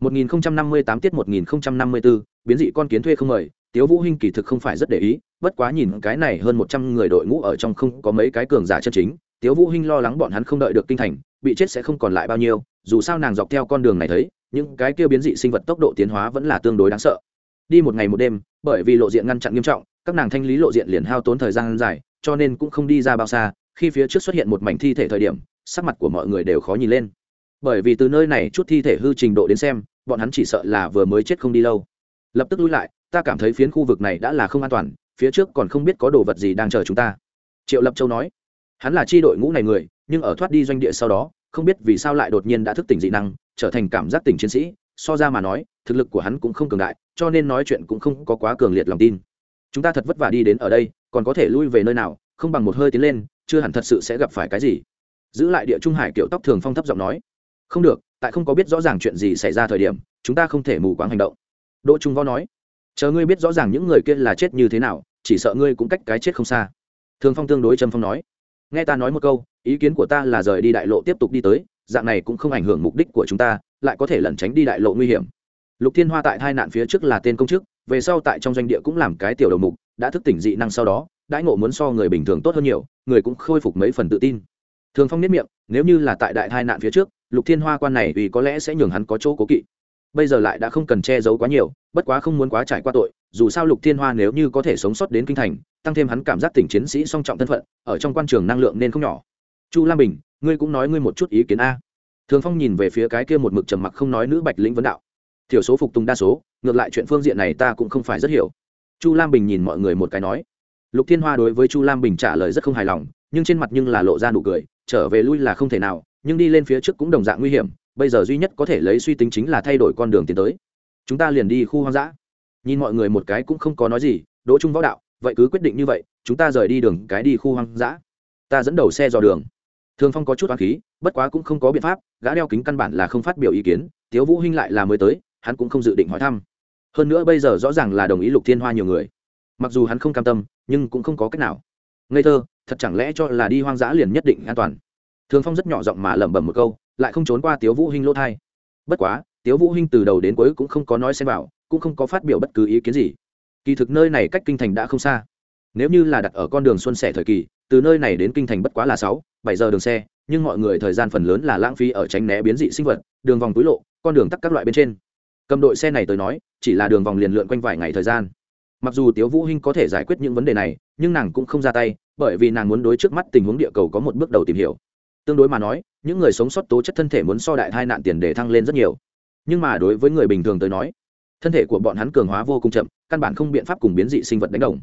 1058 tiết 1054, biến dị con kiến thuê không mời, Tiếu Vũ Hinh kỳ thực không phải rất để ý, bất quá nhìn cái này hơn 100 người đội ngũ ở trong không có mấy cái cường giả chân chính, Tiếu Vũ Hinh lo lắng bọn hắn không đợi được kinh thành, bị chết sẽ không còn lại bao nhiêu, dù sao nàng dọc theo con đường này thấy, những cái kia biến dị sinh vật tốc độ tiến hóa vẫn là tương đối đáng sợ. Đi một ngày một đêm, bởi vì lộ diện ngăn chặn nghiêm trọng, các nàng thanh lý lộ diện liền hao tốn thời gian dài, cho nên cũng không đi ra bao xa, khi phía trước xuất hiện một mảnh thi thể thời điểm, sắc mặt của mọi người đều khó nhìn lên. Bởi vì từ nơi này chút thi thể hư trình độ đến xem, bọn hắn chỉ sợ là vừa mới chết không đi lâu. Lập tức lui lại, ta cảm thấy phiến khu vực này đã là không an toàn, phía trước còn không biết có đồ vật gì đang chờ chúng ta. Triệu lập châu nói, hắn là chi đội ngũ này người, nhưng ở thoát đi doanh địa sau đó, không biết vì sao lại đột nhiên đã thức tỉnh dị năng, trở thành cảm giác tỉnh chiến sĩ, so ra mà nói, thực lực của hắn cũng không cường đại, cho nên nói chuyện cũng không có quá cường liệt lòng tin. Chúng ta thật vất vả đi đến ở đây, còn có thể lui về nơi nào, không bằng một hơi tiến lên, chưa hẳn thật sự sẽ gặp phải cái gì. Giữ lại địa trung hải kiểu tóc thường phong thấp giọng nói, không được tại không có biết rõ ràng chuyện gì xảy ra thời điểm, chúng ta không thể mù quáng hành động. Đỗ trung võ nói, chờ ngươi biết rõ ràng những người kia là chết như thế nào, chỉ sợ ngươi cũng cách cái chết không xa. Thường phong tương đối trầm phong nói, nghe ta nói một câu, ý kiến của ta là rời đi đại lộ tiếp tục đi tới, dạng này cũng không ảnh hưởng mục đích của chúng ta, lại có thể lẩn tránh đi đại lộ nguy hiểm. Lục thiên hoa tại hai nạn phía trước là tên công chức, về sau tại trong doanh địa cũng làm cái tiểu đầu mục, đã thức tỉnh dị năng sau đó, đãi ngộ muốn so người bình thường tốt hơn nhiều, người cũng khôi phục mấy phần tự tin. Thường phong nhất miệng, nếu như là tại đại hai nạn phía trước lục thiên hoa quan này vì có lẽ sẽ nhường hắn có chỗ cố kỵ. Bây giờ lại đã không cần che giấu quá nhiều, bất quá không muốn quá trải qua tội, dù sao lục thiên hoa nếu như có thể sống sót đến kinh thành, tăng thêm hắn cảm giác tỉnh chiến sĩ song trọng thân phận, ở trong quan trường năng lượng nên không nhỏ. Chu lam bình, ngươi cũng nói ngươi một chút ý kiến a. Thường phong nhìn về phía cái kia một mực trầm mặc không nói nữ bạch lĩnh vấn đạo. Thiểu số phục tùng đa số, ngược lại chuyện phương diện này ta cũng không phải rất hiểu. Chu lam bình nhìn mọi người một cái nói. Lục thiên hoa đối với chu lam bình trả lời rất không hài lòng, nhưng trên mặt nhưng là lộ ra nụ cười, trở về lui là không thể nào nhưng đi lên phía trước cũng đồng dạng nguy hiểm, bây giờ duy nhất có thể lấy suy tính chính là thay đổi con đường tiến tới. Chúng ta liền đi khu hoang dã. Nhìn mọi người một cái cũng không có nói gì, đỗ trung võ đạo, vậy cứ quyết định như vậy, chúng ta rời đi đường, cái đi khu hoang dã. Ta dẫn đầu xe dò đường. Thường phong có chút hoang khí, bất quá cũng không có biện pháp, gã đeo kính căn bản là không phát biểu ý kiến, tiếu vũ hinh lại là mới tới, hắn cũng không dự định hỏi thăm. Hơn nữa bây giờ rõ ràng là đồng ý lục thiên hoa nhiều người. Mặc dù hắn không cam tâm, nhưng cũng không có cách nào. Ngây thơ, thật chẳng lẽ cho là đi hoang dã liền nhất định an toàn? Thường phong rất nhỏ giọng mà lẩm bẩm một câu, lại không trốn qua tiếu vũ hinh lỗ thai. Bất quá, tiếu vũ hinh từ đầu đến cuối cũng không có nói xem vào, cũng không có phát biểu bất cứ ý kiến gì. Kỳ thực nơi này cách kinh thành đã không xa. Nếu như là đặt ở con đường xuân sẻ thời kỳ, từ nơi này đến kinh thành bất quá là sáu, bảy giờ đường xe, nhưng mọi người thời gian phần lớn là lãng phí ở tránh né biến dị sinh vật, đường vòng túi lộ, con đường tắt các loại bên trên. Cầm đội xe này tới nói, chỉ là đường vòng liền lượn quanh vài ngày thời gian. Mặc dù tiếu vũ hinh có thể giải quyết những vấn đề này, nhưng nàng cũng không ra tay, bởi vì nàng muốn đối trước mắt tình huống địa cầu có một bước đầu tìm hiểu tương đối mà nói, những người sống sót tố chất thân thể muốn so đại hai nạn tiền để thăng lên rất nhiều. Nhưng mà đối với người bình thường tới nói, thân thể của bọn hắn cường hóa vô cùng chậm, căn bản không biện pháp cùng biến dị sinh vật đánh đồng.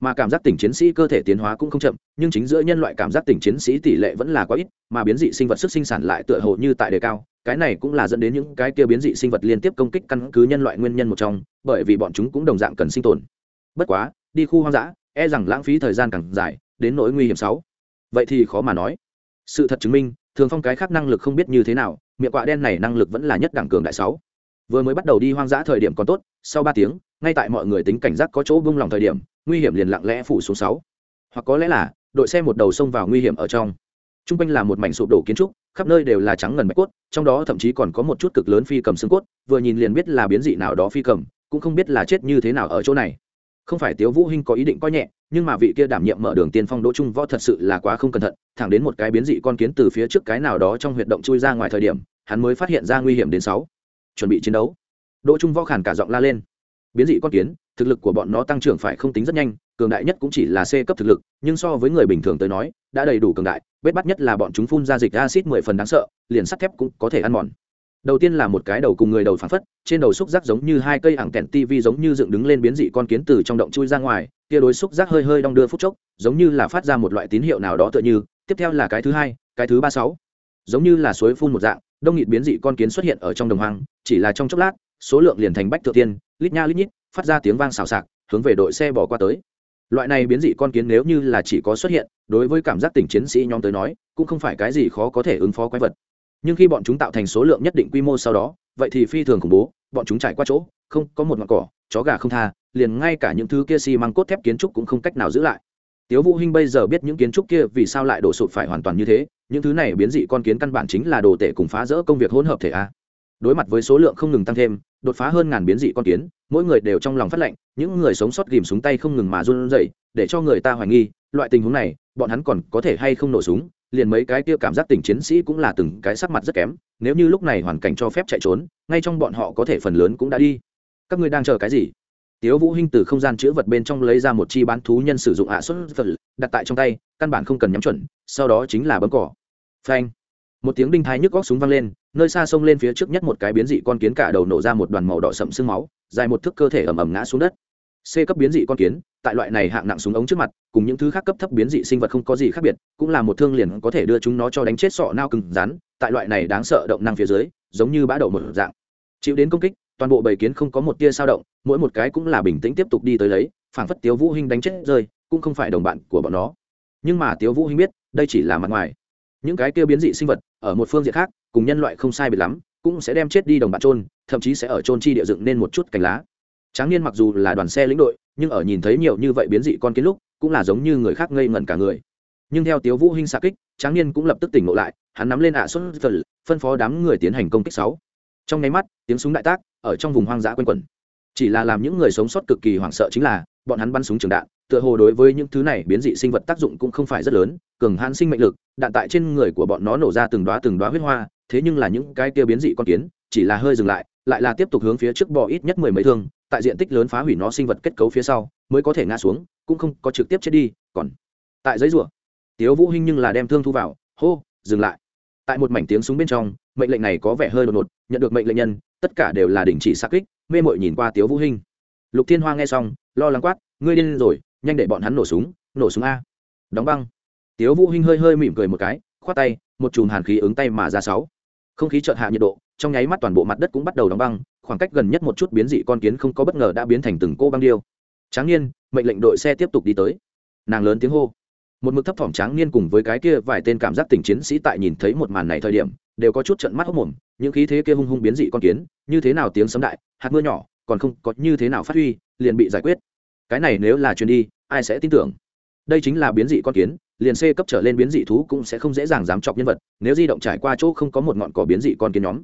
Mà cảm giác tỉnh chiến sĩ cơ thể tiến hóa cũng không chậm, nhưng chính giữa nhân loại cảm giác tỉnh chiến sĩ tỷ lệ vẫn là quá ít, mà biến dị sinh vật sức sinh sản lại tựa hồ như tại đề cao. Cái này cũng là dẫn đến những cái kia biến dị sinh vật liên tiếp công kích căn cứ nhân loại nguyên nhân một trong, bởi vì bọn chúng cũng đồng dạng cần sinh tồn. Bất quá, đi khu hoang dã e rằng lãng phí thời gian càng dài, đến nỗi nguy hiểm sáu. Vậy thì khó mà nói sự thật chứng minh, thường phong cái khác năng lực không biết như thế nào, miệng quạ đen này năng lực vẫn là nhất đẳng cường đại sáu. Vừa mới bắt đầu đi hoang dã thời điểm còn tốt, sau ba tiếng, ngay tại mọi người tính cảnh giác có chỗ bung lòng thời điểm, nguy hiểm liền lặng lẽ phủ xuống sáu. Hoặc có lẽ là, đội xe một đầu xông vào nguy hiểm ở trong. T r u n g quanh là một mảnh sụp đổ kiến trúc, khắp nơi đều là trắng ngần bạch cốt, trong đó thậm chí còn có một chút cực lớn phi cầm xương cốt, vừa nhìn liền biết là biến dị nào đó phi cầm, cũng không biết là chết như thế nào ở chỗ này không phải tiếu vũ hinh có ý định coi nhẹ, nhưng mà vị kia đảm nhiệm mở đường tiên phong đỗ trung võ thật sự là quá không cẩn thận, thẳng đến một cái biến dị con kiến từ phía trước cái nào đó trong huyệt động chui ra ngoài thời điểm, hắn mới phát hiện ra nguy hiểm đến sáu. Chuẩn bị chiến đấu. Đỗ trung võ khản cả giọng la lên. Biến dị con kiến, thực lực của bọn nó tăng trưởng phải không tính rất nhanh, cường đại nhất cũng chỉ là c cấp thực lực, nhưng so với người bình thường tới nói, đã đầy đủ cường đại, bết bắt nhất là bọn chúng phun ra dịch acid mười phần đáng sợ, liền sắt thép cũng có thể ăn mòn đầu tiên là một cái đầu cùng người đầu phản phất, trên đầu xúc giác giống như hai cây ảng kèn tivi giống như dựng đứng lên biến dị con kiến từ trong động chui ra ngoài, kia đối xúc giác hơi hơi đong đưa phút chốc, giống như là phát ra một loại tín hiệu nào đó tựa như, tiếp theo là cái thứ hai, cái thứ ba sáu. Giống như là suối phun một dạng, đông nghịt biến dị con kiến xuất hiện ở trong đồng hoang, chỉ là trong chốc lát, số lượng liền thành bách thượng tiên, lít nha lít nhít, phát ra tiếng vang xào xạc, hướng về đội xe bỏ qua tới. Loại này biến dị con kiến nếu như là chỉ có xuất hiện, đối với cảm giác tỉnh chiến sĩ nhóm tới nói, cũng không phải cái gì khó có thể ứng phó quái vật nhưng khi bọn chúng tạo thành số lượng nhất định quy mô sau đó, vậy thì phi thường khủng bố, bọn chúng trải qua chỗ, không có một ngọn cỏ, chó gà không tha, liền ngay cả những thứ kia xi、si、măng cốt thép kiến trúc cũng không cách nào giữ lại. Tiếu vũ hinh bây giờ biết những kiến trúc kia vì sao lại đổ sụp phải hoàn toàn như thế, những thứ này biến dị con kiến căn bản chính là đồ tệ cùng phá rỡ công việc hỗn hợp thể a. Đối mặt với số lượng không ngừng tăng thêm, đột phá hơn ngàn biến dị con kiến, mỗi người đều trong lòng phát lệnh, những người sống sót ghìm súng tay không ngừng mà run rẩy, để cho người ta hoài nghi, loại tình huống này, bọn hắn còn có thể hay không nổ súng liền mấy cái kia cảm giác tình chiến sĩ cũng là từng cái sắc mặt rất kém, nếu như lúc này hoàn cảnh cho phép chạy trốn, ngay trong bọn họ có thể phần lớn cũng đã đi. Các ngươi đang chờ cái gì? Tiếu vũ hinh từ không gian chứa vật bên trong lấy ra một chi bán thú nhân sử dụng ạ xuất vật, đặt tại trong tay, căn bản không cần nhắm chuẩn, sau đó chính là bấm cỏ. Phanh. Một tiếng đinh thái nhức góc súng vang lên, nơi xa sông lên phía trước nhất một cái biến dị con kiến cả đầu nổ ra một đoàn màu đỏ sậm sương máu, dài một thước cơ thể ầm ầm ngã xuống đất c cấp biến dị con kiến, tại loại này hạng nặng súng ống trước mặt, cùng những thứ khác cấp thấp biến dị sinh vật không có gì khác biệt, cũng là một thương liền có thể đưa chúng nó cho đánh chết sọ nao cứng rắn, tại loại này đáng sợ động năng phía dưới, giống như bã đậu một dạng. Chịu đến công kích, toàn bộ bầy kiến không có một tia sao động, mỗi một cái cũng là bình tĩnh tiếp tục đi tới lấy, phảng phất tiếu vũ hinh đánh chết rơi, cũng không phải đồng bạn của bọn nó. Nhưng mà tiếu vũ hinh biết, đây chỉ là mặt ngoài. Những cái kia biến dị sinh vật, ở một phương diện khác, cùng nhân loại không sai biệt lắm, cũng sẽ đem chết đi đồng bạn trôn thậm chí sẽ ở trôn chi địa dựng nên một chút cành lá tráng niên mặc dù là đoàn xe lĩnh đội, nhưng ở nhìn thấy nhiều như vậy biến dị con kiến lúc, cũng là giống như người khác ngây ngẩn cả người. Nhưng theo tiếu vũ hinh xạ kích, tráng niên cũng lập tức tỉnh ngộ lại, hắn nắm lên ạ xuất phần phân phó đám người tiến hành công kích sáu. Trong nháy mắt, tiếng súng đại tác ở trong vùng hoang dã quanh quẩn. Chỉ là làm những người sống sót cực kỳ hoảng sợ chính là, bọn hắn bắn súng trường đạn, tựa hồ đối với những thứ này biến dị sinh vật tác dụng cũng không phải rất lớn, cường hãn sinh mệnh lực, đạn tại trên người của bọn nó nổ ra từng đóa từng đóa huyết hoa, thế nhưng là những cái kia biến dị con kiến, chỉ là hơi dừng lại lại là tiếp tục hướng phía trước bò ít nhất mười mấy thương tại diện tích lớn phá hủy nó sinh vật kết cấu phía sau, mới có thể ngã xuống, cũng không có trực tiếp chết đi, còn tại giấy rùa tiếu vũ hinh nhưng là đem thương thu vào, hô, dừng lại. Tại một mảnh tiếng súng bên trong, mệnh lệnh này có vẻ hơi đột ngột, nhận được mệnh lệnh nhân, tất cả đều là đình chỉ sát kích, mê mội nhìn qua tiếu vũ hinh. Lục thiên hoa nghe xong, lo lắng quát, ngươi điên rồi, nhanh để bọn hắn nổ súng nổ súng a. Đóng băng. Tiếu vũ hinh hơi hơi mỉm cười một cái, khoát tay, một chùm hàn khí ứng tay mà ra sáu. Không khí chợt hạ nhiệt độ trong nháy mắt toàn bộ mặt đất cũng bắt đầu đóng băng, khoảng cách gần nhất một chút biến dị con kiến không có bất ngờ đã biến thành từng cô băng điêu. Tráng niên, mệnh lệnh đội xe tiếp tục đi tới. Nàng lớn tiếng hô. Một mực thấp thỏm tráng niên cùng với cái kia vài tên cảm giác tình chiến sĩ tại nhìn thấy một màn này thời điểm, đều có chút trận mắt hốc mồm, những khí thế kia hung hung biến dị con kiến, như thế nào tiếng sấm đại, hạt mưa nhỏ, còn không có như thế nào phát huy, liền bị giải quyết. Cái này nếu là chuyến đi, ai sẽ tin tưởng? Đây chính là biến dị con kiến, liền c cấp trở lên biến dị thú cũng sẽ không dễ dàng dám chọc nhân vật, nếu di động trải qua chỗ không có một ngọn cỏ biến dị con kiến nhóm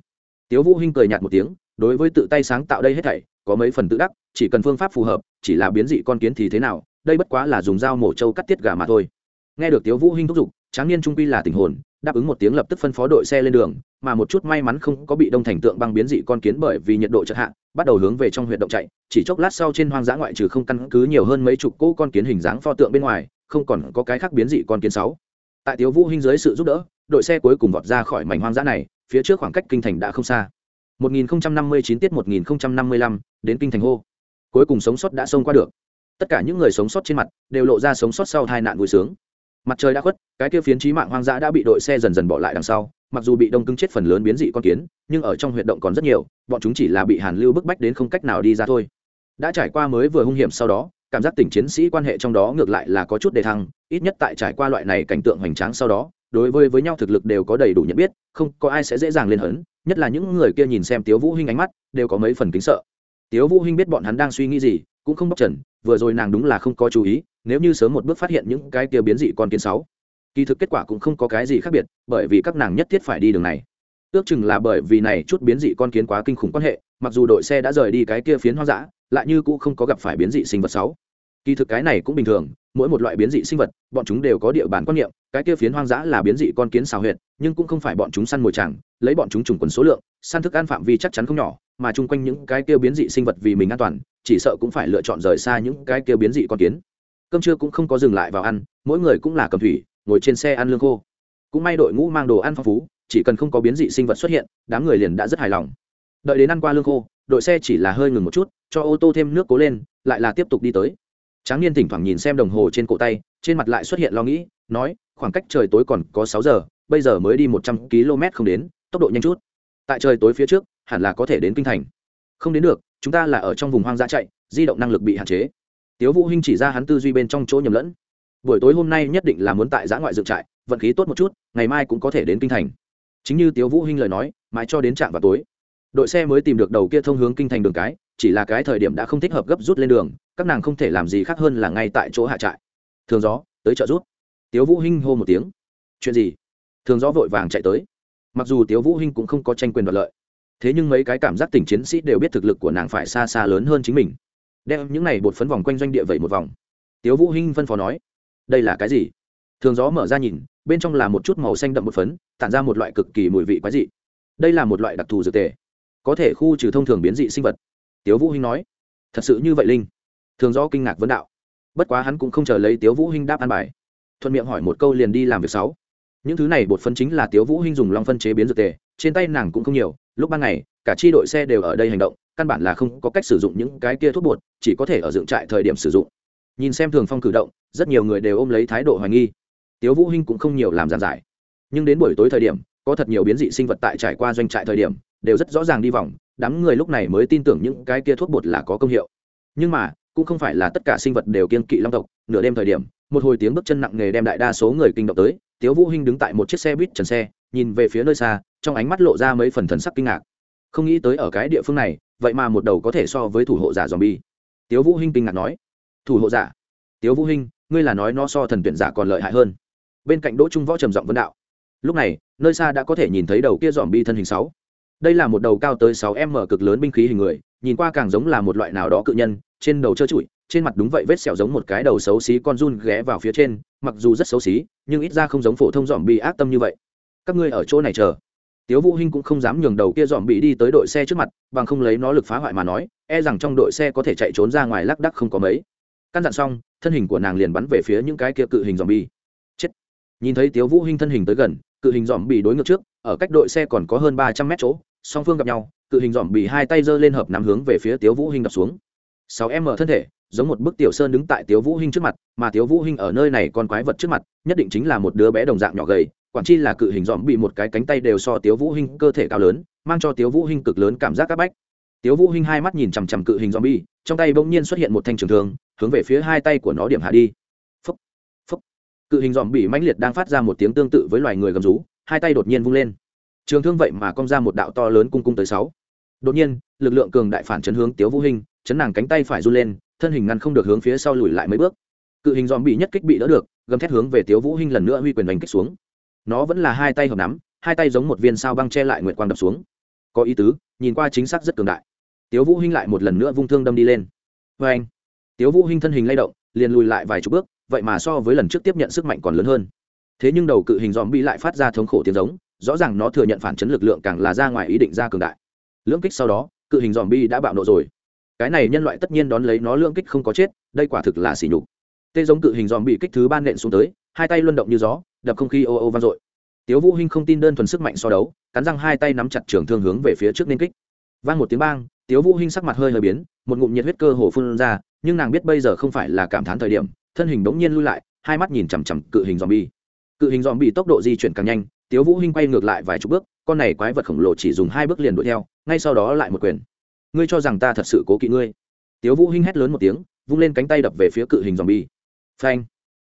tiếu vũ hinh cười nhạt một tiếng, đối với tự tay sáng tạo đây hết thảy, có mấy phần tự đắc, chỉ cần phương pháp phù hợp, chỉ là biến dị con kiến thì thế nào, đây bất quá là dùng dao mổ trâu cắt tiết gà mà thôi. Nghe được tiếu vũ hinh thúc giục, tráng niên trung quy là tình hồn, đáp ứng một tiếng lập tức phân phó đội xe lên đường, mà một chút may mắn không có bị đông thành tượng băng biến dị con kiến bởi vì nhiệt độ chợt hạ, bắt đầu hướng về trong huyện động chạy, chỉ chốc lát sau trên hoang dã ngoại trừ không căn cứ nhiều hơn mấy chục cỗ con kiến hình dáng pho tượng bên ngoài, không còn có cái khác biến dị con kiến sáu. Tại tiếu vũ hinh dưới sự giúp đỡ, đội xe cuối cùng vọt ra khỏi mảnh hoang dã này phía trước khoảng cách kinh thành đã không xa. 1059 tiết 1055 đến kinh thành hô. Cuối cùng sống sót đã xông qua được. Tất cả những người sống sót trên mặt đều lộ ra sống sót sau tai nạn vui sướng. Mặt trời đã khuất, cái kia phiến trí mạng hoang dã đã bị đội xe dần dần bỏ lại đằng sau. Mặc dù bị đông cứng chết phần lớn biến dị con kiến, nhưng ở trong huyệt động còn rất nhiều, bọn chúng chỉ là bị hàn lưu bức bách đến không cách nào đi ra thôi. Đã trải qua mới vừa hung hiểm sau đó, cảm giác tình chiến sĩ quan hệ trong đó ngược lại là có chút đề thăng, ít nhất tại trải qua loại này cảnh tượng hoành tráng sau đó đối với với nhau thực lực đều có đầy đủ nhận biết, không có ai sẽ dễ dàng lên hấn, nhất là những người kia nhìn xem tiếu vũ hinh ánh mắt, đều có mấy phần kính sợ. Tiếu vũ hinh biết bọn hắn đang suy nghĩ gì, cũng không bóc trần, vừa rồi nàng đúng là không có chú ý, nếu như sớm một bước phát hiện những cái kia biến dị con kiến sáu, kỳ thực kết quả cũng không có cái gì khác biệt, bởi vì các nàng nhất thiết phải đi đường này. Ước chừng là bởi vì này chút biến dị con kiến quá kinh khủng quan hệ, mặc dù đội xe đã rời đi cái kia phiến hoang dã, lại như cũng không có gặp phải biến dị sinh vật sáu kỳ thực cái này cũng bình thường, mỗi một loại biến dị sinh vật, bọn chúng đều có địa bàn quan niệm, cái kia phiến hoang dã là biến dị con kiến xào huyệt, nhưng cũng không phải bọn chúng săn mồi chẳng, lấy bọn chúng trùng quần số lượng, săn thức ăn phạm vi chắc chắn không nhỏ, mà chung quanh những cái kia biến dị sinh vật vì mình an toàn, chỉ sợ cũng phải lựa chọn rời xa những cái kia biến dị con kiến. Cơm trưa cũng không có dừng lại vào ăn, mỗi người cũng là cầm thủy, ngồi trên xe ăn lương khô. Cũng may đội ngũ mang đồ ăn phong phú, chỉ cần không có biến dị sinh vật xuất hiện, đám người liền đã rất hài lòng. Đợi đến ăn qua lương khô, đội xe chỉ là hơi ngừng một chút, cho ô tô thêm nước cố lên, lại là tiếp tục đi tới tráng niên thỉnh thoảng nhìn xem đồng hồ trên cổ tay, trên mặt lại xuất hiện lo nghĩ, nói, khoảng cách trời tối còn có sáu giờ, bây giờ mới đi một trăm km không đến, tốc độ nhanh chút. Tại trời tối phía trước, hẳn là có thể đến kinh thành. Không đến được, chúng ta là ở trong vùng hoang dã chạy, di động năng lực bị hạn chế. Tiếu vũ hinh chỉ ra hắn tư duy bên trong chỗ nhầm lẫn. Buổi tối hôm nay nhất định là muốn tại giã ngoại dựng trại, vận khí tốt một chút, ngày mai cũng có thể đến kinh thành. Chính như tiếu vũ hinh lời nói, mãi cho đến trạm vào tối. Đội xe mới tìm được đầu kia thông hướng kinh thành đường cái, chỉ là cái thời điểm đã không thích hợp gấp rút lên đường các nàng không thể làm gì khác hơn là ngay tại chỗ hạ trại. Thường gió, tới trợ giúp. tiếu vũ hinh hô một tiếng. Chuyện gì? Thường gió vội vàng chạy tới. Mặc dù tiếu vũ hinh cũng không có tranh quyền đoạt lợi, thế nhưng mấy cái cảm giác tỉnh chiến sĩ đều biết thực lực của nàng phải xa xa lớn hơn chính mình. Đem những này bột phấn vòng quanh doanh địa vậy một vòng. Tiếu vũ hinh phân phó nói, đây là cái gì? Thường gió mở ra nhìn, bên trong là một chút màu xanh đậm bột phấn, tản ra một loại cực kỳ mùi vị quái dị. Đây là một loại đặc thù dược tề, có thể khu trừ thông thường biến dị sinh vật. Tiếu vũ hinh nói, thật sự như vậy linh thường do kinh ngạc vấn đạo. Bất quá hắn cũng không chờ lấy tiếu vũ hinh đáp an bài. Thuận miệng hỏi một câu liền đi làm việc sáu. Những thứ này bột phân chính là tiếu vũ hinh dùng long phân chế biến dược tề, trên tay nàng cũng không nhiều, lúc ban ngày, cả chi đội xe đều ở đây hành động, căn bản là không có cách sử dụng những cái kia thuốc bột, chỉ có thể ở dựng trại thời điểm sử dụng. Nhìn xem thường phong cử động, rất nhiều người đều ôm lấy thái độ hoài nghi. Tiếu vũ hinh cũng không nhiều làm giảng giải. Nhưng đến buổi tối thời điểm, có thật nhiều biến dị sinh vật tại trải qua doanh trại thời điểm, đều rất rõ ràng đi vòng, đám người lúc này mới tin tưởng những cái kia thuốc bột là có công hiệu. Nhưng mà cũng không phải là tất cả sinh vật đều kiên kỵ long tộc. Nửa đêm thời điểm, một hồi tiếng bước chân nặng nề đem đại đa số người kinh động tới, tiếu vũ hinh đứng tại một chiếc xe buýt trần xe, nhìn về phía nơi xa, trong ánh mắt lộ ra mấy phần thần sắc kinh ngạc. Không nghĩ tới ở cái địa phương này, vậy mà một đầu có thể so với thủ hộ giả zombie. Tiếu vũ hinh kinh ngạc nói, thủ hộ giả? Tiếu vũ hinh, ngươi là nói nó so thần tuyển giả còn lợi hại hơn. Bên cạnh đỗ trung võ trầm giọng vấn đạo, lúc này, nơi xa đã có thể nhìn thấy đầu kia zombie thân hình sáu. Đây là một đầu cao tới sáu m cực lớn binh khí hình người, nhìn qua càng giống là một loại nào đó cự nhân trên đầu trơ trụi, trên mặt đúng vậy vết sẹo giống một cái đầu xấu xí con run ghé vào phía trên, mặc dù rất xấu xí, nhưng ít ra không giống phổ thông dòm bị ác tâm như vậy. Các ngươi ở chỗ này chờ. Tiếu vũ hinh cũng không dám nhường đầu kia dòm bị đi tới đội xe trước mặt, bằng không lấy nó lực phá hoại mà nói e rằng trong đội xe có thể chạy trốn ra ngoài lắc đắc không có mấy. Căn dặn xong, thân hình của nàng liền bắn về phía những cái kia cự hình dòm bị. chết. Nhìn thấy tiếu vũ hinh thân hình tới gần, cự hình dòm bị đối ngược trước, ở cách đội xe còn có hơn ba trăm mét chỗ, song phương gặp nhau, cự hình dòm bị hai tay giơ lên hợp nắm hướng về phía tiếu vũ hinh đập xuống sáu m thân thể, giống một bức tiểu sơn đứng tại tiếu vũ hinh trước mặt, mà tiếu vũ hinh ở nơi này con quái vật trước mặt, nhất định chính là một đứa bé đồng dạng nhỏ gầy, quản chi là cự hình dòm bị một cái cánh tay đều so tiếu vũ hinh cơ thể cao lớn, mang cho tiếu vũ hinh cực lớn cảm giác các bách. Tiếu vũ hinh hai mắt nhìn chằm chằm cự hình dòm bi trong tay bỗng nhiên xuất hiện một thanh trường thương, hướng về phía hai tay của nó điểm hạ đi. Phúc phúc. Cự hình dòm bị mãnh liệt đang phát ra một tiếng tương tự với loài người gầm rú, hai tay đột nhiên vung lên. Trường thương vậy mà cong ra một đạo to lớn cung cung tới sáu. Đột nhiên, lực lượng cường đại phản chấn hướng tiếu vũ hinh chấn nàng cánh tay phải run lên, thân hình ngăn không được hướng phía sau lùi lại mấy bước. Cự hình dòm bị nhất kích bị đỡ được, gầm thét hướng về tiếu vũ hinh lần nữa huy quyền đánh kích xuống. Nó vẫn là hai tay hợp nắm, hai tay giống một viên sao băng che lại nguyệt quang đập xuống. Có ý tứ, nhìn qua chính xác rất cường đại. Tiếu vũ hinh lại một lần nữa vung thương đâm đi lên. Với anh, tiếu vũ hinh thân hình lay động, liền lùi lại vài chục bước, vậy mà so với lần trước tiếp nhận sức mạnh còn lớn hơn. Thế nhưng đầu cự hình dòm bị lại phát ra thống khổ tiếng giống, rõ ràng nó thừa nhận phản chấn lực lượng càng là ra ngoài ý định ra cường đại. Lưỡng kích sau đó, cự hình dòm bi đã bạo nộ rồi cái này nhân loại tất nhiên đón lấy nó lưỡng kích không có chết, đây quả thực là xỉ nhục. Tê giống cự hình dòm bị kích thứ ban nện xuống tới, hai tay luân động như gió, đập không khí ô ô vang dội. Tiếu vũ hinh không tin đơn thuần sức mạnh so đấu, cắn răng hai tay nắm chặt trường thương hướng về phía trước nên kích. Vang một tiếng bang, tiếu vũ hinh sắc mặt hơi hơi biến, một ngụm nhiệt huyết cơ hồ phun ra, nhưng nàng biết bây giờ không phải là cảm thán thời điểm, thân hình đống nhiên lui lại, hai mắt nhìn chằm chằm cự hình dòm bi cự hình dòm bị tốc độ di chuyển càng nhanh, tiếu vũ hinh quay ngược lại vài chục bước, con này quái vật khổng lồ chỉ dùng hai bước liền đuổi theo, ngay sau đó lại một quyền ngươi cho rằng ta thật sự cố kỵ ngươi? Tiếu vũ hinh hét lớn một tiếng, vung lên cánh tay đập về phía cự hình dòm bi phanh!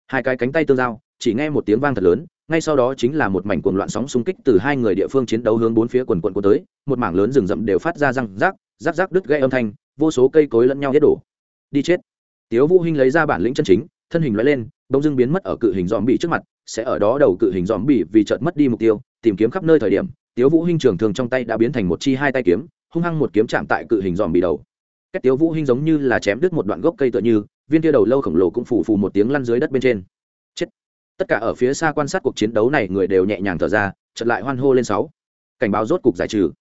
Hai cái cánh tay tương giao, chỉ nghe một tiếng vang thật lớn, ngay sau đó chính là một mảnh cuồng loạn sóng xung kích từ hai người địa phương chiến đấu hướng bốn phía quần quần của tới, một mảng lớn rừng rậm đều phát ra răng rác rác rác đứt gãy âm thanh, vô số cây cối lẫn nhau hết đổ. Đi chết! Tiếu vũ hinh lấy ra bản lĩnh chân chính, thân hình lóe lên, bỗng dưng biến mất ở cự hình dòm bị trước mặt, sẽ ở đó đầu cự hình dòm bị vì chợt mất đi mục tiêu, tìm kiếm khắp nơi thời điểm, tiếu vũ hinh trường thường trong tay đã biến thành một chi hai tay kiếm hung hăng một kiếm chạm tại cự hình dòm bị đầu. Cách tiếu vũ hinh giống như là chém đứt một đoạn gốc cây tựa như, viên tia đầu lâu khổng lồ cũng phủ phù một tiếng lăn dưới đất bên trên. Chết. Tất cả ở phía xa quan sát cuộc chiến đấu này người đều nhẹ nhàng thở ra, chợt lại hoan hô lên sáu. Cảnh báo rốt cục giải trừ.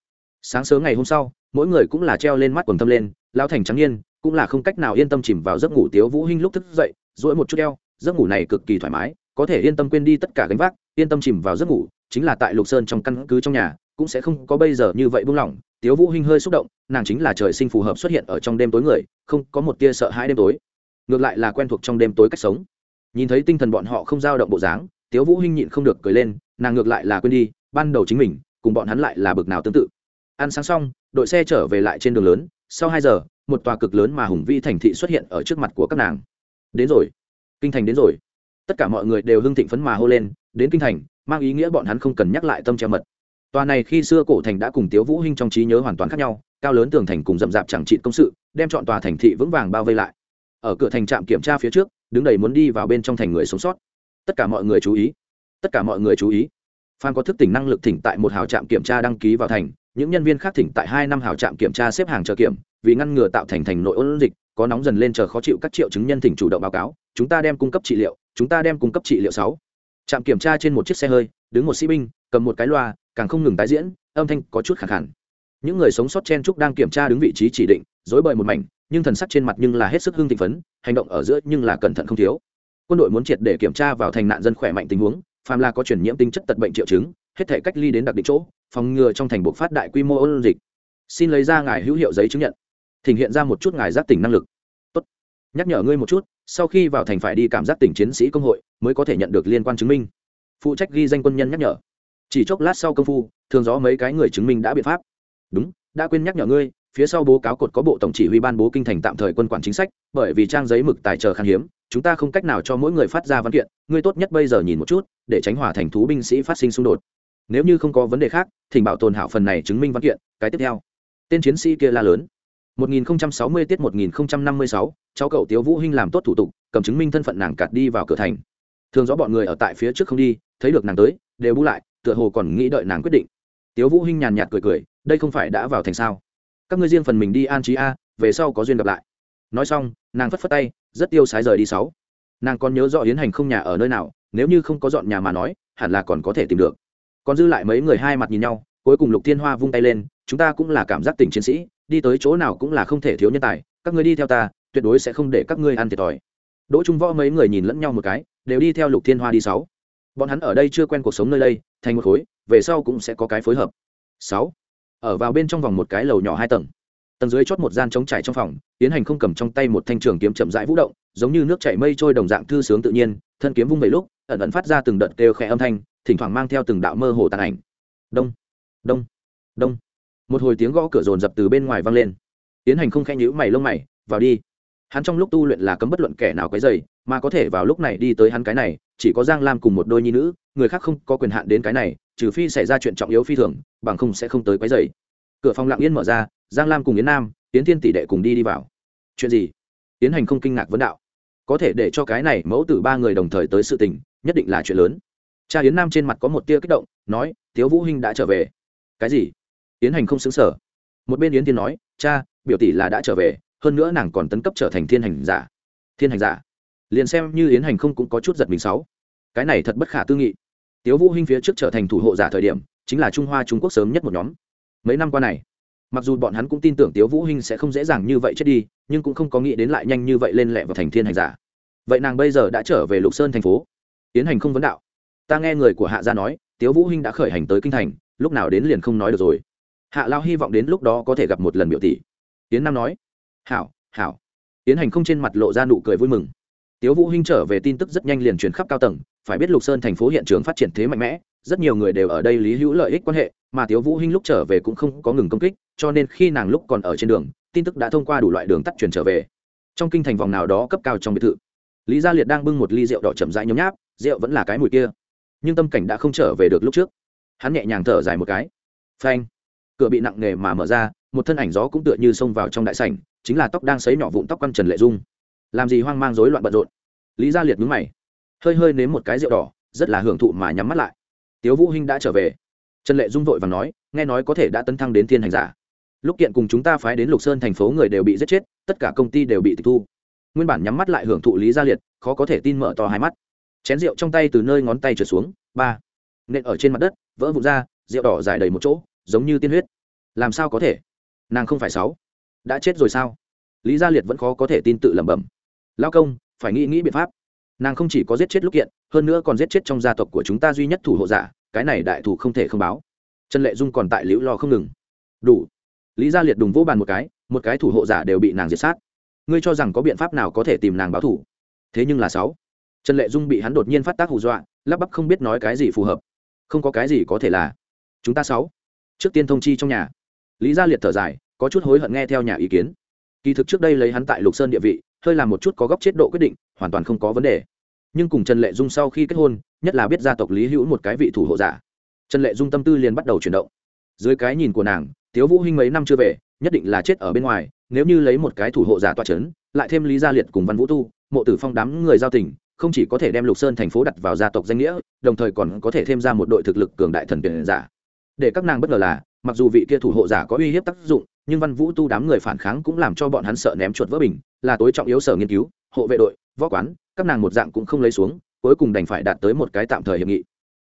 Sáng sớm ngày hôm sau, mỗi người cũng là treo lên mắt quần thâm lên lao thành trắng nhiên cũng là không cách nào yên tâm chìm vào giấc ngủ tiếu vũ hinh lúc thức dậy, duỗi một chút eo, giấc ngủ này cực kỳ thoải mái, có thể yên tâm quên đi tất cả gánh vác, yên tâm chìm vào giấc ngủ, chính là tại lục sơn trong căn cứ trong nhà, cũng sẽ không có bây giờ như vậy buông lỏng tiếu vũ hinh hơi xúc động, nàng chính là trời sinh phù hợp xuất hiện ở trong đêm tối người, không có một tia sợ hãi đêm tối. Ngược lại là quen thuộc trong đêm tối cách sống. Nhìn thấy tinh thần bọn họ không dao động bộ dáng, tiếu vũ hinh nhịn không được cười lên, nàng ngược lại là quên đi, ban đầu chính mình, cùng bọn hắn lại là bực nào tương tự. Ăn sáng xong, đội xe trở về lại trên đường lớn, sau hai giờ, một tòa cực lớn mà hùng vĩ thành thị xuất hiện ở trước mặt của các nàng. Đến rồi. Kinh thành đến rồi. Tất cả mọi người đều hưng thịnh phấn mà hô lên, đến kinh thành, mang ý nghĩa bọn hắn không cần nhắc lại tâm treo mật tòa này khi xưa cổ thành đã cùng tiếu vũ hinh trong trí nhớ hoàn toàn khác nhau, cao lớn tường thành cùng rậm rạp chẳng trị công sự, đem chọn tòa thành thị vững vàng bao vây lại. Ở cửa thành trạm kiểm tra phía trước, đứng đầy muốn đi vào bên trong thành người sống sót. Tất cả mọi người chú ý. Tất cả mọi người chú ý. Phan có thức tỉnh năng lực thỉnh tại một hào trạm kiểm tra đăng ký vào thành, những nhân viên khác thỉnh tại hai năm hào trạm kiểm tra xếp hàng chờ kiểm, vì ngăn ngừa tạo thành thành nội ôn dịch, có nóng dần lên chờ khó chịu các triệu chứng nhân thỉnh chủ động báo cáo, chúng ta đem cung cấp trị liệu, chúng ta đem cung cấp trị liệu sáu. Trạm kiểm tra trên một chiếc xe hơi, đứng một sĩ binh, cầm một cái loa càng không ngừng tái diễn, âm thanh có chút khẳng hẳn. những người sống sót chen trúc đang kiểm tra đứng vị trí chỉ định, dối bời một mảnh, nhưng thần sắc trên mặt nhưng là hết sức hưng thịnh phấn, hành động ở giữa nhưng là cẩn thận không thiếu. Quân đội muốn triệt để kiểm tra vào thành nạn dân khỏe mạnh tình huống, phàm là có chuyển nhiễm tính chất tật bệnh triệu chứng, hết thể cách ly đến đặc định chỗ, phòng ngừa trong thành buộc phát đại quy mô ôn dịch. Xin lấy ra ngài hữu hiệu giấy chứng nhận. Thỉnh hiện ra một chút ngài giác tỉnh năng lực. Tốt. nhắc nhở ngươi một chút, sau khi vào thành phải đi cảm giác tỉnh chiến sĩ công hội, mới có thể nhận được liên quan chứng minh. Phụ trách ghi danh quân nhân nhắc nhở chỉ chốc lát sau công phu thường gió mấy cái người chứng minh đã biện pháp. Đúng đã quên nhắc nhở ngươi phía sau bố cáo cột có bộ tổng chỉ huy ban bố kinh thành tạm thời quân quản chính sách bởi vì trang giấy mực tài trợ khan hiếm chúng ta không cách nào cho mỗi người phát ra văn kiện ngươi tốt nhất bây giờ nhìn một chút để tránh hỏa thành thú binh sĩ phát sinh xung đột. Nếu như không có vấn đề khác thỉnh bảo tồn hảo phần này chứng minh văn kiện cái tiếp theo. Tên chiến sĩ kia la lớn. 1060 tiết 1056, cháu cậu Tiếu Vũ Hinh làm tốt thủ tục, cầm chứng minh thân phận nàng cạt đi vào cửa thành. Thường rõ bọn người ở tại phía trước không đi, thấy được nàng tới, đều bu lại, tựa hồ còn nghĩ đợi nàng quyết định. Tiếu Vũ Hinh nhàn nhạt cười cười, đây không phải đã vào thành sao? Các ngươi riêng phần mình đi an trí a, về sau có duyên gặp lại. Nói xong, nàng phất phất tay, rất tiêu sái rời đi sáu. Nàng còn nhớ rõ Yến Hành không nhà ở nơi nào, nếu như không có dọn nhà mà nói, hẳn là còn có thể tìm được. Còn dư lại mấy người hai mặt nhìn nhau, cuối cùng Lục Thiên Hoa vung tay lên, chúng ta cũng là cảm giác tình chiến sĩ, đi tới chỗ nào cũng là không thể thiếu nhân tài các ngươi đi theo ta tuyệt đối sẽ không để các ngươi ăn thiệt thòi đỗ trung võ mấy người nhìn lẫn nhau một cái đều đi theo lục thiên hoa đi sáu bọn hắn ở đây chưa quen cuộc sống nơi đây thành một khối, về sau cũng sẽ có cái phối hợp. Sáu, ở vào bên trong vòng một cái lầu nhỏ hai tầng. Tầng dưới chót một gian trống trải trong phòng, tiến hành không cầm trong tay một thanh trường kiếm chậm rãi vũ động, giống như nước chảy mây trôi đồng dạng thư sướng tự nhiên, thân kiếm vung vẩy lúc, ẩn ẩn phát ra từng đợt kêu khẽ âm thanh, thỉnh thoảng mang theo từng đạo mơ hồ tàn ảnh. Đông đông đông. Một hồi tiếng gõ cửa rồn rập từ bên ngoài vang lên. Tiến hành không khen nhữ mày lông mày, vào đi. Hắn trong lúc tu luyện là cấm bất luận kẻ nào cái dày mà có thể vào lúc này đi tới hắn cái này chỉ có giang lam cùng một đôi nhi nữ, người khác không có quyền hạn đến cái này, trừ phi xảy ra chuyện trọng yếu phi thường, bằng không sẽ không tới quấy dày cửa phòng lặng yên mở ra, giang lam cùng yến nam, yến thiên tỷ đệ cùng đi đi vào. Chuyện gì? Yến hành không kinh ngạc vấn đạo. Có thể để cho cái này mẫu tử ba người đồng thời tới sự tình, nhất định là chuyện lớn. Cha yến nam trên mặt có một tia kích động, nói, tiếu vũ hinh đã trở về. Cái gì? Yến hành không xứng sở một bên yến tiên nói, cha, biểu tỷ là đã trở về, hơn nữa nàng còn tấn cấp trở thành thiên hành giả. Thiên hành giả? Liền xem như yến hành không cũng có chút giật mình sáu cái này thật bất khả tư nghị. Tiếu vũ hinh phía trước trở thành thủ hộ giả thời điểm, chính là trung hoa trung quốc sớm nhất một nhóm. Mấy năm qua này, mặc dù bọn hắn cũng tin tưởng tiếu vũ hinh sẽ không dễ dàng như vậy chết đi, nhưng cũng không có nghĩ đến lại nhanh như vậy lên lẹ vào thành thiên hành giả. Vậy nàng bây giờ đã trở về lục sơn thành phố, tiến hành không vấn đạo. Ta nghe người của hạ gia nói, tiếu vũ hinh đã khởi hành tới kinh thành, lúc nào đến liền không nói được rồi. Hạ lao hy vọng đến lúc đó có thể gặp một lần biểu tỷ. Tiến nam nói, hảo hảo. Tiến hành không trên mặt lộ ra nụ cười vui mừng. Tiếu vũ hinh trở về tin tức rất nhanh liền truyền khắp cao tầng phải biết lục sơn thành phố hiện trường phát triển thế mạnh mẽ, rất nhiều người đều ở đây lý hữu lợi ích quan hệ, mà tiếu vũ hinh lúc trở về cũng không có ngừng công kích, cho nên khi nàng lúc còn ở trên đường, tin tức đã thông qua đủ loại đường tắt truyền trở về. Trong kinh thành vòng nào đó cấp cao trong biệt thự. Lý gia liệt đang bưng một ly rượu đỏ chậm rãi nhấm nháp, rượu vẫn là cái mùi kia. Nhưng tâm cảnh đã không trở về được lúc trước. Hắn nhẹ nhàng thở dài một cái. Phanh. Cửa bị nặng nề mà mở ra, một thân ảnh gió cũng tựa như xông vào trong đại sảnh, chính là tóc đang sấy nhỏ vụn tóc quăn trần lệ dung. Làm gì hoang mang rối loạn bận rộn? Lý gia liệt nhướng mày hơi hơi nếm một cái rượu đỏ, rất là hưởng thụ mà nhắm mắt lại. Tiếu vũ hinh đã trở về. Trần lệ dung vội và nói, nghe nói có thể đã tấn thăng đến thiên hành giả. Lúc kiện cùng chúng ta phái đến lục sơn thành phố người đều bị giết chết, tất cả công ty đều bị tịch thu. Nguyên bản nhắm mắt lại hưởng thụ lý gia liệt, khó có thể tin mở to hai mắt. Chén rượu trong tay từ nơi ngón tay trượt xuống, ba. Nện ở trên mặt đất, vỡ vụn ra, rượu đỏ dài đầy một chỗ, giống như tiên huyết. Làm sao có thể? Nàng không phải sáu. Đã chết rồi sao? Lý gia liệt vẫn khó có thể tin tự lẩm bẩm. Lao công, phải nghĩ nghĩ biện pháp nàng không chỉ có giết chết lúc kiện, hơn nữa còn giết chết trong gia tộc của chúng ta duy nhất thủ hộ giả, cái này đại thủ không thể không báo. Trần lệ dung còn tại liễu lo không ngừng. Đủ. Lý gia liệt đùng vỗ bàn một cái một cái thủ hộ giả đều bị nàng diệt sát. Ngươi cho rằng có biện pháp nào có thể tìm nàng báo thủ? Thế nhưng là sáu. Trần lệ dung bị hắn đột nhiên phát tác hù dọa, lắp bắp không biết nói cái gì phù hợp. Không có cái gì có thể là. Chúng ta sáu. Trước tiên thông chi trong nhà. Lý gia liệt thở dài, có chút hối hận nghe theo nhà ý kiến. Kỳ thực trước đây lấy hắn tại lục sơn địa vị, hơi làm một chút có góc chết độ quyết định, hoàn toàn không có vấn đề nhưng cùng trần lệ dung sau khi kết hôn, nhất là biết gia tộc lý hữu một cái vị thủ hộ giả. Trần lệ dung tâm tư liền bắt đầu chuyển động. Dưới cái nhìn của nàng, tiếu vũ hinh mấy năm chưa về, nhất định là chết ở bên ngoài, nếu như lấy một cái thủ hộ giả toa chấn, lại thêm lý gia liệt cùng văn vũ tu, mộ tử phong đám người giao tình, không chỉ có thể đem lục sơn thành phố đặt vào gia tộc danh nghĩa, đồng thời còn có thể thêm ra một đội thực lực cường đại thần tuyển giả. Để các nàng bất ngờ là, mặc dù vị kia thủ hộ giả có uy hiếp tác dụng, nhưng văn vũ tu đám người phản kháng cũng làm cho bọn hắn sợ ném chuột vỡ bình, là tối trọng yếu sở nghiên cứu, hộ vệ đội, võ quán các nàng một dạng cũng không lấy xuống, cuối cùng đành phải đạt tới một cái tạm thời hiệp nghị.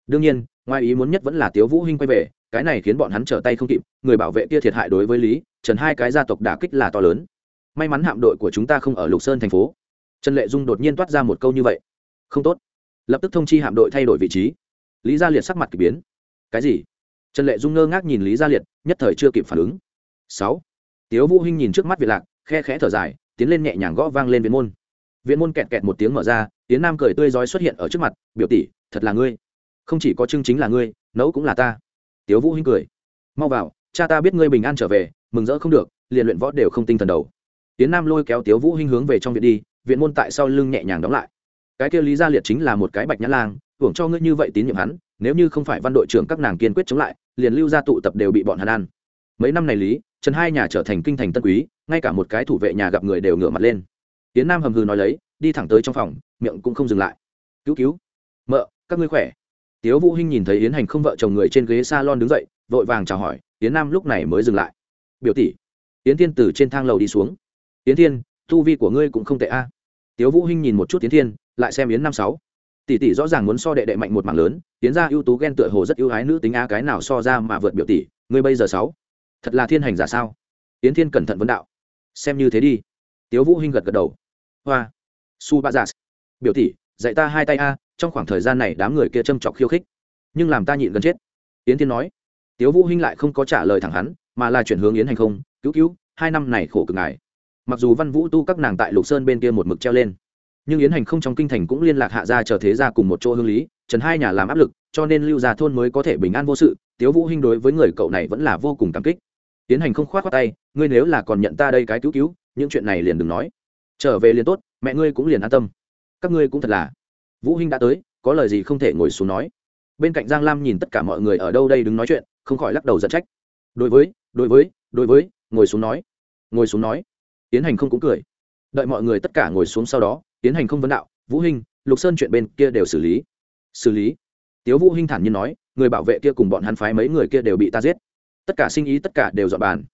Đương nhiên, ngoài ý muốn nhất vẫn là tiếu vũ hinh quay về, cái này khiến bọn hắn trở tay không kịp, người bảo vệ kia thiệt hại đối với lý trần hai cái gia tộc đả kích là to lớn. May mắn hạm đội của chúng ta không ở lục sơn thành phố. Trần lệ dung đột nhiên toát ra một câu như vậy. Không tốt. Lập tức thông chi hạm đội thay đổi vị trí. Lý gia liệt sắc mặt k ỳ biến. Cái gì? Trần lệ dung ngơ ngác nhìn lý gia liệt, nhất thời chưa kịp phản ứng. Sáu. Tiếu vũ hinh nhìn trước mắt việt lạc, khe khẽ thở dài, tiến lên nhẹ nhàng gõ vang lên viện môn viện môn kẹt kẹt một tiếng mở ra tiến nam cười tươi rói xuất hiện ở trước mặt, biểu tỷ, thật là ngươi. Không chỉ có chương chính là ngươi, nấu cũng là ta. Tiếu vũ hinh cười. Mau vào, cha ta biết ngươi bình an trở về, mừng rỡ không được, liền luyện võ đều không tinh thần đầu. Tiến nam lôi kéo tiếu vũ hinh hướng về trong viện đi, viện môn tại sau lưng nhẹ nhàng đóng lại. Cái kia lý gia liệt chính là một cái bạch nhã lang, hưởng cho ngươi như vậy tín nhiệm hắn, nếu như không phải văn đội trưởng các nàng kiên quyết chống lại, liền lưu ra tụ tập đều bị bọn hắn ăn. Mấy năm này lý, trần hai nhà trở thành kinh thành tân quý, ngay cả một cái thủ vệ nhà gặp người đều ngửa mặt lên tiến nam hầm hừ nói lấy, đi thẳng tới trong phòng, miệng cũng không dừng lại. Cứu cứu. Mợ, các ngươi khỏe. Tiếu vũ hinh nhìn thấy yến hành không vợ chồng người trên ghế salon đứng dậy, vội vàng chào hỏi, yến nam lúc này mới dừng lại. Biểu tỷ. Yến thiên từ trên thang lầu đi xuống. Yến thiên, tu vi của ngươi cũng không tệ a. Tiếu vũ hinh nhìn một chút yến thiên, lại xem yến nam sáu. Tỷ tỷ rõ ràng muốn so đệ đệ mạnh một mảng lớn tiến ra ưu tú ghen tựa hồ rất ưu ái nữ tính a, cái nào so ra mà vượt biểu tỷ, ngươi bây giờ sáu. Thật là thiên hành giả sao? Yến thiên cẩn thận vấn đạo. Xem như thế đi. Tiếu vũ hinh gật gật đầu hoa. Su ba giả. Biểu tỷ, dạy ta hai tay a, trong khoảng thời gian này đám người kia châm chọc khiêu khích. Nhưng làm ta nhịn gần chết. Yến thiên nói. Tiếu vũ hinh lại không có trả lời thẳng hắn, mà là chuyển hướng yến hành không, cứu cứu, hai năm này khổ cực ngài. Mặc dù văn vũ tu các nàng tại lục sơn bên kia một mực treo lên, nhưng yến hành không trong kinh thành cũng liên lạc hạ ra chờ thế ra cùng một chỗ hương lý, trần hai nhà làm áp lực, cho nên lưu gia thôn mới có thể bình an vô sự, tiếu vũ hinh đối với người cậu này vẫn là vô cùng cảm kích. Yến hành không khoát khoát tay, ngươi nếu là còn nhận ta đây cái cứu cứu, những chuyện này liền đừng nói trở về liền tốt, mẹ ngươi cũng liền an tâm. Các ngươi cũng thật là. Vũ hinh đã tới, có lời gì không thể ngồi xuống nói. Bên cạnh giang lam nhìn tất cả mọi người ở đâu đây đứng nói chuyện, không khỏi lắc đầu giận trách. Đối với đối với đối với, ngồi xuống nói. Ngồi xuống nói. Tiến hành không cũng cười. Đợi mọi người tất cả ngồi xuống sau đó tiến hành không vấn đạo, vũ hinh, lục sơn chuyện bên kia đều xử lý. Xử lý? Tiếu vũ hinh thản nhiên nói, người bảo vệ kia cùng bọn hắn phái mấy người kia đều bị ta giết. Tất cả sinh ý tất cả đều dọn bàn.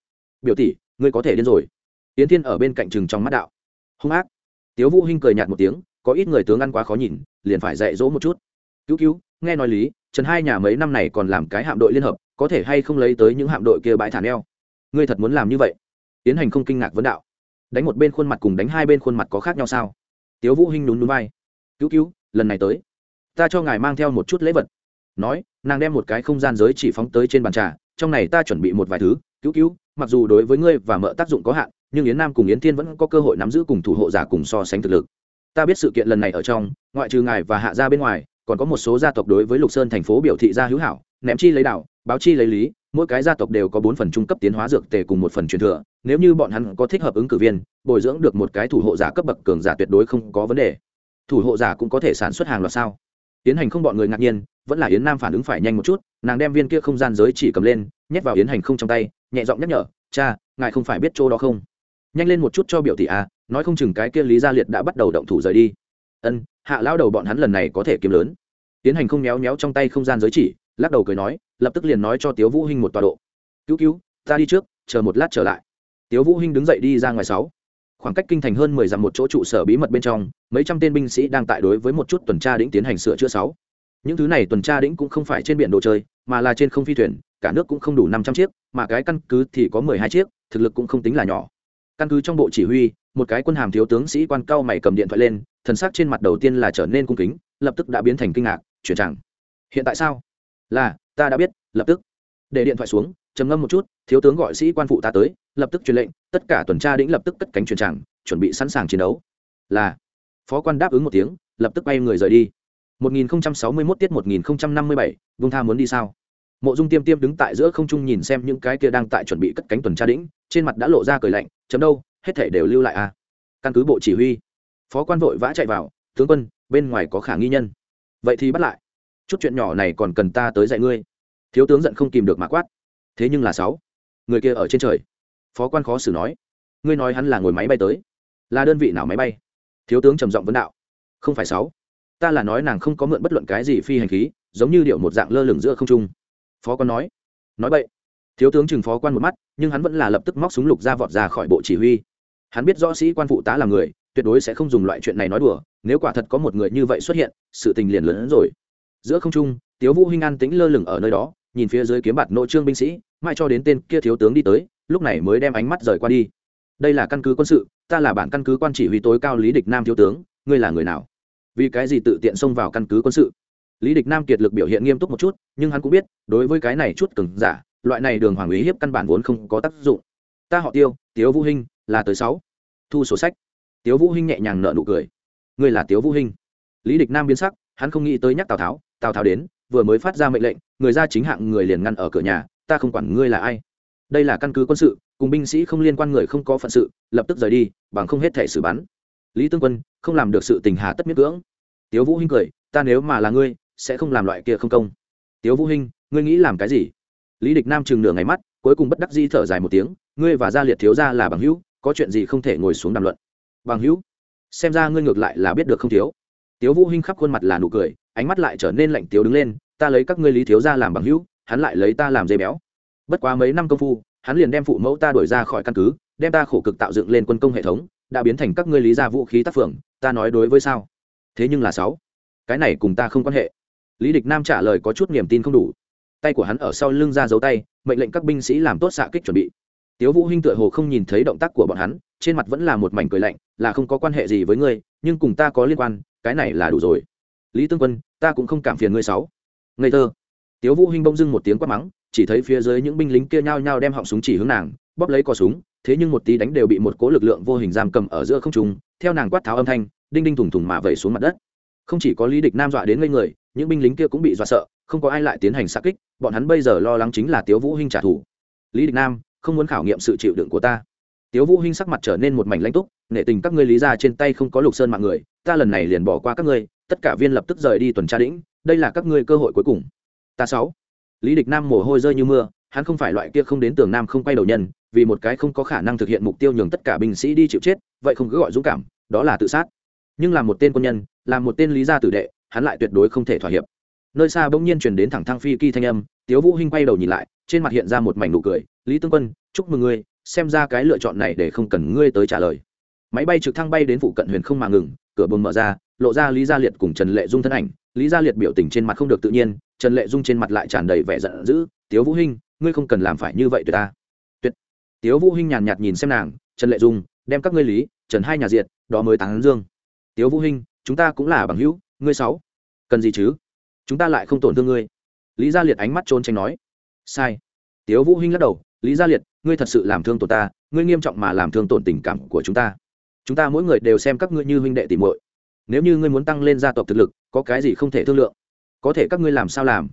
Biểu tỷ, ngươi có thể điên rồi. Tiến thiên ở bên cạnh chừng trong mắt đạo hung ác. Tiếu vũ hinh cười nhạt một tiếng, có ít người tướng ăn quá khó nhìn, liền phải dạy dỗ một chút. Cứu cứu, nghe nói lý, trần hai nhà mấy năm này còn làm cái hạm đội liên hợp, có thể hay không lấy tới những hạm đội kia bãi thả neo? Ngươi thật muốn làm như vậy? Tiến hành không kinh ngạc vấn đạo. Đánh một bên khuôn mặt cùng đánh hai bên khuôn mặt có khác nhau sao? Tiếu vũ hinh nhún núi vai. cứu cứu, lần này tới, ta cho ngài mang theo một chút lễ vật. Nói, nàng đem một cái không gian giới chỉ phóng tới trên bàn trà trong này ta chuẩn bị một vài thứ, cứu cứu, mặc dù đối với ngươi và mợ tác dụng có hạn, nhưng yến nam cùng yến thiên vẫn có cơ hội nắm giữ cùng thủ hộ giả cùng so sánh thực lực. Ta biết sự kiện lần này ở trong, ngoại trừ ngài và hạ gia bên ngoài, còn có một số gia tộc đối với lục sơn thành phố biểu thị gia hữu hảo, ném chi lấy đạo, báo chi lấy lý, mỗi cái gia tộc đều có bốn phần trung cấp tiến hóa dược tề cùng một phần truyền thừa, nếu như bọn hắn có thích hợp ứng cử viên, bồi dưỡng được một cái thủ hộ giả cấp bậc cường giả tuyệt đối không có vấn đề. Thủ hộ giả cũng có thể sản xuất hàng loạt sao? Tiến hành không bọn người ngạc nhiên, vẫn là yến nam phản ứng phải nhanh một chút, nàng đem viên kia không gian giới chỉ cầm lên, nhét vào yến hành không trong tay, nhẹ giọng nhắc nhở, cha, ngài không phải biết chỗ đó không? Nhanh lên một chút cho biểu thị a à, nói không chừng cái kia lý gia liệt đã bắt đầu động thủ rời đi. Ân, hạ lao đầu bọn hắn lần này có thể kiếm lớn. Tiến hành không méo méo trong tay không gian giới chỉ, lắc đầu cười nói, lập tức liền nói cho tiếu vũ hinh một tọa độ. Cứu cứu, ta đi trước, chờ một lát trở lại. Tiếu vũ hinh đứng dậy đi ra ngoài sáu khoảng cách kinh thành hơn mười dặm một chỗ trụ sở bí mật bên trong, mấy trăm tên binh sĩ đang tại đối với một chút tuần tra đĩnh tiến hành sửa chữa sáu. Những thứ này tuần tra đĩnh cũng không phải trên biển đồ chơi, mà là trên không phi thuyền, cả nước cũng không đủ năm trăm chiếc, mà cái căn cứ thì có mười hai chiếc, thực lực cũng không tính là nhỏ. Căn cứ trong bộ chỉ huy, một cái quân hàm thiếu tướng sĩ quan cao mày cầm điện thoại lên, thần sắc trên mặt đầu tiên là trở nên cung kính, lập tức đã biến thành kinh ngạc, chuyển chẳng hiện tại sao? Là, ta đã biết, lập tức. Để điện thoại xuống, trầm ngâm một chút, thiếu tướng gọi sĩ quan phụ ta tới lập tức truyền lệnh tất cả tuần tra đĩnh lập tức cất cánh truyền tràng chuẩn bị sẵn sàng chiến đấu là phó quan đáp ứng một tiếng lập tức bay người rời đi 1061 tiết 1057, Vung Tha muốn đi sao? Mộ Dung Tiêm Tiêm đứng tại giữa không trung nhìn xem những cái kia đang tại chuẩn bị cất cánh tuần tra đĩnh, trên mặt đã lộ ra cười lạnh, chấm đâu, hết thảy đều lưu lại à? Căn cứ bộ chỉ huy. Phó quan vội vã chạy vào, tướng quân, bên ngoài có khả nghi nhân. Vậy thì bắt lại. Chút chuyện nhỏ này còn cần ta tới dạy ngươi. Thiếu tướng giận không kìm được mà quát. Thế nhưng là sáu, người kia ở trên trời. Phó quan khó xử nói, ngươi nói hắn là ngồi máy bay tới, là đơn vị nào máy bay? Thiếu tướng trầm giọng vấn đạo. Không phải sáu, ta là nói nàng không có mượn bất luận cái gì phi hành khí, giống như điệu một dạng lơ lửng giữa không trung phó quan nói nói vậy thiếu tướng chừng phó quan một mắt nhưng hắn vẫn là lập tức móc súng lục ra vọt ra khỏi bộ chỉ huy hắn biết rõ sĩ quan phụ tá là người tuyệt đối sẽ không dùng loại chuyện này nói đùa nếu quả thật có một người như vậy xuất hiện sự tình liền lớn hơn rồi giữa không trung tiếu vũ hinh an tĩnh lơ lửng ở nơi đó nhìn phía dưới kiếm bạt nội trương binh sĩ mãi cho đến tên kia thiếu tướng đi tới lúc này mới đem ánh mắt rời qua đi. Đây là căn cứ quân sự, ta là bản căn cứ quan chỉ huy tối cao lý địch nam thiếu tướng, ngươi là người nào? Vì cái gì tự tiện xông vào căn cứ quân sự? Lý địch nam kiệt lực biểu hiện nghiêm túc một chút, nhưng hắn cũng biết, đối với cái này chút cứng giả, loại này đường hoàng ý hiếp căn bản vốn không có tác dụng. Ta họ tiêu, tiếu vũ hinh, là tới sáu. Thu sổ sách. Tiếu vũ hinh nhẹ nhàng nở nụ cười. Ngươi là tiếu vũ hinh. Lý địch nam biến sắc, hắn không nghĩ tới nhắc tào tháo tào tháo đến, vừa mới phát ra mệnh lệnh, người ra chính hạng người liền ngăn ở cửa nhà, ta không quản ngươi là ai đây là căn cứ quân sự, cùng binh sĩ không liên quan người không có phận sự, lập tức rời đi, bằng không hết thể xử bắn. Lý tương quân, không làm được sự tình hà tất miết cưỡng. Tiếu vũ hinh cười, ta nếu mà là ngươi, sẽ không làm loại kia không công. Tiếu vũ hinh, ngươi nghĩ làm cái gì? Lý địch nam chừng nửa ngày mắt, cuối cùng bất đắc dĩ thở dài một tiếng, ngươi và gia liệt thiếu gia là bằng hữu, có chuyện gì không thể ngồi xuống đàm luận. Bằng hữu? Xem ra ngươi ngược lại là biết được không thiếu. Tiếu vũ hinh khắp khuôn mặt là nụ cười, ánh mắt lại trở nên lạnh tiếu đứng lên, ta lấy các ngươi lý thiếu gia làm bằng hữu, hắn lại lấy ta làm dây béo bất quá mấy năm công phu, hắn liền đem phụ mẫu ta đuổi ra khỏi căn cứ, đem ta khổ cực tạo dựng lên quân công hệ thống, đã biến thành các ngươi lý gia vũ khí tác phường, ta nói đối với sao? Thế nhưng là sáu, cái này cùng ta không quan hệ. Lý địch nam trả lời có chút niềm tin không đủ. Tay của hắn ở sau lưng ra dấu tay, mệnh lệnh các binh sĩ làm tốt xạ kích chuẩn bị. Tiếu vũ hinh tựa hồ không nhìn thấy động tác của bọn hắn, trên mặt vẫn là một mảnh cười lạnh, là không có quan hệ gì với ngươi, nhưng cùng ta có liên quan, cái này là đủ rồi. Lý tương quân, ta cũng không cảm phiền ngươi sáu. Ngây thơ. Tiếu vũ hinh bỗng dưng một tiếng quát mắng chỉ thấy phía dưới những binh lính kia nhao nhao đem họng súng chỉ hướng nàng, bóp lấy cò súng, thế nhưng một tí đánh đều bị một cố lực lượng vô hình giam cầm ở giữa không trung, theo nàng quát tháo âm thanh, đinh đinh thủng thủng mà vẩy xuống mặt đất. Không chỉ có lý địch nam dọa đến ngây người, những binh lính kia cũng bị dọa sợ, không có ai lại tiến hành sát kích, bọn hắn bây giờ lo lắng chính là tiếu vũ hinh trả thù. Lý địch nam, không muốn khảo nghiệm sự chịu đựng của ta. Tiếu vũ hinh sắc mặt trở nên một mảnh lãnh túc, nể tình các ngươi lý ra trên tay không có lục sơn mạng người, ta lần này liền bỏ qua các ngươi, tất cả viên lập tức rời đi tuần tra đĩnh đây là các ngươi cơ hội cuối cùng. Ta sáu lý địch nam mồ hôi rơi như mưa, hắn không phải loại kia không đến tường nam không quay đầu nhân, vì một cái không có khả năng thực hiện mục tiêu nhường tất cả binh sĩ đi chịu chết, vậy không cứ gọi dũng cảm, đó là tự sát. Nhưng là một tên quân nhân là một tên lý gia tử đệ, hắn lại tuyệt đối không thể thỏa hiệp. Nơi xa bỗng nhiên truyền đến thẳng thăng phi kỳ thanh âm, tiếu vũ hinh quay đầu nhìn lại, trên mặt hiện ra một mảnh nụ cười, lý tương quân, chúc mừng ngươi, xem ra cái lựa chọn này để không cần ngươi tới trả lời máy bay trực thăng bay đến phụ cận huyền không mà ngừng, cửa buồng mở ra, lộ ra lý gia liệt cùng trần lệ dung thân ảnh. Lý gia liệt biểu tình trên mặt không được tự nhiên, trần lệ dung trên mặt lại tràn đầy vẻ giận dữ, tiếu vũ hinh, ngươi không cần làm phải như vậy tuyệt ta. Tuyệt. Tiếu vũ hinh nhàn nhạt nhìn xem nàng, trần lệ dung, đem các ngươi lý, trần hai nhà diệt, đó mới tán dương. Tiếu vũ hinh, chúng ta cũng là bằng hữu, ngươi sáu, cần gì chứ? Chúng ta lại không tổn thương ngươi. Lý gia liệt ánh mắt trôn tranh nói. Sai. Tiếu vũ hinh lắc đầu, lý gia liệt, ngươi thật sự làm thương tổn ta, ngươi nghiêm trọng mà làm thương tổn tình cảm của chúng ta chúng ta mỗi người đều xem các ngươi như huynh đệ tỷ muội. Nếu như ngươi muốn tăng lên gia tộc thực lực, có cái gì không thể thương lượng? Có thể các ngươi làm sao làm?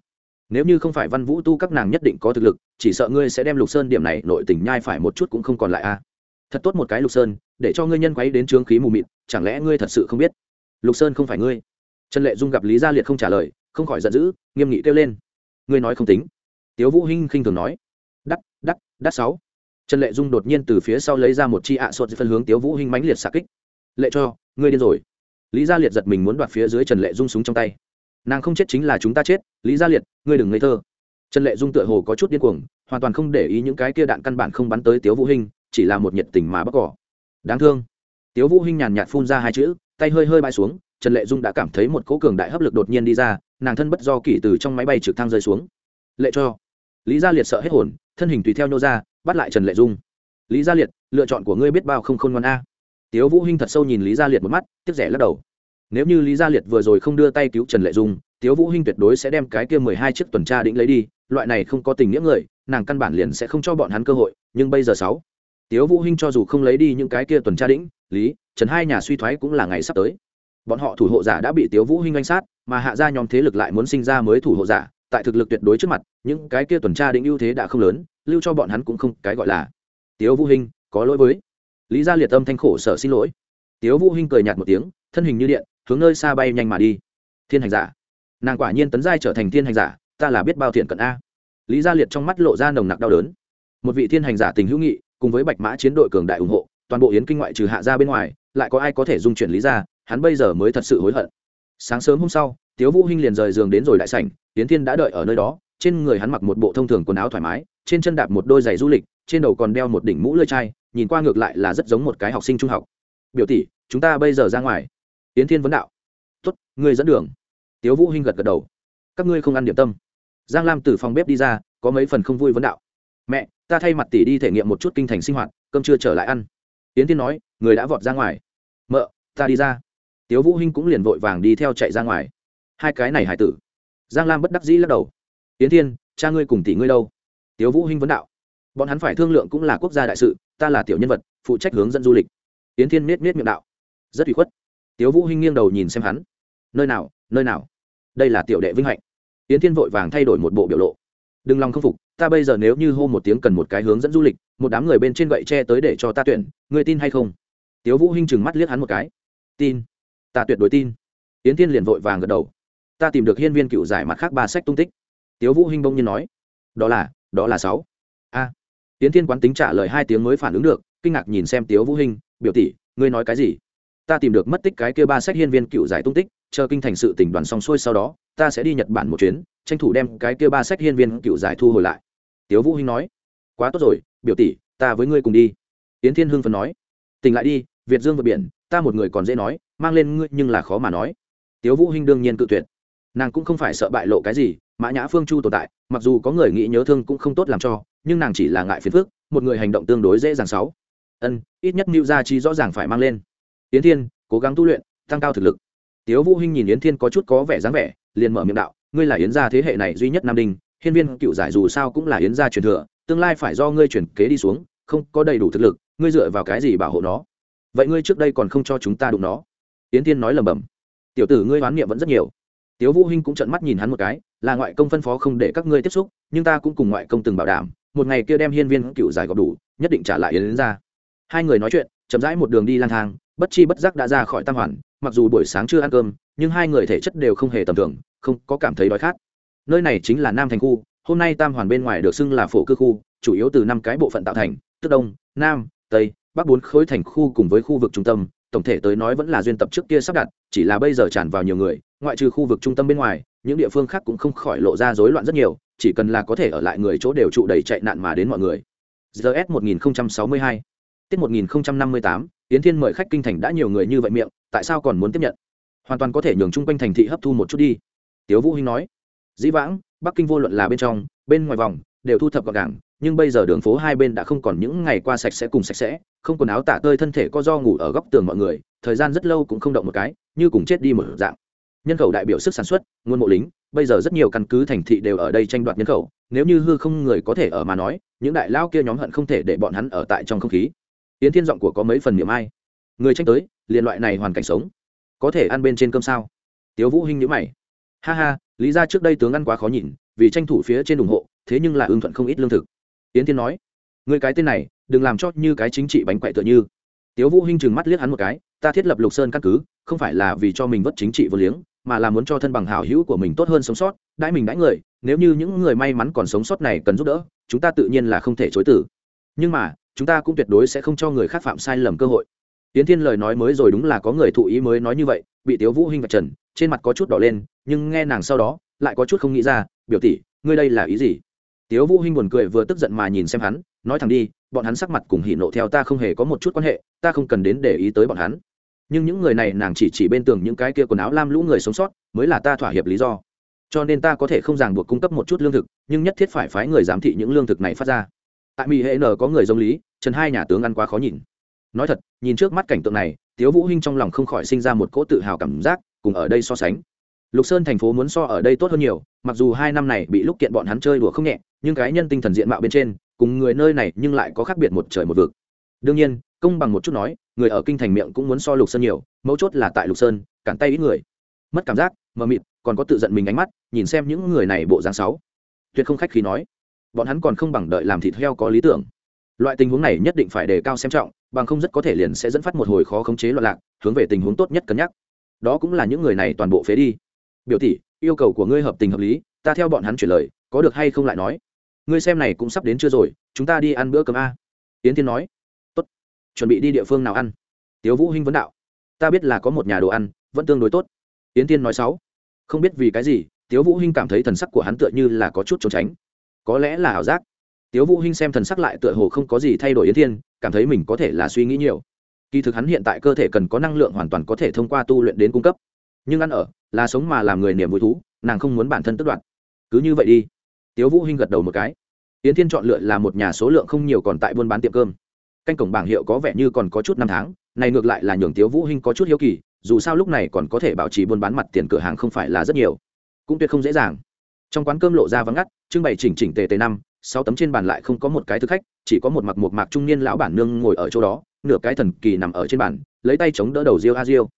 Nếu như không phải văn vũ tu các nàng nhất định có thực lực, chỉ sợ ngươi sẽ đem lục sơn điểm này nội tình nhai phải một chút cũng không còn lại a. Thật tốt một cái lục sơn, để cho ngươi nhân quấy đến trướng khí mù mịt, chẳng lẽ ngươi thật sự không biết? Lục sơn không phải ngươi. Trần lệ dung gặp lý gia liệt không trả lời, không khỏi giận dữ, nghiêm nghị kêu lên. Ngươi nói không tính. Tiếu vũ hinh khinh thường nói. Đắt đắt đắt sáu trần lệ dung đột nhiên từ phía sau lấy ra một chi ạ à sốt phân hướng tiếu vũ hinh mãnh liệt xạ kích. Lệ cho, ngươi điên rồi. Lý gia liệt giật mình muốn đoạt phía dưới trần lệ dung súng trong tay. Nàng không chết chính là chúng ta chết, lý gia liệt, ngươi đừng ngây thơ. Trần lệ dung tựa hồ có chút điên cuồng, hoàn toàn không để ý những cái kia đạn căn bản không bắn tới tiếu vũ hinh, chỉ là một nhiệt tình mà bất cỏ. Đáng thương. Tiếu vũ hinh nhàn nhạt phun ra hai chữ, tay hơi hơi bay xuống, trần lệ dung đã cảm thấy một cỗ cường đại hấp lực đột nhiên đi ra, nàng thân bất do kỷ từ trong máy bay trực thăng rơi xuống. Lệ cho. Lý gia liệt sợ hết hồn, thân hình tùy theo nhô ra bắt lại trần lệ dung. Lý gia liệt, lựa chọn của ngươi biết bao không khôn ngoan a? Tiếu vũ hinh thật sâu nhìn lý gia liệt một mắt, tiếc rẻ lắc đầu. Nếu như lý gia liệt vừa rồi không đưa tay cứu trần lệ dung, tiếu vũ hinh tuyệt đối sẽ đem cái kia mười hai chiếc tuần tra định lấy đi, loại này không có tình nghĩa người, nàng căn bản liền sẽ không cho bọn hắn cơ hội, nhưng bây giờ sáu. Tiếu vũ hinh cho dù không lấy đi những cái kia tuần tra định lý, trần hai nhà suy thoái cũng là ngày sắp tới. Bọn họ thủ hộ giả đã bị tiếu vũ hinh anh sát, mà hạ gia nhóm thế lực lại muốn sinh ra mới thủ hộ giả tại thực lực tuyệt đối trước mặt, những cái kia tuần tra định ưu thế đã không lớn, lưu cho bọn hắn cũng không cái gọi là. Tiếu vũ hinh, có lỗi với. Lý gia liệt âm thanh khổ sở xin lỗi. Tiếu vũ hinh cười nhạt một tiếng, thân hình như điện, hướng nơi xa bay nhanh mà đi. Thiên hành giả. Nàng quả nhiên tấn giai trở thành thiên hành giả, ta là biết bao thiện cận a. Lý gia liệt trong mắt lộ ra nồng nặc đau đớn. Một vị thiên hành giả tình hữu nghị, cùng với bạch mã chiến đội cường đại ủng hộ, toàn bộ yến kinh ngoại trừ hạ gia bên ngoài, lại có ai có thể dung chuyển lý gia, hắn bây giờ mới thật sự hối hận. Sáng sớm hôm sau tiếu vũ hinh liền rời giường đến rồi đại sảnh tiến thiên đã đợi ở nơi đó, trên người hắn mặc một bộ thông thường quần áo thoải mái, trên chân đạp một đôi giày du lịch, trên đầu còn đeo một đỉnh mũ lưỡi chai, nhìn qua ngược lại là rất giống một cái học sinh trung học. Biểu tỷ, chúng ta bây giờ ra ngoài. Tiễn thiên vấn đạo. Tốt, ngươi dẫn đường. Tiếu vũ hinh gật gật đầu. Các ngươi không ăn điểm tâm. Giang lam từ phòng bếp đi ra, có mấy phần không vui vấn đạo. Mẹ, ta thay mặt tỷ đi thể nghiệm một chút kinh thành sinh hoạt, cơm chưa trở lại ăn. Tiễn thiên nói, người đã vọt ra ngoài. Mợ, ta đi ra. Tiếu vũ hinh cũng liền vội vàng đi theo chạy ra ngoài hai cái này hải tử. Giang lam bất đắc dĩ lắc đầu. Yến thiên, cha ngươi cùng tỷ ngươi đâu? Tiếu vũ hinh vấn đạo. Bọn hắn phải thương lượng cũng là quốc gia đại sự, ta là tiểu nhân vật, phụ trách hướng dẫn du lịch. Yến thiên miết miết miệng đạo. Rất ủy khuất. Tiếu vũ hinh nghiêng đầu nhìn xem hắn. Nơi nào nơi nào? Đây là tiểu đệ vinh hạnh. Yến thiên vội vàng thay đổi một bộ biểu lộ. Đừng lòng không phục, ta bây giờ nếu như hô một tiếng cần một cái hướng dẫn du lịch, một đám người bên trên gậy tre tới để cho ta tuyển người tin hay không? Tiếu vũ hinh chừng mắt liếc hắn một cái. Tin. Ta tuyệt đối tin. Yến thiên liền vội vàng gật đầu ta tìm được hiên viên cựu giải mặt khác ba sách tung tích. Tiếu vũ hinh bông nhiên nói, đó là đó là sáu. A. À. thiên quán tính trả lời hai tiếng mới phản ứng được, kinh ngạc nhìn xem tiếu vũ hinh, biểu tỷ, ngươi nói cái gì? Ta tìm được mất tích cái kia ba sách hiên viên cựu giải tung tích, chờ kinh thành sự tỉnh đoàn xong xuôi sau đó, ta sẽ đi nhật bản một chuyến, tranh thủ đem cái kia ba sách hiên viên cựu giải thu hồi lại. Tiếu vũ hinh nói, quá tốt rồi, biểu tỷ, ta với ngươi cùng đi. Tiến thiên hưng phấn nói, tỉnh lại đi, việt dương vượt biển, ta một người còn dễ nói, mang lên ngươi nhưng là khó mà nói. Tiếu vũ hinh đương nhiên cự tuyệt nàng cũng không phải sợ bại lộ cái gì, mã nhã phương chu tồn tại, mặc dù có người nghĩ nhớ thương cũng không tốt làm cho, nhưng nàng chỉ là ngại phiền phức, một người hành động tương đối dễ dàng sáu. Ân, ít nhất mưu gia chi rõ ràng phải mang lên. Yến thiên, cố gắng tu luyện, tăng cao thực lực. Tiếu vũ hinh nhìn yến thiên có chút có vẻ dáng vẻ, liền mở miệng đạo, ngươi là yến gia thế hệ này duy nhất nam đinh, hiên viên cựu giải dù sao cũng là yến gia truyền thừa, tương lai phải do ngươi truyền kế đi xuống, không có đầy đủ thực lực, ngươi dựa vào cái gì bảo hộ nó? Vậy ngươi trước đây còn không cho chúng ta đụng nó? Yến thiên nói lầm bầm tiểu tử ngươi oán niệm vẫn rất nhiều tiếu vũ hinh cũng trợn mắt nhìn hắn một cái, là ngoại công phân phó không để các ngươi tiếp xúc, nhưng ta cũng cùng ngoại công từng bảo đảm, một ngày kia đem hiên viên cựu giải gọp đủ, nhất định trả lại yến ra. Hai người nói chuyện, chậm rãi một đường đi lang thang, bất chi bất giác đã ra khỏi tam hoàn, mặc dù buổi sáng chưa ăn cơm, nhưng hai người thể chất đều không hề tầm thường, không có cảm thấy đói khát. Nơi này chính là nam thành khu, hôm nay tam hoàn bên ngoài được xưng là phổ cư khu, chủ yếu từ năm cái bộ phận tạo thành, tức đông, nam, tây, bắc bốn khối thành khu cùng với khu vực trung tâm tổng thể tới nói vẫn là duyên tập trước kia sắp đặt, chỉ là bây giờ tràn vào nhiều người, ngoại trừ khu vực trung tâm bên ngoài, những địa phương khác cũng không khỏi lộ ra rối loạn rất nhiều, chỉ cần là có thể ở lại người chỗ đều trụ đầy chạy nạn mà đến mọi người. Gs 1062 tiết 1058 yến thiên mời khách kinh thành đã nhiều người như vậy miệng, tại sao còn muốn tiếp nhận? Hoàn toàn có thể nhường chung quanh thành thị hấp thu một chút đi. Tiếu vũ hinh nói. Dĩ vãng, bắc kinh vô luận là bên trong, bên ngoài vòng, đều thu thập gọn gàng nhưng bây giờ đường phố hai bên đã không còn những ngày qua sạch sẽ cùng sạch sẽ, không quần áo tả tơi thân thể có do ngủ ở góc tường mọi người, thời gian rất lâu cũng không động một cái, như cùng chết đi một dạng. Nhân khẩu đại biểu sức sản xuất, nguồn mộ lính, bây giờ rất nhiều căn cứ thành thị đều ở đây tranh đoạt nhân khẩu, nếu như hư không người có thể ở mà nói, những đại lao kia nhóm hận không thể để bọn hắn ở tại trong không khí. Yến thiên giọng của có mấy phần niệm ai. Người tranh tới, liền loại này hoàn cảnh sống. Có thể ăn bên trên cơm sao? Tiếu vũ hinh nhíu mày. Ha ha, lý ra trước đây tướng ăn quá khó nhìn, vì tranh thủ phía trên ủng hộ, thế nhưng là ưng thuận không ít lương thực tiến thiên nói người cái tên này, đừng làm cho như cái chính trị bánh quậy tựa như. Tiếu vũ hinh chừng mắt liếc hắn một cái, ta thiết lập lục sơn căn cứ, không phải là vì cho mình vất chính trị vô liếng, mà là muốn cho thân bằng hảo hữu của mình tốt hơn sống sót, đãi mình đãi người, nếu như những người may mắn còn sống sót này cần giúp đỡ, chúng ta tự nhiên là không thể chối từ. Nhưng mà, chúng ta cũng tuyệt đối sẽ không cho người khác phạm sai lầm cơ hội. Tiến thiên lời nói mới rồi đúng là có người thụ ý mới nói như vậy, bị tiếu vũ hinh vạch trần, trên mặt có chút đỏ lên, nhưng nghe nàng sau đó, lại có chút không nghĩ ra, biểu tỷ, ngươi đây là ý gì? Tiếu vũ hinh buồn cười vừa tức giận mà nhìn xem hắn, nói thẳng đi, bọn hắn sắc mặt cùng hỉ nộ theo ta không hề có một chút quan hệ, ta không cần đến để ý tới bọn hắn. Nhưng những người này nàng chỉ chỉ bên tường những cái kia quần áo lam lũ người sống sót, mới là ta thỏa hiệp lý do. Cho nên ta có thể không ràng buộc cung cấp một chút lương thực, nhưng nhất thiết phải phái người giám thị những lương thực này phát ra. Tại mỹ hệ n có người giống lý, trần hai nhà tướng ăn quá khó nhìn. Nói thật, nhìn trước mắt cảnh tượng này, tiếu vũ hinh trong lòng không khỏi sinh ra một cỗ tự hào cảm giác, cùng ở đây so sánh lục sơn thành phố muốn so ở đây tốt hơn nhiều, mặc dù hai năm này bị lúc kiện bọn hắn chơi đùa không nhẹ, nhưng cái nhân tinh thần diện mạo bên trên, cùng người nơi này nhưng lại có khác biệt một trời một vực. Đương nhiên, công bằng một chút nói, người ở kinh thành miệng cũng muốn so lục sơn nhiều, mấu chốt là tại lục sơn, cản tay ít người. Mất cảm giác, mờ mịt, còn có tự giận mình ánh mắt, nhìn xem những người này bộ dáng sáu tuyệt không khách khí nói. Bọn hắn còn không bằng đợi làm thịt heo có lý tưởng. Loại tình huống này nhất định phải đề cao xem trọng, bằng không rất có thể liền sẽ dẫn phát một hồi khó khống chế loạn lạc, hướng về tình huống tốt nhất cân nhắc. Đó cũng là những người này toàn bộ phế đi biểu tỷ, yêu cầu của ngươi hợp tình hợp lý, ta theo bọn hắn chuyển lời, có được hay không lại nói. Ngươi xem này cũng sắp đến chưa rồi, chúng ta đi ăn bữa cơm a. Yến thiên nói. Tốt, chuẩn bị đi địa phương nào ăn? Tiếu vũ hinh vấn đạo. Ta biết là có một nhà đồ ăn, vẫn tương đối tốt. Yến thiên nói sáu. Không biết vì cái gì, tiếu vũ hinh cảm thấy thần sắc của hắn tựa như là có chút trốn tránh. Có lẽ là ảo giác. Tiếu vũ hinh xem thần sắc lại tựa hồ không có gì thay đổi yến thiên, cảm thấy mình có thể là suy nghĩ nhiều. Kỳ thực hắn hiện tại cơ thể cần có năng lượng hoàn toàn có thể thông qua tu luyện đến cung cấp nhưng ăn ở là sống mà làm người niềm vui thú, nàng không muốn bản thân tức đoạt. Cứ như vậy đi. Tiếu vũ hinh gật đầu một cái. Yến thiên chọn lựa là một nhà số lượng không nhiều còn tại buôn bán tiệm cơm. Canh cổng bảng hiệu có vẻ như còn có chút năm tháng, này ngược lại là nhường tiếu vũ hinh có chút hiếu kỳ, dù sao lúc này còn có thể bảo trì buôn bán mặt tiền cửa hàng không phải là rất nhiều. Cũng tuyệt không dễ dàng. Trong quán cơm lộ ra vắng ngắt, trưng bày chỉnh chỉnh tề tề năm, sáu tấm trên bàn lại không có một cái thực khách, chỉ có một mặc một mạc trung niên lão bản nương ngồi ở chỗ đó, nửa cái thần kỳ nằm ở trên bàn, lấy tay chống đỡ đầu riêu a riêu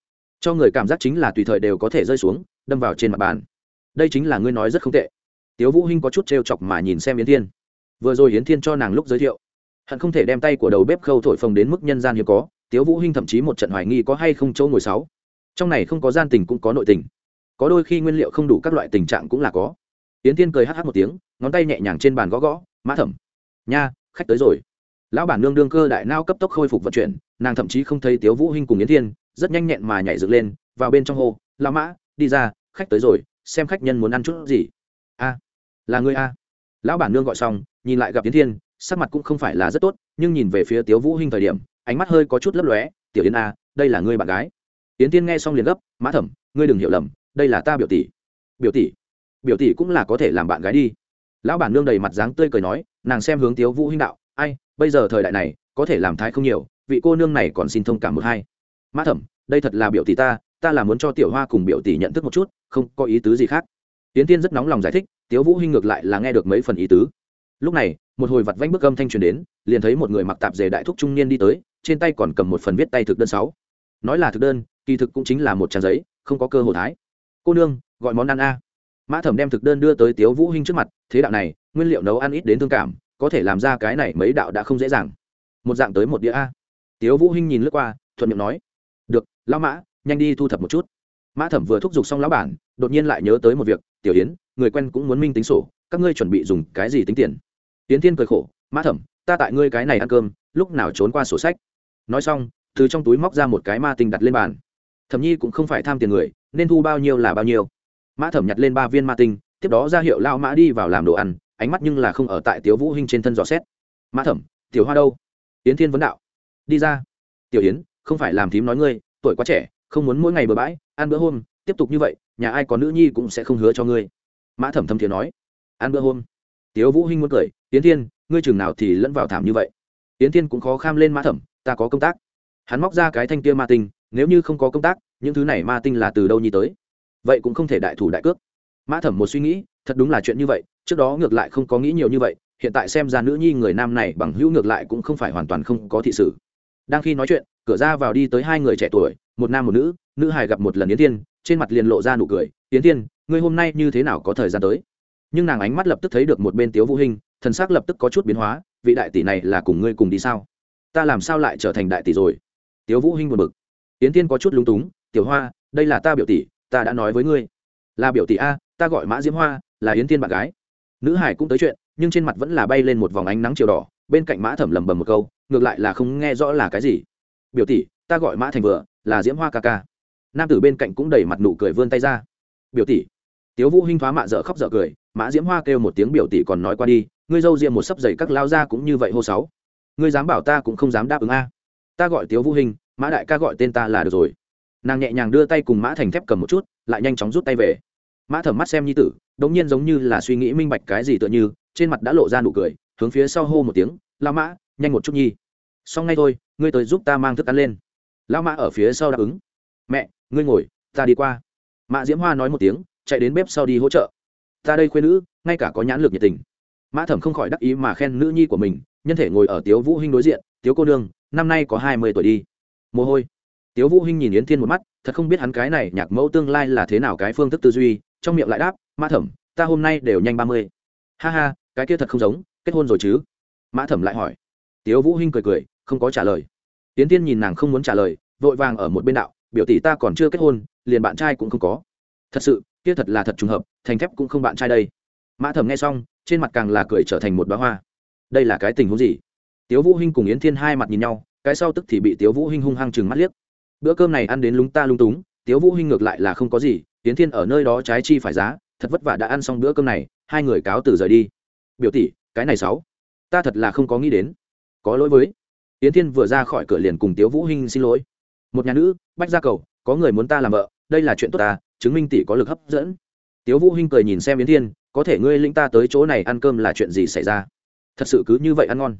cho người cảm giác chính là tùy thời đều có thể rơi xuống, đâm vào trên mặt bàn. Đây chính là ngươi nói rất không tệ. Tiếu vũ hinh có chút trêu chọc mà nhìn xem yến thiên. Vừa rồi yến thiên cho nàng lúc giới thiệu, hận không thể đem tay của đầu bếp khâu thổi phồng đến mức nhân gian hiếm có, tiếu vũ hinh thậm chí một trận hoài nghi có hay không chỗ ngồi sáu. Trong này không có gian tình cũng có nội tình. Có đôi khi nguyên liệu không đủ các loại tình trạng cũng là có. Yến thiên cười hắc hắc một tiếng, ngón tay nhẹ nhàng trên bàn gõ gõ, mã thẩm, nha, khách tới rồi. Lão bản nương đương cơ đại nao cấp tốc khôi phục vận chuyển, nàng thậm chí không thấy tiếu vũ hinh cùng yến thiên rất nhanh nhẹn mà nhảy dựng lên, vào bên trong hồ lão mã, đi ra, khách tới rồi, xem khách nhân muốn ăn chút gì. A, là ngươi a. Lão bản nương gọi xong, nhìn lại gặp yến thiên, sắc mặt cũng không phải là rất tốt, nhưng nhìn về phía tiếu vũ hinh thời điểm, ánh mắt hơi có chút lấp lóe, tiểu yến a, đây là ngươi bạn gái. Yến thiên nghe xong liền gấp, mã thẩm, ngươi đừng hiểu lầm, đây là ta biểu tỷ. Biểu tỷ? Biểu tỷ cũng là có thể làm bạn gái đi. Lão bản nương đầy mặt dáng tươi cười nói, nàng xem hướng tiếu vũ hinh đạo, ai, bây giờ thời đại này, có thể làm thái không nhiều, vị cô nương này còn xin thông cảm một hai mã thẩm, đây thật là biểu tỷ ta ta là muốn cho tiểu hoa cùng biểu tỷ nhận thức một chút, không có ý tứ gì khác. Tiến tiên rất nóng lòng giải thích, tiếu vũ hinh ngược lại là nghe được mấy phần ý tứ. Lúc này, một hồi vặt vãnh bước âm thanh truyền đến, liền thấy một người mặc tạp dề đại thúc trung niên đi tới, trên tay còn cầm một phần viết tay thực đơn sáu. Nói là thực đơn, kỳ thực cũng chính là một trang giấy, không có cơ hồ thái. Cô nương, gọi món ăn a. Mã thẩm đem thực đơn đưa tới tiếu vũ hinh trước mặt, thế đạo này, nguyên liệu nấu ăn ít đến thương cảm, có thể làm ra cái này mấy đạo đã không dễ dàng. Một dạng tới một đĩa a. Tiếu vũ hinh nhìn lướt qua, thuận miệng nói được, lão mã, nhanh đi thu thập một chút. Mã thẩm vừa thúc giục xong lão bản, đột nhiên lại nhớ tới một việc, tiểu yến, người quen cũng muốn minh tính sổ, các ngươi chuẩn bị dùng cái gì tính tiền? Yến thiên cười khổ, mã thẩm, ta tại ngươi cái này ăn cơm, lúc nào trốn qua sổ sách? Nói xong, từ trong túi móc ra một cái ma tinh đặt lên bàn. Thẩm nhi cũng không phải tham tiền người, nên thu bao nhiêu là bao nhiêu. Mã thẩm nhặt lên ba viên ma tinh, tiếp đó ra hiệu lao mã đi vào làm đồ ăn, ánh mắt nhưng là không ở tại tiếu vũ hinh trên thân dò xét. Mã thẩm, tiểu hoa đâu? Yến thiên vấn đạo. Đi ra. Tiểu yến không phải làm thím nói ngươi, tuổi quá trẻ, không muốn mỗi ngày bừa bãi, ăn bữa hôm, tiếp tục như vậy, nhà ai có nữ nhi cũng sẽ không hứa cho ngươi. Mã thẩm thâm thiền nói. Ăn bữa hôm. Tiếu vũ hinh muốn cười tiến thiên, ngươi chừng nào thì lẫn vào thảm như vậy? Tiến thiên cũng khó kham lên mã thẩm, ta có công tác. Hắn móc ra cái thanh kia ma tinh, nếu như không có công tác, những thứ này ma tinh là từ đâu nhi tới? Vậy cũng không thể đại thủ đại cước. Mã thẩm một suy nghĩ, thật đúng là chuyện như vậy, trước đó ngược lại không có nghĩ nhiều như vậy, hiện tại xem ra nữ nhi người nam này bằng hữu ngược lại cũng không phải hoàn toàn không có thị sự đang khi nói chuyện, cửa ra vào đi tới hai người trẻ tuổi, một nam một nữ nữ hài gặp một lần yến tiên trên mặt liền lộ ra nụ cười, yến tiên ngươi hôm nay như thế nào có thời gian tới? Nhưng nàng ánh mắt lập tức thấy được một bên tiếu vũ hình thần xác lập tức có chút biến hóa, vị đại tỷ này là cùng ngươi cùng đi sao? Ta làm sao lại trở thành đại tỷ rồi? Tiếu vũ hinh buồn bực. Yến tiên có chút lúng túng, tiểu hoa, đây là ta biểu tỷ, ta đã nói với ngươi. Là biểu tỷ a, ta gọi mã diễm hoa, là yến tiên bạn gái. Nữ hải cũng tới chuyện, nhưng trên mặt vẫn là bay lên một vòng ánh nắng chiều đỏ bên cạnh mã thẩm lầm bầm một câu, ngược lại là không nghe rõ là cái gì. Biểu tỷ, ta gọi mã thành vừa, là diễm hoa ca ca. Nam tử bên cạnh cũng đẩy mặt nụ cười vươn tay ra. Biểu tỷ, tiếu vũ hinh thoá mạ dở khóc dở cười, mã diễm hoa kêu một tiếng biểu tỷ còn nói qua đi, ngươi dâu riêng một sấp giày các lao ra cũng như vậy hô sáu. Ngươi dám bảo ta cũng không dám đáp ứng a. Ta gọi tiếu vũ hinh, mã đại ca gọi tên ta là được rồi. Nàng nhẹ nhàng đưa tay cùng mã thành thép cầm một chút, lại nhanh chóng rút tay về. Mã thẩm mắt xem nhi tử, đống nhiên giống như là suy nghĩ minh bạch cái gì tựa như, trên mặt đã lộ ra nụ cười hướng phía sau hô một tiếng lao mã, nhanh một chút nhi. Xong ngay thôi, ngươi tới giúp ta mang thức ăn lên. Lao mã ở phía sau đáp ứng. Mẹ, ngươi ngồi, ta đi qua. Mã diễm hoa nói một tiếng, chạy đến bếp sau đi hỗ trợ. Ta đây khuyên nữ, ngay cả có nhãn lực nhiệt tình. Mã thẩm không khỏi đắc ý mà khen nữ nhi của mình, nhân thể ngồi ở tiếu vũ hinh đối diện, tiếu cô nương, năm nay có hai mươi tuổi đi. Mồ hôi. Tiếu vũ hinh nhìn yến thiên một mắt, thật không biết hắn cái này nhạc mẫu tương lai là thế nào cái phương thức tư duy, trong miệng lại đáp, mã thẩm, ta hôm nay đều nhanh ba mươi. Ha ha, cái kia thật không giống kết hôn rồi chứ? Mã thẩm lại hỏi. Tiếu vũ hinh cười cười, không có trả lời. Tiến tiên nhìn nàng không muốn trả lời, vội vàng ở một bên đạo, biểu tỷ ta còn chưa kết hôn, liền bạn trai cũng không có. Thật sự, kia thật là thật trùng hợp, thành thép cũng không bạn trai đây. Mã thẩm nghe xong, trên mặt càng là cười trở thành một bá hoa. Đây là cái tình huống gì? Tiếu vũ hinh cùng yến thiên hai mặt nhìn nhau, cái sau tức thì bị tiếu vũ hinh hung hăng chừng mắt liếc. Bữa cơm này ăn đến lúng ta lung túng, tiếu vũ hinh ngược lại là không có gì, yến thiên ở nơi đó trái chi phải giá, thật vất vả đã ăn xong bữa cơm này, hai người cáo từ rời đi. Biểu tỷ cái này sáu, ta thật là không có nghĩ đến. Có lỗi với. Yến thiên vừa ra khỏi cửa liền cùng tiếu vũ hinh xin lỗi. Một nhà nữ, bách gia cầu, có người muốn ta làm vợ, đây là chuyện tốt ta, chứng minh tỷ có lực hấp dẫn. Tiếu vũ hinh cười nhìn xem yến thiên, có thể ngươi linh ta tới chỗ này ăn cơm là chuyện gì xảy ra? Thật sự cứ như vậy ăn ngon.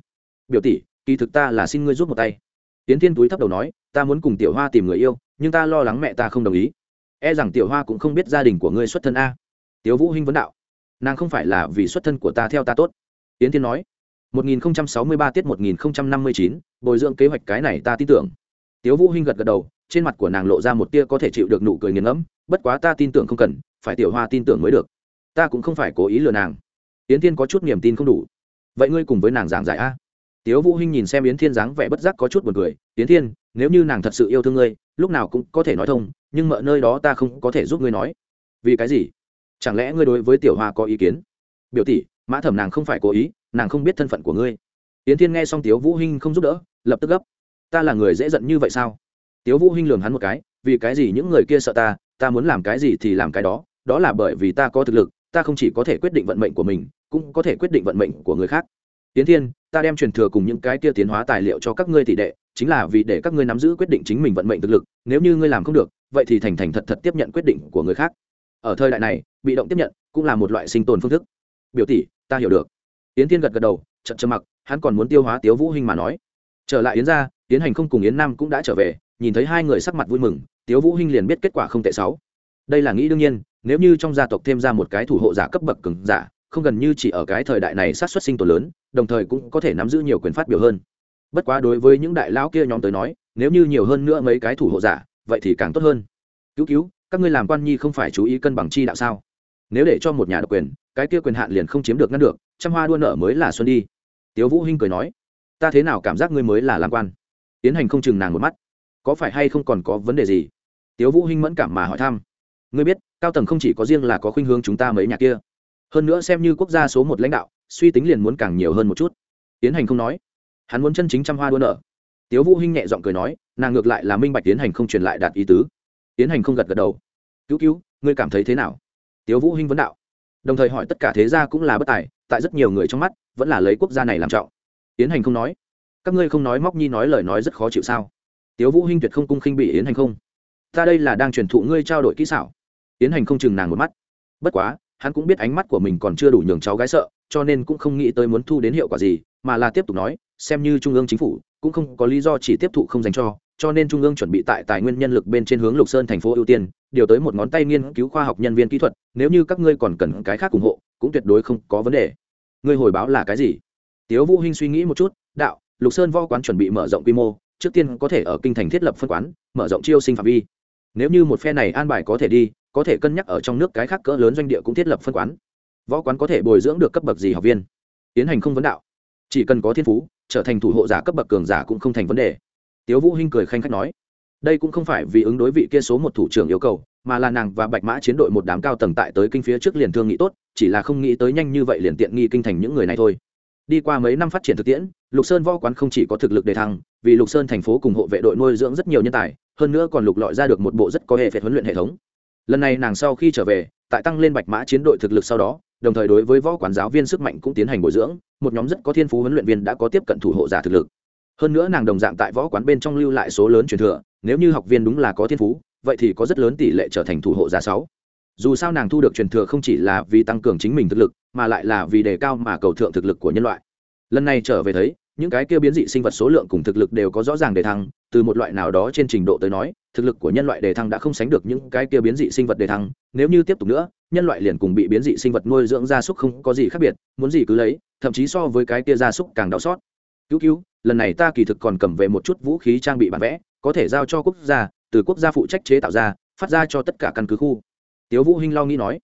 Biểu tỷ, kỳ thực ta là xin ngươi giúp một tay. Yến thiên túi thấp đầu nói, ta muốn cùng tiểu hoa tìm người yêu, nhưng ta lo lắng mẹ ta không đồng ý. E rằng tiểu hoa cũng không biết gia đình của ngươi xuất thân a. Tiếu vũ hinh vấn đạo, nàng không phải là vì xuất thân của ta theo ta tốt yến thiên nói 1063 tiết 1059, bồi dưỡng kế hoạch cái này ta tin tưởng. Tiếu vũ hinh gật gật đầu trên mặt của nàng lộ ra một tia có thể chịu được nụ cười nghiền ngẫm bất quá ta tin tưởng không cần phải tiểu hoa tin tưởng mới được. Ta cũng không phải cố ý lừa nàng. Yến thiên có chút niềm tin không đủ. Vậy ngươi cùng với nàng giảng giải a? Tiếu vũ hinh nhìn xem yến thiên dáng vẻ bất giác có chút buồn cười yến thiên nếu như nàng thật sự yêu thương ngươi lúc nào cũng có thể nói thông nhưng mợ nơi đó ta không có thể giúp ngươi nói. Vì cái gì? Chẳng lẽ ngươi đối với tiểu hoa có ý kiến? Biểu tỷ mã thẩm nàng không phải cố ý, nàng không biết thân phận của ngươi. Yến thiên nghe xong tiếu vũ hinh không giúp đỡ, lập tức gấp. Ta là người dễ giận như vậy sao? Tiếu vũ hinh lườm hắn một cái, vì cái gì những người kia sợ ta ta muốn làm cái gì thì làm cái đó đó là bởi vì ta có thực lực, ta không chỉ có thể quyết định vận mệnh của mình, cũng có thể quyết định vận mệnh của người khác. Tiến thiên, ta đem truyền thừa cùng những cái kia tiến hóa tài liệu cho các ngươi tỷ đệ, chính là vì để các ngươi nắm giữ quyết định chính mình vận mệnh thực lực, nếu như ngươi làm không được, vậy thì thành thành thật thật tiếp nhận quyết định của người khác. Ở thời đại này, bị động tiếp nhận cũng là một loại sinh tồn phương thức. Biểu tỷ ta hiểu được. Yến thiên gật gật đầu chậm chậm mặc, hắn còn muốn tiêu hóa tiếu vũ hinh mà nói. Trở lại yến gia, yến hành không cùng yến nam cũng đã trở về, nhìn thấy hai người sắc mặt vui mừng, tiếu vũ hinh liền biết kết quả không tệ xấu đây là nghĩ đương nhiên, nếu như trong gia tộc thêm ra một cái thủ hộ giả cấp bậc cường giả, không gần như chỉ ở cái thời đại này sát xuất sinh tồn lớn, đồng thời cũng có thể nắm giữ nhiều quyền phát biểu hơn. Bất quá đối với những đại lão kia nhóm tới nói, nếu như nhiều hơn nữa mấy cái thủ hộ giả, vậy thì càng tốt hơn. Cứu cứu, các ngươi làm quan nhi không phải chú ý cân bằng chi đạo sao? Nếu để cho một nhà độc quyền, cái kia quyền hạn liền không chiếm được ngăn được, trăm hoa đua nợ mới là xuân đi. Tiếu vũ hinh cười nói, ta thế nào cảm giác ngươi mới là làm quan? Tiến hành không chừng nàng một mắt, có phải hay không còn có vấn đề gì? Tiếu vũ hinh mẫn cảm mà hỏi thăm, ngươi biết, cao tầng không chỉ có riêng là có khuynh hướng chúng ta mấy nhà kia, hơn nữa xem như quốc gia số một lãnh đạo, suy tính liền muốn càng nhiều hơn một chút. Tiến hành không nói, hắn muốn chân chính trăm hoa đua nợ tiếu vũ hinh nhẹ giọng cười nói, nàng ngược lại là minh bạch tiến hành không truyền lại đạt ý tứ. Tiến hành không gật gật đầu, cứu cứu, ngươi cảm thấy thế nào? Tiếu vũ hinh vấn đạo. Đồng thời hỏi tất cả thế gia cũng là bất tài, tại rất nhiều người trong mắt, vẫn là lấy quốc gia này làm trọng. Tiến hành không nói. Các ngươi không nói móc nhi nói lời nói rất khó chịu sao? Tiếu vũ hinh tuyệt không cung khinh bị yến hành không. Ta đây là đang truyền thụ ngươi trao đổi kỹ xảo. Yến hành không chừng nàng một mắt. Bất quá, hắn cũng biết ánh mắt của mình còn chưa đủ nhường cháu gái sợ, cho nên cũng không nghĩ tới muốn thu đến hiệu quả gì, mà là tiếp tục nói, xem như trung ương chính phủ, cũng không có lý do chỉ tiếp thụ không dành cho cho nên trung ương chuẩn bị tại tài nguyên nhân lực bên trên hướng lục sơn thành phố ưu tiên điều tới một ngón tay nghiên cứu khoa học nhân viên kỹ thuật, nếu như các ngươi còn cần cái khác ủng hộ, cũng tuyệt đối không có vấn đề. Ngươi hồi báo là cái gì? Tiếu vũ hinh suy nghĩ một chút, đạo, lục sơn võ quán chuẩn bị mở rộng quy mô, trước tiên có thể ở kinh thành thiết lập phân quán, mở rộng chiêu sinh phạm vi. Nếu như một phe này an bài có thể đi, có thể cân nhắc ở trong nước cái khác cỡ lớn doanh địa cũng thiết lập phân quán. Võ quán có thể bồi dưỡng được cấp bậc gì học viên? Tiến hành không vấn đạo. Chỉ cần có thiên phú, trở thành thủ hộ giả cấp bậc cường giả cũng không thành vấn đề. Tiếu vũ hinh cười khanh khách nói đây cũng không phải vì ứng đối vị kia số một thủ trưởng yêu cầu, mà là nàng và bạch mã chiến đội một đám cao tầng tại tới kinh phía trước liền thương nghị tốt, chỉ là không nghĩ tới nhanh như vậy liền tiện nghi kinh thành những người này thôi. Đi qua mấy năm phát triển thực tiễn, lục sơn võ quán không chỉ có thực lực đề thăng, vì lục sơn thành phố cùng hộ vệ đội nuôi dưỡng rất nhiều nhân tài, hơn nữa còn lục lọi ra được một bộ rất có hệ phệt huấn luyện hệ thống. Lần này nàng sau khi trở về, tại tăng lên bạch mã chiến đội thực lực sau đó, đồng thời đối với võ quán giáo viên sức mạnh cũng tiến hành bồi dưỡng, một nhóm rất có thiên phú huấn luyện viên đã có tiếp cận thủ hộ giả thực lực. Hơn nữa nàng đồng dạng tại võ quán bên trong lưu lại số lớn truyền thừa nếu như học viên đúng là có thiên phú, vậy thì có rất lớn tỷ lệ trở thành thủ hộ giả sáu. Dù sao nàng thu được truyền thừa không chỉ là vì tăng cường chính mình thực lực, mà lại là vì đề cao mà cầu thượng thực lực của nhân loại. Lần này trở về thấy, những cái kia biến dị sinh vật số lượng cùng thực lực đều có rõ ràng đề thăng, từ một loại nào đó trên trình độ tới nói, thực lực của nhân loại đề thăng đã không sánh được những cái kia biến dị sinh vật đề thăng. Nếu như tiếp tục nữa, nhân loại liền cùng bị biến dị sinh vật nuôi dưỡng gia súc không có gì khác biệt, muốn gì cứ lấy, thậm chí so với cái kia gia súc càng đau xót. Cứu cứu, lần này ta kỳ thực còn cầm về một chút vũ khí trang bị bản vẽ có thể giao cho quốc gia, từ quốc gia phụ trách chế tạo ra, phát ra cho tất cả căn cứ khu. Tiếu vũ hinh lo nghĩ nói.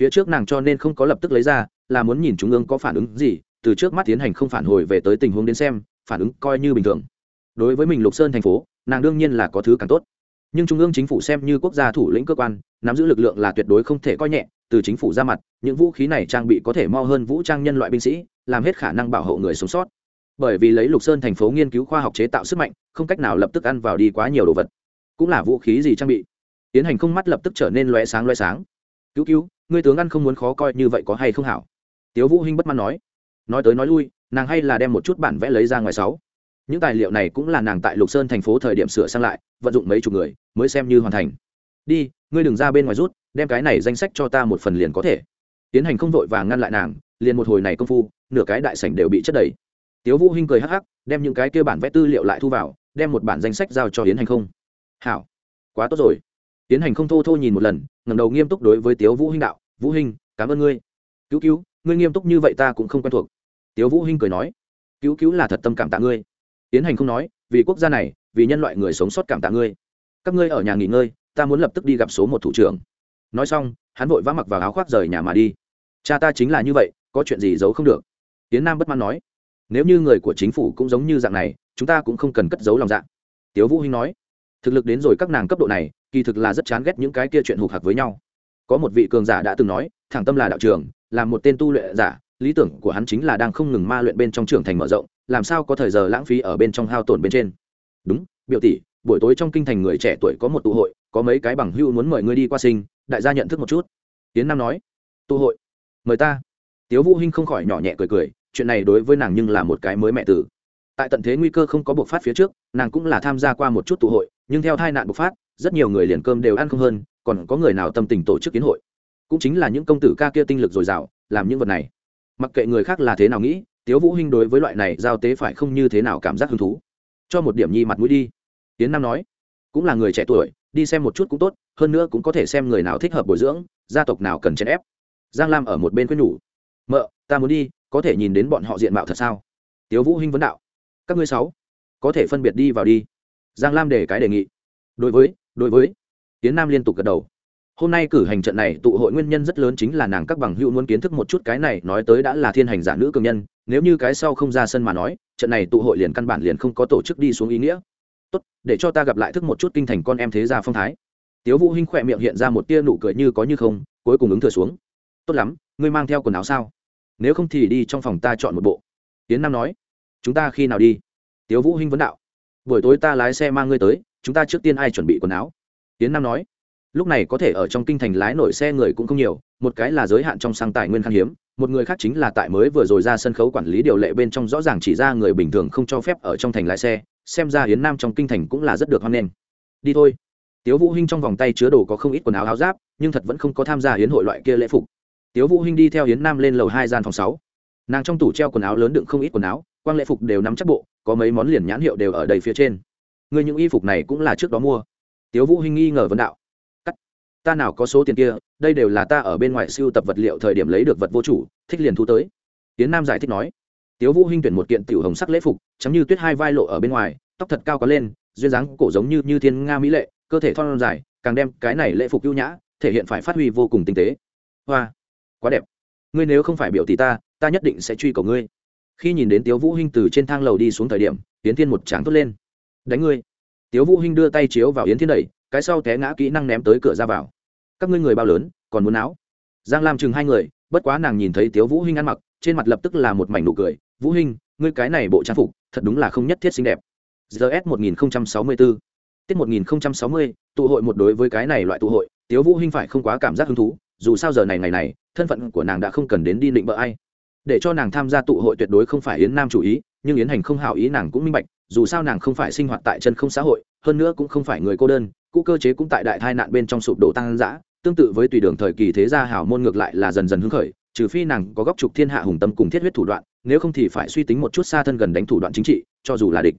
Phía trước nàng cho nên không có lập tức lấy ra, là muốn nhìn trung ương có phản ứng gì, từ trước mắt tiến hành không phản hồi về tới tình huống đến xem, phản ứng coi như bình thường. Đối với mình lục sơn thành phố, nàng đương nhiên là có thứ càng tốt. Nhưng trung ương chính phủ xem như quốc gia thủ lĩnh cơ quan, nắm giữ lực lượng là tuyệt đối không thể coi nhẹ, từ chính phủ ra mặt, những vũ khí này trang bị có thể mo hơn vũ trang nhân loại binh sĩ, làm hết khả năng bảo hộ người sống sót bởi vì lấy lục sơn thành phố nghiên cứu khoa học chế tạo sức mạnh, không cách nào lập tức ăn vào đi quá nhiều đồ vật. Cũng là vũ khí gì trang bị. Tiến hành không mắt lập tức trở nên loe sáng loe sáng. Cứu cứu, ngươi tướng ăn không muốn khó coi như vậy có hay không hảo? Tiếu vũ hinh bất mãn nói. Nói tới nói lui, nàng hay là đem một chút bản vẽ lấy ra ngoài sáu. Những tài liệu này cũng là nàng tại lục sơn thành phố thời điểm sửa sang lại, vận dụng mấy chục người, mới xem như hoàn thành. Đi, ngươi đừng ra bên ngoài rút, đem cái này danh sách cho ta một phần liền có thể. Tiến hành không vội và ngăn lại nàng, liền một hồi này công phu, nửa cái đại sảnh đều bị chất đầy tiếu vũ hinh cười hắc hắc, đem những cái kia bản vẽ tư liệu lại thu vào, đem một bản danh sách giao cho yến hành không. Hảo, quá tốt rồi. Yến hành không thô thô nhìn một lần, ngẩng đầu nghiêm túc đối với tiếu vũ hinh đạo, vũ hinh, cảm ơn ngươi. Cứu cứu, ngươi nghiêm túc như vậy ta cũng không quen thuộc. Tiếu vũ hinh cười nói, cứu cứu là thật tâm cảm tạ ngươi. Yến hành không nói, vì quốc gia này, vì nhân loại người sống sót cảm tạ ngươi. Các ngươi ở nhà nghỉ ngơi, ta muốn lập tức đi gặp số một thủ trưởng. Nói xong, hắn vội vã mặc vào áo khoác rời nhà mà đi. Cha ta chính là như vậy, có chuyện gì giấu không được. Tiến nam bất mãn nói nếu như người của chính phủ cũng giống như dạng này, chúng ta cũng không cần cất giấu lòng dạ. Tiếu vũ hinh nói. Thực lực đến rồi các nàng cấp độ này, kỳ thực là rất chán ghét những cái kia chuyện hụt hạc với nhau. Có một vị cường giả đã từng nói, thẳng tâm là đạo trưởng, là một tên tu luyện giả, lý tưởng của hắn chính là đang không ngừng ma luyện bên trong trưởng thành mở rộng, làm sao có thời giờ lãng phí ở bên trong hao tổn bên trên? Đúng, biểu tỷ, buổi tối trong kinh thành người trẻ tuổi có một tụ hội, có mấy cái bằng hưu muốn mời ngươi đi qua sinh, đại gia nhận thức một chút. Tiến nam nói. Tụ hội? Mời ta. Tiếu vũ hinh không khỏi nhỏ nhẹ cười cười chuyện này đối với nàng nhưng là một cái mới mẹ tử. Tại tận thế nguy cơ không có bộc phát phía trước, nàng cũng là tham gia qua một chút tụ hội, nhưng theo tai nạn bộc phát, rất nhiều người liền cơm đều ăn không hơn, còn có người nào tâm tình tổ chức kiến hội. Cũng chính là những công tử ca kia tinh lực dồi dào, làm những vật này. Mặc kệ người khác là thế nào nghĩ, tiếu vũ hinh đối với loại này giao tế phải không như thế nào cảm giác hứng thú. Cho một điểm nhi mặt mũi đi. Tiến nam nói, cũng là người trẻ tuổi, đi xem một chút cũng tốt, hơn nữa cũng có thể xem người nào thích hợp bồi dưỡng, gia tộc nào cần chèn ép. Giang lam ở một bên khuyên nhủ, mợ, ta muốn đi có thể nhìn đến bọn họ diện mạo thật sao? Tiếu vũ hinh vấn đạo. Các ngươi sáu, có thể phân biệt đi vào đi. Giang lam để cái đề nghị. Đối với đối với. Tiến nam liên tục gật đầu. Hôm nay cử hành trận này tụ hội nguyên nhân rất lớn chính là nàng các bằng hữu muốn kiến thức một chút cái này, nói tới đã là thiên hành giả nữ cường nhân. Nếu như cái sau không ra sân mà nói, trận này tụ hội liền căn bản liền không có tổ chức đi xuống ý nghĩa. Tốt, để cho ta gặp lại thức một chút kinh thành con em thế gia phong thái. Tiếu vũ hinh khỏe miệng hiện ra một tia nụ cười như có như không, cuối cùng ứng thừa xuống. Tốt lắm, ngươi mang theo quần áo sao? Nếu không thì đi trong phòng ta chọn một bộ. Tiến nam nói, chúng ta khi nào đi? Tiếu vũ hinh vấn đạo, buổi tối ta lái xe mang ngươi tới, chúng ta trước tiên ai chuẩn bị quần áo? Tiến nam nói, lúc này có thể ở trong kinh thành lái nổi xe người cũng không nhiều, một cái là giới hạn trong sang tài nguyên khan hiếm, một người khác chính là tại mới vừa rồi ra sân khấu quản lý điều lệ bên trong rõ ràng chỉ ra người bình thường không cho phép ở trong thành lái xe, xem ra hiến nam trong kinh thành cũng là rất được hoan nghênh. Đi thôi. Tiếu vũ hinh trong vòng tay chứa đồ có không ít quần áo áo giáp, nhưng thật vẫn không có tham gia hiến hội loại kia lễ phục tiếu vũ hinh đi theo Yến nam lên lầu hai gian phòng sáu. Nàng trong tủ treo quần áo lớn đựng không ít quần áo, quang lễ phục đều nắm chắc bộ, có mấy món liền nhãn hiệu đều ở đây phía trên. Người những y phục này cũng là trước đó mua. Tiếu vũ hinh nghi ngờ vấn đạo. Cắt. Ta nào có số tiền kia, đây đều là ta ở bên ngoài siêu tập vật liệu thời điểm lấy được vật vô chủ, thích liền thu tới. Yến nam giải thích nói. Tiếu vũ hinh tuyển một kiện tiểu hồng sắc lễ phục, chấm như tuyết hai vai lộ ở bên ngoài, tóc thật cao có lên, duyên dáng cổ giống như như thiên nga mỹ lệ, cơ thể thon dài, càng đem cái này lễ phục ưu nhã, thể hiện phải phát huy vô cùng tinh tế. Hoa quá đẹp. Ngươi nếu không phải biểu tỷ ta ta nhất định sẽ truy cầu ngươi. Khi nhìn đến tiếu vũ hinh từ trên thang lầu đi xuống thời điểm, yến thiên một tráng thốt lên. Đánh ngươi. Tiếu vũ hinh đưa tay chiếu vào yến thiên đẩy, cái sau té ngã kỹ năng ném tới cửa ra vào. Các ngươi người bao lớn, còn muốn áo giang lam chừng hai người, bất quá nàng nhìn thấy tiếu vũ hinh ăn mặc, trên mặt lập tức là một mảnh nụ cười. Vũ hinh, ngươi cái này bộ trang phục, thật đúng là không nhất thiết xinh đẹp. Gs 1064 tiết 1060 tụ hội một đối với cái này loại tụ hội, tiếu vũ hinh phải không quá cảm giác hứng thú, dù sao giờ này ngày này thân phận của nàng đã không cần đến đi định bợ ai. Để cho nàng tham gia tụ hội tuyệt đối không phải yến nam chủ ý, nhưng yến hành không hào ý nàng cũng minh bạch, dù sao nàng không phải sinh hoạt tại chân không xã hội, hơn nữa cũng không phải người cô đơn, cũ cơ chế cũng tại đại tai nạn bên trong sụp đổ tăng dã, tương tự với tùy đường thời kỳ thế gia hảo môn ngược lại là dần dần hứng khởi, trừ phi nàng có góc trục thiên hạ hùng tâm cùng thiết huyết thủ đoạn, nếu không thì phải suy tính một chút xa thân gần đánh thủ đoạn chính trị, cho dù là địch.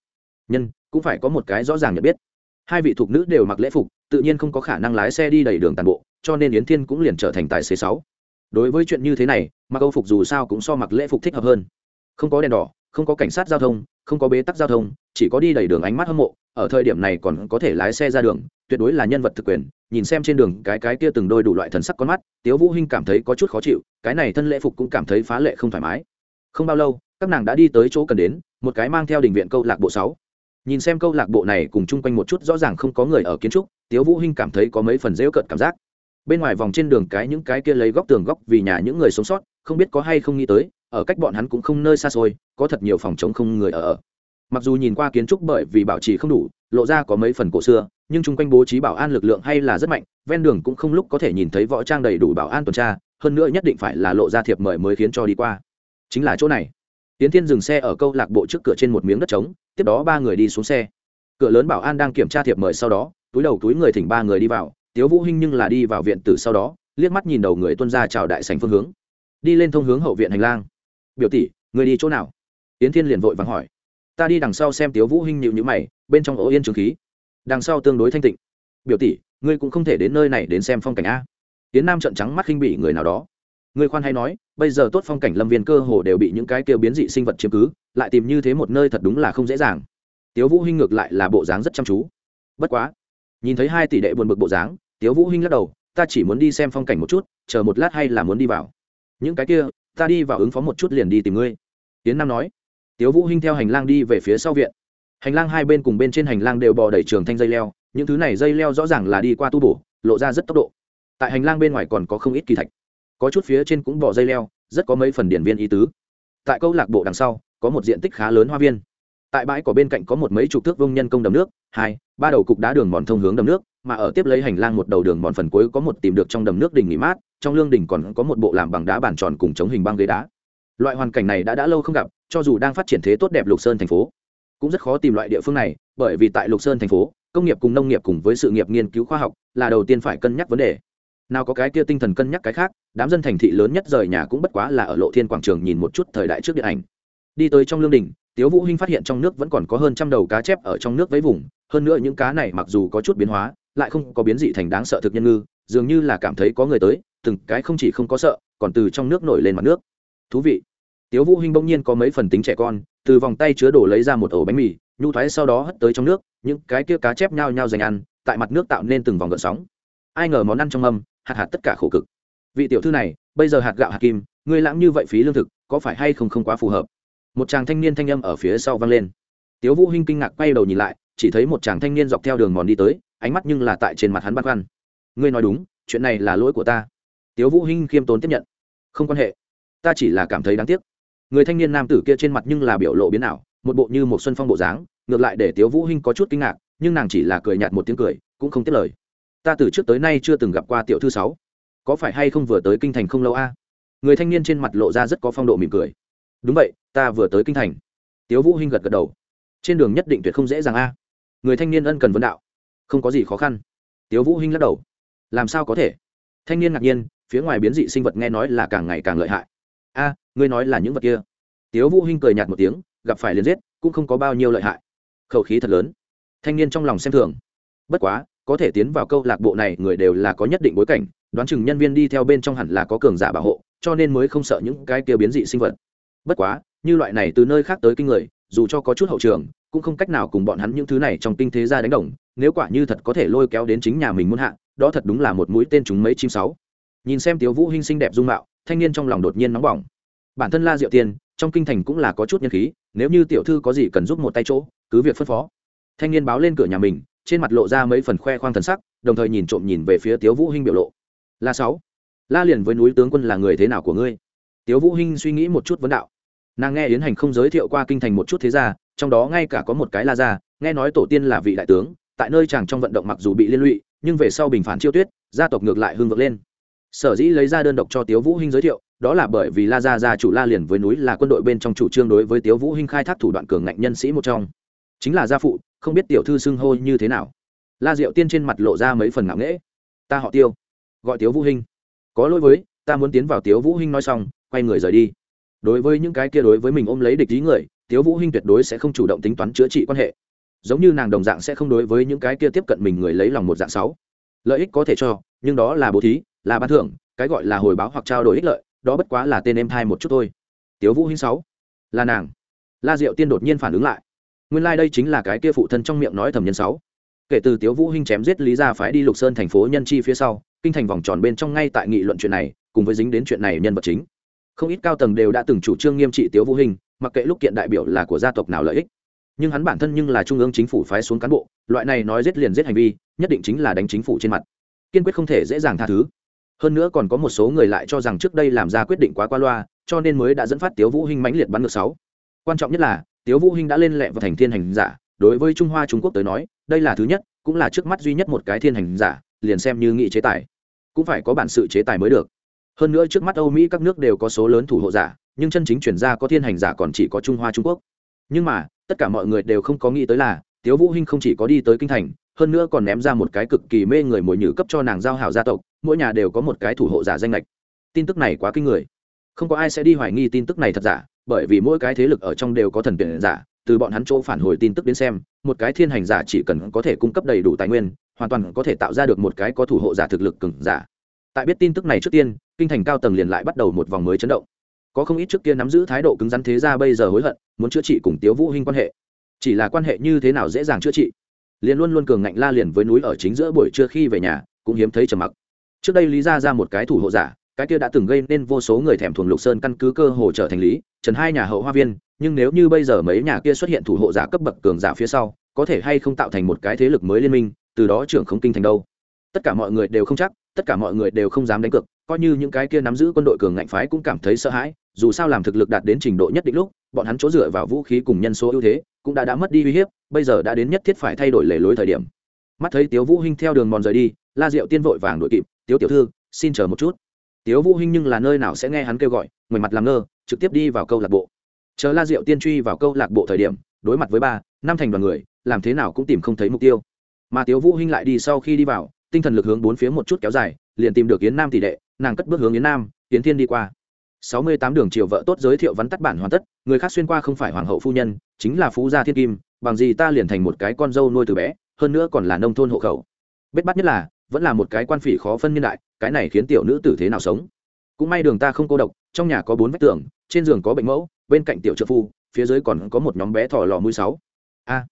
Nhân, cũng phải có một cái rõ ràng nhận biết. Hai vị thuộc nữ đều mặc lễ phục, tự nhiên không có khả năng lái xe đi đầy đường tàn bộ, cho nên yến thiên cũng liền trở thành tài xế sáu đối với chuyện như thế này, mặc âu phục dù sao cũng so mặc lễ phục thích hợp hơn. Không có đèn đỏ, không có cảnh sát giao thông, không có bế tắc giao thông, chỉ có đi đầy đường ánh mắt hâm mộ, ở thời điểm này còn có thể lái xe ra đường, tuyệt đối là nhân vật thực quyền, nhìn xem trên đường cái cái kia từng đôi đủ loại thần sắc con mắt, tiếu vũ hinh cảm thấy có chút khó chịu, cái này thân lễ phục cũng cảm thấy phá lệ không thoải mái. Không bao lâu, các nàng đã đi tới chỗ cần đến, một cái mang theo đình viện câu lạc bộ sáu. Nhìn xem câu lạc bộ này cùng chung quanh một chút, rõ ràng không có người ở kiến trúc, tiếu vũ hinh cảm thấy có mấy phần dễ cận cảm giác bên ngoài vòng trên đường cái những cái kia lấy góc tường góc vì nhà những người sống sót, không biết có hay không nghĩ tới, ở cách bọn hắn cũng không nơi xa xôi, có thật nhiều phòng chống không người ở ở. Mặc dù nhìn qua kiến trúc bởi vì bảo trì không đủ, lộ ra có mấy phần cổ xưa, nhưng chung quanh bố trí bảo an lực lượng hay là rất mạnh, ven đường cũng không lúc có thể nhìn thấy võ trang đầy đủ bảo an tuần tra, hơn nữa nhất định phải là lộ ra thiệp mời mới khiến cho đi qua. Chính là chỗ này. Tiến thiên dừng xe ở câu lạc bộ trước cửa trên một miếng đất trống, tiếp đó ba người đi xuống xe. Cửa lớn bảo an đang kiểm tra thiệp mời sau đó, túi đầu túi người thỉnh ba người đi vào tiếu vũ hinh nhưng là đi vào viện tử sau đó, liếc mắt nhìn đầu người tuân ra chào đại sảnh phương hướng. Đi lên thông hướng hậu viện hành lang. Biểu tỷ, người đi chỗ nào? Yến thiên liền vội vàng hỏi. Ta đi đằng sau xem tiếu vũ hinh nhịu nhữ mày, bên trong ổ yên trường khí. Đằng sau tương đối thanh tịnh. Biểu tỷ, ngươi cũng không thể đến nơi này đến xem phong cảnh a. Yến nam trợn trắng mắt khinh bỉ người nào đó. Ngươi khoan hay nói, bây giờ tốt phong cảnh lâm viên cơ hồ đều bị những cái kêu biến dị sinh vật chiếm cứ, lại tìm như thế một nơi thật đúng là không dễ dàng. Tiếu vũ hinh ngược lại là bộ dáng rất chăm chú. Bất quá. Nhìn thấy hai tỷ đệ buồn bực bộ dáng tiếu vũ hinh lắc đầu, ta chỉ muốn đi xem phong cảnh một chút, chờ một lát hay là muốn đi vào. Những cái kia, ta đi vào ứng phó một chút liền đi tìm ngươi. Tiến nam nói. Tiếu vũ hinh theo hành lang đi về phía sau viện. Hành lang hai bên cùng bên trên hành lang đều bò đầy trường thanh dây leo, những thứ này dây leo rõ ràng là đi qua tu bổ, lộ ra rất tốc độ. Tại hành lang bên ngoài còn có không ít kỳ thạch. Có chút phía trên cũng bò dây leo, rất có mấy phần điển viên ý tứ. Tại câu lạc bộ đằng sau, có một diện tích khá lớn hoa viên. Tại bãi cỏ bên cạnh có một mấy chục thước vông nhân công đầm nước, hai, ba đầu cục đá đường mòn thông hướng đầm nước mà ở tiếp lấy hành lang một đầu đường mòn phần cuối có một tìm được trong đầm nước đình nghỉ mát, trong lương đình còn có một bộ làm bằng đá bàn tròn cùng chống hình băng ghế đá. Loại hoàn cảnh này đã đã lâu không gặp, cho dù đang phát triển thế tốt đẹp lục sơn thành phố, cũng rất khó tìm loại địa phương này, bởi vì tại lục sơn thành phố, công nghiệp cùng nông nghiệp cùng với sự nghiệp nghiên cứu khoa học là đầu tiên phải cân nhắc vấn đề. Nào có cái kia tinh thần cân nhắc cái khác, đám dân thành thị lớn nhất rời nhà cũng bất quá là ở lộ thiên quảng trường nhìn một chút thời đại trước điện ảnh. Đi tới trong lương đình tiếu vũ hinh phát hiện trong nước vẫn còn có hơn trăm đầu cá chép ở trong nước với vùng, hơn nữa những cá này mặc dù có chút biến hóa lại không có biến dị thành đáng sợ thực nhân ngư, dường như là cảm thấy có người tới, từng cái không chỉ không có sợ, còn từ trong nước nổi lên mặt nước. Thú vị. Tiếu vũ hinh bỗng nhiên có mấy phần tính trẻ con, từ vòng tay chứa đổ lấy ra một ổ bánh mì, nhu thoái sau đó hất tới trong nước, những cái kia cá chép nhao nhao dành ăn, tại mặt nước tạo nên từng vòng gợn sóng. Ai ngờ món ăn trong mâm, hạt hạt tất cả khổ cực. Vị tiểu thư này, bây giờ hạt gạo hạt kim ngươi lãng như vậy phí lương thực, có phải hay không không quá phù hợp? Một chàng thanh niên thanh âm ở phía sau vang lên. Tiếu vũ hinh kinh ngạc quay đầu nhìn lại, chỉ thấy một chàng thanh niên dọc theo đường mòn đi tới ánh mắt nhưng là tại trên mặt hắn băn khoăn. Ngươi nói đúng, chuyện này là lỗi của ta. Tiếu vũ hinh khiêm tốn tiếp nhận. Không quan hệ. Ta chỉ là cảm thấy đáng tiếc. Người thanh niên nam tử kia trên mặt nhưng là biểu lộ biến ảo, một bộ như một xuân phong bộ dáng, ngược lại để tiếu vũ hinh có chút kinh ngạc, nhưng nàng chỉ là cười nhạt một tiếng cười, cũng không tiếp lời. Ta từ trước tới nay chưa từng gặp qua tiểu thư sáu. Có phải hay không vừa tới kinh thành không lâu a? Người thanh niên trên mặt lộ ra rất có phong độ mỉm cười. Đúng vậy, ta vừa tới kinh thành. Tiếu vũ hinh gật gật đầu. Trên đường nhất định tuyệt không dễ dàng a. Người thanh niên ân cần vấn đạo không có gì khó khăn. Tiếu vũ hinh lắc đầu. Làm sao có thể? Thanh niên ngạc nhiên, phía ngoài biến dị sinh vật nghe nói là càng ngày càng lợi hại. A, ngươi nói là những vật kia. Tiếu vũ hinh cười nhạt một tiếng, gặp phải liền giết, cũng không có bao nhiêu lợi hại. Khẩu khí thật lớn. Thanh niên trong lòng xem thường. Bất quá, có thể tiến vào câu lạc bộ này, người đều là có nhất định bối cảnh, đoán chừng nhân viên đi theo bên trong hẳn là có cường giả bảo hộ, cho nên mới không sợ những cái kia biến dị sinh vật. Bất quá, như loại này từ nơi khác tới kinh người, dù cho có chút hậu trường, cũng không cách nào cùng bọn hắn những thứ này trong kinh thế gia đánh đồng nếu quả như thật có thể lôi kéo đến chính nhà mình muốn hạ, đó thật đúng là một mũi tên chúng mấy chim sáu. Nhìn xem tiếu vũ hinh xinh đẹp dung mạo, thanh niên trong lòng đột nhiên nóng bỏng. Bản thân la diệu tiên trong kinh thành cũng là có chút nhân khí, nếu như tiểu thư có gì cần giúp một tay chỗ, cứ việc phân phó. Thanh niên báo lên cửa nhà mình, trên mặt lộ ra mấy phần khoe khoang thần sắc, đồng thời nhìn trộm nhìn về phía tiếu vũ hinh biểu lộ. La sáu, la liền với núi tướng quân là người thế nào của ngươi? Tiếu vũ hinh suy nghĩ một chút vấn đạo. Nàng nghe yến hành không giới thiệu qua kinh thành một chút thế gia, trong đó ngay cả có một cái la gia, nghe nói tổ tiên là vị đại tướng tại nơi chàng trong vận động mặc dù bị liên lụy, nhưng về sau bình phản chiêu tuyết, gia tộc ngược lại hưng vượng lên. Sở dĩ lấy ra đơn độc cho tiếu vũ hinh giới thiệu, đó là bởi vì la gia gia chủ la liền với núi là quân đội bên trong chủ trương đối với tiếu vũ hinh khai thác thủ đoạn cường ngạnh nhân sĩ một trong. Chính là gia phụ, không biết tiểu thư xưng hô như thế nào. La diệu tiên trên mặt lộ ra mấy phần ngạo nghễ. Ta họ tiêu. Gọi tiếu vũ hinh. Có lỗi với, ta muốn tiến vào tiếu vũ hinh nói xong, quay người rời đi. Đối với những cái kia đối với mình ôm lấy địch ý người, tiếu vũ hinh tuyệt đối sẽ không chủ động tính toán chữa trị quan hệ giống như nàng đồng dạng sẽ không đối với những cái kia tiếp cận mình người lấy lòng một dạng sáu. Lợi ích có thể cho, nhưng đó là bố thí, là ban thưởng, cái gọi là hồi báo hoặc trao đổi ích lợi, đó bất quá là tên em thai một chút thôi. Tiếu vũ hinh sáu. Là nàng. La diệu tiên đột nhiên phản ứng lại. Nguyên lai like đây chính là cái kia phụ thân trong miệng nói thầm nhân sáu. Kể từ tiếu vũ hinh chém giết lý gia phái đi lục sơn thành phố nhân chi phía sau, kinh thành vòng tròn bên trong ngay tại nghị luận chuyện này, cùng với dính đến chuyện này nhân vật chính. Không ít cao tầng đều đã từng chủ trương nghiêm trị tiếu vũ Hinh, mặc kệ lúc kiện đại biểu là của gia tộc nào lợi ích nhưng hắn bản thân nhưng là trung ương chính phủ phái xuống cán bộ, loại này nói giết liền giết hành vi, nhất định chính là đánh chính phủ trên mặt. Kiên quyết không thể dễ dàng tha thứ. Hơn nữa còn có một số người lại cho rằng trước đây làm ra quyết định quá qua loa, cho nên mới đã dẫn phát tiếu vũ Hinh mãnh liệt bắn ngược sáu. Quan trọng nhất là, tiếu vũ hinh đã lên lẹ vào thành thiên hành giả, đối với trung hoa trung quốc tới nói, đây là thứ nhất, cũng là trước mắt duy nhất một cái thiên hành giả, liền xem như nghị chế tài. Cũng phải có bản sự chế tài mới được. Hơn nữa trước mắt âu mỹ các nước đều có số lớn thủ hộ giả, nhưng chân chính chuyển ra có thiên hành giả còn chỉ có trung hoa trung quốc. Nhưng mà tất cả mọi người đều không có nghĩ tới là, tiếu vũ hinh không chỉ có đi tới kinh thành, hơn nữa còn ném ra một cái cực kỳ mê người mồi nhử cấp cho nàng giao hảo gia tộc, mỗi nhà đều có một cái thủ hộ giả danh lệch tin tức này quá kinh người. Không có ai sẽ đi hoài nghi tin tức này thật giả, bởi vì mỗi cái thế lực ở trong đều có thần tuyển giả, từ bọn hắn chỗ phản hồi tin tức đến xem, một cái thiên hành giả chỉ cần có thể cung cấp đầy đủ tài nguyên, hoàn toàn có thể tạo ra được một cái có thủ hộ giả thực lực cứng giả. Tại biết tin tức này trước tiên, kinh thành cao tầng liền lại bắt đầu một vòng mới chấn động có không ít trước kia nắm giữ thái độ cứng rắn thế ra bây giờ hối hận, muốn chữa trị cùng tiếu vũ hinh quan hệ. Chỉ là quan hệ như thế nào dễ dàng chữa trị. Liền luôn luôn cường ngạnh la liền với núi ở chính giữa buổi trưa khi về nhà, cũng hiếm thấy trầm mặc. Trước đây lý ra ra một cái thủ hộ giả, cái kia đã từng gây nên vô số người thèm thuồng lục sơn căn cứ cơ hồ trở thành lý, trần hai nhà hậu hoa viên, nhưng nếu như bây giờ mấy nhà kia xuất hiện thủ hộ giả cấp bậc cường giả phía sau, có thể hay không tạo thành một cái thế lực mới liên minh, từ đó trưởng không kinh thành đâu. Tất cả mọi người đều không chắc, tất cả mọi người đều không dám đánh cược, coi như những cái kia nắm giữ quân đội cường ngạnh phái cũng cảm thấy sợ hãi dù sao làm thực lực đạt đến trình độ nhất định lúc, bọn hắn chỗ dựa vào vũ khí cùng nhân số ưu thế cũng đã đã mất đi uy hiếp, bây giờ đã đến nhất thiết phải thay đổi lề lối thời điểm. Mắt thấy tiếu vũ hinh theo đường mòn rời đi, la diệu tiên vội vàng đuổi kịp, tiếu tiểu thư, xin chờ một chút. Tiếu vũ hinh nhưng là nơi nào sẽ nghe hắn kêu gọi người mặt làm ngơ, trực tiếp đi vào câu lạc bộ. Chờ la diệu tiên truy vào câu lạc bộ thời điểm, đối mặt với ba, năm thành đoàn người, làm thế nào cũng tìm không thấy mục tiêu. Mà tiếu vũ hinh lại đi sau khi đi vào, tinh thần lực hướng bốn phía một chút kéo dài, liền tìm được yến nam tỷ đệ, nàng cất bước hướng yến nam, yến thiên đi qua sáu mươi tám đường triều vợ tốt giới thiệu vắn tắt bản hoàn tất người khác xuyên qua không phải hoàng hậu phu nhân chính là phú gia thiên kim bằng gì ta liền thành một cái con dâu nuôi từ bé hơn nữa còn là nông thôn hộ khẩu. Bết bắt nhất là vẫn là một cái quan phỉ khó phân nhân đại cái này khiến tiểu nữ tử thế nào sống? Cũng may đường ta không cô độc trong nhà có bốn vách tường trên giường có bệnh mẫu bên cạnh tiểu trợ phu phía dưới còn có một nhóm bé thỏ lò mũi sáu. A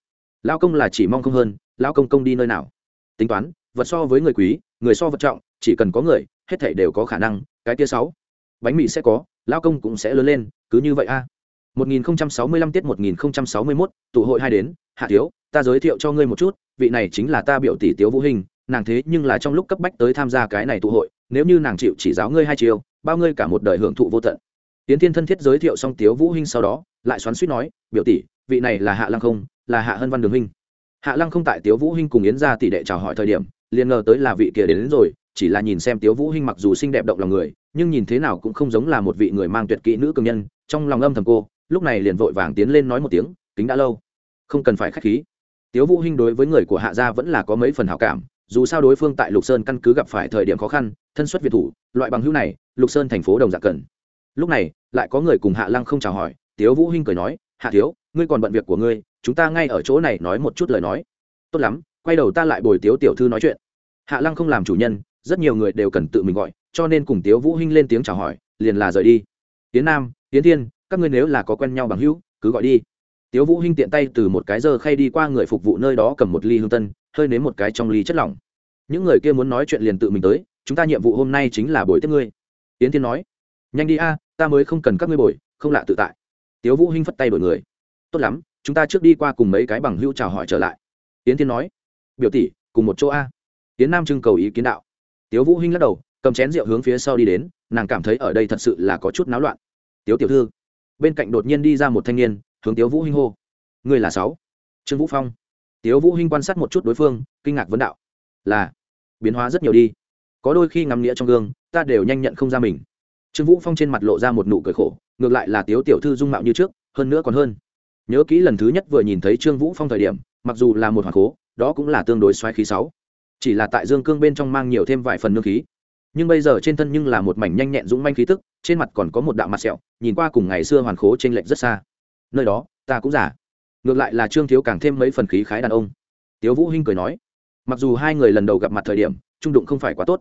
à, công là chỉ mong không hơn lão công công đi nơi nào? Tính toán vật so với người quý người so vật trọng chỉ cần có người hết thảy đều có khả năng cái kia sáu bánh mì sẽ có lao công cũng sẽ lớn lên cứ như vậy a à. 1065 tiết 1061, tụ hội hai đến, hạ thiếu, ta giới thiệu cho ngươi một chút, vị này chính là ta biểu tỷ Tiếu Vũ Hình, nàng thế nhưng là trong lúc cấp bách tới tham gia cái này tụ hội, nếu như nàng chịu chỉ giáo ngươi hai chiều, bao ngươi cả một đời hưởng thụ vô tận. Tiến Thiên thân thiết giới thiệu xong Tiếu Vũ Hình sau đó, lại xoắn suýt nói, biểu tỷ, vị này là Hạ Lăng không, là Hạ Hân Văn Đường Hinh. Hạ Lăng không tại Tiếu Vũ Hình cùng Yến gia tỷ đệ chào hỏi thời điểm, liền ngờ tới là vị kia đến, đến rồi, chỉ là nhìn xem Tiếu Vũ Hình mặc dù xinh đẹp động lòng người, nhưng nhìn thế nào cũng không giống là một vị người mang tuyệt kỹ nữ cường nhân, trong lòng âm thầm cô, lúc này liền vội vàng tiến lên nói một tiếng kính đã lâu không cần phải k h á c h khí. Tiếu vũ hinh đối với người của hạ gia vẫn là có mấy phần hảo cảm dù sao đối phương tại lục sơn căn cứ gặp phải thời điểm khó khăn thân xuất việt thủ loại bằng hữu này lục sơn thành phố đồng dạng cần. Lúc này lại có người cùng hạ lăng không chào hỏi tiếu vũ hinh cười nói hạ thiếu ngươi còn bận việc của ngươi chúng ta ngay ở chỗ này nói một chút lời nói. Tốt lắm quay đầu ta lại bồi tiếu tiểu thư nói chuyện. Hạ lăng không làm chủ nhân rất nhiều người đều cần tự mình gọi cho nên cùng tiếu vũ hinh lên tiếng chào hỏi, liền là rời đi. Tiến nam, tiến thiên, các ngươi nếu là có quen nhau bằng hữu, cứ gọi đi. Tiếu vũ hinh tiện tay từ một cái giờ khay đi qua người phục vụ nơi đó cầm một ly hương tân, hơi nếm một cái trong ly chất lỏng. Những người kia muốn nói chuyện liền tự mình tới, chúng ta nhiệm vụ hôm nay chính là buổi tiếp ngươi. Tiến thiên nói, nhanh đi a, ta mới không cần các ngươi bồi, không lạ tự tại. Tiếu vũ hinh phất tay đổi người, tốt lắm, chúng ta trước đi qua cùng mấy cái bằng hữu chào hỏi trở lại. Tiến thiên nói, biểu tỷ, cùng một chỗ a. Tiến nam trưng cầu ý kiến đạo. Tiếu vũ hinh lắc đầu cầm chén rượu hướng phía sau đi đến, nàng cảm thấy ở đây thật sự là có chút náo loạn. Tiếu tiểu thư, bên cạnh đột nhiên đi ra một thanh niên, hướng tiếu vũ hinh hô. Người là sáu. Trương vũ phong. Tiếu vũ hinh quan sát một chút đối phương, kinh ngạc vấn đạo. Là, biến hóa rất nhiều đi. Có đôi khi ngắm nghĩa trong gương, ta đều nhanh nhận không ra mình. Trương vũ phong trên mặt lộ ra một nụ cười khổ, ngược lại là tiếu tiểu thư dung mạo như trước, hơn nữa còn hơn. Nhớ kỹ lần thứ nhất vừa nhìn thấy trương vũ phong thời điểm, mặc dù là một hoàng cố, đó cũng là tương đối xoáy khí sáu. Chỉ là tại dương cương bên trong mang nhiều thêm vài phần nương khí nhưng bây giờ trên thân nhưng là một mảnh nhanh nhẹn dũng manh khí tức, trên mặt còn có một đạo mặt sẹo, nhìn qua cùng ngày xưa hoàn khố t r ê n lệch rất xa. Nơi đó, ta cũng giả ngược lại là trương thiếu càng thêm mấy phần khí khái đàn ông. Tiếu vũ hinh cười nói, mặc dù hai người lần đầu gặp mặt thời điểm, trung đụng không phải quá tốt,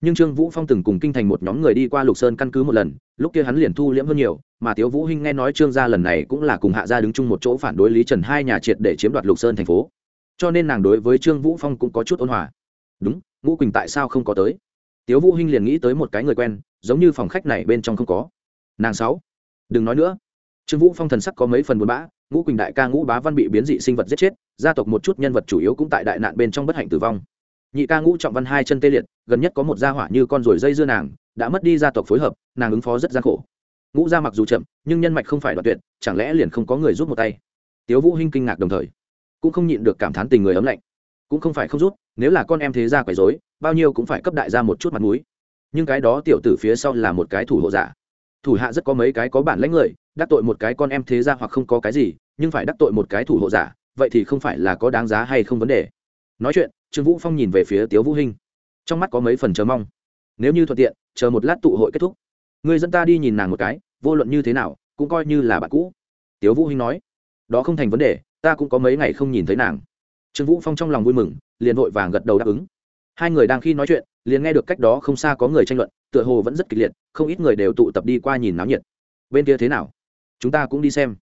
nhưng trương vũ phong từng cùng kinh thành một nhóm người đi qua lục sơn căn cứ một lần, lúc kia hắn liền thu liễm hơn nhiều, mà tiếu vũ hinh nghe nói trương gia lần này cũng là cùng hạ gia đứng chung một chỗ phản đối lý trần hai nhà triệt để chiếm đoạt lục sơn thành phố. Cho nên nàng đối với trương vũ phong cũng có chút ôn hòa. Đúng, ngũ quỳnh tại sao không có tới? Tiếu vũ hinh liền nghĩ tới một cái người quen, giống như phòng khách này bên trong không có. Nàng sáu. Đừng nói nữa. Trương vũ phong thần sắc có mấy phần buồn bã, ngũ quỳnh đại ca ngũ bá văn bị biến dị sinh vật giết chết, gia tộc một chút nhân vật chủ yếu cũng tại đại nạn bên trong bất hạnh tử vong. Nhị ca ngũ trọng văn hai chân tê liệt, gần nhất có một gia hỏa như con ruồi dây dưa nàng, đã mất đi gia tộc phối hợp, nàng ứng phó rất gian khổ. Ngũ gia mặc dù chậm, nhưng nhân mạch không phải đoạn tuyệt, chẳng lẽ liền không có người giúp một tay? Tiếu vũ hinh kinh ngạc đồng thời, cũng không nhịn được cảm thán tình người ấm lạnh. Cũng không phải không rút nếu là con em thế gia quấy rối, bao nhiêu cũng phải cấp đại gia một chút mặt mũi. Nhưng cái đó tiểu tử phía sau là một cái thủ hộ giả. Thủ hạ rất có mấy cái có bản lãnh người, đắc tội một cái con em thế gia hoặc không có cái gì, nhưng phải đắc tội một cái thủ hộ giả, vậy thì không phải là có đáng giá hay không vấn đề. Nói chuyện, trương vũ phong nhìn về phía tiếu vũ hinh. Trong mắt có mấy phần chờ mong. Nếu như thuận tiện, chờ một lát tụ hội kết thúc. Người dẫn ta đi nhìn nàng một cái, vô luận như thế nào, cũng coi như là bạn cũ. Tiếu vũ hinh nói, đó không thành vấn đề, ta cũng có mấy ngày không nhìn thấy nàng trương vũ phong trong lòng vui mừng, liền vội vàng gật đầu đáp ứng. Hai người đang khi nói chuyện, liền nghe được cách đó không xa có người tranh luận, tựa hồ vẫn rất kịch liệt, không ít người đều tụ tập đi qua nhìn náo nhiệt. Bên kia thế nào? Chúng ta cũng đi xem.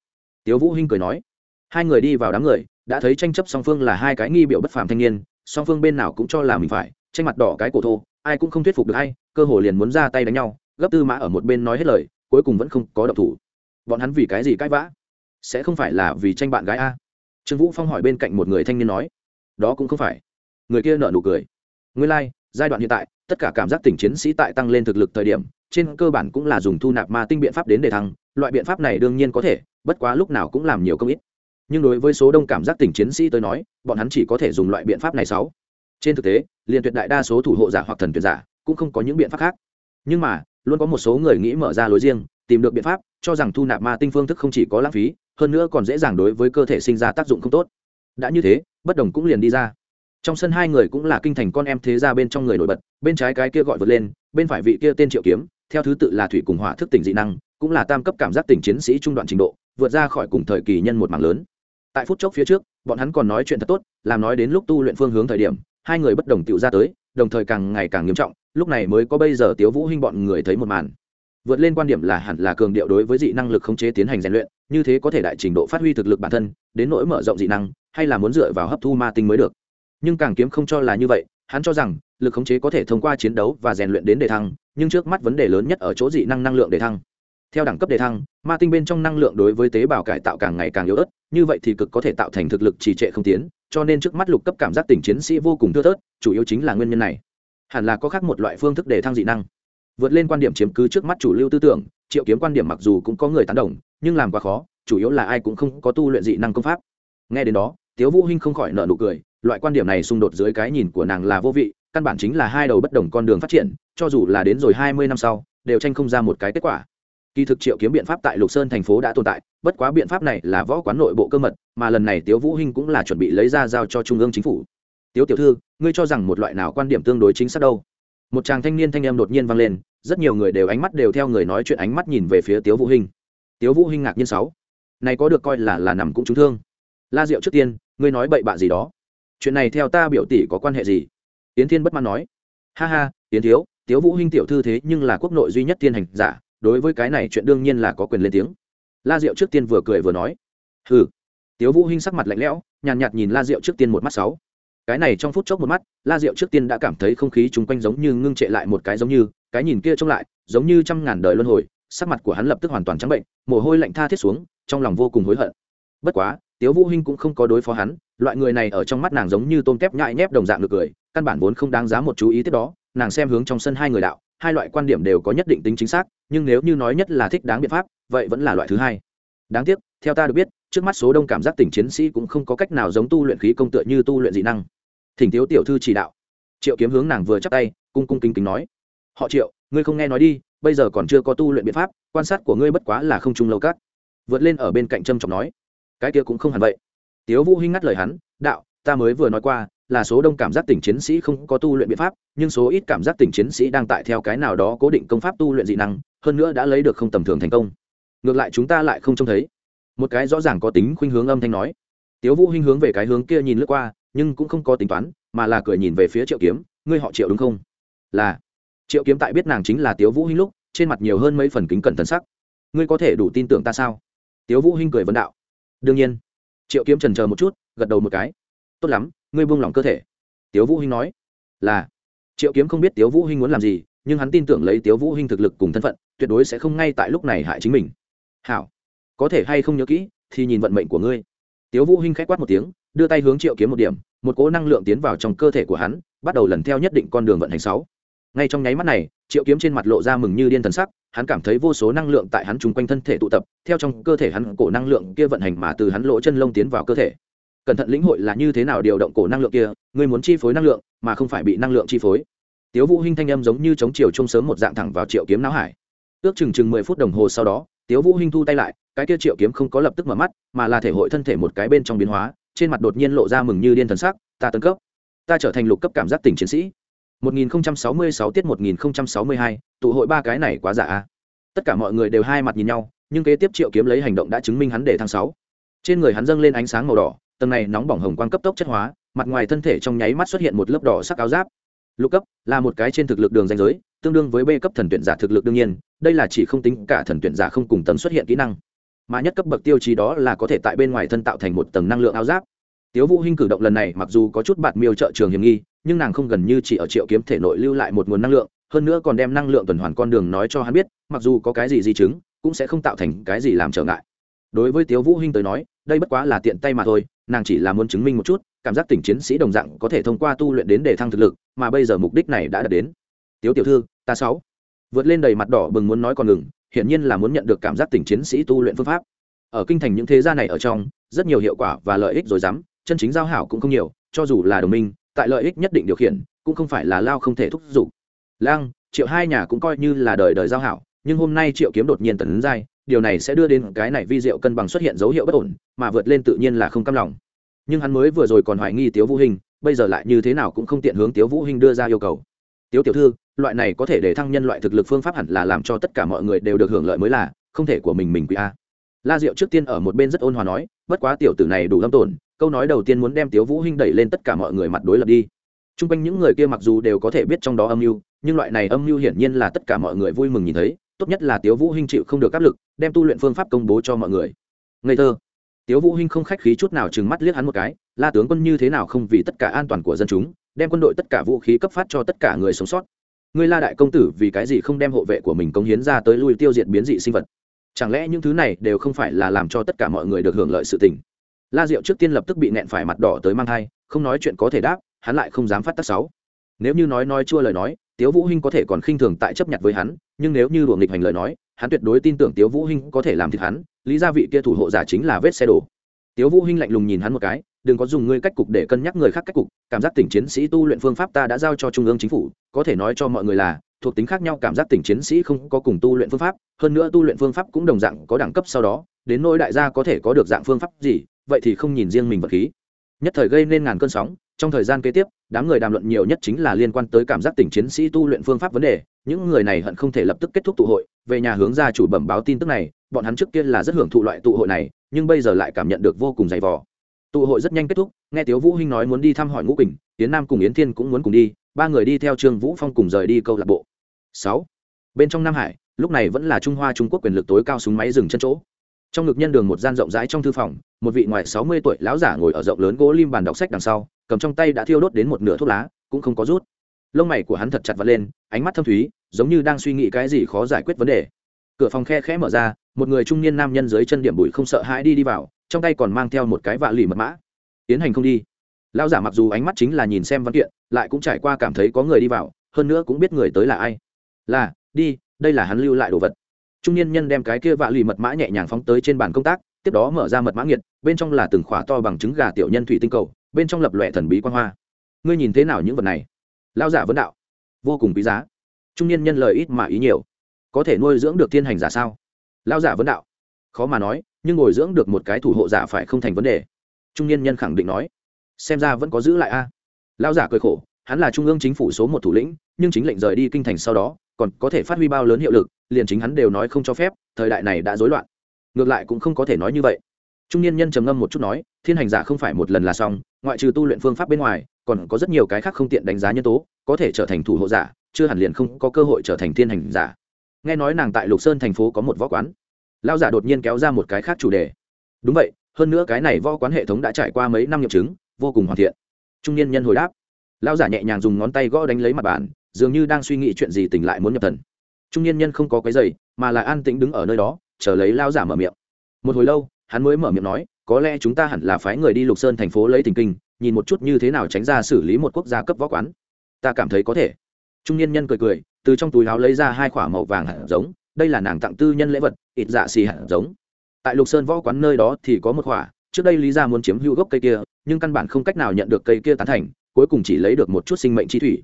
Tiếu vũ hinh cười nói. Hai người đi vào đám người, đã thấy tranh chấp song phương là hai cái nghi biểu bất phàm thanh niên, song phương bên nào cũng cho là mình phải, tranh mặt đỏ cái cổ thô, ai cũng không thuyết phục được ai, cơ hồ liền muốn ra tay đánh nhau, gấp tư mã ở một bên nói hết lời, cuối cùng vẫn không có động thủ. Bọn hắn vì cái gì cãi vã? Sẽ không phải là vì tranh bạn gái a? Trương vũ phong hỏi bên cạnh một người thanh niên nói đó cũng không phải. Người kia nở nụ cười nguyên lai、like, giai đoạn hiện tại tất cả cảm giác tỉnh chiến sĩ tại tăng lên thực lực thời điểm trên cơ bản cũng là dùng thu nạp ma tinh biện pháp đến để thăng loại biện pháp này đương nhiên có thể bất quá lúc nào cũng làm nhiều công ít. Nhưng đối với số đông cảm giác tỉnh chiến sĩ tới nói bọn hắn chỉ có thể dùng loại biện pháp này sáu. Trên thực tế liền tuyệt đại đa số thủ hộ giả hoặc thần tuyệt giả cũng không có những biện pháp khác. Nhưng mà luôn có một số người nghĩ mở ra lối riêng tìm được biện pháp cho rằng thu nạp ma tinh phương thức không chỉ có lãng phí, hơn nữa còn dễ dàng đối với cơ thể sinh ra tác dụng không tốt. Đã như thế, bất đồng cũng liền đi ra. Trong sân hai người cũng là kinh thành con em thế ra bên trong người nổi bật, bên trái cái kia gọi vượt lên, bên phải vị kia tên triệu kiếm, theo thứ tự là thủy cùng hỏa thức tỉnh dị năng, cũng là tam cấp cảm giác tỉnh chiến sĩ trung đoạn trình độ, vượt ra khỏi cùng thời kỳ nhân một mảng lớn. Tại phút chốc phía trước, bọn hắn còn nói chuyện thật tốt, làm nói đến lúc tu luyện phương hướng thời điểm, hai người bất đồng tựu ra tới, đồng thời càng ngày càng nghiêm trọng, lúc này mới có bây giờ tiếu vũ hinh bọn người thấy một màn vượt lên quan điểm là hẳn là cường điệu đối với dị năng lực khống chế tiến hành rèn luyện, như thế có thể đại trình độ phát huy thực lực bản thân, đến nỗi mở rộng dị năng, hay là muốn dựa vào hấp thu ma tinh mới được. Nhưng càng kiếm không cho là như vậy, hắn cho rằng, lực khống chế có thể thông qua chiến đấu và rèn luyện đến đề thăng, nhưng trước mắt vấn đề lớn nhất ở chỗ dị năng năng lượng đề thăng. Theo đẳng cấp đề thăng, ma tinh bên trong năng lượng đối với tế bào cải tạo càng ngày càng yếu ớt, như vậy thì cực có thể tạo thành thực lực trì trệ không tiến, cho nên trước mắt lục cấp cảm giác tình chiến sĩ vô cùng thưa thớt, chủ yếu chính là nguyên nhân này. Hẳn là có khác một loại phương thức để thăng dị năng vượt lên quan điểm chiếm cứ trước mắt chủ lưu tư tưởng, triệu kiếm quan điểm mặc dù cũng có người tán đồng, nhưng làm quá khó, chủ yếu là ai cũng không có tu luyện dị năng công pháp. Nghe đến đó, tiếu vũ hinh không khỏi nở nụ cười, loại quan điểm này xung đột dưới cái nhìn của nàng là vô vị, căn bản chính là hai đầu bất đồng con đường phát triển, cho dù là đến rồi hai mươi năm sau, đều tranh không ra một cái kết quả. Kỳ thực triệu kiếm biện pháp tại lục sơn thành phố đã tồn tại, bất quá biện pháp này là võ quán nội bộ cơ mật, mà lần này tiếu vũ hinh cũng là chuẩn bị lấy ra giao cho trung ương chính phủ. Tiếu tiểu thư, ngươi cho rằng một loại nào quan điểm tương đối chính xác đâu? Một chàng thanh niên thanh em đột nhiên vang lên, rất nhiều người đều ánh mắt đều theo người nói chuyện ánh mắt nhìn về phía tiếu vũ hinh. Tiếu vũ hinh ngạc nhiên sáu. Này có được coi là là nằm cũng trúng thương. La diệu trước tiên, ngươi nói bậy bạ gì đó? Chuyện này theo ta biểu tỷ có quan hệ gì? Yến thiên bất mãn nói. Ha ha, yến thiếu, tiếu vũ hinh tiểu thư thế nhưng là quốc nội duy nhất thiên hành giả, đối với cái này chuyện đương nhiên là có quyền lên tiếng. La diệu trước tiên vừa cười vừa nói. Hừ. Tiếu vũ hinh sắc mặt lạnh lẽo, nhàn nhạt nhìn la diệu trước tiên một mắt sáu cái này trong phút chốc một mắt, la diệu trước tiên đã cảm thấy không khí chung quanh giống như ngưng trệ lại một cái giống như, cái nhìn kia trông lại, giống như trăm ngàn đời luân hồi, sắc mặt của hắn lập tức hoàn toàn trắng bệnh, mồ hôi lạnh tha thiết xuống, trong lòng vô cùng hối hận. Bất quá, tiếu vũ hinh cũng không có đối phó hắn, loại người này ở trong mắt nàng giống như tôm tép nhại nhép đồng dạng được cười, căn bản vốn không đáng giá một chú ý tiếp đó, nàng xem hướng trong sân hai người đạo, hai loại quan điểm đều có nhất định tính chính xác, nhưng nếu như nói nhất là thích đáng biện pháp, vậy vẫn là loại thứ hai. Đáng tiếc, theo ta được biết, trước mắt số đông cảm giác tình chiến sĩ cũng không có cách nào giống tu luyện khí công tựa như tu luyện dị năng thỉnh thiếu tiểu thư chỉ đạo. Triệu kiếm hướng nàng vừa chắp tay, cung cung kính kính nói. Họ triệu, ngươi không nghe nói đi, bây giờ còn chưa có tu luyện biện pháp, quan sát của ngươi bất quá là không trung lâu cát. Vượt lên ở bên cạnh trâm trọng nói. Cái kia cũng không hẳn vậy. Tiếu vũ hinh ngắt lời hắn, đạo, ta mới vừa nói qua, là số đông cảm giác tỉnh chiến sĩ không có tu luyện biện pháp, nhưng số ít cảm giác tỉnh chiến sĩ đang tại theo cái nào đó cố định công pháp tu luyện dị năng, hơn nữa đã lấy được không tầm thường thành công. Ngược lại chúng ta lại không trông thấy. Một cái rõ ràng có tính khuynh hướng âm thanh nói. Tiếu vũ hinh hướng về cái hướng kia nhìn lướt qua nhưng cũng không có tính toán, mà là cười nhìn về phía triệu kiếm, ngươi họ triệu đúng không? Là. Triệu kiếm tại biết nàng chính là tiếu vũ hinh lúc, trên mặt nhiều hơn mấy phần kính cẩn thần sắc. Ngươi có thể đủ tin tưởng ta sao? Tiếu vũ hinh cười vấn đạo. Đương nhiên. Triệu kiếm trần chờ một chút, gật đầu một cái. Tốt lắm, ngươi buông lỏng cơ thể. Tiếu vũ hinh nói. Là. Triệu kiếm không biết tiếu vũ hinh muốn làm gì, nhưng hắn tin tưởng lấy tiếu vũ hinh thực lực cùng thân phận, tuyệt đối sẽ không ngay tại lúc này hại chính mình. Hảo. Có thể hay không nhớ kỹ, thì nhìn vận mệnh của ngươi. Tiếu vũ hinh khẽ quát một tiếng, đưa tay hướng triệu kiếm một điểm một cỗ năng lượng tiến vào trong cơ thể của hắn, bắt đầu lần theo nhất định con đường vận hành sáu. Ngay trong nháy mắt này, triệu kiếm trên mặt lộ ra mừng như điên thần sắc, hắn cảm thấy vô số năng lượng tại hắn chung quanh thân thể tụ tập, theo trong cơ thể hắn cổ năng lượng kia vận hành mà từ hắn lỗ chân lông tiến vào cơ thể. Cẩn thận lĩnh hội là như thế nào điều động cổ năng lượng kia, ngươi muốn chi phối năng lượng, mà không phải bị năng lượng chi phối. Tiếu vũ hinh thanh âm giống như chống chiều trung sớm một dạng thẳng vào triệu kiếm não hải. Ước chừng chừng mười phút đồng hồ sau đó, tiếu vũ hinh thu tay lại, cái kia triệu kiếm không có lập tức mở mắt, mà là thể hội thân thể một cái bên trong biến hóa trên mặt đột nhiên lộ ra mừng như điên thần sắc ta tấn cấp. Ta trở thành lục cấp cảm giác tỉnh chiến sĩ. 1066 tiết 1062, tụ hội ba cái này quá giả a. Tất cả mọi người đều hai mặt nhìn nhau nhưng kế tiếp triệu kiếm lấy hành động đã chứng minh hắn để thăng sáu. Trên người hắn dâng lên ánh sáng màu đỏ tầng này nóng bỏng hồng quang cấp tốc chất hóa mặt ngoài thân thể trong nháy mắt xuất hiện một lớp đỏ sắc áo giáp. Lục cấp là một cái trên thực lực đường danh giới tương đương với b cấp thần tuyển giả thực lực đương nhiên đây là chỉ không tính cả thần tuyển giả không cùng tầng xuất hiện kỹ năng mà nhất cấp bậc tiêu chí đó là có thể tại bên ngoài thân tạo thành một tầng năng lượng áo giáp. Tiếu vũ hinh cử động lần này mặc dù có chút bạt miêu trợ trường hiểm nghi, nhưng nàng không gần như chỉ ở triệu kiếm thể nội lưu lại một nguồn năng lượng, hơn nữa còn đem năng lượng tuần hoàn con đường nói cho hắn biết, mặc dù có cái gì di chứng, cũng sẽ không tạo thành cái gì làm trở ngại. Đối với tiếu vũ hinh tới nói, đây bất quá là tiện tay mà thôi, nàng chỉ là muốn chứng minh một chút, cảm giác tỉnh chiến sĩ đồng dạng có thể thông qua tu luyện đến để thăng thực lực, mà bây giờ mục đích này đã đạt đến. Tiếu tiểu thư, ta sáu. Vượt lên đầy mặt đỏ bừng muốn nói còn ngừng hiển nhiên là muốn nhận được cảm giác tỉnh chiến sĩ tu luyện phương pháp. Ở kinh thành những thế gia này ở trong, rất nhiều hiệu quả và lợi ích rồi dám, chân chính giao hảo cũng không nhiều, cho dù là đồng minh, tại lợi ích nhất định điều khiển, cũng không phải là lao không thể thúc giục. Lang, triệu hai nhà cũng coi như là đời đời giao hảo, nhưng hôm nay triệu kiếm đột nhiên tấn giai, điều này sẽ đưa đến cái này vi diệu cân bằng xuất hiện dấu hiệu bất ổn, mà vượt lên tự nhiên là không cam lòng. Nhưng hắn mới vừa rồi còn hoài nghi tiếu vũ hình, bây giờ lại như thế nào cũng không tiện hướng tiếu vũ hình đưa ra yêu cầu. Tiếu tiểu thư loại này có thể để thăng nhân loại thực lực phương pháp hẳn là làm cho tất cả mọi người đều được hưởng lợi mới là, không thể của mình mình quý a. La diệu trước tiên ở một bên rất ôn hòa nói, bất quá tiểu tử này đủ lâm tổn, câu nói đầu tiên muốn đem tiếu vũ hinh đẩy lên tất cả mọi người mặt đối lập đi. T r u n g quanh những người kia mặc dù đều có thể biết trong đó âm mưu, nhưng loại này âm mưu hiển nhiên là tất cả mọi người vui mừng nhìn thấy, tốt nhất là tiếu vũ hinh chịu không được áp lực, đem tu luyện phương pháp công bố cho mọi người. Ngây thơ. Tiếu vũ hinh không khách khí chút nào chừng mắt liếc hắn một cái, la tướng quân như thế nào không vì tất cả an toàn của dân chúng, đem quân đội tất cả vũ khí cấp phát cho tất cả người sống sót? Ngươi la đại công tử vì cái gì không đem hộ vệ của mình cống hiến ra tới lui tiêu diệt biến dị sinh vật? Chẳng lẽ những thứ này đều không phải là làm cho tất cả mọi người được hưởng lợi sự tình? La diệu trước tiên lập tức bị nẹn phải mặt đỏ tới mang thai, không nói chuyện có thể đáp, hắn lại không dám phát tác sáu nếu như nói nói chua lời nói, tiếu vũ hinh có thể còn khinh thường tại chấp nhận với hắn, nhưng nếu như đùa nghịch hành lời nói, hắn tuyệt đối tin tưởng tiếu vũ hinh có thể làm thịt hắn, lý gia vị kia thủ hộ giả chính là vết xe đổ. Tiếu vũ hinh lạnh lùng nhìn hắn một cái đừng có dùng ngươi cách cục để cân nhắc người khác cách cục, cảm giác tỉnh chiến sĩ tu luyện phương pháp ta đã giao cho trung ương chính phủ, có thể nói cho mọi người là, thuộc tính khác nhau, cảm giác tỉnh chiến sĩ không có cùng tu luyện phương pháp, hơn nữa tu luyện phương pháp cũng đồng dạng có đẳng cấp sau đó, đến nỗi đại gia có thể có được dạng phương pháp gì, vậy thì không nhìn riêng mình vật khí. Nhất thời gây nên ngàn cơn sóng, trong thời gian kế tiếp, đám người đàm luận nhiều nhất chính là liên quan tới cảm giác tỉnh chiến sĩ tu luyện phương pháp vấn đề, những người này hận không thể lập tức kết thúc tụ hội, về nhà hướng ra chủ bẩm báo tin tức này, bọn hắn trước kia là rất hưởng thụ loại tụ hội này, nhưng bây giờ lại cảm nhận được vô cùng dày vò tụ hội rất nhanh kết thúc, nghe tiếu vũ hinh nói muốn đi thăm hỏi ngũ quỳnh tiến nam cùng yến thiên cũng muốn cùng đi, ba người đi theo trương vũ phong cùng rời đi câu lạc bộ. Sáu. Bên trong nam hải, lúc này vẫn là trung hoa trung quốc quyền lực tối cao súng máy dừng chân chỗ. Trong ngực nhân đường một gian rộng rãi trong thư phòng, một vị ngoài sáu mươi tuổi lão giả ngồi ở rộng lớn gỗ lim bàn đọc sách đằng sau, cầm trong tay đã thiêu đốt đến một nửa thuốc lá, cũng không có rút. Lông mày của hắn thật chặt vật lên, ánh mắt thâm thúy, giống như đang suy nghĩ cái gì khó giải quyết vấn đề. Cửa phòng khe khẽ mở ra, một người trung niên nam nhân dưới chân điểm bụi không sợ hãi đi đi vào trong tay còn mang theo một cái vạ lì mật mã. Tiến hành không đi. Lão giả mặc dù ánh mắt chính là nhìn xem văn kiện, lại cũng trải qua cảm thấy có người đi vào, hơn nữa cũng biết người tới là ai. Là, đi, đây là hắn lưu lại đồ vật. Trung niên nhân đem cái kia vạ lì mật mã nhẹ nhàng phóng tới trên bàn công tác, tiếp đó mở ra mật mã nghiệt, bên trong là từng khỏa to bằng trứng gà tiểu nhân thủy tinh cầu, bên trong lập lòe thần bí quan hoa. Ngươi nhìn thế nào những vật này? Lao giả vấn đạo. Vô cùng quý giá. Trung niên nhân lời ít mà ý nhiều. Có thể nuôi dưỡng được thiên hành giả sao? Lao giả vấn đạo. Khó mà nói nhưng ngồi dưỡng được một cái thủ hộ giả phải không thành vấn đề. Trung niên nhân khẳng định nói, xem ra vẫn có giữ lại a. Lao giả cười khổ, hắn là trung ương chính phủ số một thủ lĩnh, nhưng chính lệnh rời đi kinh thành sau đó, còn có thể phát huy bao lớn hiệu lực, liền chính hắn đều nói không cho phép, thời đại này đã rối loạn. Ngược lại cũng không có thể nói như vậy. Trung niên nhân trầm ngâm một chút nói, thiên hành giả không phải một lần là xong, ngoại trừ tu luyện phương pháp bên ngoài, còn có rất nhiều cái khác không tiện đánh giá nhân tố, có thể trở thành thủ hộ giả, chưa hẳn liền không có cơ hội trở thành thiên hành giả. Nghe nói nàng tại lục sơn thành phố có một võ quán lao giả đột nhiên kéo ra một cái khác chủ đề. Đúng vậy, hơn nữa cái này võ quán hệ thống đã trải qua mấy năm nghiệm chứng, vô cùng hoàn thiện. Trung niên nhân hồi đáp. Lao giả nhẹ nhàng dùng ngón tay gõ đánh lấy mặt bàn, dường như đang suy nghĩ chuyện gì tỉnh lại muốn nhập thần. Trung niên nhân không có cái giày mà là an tĩnh đứng ở nơi đó, chờ lấy lao giả mở miệng. Một hồi lâu, hắn mới mở miệng nói, có lẽ chúng ta hẳn là phái người đi lục sơn thành phố lấy tình kinh, nhìn một chút như thế nào tránh ra xử lý một quốc gia cấp võ quán. Ta cảm thấy có thể. Trung niên nhân cười cười, từ trong túi áo lấy ra hai khoả màu vàng hạt giống đây là nàng tặng tư nhân lễ vật, ít dạ xì hạt giống. Tại lục sơn võ quán nơi đó thì có một khỏa, trước đây lý ra muốn chiếm hữu gốc cây kia, nhưng căn bản không cách nào nhận được cây kia tán thành, cuối cùng chỉ lấy được một chút sinh mệnh chi thủy.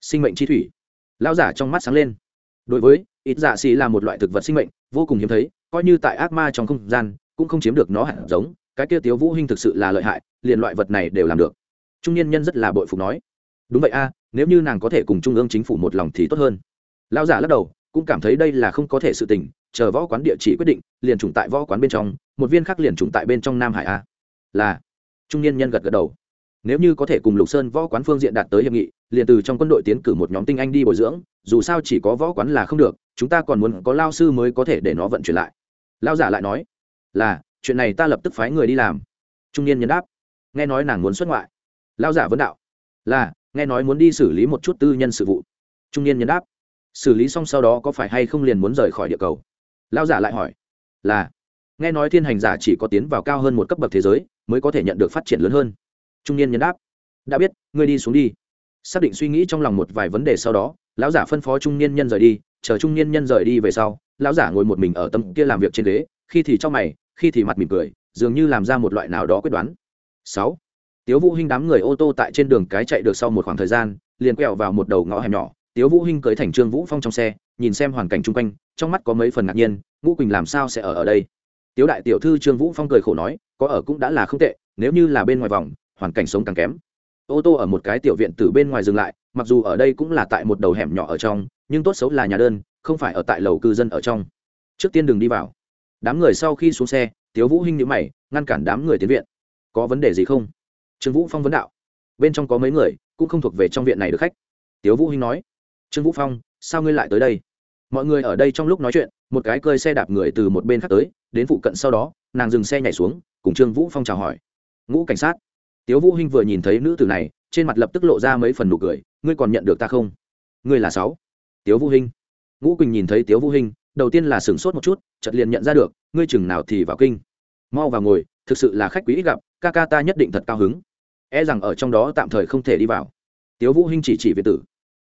Sinh mệnh chi thủy. Lao giả trong mắt sáng lên. Đối với, ít dạ xì là một loại thực vật sinh mệnh, vô cùng hiếm thấy, coi như tại ác ma trong không gian, cũng không chiếm được nó hạt giống. Cái kia tiếu vũ hinh thực sự là lợi hại, liền loại vật này đều làm được. Trung niên nhân rất là bội phục nói. Đúng vậy a, nếu như nàng có thể cùng trung ương chính phủ một lòng thì tốt hơn. Lão giả lắc đầu cũng cảm thấy đây là không có thể sự tình, chờ võ quán địa chỉ quyết định, liền trùng tại võ quán bên trong, một viên khác liền trùng tại bên trong nam hải a. Là, trung niên nhân gật gật đầu. Nếu như có thể cùng lục sơn võ quán phương diện đạt tới hiệp nghị, liền từ trong quân đội tiến cử một nhóm tinh anh đi bồi dưỡng, dù sao chỉ có võ quán là không được, chúng ta còn muốn có lao sư mới có thể để nó vận chuyển lại. Lao giả lại nói, là, chuyện này ta lập tức phái người đi làm. Trung niên nhân đáp, nghe nói nàng muốn xuất ngoại. Lao giả vấn đạo, là, nghe nói muốn đi xử lý một chút tư nhân sự vụ. Trung niên nhân đáp xử lý xong sau đó có phải hay không liền muốn rời khỏi địa cầu? Lao giả lại hỏi. Là. Nghe nói thiên hành giả chỉ có tiến vào cao hơn một cấp bậc thế giới, mới có thể nhận được phát triển lớn hơn. Trung niên nhân đáp. Đã biết, ngươi đi xuống đi. Xác định suy nghĩ trong lòng một vài vấn đề sau đó, lão giả phân phó trung niên nhân rời đi, chờ trung niên nhân rời đi về sau, lão giả ngồi một mình ở tâm kia làm việc trên ghế, khi thì trong mày, khi thì mặt mỉm cười, dường như làm ra một loại nào đó quyết đoán. Sáu. Tiếu vũ hinh đám người ô tô tại trên đường cái chạy được sau một khoảng thời gian, liền quẹo vào một đầu ngõ hẻm nhỏ tiếu vũ hinh cưới thành trương vũ phong trong xe, nhìn xem hoàn cảnh chung quanh, trong mắt có mấy phần ngạc nhiên, ngũ quỳnh làm sao sẽ ở ở đây? Tiếu đại tiểu thư trương vũ phong cười khổ nói, có ở cũng đã là không tệ, nếu như là bên ngoài vòng, hoàn cảnh sống càng kém. Ô tô ở một cái tiểu viện từ bên ngoài dừng lại, mặc dù ở đây cũng là tại một đầu hẻm nhỏ ở trong, nhưng tốt xấu là nhà đơn, không phải ở tại lầu cư dân ở trong. Trước tiên đừng đi vào. Đám người sau khi xuống xe, tiếu vũ hinh nhíu mày, ngăn cản đám người tiến viện. Có vấn đề gì không? Trương vũ phong vấn đạo. Bên trong có mấy người, cũng không thuộc về trong viện này được khách. Tiếu vũ hinh nói trương vũ phong, sao ngươi lại tới đây? Mọi người ở đây trong lúc nói chuyện, một cái cơi xe đạp người từ một bên khác tới, đến phụ cận sau đó, nàng dừng xe nhảy xuống, cùng trương vũ phong chào hỏi. Ngũ cảnh sát. Tiếu vũ hinh vừa nhìn thấy nữ tử này, trên mặt lập tức lộ ra mấy phần nụ cười, ngươi còn nhận được ta không? Ngươi là sáu. Tiếu vũ hinh. Ngũ quỳnh nhìn thấy tiếu vũ hinh, đầu tiên là sửng sốt một chút, chợt liền nhận ra được, ngươi chừng nào thì vào kinh. Mau vào ngồi, thực sự là khách quý ít gặp, ca ca ta nhất định thật cao hứng. E rằng ở trong đó tạm thời không thể đi vào. Tiếu vũ hinh chỉ chỉ việt tử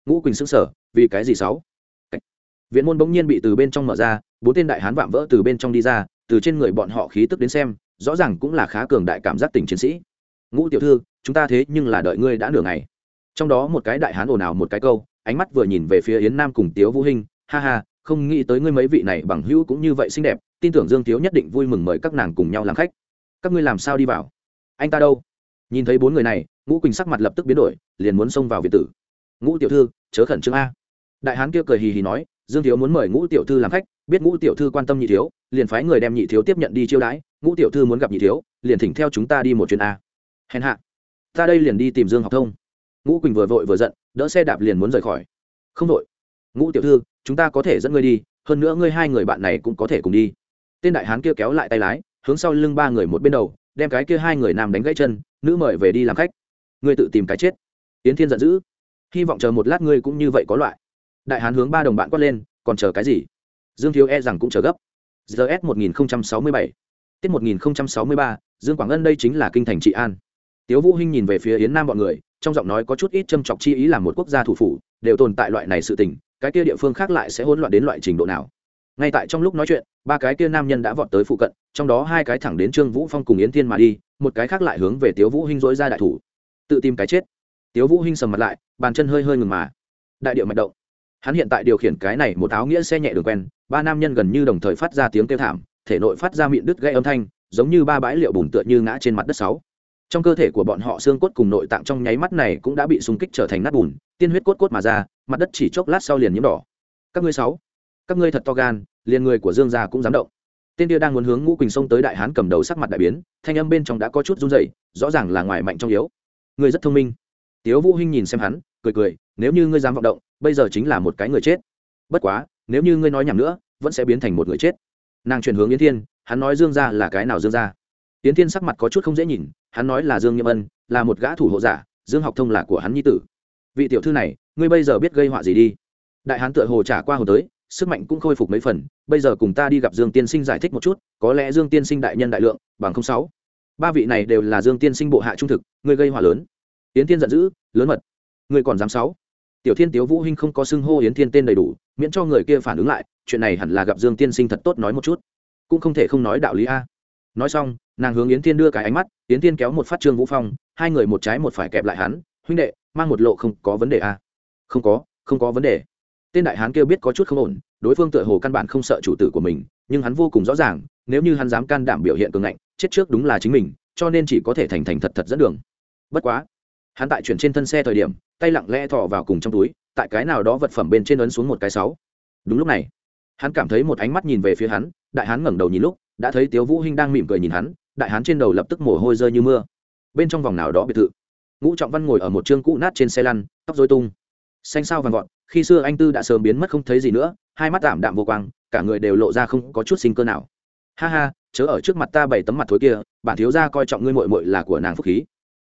ngũ quỳnh sững sờ vì cái gì sáu? Viện môn bỗng nhiên bị từ bên trong mở ra, bốn tên đại hán vạm vỡ từ bên trong đi ra, từ trên người bọn họ khí tức đến xem, rõ ràng cũng là khá cường đại cảm giác tình chiến sĩ. Ngũ tiểu thư, chúng ta thế nhưng là đợi ngươi đã nửa ngày. Trong đó một cái đại hán ồn ào một cái câu, ánh mắt vừa nhìn về phía yến nam cùng tiếu vũ hinh, ha ha, không nghĩ tới ngươi mấy vị này bằng hữu cũng như vậy xinh đẹp, tin tưởng dương tiếu nhất định vui mừng mời các nàng cùng nhau làm khách. Các ngươi làm sao đi vào? Anh ta đâu? Nhìn thấy bốn người này, ngũ quỳnh sắc mặt lập tức biến đổi, liền muốn xông vào việt tử ngũ tiểu thư, chớ khẩn trương a. Đại hán kia cười hì hì nói, dương thiếu muốn mời ngũ tiểu thư làm khách, biết ngũ tiểu thư quan tâm nhị thiếu, liền phái người đem nhị thiếu tiếp nhận đi chiêu đãi, ngũ tiểu thư muốn gặp nhị thiếu, liền thỉnh theo chúng ta đi một chuyến a. Hèn hạ, ta đây liền đi tìm dương học thông. Ngũ quỳnh vừa vội vừa giận, đỡ xe đạp liền muốn rời khỏi. Không vội. Ngũ tiểu thư, chúng ta có thể dẫn ngươi đi, hơn nữa ngươi hai người bạn này cũng có thể cùng đi. Tên đại hán kia kéo lại tay lái, hướng sau lưng ba người một bên đầu, đem cái kia hai người nam đánh gãy chân, nữ mời về đi làm khách. Ngươi tự tìm cái chết. Yến thiên giận dữ hy vọng chờ một lát ngươi cũng như vậy có loại. Đại hán hướng ba đồng bạn quát lên, còn chờ cái gì? Dương thiếu e rằng cũng chờ gấp. Gs một nghìn sáu mươi bảy. Tiết một nghìn sáu mươi ba, dương quảng ân đây chính là kinh thành trị an. Tiếu vũ hinh nhìn về phía yến nam bọn người, trong giọng nói có chút ít châm chọc chi ý là một quốc gia thủ phủ, đều tồn tại loại này sự tình, cái kia địa phương khác lại sẽ hỗn loạn đến loại trình độ nào? Ngay tại trong lúc nói chuyện, ba cái kia nam nhân đã vọt tới phụ cận, trong đó hai cái thẳng đến trương vũ phong cùng yến thiên mà đi, một cái khác lại hướng về tiếu vũ hinh dối ra đại thủ. Tự tìm cái chết tiếu vũ hinh sầm mặt lại, bàn chân hơi hơi ngừng mà. Đại điệu mạch động. Hắn hiện tại điều khiển cái này một áo nghĩa xe nhẹ đường quen, ba nam nhân gần như đồng thời phát ra tiếng kêu thảm, thể nội phát ra miệng đứt gây âm thanh, giống như ba bãi liệu bùn tựa như ngã trên mặt đất sáu. Trong cơ thể của bọn họ xương cốt cùng nội tạng trong nháy mắt này cũng đã bị xung kích trở thành nát bùn, tiên huyết cốt cốt mà ra, mặt đất chỉ chốc lát sau liền nhiễm đỏ. Các ngươi sáu, các ngươi thật to gan, liền người của dương gia cũng dám động. Tên kia đang muốn hướng ngũ quỳnh sông tới đại hán cầm đầu sắc mặt đại biến, thanh âm bên trong đã có chút run rẩy, rõ ràng là ngoài mạnh trong yếu. Ngươi rất thông minh tiếu vũ hinh nhìn xem hắn, cười cười, nếu như ngươi dám vọng động, bây giờ chính là một cái người chết. Bất quá, nếu như ngươi nói nhảm nữa, vẫn sẽ biến thành một người chết. Nàng chuyển hướng yến thiên, hắn nói dương gia là cái nào dương gia? Yến thiên sắc mặt có chút không dễ nhìn, hắn nói là dương nghiêm ân, là một gã thủ hộ giả, dương học thông là của hắn nhi tử. Vị tiểu thư này, ngươi bây giờ biết gây họa gì đi? Đại hán tựa hồ trả qua hồ tới, sức mạnh cũng khôi phục mấy phần, bây giờ cùng ta đi gặp dương tiên sinh giải thích một chút, có lẽ dương tiên sinh đại nhân đại lượng, bằng không sáu. Ba vị này đều là dương tiên sinh bộ hạ trung thực, ngươi gây họa lớn yến Thiên giận dữ, lớn mật. Người còn dám sáu? Tiểu thiên tiếu vũ hinh không có xưng hô yến thiên tên đầy đủ, miễn cho người kia phản ứng lại, chuyện này hẳn là gặp dương tiên sinh thật tốt nói một chút. Cũng không thể không nói đạo lý a. Nói xong, nàng hướng yến thiên đưa cái ánh mắt, yến thiên kéo một phát trương vũ phong, hai người một trái một phải kẹp lại hắn, huynh đệ, mang một lộ không có vấn đề a. Không có không có vấn đề. Tên đại hán kia biết có chút không ổn, đối phương tựa hồ căn bản không sợ chủ tử của mình, nhưng hắn vô cùng rõ ràng, nếu như hắn dám can đảm biểu hiện cường ngạnh, chết trước đúng là chính mình, cho nên chỉ có thể thành thành thật thật dẫn đường. Bất quá hắn tại chuyển trên thân xe thời điểm, tay lặng lẽ thọ vào cùng trong túi, tại cái nào đó vật phẩm bên trên ấn xuống một cái sáu. Đúng lúc này, hắn cảm thấy một ánh mắt nhìn về phía hắn, đại hắn ngẩng đầu nhìn lúc, đã thấy tiếu vũ hinh đang mỉm cười nhìn hắn, đại hắn trên đầu lập tức mồ hôi rơi như mưa. Bên trong vòng nào đó biệt thự, ngũ trọng văn ngồi ở một trương cũ nát trên xe lăn, tóc rối tung. Xanh sao vàng gọn, khi xưa anh tư đã sớm biến mất không thấy gì nữa, hai mắt tạm đạm vô quang, cả người đều lộ ra không có chút sinh cơ nào. Ha ha, chớ ở trước mặt ta bày tấm mặt thối kia, bản thiếu gia coi trọng ngươi muội muội là của nàng phúc khí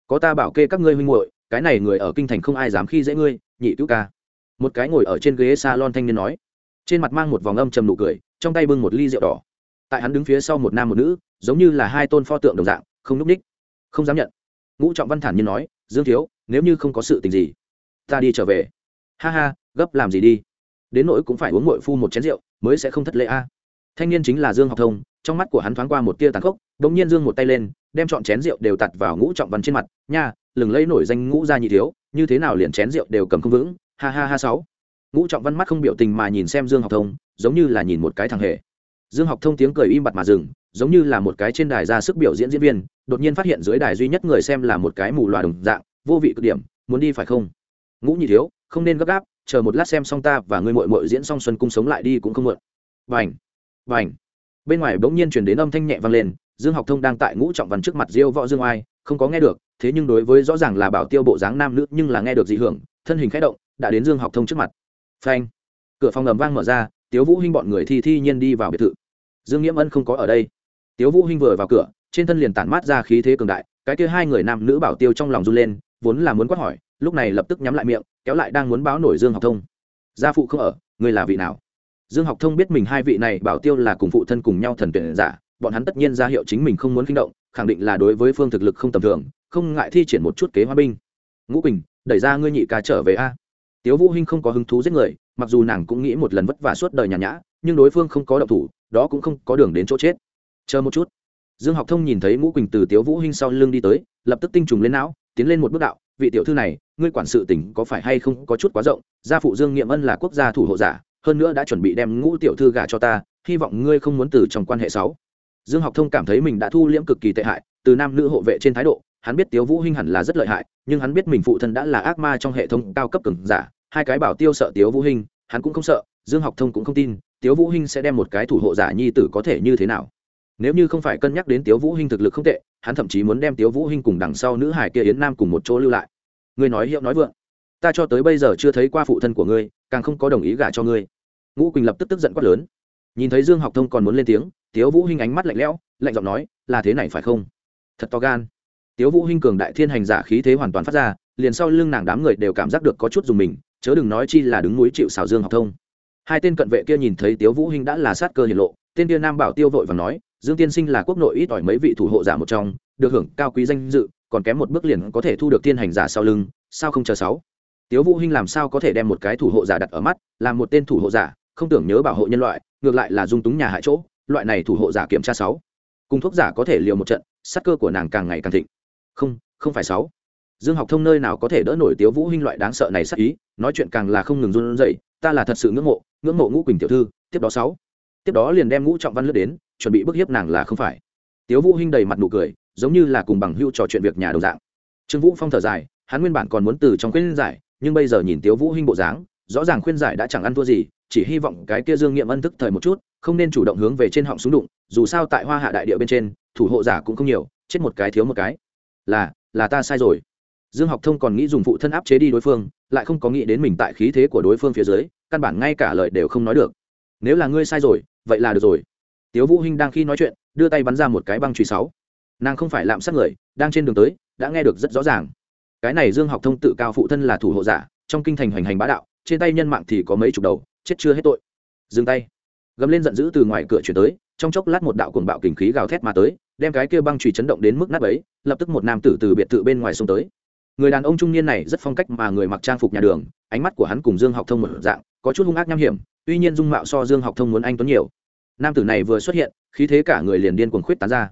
có ta bảo kê các ngươi huynh muội, cái này người ở kinh thành không ai dám khi dễ ngươi, nhị cứu ca. Một cái ngồi ở trên ghế salon thanh niên nói. Trên mặt mang một vòng âm trầm nụ cười, trong tay bưng một ly rượu đỏ. Tại hắn đứng phía sau một nam một nữ, giống như là hai tôn pho tượng đồng dạng, không núp ních, không dám nhận. Ngũ trọng văn thản nhiên nói, dương thiếu, nếu như không có sự tình gì, ta đi trở về. Ha ha, gấp làm gì đi? Đến nỗi cũng phải uống mội phu một chén rượu, mới sẽ không thất lễ a thanh niên chính là dương học thông, trong mắt của hắn thoáng qua một tia tàn khốc đ ỗ n g nhiên dương một tay lên, đem chọn chén rượu đều tặt vào ngũ trọng văn trên mặt. Nha lừng lấy nổi danh ngũ gia nhị thiếu, như thế nào liền chén rượu đều cầm không vững? Ha ha ha sáu. Ngũ trọng văn mắt không biểu tình mà nhìn xem dương học thông, giống như là nhìn một cái thằng hề. Dương học thông tiếng cười im bặt mà dừng, giống như là một cái trên đài ra sức biểu diễn diễn viên, đột nhiên phát hiện dưới đài duy nhất người xem là một cái mù loà đồng dạng, vô vị cực điểm, muốn đi phải không? Ngũ nhị thiếu, không nên gấp gáp, chờ một lát xem xong ta và ngươi mội mội diễn xong xuân cung sống lại đi cũng không mượn và ảnh. Bên ngoài bỗng nhiên chuyển đến âm thanh nhẹ vang lên, dương học thông đang tại ngũ trọng văn trước mặt diêu võ dương oai, không có nghe được, thế nhưng đối với rõ ràng là bảo tiêu bộ dáng nam nữ nhưng là nghe được dị hưởng, thân hình khẽ động, đã đến dương học thông trước mặt. Phanh! Cửa phòng ngầm vang mở ra, tiếu vũ hinh bọn người thi thi nhiên đi vào biệt thự. Dương nghiễm ân không có ở đây. Tiếu vũ hinh vừa vào cửa, trên thân liền tản mát ra khí thế cường đại, cái kia hai người nam nữ bảo tiêu trong lòng run lên, vốn là muốn quát hỏi, lúc này lập tức nhắm lại miệng, kéo lại đang muốn báo nổi dương học thông. Gia phụ không ở, người là vị nào? Dương học thông biết mình hai vị này bảo tiêu là cùng phụ thân cùng nhau thần tuyển giả, bọn hắn tất nhiên ra hiệu chính mình không muốn kinh động, khẳng định là đối với phương thực lực không tầm thường, không ngại thi triển một chút kế hoa binh. Ngũ quỳnh, đẩy ra ngươi nhị ca trở về a. Tiếu vũ hinh không có hứng thú giết người, mặc dù nàng cũng nghĩ một lần vất vả suốt đời nhàn nhã, nhưng đối phương không có động thủ, đó cũng không có đường đến chỗ chết. Chờ một chút. Dương học thông nhìn thấy ngũ quỳnh từ tiếu vũ hinh sau lưng đi tới, lập tức tinh trùng lên não, tiến lên một bước đạo, vị tiểu thư này, ngươi quản sự tỉnh có phải hay không có chút quá rộng? Gia phụ dương nghiệm ân là quốc gia thủ hộ giả hơn nữa đã chuẩn bị đem ngũ tiểu thư gả cho ta, hy vọng ngươi không muốn từ trong quan hệ sáu dương học thông cảm thấy mình đã thu liễm cực kỳ tệ hại, từ nam nữ hộ vệ trên thái độ, hắn biết tiếu vũ hinh hẳn là rất lợi hại, nhưng hắn biết mình phụ thân đã là ác ma trong hệ thống cao cấp cường giả, hai cái bảo tiêu sợ tiếu vũ hinh, hắn cũng không sợ, dương học thông cũng không tin, tiếu vũ hinh sẽ đem một cái thủ hộ giả nhi tử có thể như thế nào. Nếu như không phải cân nhắc đến tiếu vũ hinh thực lực không tệ, hắn thậm chí muốn đem tiếu vũ hinh cùng đằng sau nữ hải kia yến nam cùng một chỗ lưu lại. Ngươi nói hiệu nói vượng ta cho tới bây giờ chưa thấy qua phụ thân của ngươi, càng không có đồng ý gả cho ngươi. Ngũ quỳnh lập tức tức giận quát lớn. Nhìn thấy dương học thông còn muốn lên tiếng, tiếu vũ hinh ánh mắt lạnh lẽo, lạnh giọng nói, là thế này phải không? Thật to gan. Tiếu vũ hinh cường đại thiên hành giả khí thế hoàn toàn phát ra, liền sau lưng nàng đám người đều cảm giác được có chút dùng mình, chớ đừng nói chi là đứng núi chịu xào dương học thông. Hai tên cận vệ kia nhìn thấy tiếu vũ hinh đã là sát cơ hiển lộ, tên kia nam bảo tiêu vội và nói, dương tiên sinh là quốc nội ít ỏi mấy vị thủ hộ giả một trong, được hưởng cao quý danh dự, còn kém một bước liền có thể thu được thiên hành giả sau lưng, sao không chờ sáu? Tiếu vũ hinh làm sao có thể đem một cái thủ hộ giả đặt ở mắt, làm một tên thủ hộ giả, không tưởng nhớ bảo hộ nhân loại, ngược lại là dung túng nhà hại chỗ, loại này thủ hộ giả kiểm tra sáu. Cùng thuốc giả có thể liều một trận sát cơ của nàng càng ngày càng thịnh. Không không phải sáu. Dương học thông nơi nào có thể đỡ nổi tiếu vũ hinh loại đáng sợ này sát ý, nói chuyện càng là không ngừng run rẩy, ta là thật sự ngưỡng mộ ngưỡng mộ ngũ quỳnh tiểu thư, tiếp đó sáu. Tiếp đó liền đem ngũ trọng văn lướt đến, chuẩn bị bức hiếp nàng là không phải. Tiếu vũ hinh đầy mặt nụ cười, giống như là cùng bằng hữu trò chuyện việc nhà đồng dạng. Trương vũ phong thở dài, hắn nguyên bản còn muốn từ trong quên giải nhưng bây giờ nhìn tiếu vũ hinh bộ dáng, rõ ràng khuyên giải đã chẳng ăn thua gì, chỉ hy vọng cái kia dương nghiệm ân thức thời một chút, không nên chủ động hướng về trên họng xuống đụng, dù sao tại hoa hạ đại địa bên trên, thủ hộ giả cũng không nhiều, chết một cái thiếu một cái. Là là ta sai rồi. Dương học thông còn nghĩ dùng phụ thân áp chế đi đối phương, lại không có nghĩ đến mình tại khí thế của đối phương phía dưới, căn bản ngay cả lời đều không nói được. Nếu là ngươi sai rồi, vậy là được rồi. Tiếu vũ hinh đang khi nói chuyện, đưa tay bắn ra một cái băng truy sáu. Nàng không phải lạm sát người, đang trên đường tới, đã nghe được rất rõ ràng cái này dương học thông tự cao phụ thân là thủ hộ giả, trong kinh thành hoành hành bá đạo, trên tay nhân mạng thì có mấy chục đầu, chết chưa hết tội. Dừng tay. Gầm lên giận dữ từ ngoài cửa chuyển tới, trong chốc lát một đạo cuồng bạo kình khí gào thét mà tới, đem cái kia băng chùy chấn động đến mức nát ấy lập tức một nam tử từ biệt thự bên ngoài xông tới. Người đàn ông trung niên này rất phong cách mà người mặc trang phục nhà đường, ánh mắt của hắn cùng dương học thông một dạng, có chút hung ác nham hiểm, tuy nhiên dung mạo so dương học thông muốn anh tuấn nhiều. Nam tử này vừa xuất hiện, khí thế cả người liền điên cuồng khuyết tán ra.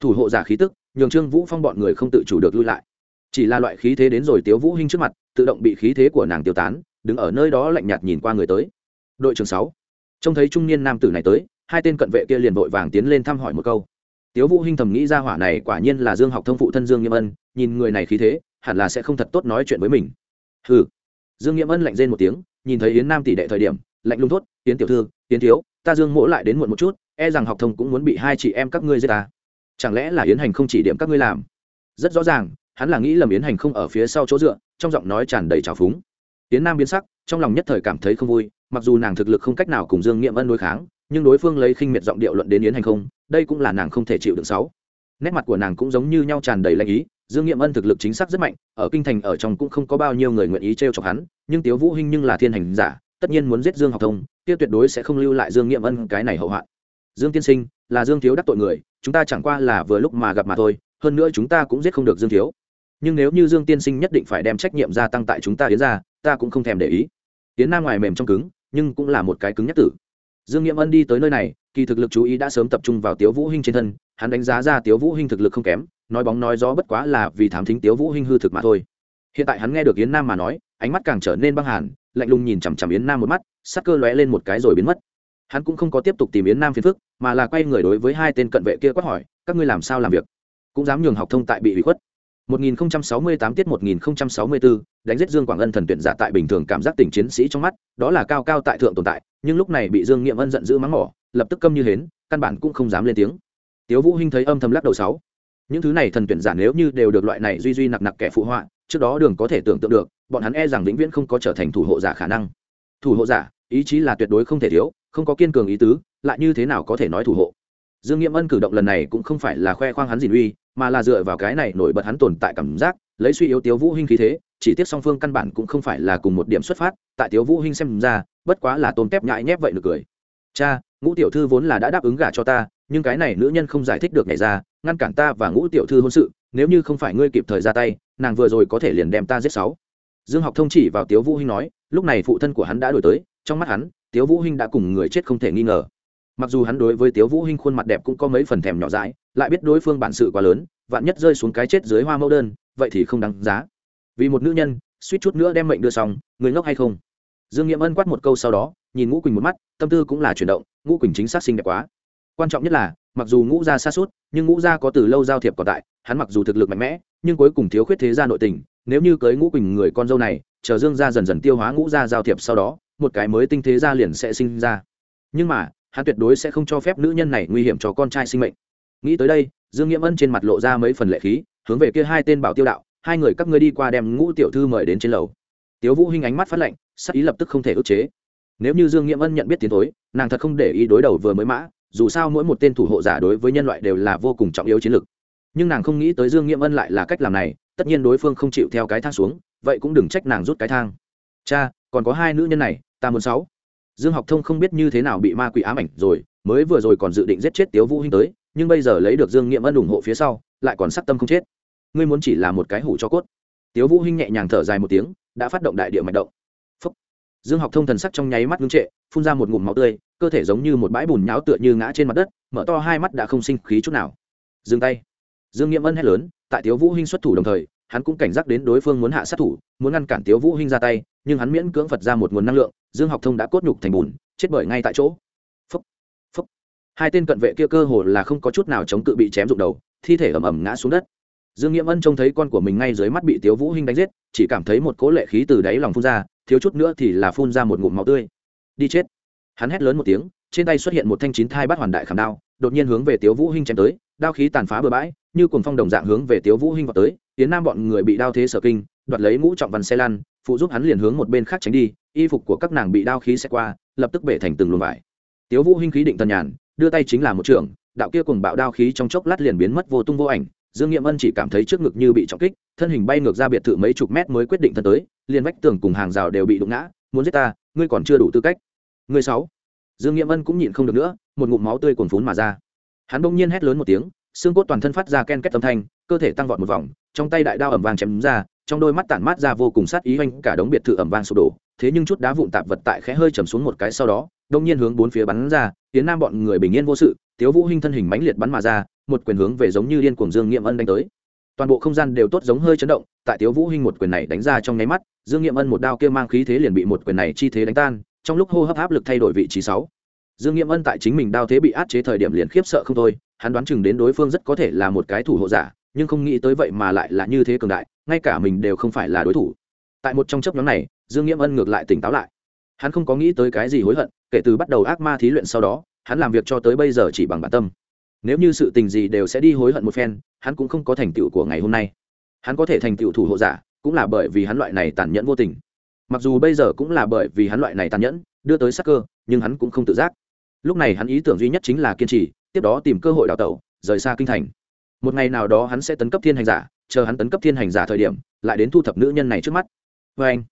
Thủ hộ giả khí tức, nhường trương vũ phong bọn người không tự chủ được lui lại chỉ là loại khí thế đến rồi tiếu vũ hinh trước mặt, tự động bị khí thế của nàng tiêu tán, đứng ở nơi đó lạnh nhạt nhìn qua người tới. Đội trưởng sáu, trông thấy trung niên nam tử này tới, hai tên cận vệ kia liền vội vàng tiến lên thăm hỏi một câu. Tiếu vũ hinh thầm nghĩ ra hỏa này quả nhiên là dương học thông phụ thân dương nghiêm ân, nhìn người này khí thế, hẳn là sẽ không thật tốt nói chuyện với mình. Hừ. Dương nghiêm ân lạnh rên một tiếng, nhìn thấy yến nam tỷ đệ thời điểm, lạnh lùng thốt, yến tiểu thư, yến thiếu, ta dương mỗ lại đến muộn một chút e rằng học thông cũng muốn bị hai chị em các ngươi giết ta. Chẳng lẽ là yến hành không chỉ điểm các ngươi làm? Rất rõ ràng hắn là nghĩ lầm yến hành không ở phía sau chỗ dựa, trong giọng nói tràn đầy trào phúng. Yến nam biến sắc, trong lòng nhất thời cảm thấy không vui, mặc dù nàng thực lực không cách nào cùng dương nghiệm ân đối kháng, nhưng đối phương lấy khinh miệt giọng điệu luận đến yến hành không, đây cũng là nàng không thể chịu đựng sáu. Nét mặt của nàng cũng giống như nhau tràn đầy lanh ý, dương nghiệm ân thực lực chính xác rất mạnh, ở kinh thành ở trong cũng không có bao nhiêu người nguyện ý t r e o chọc hắn, nhưng tiếu vũ hinh nhưng là thiên hành giả, tất nhiên muốn giết dương học thông, kia tuyệt đối sẽ không lưu lại dương nghiệm ân cái này hậu hoạn. Dương tiên sinh, là dương thiếu đắc tội người, chúng ta chẳng qua là vừa lúc mà gặp mà thôi, hơn nữa chúng ta cũng giết không được dương thiếu nhưng nếu như dương tiên sinh nhất định phải đem trách nhiệm gia tăng tại chúng ta yến ra ta cũng không thèm để ý. Yến nam ngoài mềm trong cứng, nhưng cũng là một cái cứng nhất tử. Dương nghiệm ân đi tới nơi này, kỳ thực lực chú ý đã sớm tập trung vào tiếu vũ hinh trên thân, hắn đánh giá ra tiếu vũ hinh thực lực không kém, nói bóng nói gió bất quá là vì thám thính tiếu vũ hinh hư thực mà thôi. Hiện tại hắn nghe được yến nam mà nói, ánh mắt càng trở nên băng hàn, lạnh lùng nhìn chằm chằm yến nam một mắt, sắc cơ lóe lên một cái rồi biến mất. Hắn cũng không có tiếp tục tìm yến nam phiền phức, mà là quay người đối với hai tên cận vệ kia quát hỏi, các ngươi làm sao làm việc? Cũng dám nhường học thông tại bị hủy khuất. 1068 tiết 1064, đánh giết Dương Quảng Ân thần tuyển giả tại bình thường cảm giác tình chiến sĩ trong mắt, đó là cao cao tại thượng tồn tại, nhưng lúc này bị Dương Nghiệm Ân giận dữ mắng mỏ, lập tức câm như hến, căn bản cũng không dám lên tiếng. Tiếu Vũ Hinh thấy âm thầm lắc đầu sáu. Những thứ này thần tuyển giả nếu như đều được loại này duy duy nặc nặc kẻ phụ họa, trước đó đường có thể tưởng tượng được, bọn hắn e rằng vĩnh viễn không có trở thành thủ hộ giả khả năng. Thủ hộ giả, ý chí là tuyệt đối không thể thiếu, không có kiên cường ý tứ, lại như thế nào có thể nói thủ hộ. Dương Nghiệm Ân cử động lần này cũng không phải là khoe khoang hắn dìn uy, mà là dựa vào cái này nổi bật hắn tồn tại cảm giác lấy suy yếu tiếu vũ hinh khí thế chỉ tiếc song phương căn bản cũng không phải là cùng một điểm xuất phát tại tiếu vũ hinh xem ra bất quá là tôn kép nhãi nhép vậy được cười. Cha ngũ tiểu thư vốn là đã đáp ứng gả cho ta nhưng cái này nữ nhân không giải thích được nhảy ra ngăn cản ta và ngũ tiểu thư hôn sự nếu như không phải ngươi kịp thời ra tay nàng vừa rồi có thể liền đem ta giết sáu. Dương học thông chỉ vào tiếu vũ hinh nói lúc này phụ thân của hắn đã đổi tới trong mắt hắn tiếu vũ hinh đã cùng người chết không thể nghi ngờ mặc dù hắn đối với tiếu vũ hinh khuôn mặt đẹp cũng có mấy phần thèm nhỏ dãi, lại biết đối phương bản sự quá lớn, vạn nhất rơi xuống cái chết dưới hoa mẫu đơn, vậy thì không đáng giá. Vì một nữ nhân, suýt chút nữa đem mệnh đưa xong, người ngốc hay không? Dương nghiệm ân quát một câu sau đó, nhìn ngũ quỳnh một mắt, tâm tư cũng là chuyển động, ngũ quỳnh chính xác xinh đẹp quá. Quan trọng nhất là, mặc dù ngũ gia xa suốt, nhưng ngũ gia có từ lâu giao thiệp còn tại, hắn mặc dù thực lực mạnh mẽ, nhưng cuối cùng thiếu khuyết thế gia nội tình, nếu như cưới ngũ quỳnh người con dâu này, chờ dương gia dần dần tiêu hóa ngũ gia giao thiệp sau đó, một cái mới tinh thế gia liền sẽ sinh ra. Nhưng mà hắn tuyệt đối sẽ không cho phép nữ nhân này nguy hiểm cho con trai sinh mệnh. Nghĩ tới đây, dương nghiễm ân trên mặt lộ ra mấy phần lệ khí, hướng về kia hai tên bảo tiêu đạo, hai người các ngươi đi qua đem ngũ tiểu thư mời đến trên lầu. Tiếu vũ hinh ánh mắt phát lạnh, sắc ý lập tức không thể ức chế. Nếu như dương nghiễm ân nhận biết tiến thối, nàng thật không để ý đối đầu vừa mới mã, dù sao mỗi một tên thủ hộ giả đối với nhân loại đều là vô cùng trọng yếu chiến lược. Nhưng nàng không nghĩ tới dương nghiễm ân lại là cách làm này, tất nhiên đối phương không chịu theo cái thang xuống, vậy cũng đừng trách nàng rút cái thang. Cha, còn có hai nữ nhân này, ta muốn sáu dương học thông không biết như thế nào bị ma quỷ ám ảnh rồi, mới vừa rồi còn dự định giết chết tiếu vũ hinh tới, nhưng bây giờ lấy được dương nghiệm ân ủng hộ phía sau, lại còn sắc tâm không chết. Ngươi muốn chỉ là một cái hủ cho cốt. Tiếu vũ hinh nhẹ nhàng thở dài một tiếng, đã phát động đại địa mạch động. Phúc. dương học thông thần sắc trong nháy mắt ngưng trệ, phun ra một ngụm máu tươi, cơ thể giống như một bãi bùn nháo tựa như ngã trên mặt đất, mở to hai mắt đã không sinh khí chút nào. Dừng tay. Dương nghiệm ân hét lớn, tại tiếu vũ hinh xuất thủ đồng thời hắn cũng cảnh giác đến đối phương muốn hạ sát thủ, muốn ngăn cản tiếu vũ hinh ra tay, nhưng hắn miễn cưỡng phật ra một nguồn năng lượng, dương học thông đã cốt nhục thành bùn, chết bởi ngay tại chỗ. Phúc phúc. Hai tên cận vệ kia cơ hồ là không có chút nào chống cự bị chém rụng đầu, thi thể ầm ầm ngã xuống đất. Dương nghiễm ân trông thấy con của mình ngay dưới mắt bị tiếu vũ hinh đánh giết, chỉ cảm thấy một cỗ lệ khí từ đáy lòng phun ra, thiếu chút nữa thì là phun ra một ngụm máu tươi. Đi chết. Hắn hét lớn một tiếng, trên tay xuất hiện một thanh chín thai bát hoàn đại khảm đao, đột nhiên hướng về tiếu vũ hinh chém tới, đao khí tàn phá bừa bãi như cuồng phong đồng dạng hướng về tiếu vũ hinh vào tới tiến nam bọn người bị đao thế sở kinh, đoạt lấy ngũ trọng văn xe lăn, phụ giúp hắn liền hướng một bên khác tránh đi, y phục của các nàng bị đao khí xẹt qua, lập tức bể thành từng luồng vải. Tiếu vũ hinh khí định tần nhàn, đưa tay chính là một trường, đạo kia cùng bạo đao khí trong chốc lát liền biến mất vô tung vô ảnh, dương nghiệm ân chỉ cảm thấy trước ngực như bị trọng kích, thân hình bay ngược ra biệt thự mấy chục mét mới quyết định thân tới, liền vách tường cùng hàng rào đều bị đụng ngã, muốn giết ta, ngươi còn chưa đủ tư cách. Ngươi sáu. Dương Nghiễm ân cũng nhịn không được nữa, một ngụm máu tươi cuồn phún mà ra. Hắn bỗng nhiên hét lớn một tiếng xương cốt toàn thân phát ra ken két âm thanh, cơ thể tăng vọt một vòng, trong tay đại đao ẩm vàng chém ra, trong đôi mắt tản mát ra vô cùng sát ý oanh cả đống biệt thự ẩm vang sụp đổ. Thế nhưng chút đá vụn tạp vật tại khẽ hơi chầm xuống một cái sau đó, đông nhiên hướng bốn phía bắn ra tiến nam bọn người bình yên vô sự, tiếu vũ hinh thân hình mãnh liệt bắn mà ra, một quyền hướng về giống như điên cuồng dương nghiệm ân đánh tới. Toàn bộ không gian đều tốt giống hơi chấn động, tại tiếu vũ hinh một quyền này đánh ra trong nháy mắt, dương nghiệm ân một đao kia mang khí thế liền bị một quyền này chi thế đánh tan, trong lúc hô hấp áp lực thay đổi vị trí sáu dương nghiệm ân tại chính mình đao thế bị át chế thời điểm liền khiếp sợ không thôi, hắn đoán chừng đến đối phương rất có thể là một cái thủ hộ giả, nhưng không nghĩ tới vậy mà lại là như thế cường đại, ngay cả mình đều không phải là đối thủ. Tại một trong chấp nhóm này, dương nghiễm ân ngược lại tỉnh táo lại. Hắn không có nghĩ tới cái gì hối hận, kể từ bắt đầu ác ma thí luyện sau đó, hắn làm việc cho tới bây giờ chỉ bằng bản tâm. Nếu như sự tình gì đều sẽ đi hối hận một phen, hắn cũng không có thành tựu của ngày hôm nay. Hắn có thể thành tựu thủ hộ giả, cũng là bởi vì hắn loại này tàn nhẫn vô tình. Mặc dù bây giờ cũng là bởi vì hắn loại này tàn nhẫn, đưa tới sắc cơ, nhưng hắn cũng không tự giác lúc này hắn ý tưởng duy nhất chính là kiên trì, tiếp đó tìm cơ hội đào tẩu, rời xa kinh thành. Một ngày nào đó hắn sẽ tấn cấp thiên hành giả, chờ hắn tấn cấp thiên hành giả thời điểm, lại đến thu thập nữ nhân này trước mắt. Vê anh,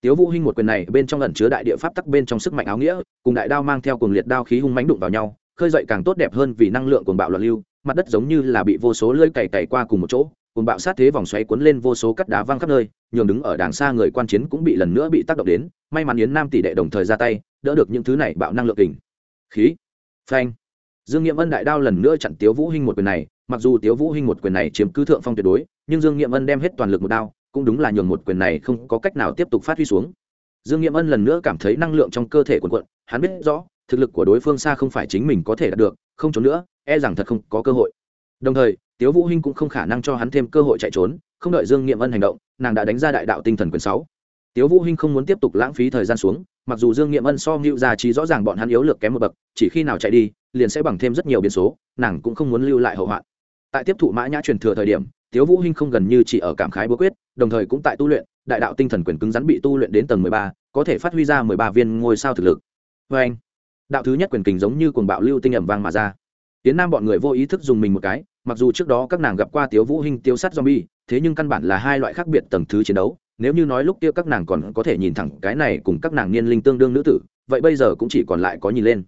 tiếu vũ hinh một quyền này bên trong ẩn chứa đại địa pháp tắc bên trong sức mạnh áo nghĩa, cùng đại đao mang theo cuồng liệt đao khí hung mãnh đụng vào nhau, khơi dậy càng tốt đẹp hơn vì năng lượng cuồng bạo loạn lưu, mặt đất giống như là bị vô số lưỡi cày cày qua cùng một chỗ, cuồng bạo sát thế vòng xoáy cuốn lên vô số cắt đá văng khắp nơi, nhường đứng ở đàng xa người quan chiến cũng bị lần nữa bị tác động đến, may mắn yến nam tỷ đệ đồng thời ra tay, đỡ được những thứ này bạo năng lượng kình khí. Phanh. Dương nghiệm ân đại đao lần nữa chặn tiếu vũ hinh một quyền này, mặc dù tiếu vũ hinh một quyền này chiếm cứ thượng phong tuyệt đối, nhưng dương nghiệm ân đem hết toàn lực một đao, cũng đúng là nhường một quyền này không có cách nào tiếp tục phát huy xuống. Dương nghiệm ân lần nữa cảm thấy năng lượng trong cơ thể cuộn cuộn, hắn biết rõ, thực lực của đối phương xa không phải chính mình có thể đạt được, không trốn nữa e rằng thật không có cơ hội. Đồng thời, tiếu vũ hinh cũng không khả năng cho hắn thêm cơ hội chạy trốn, không đợi dương nghiệm ân hành động, nàng đã đánh ra đại đạo tinh thần quyền sáu tiếu vũ hinh không muốn tiếp tục lãng phí thời gian xuống, mặc dù dương nghiệm ân so ngưu gia trí rõ ràng bọn hắn yếu lược kém một bậc, chỉ khi nào chạy đi, liền sẽ bằng thêm rất nhiều biến số, nàng cũng không muốn lưu lại hậu hoạn. Tại tiếp thụ mã nhã truyền thừa thời điểm, tiếu vũ hinh không gần như chỉ ở cảm khái bố quyết, đồng thời cũng tại tu luyện, đại đạo tinh thần quyền cứng rắn bị tu luyện đến tầng mười ba, có thể phát huy ra mười ba viên ngôi sao thực lực. Với anh, đạo thứ nhất quyền kình giống như cuồng bạo lưu tinh ẩm vang mà ra. Tiến nam bọn người vô ý thức dùng mình một cái, mặc dù trước đó các nàng gặp qua tiếu vũ hinh tiêu sát zombie, thế nhưng căn bản là hai loại khác biệt tầng thứ chiến đấu nếu như nói lúc kia các nàng còn có thể nhìn thẳng cái này cùng các nàng niên linh tương đương nữ tử, vậy bây giờ cũng chỉ còn lại có nhìn lên.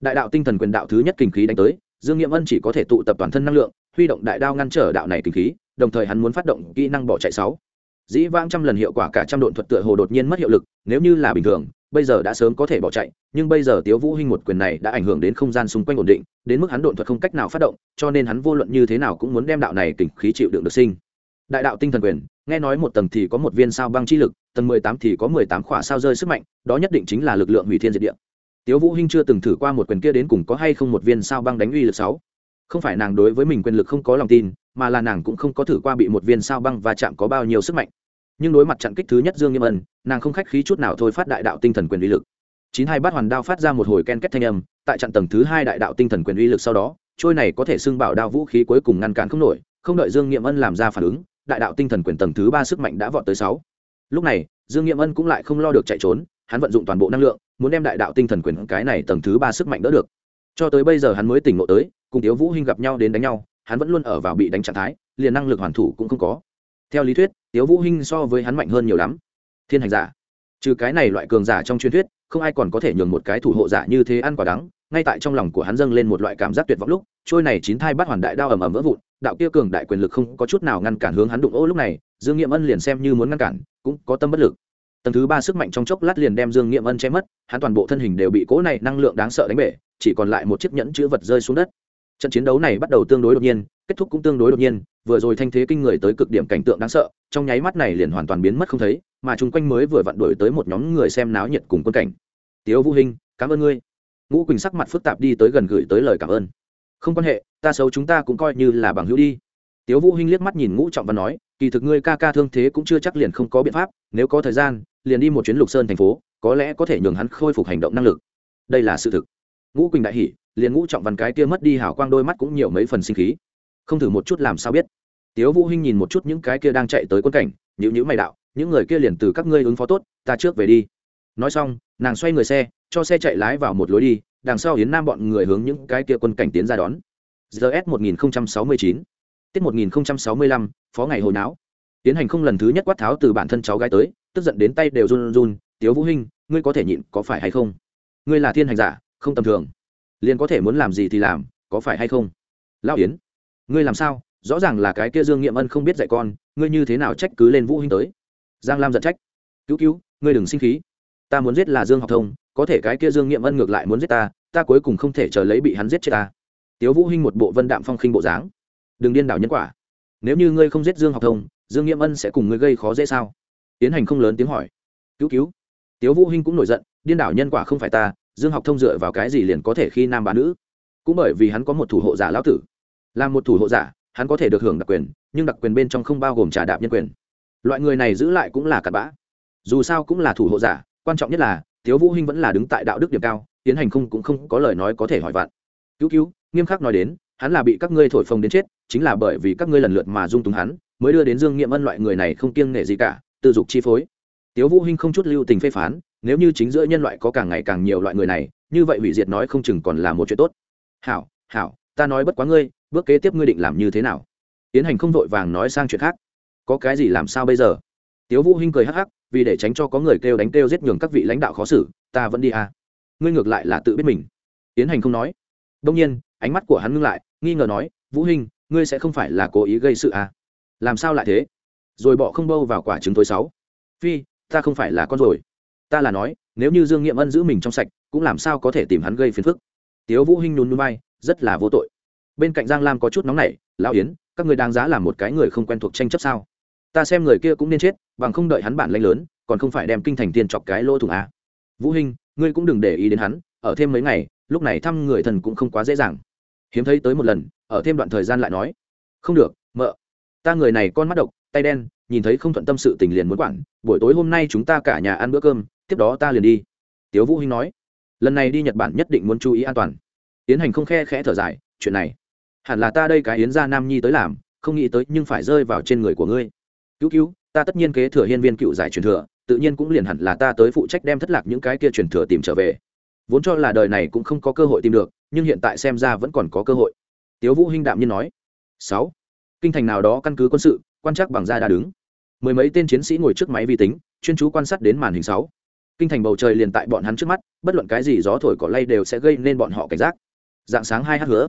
Đại đạo tinh thần quyền đạo thứ nhất kinh khí đánh tới, dương nghiệm ân chỉ có thể tụ tập toàn thân năng lượng, huy động đại đao ngăn trở đạo này kinh khí, đồng thời hắn muốn phát động kỹ năng bỏ chạy sáu. Dĩ vãng trăm lần hiệu quả cả trăm độn thuật tựa hồ đột nhiên mất hiệu lực, nếu như là bình thường, bây giờ đã sớm có thể bỏ chạy, nhưng bây giờ tiếu vũ hinh một quyền này đã ảnh hưởng đến không gian xung quanh ổn định, đến mức hắn độn thuật không cách nào phát động, cho nên hắn vô luận như thế nào cũng muốn đem đạo này kình khí chịu đựng được sinh đại đạo tinh thần quyền, nghe nói một tầng thì có một viên sao băng chi lực, tầng mười tám thì có mười tám khỏa sao rơi sức mạnh, đó nhất định chính là lực lượng hủy thiên diệt địa. Tiếu vũ hinh chưa từng thử qua một quyền kia đến cùng có hay không một viên sao băng đánh uy lực sáu. Không phải nàng đối với mình quyền lực không có lòng tin, mà là nàng cũng không có thử qua bị một viên sao băng và chạm có bao nhiêu sức mạnh. Nhưng đối mặt trận kích thứ nhất dương nghiêm ân, nàng không khách khí chút nào thôi phát đại đạo tinh thần quyền uy lực. Chín hai bát hoàn đao phát ra một hồi ken kết thanh âm, tại trận tầng thứ hai đại đạo tinh thần quyền uy lực sau đó, trôi này có thể xưng bảo đao vũ khí cuối cùng ngăn cản không nổi, không đợi dương nghiệm ân làm ra phản ứng đại đạo tinh thần quyền tầng thứ ba sức mạnh đã vọt tới sáu. Lúc này, dương nghiệm ân cũng lại không lo được chạy trốn, hắn vận dụng toàn bộ năng lượng, muốn đem đại đạo tinh thần quyền cái này tầng thứ ba sức mạnh đỡ được. Cho tới bây giờ hắn mới tỉnh ngộ tới, cùng tiếu vũ hinh gặp nhau đến đánh nhau, hắn vẫn luôn ở vào bị đánh trạng thái, liền năng lực hoàn thủ cũng không có. Theo lý thuyết, tiếu vũ hinh so với hắn mạnh hơn nhiều lắm. Thiên hành giả. Trừ cái này loại cường giả trong truyền thuyết, không ai còn có thể nhường một cái thủ hộ giả như thế ăn quả đắng, ngay tại trong lòng của hắn dâng lên một loại cảm giác tuyệt vọng lúc, trôi này chín thai bắt hoàn đại đao ầm ầm vỡ vụn đạo kia cường đại quyền lực không có chút nào ngăn cản hướng hắn đụng ô lúc này, dương nghiệm ân liền xem như muốn ngăn cản, cũng có tâm bất lực. Tầng thứ ba sức mạnh trong chốc lát liền đem dương nghiệm ân che mất, hắn toàn bộ thân hình đều bị cỗ này năng lượng đáng sợ đánh bể, chỉ còn lại một chiếc nhẫn chữ vật rơi xuống đất. Trận chiến đấu này bắt đầu tương đối đột nhiên, kết thúc cũng tương đối đột nhiên, vừa rồi thanh thế kinh người tới cực điểm cảnh tượng đáng sợ, trong nháy mắt này liền hoàn toàn biến mất không thấy, mà chung quanh mới vừa vặn đổi tới một nhóm người xem náo nhiệt cùng quân cảnh. Tiếu vũ hình cảm ơn ngươi. Ngũ quỳnh sắc mặt phức tạp đi tới gần gửi tới lời cảm ơn không quan hệ, ta xấu chúng ta cũng coi như là bằng hữu đi. Tiếu vũ hinh liếc mắt nhìn ngũ trọng văn nói, kỳ thực ngươi ca ca thương thế cũng chưa chắc liền không có biện pháp, nếu có thời gian, liền đi một chuyến lục sơn thành phố, có lẽ có thể nhường hắn khôi phục hành động năng lực. Đây là sự thực. Ngũ quỳnh đại hỉ, liền ngũ trọng văn cái kia mất đi hảo quang đôi mắt cũng nhiều mấy phần sinh khí. Không thử một chút làm sao biết. Tiếu vũ hinh nhìn một chút những cái kia đang chạy tới quân cảnh nhữ nhữ mày đạo, những người kia liền từ các ngươi ứng phó tốt, ta trước về đi. Nói xong, nàng xoay người xe, cho xe chạy lái vào một lối đi đằng sau hiến nam bọn người hướng những cái kia quân cảnh tiến ra đón. Gs 1069 tiết 1065 phó ngày hồi não tiến hành không lần thứ nhất quát tháo từ bản thân cháu gái tới, tức giận đến tay đều run run. Tiếu vũ hinh, ngươi có thể nhịn, có phải hay không? Ngươi là thiên hành giả, không tầm thường. Liền có thể muốn làm gì thì làm, có phải hay không? Lão yến, ngươi làm sao? Rõ ràng là cái kia dương nghiệm ân không biết dạy con, ngươi như thế nào trách cứ lên vũ hinh tới? Giang lam giận trách. Cứu cứu, ngươi đừng sinh khí. Ta muốn giết là dương học thông có thể cái kia dương nghiệm ân ngược lại muốn giết ta ta cuối cùng không thể chờ lấy bị hắn giết chết ta. Tiếu vũ hinh một bộ vân đạm phong khinh bộ dáng. Đừng điên đảo nhân quả. Nếu như ngươi không giết dương học thông, dương nghiệm ân sẽ cùng ngươi gây khó dễ sao? Tiến hành không lớn tiếng hỏi. Cứu cứu. Tiếu vũ hinh cũng nổi giận, điên đảo nhân quả không phải ta, dương học thông dựa vào cái gì liền có thể khi nam bán nữ? Cũng bởi vì hắn có một thủ hộ giả lão tử. Là một thủ hộ giả, hắn có thể được hưởng đặc quyền, nhưng đặc quyền bên trong không bao gồm trả đạp nhân quyền. Loại người này giữ lại cũng là cặn bã. Dù sao cũng là thủ hộ giả, quan trọng nhất là tiếu vũ hinh vẫn là đứng tại đạo đức điểm cao, tiến hành không cũng không có lời nói có thể hỏi vạn. Cứu cứu, nghiêm khắc nói đến, hắn là bị các ngươi thổi phồng đến chết, chính là bởi vì các ngươi lần lượt mà dung túng hắn, mới đưa đến dương nghiệm ân loại người này không kiêng nể gì cả tự dục chi phối. Tiếu vũ hinh không chút lưu tình phê phán, nếu như chính giữa nhân loại có càng ngày càng nhiều loại người này, như vậy hủy diệt nói không chừng còn là một chuyện tốt. Hảo hảo, ta nói bất quá ngươi, bước kế tiếp ngươi định làm như thế nào? Tiến hành không vội vàng nói sang chuyện khác. Có cái gì làm sao bây giờ? Tiếu vũ hinh cười hắc hắc vì để tránh cho có người kêu đánh kêu giết nhường các vị lãnh đạo khó xử, ta vẫn đi à. Ngươi ngược lại là tự biết mình. Tiến hành không nói. Đông nhiên, ánh mắt của hắn ngưng lại, nghi ngờ nói, vũ hinh, ngươi sẽ không phải là cố ý gây sự à? Làm sao lại thế? Rồi bọ không bâu vào quả trứng tối sáu. Phi, ta không phải là con rồi. Ta là nói, nếu như dương nghiệm ân giữ mình trong sạch, cũng làm sao có thể tìm hắn gây phiền phức? Tiếu vũ hinh nhún núi bay rất là vô tội. Bên cạnh giang lam có chút nóng nảy, lão yến, các người đang giá làm một cái người không quen thuộc tranh chấp sao? Ta xem người kia cũng nên chết, bằng không đợi hắn bản lanh lớn, còn không phải đem kinh thành tiền chọc cái lỗ thủng a. Vũ hinh, ngươi cũng đừng để ý đến hắn, ở thêm mấy ngày, lúc này thăm người thần cũng không quá dễ dàng. Hiếm thấy tới một lần, ở thêm đoạn thời gian lại nói. Không được, mợ. Ta người này con mắt độc, tay đen, nhìn thấy không thuận tâm sự tình liền muốn quản, buổi tối hôm nay chúng ta cả nhà ăn bữa cơm, tiếp đó ta liền đi. Tiếu vũ hinh nói. Lần này đi nhật bản nhất định muốn chú ý an toàn. Tiến hành không khe khẽ thở dài, chuyện này. Hẳn là ta đây cái yến gia nam nhi tới làm, không nghĩ tới nhưng phải rơi vào trên người của ngươi cứu cứu, ta tất nhiên kế thừa hiên viên cựu giải truyền thừa, tự nhiên cũng liền hẳn là ta tới phụ trách đem thất lạc những cái kia truyền thừa tìm trở về. Vốn cho là đời này cũng không có cơ hội tìm được, nhưng hiện tại xem ra vẫn còn có cơ hội. Tiếu vũ hinh đạm nhiên nói. Sáu. Kinh thành nào đó căn cứ quân sự, quan trắc bằng da đã đứng. Mười mấy tên chiến sĩ ngồi trước máy vi tính, chuyên chú quan sát đến màn hình sáu. Kinh thành bầu trời liền tại bọn hắn trước mắt, bất luận cái gì gió thổi cỏ lay đều sẽ gây nên bọn họ cảnh giác. Dạng sáng hai hát hứa.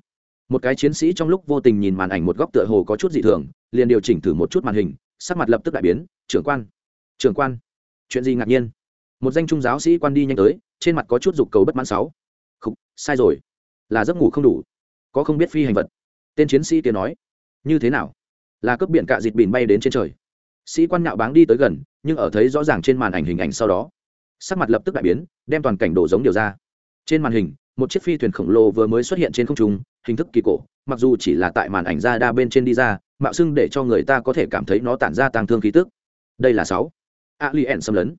Một cái chiến sĩ trong lúc vô tình nhìn màn ảnh một góc tựa hồ có chút dị thường, liền điều chỉnh thử một chút màn hình sắc mặt lập tức đại biến, trưởng quan trưởng quan. Chuyện gì ngạc nhiên? Một danh trung giáo sĩ quan đi nhanh tới, trên mặt có chút dục cầu bất mãn sáu. Không sai rồi. Là giấc ngủ không đủ. Có không biết phi hành vật. Tên chiến sĩ kia nói. Như thế nào? Là cướp biển cạ dịt bìn bay đến trên trời. Sĩ quan nhạo báng đi tới gần, nhưng ở thấy rõ ràng trên màn ảnh hình ảnh sau đó, sắc mặt lập tức đại biến, đem toàn cảnh đổ giống điều ra. Trên màn hình, một chiếc phi thuyền khổng lồ vừa mới xuất hiện trên không trung, hình thức kỳ cổ, mặc dù chỉ là tại màn ảnh ra đa bên trên đi ra mạo xưng để cho người ta có thể cảm thấy nó tản ra tàng thương khí tức. Đây là sáu. A li ẻn xâm lấn.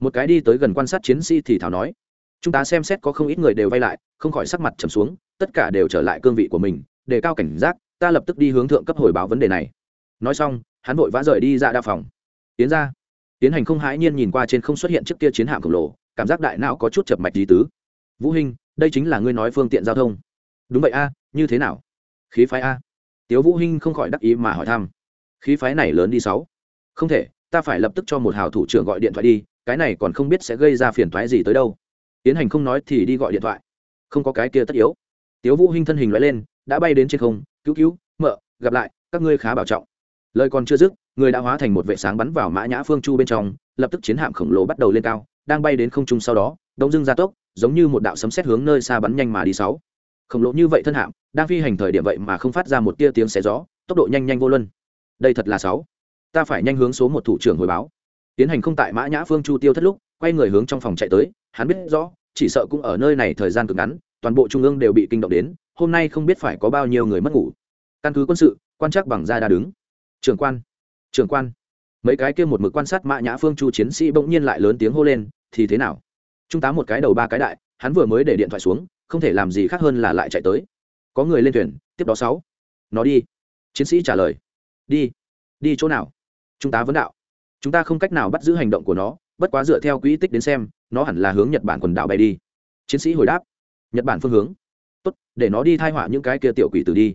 Một cái đi tới gần quan sát chiến sĩ thì thảo nói, chúng ta xem xét có không ít người đều vay lại, không khỏi sắc mặt trầm xuống, tất cả đều trở lại cương vị của mình đề cao cảnh giác, ta lập tức đi hướng thượng cấp hồi báo vấn đề này. Nói xong, hắn vội vã rời đi ra đa phòng. Tiến ra. Tiến hành không hãi nhiên nhìn qua trên không xuất hiện trước kia chiến hạm khổng lồ, cảm giác đại não có chút chập mạch lý tứ. Vũ hình đây chính là ngươi nói phương tiện giao thông. Đúng vậy a, như thế nào? Khí phái a tiếu vũ hinh không khỏi đắc ý mà hỏi thăm. Khí phái này lớn đi sáu. Không thể, ta phải lập tức cho một hào thủ trưởng gọi điện thoại đi, cái này còn không biết sẽ gây ra phiền toái gì tới đâu. Tiến hành không nói thì đi gọi điện thoại. Không có cái kia tất yếu. Tiếu vũ hinh thân hình lóe lên, đã bay đến trên không, cứu cứu, mợ, gặp lại, các ngươi khá bảo trọng. Lời còn chưa dứt, người đã hóa thành một vệ sáng bắn vào mã nhã phương chu bên trong, lập tức chiến hạm khổng lồ bắt đầu lên cao, đang bay đến không trung sau đó, đông dưng gia tốc, giống như một đạo sấm sét hướng nơi xa bắn nhanh mà đi sáu khổng lồ như vậy thân hạm, đang phi hành thời điểm vậy mà không phát ra một tia tiếng xé gió, tốc độ nhanh nhanh vô luân. Đây thật là sáu. Ta phải nhanh hướng số một thủ trưởng hồi báo. Tiến hành không tại mã nhã phương chu tiêu thất lúc, quay người hướng trong phòng chạy tới, hắn biết rõ, chỉ sợ cũng ở nơi này thời gian cực ngắn, toàn bộ trung ương đều bị kinh động đến, hôm nay không biết phải có bao nhiêu người mất ngủ. Căn cứ quân sự, quan trắc bằng da đa đứng. Trưởng quan trưởng quan. Mấy cái kia một mực quan sát mã nhã phương chu chiến sĩ bỗng nhiên lại lớn tiếng hô lên, thì thế nào? Trung tá một cái đầu ba cái đại, hắn vừa mới để điện thoại xuống không thể làm gì khác hơn là lại chạy tới. Có người lên thuyền, tiếp đó sáu. Nó đi. Chiến sĩ trả lời. Đi. Đi chỗ nào? Chúng ta vấn đạo. Chúng ta không cách nào bắt giữ hành động của nó, bất quá dựa theo quỹ tích đến xem, nó hẳn là hướng nhật bản quần đảo bay đi. Chiến sĩ hồi đáp. Nhật bản phương hướng. Tốt, để nó đi thai họa những cái kia tiểu quỷ tử đi.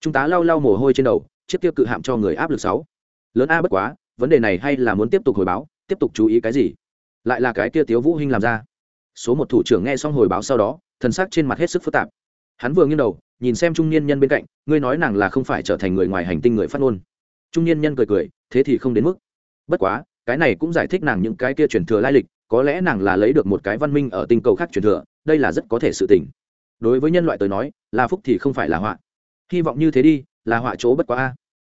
Chúng ta lau lau mồ hôi trên đầu, chiếc kia cự hạm cho người áp lực sáu. Lớn a bất quá, vấn đề này hay là muốn tiếp tục hồi báo, tiếp tục chú ý cái gì? Lại là cái kia tiếu vũ hinh làm ra. Số một thủ trưởng nghe xong hồi báo sau đó thần sắc trên mặt hết sức phức tạp. Hắn vừa nghiêng đầu, nhìn xem trung niên nhân bên cạnh, ngươi nói nàng là không phải trở thành người ngoài hành tinh người phát ngôn. Trung niên nhân cười cười, thế thì không đến mức. Bất quá, cái này cũng giải thích nàng những cái kia truyền thừa lai lịch, có lẽ nàng là lấy được một cái văn minh ở tinh cầu khác truyền thừa, đây là rất có thể sự tình. Đối với nhân loại tới nói là phúc thì không phải là họa. Hy vọng như thế đi, là họa chỗ bất quá a.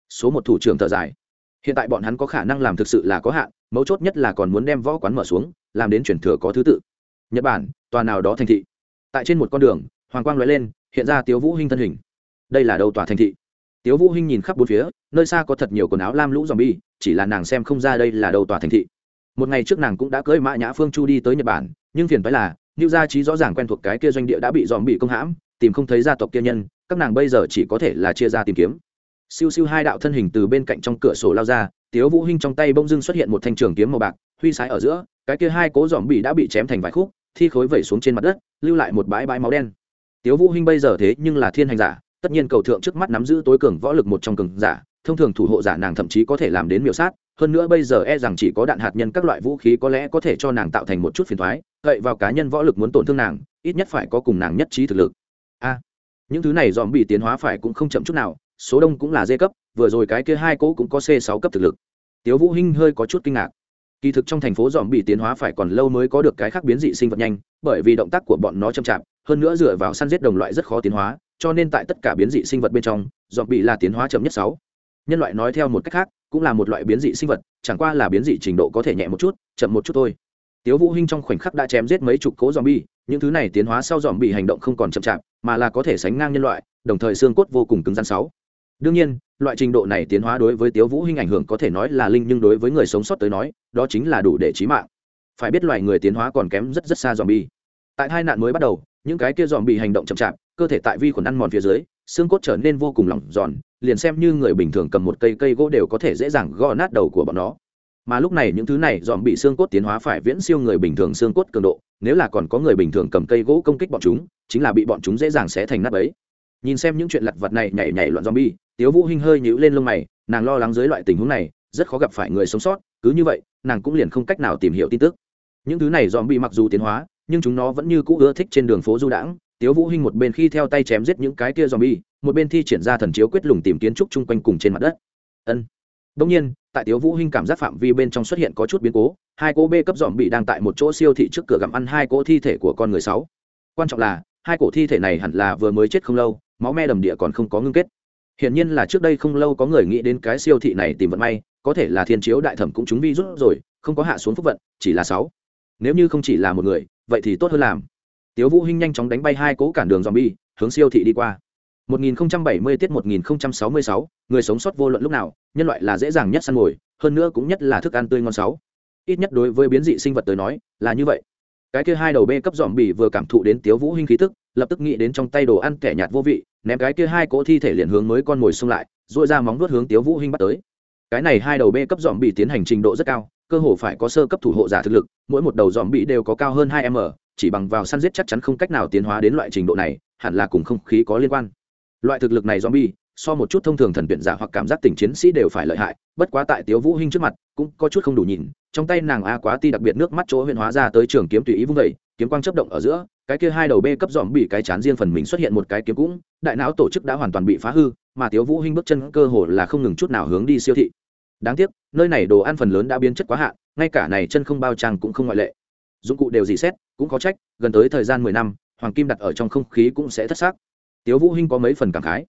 Số một thủ trưởng thở dài. Hiện tại bọn hắn có khả năng làm thực sự là có hạn, mấu chốt nhất là còn muốn đem võ quán mở xuống, làm đến truyền thừa có thứ tự. Nhật bản, tòa nào đó thành thị tại trên một con đường hoàng quang lóe lên hiện ra tiếu vũ hinh thân hình. Đây là đầu tòa thành thị. Tiếu vũ hinh nhìn khắp bốn phía nơi xa có thật nhiều quần áo lam lũ dòm bi chỉ là nàng xem không ra đây là đầu tòa thành thị. Một ngày trước nàng cũng đã cưỡi mã nhã phương chu đi tới nhật bản nhưng phiền phái là Lưu Gia Trí rõ ràng quen thuộc cái kia doanh địa đã bị dòm bị công hãm, tìm không thấy gia tộc kia nhân, các nàng bây giờ chỉ có thể là chia ra tìm kiếm. Siêu siêu hai đạo thân hình từ bên cạnh trong cửa sổ lao ra, Tiếu Vũ Hinh trong tay bỗng dưng xuất hiện một thanh trường kiếm màu bạc, huy sái ở giữa, cái kia hai cố dòm bị đã bị chém thành vài khúc, thi khối vẩy xuống trên mặt đất, lưu lại một bãi bãi máu đen. Tiếu Vũ Hinh bây giờ thế nhưng là thiên hành giả, tất nhiên cầu thượng trước mắt nắm giữ tối cường võ lực một trong cường giả, thông thường thủ hộ giả nàng thậm chí có thể làm đến miểu sát, hơn nữa bây giờ e rằng chỉ có đạn hạt nhân các loại vũ khí có lẽ có thể cho nàng tạo thành một chút phiền toái, gậy vào cá nhân võ lực muốn tổn thương nàng ít nhất phải có cùng nàng nhất trí thực lực. A những thứ này dòm bị tiến hóa phải cũng không chậm chút nào số đông cũng là d cấp vừa rồi cái kia hai cỗ cũng có c sáu cấp thực lực. Tiếu vũ hinh hơi có chút kinh ngạc kỳ thực trong thành phố dòm bị tiến hóa phải còn lâu mới có được cái khác biến dị sinh vật nhanh, bởi vì động tác của bọn nó chậm chạp, hơn nữa dựa vào săn giết đồng loại rất khó tiến hóa, cho nên tại tất cả biến dị sinh vật bên trong dòm bị là tiến hóa chậm nhất sáu. Nhân loại nói theo một cách khác, cũng là một loại biến dị sinh vật, chẳng qua là biến dị trình độ có thể nhẹ một chút, chậm một chút thôi. Tiếu vũ hinh trong khoảnh khắc đã chém giết mấy chục cố zombie, những thứ này tiến hóa sau zombie hành động không còn chậm chạp, mà là có thể sánh ngang nhân loại, đồng thời xương cốt vô cùng cứng rắn sáu đương nhiên, loại trình độ này tiến hóa đối với tiếu vũ hinh ảnh hưởng có thể nói là linh nhưng đối với người sống sót tới nói, đó chính là đủ để chí mạng. Phải biết loài người tiến hóa còn kém rất rất xa zombie. Tại hai nạn mới bắt đầu, những cái kia zombie hành động chậm chạp, cơ thể tại vi khuẩn ăn mòn phía dưới, xương cốt trở nên vô cùng lỏng giòn, liền xem như người bình thường cầm một cây cây gỗ đều có thể dễ dàng gõ nát đầu của bọn nó. Mà lúc này những thứ này dòm bị xương cốt tiến hóa phải viễn siêu người bình thường xương cốt cường độ, nếu là còn có người bình thường cầm cây gỗ công kích bọn chúng, chính là bị bọn chúng dễ dàng xé thành nát ấy nhìn xem những chuyện lặt vặt này nhảy nhảy loạn zombie bi tiếu vũ hinh hơi nhíu lên lông mày nàng lo lắng dưới loại tình huống này rất khó gặp phải người sống sót cứ như vậy nàng cũng liền không cách nào tìm hiểu tin tức. Những thứ này zombie mặc dù tiến hóa nhưng chúng nó vẫn như cũ ưa thích trên đường phố du đãng. Tiếu vũ hinh một bên khi theo tay chém giết những cái kia zombie bi một bên thi triển ra thần chiếu quyết lùng tìm kiến trúc chung quanh cùng trên mặt đất. Ân. Đông nhiên, tại Tiếu Vũ Hinh cảm giác phạm vi bên trong xuất hiện có chút biến cố, hai cô B cấp dòm bị đang tại một chỗ siêu thị trước cửa gặm ăn hai cỗ thi thể của con người sáu. Quan trọng là, hai cổ thi thể này hẳn là vừa mới chết không lâu, máu me đầm địa còn không có ngưng kết. Hiển nhiên là trước đây không lâu có người nghĩ đến cái siêu thị này tìm vận may, có thể là thiên chiếu đại thẩm cũng chúng vi rút rồi, không có hạ xuống phúc vận, chỉ là sáu. Nếu như không chỉ là một người, vậy thì tốt hơn làm. Tiếu Vũ Hinh nhanh chóng đánh bay hai cỗ cản đường zombie, hướng siêu thị đi qua. 1070 tiết 1066, người sống sót vô luận lúc nào, nhân loại là dễ dàng nhất săn mồi, hơn nữa cũng nhất là thức ăn tươi ngon sáu. Ít nhất đối với biến dị sinh vật tới nói, là như vậy. Cái kia hai đầu bê cấp giòm bỉ vừa cảm thụ đến Tiếu Vũ Hinh khí tức, lập tức nghĩ đến trong tay đồ ăn kẻ nhạt vô vị, ném cái kia hai cỗ thi thể liền hướng mới con mồi xung lại, dội ra móng vuốt hướng Tiếu Vũ Hinh bắt tới. Cái này hai đầu bê cấp dòm bị tiến hành trình độ rất cao, cơ hồ phải có sơ cấp thủ hộ giả thực lực, mỗi một đầu dòm bị đều có cao hơn hai m, chỉ bằng vào săn giết chắc chắn không cách nào tiến hóa đến loại trình độ này, hẳn là cùng không khí có liên quan loại thực lực này dòm bị, so một chút thông thường thần tuyển giả hoặc cảm giác tình chiến sĩ đều phải lợi hại bất quá tại tiếu vũ hinh trước mặt cũng có chút không đủ nhìn trong tay nàng a quá ti đặc biệt nước mắt chỗ huyện hóa ra tới trường kiếm tùy ý vung vẩy kiếm quang chớp động ở giữa cái kia hai đầu b cấp dòm bị cái chán riêng phần mình xuất hiện một cái kiếm cũng, đại não tổ chức đã hoàn toàn bị phá hư, mà tiếu vũ hinh bước chân cơ hồ là không ngừng chút nào hướng đi siêu thị. Đáng tiếc, nơi này đồ ăn phần lớn đã biến chất quá hạn, ngay cả này chân không bao trang cũng không ngoại lệ. Dụng cụ đều dì xét, cũng có trách, gần tới thời gian mười năm, hoàng kim đặt ở trong không khí cũng sẽ thất xác. Tiếu vũ hinh có mấy phần cảm khái.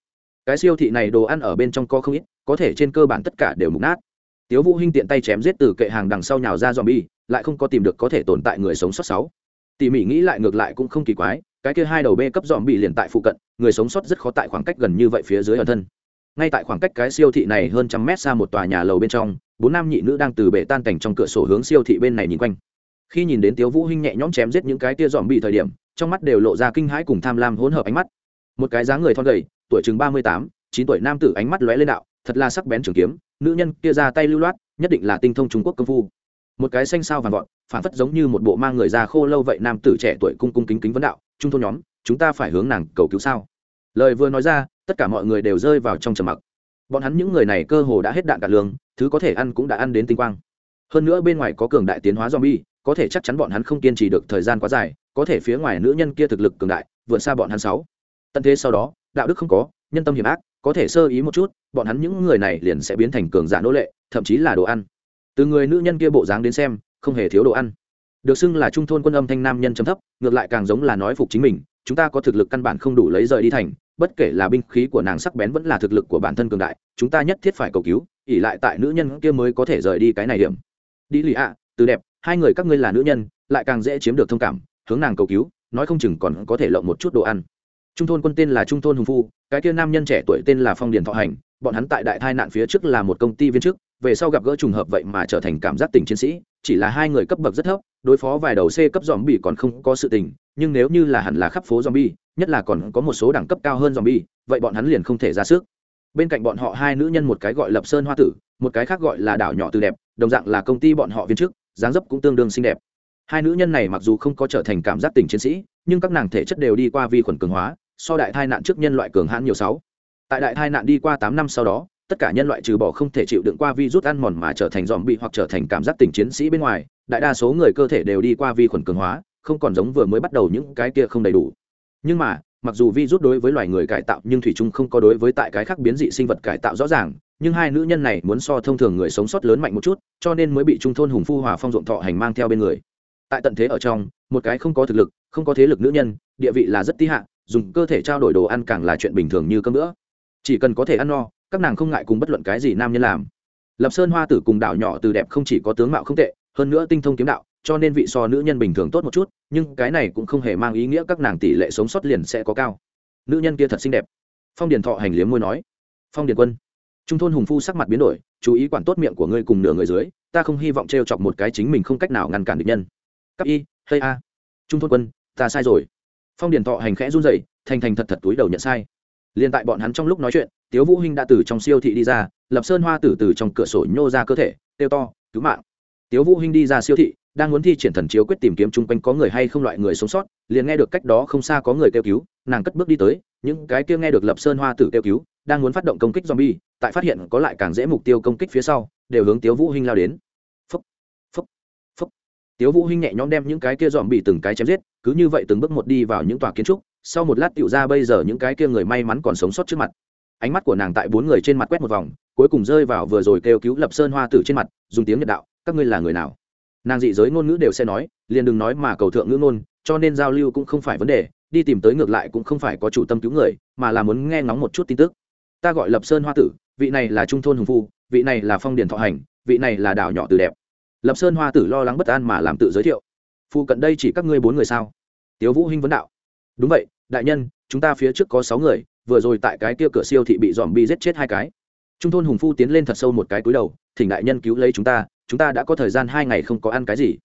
Cái siêu thị này đồ ăn ở bên trong có không ít, có thể trên cơ bản tất cả đều mục nát. Tiếu vũ hinh tiện tay chém giết từ kệ hàng đằng sau nhào ra zombie, lại không có tìm được có thể tồn tại người sống sót sáu tỉ mỉ nghĩ lại ngược lại cũng không kỳ quái, cái kia hai đầu bê cấp zombie liền tại phụ cận, người sống sót rất khó tại khoảng cách gần như vậy phía dưới ở thân. Ngay tại khoảng cách cái siêu thị này hơn trăm mét xa một tòa nhà lầu bên trong, bốn nam nhị nữ đang từ bể tan cảnh trong cửa sổ hướng siêu thị bên này nhìn quanh. Khi nhìn đến tiếu vũ hinh nhẹ nhõm chém giết những cái tia dòm bị thời điểm, trong mắt đều lộ ra kinh hãi cùng tham lam hỗn hợp ánh mắt. Một cái dáng người thon gầy, tuổi chừng ba mươi tám, chín tuổi nam tử ánh mắt lóe lên đạo, thật là sắc bén trường kiếm, nữ nhân kia ra tay lưu loát, nhất định là tinh thông trung quốc công phu một cái xanh sao vàng vọt phản phất giống như một bộ mang người già khô lâu vậy, nam tử trẻ tuổi cung cung kính kính vấn đạo, trung thôn nhóm, chúng ta phải hướng nàng cầu cứu sao? Lời vừa nói ra, tất cả mọi người đều rơi vào trong trầm mặc. Bọn hắn những người này cơ hồ đã hết đạn cả lương, thứ có thể ăn cũng đã ăn đến tinh quang. Hơn nữa bên ngoài có cường đại tiến hóa zombie, có thể chắc chắn bọn hắn không kiên trì được thời gian quá dài, có thể phía ngoài nữ nhân kia thực lực cường đại, vượt xa bọn hắn sáu. Tận thế sau đó, đạo đức không có, nhân tâm hiểm ác, có thể sơ ý một chút, bọn hắn những người này liền sẽ biến thành cường giả nô lệ, thậm chí là đồ ăn từ người nữ nhân kia bộ dáng đến xem, không hề thiếu đồ ăn. Được xưng là trung thôn quân âm thanh nam nhân chấm thấp, ngược lại càng giống là nói phục chính mình, chúng ta có thực lực căn bản không đủ lấy rời đi thành, bất kể là binh khí của nàng sắc bén vẫn là thực lực của bản thân cường đại, chúng ta nhất thiết phải cầu cứu ỉ lại tại nữ nhân kia mới có thể rời đi cái này điểm. Đi lì ạ, từ đẹp, hai người các ngươi là nữ nhân, lại càng dễ chiếm được thông cảm, hướng nàng cầu cứu, nói không chừng còn có thể lộng một chút đồ ăn. Trung thôn quân tên là trung thôn hùng phu, cái kia nam nhân trẻ tuổi tên là phong điền thọ hành, bọn hắn tại đại thai nạn phía trước là một công ty viên chức về sau gặp gỡ trùng hợp vậy mà trở thành cảm giác tình chiến sĩ, chỉ là hai người cấp bậc rất thấp, đối phó vài đầu c cấp dòm bị còn không có sự tình, nhưng nếu như là hẳn là khắp phố dòm bi nhất là còn có một số đẳng cấp cao hơn dòm bi vậy bọn hắn liền không thể ra sức. Bên cạnh bọn họ hai nữ nhân một cái gọi lập sơn hoa tử, một cái khác gọi là đảo nhỏ từ đẹp, đồng dạng là công ty bọn họ viên chức, dáng dấp cũng tương đương xinh đẹp. Hai nữ nhân này mặc dù không có trở thành cảm giác tình chiến sĩ, nhưng các nàng thể chất đều đi qua vi khuẩn cường hóa, so đại thai nạn trước nhân loại cường hãn nhiều sáu. Tại đại thai nạn đi qua tám năm sau đó tất cả nhân loại trừ bỏ không thể chịu đựng qua virus ăn mòn mà trở thành dòm bị hoặc trở thành cảm giác tình chiến sĩ bên ngoài, đại đa số người cơ thể đều đi qua vi khuẩn cường hóa, không còn giống vừa mới bắt đầu những cái kia không đầy đủ. Nhưng mà, mặc dù virus đối với loài người cải tạo nhưng thủy chung không có đối với tại cái khác biến dị sinh vật cải tạo rõ ràng, nhưng hai nữ nhân này muốn so thông thường người sống sót lớn mạnh một chút, cho nên mới bị trung thôn hùng phu hòa phong ruộng thọ hành mang theo bên người. Tại tận thế ở trong, một cái không có thực lực, không có thế lực nữ nhân, địa vị là rất tí hạ, dùng cơ thể trao đổi đồ ăn càng là chuyện bình thường như cơm nữa chỉ cần có thể ăn no các nàng không ngại cùng bất luận cái gì nam nhân làm. Lập sơn hoa tử cùng đảo nhỏ từ đẹp không chỉ có tướng mạo không tệ, hơn nữa tinh thông kiếm đạo, cho nên vị so nữ nhân bình thường tốt một chút, nhưng cái này cũng không hề mang ý nghĩa các nàng tỷ lệ sống sót liền sẽ có cao. Nữ nhân kia thật xinh đẹp. Phong điền thọ hành liếm môi nói, phong điền quân, trung thôn hùng phu sắc mặt biến đổi, chú ý quản tốt miệng của ngươi cùng nửa người dưới, ta không hy vọng t r e o chọc một cái chính mình không cách nào ngăn cản được nhân. Cấp y hay a, trung thôn quân, ta sai rồi. Phong điền thọ hành khẽ run rẩy, thành thành thật thật túi đầu nhận sai liền tại bọn hắn trong lúc nói chuyện, tiếu vũ hinh đã từ trong siêu thị đi ra, lập sơn hoa tử từ trong cửa sổ nhô ra cơ thể tiêu to, cứu mạng. Tiếu vũ hinh đi ra siêu thị, đang muốn thi triển thần chiếu quyết tìm kiếm chung quanh có người hay không loại người sống sót, liền nghe được cách đó không xa có người kêu cứu, nàng cất bước đi tới, những cái kia nghe được lập sơn hoa tử kêu cứu, đang muốn phát động công kích zombie, tại phát hiện có lại càng dễ mục tiêu công kích phía sau, đều hướng tiếu vũ hinh lao đến. Phúc phúc phúc. Tiếu vũ hinh nhẹ nhõm đem những cái kia zombie từng cái chém giết cứ như vậy từng bước một đi vào những tòa kiến trúc, sau một lát tựu ra bây giờ những cái kia người may mắn còn sống sót trước mặt. Ánh mắt của nàng tại bốn người trên mặt quét một vòng, cuối cùng rơi vào vừa rồi kêu cứu lập sơn hoa tử trên mặt, dùng tiếng nhật đạo, các ngươi là người nào? Nàng dị giới ngôn ngữ đều sẽ nói, liền đừng nói mà cầu thượng ngữ ngôn, cho nên giao lưu cũng không phải vấn đề, đi tìm tới ngược lại cũng không phải có chủ tâm cứu người, mà là muốn nghe ngóng một chút tin tức. Ta gọi lập sơn hoa tử, vị này là trung thôn hùng phu, vị này là phong điền thọ hành, vị này là đảo nhỏ từ đẹp. Lập sơn hoa tử lo lắng bất an mà làm tự giới thiệu phụ cận đây chỉ các ngươi bốn người sao? Tiếu vũ hinh vấn đạo. Đúng vậy, đại nhân, chúng ta phía trước có sáu người, vừa rồi tại cái kia cửa siêu thị bị dòm bi giết chết hai cái. Trung thôn hùng phu tiến lên thật sâu một cái cúi đầu, thỉnh đại nhân cứu lấy chúng ta chúng ta đã có thời gian hai ngày không có ăn cái gì.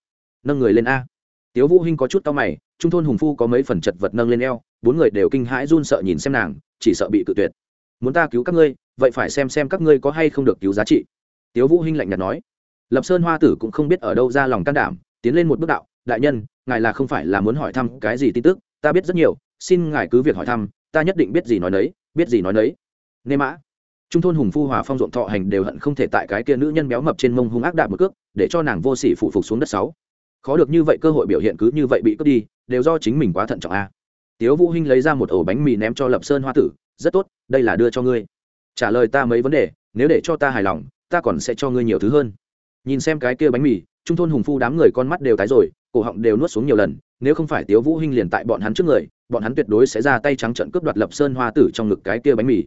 Nâng người lên a. Tiếu vũ hinh có chút tao mày, trung thôn hùng phu có mấy phần chật vật nâng lên eo, bốn người đều kinh hãi run sợ nhìn xem nàng, chỉ sợ bị cự tuyệt. Muốn ta cứu các ngươi, vậy phải xem xem các ngươi có hay không được cứu giá trị. Tiếu vũ hinh lạnh nhạt nói. Lập sơn hoa tử cũng không biết ở đâu ra lòng can đảm, tiến lên một bước đạo đại nhân, ngài là không phải là muốn hỏi thăm cái gì tin tức, ta biết rất nhiều, xin ngài cứ việc hỏi thăm, ta nhất định biết gì nói nấy, biết gì nói nấy. Nê mã. Trung thôn hùng phu hòa phong ruộng thọ hành đều hận không thể tại cái kia nữ nhân béo mập trên mông hung ác đạp một cước, để cho nàng vô sỉ phụ phục xuống đất sáu. Khó được như vậy cơ hội biểu hiện cứ như vậy bị cướp đi, đều do chính mình quá thận trọng a. Tiếu vũ hinh lấy ra một ổ bánh mì ném cho lập sơn hoa tử, rất tốt, đây là đưa cho ngươi. Trả lời ta mấy vấn đề, nếu để cho ta hài lòng, ta còn sẽ cho ngươi nhiều thứ hơn. Nhìn xem cái kia bánh mì, trung thôn hùng phu đám người con mắt đều tái rồi cổ họng đều nuốt xuống nhiều lần, nếu không phải tiếu vũ hinh liền tại bọn hắn trước người, bọn hắn tuyệt đối sẽ ra tay trắng trợn cướp đoạt lập sơn hoa tử trong ngực cái kia bánh mì.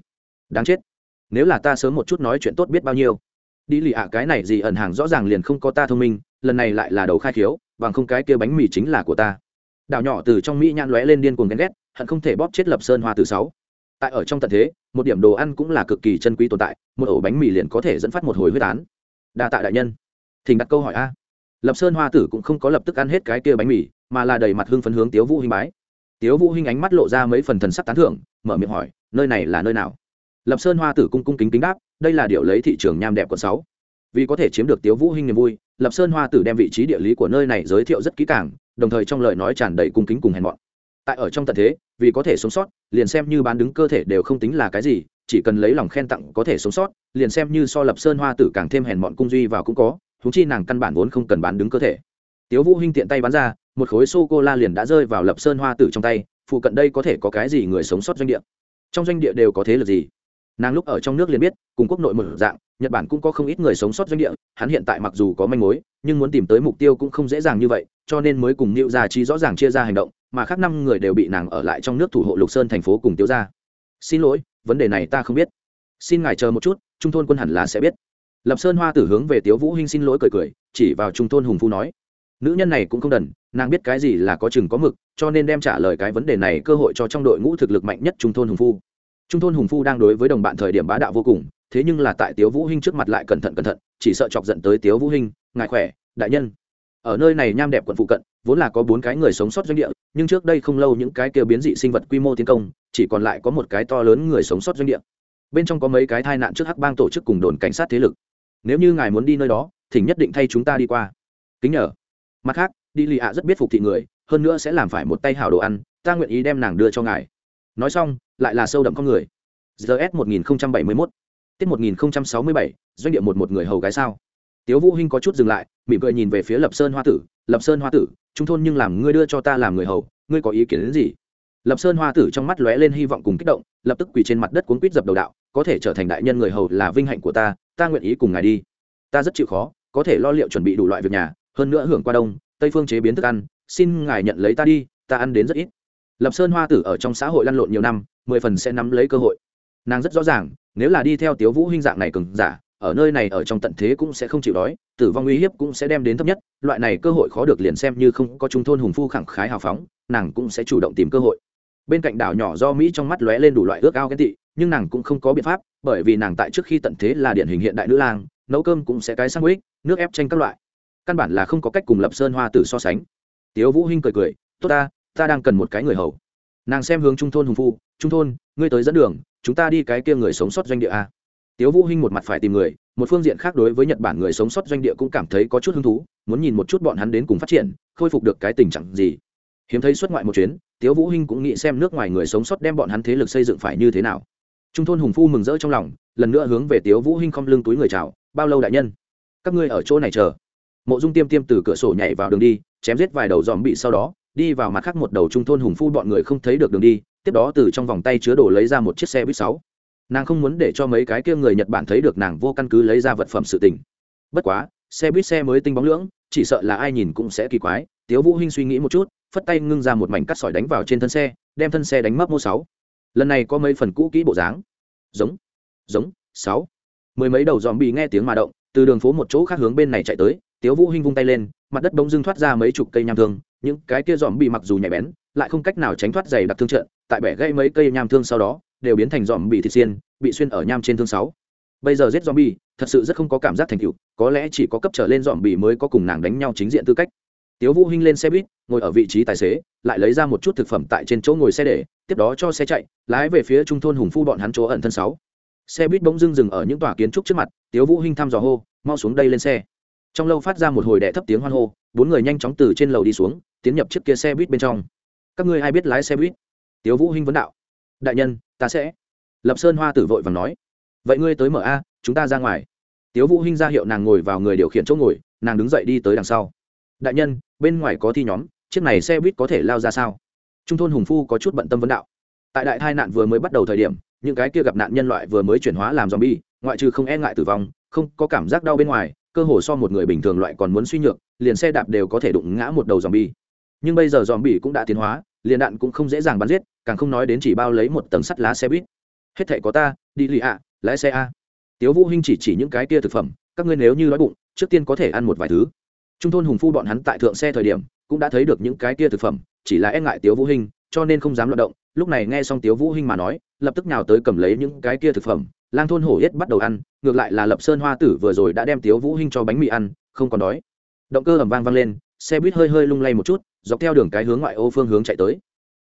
Đáng chết. Nếu là ta sớm một chút nói chuyện tốt biết bao nhiêu. Đi lì ạ, cái này gì ẩn hàng rõ ràng liền không có ta thông minh, lần này lại là đầu khai khiếu, bằng không cái kia bánh mì chính là của ta. Đảo nhỏ từ trong mỹ nhãn lóe lên điên cuồng ghen ghét, hận không thể bóp chết lập sơn hoa từ sáu. Tại ở trong tận thế, một điểm đồ ăn cũng là cực kỳ chân quý tồn tại, một ổ bánh mì liền có thể dẫn phát một hồi huyết án. Đa tạ đại nhân. Thỉnh đặt câu hỏi a lập sơn hoa tử cũng không có lập tức ăn hết cái kia bánh mì, mà là đầy mặt hưng phấn hướng tiếu vũ hinh bái. Tiếu vũ hinh ánh mắt lộ ra mấy phần thần sắc tán thưởng, mở miệng hỏi, nơi này là nơi nào? Lập sơn hoa tử cung cung kính kính đáp, đây là điều lấy thị trường nham đẹp quận sáu. Vì có thể chiếm được tiếu vũ hinh niềm vui, lập sơn hoa tử đem vị trí địa lý của nơi này giới thiệu rất kỹ càng, đồng thời trong lời nói tràn đầy cung kính cùng hèn mọn. Tại ở trong tận thế, vì có thể sống sót, liền xem như bán đứng cơ thể đều không tính là cái gì, chỉ cần lấy lòng khen tặng có thể sống sót, liền xem như so lập sơn hoa tử càng thêm hèn mọn cung duy vào cũng có thú chi nàng căn bản vốn không cần bán đứng cơ thể. Tiếu vũ hinh tiện tay bán ra, một khối sô cô la liền đã rơi vào lập sơn hoa tử trong tay, phụ cận đây có thể có cái gì người sống sót doanh địa? Trong doanh địa đều có thế lực gì? Nàng lúc ở trong nước liền biết, cùng quốc nội một dạng, nhật bản cũng có không ít người sống sót doanh địa, hắn hiện tại mặc dù có manh mối, nhưng muốn tìm tới mục tiêu cũng không dễ dàng như vậy, cho nên mới cùng nịu gia chi rõ ràng chia ra hành động, mà khác năm người đều bị nàng ở lại trong nước thủ hộ lục sơn thành phố cùng tiêu gia. xin lỗi, vấn đề này ta không biết. Xin ngài chờ một chút, trung thôn quân hẳn là sẽ biết lập sơn hoa tử hướng về tiếu vũ hinh xin lỗi cười cười, chỉ vào trung thôn hùng phu nói, nữ nhân này cũng không đần, nàng biết cái gì là có chừng có mực, cho nên đem trả lời cái vấn đề này cơ hội cho trong đội ngũ thực lực mạnh nhất trung thôn hùng phu. Trung thôn hùng phu đang đối với đồng bạn thời điểm bá đạo vô cùng, thế nhưng là tại tiếu vũ hinh trước mặt lại cẩn thận cẩn thận, chỉ sợ chọc giận tới tiếu vũ hinh, ngài khỏe, đại nhân. Ở nơi này nham đẹp quận phụ cận, vốn là có bốn cái người sống sót doanh địa, nhưng trước đây không lâu những cái kia biến dị sinh vật quy mô tiến công, chỉ còn lại có một cái to lớn người sống sót doanh địa. Bên trong có mấy cái tai nạn trước hắc bang tổ chức cùng đồn cảnh sát thế lực nếu như ngài muốn đi nơi đó, thỉnh nhất định thay chúng ta đi qua. Kính nhờ. Mặt khác, đi lì ạ rất biết phục thị người, hơn nữa sẽ làm phải một tay hảo đồ ăn, ta nguyện ý đem nàng đưa cho ngài. Nói xong, lại là sâu đậm con người. Gs một nghìn bảy mươi mốt. Tiết một nghìn sáu mươi bảy, doanh địa một một người hầu gái sao? Tiếu vũ hinh có chút dừng lại, mỉm cười nhìn về phía lập sơn hoa tử. Lập sơn hoa tử trung thôn nhưng làm ngươi đưa cho ta làm người hầu, ngươi có ý kiến đến gì? Lập sơn hoa tử trong mắt lóe lên hy vọng cùng kích động, lập tức quỳ trên mặt đất cuốn quýt dập đầu đạo, có thể trở thành đại nhân người hầu là vinh hạnh của ta ta nguyện ý cùng ngài đi. Ta rất chịu khó, có thể lo liệu chuẩn bị đủ loại việc nhà, hơn nữa hưởng qua đông, tây phương chế biến thức ăn, xin ngài nhận lấy ta đi, ta ăn đến rất ít. Lập sơn hoa tử ở trong xã hội lăn lộn nhiều năm, mười phần sẽ nắm lấy cơ hội. Nàng rất rõ ràng, nếu là đi theo tiếu vũ hình dạng này cừng giả, ở nơi này ở trong tận thế cũng sẽ không chịu đói, tử vong uy hiếp cũng sẽ đem đến thấp nhất, loại này cơ hội khó được liền xem như không có trung thôn hùng phu khẳng khái hào phóng, nàng cũng sẽ chủ động tìm cơ hội. Bên cạnh đảo nhỏ do mỹ trong mắt lóe lên đủ loại ước ao ghen tị nhưng nàng cũng không có biện pháp, bởi vì nàng tại trước khi tận thế là điển hình hiện đại nữ lang, nấu cơm cũng sẽ cái sang ích nước ép tranh các loại. Căn bản là không có cách cùng lập sơn hoa tử so sánh. Tiếu vũ hinh cười cười, tốt ta ta đang cần một cái người hầu. Nàng xem hướng trung thôn hùng phu, trung thôn, ngươi tới dẫn đường, chúng ta đi cái kia người sống sót doanh địa a. Tiếu vũ hinh một mặt phải tìm người, một phương diện khác đối với nhật bản người sống sót doanh địa cũng cảm thấy có chút hứng thú, muốn nhìn một chút bọn hắn đến cùng phát triển, khôi phục được cái tình trạng gì. Hiếm thấy xuất ngoại một chuyến, tiếu vũ hinh cũng nghĩ xem nước ngoài người sống sót đem bọn hắn thế lực xây dựng phải như thế nào trung thôn hùng phu mừng rỡ trong lòng, lần nữa hướng về tiếu vũ hinh không lưng túi người chào, bao lâu đại nhân? Các ngươi ở chỗ này chờ. Mộ dung tiêm tiêm từ cửa sổ nhảy vào đường đi, chém giết vài đầu dòm bị sau đó, đi vào mặt khác một đầu trung thôn hùng phu bọn người không thấy được đường đi, tiếp đó từ trong vòng tay chứa đồ lấy ra một chiếc xe buýt sáu. Nàng không muốn để cho mấy cái kia người nhật bản thấy được nàng vô căn cứ lấy ra vật phẩm sự tình. Bất quá, xe buýt xe mới tinh bóng lưỡng, chỉ sợ là ai nhìn cũng sẽ kỳ quái. Tiếu vũ hinh suy nghĩ một chút, phất tay ngưng ra một mảnh cắt sỏi đánh vào trên thân xe, đem thân xe đánh mất mô sáu lần này có mấy phần cũ kỹ bộ dáng. Giống giống, sáu. Mười mấy đầu dòm bị nghe tiếng mà động, từ đường phố một chỗ khác hướng bên này chạy tới, tiếu vũ hinh vung tay lên, mặt đất bỗng dưng thoát ra mấy chục cây nham thương, những cái kia dòm bị mặc dù nhạy bén, lại không cách nào tránh thoát dày đặc thương trận, tại bẻ gãy mấy cây nham thương sau đó, đều biến thành dòm bị thịt xiên, bị xuyên ở nham trên thương sáu. Bây giờ giết dòm bị thật sự rất không có cảm giác thành tựu, có lẽ chỉ có cấp trở lên dòm bị mới có cùng nàng đánh nhau chính diện tư cách tiếu vũ hinh lên xe buýt, ngồi ở vị trí tài xế, lại lấy ra một chút thực phẩm tại trên chỗ ngồi xe để, tiếp đó cho xe chạy, lái về phía trung thôn hùng phu bọn hắn chỗ ẩn thân sáu. Xe buýt bỗng dưng dừng ở những tòa kiến trúc trước mặt, tiếu vũ hinh thăm dò hô, mau xuống đây lên xe. Trong lâu phát ra một hồi đệ thấp tiếng hoan hô, bốn người nhanh chóng từ trên lầu đi xuống, tiến nhập chiếc kia xe buýt bên trong. Các ngươi ai biết lái xe buýt? Tiếu vũ hinh vấn đạo. Đại nhân, ta sẽ. Lập sơn hoa tử vội vàng nói. Vậy ngươi tới mở a, chúng ta ra ngoài. Tiếu vũ hinh ra hiệu nàng ngồi vào người điều khiển chỗ ngồi, nàng đứng dậy đi tới đằng sau đại nhân, bên ngoài có thi nhóm, chiếc này xe buýt có thể lao ra sao? Trung thôn hùng phu có chút bận tâm vấn đạo. Tại đại tai nạn vừa mới bắt đầu thời điểm, những cái kia gặp nạn nhân loại vừa mới chuyển hóa làm zombie, ngoại trừ không e ngại tử vong, không có cảm giác đau bên ngoài, cơ hồ so một người bình thường loại còn muốn suy nhược, liền xe đạp đều có thể đụng ngã một đầu zombie. Nhưng bây giờ zombie cũng đã tiến hóa, liền đạn cũng không dễ dàng bắn giết, càng không nói đến chỉ bao lấy một tầng sắt lá xe buýt. Hết thể có ta, đi lì ạ, lái xe a. Tiếu vũ hinh chỉ chỉ những cái kia thực phẩm, các ngươi nếu như đói bụng, trước tiên có thể ăn một vài thứ trung thôn hùng phu bọn hắn tại thượng xe thời điểm, cũng đã thấy được những cái kia thực phẩm, chỉ là e ngại tiếu vũ hinh, cho nên không dám loạn động. Lúc này nghe xong tiếu vũ hinh mà nói, lập tức nhào tới cầm lấy những cái kia thực phẩm. Lang thôn hổ yết bắt đầu ăn, ngược lại là lập sơn hoa tử vừa rồi đã đem tiếu vũ hinh cho bánh mì ăn, không còn đói. Động cơ ầm vang vang lên, xe buýt hơi hơi lung lay một chút, dọc theo đường cái hướng ngoại ô phương hướng chạy tới.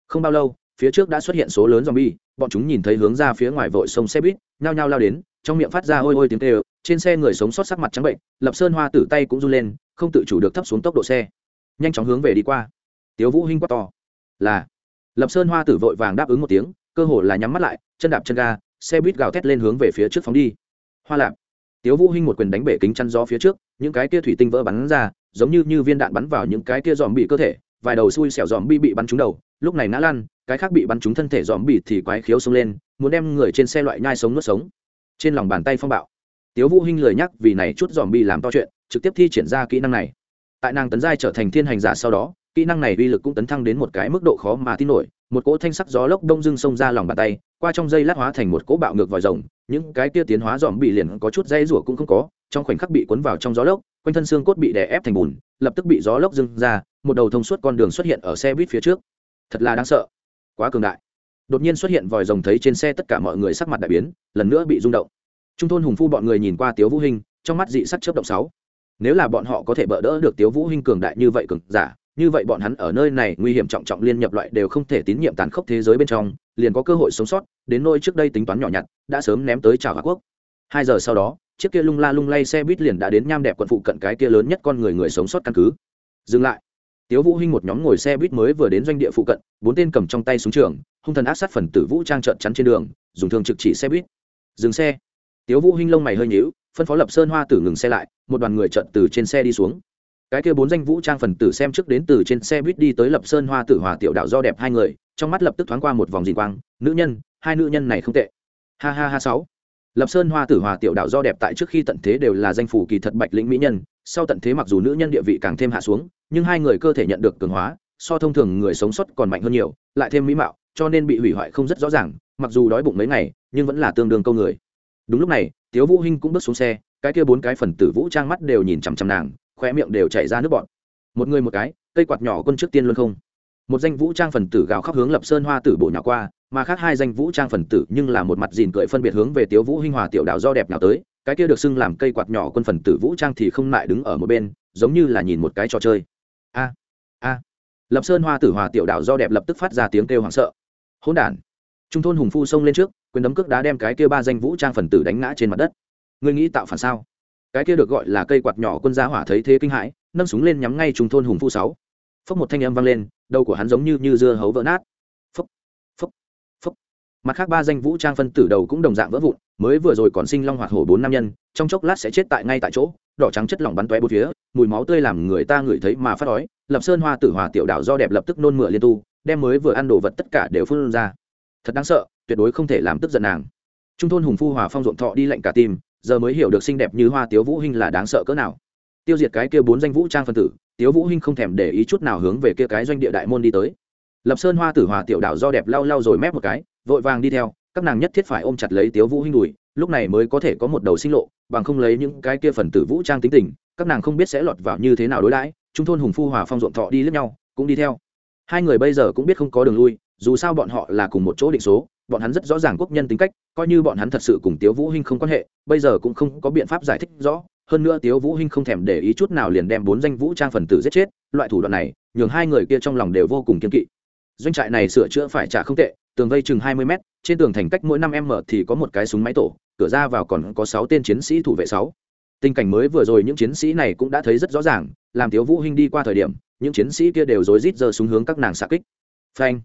Không bao lâu, phía trước đã xuất hiện số lớn zombie, bọn chúng nhìn thấy hướng ra phía ngoài vội sông xe buýt, nhao nhao lao đến, trong miệng phát ra ôi ôi tiếng kêu, trên xe người sống sót sắc mặt trắng bệnh, lập sơn hoa tử tay cũng run lên không tự chủ được thấp xuống tốc độ xe. Nhanh chóng hướng về đi qua. Tiếu vũ hinh quát to. Là. Lập sơn hoa tử vội vàng đáp ứng một tiếng, cơ hồ là nhắm mắt lại, chân đạp chân ga, xe buýt gào thét lên hướng về phía trước phóng đi. Hoa lạp. Tiếu vũ hinh một quyền đánh bể kính chắn gió phía trước, những cái kia thủy tinh vỡ bắn ra, giống như như viên đạn bắn vào những cái kia dòm bị cơ thể, vài đầu xui xẻo dòm bi bị bắn trúng đầu, lúc này ngã lăn, cái khác bị bắn trúng thân thể dòm bị thì quái khiếu xông lên, muốn đem người trên xe loại nhai sống nuốt sống. Trên lòng bàn tay phong bạo. Tiếu vũ hinh lười nhắc vì này chút dòm bị làm to chuyện trực tiếp thi triển ra kỹ năng này. Tại nàng tấn giai trở thành thiên hành giả sau đó, kỹ năng này uy lực cũng tấn thăng đến một cái mức độ khó mà tin nổi. Một cỗ thanh sắc gió lốc đông dưng xông ra lòng bàn tay, qua trong dây lát hóa thành một cỗ bạo ngược vòi rồng. Những cái kia tiến hóa dòm bị liền có chút dây rủa cũng không có, trong khoảnh khắc bị cuốn vào trong gió lốc, quanh thân xương cốt bị đè ép thành bùn, lập tức bị gió lốc dưng ra, một đầu thông suốt con đường xuất hiện ở xe buýt phía trước. Thật là đáng sợ. Quá cường đại. Đột nhiên xuất hiện vòi rồng thấy trên xe tất cả mọi người sắc mặt đại biến, lần nữa bị rung động. Trung thôn hùng phu bọn người nhìn qua tiếu vũ hinh, trong mắt dị sắc chớp động sáu nếu là bọn họ có thể bỡ đỡ được tiếu vũ hinh cường đại như vậy cường giả, như vậy bọn hắn ở nơi này nguy hiểm trọng trọng liên nhập loại đều không thể tín nhiệm tàn khốc thế giới bên trong, liền có cơ hội sống sót, đến nơi trước đây tính toán nhỏ nhặt, đã sớm ném tới chào hạ quốc. Hai giờ sau đó, chiếc kia lung la lung lay xe buýt liền đã đến nham đẹp quận phụ cận cái kia lớn nhất con người người sống sót căn cứ. Dừng lại. Tiếu vũ hinh một nhóm ngồi xe buýt mới vừa đến doanh địa phụ cận, bốn tên cầm trong tay súng trường, hung thần ác sát phần tử vũ trang trợn chắn trên đường, dùng thương trực chỉ xe buýt. Dừng xe tiếu vũ hinh lông mày hơi nhíu, phân phó lập sơn hoa tử ngừng xe lại, một đoàn người trợn từ trên xe đi xuống. Cái kia bốn danh vũ trang phần tử xem trước đến từ trên xe buýt đi tới lập sơn hoa tử hòa tiểu đạo do đẹp hai người, trong mắt lập tức thoáng qua một vòng dìn quang, nữ nhân, hai nữ nhân này không tệ. Ha ha ha, sáu. Lập sơn hoa tử hòa tiểu đạo do đẹp tại trước khi tận thế đều là danh phủ kỳ thật bạch lĩnh mỹ nhân, sau tận thế mặc dù nữ nhân địa vị càng thêm hạ xuống, nhưng hai người cơ thể nhận được cường hóa, so thông thường người sống sót còn mạnh hơn nhiều, lại thêm mỹ mạo, cho nên bị hủy hoại không rất rõ ràng, mặc dù đói bụng mấy ngày, nhưng vẫn là tương đương câu người đúng lúc này, tiếu vũ hinh cũng bước xuống xe, cái kia bốn cái phần tử vũ trang mắt đều nhìn chằm chằm nàng khoe miệng đều chảy ra nước bọt. Một người một cái, cây quạt nhỏ quân trước tiên luôn không. Một danh vũ trang phần tử gào khóc hướng lập sơn hoa tử bổ nhỏ qua, mà khác hai danh vũ trang phần tử nhưng là một mặt dìn cười phân biệt hướng về tiếu vũ hinh hòa tiểu đạo do đẹp nào tới, cái kia được xưng làm cây quạt nhỏ quân phần tử vũ trang thì không lại đứng ở một bên, giống như là nhìn một cái trò chơi. A a. Lập sơn hoa tử hòa tiểu đạo do đẹp lập tức phát ra tiếng kêu hoảng sợ. Hỗn đản. Trung thôn hùng phu xông lên trước quyền đấm cước đá đem cái kia ba danh vũ trang phần tử đánh ngã trên mặt đất. Ngươi nghĩ tạo phản sao? Cái kia được gọi là cây quạt nhỏ quân gia hỏa thấy thế kinh hãi, nâng súng lên nhắm ngay trung thôn hùng phu sáu. Phốc một thanh âm vang lên, đầu của hắn giống như như dưa hấu vỡ nát. Phốc phốc phốc. Mặt khác ba danh vũ trang phân tử đầu cũng đồng dạng vỡ vụn, mới vừa rồi còn sinh long hoạt hổ bốn nam nhân, trong chốc lát sẽ chết tại ngay tại chỗ, đỏ trắng chất lỏng bắn tóe bốn phía, mùi máu tươi làm người ta ngửi thấy mà phát đói lập sơn hoa tử hòa tiểu đảo do đẹp lập tức nôn mửa liên tu, đem mới vừa ăn đồ vật tất cả đều phun ra thật đáng sợ, tuyệt đối không thể làm tức giận nàng. Trung thôn hùng phu hòa phong ruộng thọ đi lạnh cả tim, giờ mới hiểu được xinh đẹp như hoa tiếu vũ hinh là đáng sợ cỡ nào. Tiêu diệt cái kia bốn danh vũ trang phân tử, tiếu vũ hinh không thèm để ý chút nào hướng về kia cái doanh địa đại môn đi tới. Lập sơn hoa tử hòa tiểu đảo do đẹp lau lau rồi mép một cái, vội vàng đi theo, các nàng nhất thiết phải ôm chặt lấy tiếu vũ hinh đùi, lúc này mới có thể có một đầu sinh lộ, bằng không lấy những cái kia phần tử vũ trang tính tình, các nàng không biết sẽ lọt vào như thế nào đối đãi, trung thôn hùng phu hòa phong ruộng thọ đi lướt nhau, cũng đi theo. Hai người bây giờ cũng biết không có đường lui dù sao bọn họ là cùng một chỗ định số, bọn hắn rất rõ ràng quốc nhân tính cách, coi như bọn hắn thật sự cùng tiếu vũ hinh không quan hệ, bây giờ cũng không có biện pháp giải thích rõ. Hơn nữa tiếu vũ hinh không thèm để ý chút nào liền đem bốn danh vũ trang phần tử giết chết, loại thủ đoạn này, nhường hai người kia trong lòng đều vô cùng kiên kỵ. Doanh trại này sửa chữa phải trả không tệ, tường vây chừng hai mươi mét, trên tường thành cách mỗi năm m thì có một cái súng máy tổ, cửa ra vào còn có sáu tên chiến sĩ thủ vệ sáu. Tình cảnh mới vừa rồi những chiến sĩ này cũng đã thấy rất rõ ràng, làm tiếu vũ hinh đi qua thời điểm, những chiến sĩ kia đều rối rít giơ súng hướng các nàng xạ kích. Phanh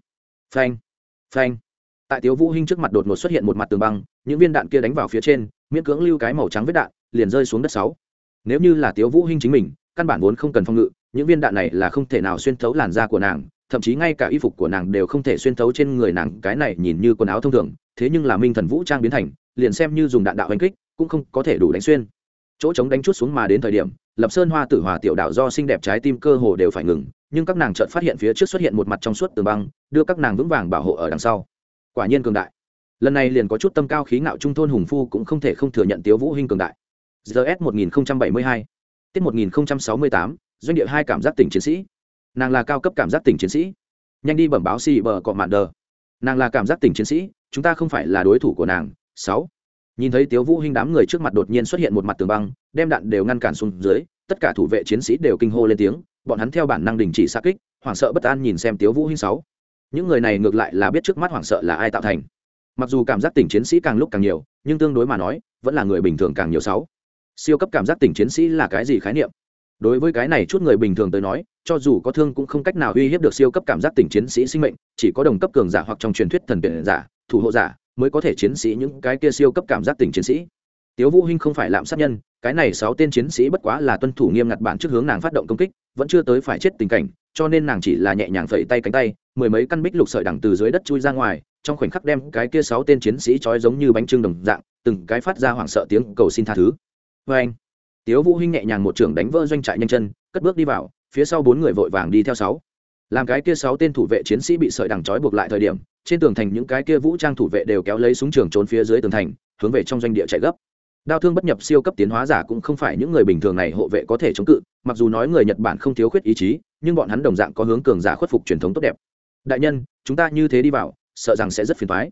phanh phanh. Tại tiếu vũ hinh trước mặt đột ngột xuất hiện một mặt tường băng, những viên đạn kia đánh vào phía trên, miễn cưỡng lưu cái màu trắng vết đạn, liền rơi xuống đất sáu. Nếu như là tiếu vũ hinh chính mình, căn bản vốn không cần phòng ngự, những viên đạn này là không thể nào xuyên thấu làn da của nàng, thậm chí ngay cả y phục của nàng đều không thể xuyên thấu trên người nàng, cái này nhìn như quần áo thông thường, thế nhưng là minh thần vũ trang biến thành, liền xem như dùng đạn đạo đánh kích, cũng không có thể đủ đánh xuyên. Chỗ trống đánh chút xuống mà đến thời điểm, lập sơn hoa tử hòa tiểu đạo do xinh đẹp trái tim cơ hồ đều phải ngừng nhưng các nàng chợt phát hiện phía trước xuất hiện một mặt trong suốt tường băng, đưa các nàng vững vàng bảo hộ ở đằng sau. Quả nhiên cường đại. Lần này liền có chút tâm cao khí ngạo trung thôn hùng phu cũng không thể không thừa nhận tiếu vũ hinh cường đại. Gs 1072 tiết 1068 doanh địa hai cảm giác tỉnh chiến sĩ. Nàng là cao cấp cảm giác tỉnh chiến sĩ. Nhanh đi bẩm báo xì bờ cọ mạn đờ. Nàng là cảm giác tỉnh chiến sĩ, chúng ta không phải là đối thủ của nàng. Sáu. Nhìn thấy tiếu vũ hinh đám người trước mặt đột nhiên xuất hiện một mặt tường băng, đem đạn đều ngăn cản xuống dưới, tất cả thủ vệ chiến sĩ đều kinh hô lên tiếng bọn hắn theo bản năng đình chỉ sát kích, hoảng sợ bất an nhìn xem tiếu vũ hinh sáu. Những người này ngược lại là biết trước mắt hoảng sợ là ai tạo thành. Mặc dù cảm giác tỉnh chiến sĩ càng lúc càng nhiều, nhưng tương đối mà nói, vẫn là người bình thường càng nhiều sáu. Siêu cấp cảm giác tỉnh chiến sĩ là cái gì khái niệm? Đối với cái này chút người bình thường tới nói, cho dù có thương cũng không cách nào uy hiếp được siêu cấp cảm giác tỉnh chiến sĩ sinh mệnh, chỉ có đồng cấp cường giả hoặc trong truyền thuyết thần tuyển giả, thủ hộ giả mới có thể chiến sĩ những cái kia siêu cấp cảm giác tỉnh chiến sĩ. Tiếu vũ hinh không phải lạm sát nhân cái này sáu tên chiến sĩ bất quá là tuân thủ nghiêm ngặt bản trước hướng nàng phát động công kích, vẫn chưa tới phải chết tình cảnh, cho nên nàng chỉ là nhẹ nhàng phẩy tay cánh tay, mười mấy căn bích lục sợi đằng từ dưới đất chui ra ngoài, trong khoảnh khắc đem cái kia sáu tên chiến sĩ trói giống như bánh trưng đồng dạng, từng cái phát ra hoảng sợ tiếng cầu xin tha thứ. Vê anh, tiếu vũ hinh nhẹ nhàng một trường đánh vỡ doanh trại nhanh chân, cất bước đi vào, phía sau bốn người vội vàng đi theo sáu. Làm cái kia sáu tên thủ vệ chiến sĩ bị sợi đằng trói buộc lại thời điểm, trên tường thành những cái kia vũ trang thủ vệ đều kéo lấy súng trường trốn phía dưới tường thành, hướng về trong doanh địa chạy gấp đao thương bất nhập siêu cấp tiến hóa giả cũng không phải những người bình thường này hộ vệ có thể chống cự, mặc dù nói người nhật bản không thiếu khuyết ý chí, nhưng bọn hắn đồng dạng có hướng cường giả khuất phục truyền thống tốt đẹp. Đại nhân, chúng ta như thế đi vào, sợ rằng sẽ rất phiền thoái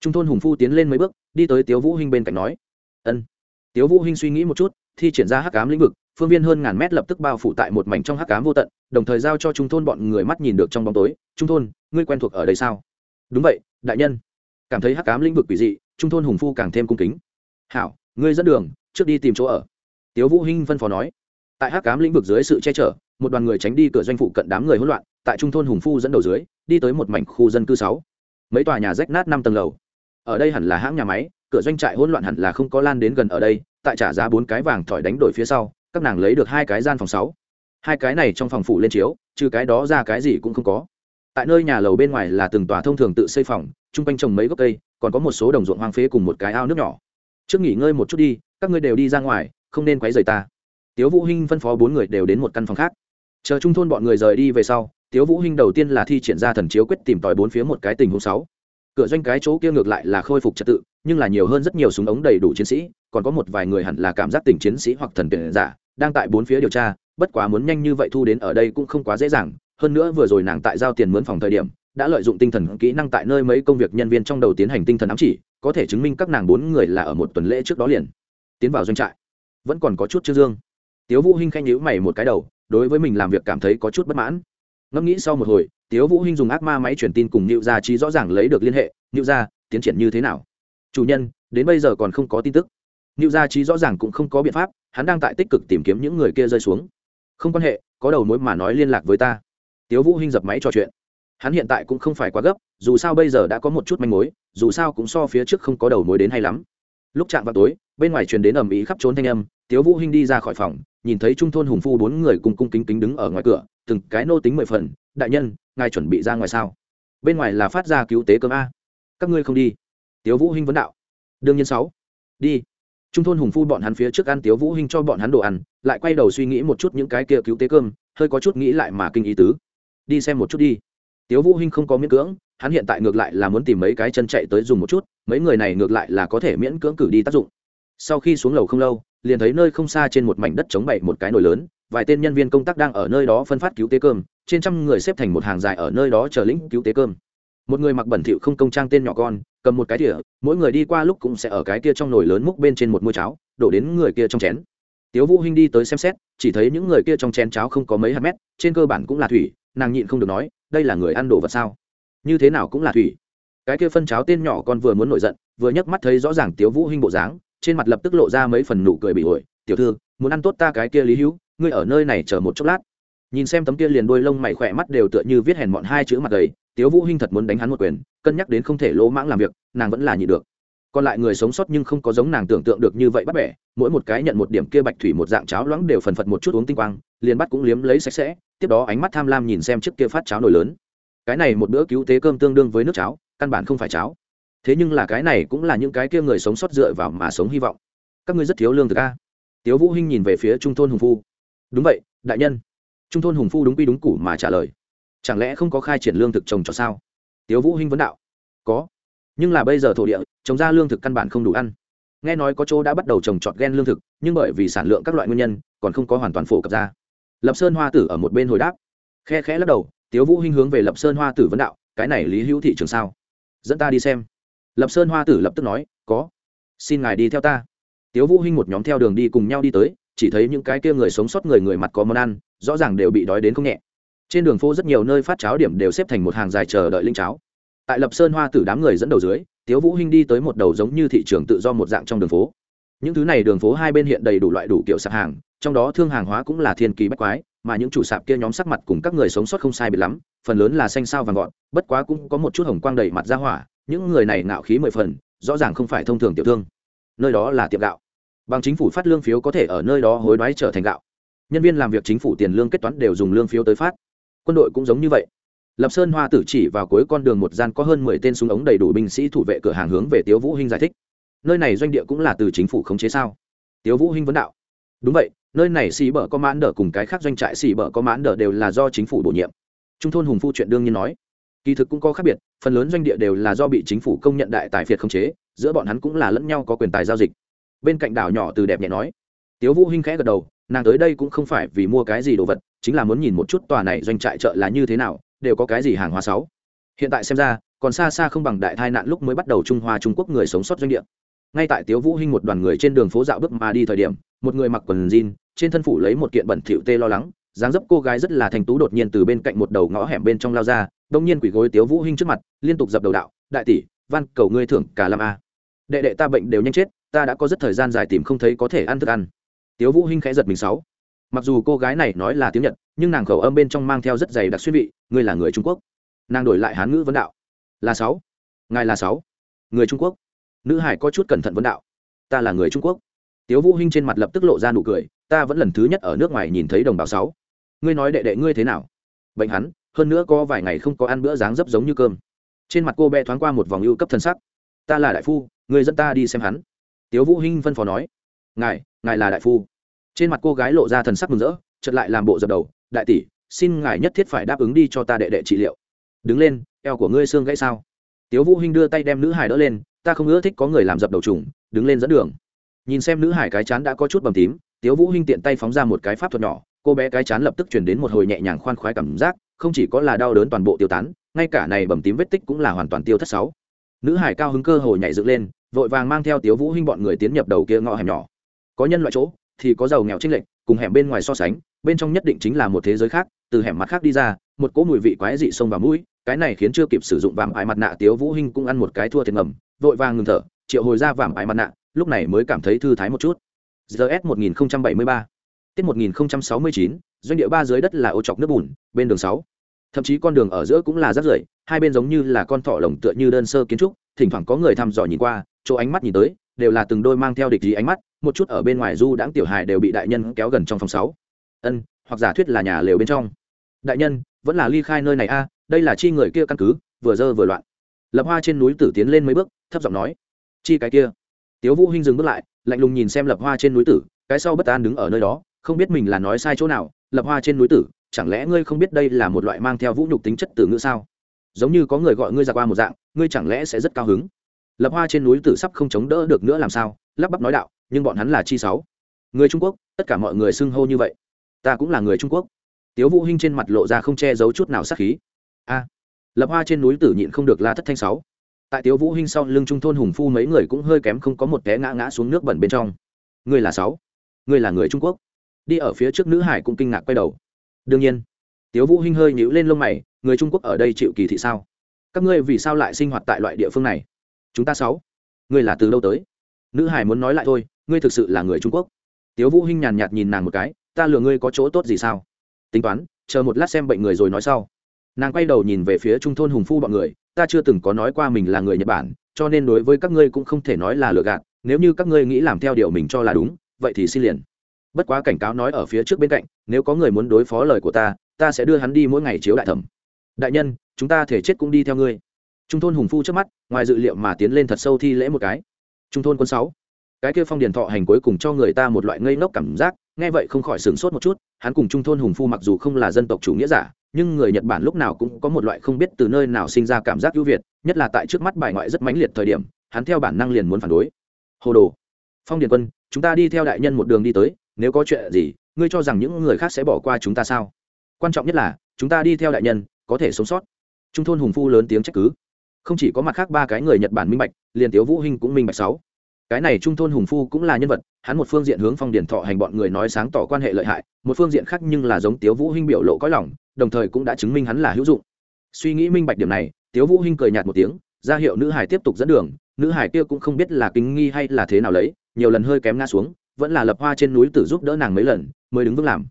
trung thôn hùng phu tiến lên mấy bước, đi tới tiếu vũ hinh bên cạnh nói. Ân. Tiếu vũ hinh suy nghĩ một chút, thi triển ra hắc ám lĩnh vực, phương viên hơn ngàn mét lập tức bao phủ tại một mảnh trong hắc ám vô tận, đồng thời giao cho trung thôn bọn người mắt nhìn được trong bóng tối. Trung thôn, ngươi quen thuộc ở đây sao? Đúng vậy, đại nhân. Cảm thấy hắc ám lĩnh vực quỷ dị, trung thôn hùng phu càng thêm cung kính. Hảo ngươi dẫn đường, trước đi tìm chỗ ở. Tiếu vũ hinh phân phó nói. Tại hắc ám lĩnh vực dưới sự che chở, một đoàn người tránh đi cửa doanh phụ cận đám người hỗn loạn, tại trung thôn hùng phu dẫn đầu dưới, đi tới một mảnh khu dân cư sáu. Mấy tòa nhà rách nát năm tầng lầu. Ở đây hẳn là hãng nhà máy, cửa doanh trại hỗn loạn hẳn là không có lan đến gần ở đây, tại trả giá bốn cái vàng thỏi đánh đổi phía sau, các nàng lấy được hai cái gian phòng sáu. Hai cái này trong phòng phủ lên chiếu, trừ cái đó ra cái gì cũng không có. Tại nơi nhà lầu bên ngoài là từng tòa thông thường tự xây phòng, chung quanh trồng mấy gốc cây, còn có một số đồng ruộng hoang phế cùng một cái ao nước nhỏ trước nghỉ ngơi một chút đi, các ngươi đều đi ra ngoài, không nên quấy rầy ta. Tiếu vũ hinh phân phó bốn người đều đến một căn phòng khác. Chờ trung thôn bọn người rời đi về sau, tiếu vũ hinh đầu tiên là thi triển ra thần chiếu quyết tìm tòi bốn phía một cái tình huống sáu. Cửa doanh cái chỗ kia ngược lại là khôi phục trật tự, nhưng là nhiều hơn rất nhiều súng ống đầy đủ chiến sĩ, còn có một vài người hẳn là cảm giác tình chiến sĩ hoặc thần tuyển giả, đang tại bốn phía điều tra, bất quá muốn nhanh như vậy thu đến ở đây cũng không quá dễ dàng. Hơn nữa vừa rồi nàng tại giao tiền mướn phòng thời điểm đã lợi dụng tinh thần kỹ năng tại nơi mấy công việc nhân viên trong đầu tiến hành tinh thần ám chỉ, có thể chứng minh các nàng bốn người là ở một tuần lễ trước đó liền tiến vào doanh trại. Vẫn còn có chút chưa dương. Tiếu vũ hinh khen nhíu mày một cái đầu, đối với mình làm việc cảm thấy có chút bất mãn. Ngẫm nghĩ sau một hồi, tiếu vũ hinh dùng ác ma máy truyền tin cùng nịu gia trí rõ ràng lấy được liên hệ nịu gia, tiến triển như thế nào? Chủ nhân, đến bây giờ còn không có tin tức. Nịu gia trí rõ ràng cũng không có biện pháp, hắn đang tại tích cực tìm kiếm những người kia rơi xuống. Không quan hệ, có đầu mối mà nói liên lạc với ta. Tiếu vũ hinh dập máy trò chuyện hắn hiện tại cũng không phải quá gấp, dù sao bây giờ đã có một chút manh mối, dù sao cũng so phía trước không có đầu mối đến hay lắm. Lúc chạm vào tối, bên ngoài truyền đến ầm ĩ khắp trốn thanh âm, tiếu vũ hinh đi ra khỏi phòng, nhìn thấy trung thôn hùng phu bốn người cùng cung kính kính đứng ở ngoài cửa, từng cái nô tính mười phần, đại nhân, ngài chuẩn bị ra ngoài sao? Bên ngoài là phát ra cứu tế cơm a. Các ngươi không đi. Tiếu vũ hinh vấn đạo. Đương nhiên sáu. Đi. Trung thôn hùng phu bọn hắn phía trước ăn, tiếu vũ hinh cho bọn hắn đồ ăn, lại quay đầu suy nghĩ một chút những cái kia cứu tế cơm, hơi có chút nghĩ lại mà kinh ý tứ. Đi xem một chút đi tiếu vũ hinh không có miễn cưỡng, hắn hiện tại ngược lại là muốn tìm mấy cái chân chạy tới dùng một chút, mấy người này ngược lại là có thể miễn cưỡng cử đi tác dụng. Sau khi xuống lầu không lâu, liền thấy nơi không xa trên một mảnh đất chống bậy một cái nồi lớn, vài tên nhân viên công tác đang ở nơi đó phân phát cứu tế cơm, trên trăm người xếp thành một hàng dài ở nơi đó chờ lĩnh cứu tế cơm. Một người mặc bẩn thỉu không công trang tên nhỏ con, cầm một cái thìa, mỗi người đi qua lúc cũng sẽ ở cái kia trong nồi lớn múc bên trên một muôi cháo, đổ đến người kia trong chén. Tiếu vũ hinh đi tới xem xét, chỉ thấy những người kia trong chén cháo không có mấy hạt mét, trên cơ bản cũng là thủy, nàng nhịn không được nói đây là người ăn đồ vật sao? Như thế nào cũng là thủy. Cái kia phân cháo tên nhỏ con vừa muốn nổi giận, vừa nhấc mắt thấy rõ ràng tiếu vũ hinh bộ dáng, trên mặt lập tức lộ ra mấy phần nụ cười bị ổi. Tiểu thư, muốn ăn tốt ta cái kia lý hữu, ngươi ở nơi này chờ một chốc lát. Nhìn xem tấm kia liền đuôi lông mày khỏe mắt đều tựa như viết hèn mọn hai chữ mặt đầy tiếu vũ hinh thật muốn đánh hắn một quyền, cân nhắc đến không thể lỗ mãng làm việc, nàng vẫn là nhịn được. Còn lại người sống sót nhưng không có giống nàng tưởng tượng được như vậy bắt bẻ, mỗi một cái nhận một điểm kia bạch thủy một dạng cháo loãng đều phần phật một chút uống tinh quang, liền bắt cũng liếm lấy sạch sẽ tiếp đó ánh mắt tham lam nhìn xem chiếc kia phát cháo nồi lớn. Cái này một bữa cứu tế cơm tương đương với nước cháo, căn bản không phải cháo. Thế nhưng là cái này cũng là những cái kia người sống sót dựa vào mà sống hy vọng. Các ngươi rất thiếu lương thực a. Tiếu vũ hinh nhìn về phía trung thôn hùng phu. Đúng vậy, đại nhân. Trung thôn hùng phu đúng quy đúng củ mà trả lời. Chẳng lẽ không có khai triển lương thực trồng cho sao? Tiếu vũ hinh vấn đạo. Có. Nhưng là bây giờ thổ địa, trồng ra lương thực căn bản không đủ ăn. Nghe nói có chỗ đã bắt đầu trồng trọt gen lương thực, nhưng bởi vì sản lượng các loại nguyên nhân, còn không có hoàn toàn phổ cập ra lập sơn hoa tử ở một bên hồi đáp. Khe khẽ lắc đầu, tiếu vũ hinh hướng về lập sơn hoa tử vấn đạo, cái này lý hữu thị trường sao? Dẫn ta đi xem. Lập sơn hoa tử lập tức nói, có. Xin ngài đi theo ta. Tiếu vũ hinh một nhóm theo đường đi cùng nhau đi tới, chỉ thấy những cái kia người sống sót người người mặt có món ăn, rõ ràng đều bị đói đến không nhẹ. Trên đường phố rất nhiều nơi phát cháo điểm đều xếp thành một hàng dài chờ đợi linh cháo. Tại lập sơn hoa tử đám người dẫn đầu dưới, tiếu vũ hinh đi tới một đầu giống như thị trường tự do một dạng trong đường phố những thứ này đường phố hai bên hiện đầy đủ loại đủ kiểu sạp hàng, trong đó thương hàng hóa cũng là thiên kỳ bách quái, mà những chủ sạp kia nhóm sắc mặt cùng các người sống sót không sai biệt lắm, phần lớn là xanh sao vàng gọn, bất quá cũng có một chút hồng quang đầy mặt ra hỏa, những người này ngạo khí mười phần, rõ ràng không phải thông thường tiểu thương. Nơi đó là tiệm gạo. Bằng chính phủ phát lương phiếu có thể ở nơi đó hối đoái trở thành gạo. Nhân viên làm việc chính phủ tiền lương kết toán đều dùng lương phiếu tới phát. Quân đội cũng giống như vậy. Lập sơn hoa tử chỉ vào cuối con đường một gian có hơn mười tên súng ống đầy đủ binh sĩ thủ vệ cửa hàng hướng về tiếu vũ hinh giải thích nơi này doanh địa cũng là từ chính phủ khống chế sao? Tiếu vũ hinh vấn đạo. Đúng vậy, nơi này xì bờ có mãn đờ cùng cái khác doanh trại xì bờ có mãn đờ đều là do chính phủ bổ nhiệm. Trung thôn hùng phu chuyện đương nhiên nói. Kỳ thực cũng có khác biệt, phần lớn doanh địa đều là do bị chính phủ công nhận đại tài phiệt khống chế, giữa bọn hắn cũng là lẫn nhau có quyền tài giao dịch. Bên cạnh đảo nhỏ từ đẹp nhẹ nói. Tiếu vũ hinh khẽ gật đầu, nàng tới đây cũng không phải vì mua cái gì đồ vật, chính là muốn nhìn một chút tòa này doanh trại chợ là như thế nào, đều có cái gì hàng hóa sáu. Hiện tại xem ra, còn xa xa không bằng đại tai nạn lúc mới bắt đầu trung hoa trung quốc người sống sót doanh địa ngay tại tiếu vũ hinh một đoàn người trên đường phố dạo bước mà đi thời điểm, một người mặc quần jean, trên thân phủ lấy một kiện bẩn thỉu tê lo lắng, dáng dấp cô gái rất là thành tú đột nhiên từ bên cạnh một đầu ngõ hẻm bên trong lao ra, đông nhiên quỳ gối tiếu vũ hinh trước mặt, liên tục dập đầu đạo, đại tỷ, van, cầu ngươi thưởng cả làm a. Đệ đệ ta bệnh đều nhanh chết, ta đã có rất thời gian dài tìm không thấy có thể ăn thức ăn. Tiếu vũ hinh khẽ giật mình sáu. Mặc dù cô gái này nói là tiếng nhật, nhưng nàng khẩu âm bên trong mang theo rất dày đặc xuyên vị, ngươi là người trung quốc. Nàng đổi lại hán ngữ vấn đạo, là sáu. Ngài là sáu. Người trung quốc nữ hải có chút cẩn thận vấn đạo, ta là người trung quốc. Tiếu vũ hinh trên mặt lập tức lộ ra nụ cười, ta vẫn lần thứ nhất ở nước ngoài nhìn thấy đồng bào sáu. Ngươi nói đệ đệ ngươi thế nào? Bệnh hắn, hơn nữa có vài ngày không có ăn bữa dáng dấp giống như cơm. Trên mặt cô bé thoáng qua một vòng ưu cấp thân sắc. Ta là đại phu người dẫn ta đi xem hắn. Tiếu vũ hinh phân phó nói, ngài ngài là đại phu. Trên mặt cô gái lộ ra thần sắc mừng rỡ, chợt lại làm bộ dập đầu, đại tỷ, xin ngài nhất thiết phải đáp ứng đi cho ta đệ đệ trị liệu. Đứng lên, eo của ngươi xương gãy sao? Tiếu vũ hinh đưa tay đem nữ hải đỡ lên ta không ưa thích có người làm dập đầu trùng, đứng lên dẫn đường. Nhìn xem nữ hải cái chán đã có chút bầm tím, tiếu vũ hinh tiện tay phóng ra một cái pháp thuật nhỏ, cô bé cái chán lập tức chuyển đến một hồi nhẹ nhàng khoan khoái cảm giác, không chỉ có là đau đớn toàn bộ tiêu tán, ngay cả này bầm tím vết tích cũng là hoàn toàn tiêu thất sáu. Nữ hải cao hứng cơ hồ nhảy dựng lên, vội vàng mang theo tiếu vũ hinh bọn người tiến nhập đầu kia ngõ hẻm nhỏ. Có nhân loại chỗ, thì có giàu nghèo trinh lệch, cùng hẻm bên ngoài so sánh, bên trong nhất định chính là một thế giới khác, từ hẻm mặt khác đi ra, một cỗ mùi vị quái dị xông vào mũi, cái này khiến chưa kịp sử dụng vàng ải mặt nạ tiếu vũ hinh cũng ăn một cái thua thiệt ngầm vội vàng ngừng thở, triệu hồi ra vàng ái mặt nạ, lúc này mới cảm thấy thư thái một chút. Gs 1073 tiết 1069 doanh địa ba dưới đất là ô chọc nước bùn, bên đường sáu. Thậm chí con đường ở giữa cũng là rác rưởi, hai bên giống như là con thỏ lồng tựa như đơn sơ kiến trúc, thỉnh thoảng có người thăm dò nhìn qua, chỗ ánh mắt nhìn tới, đều là từng đôi mang theo địch ý ánh mắt, một chút ở bên ngoài du đãng tiểu hài đều bị đại nhân kéo gần trong phòng sáu. Ân, hoặc giả thuyết là nhà lều bên trong. Đại nhân, vẫn là ly khai nơi này a, đây là chi người kia căn cứ, vừa dơ vừa loạn. Lập hoa trên núi tử tiến lên mấy bước thấp giọng nói, chi cái kia? Tiếu vũ hinh dừng bước lại, lạnh lùng nhìn xem lập hoa trên núi tử, cái sau bất an đứng ở nơi đó, không biết mình là nói sai chỗ nào, lập hoa trên núi tử, chẳng lẽ ngươi không biết đây là một loại mang theo vũ nhục tính chất từ ngữ sao? Giống như có người gọi ngươi ra qua một dạng, ngươi chẳng lẽ sẽ rất cao hứng? Lập hoa trên núi tử sắp không chống đỡ được nữa làm sao, lắp bắp nói đạo, nhưng bọn hắn là chi sáu. Người trung quốc, tất cả mọi người xưng hô như vậy. Ta cũng là người trung quốc. Tiếu vũ hinh trên mặt lộ ra không che giấu chút nào sát khí. A. Lập hoa trên núi tử nhịn không được la thất thanh sáu tại tiếu vũ hinh sau lưng trung thôn hùng phu mấy người cũng hơi kém không có một té ngã ngã xuống nước bẩn bên trong. Ngươi là sáu ngươi là người trung quốc. Đi ở phía trước nữ hải cũng kinh ngạc quay đầu. Đương nhiên, tiếu vũ hinh hơi nhíu lên lông mày, người trung quốc ở đây chịu kỳ thị sao? Các ngươi vì sao lại sinh hoạt tại loại địa phương này? Chúng ta sáu ngươi là từ đâu tới? Nữ hải muốn nói lại thôi, ngươi thực sự là người trung quốc. Tiếu vũ hinh nhàn nhạt nhìn nàng một cái, ta lừa ngươi có chỗ tốt gì sao? Tính toán, chờ một lát xem bệnh người rồi nói sau. Nàng quay đầu nhìn về phía trung thôn hùng phu bọn người ta chưa từng có nói qua mình là người nhật bản, cho nên đối với các ngươi cũng không thể nói là lừa gạt, nếu như các ngươi nghĩ làm theo điều mình cho là đúng, vậy thì xin liền. Bất quá cảnh cáo nói ở phía trước bên cạnh, nếu có người muốn đối phó lời của ta ta sẽ đưa hắn đi mỗi ngày chiếu đại thẩm. Đại nhân, chúng ta thể chết cũng đi theo ngươi. Trung thôn hùng phu trước mắt, ngoài dự liệu mà tiến lên thật sâu thi lễ một cái. Trung thôn quân sáu. Cái kia phong điền thọ hành cuối cùng cho người ta một loại ngây ngốc cảm giác, nghe vậy không khỏi sửng sốt một chút, hắn cùng trung thôn hùng phu mặc dù không là dân tộc chủ nghĩa giả nhưng người nhật bản lúc nào cũng có một loại không biết từ nơi nào sinh ra cảm giác ưu việt, nhất là tại trước mắt bài ngoại rất mãnh liệt thời điểm, hắn theo bản năng liền muốn phản đối. Hồ đồ, phong điền quân, chúng ta đi theo đại nhân một đường đi tới, nếu có chuyện gì, ngươi cho rằng những người khác sẽ bỏ qua chúng ta sao? Quan trọng nhất là, chúng ta đi theo đại nhân, có thể sống sót. Trung thôn hùng phu lớn tiếng trách cứ. Không chỉ có mặt khác ba cái người nhật bản minh bạch, liền tiếu vũ hinh cũng minh bạch sáu cái này trung thôn hùng phu cũng là nhân vật, hắn một phương diện hướng phong điển thọ hành bọn người nói sáng tỏ quan hệ lợi hại, một phương diện khác nhưng là giống tiếu vũ hinh biểu lộ có lòng, đồng thời cũng đã chứng minh hắn là hữu dụng. Suy nghĩ minh bạch điểm này, tiếu vũ hinh cười nhạt một tiếng, ra hiệu nữ hải tiếp tục dẫn đường, nữ hải kia cũng không biết là kính nghi hay là thế nào lấy, nhiều lần hơi kém ngã xuống, vẫn là lập hoa trên núi tử giúp đỡ nàng mấy lần, mới đứng vững làm.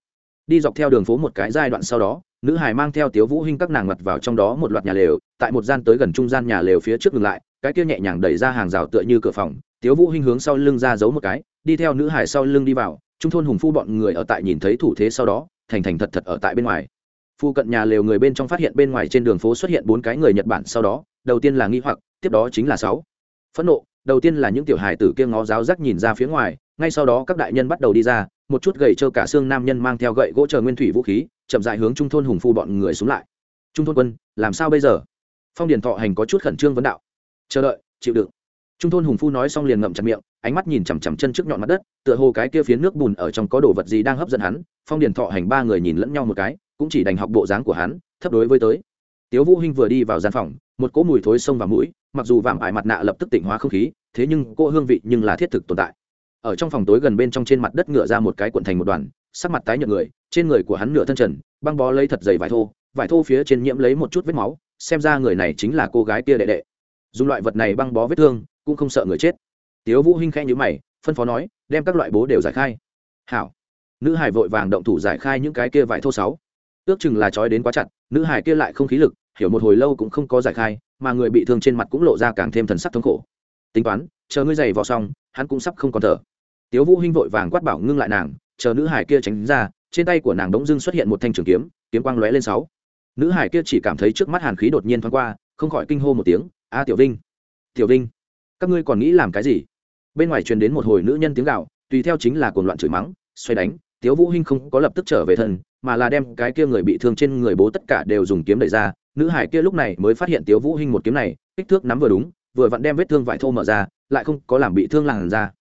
Đi dọc theo đường phố một cái giai đoạn sau đó, nữ hải mang theo tiếu vũ hinh các nàng mặt vào trong đó một loạt nhà lều, tại một gian tới gần trung gian nhà lều phía trước ngừng lại, cái kia nhẹ nhàng đẩy ra hàng rào tựa như cửa phòng tiếu vũ hinh hướng sau lưng ra giấu một cái, đi theo nữ hải sau lưng đi vào, trung thôn hùng phu bọn người ở tại nhìn thấy thủ thế sau đó, thành thành thật thật ở tại bên ngoài. Phu cận nhà lều người bên trong phát hiện bên ngoài trên đường phố xuất hiện bốn cái người nhật bản sau đó, đầu tiên là nghi hoặc, tiếp đó chính là sáu. Phẫn nộ, đầu tiên là những tiểu hài tử kia ngó giáo giác nhìn ra phía ngoài, ngay sau đó các đại nhân bắt đầu đi ra, một chút gầy trơ cả xương nam nhân mang theo gậy gỗ chờ nguyên thủy vũ khí, chậm dại hướng trung thôn hùng phu bọn người xuống lại. Trung thôn quân, làm sao bây giờ? Phong điền thọ hành có chút khẩn trương vấn đạo. Chờ đợi, chịu đựng trung thôn hùng phu nói xong liền ngậm chặt miệng, ánh mắt nhìn chằm chằm chân trước nhọn mặt đất, tựa hồ cái kia phía nước bùn ở trong có đồ vật gì đang hấp dẫn hắn, phong điền thọ hành ba người nhìn lẫn nhau một cái, cũng chỉ đành học bộ dáng của hắn, thấp đối với tới. Tiếu vũ hinh vừa đi vào gian phòng, một cỗ mùi thối xông vào mũi, mặc dù vạm ải mặt nạ lập tức tỉnh hóa không khí, thế nhưng cỗ hương vị nhưng là thiết thực tồn tại. Ở trong phòng tối gần bên trong trên mặt đất ngựa ra một cái cuộn thành một đoàn, sắc mặt tái nhợt người, trên người của hắn nửa thân trần, băng bó lấy thật dày vải thô vải thô phía trên nhiễm lấy một chút vết máu, xem ra người này chính là cô gái kia đệ đệ. Dùng loại vật này băng bó vết thương cũng không sợ người chết. Tiếu vũ hinh khẽ nhíu mày, phân phó nói, đem các loại bố đều giải khai. Hảo. Nữ hải vội vàng động thủ giải khai những cái kia vải thô sáu. Ước chừng là trói đến quá chặt, nữ hải kia lại không khí lực, hiểu một hồi lâu cũng không có giải khai, mà người bị thương trên mặt cũng lộ ra càng thêm thần sắc thống khổ. Tính toán, chờ ngươi giày vò xong, hắn cũng sắp không còn thở. Tiếu vũ hinh vội vàng quát bảo ngưng lại nàng, chờ nữ hải kia tránh ra, trên tay của nàng đống dưng xuất hiện một thanh trường kiếm kiếm quang lóe lên sáu. Nữ hải kia chỉ cảm thấy trước mắt hàn khí đột nhiên thoáng qua, không khỏi kinh hô một tiếng, a tiểu vinh! Tiểu vinh! Các ngươi còn nghĩ làm cái gì? Bên ngoài truyền đến một hồi nữ nhân tiếng gạo tùy theo chính là cuồng loạn chửi mắng, xoay đánh, tiếu vũ hinh không có lập tức trở về thân, mà là đem cái kia người bị thương trên người bố tất cả đều dùng kiếm đẩy ra. Nữ hải kia lúc này mới phát hiện tiếu vũ hinh một kiếm này, kích thước nắm vừa đúng, vừa vặn đem vết thương vải thô mở ra, lại không có làm bị thương làn ra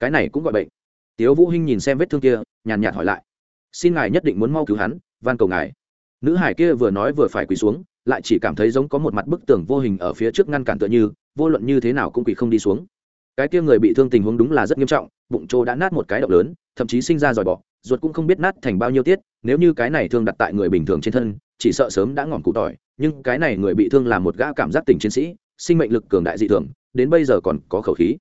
cái này cũng gọi bệnh. Tiếu vũ hinh nhìn xem vết thương kia, nhàn nhạt hỏi lại. Xin ngài nhất định muốn mau cứu hắn, van cầu ngài. Nữ hải kia vừa nói vừa phải quỳ xuống, lại chỉ cảm thấy giống có một mặt bức tường vô hình ở phía trước ngăn cản tựa như vô luận như thế nào cũng quỳ không đi xuống. Cái kia người bị thương tình huống đúng là rất nghiêm trọng, bụng trô đã nát một cái động lớn, thậm chí sinh ra dòi bọ, ruột cũng không biết nát thành bao nhiêu tiết, nếu như cái này thương đặt tại người bình thường trên thân, chỉ sợ sớm đã ngỏm cụ tỏi, nhưng cái này người bị thương là một gã cảm giác tình chiến sĩ, sinh mệnh lực cường đại dị thường, đến bây giờ còn có khẩu khí.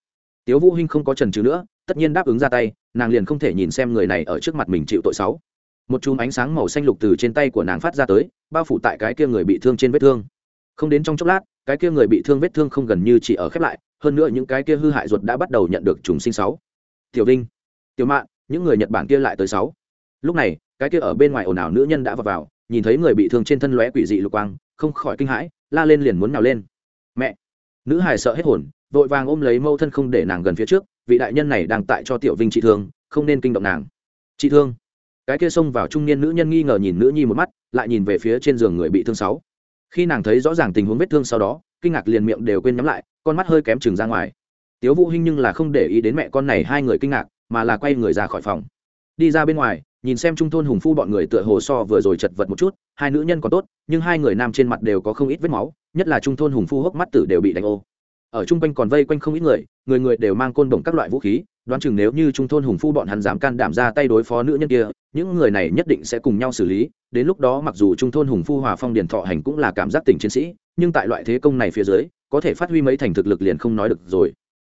Tiếu vũ hinh không có trần trừ nữa, tất nhiên đáp ứng ra tay, nàng liền không thể nhìn xem người này ở trước mặt mình chịu tội xấu. Một chùm ánh sáng màu xanh lục từ trên tay của nàng phát ra tới, bao phủ tại cái kia người bị thương trên vết thương. Không đến trong chốc lát cái kia người bị thương vết thương không gần như chỉ ở khép lại, hơn nữa những cái kia hư hại ruột đã bắt đầu nhận được trùng sinh sáu. Tiểu vinh, tiểu mạn, những người nhật bản kia lại tới sáu. Lúc này, cái kia ở bên ngoài ồn ào nữ nhân đã vào vào, nhìn thấy người bị thương trên thân lóe quỷ dị lục quang, không khỏi kinh hãi, la lên liền muốn nào lên. Mẹ! Nữ hài sợ hết hồn, vội vàng ôm lấy mâu thân không để nàng gần phía trước, vị đại nhân này đang tại cho tiểu vinh trị thương, không nên kinh động nàng. Trị thương? Cái kia xông vào trung niên nữ nhân nghi ngờ nhìn nữ nhi một mắt, lại nhìn về phía trên giường người bị thương sáu khi nàng thấy rõ ràng tình huống vết thương sau đó, kinh ngạc liền miệng đều quên nhắm lại, con mắt hơi kém chừng ra ngoài. Tiếu vũ hinh nhưng là không để ý đến mẹ con này, hai người kinh ngạc, mà là quay người ra khỏi phòng. Đi ra bên ngoài, nhìn xem trung thôn hùng phu bọn người tựa hồ so vừa rồi chật vật một chút, hai nữ nhân còn tốt, nhưng hai người nam trên mặt đều có không ít vết máu, nhất là trung thôn hùng phu hốc mắt tử đều bị đánh ô. Ở trung quanh còn vây quanh không ít người người người đều mang côn đồng các loại vũ khí, đoán chừng nếu như trung thôn hùng phu bọn hắn dám can đảm ra tay đối phó nữ nhân kia, những người này nhất định sẽ cùng nhau xử lý đến lúc đó mặc dù trung thôn hùng phu hòa phong điền thọ hành cũng là cảm giác tình chiến sĩ, nhưng tại loại thế công này phía dưới, có thể phát huy mấy thành thực lực liền không nói được rồi.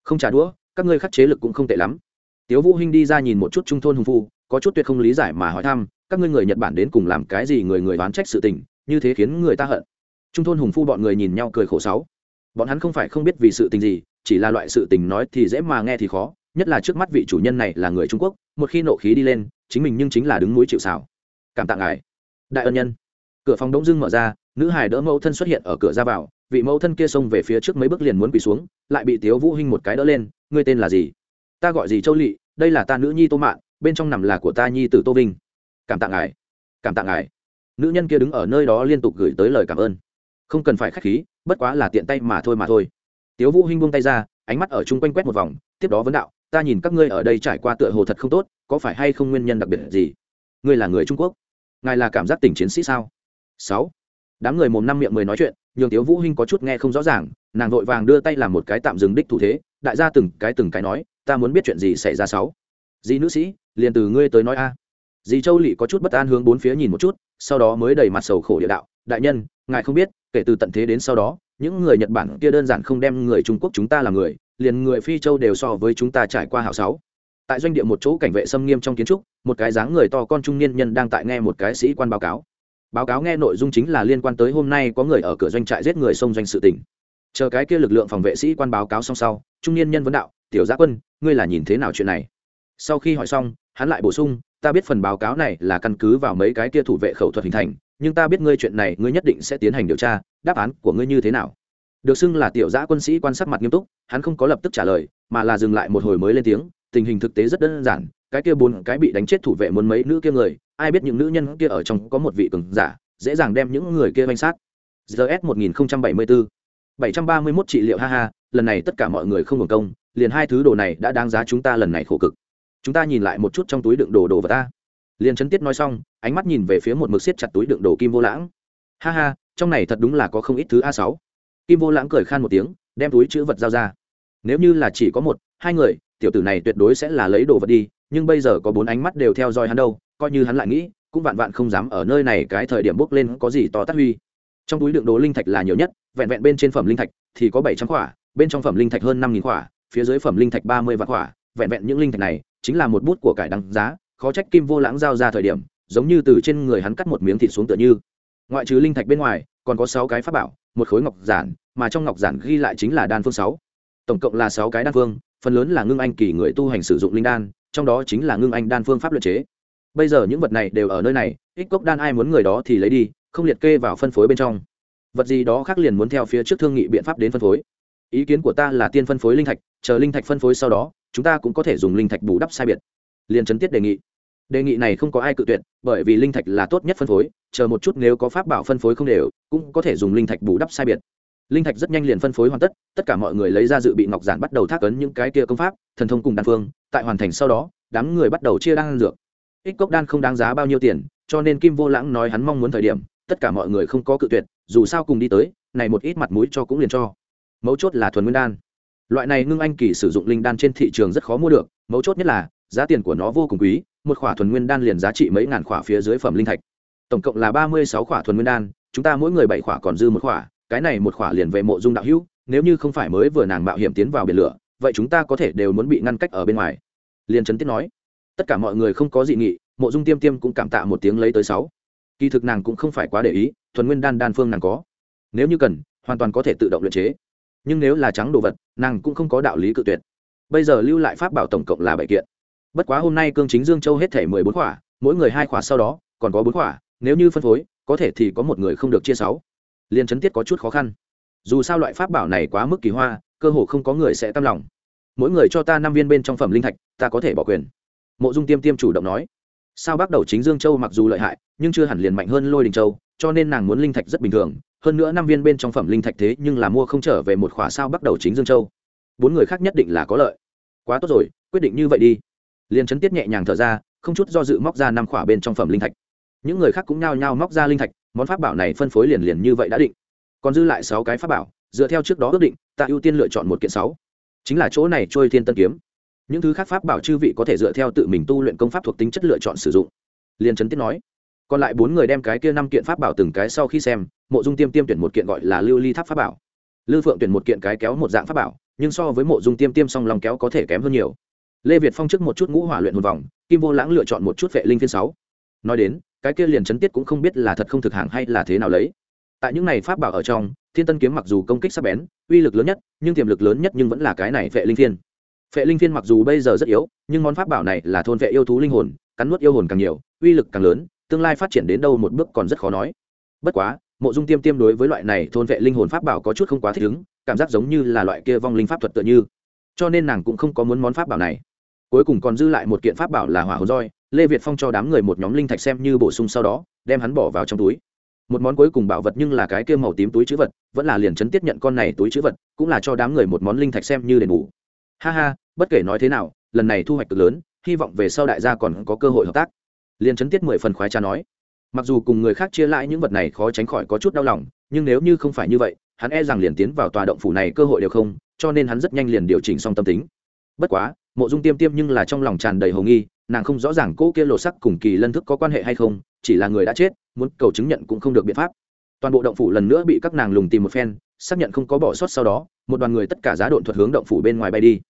Không trả đũa, các ngươi khắc chế lực cũng không tệ lắm. Tiếu vũ hinh đi ra nhìn một chút trung thôn hùng phu, có chút tuyệt không lý giải mà hỏi thăm, các ngươi người nhật bản đến cùng làm cái gì người người đoán trách sự tình, như thế khiến người ta hận. Trung thôn hùng phu bọn người nhìn nhau cười khổ sáu. Bọn hắn không phải không biết vì sự tình gì, chỉ là loại sự tình nói thì dễ mà nghe thì khó, nhất là trước mắt vị chủ nhân này là người trung quốc, một khi nộ khí đi lên, chính mình nhưng chính là đứng núi chịu sào. Cảm tạ ngài đại ân nhân. Cửa phòng đông dưng mở ra, nữ hải đỡ mẫu thân xuất hiện ở cửa ra vào, vị mẫu thân kia xông về phía trước mấy bước liền muốn quỳ xuống, lại bị tiếu vũ hinh một cái đỡ lên, ngươi tên là gì? Ta gọi gì châu lị, đây là ta nữ nhi tô mạn, bên trong nằm là của ta nhi tử tô vinh. Cảm tạ ngài, cảm tạ ngài. Nữ nhân kia đứng ở nơi đó liên tục gửi tới lời cảm ơn. Không cần phải khách khí, bất quá là tiện tay mà thôi mà thôi. Tiếu vũ hinh buông tay ra, ánh mắt ở chung quanh quét một vòng, tiếp đó vấn đạo, ta nhìn các ngươi ở đây trải qua tựa hồ thật không tốt, có phải hay không nguyên nhân đặc biệt gì? Ngươi là người trung quốc ngài là cảm giác tình chiến sĩ sao? Sáu. Đám người mồm năm miệng mười nói chuyện, nhường tiếu vũ hinh có chút nghe không rõ ràng, nàng vội vàng đưa tay làm một cái tạm dừng đích thủ thế, đại gia từng cái từng cái nói, ta muốn biết chuyện gì xảy ra sáu? Dì nữ sĩ, liền từ ngươi tới nói a. Dì châu lỵ có chút bất an hướng bốn phía nhìn một chút, sau đó mới đầy mặt sầu khổ địa đạo, đại nhân, ngài không biết, kể từ tận thế đến sau đó, những người nhật bản kia đơn giản không đem người trung quốc chúng ta là người, liền người phi châu đều so với chúng ta trải qua hảo sáu tại doanh địa một chỗ cảnh vệ xâm nghiêm trong kiến trúc, một cái dáng người to con trung niên nhân đang tại nghe một cái sĩ quan báo cáo. Báo cáo nghe nội dung chính là liên quan tới hôm nay có người ở cửa doanh trại giết người xông doanh sự tỉnh chờ cái kia lực lượng phòng vệ sĩ quan báo cáo xong sau, trung niên nhân vấn đạo, tiểu gia quân, ngươi là nhìn thế nào chuyện này? Sau khi hỏi xong, hắn lại bổ sung, ta biết phần báo cáo này là căn cứ vào mấy cái kia thủ vệ khẩu thuật hình thành, nhưng ta biết ngươi chuyện này, ngươi nhất định sẽ tiến hành điều tra, đáp án của ngươi như thế nào? Được xưng là tiểu giã quân sĩ quan sát mặt nghiêm túc, hắn không có lập tức trả lời, mà là dừng lại một hồi mới lên tiếng tình hình thực tế rất đơn giản, cái kia bốn cái bị đánh chết thủ vệ muốn mấy nữ kia người, ai biết những nữ nhân kia ở trong có một vị cường giả, dễ dàng đem những người kia manh sát. Gs một nghìn bảy mươi bốn bảy trăm ba mươi mốt trị liệu, ha ha, lần này tất cả mọi người không hưởng công, liền hai thứ đồ này đã đáng giá chúng ta lần này khổ cực. Chúng ta nhìn lại một chút trong túi đựng đồ đồ vật ta. Liền chấn tiết nói xong, ánh mắt nhìn về phía một mực siết chặt túi đựng đồ kim vô lãng. Ha ha, trong này thật đúng là có không ít thứ a sáu. Kim vô lãng cười khan một tiếng, đem túi chữ vật giao ra. Nếu như là chỉ có một, hai người tiểu tử này tuyệt đối sẽ là lấy đồ vật đi, nhưng bây giờ có bốn ánh mắt đều theo dõi hắn đâu, coi như hắn lại nghĩ, cũng vạn vạn không dám ở nơi này cái thời điểm bước lên có gì to tát huy. Trong túi đựng đồ linh thạch là nhiều nhất, vẹn vẹn bên trên phẩm linh thạch thì có bảy trăm khỏa bên trong phẩm linh thạch hơn năm nghìn khỏa phía dưới phẩm linh thạch ba mươi vạn khỏa vẹn vẹn những linh thạch này chính là một bút của cải đăng giá, khó trách kim vô lãng giao ra thời điểm, giống như từ trên người hắn cắt một miếng thịt xuống tựa như. Ngoại trừ linh thạch bên ngoài, còn có sáu cái pháp bảo, một khối ngọc giản, mà trong ngọc giản ghi lại chính là đan phương sáu. Tổng cộng là sáu cái đan phương phần lớn là ngưng anh kỳ người tu hành sử dụng linh đan, trong đó chính là ngưng anh đan phương pháp luật chế. Bây giờ những vật này đều ở nơi này, ít cốc đan ai muốn người đó thì lấy đi, không liệt kê vào phân phối bên trong. Vật gì đó khác liền muốn theo phía trước thương nghị biện pháp đến phân phối. Ý kiến của ta là tiên phân phối linh thạch, chờ linh thạch phân phối sau đó, chúng ta cũng có thể dùng linh thạch bù đắp sai biệt. Liền chấn tiết đề nghị. Đề nghị này không có ai cự tuyệt, bởi vì linh thạch là tốt nhất phân phối, chờ một chút nếu có pháp bảo phân phối không đều, cũng có thể dùng linh thạch bù đắp sai biệt linh thạch rất nhanh liền phân phối hoàn tất tất cả mọi người lấy ra dự bị ngọc giản bắt đầu thác ấn những cái kia công pháp, thần thông cùng đan phương, tại hoàn thành sau đó, đám người bắt đầu chia đan dược. Ích cốc đan không đáng giá bao nhiêu tiền, cho nên kim vô lãng nói hắn mong muốn thời điểm, tất cả mọi người không có cự tuyệt, dù sao cùng đi tới, này một ít mặt mũi cho cũng liền cho. Mấu chốt là thuần nguyên đan. Loại này ngưng anh kỳ sử dụng linh đan trên thị trường rất khó mua được, mấu chốt nhất là, giá tiền của nó vô cùng quý, một khỏa thuần nguyên đan liền giá trị mấy ngàn khỏa phía dưới phẩm linh thạch. Tổng cộng là ba mươi sáu khỏa thuần nguyên đan, chúng ta mỗi người bảy khỏa còn dư một khỏa cái này một khỏa liền về mộ dung đạo hữu, nếu như không phải mới vừa nàng mạo hiểm tiến vào biển lửa, vậy chúng ta có thể đều muốn bị ngăn cách ở bên ngoài. Liền trấn tiết nói. Tất cả mọi người không có dị nghị, mộ dung tiêm tiêm cũng cảm tạ một tiếng lấy tới sáu. Kỳ thực nàng cũng không phải quá để ý, thuần nguyên đan đan phương nàng có. Nếu như cần, hoàn toàn có thể tự động luyện chế. Nhưng nếu là trắng đồ vật, nàng cũng không có đạo lý cự tuyệt. Bây giờ lưu lại pháp bảo tổng cộng là bảy kiện. Bất quá hôm nay cương chính dương châu hết thể mười bốn khỏa, mỗi người hai khỏa sau đó, còn có bốn khỏa, nếu như phân phối, có thể thì có một người không được chia sáu liên chấn tiết có chút khó khăn. Dù sao loại pháp bảo này quá mức kỳ hoa, cơ hồ không có người sẽ tâm lòng. Mỗi người cho ta năm viên bên trong phẩm linh thạch, ta có thể bỏ quyền. Mộ dung tiêm tiêm chủ động nói. Sao bắt đầu chính dương châu mặc dù lợi hại, nhưng chưa hẳn liền mạnh hơn lôi đình châu, cho nên nàng muốn linh thạch rất bình thường. Hơn nữa năm viên bên trong phẩm linh thạch thế nhưng là mua không trở về một khỏa sao bắt đầu chính dương châu. Bốn người khác nhất định là có lợi. Quá tốt rồi, quyết định như vậy đi. Liền chấn tiết nhẹ nhàng thở ra, không chút do dự móc ra năm khỏa bên trong phẩm linh thạch. Những người khác cũng nhao nhao móc ra linh thạch món pháp bảo này phân phối liền liền như vậy đã định. Còn dư lại sáu cái pháp bảo, dựa theo trước đó ước định, ta ưu tiên lựa chọn một kiện sáu. Chính là chỗ này trôi thiên tân kiếm. Những thứ khác pháp bảo chư vị có thể dựa theo tự mình tu luyện công pháp thuộc tính chất lựa chọn sử dụng. Liền trấn tiết nói. Còn lại bốn người đem cái kia năm kiện pháp bảo từng cái sau khi xem, mộ dung tiêm tiêm tuyển một kiện gọi là lưu ly tháp pháp bảo. Lưu phượng tuyển một kiện cái kéo một dạng pháp bảo, nhưng so với mộ dung tiêm tiêm song lòng kéo có thể kém hơn nhiều. Lê việt phong trước một chút ngũ hỏa luyện một vòng, kim vô lãng lựa chọn một chút vệ linh phiên sáu. Nói đến cái kia liền chấn tiết cũng không biết là thật không thực hàng hay là thế nào lấy. Tại những này pháp bảo ở trong, thiên tân kiếm mặc dù công kích sắc bén, uy lực lớn nhất, nhưng tiềm lực lớn nhất nhưng vẫn là cái này vệ linh phiên. Phệ linh phiên mặc dù bây giờ rất yếu, nhưng món pháp bảo này là thôn vệ yêu thú linh hồn, cắn nuốt yêu hồn càng nhiều, uy lực càng lớn, tương lai phát triển đến đâu một bước còn rất khó nói. Bất quá, mộ dung tiêm tiêm đối với loại này thôn vệ linh hồn pháp bảo có chút không quá thích ứng, cảm giác giống như là loại kia vong linh pháp thuật tựa như. Cho nên nàng cũng không có muốn món pháp bảo này. Cuối cùng còn dư lại một kiện pháp bảo là hỏa hồn roi lê việt phong cho đám người một nhóm linh thạch xem như bổ sung sau đó, đem hắn bỏ vào trong túi. Một món cuối cùng bảo vật nhưng là cái kia màu tím túi chữ vật, vẫn là liền chấn tiếp nhận con này túi chữ vật, cũng là cho đám người một món linh thạch xem như đền bù. Ha ha, bất kể nói thế nào, lần này thu hoạch cực lớn, hy vọng về sau đại gia còn có cơ hội hợp tác. Liền chấn tiết mười phần khoái cha nói. Mặc dù cùng người khác chia lại những vật này khó tránh khỏi có chút đau lòng, nhưng nếu như không phải như vậy, hắn e rằng liền tiến vào tòa động phủ này cơ hội đều không, cho nên hắn rất nhanh liền điều chỉnh xong tâm tính. Bất quá, mộ dung tiêm tiêm nhưng là trong lòng tràn đầy hồ nghi nàng không rõ ràng cỗ kia lộ sắc cùng kỳ lân thức có quan hệ hay không, chỉ là người đã chết, muốn cầu chứng nhận cũng không được biện pháp. Toàn bộ động phủ lần nữa bị các nàng lùng tìm một phen, xác nhận không có bỏ sót sau đó, một đoàn người tất cả giá độn thuật hướng động phủ bên ngoài bay đi.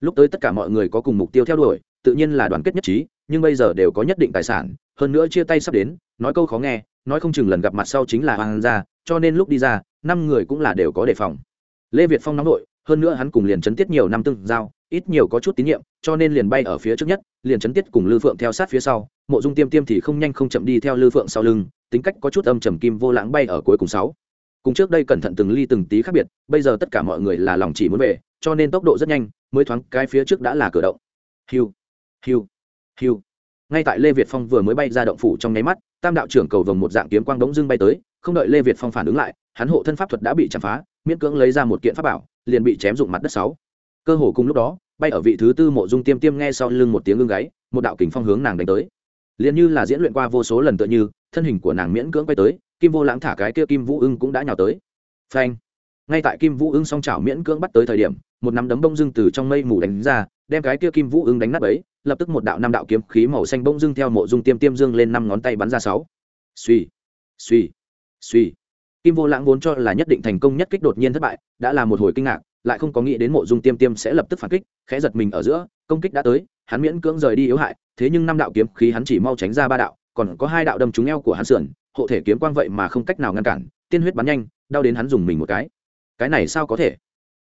Lúc tới tất cả mọi người có cùng mục tiêu theo đuổi, tự nhiên là đoàn kết nhất trí, nhưng bây giờ đều có nhất định tài sản, hơn nữa chia tay sắp đến, nói câu khó nghe, nói không chừng lần gặp mặt sau chính là hoàng gia, cho nên lúc đi ra, năm người cũng là đều có đề phòng. Lê việt phong nóng nội, hơn nữa hắn cùng liền chấn tiết nhiều năm tương giao ít nhiều có chút tín nhiệm, cho nên liền bay ở phía trước nhất, liền chấn tiết cùng lư phượng theo sát phía sau, mộ dung tiêm tiêm thì không nhanh không chậm đi theo lư phượng sau lưng, tính cách có chút âm trầm kim vô lãng bay ở cuối cùng sáu. Cùng trước đây cẩn thận từng ly từng tí khác biệt, bây giờ tất cả mọi người là lòng chỉ muốn về, cho nên tốc độ rất nhanh, mới thoáng cái phía trước đã là cửa động. Hiu hiu hiu. Ngay tại lê việt phong vừa mới bay ra động phủ trong nháy mắt, tam đạo trưởng cầu vồng một dạng kiếm quang đống dưng bay tới, không đợi lê việt phong phản ứng lại, hắn hộ thân pháp thuật đã bị chạm phá, miễn cưỡng lấy ra một kiện pháp bảo, liền bị chém dụng mặt đất sáu cơ hồ cùng lúc đó, bay ở vị thứ tư mộ dung tiêm tiêm nghe sau lưng một tiếng ưng gáy, một đạo kình phong hướng nàng đánh tới. Liền như là diễn luyện qua vô số lần tựa như, thân hình của nàng miễn cưỡng quay tới, kim vô lãng thả cái kia kim vũ ưng cũng đã nhào tới. Phanh! Ngay tại kim vũ ưng song chảo miễn cưỡng bắt tới thời điểm, một nắm đấm bông dưng từ trong mây mù đánh ra, đem cái kia kim vũ ưng đánh nát ấy lập tức một đạo năm đạo kiếm khí màu xanh bông dưng theo mộ dung tiêm tiêm dương lên năm ngón tay bắn ra sáu. Suy suy suy kim vô lãng vốn cho là nhất định thành công nhất kích đột nhiên thất bại, đã là một hồi kinh ngạc lại không có nghĩ đến mộ dung tiêm tiêm sẽ lập tức phản kích, khẽ giật mình ở giữa, công kích đã tới, hắn miễn cưỡng rời đi yếu hại, thế nhưng năm đạo kiếm khí hắn chỉ mau tránh ra ba đạo, còn có hai đạo đâm trúng eo của hắn sườn, hộ thể kiếm quang vậy mà không cách nào ngăn cản, tiên huyết bắn nhanh, đau đến hắn dùng mình một cái. Cái này sao có thể?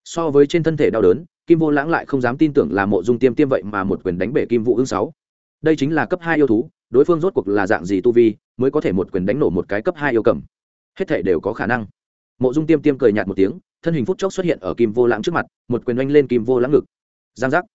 So với trên thân thể đau đớn, kim vô lãng lại không dám tin tưởng là mộ dung tiêm tiêm vậy mà một quyền đánh bể kim vũ ương sáu. Đây chính là cấp hai yêu thú, đối phương rốt cuộc là dạng gì tu vi, mới có thể một quyền đánh nổ một cái cấp hai yêu cầm? Hết thể đều có khả năng. Mộ dung tiêm tiêm cười nhạt một tiếng thân hình phút chốc xuất hiện ở kim vô lãng trước mặt, một quyền oanh lên kim vô lãng ngực. Giang giác.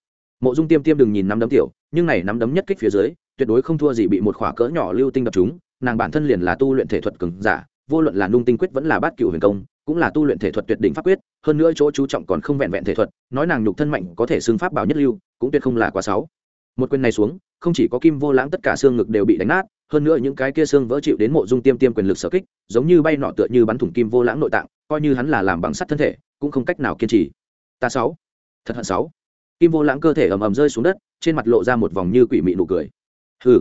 Mộ dung tiêm tiêm đừng nhìn nắm đấm tiểu, nhưng này nắm đấm nhất kích phía dưới, tuyệt đối không thua gì bị một khỏa cỡ nhỏ lưu tinh đập chúng nàng bản thân liền là tu luyện thể thuật cường giả, vô luận là nung tinh quyết vẫn là bát cựu huyền công, cũng là tu luyện thể thuật tuyệt đỉnh pháp quyết, hơn nữa chỗ chú trọng còn không vẹn vẹn thể thuật, nói nàng nhục thân mạnh có thể xưng pháp bảo nhất lưu, cũng tuyệt không là quá sáu một quyền này xuống, không chỉ có kim vô lãng tất cả xương ngực đều bị đánh nát, hơn nữa những cái kia xương vỡ chịu đến mộ dung tiêm tiêm quyền lực sở kích, giống như bay nọ tựa như bắn thủng kim vô lãng nội tạng coi như hắn là làm bằng sắt thân thể, cũng không cách nào kiên trì. Ta sáu. Thật hận sáu. Kim vô lãng cơ thể ầm ầm rơi xuống đất, trên mặt lộ ra một vòng như quỷ mị nụ cười. Hừ.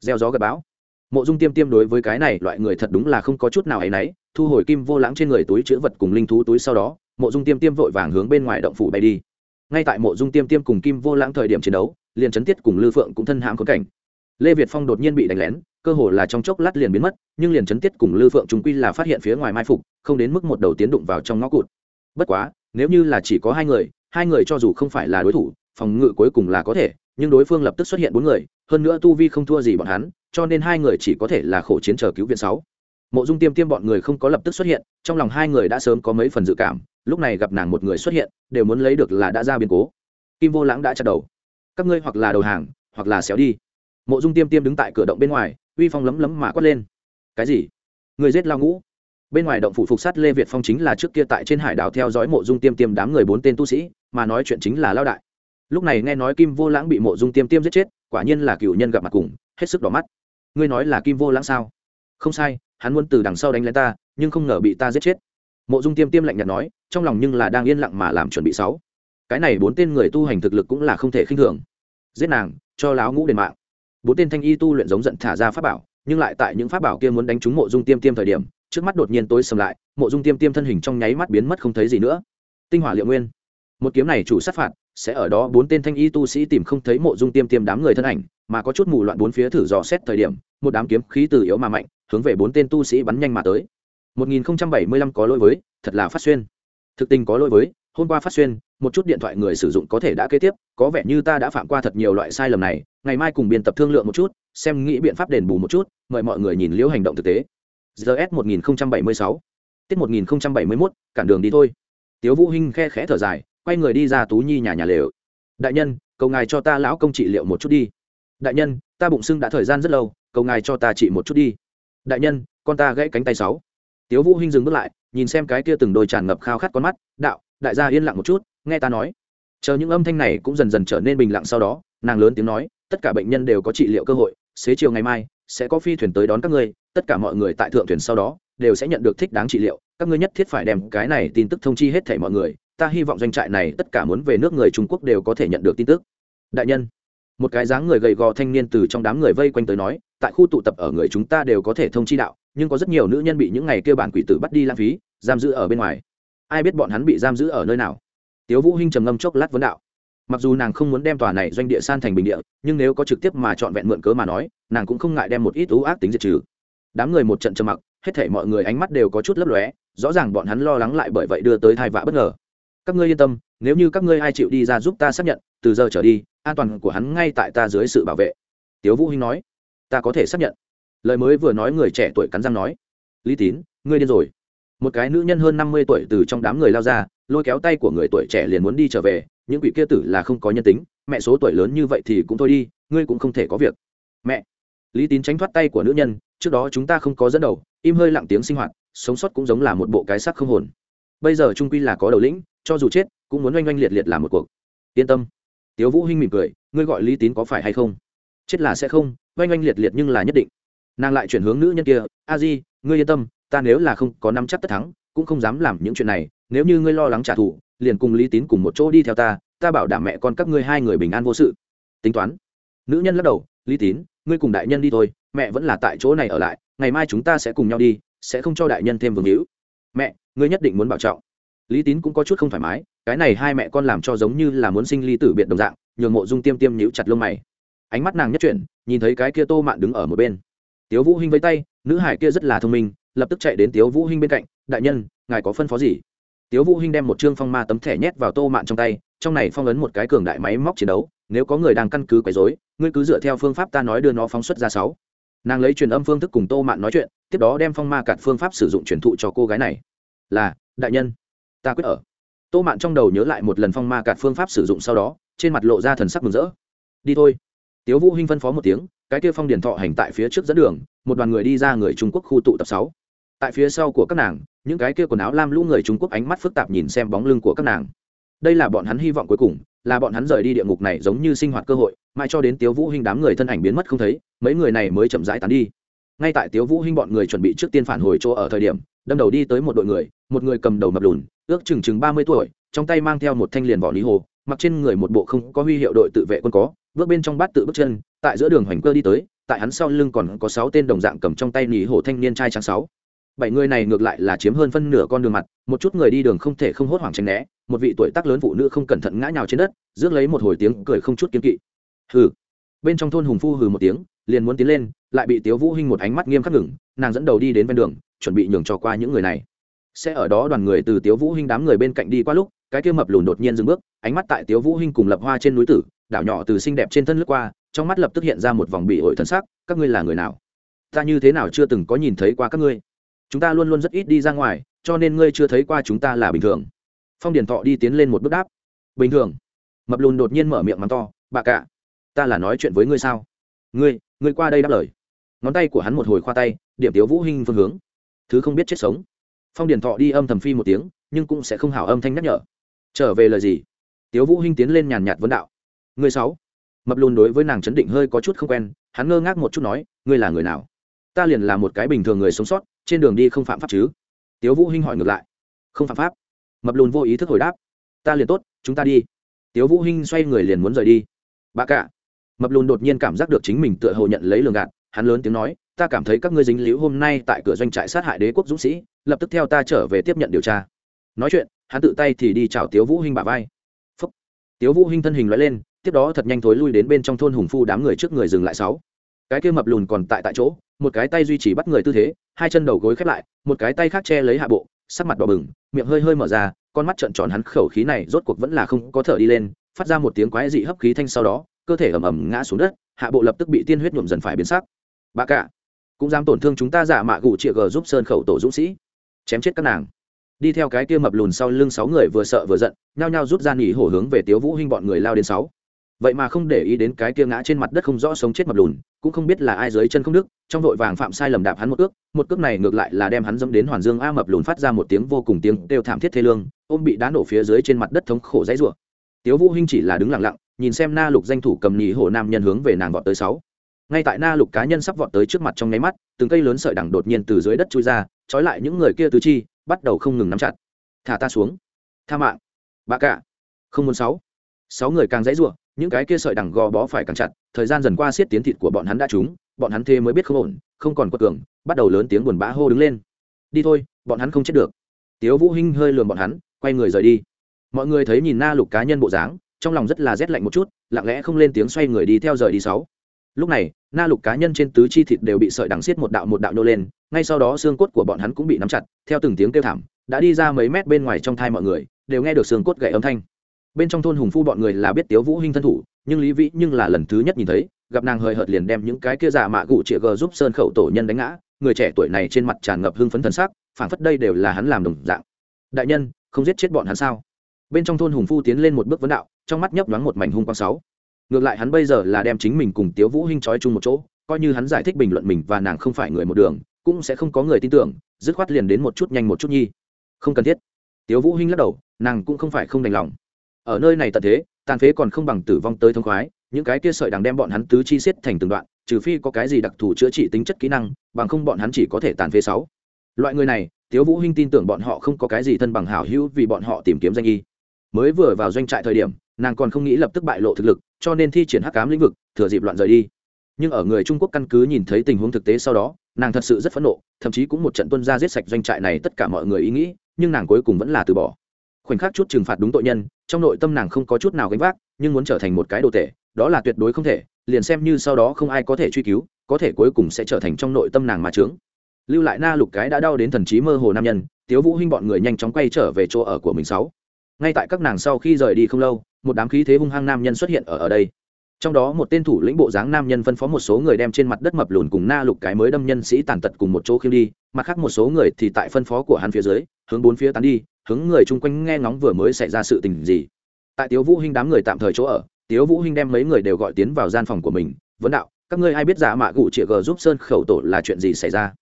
Gieo gió gặp bão. Mộ dung tiêm tiêm đối với cái này loại người thật đúng là không có chút nào ấ y thu hồi kim vô lãng trên người túi chữ vật cùng linh thú túi sau đó, mộ dung tiêm tiêm vội vàng hướng bên ngoài động phủ bay đi. Ngay tại mộ dung tiêm tiêm cùng kim vô lãng thời điểm chiến đấu, liền chấn tiết cùng lư phượng cũng thân hãm khốn cảnh. Lê việt phong đột nhiên bị đánh lén cơ hồ là trong chốc lát liền biến mất, nhưng liền chấn tiết cùng lư phượng chúng quy là phát hiện phía ngoài mai phục, không đến mức một đầu tiến đụng vào trong ngõ cụt. Bất quá, nếu như là chỉ có hai người hai người cho dù không phải là đối thủ, phòng ngự cuối cùng là có thể, nhưng đối phương lập tức xuất hiện bốn người, hơn nữa tu vi không thua gì bọn hắn, cho nên hai người chỉ có thể là khổ chiến chờ cứu viện sáu. Mộ dung tiêm tiêm bọn người không có lập tức xuất hiện, trong lòng hai người đã sớm có mấy phần dự cảm, lúc này gặp nàng một người xuất hiện, đều muốn lấy được là đã ra biến cố. Kim vô lãng đã chặt đầu. Các ngươi hoặc là đầu hàng, hoặc là xéo đi. Mộ dung tiêm tiêm đứng tại cửa động bên ngoài uy phong lấm lấm mà quát lên. Cái gì? Người giết lao ngũ? Bên ngoài động phủ phục sát lê việt phong chính là trước kia tại trên hải đảo theo dõi mộ dung tiêm tiêm đám người bốn tên tu sĩ, mà nói chuyện chính là lao đại. Lúc này nghe nói kim vô lãng bị mộ dung tiêm tiêm giết chết, quả nhiên là cựu nhân gặp mặt cùng, hết sức đỏ mắt. Ngươi nói là kim vô lãng sao? Không sai, hắn muốn từ đằng sau đánh lên ta, nhưng không ngờ bị ta giết chết. Mộ dung tiêm tiêm lạnh nhạt nói, trong lòng nhưng là đang yên lặng mà làm chuẩn bị sáu. Cái này bốn tên người tu hành thực lực cũng là không thể khinh thường. Giết nàng, cho láo ngũ đền mạng bốn tên thanh y tu luyện giống giận thả ra pháp bảo, nhưng lại tại những pháp bảo kia muốn đánh trúng mộ dung tiêm tiêm thời điểm, trước mắt đột nhiên tối sầm lại, mộ dung tiêm tiêm thân hình trong nháy mắt biến mất không thấy gì nữa. Tinh hỏa liệu nguyên. Một kiếm này chủ sát phạt, sẽ ở đó bốn tên thanh y tu sĩ tìm không thấy mộ dung tiêm tiêm đám người thân ảnh, mà có chút mù loạn bốn phía thử dò xét thời điểm, một đám kiếm khí từ yếu mà mạnh, hướng về bốn tên tu sĩ bắn nhanh mà tới. 1075 có lỗi với, thật là phát xuyên. Thực tình có lỗi với, hôm qua phát xuyên, một chút điện thoại người sử dụng có thể đã kế tiếp, có vẻ như ta đã phạm qua thật nhiều loại sai lầm này ngày mai cùng biên tập thương lượng một chút, xem nghĩ biện pháp đền bù một chút, mời mọi người nhìn liễu hành động thực tế. Gs 1076 tiết 1071 cản đường đi thôi. Tiếu vũ hinh khe khẽ thở dài, quay người đi ra tú nhi nhà nhà lều. Đại nhân, cầu ngài cho ta lão công trị liệu một chút đi. Đại nhân, ta bụng sưng đã thời gian rất lâu, cầu ngài cho ta trị một chút đi. Đại nhân, con ta gãy cánh tay sáu. Tiếu vũ hinh dừng bước lại, nhìn xem cái kia từng đôi tràn ngập khao khát con mắt, đạo, đại gia yên lặng một chút, nghe ta nói. Chờ những âm thanh này cũng dần dần trở nên bình lặng sau đó, nàng lớn tiếng nói tất cả bệnh nhân đều có trị liệu cơ hội, xế chiều ngày mai, sẽ có phi thuyền tới đón các ngươi, tất cả mọi người tại thượng thuyền sau đó, đều sẽ nhận được thích đáng trị liệu. Các ngươi nhất thiết phải đem cái này tin tức thông chi hết thảy mọi người. Ta hy vọng doanh trại này tất cả muốn về nước người trung quốc đều có thể nhận được tin tức. Đại nhân, một cái dáng người gầy gò thanh niên từ trong đám người vây quanh tới nói, tại khu tụ tập ở người chúng ta đều có thể thông chi đạo, nhưng có rất nhiều nữ nhân bị những ngày kêu bản quỷ tử bắt đi lãng phí, giam giữ ở bên ngoài. Ai biết bọn hắn bị giam giữ ở nơi nào? Tiếu vũ hinh trầm ngâm chốc lát vấn đạo mặc dù nàng không muốn đem tòa này doanh địa san thành bình địa, nhưng nếu có trực tiếp mà chọn vẹn mượn cớ mà nói, nàng cũng không ngại đem một ít ưu ác tính diệt trừ. Đám người một trận trầm mặc, hết thảy mọi người ánh mắt đều có chút lấp lóe, rõ ràng bọn hắn lo lắng lại bởi vậy đưa tới thai vạ bất ngờ. Các ngươi yên tâm, nếu như các ngươi ai chịu đi ra giúp ta xác nhận, từ giờ trở đi, an toàn của hắn ngay tại ta dưới sự bảo vệ. Tiếu vũ hinh nói. Ta có thể xác nhận. Lời mới vừa nói người trẻ tuổi cắn răng nói. Lý tín, ngươi điên rồi. Một cái nữ nhân hơn năm mươi tuổi từ trong đám người lao ra, lôi kéo tay của người tuổi trẻ liền muốn đi trở về những quỷ kia tử là không có nhân tính, mẹ số tuổi lớn như vậy thì cũng thôi đi, ngươi cũng không thể có việc. Mẹ, lý tín tránh thoát tay của nữ nhân, trước đó chúng ta không có dẫn đầu, im hơi lặng tiếng sinh hoạt, sống sót cũng giống là một bộ cái sắc không hồn. Bây giờ trung quy là có đầu lĩnh, cho dù chết, cũng muốn oanh oanh liệt liệt làm một cuộc. Yên tâm. Tiếu vũ hinh mỉm cười, ngươi gọi lý tín có phải hay không? Chết là sẽ không, oanh oanh liệt liệt nhưng là nhất định. Nàng lại chuyển hướng nữ nhân kia, a di, ngươi yên tâm, ta nếu là không có nắm chắc tất thắng, cũng không dám làm những chuyện này, nếu như ngươi lo lắng trả thù liền cùng lý tín cùng một chỗ đi theo ta ta bảo đảm mẹ con các ngươi hai người bình an vô sự. Tính toán. Nữ nhân lắc đầu, lý tín, ngươi cùng đại nhân đi thôi, mẹ vẫn là tại chỗ này ở lại, ngày mai chúng ta sẽ cùng nhau đi, sẽ không cho đại nhân thêm vương hữu. Mẹ, ngươi nhất định muốn bảo trọng. Lý tín cũng có chút không thoải mái, cái này hai mẹ con làm cho giống như là muốn sinh ly tử biệt đồng dạng, nhường mộ dung tiêm tiêm nhíu chặt lông mày. Ánh mắt nàng nhất chuyển, nhìn thấy cái kia tô mạn đứng ở một bên. Tiếu vũ hinh với tay, nữ hải kia rất là thông minh, lập tức chạy đến tiếu vũ hinh bên cạnh, đại nhân, ngài có phân phó gì? Tiếu vũ hinh đem một trương phong ma tấm thẻ nhét vào tô mạn trong tay, trong này phong ấn một cái cường đại máy móc chiến đấu, nếu có người đang căn cứ quấy rối, ngươi cứ dựa theo phương pháp ta nói đưa nó phóng xuất ra sáu. Nàng lấy truyền âm phương thức cùng tô mạn nói chuyện, tiếp đó đem phong ma cạt phương pháp sử dụng truyền thụ cho cô gái này. Là, đại nhân, ta quyết ở. Tô mạn trong đầu nhớ lại một lần phong ma cạt phương pháp sử dụng sau đó, trên mặt lộ ra thần sắc mừng rỡ. Đi thôi. Tiếu vũ hinh phân phó một tiếng, cái kia phong điển thọ hành tại phía trước dẫn đường, một đoàn người đi ra người trung quốc khu tụ tập sáu tại phía sau của các nàng, những cái kia quần áo lam lũ người trung quốc ánh mắt phức tạp nhìn xem bóng lưng của các nàng. Đây là bọn hắn hy vọng cuối cùng, là bọn hắn rời đi địa ngục này giống như sinh hoạt cơ hội, mãi cho đến tiếu vũ hinh đám người thân ảnh biến mất không thấy, mấy người này mới chậm rãi tán đi. Ngay tại tiếu vũ hinh bọn người chuẩn bị trước tiên phản hồi chỗ ở thời điểm, đâm đầu đi tới một đội người, một người cầm đầu mập lùn, ước chừng chừng ba mươi tuổi, trong tay mang theo một thanh liền vỏ lý hồ, mặc trên người một bộ không có huy hiệu đội tự vệ quân có, bước bên trong bát tự bước chân, tại giữa đường hoành cơ đi tới, tại hắn sau lưng còn có sáu tên đồng dạng cầm trong tay nỉ hồ thanh niên trai trắng sáu bảy người này ngược lại là chiếm hơn phân nửa con đường mặt, một chút người đi đường không thể không hốt hoảng tránh né, một vị tuổi tác lớn phụ nữ không cẩn thận ngã nhào trên đất, rước lấy một hồi tiếng cười không chút kiếm kỵ. Hừ. Bên trong thôn hùng phu hừ một tiếng, liền muốn tiến lên, lại bị tiếu vũ hinh một ánh mắt nghiêm khắc ngừng, nàng dẫn đầu đi đến ven đường, chuẩn bị nhường cho qua những người này. Sẽ ở đó đoàn người từ tiếu vũ hinh đám người bên cạnh đi qua lúc, cái kia mập lùn đột nhiên dừng bước, ánh mắt tại tiếu vũ hinh cùng lập hoa trên núi tử, đảo nhỏ từ xinh đẹp trên thân lướt qua, trong mắt lập tức hiện ra một vòng bị ổi thân sắc, các ngươi là người nào? Ta như thế nào chưa từng có nhìn thấy qua các ngươi? Chúng ta luôn luôn rất ít đi ra ngoài, cho nên ngươi chưa thấy qua chúng ta là bình thường. Phong điền thọ đi tiến lên một bước đáp. Bình thường. Mập lùn đột nhiên mở miệng mắng to, bà cả, ta là nói chuyện với ngươi sao? Ngươi ngươi qua đây đáp lời. Ngón tay của hắn một hồi khoa tay, điểm tiếu vũ hinh phương hướng. Thứ không biết chết sống. Phong điền thọ đi âm thầm phi một tiếng, nhưng cũng sẽ không hảo âm thanh nhắc nhở. Trở về lời gì? Tiếu vũ hinh tiến lên nhàn nhạt vấn đạo. Ngươi sáu. Mập lùn đối với nàng chấn định hơi có chút không quen, hắn ngơ ngác một chút nói, ngươi là người nào? Ta liền là một cái bình thường người sống sót trên đường đi không phạm pháp chứ? Tiếu vũ hinh hỏi ngược lại. Không phạm pháp. Mập lùn vô ý thức hồi đáp. Ta liền tốt, chúng ta đi. Tiếu vũ hinh xoay người liền muốn rời đi. Bà cả. Mập lùn đột nhiên cảm giác được chính mình tựa hồ nhận lấy lường gạt. Hắn lớn tiếng nói, ta cảm thấy các ngươi dính líu hôm nay tại cửa doanh trại sát hại đế quốc dũng sĩ, lập tức theo ta trở về tiếp nhận điều tra. Nói chuyện, hắn tự tay thì đi chào tiếu vũ hinh bả vai. Phúc. tiếu vũ hinh thân hình lói lên, tiếp đó thật nhanh thối lui đến bên trong thôn hùng phu đám người trước người dừng lại sáu cái kia mập lùn còn tại tại chỗ, một cái tay duy trì bắt người tư thế, hai chân đầu gối khép lại, một cái tay khác che lấy hạ bộ, sắc mặt đỏ bừng, miệng hơi hơi mở ra, con mắt trợn tròn hắn khẩu khí này rốt cuộc vẫn là không có thở đi lên, phát ra một tiếng quái dị hấp khí thanh sau đó, cơ thể ầm ầm ngã xuống đất, hạ bộ lập tức bị tiên huyết nhuộm dần phải biến sắc. Bà cả, cũng dám tổn thương chúng ta giả mạ gù chịa g giúp sơn khẩu tổ dũng sĩ. Chém chết các nàng. Đi theo cái kia mập lùn sau lưng sáu người vừa sợ vừa giận, nhao nhao rút ra nghỉ hổ hướng về tiếu vũ hinh bọn người lao đến sáu vậy mà không để ý đến cái kia ngã trên mặt đất không rõ sống chết mập lùn, cũng không biết là ai dưới chân không đức, trong vội vàng phạm sai lầm đạp hắn một cước một cước này ngược lại là đem hắn dẫm đến hoàn dương a mập lùn phát ra một tiếng vô cùng tiếng kêu thảm thiết thê lương, ôm bị đá nổ phía dưới trên mặt đất thống khổ dãy rủa. Tiếu vũ hinh chỉ là đứng lặng lặng, nhìn xem na lục danh thủ cầm nhị hổ nam nhân hướng về nàng vọt tới sáu. Ngay tại na lục cá nhân sắp vọt tới trước mặt trong nháy mắt, từng cây lớn sợi đằng đột nhiên từ dưới đất chui ra, trói lại những người kia tứ chi, bắt đầu không ngừng nắm chặt. Thả ta xuống. Tha mạng. Bà cả không muốn sáu. Sáu người càng dãy rủa những cái kia sợi đằng gò bó phải càng chặt, thời gian dần qua siết tiến thịt của bọn hắn đã trúng, bọn hắn thê mới biết không ổn, không còn quật cường, bắt đầu lớn tiếng buồn bã hô đứng lên. Đi thôi, bọn hắn không chết được. Tiếu vũ hinh hơi lườm bọn hắn, quay người rời đi. Mọi người thấy nhìn na lục cá nhân bộ dáng, trong lòng rất là rét lạnh một chút, lặng lẽ không lên tiếng xoay người đi theo rời đi sáu. Lúc này, na lục cá nhân trên tứ chi thịt đều bị sợi đằng xiết một đạo một đạo nô lên, ngay sau đó xương cốt của bọn hắn cũng bị nắm chặt, theo từng tiếng kêu thảm, đã đi ra mấy mét bên ngoài trong thai mọi người, đều nghe được xương cốt gãy âm thanh bên trong thôn hùng phu bọn người là biết tiếu vũ hinh thân thủ, nhưng lý vĩ nhưng là lần thứ nhất nhìn thấy, gặp nàng hời hợt liền đem những cái kia giả mạ gụ chĩa gờ giúp sơn khẩu tổ nhân đánh ngã, người trẻ tuổi này trên mặt tràn ngập hưng phấn thần sắc, phảng phất đây đều là hắn làm đồng dạng. Đại nhân, không giết chết bọn hắn sao? Bên trong thôn hùng phu tiến lên một bước vấn đạo, trong mắt nhấp nhoáng một mảnh hung quang sáu. Ngược lại hắn bây giờ là đem chính mình cùng tiếu vũ hinh trói chung một chỗ, coi như hắn giải thích bình luận mình và nàng không phải người một đường, cũng sẽ không có người tin tưởng, dứt khoát liền đến một chút nhanh một chút nhi. Không cần thiết. Tiếu vũ hinh lắc đầu, nàng cũng không phải không đành lòng ở nơi này tận thế, tàn phế còn không bằng tử vong tới thông khoái, những cái kia sợi đằng đem bọn hắn tứ chi xiết thành từng đoạn, trừ phi có cái gì đặc thù chữa trị tính chất kỹ năng, bằng không bọn hắn chỉ có thể tàn phế sáu. Loại người này, tiếu vũ hinh tin tưởng bọn họ không có cái gì thân bằng hảo hữu vì bọn họ tìm kiếm danh y. Mới vừa vào doanh trại thời điểm, nàng còn không nghĩ lập tức bại lộ thực lực, cho nên thi triển hắc ám lĩnh vực, thừa dịp loạn rời đi. Nhưng ở người trung quốc căn cứ nhìn thấy tình huống thực tế sau đó, nàng thật sự rất phẫn nộ, thậm chí cũng một trận tuân ra giết sạch doanh trại này tất cả mọi người ý nghĩ, nhưng nàng cuối cùng vẫn là từ bỏ khoảnh khắc chút trừng phạt đúng tội nhân, trong nội tâm nàng không có chút nào gánh vác, nhưng muốn trở thành một cái đồ tệ đó là tuyệt đối không thể, liền xem như sau đó không ai có thể truy cứu, có thể cuối cùng sẽ trở thành trong nội tâm nàng mà trướng lưu lại na lục cái đã đau đến thần trí mơ hồ nam nhân, tiếu vũ hinh bọn người nhanh chóng quay trở về chỗ ở của mình sáu. Ngay tại các nàng sau khi rời đi không lâu, một đám khí thế hung hăng nam nhân xuất hiện ở ở đây. Trong đó một tên thủ lĩnh bộ dáng nam nhân phân phó một số người đem trên mặt đất mập lùn cùng na lục cái mới đâm nhân sĩ tàn tật cùng một chỗ khiêng đi, mặt khác một số người thì tại phân phó của hắn phía dưới, hướng bốn phía tán đi hướng người chung quanh nghe ngóng vừa mới xảy ra sự tình gì. Tại tiếu vũ hinh đám người tạm thời chỗ ở, tiếu vũ hinh đem mấy người đều gọi tiến vào gian phòng của mình, vấn đạo, các ngươi ai biết giả mạ Cụ chĩa g giúp sơn khẩu tổ là chuyện gì xảy ra?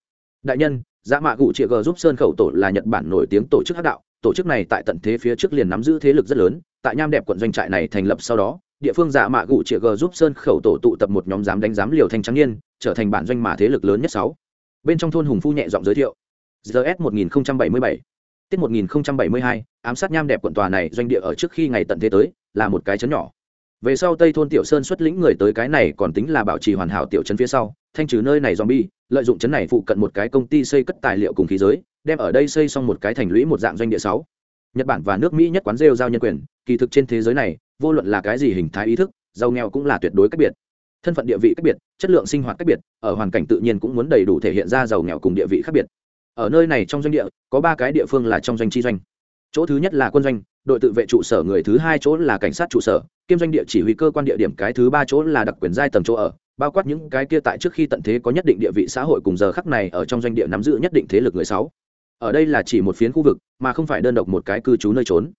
Đại nhân giả mạ Cụ chĩa g giúp sơn khẩu tổ là nhật bản nổi tiếng tổ chức hắc đạo, tổ chức này tại tận thế phía trước liền nắm giữ thế lực rất lớn, tại nham đẹp quận doanh trại này thành lập sau đó, địa phương giả mạ Cụ chĩa g giúp sơn khẩu tổ tụ tập một nhóm dám đánh giám liều thanh trắng niên, trở thành bản doanh mà thế lực lớn nhất sáu. Bên trong thôn hùng phu nhẹ giọng giới thiệu. Gs 1077 tiết 1072 ám sát nham đẹp quận tòa này doanh địa ở trước khi ngày tận thế tới, là một cái chấn nhỏ. Về sau tây thôn tiểu sơn xuất lĩnh người tới cái này còn tính là bảo trì hoàn hảo tiểu trấn phía sau, thanh trừ nơi này zombie, lợi dụng trấn này phụ cận một cái công ty xây cất tài liệu cùng khí giới, đem ở đây xây xong một cái thành lũy một dạng doanh địa sáu. Nhật bản và nước mỹ nhất quán rêu giao nhân quyền, kỳ thực trên thế giới này, vô luận là cái gì hình thái ý thức, giàu nghèo cũng là tuyệt đối cách biệt. Thân phận địa vị cách biệt, chất lượng sinh hoạt cách biệt, ở hoàn cảnh tự nhiên cũng muốn đầy đủ thể hiện ra giàu nghèo cùng địa vị khác biệt ở nơi này trong doanh địa, có ba cái địa phương là trong doanh chi doanh. Chỗ thứ nhất là quân doanh, đội tự vệ trụ sở người thứ hai chỗ là cảnh sát trụ sở, kiêm doanh địa chỉ huy cơ quan địa điểm cái thứ ba chỗ là đặc quyền giai tầng chỗ ở, bao quát những cái kia tại trước khi tận thế có nhất định địa vị xã hội cùng giờ khắc này ở trong doanh địa nắm giữ nhất định thế lực người sáu. Ở đây là chỉ một phiến khu vực, mà không phải đơn độc một cái cư trú nơi trốn.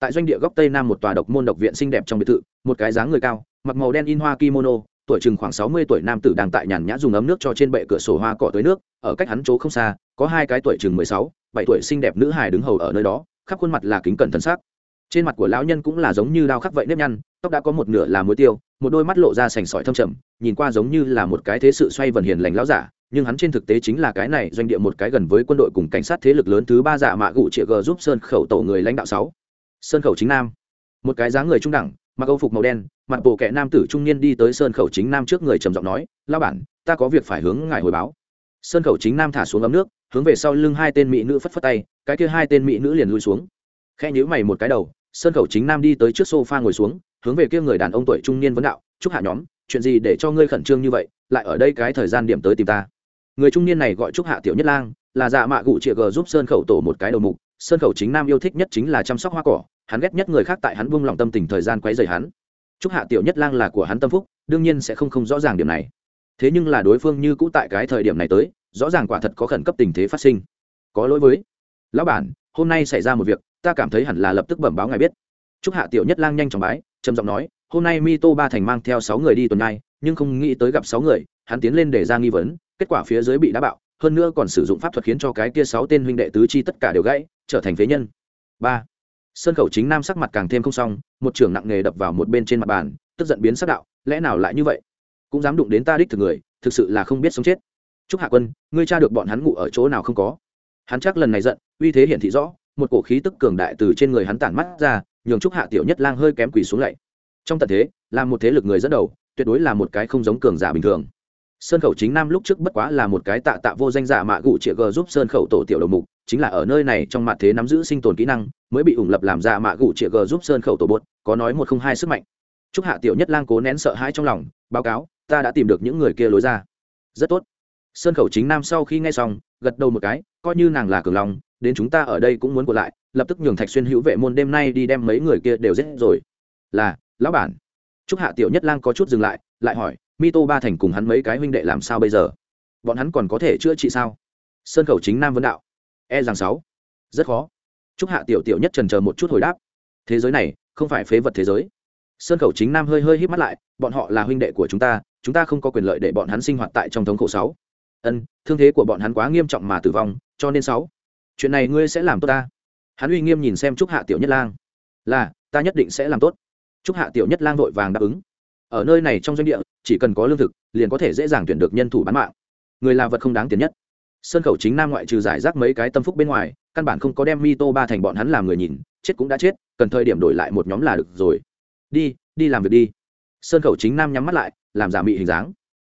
Tại doanh địa góc tây nam một tòa độc môn độc viện xinh đẹp trong biệt thự, một cái dáng người cao, mặc màu đen in hoa kimono, tuổi chừng khoảng sáu mươi tuổi nam tử đang tại nhàn nhã dùng ấm nước cho trên bệ cửa sổ hoa cỏ tới nước, ở cách hắn chỗ không xa có hai cái tuổi chừng mười sáu, bảy tuổi xinh đẹp nữ hài đứng hầu ở nơi đó, khắp khuôn mặt là kính cẩn thân xác trên mặt của lão nhân cũng là giống như đao khắc vậy nếp nhăn, tóc đã có một nửa là muối tiêu, một đôi mắt lộ ra sành sỏi thâm trầm, nhìn qua giống như là một cái thế sự xoay vần hiền lành lão giả, nhưng hắn trên thực tế chính là cái này doanh địa một cái gần với quân đội cùng cảnh sát thế lực lớn thứ ba giả mạ gụ triệu g giúp sơn khẩu tổ người lãnh đạo sáu. Sơn khẩu chính nam. Một cái dáng người trung đẳng, mặc âu phục màu đen, mặt bộ kẻ nam tử trung niên đi tới sơn khẩu chính nam trước người trầm giọng nói lao bản, ta có việc phải hướng ngài hồi báo. Sơn khẩu chính nam thả xuống ấm nước hướng về sau lưng hai tên mỹ nữ phất phất tay, cái kia hai tên mỹ nữ liền lui xuống. Khe nhíu mày một cái đầu sơn khẩu chính nam đi tới trước sofa ngồi xuống, hướng về kia người đàn ông tuổi trung niên vấn đạo, chúc hạ nhóm, chuyện gì để cho ngươi khẩn trương như vậy, lại ở đây cái thời gian điểm tới tìm ta? Người trung niên này gọi trúc hạ tiểu nhất lang, là dạ mạ gụ chịa g giúp sơn khẩu tổ một cái đầu mục sơn khẩu chính nam yêu thích nhất chính là chăm sóc hoa cỏ, hắn ghét nhất người khác tại hắn buông lòng tâm tình thời gian quấy rầy hắn. Trúc hạ tiểu nhất lang là của hắn tâm phúc, đương nhiên sẽ không không rõ ràng điểm này. Thế nhưng là đối phương như cũ tại cái thời điểm này tới rõ ràng quả thật có khẩn cấp tình thế phát sinh. Có lỗi với. Lão bản, hôm nay xảy ra một việc, ta cảm thấy hẳn là lập tức bẩm báo ngài biết. Trúc hạ tiểu nhất lang nhanh chóng bái, trầm giọng nói, hôm nay mi tô ba thành mang theo sáu người đi tuần nay nhưng không nghĩ tới gặp sáu người, hắn tiến lên để ra nghi vấn, kết quả phía dưới bị đá bạo, hơn nữa còn sử dụng pháp thuật khiến cho cái kia sáu tên huynh đệ tứ chi tất cả đều gãy, trở thành phế nhân. Ba. Sơn khẩu chính nam sắc mặt càng thêm không xong, một trưởng nặng nghề đập vào một bên trên mặt bàn, tức giận biến sắc đạo, lẽ nào lại như vậy? Cũng dám đụng đến ta đích thực người, thực sự là không biết sống chết chúc hạ quân, ngươi cha được bọn hắn ngủ ở chỗ nào không có? Hắn chắc lần này giận, uy thế hiển thị rõ, một cổ khí tức cường đại từ trên người hắn tản mắt ra, nhường chúc hạ tiểu nhất lang hơi kém quỳ xuống lạy trong tận thế, là một thế lực người dẫn đầu, tuyệt đối là một cái không giống cường giả bình thường. Sơn khẩu chính nam lúc trước bất quá là một cái tạ tạ vô danh giả mạ gụ chĩa g giúp sơn khẩu tổ tiểu đầu mục, chính là ở nơi này trong mặt thế nắm giữ sinh tồn kỹ năng, mới bị ủng lập làm giả mạ gụ chĩa g giúp sơn khẩu tổ bột, có nói một không hai sức mạnh. Chúc hạ tiểu nhất lang cố nén sợ hãi trong lòng, báo cáo, ta đã tìm được những người kia lối ra. Rất tốt sơn khẩu chính nam sau khi nghe xong, gật đầu một cái, coi như nàng là cường lòng đến chúng ta ở đây cũng muốn của lại, lập tức nhường thạch xuyên hữu vệ môn đêm nay đi đem mấy người kia đều giết rồi. Là, lão bản. Trúc hạ tiểu nhất lang có chút dừng lại lại hỏi mi tô ba thành cùng hắn mấy cái huynh đệ làm sao bây giờ? Bọn hắn còn có thể chữa trị sao? Sơn khẩu chính nam vấn đạo. E rằng sáu. Rất khó. Trúc hạ tiểu tiểu nhất trần chờ một chút hồi đáp. Thế giới này, không phải phế vật thế giới. Sơn khẩu chính nam hơi hơi hít mắt lại, bọn họ là huynh đệ của chúng ta chúng ta không có quyền lợi để bọn hắn sinh hoạt tại trong thống khổ sáu ân, thương thế của bọn hắn quá nghiêm trọng mà tử vong, cho nên sáu. Chuyện này ngươi sẽ làm tốt ta. Hắn uy nghiêm nhìn xem trúc hạ tiểu nhất lang. Là, ta nhất định sẽ làm tốt. Trúc hạ tiểu nhất lang vội vàng đáp ứng. Ở nơi này trong doanh địa, chỉ cần có lương thực, liền có thể dễ dàng tuyển được nhân thủ bán mạng. Người là vật không đáng tiền nhất. Sơn khẩu chính nam ngoại trừ giải rác mấy cái tâm phúc bên ngoài, căn bản không có đem mi tô ba thành bọn hắn làm người nhìn, chết cũng đã chết, cần thời điểm đổi lại một nhóm là được rồi. Đi đi làm việc đi. Sơn khẩu chính nam nhắm mắt lại, làm giả mị hình dáng.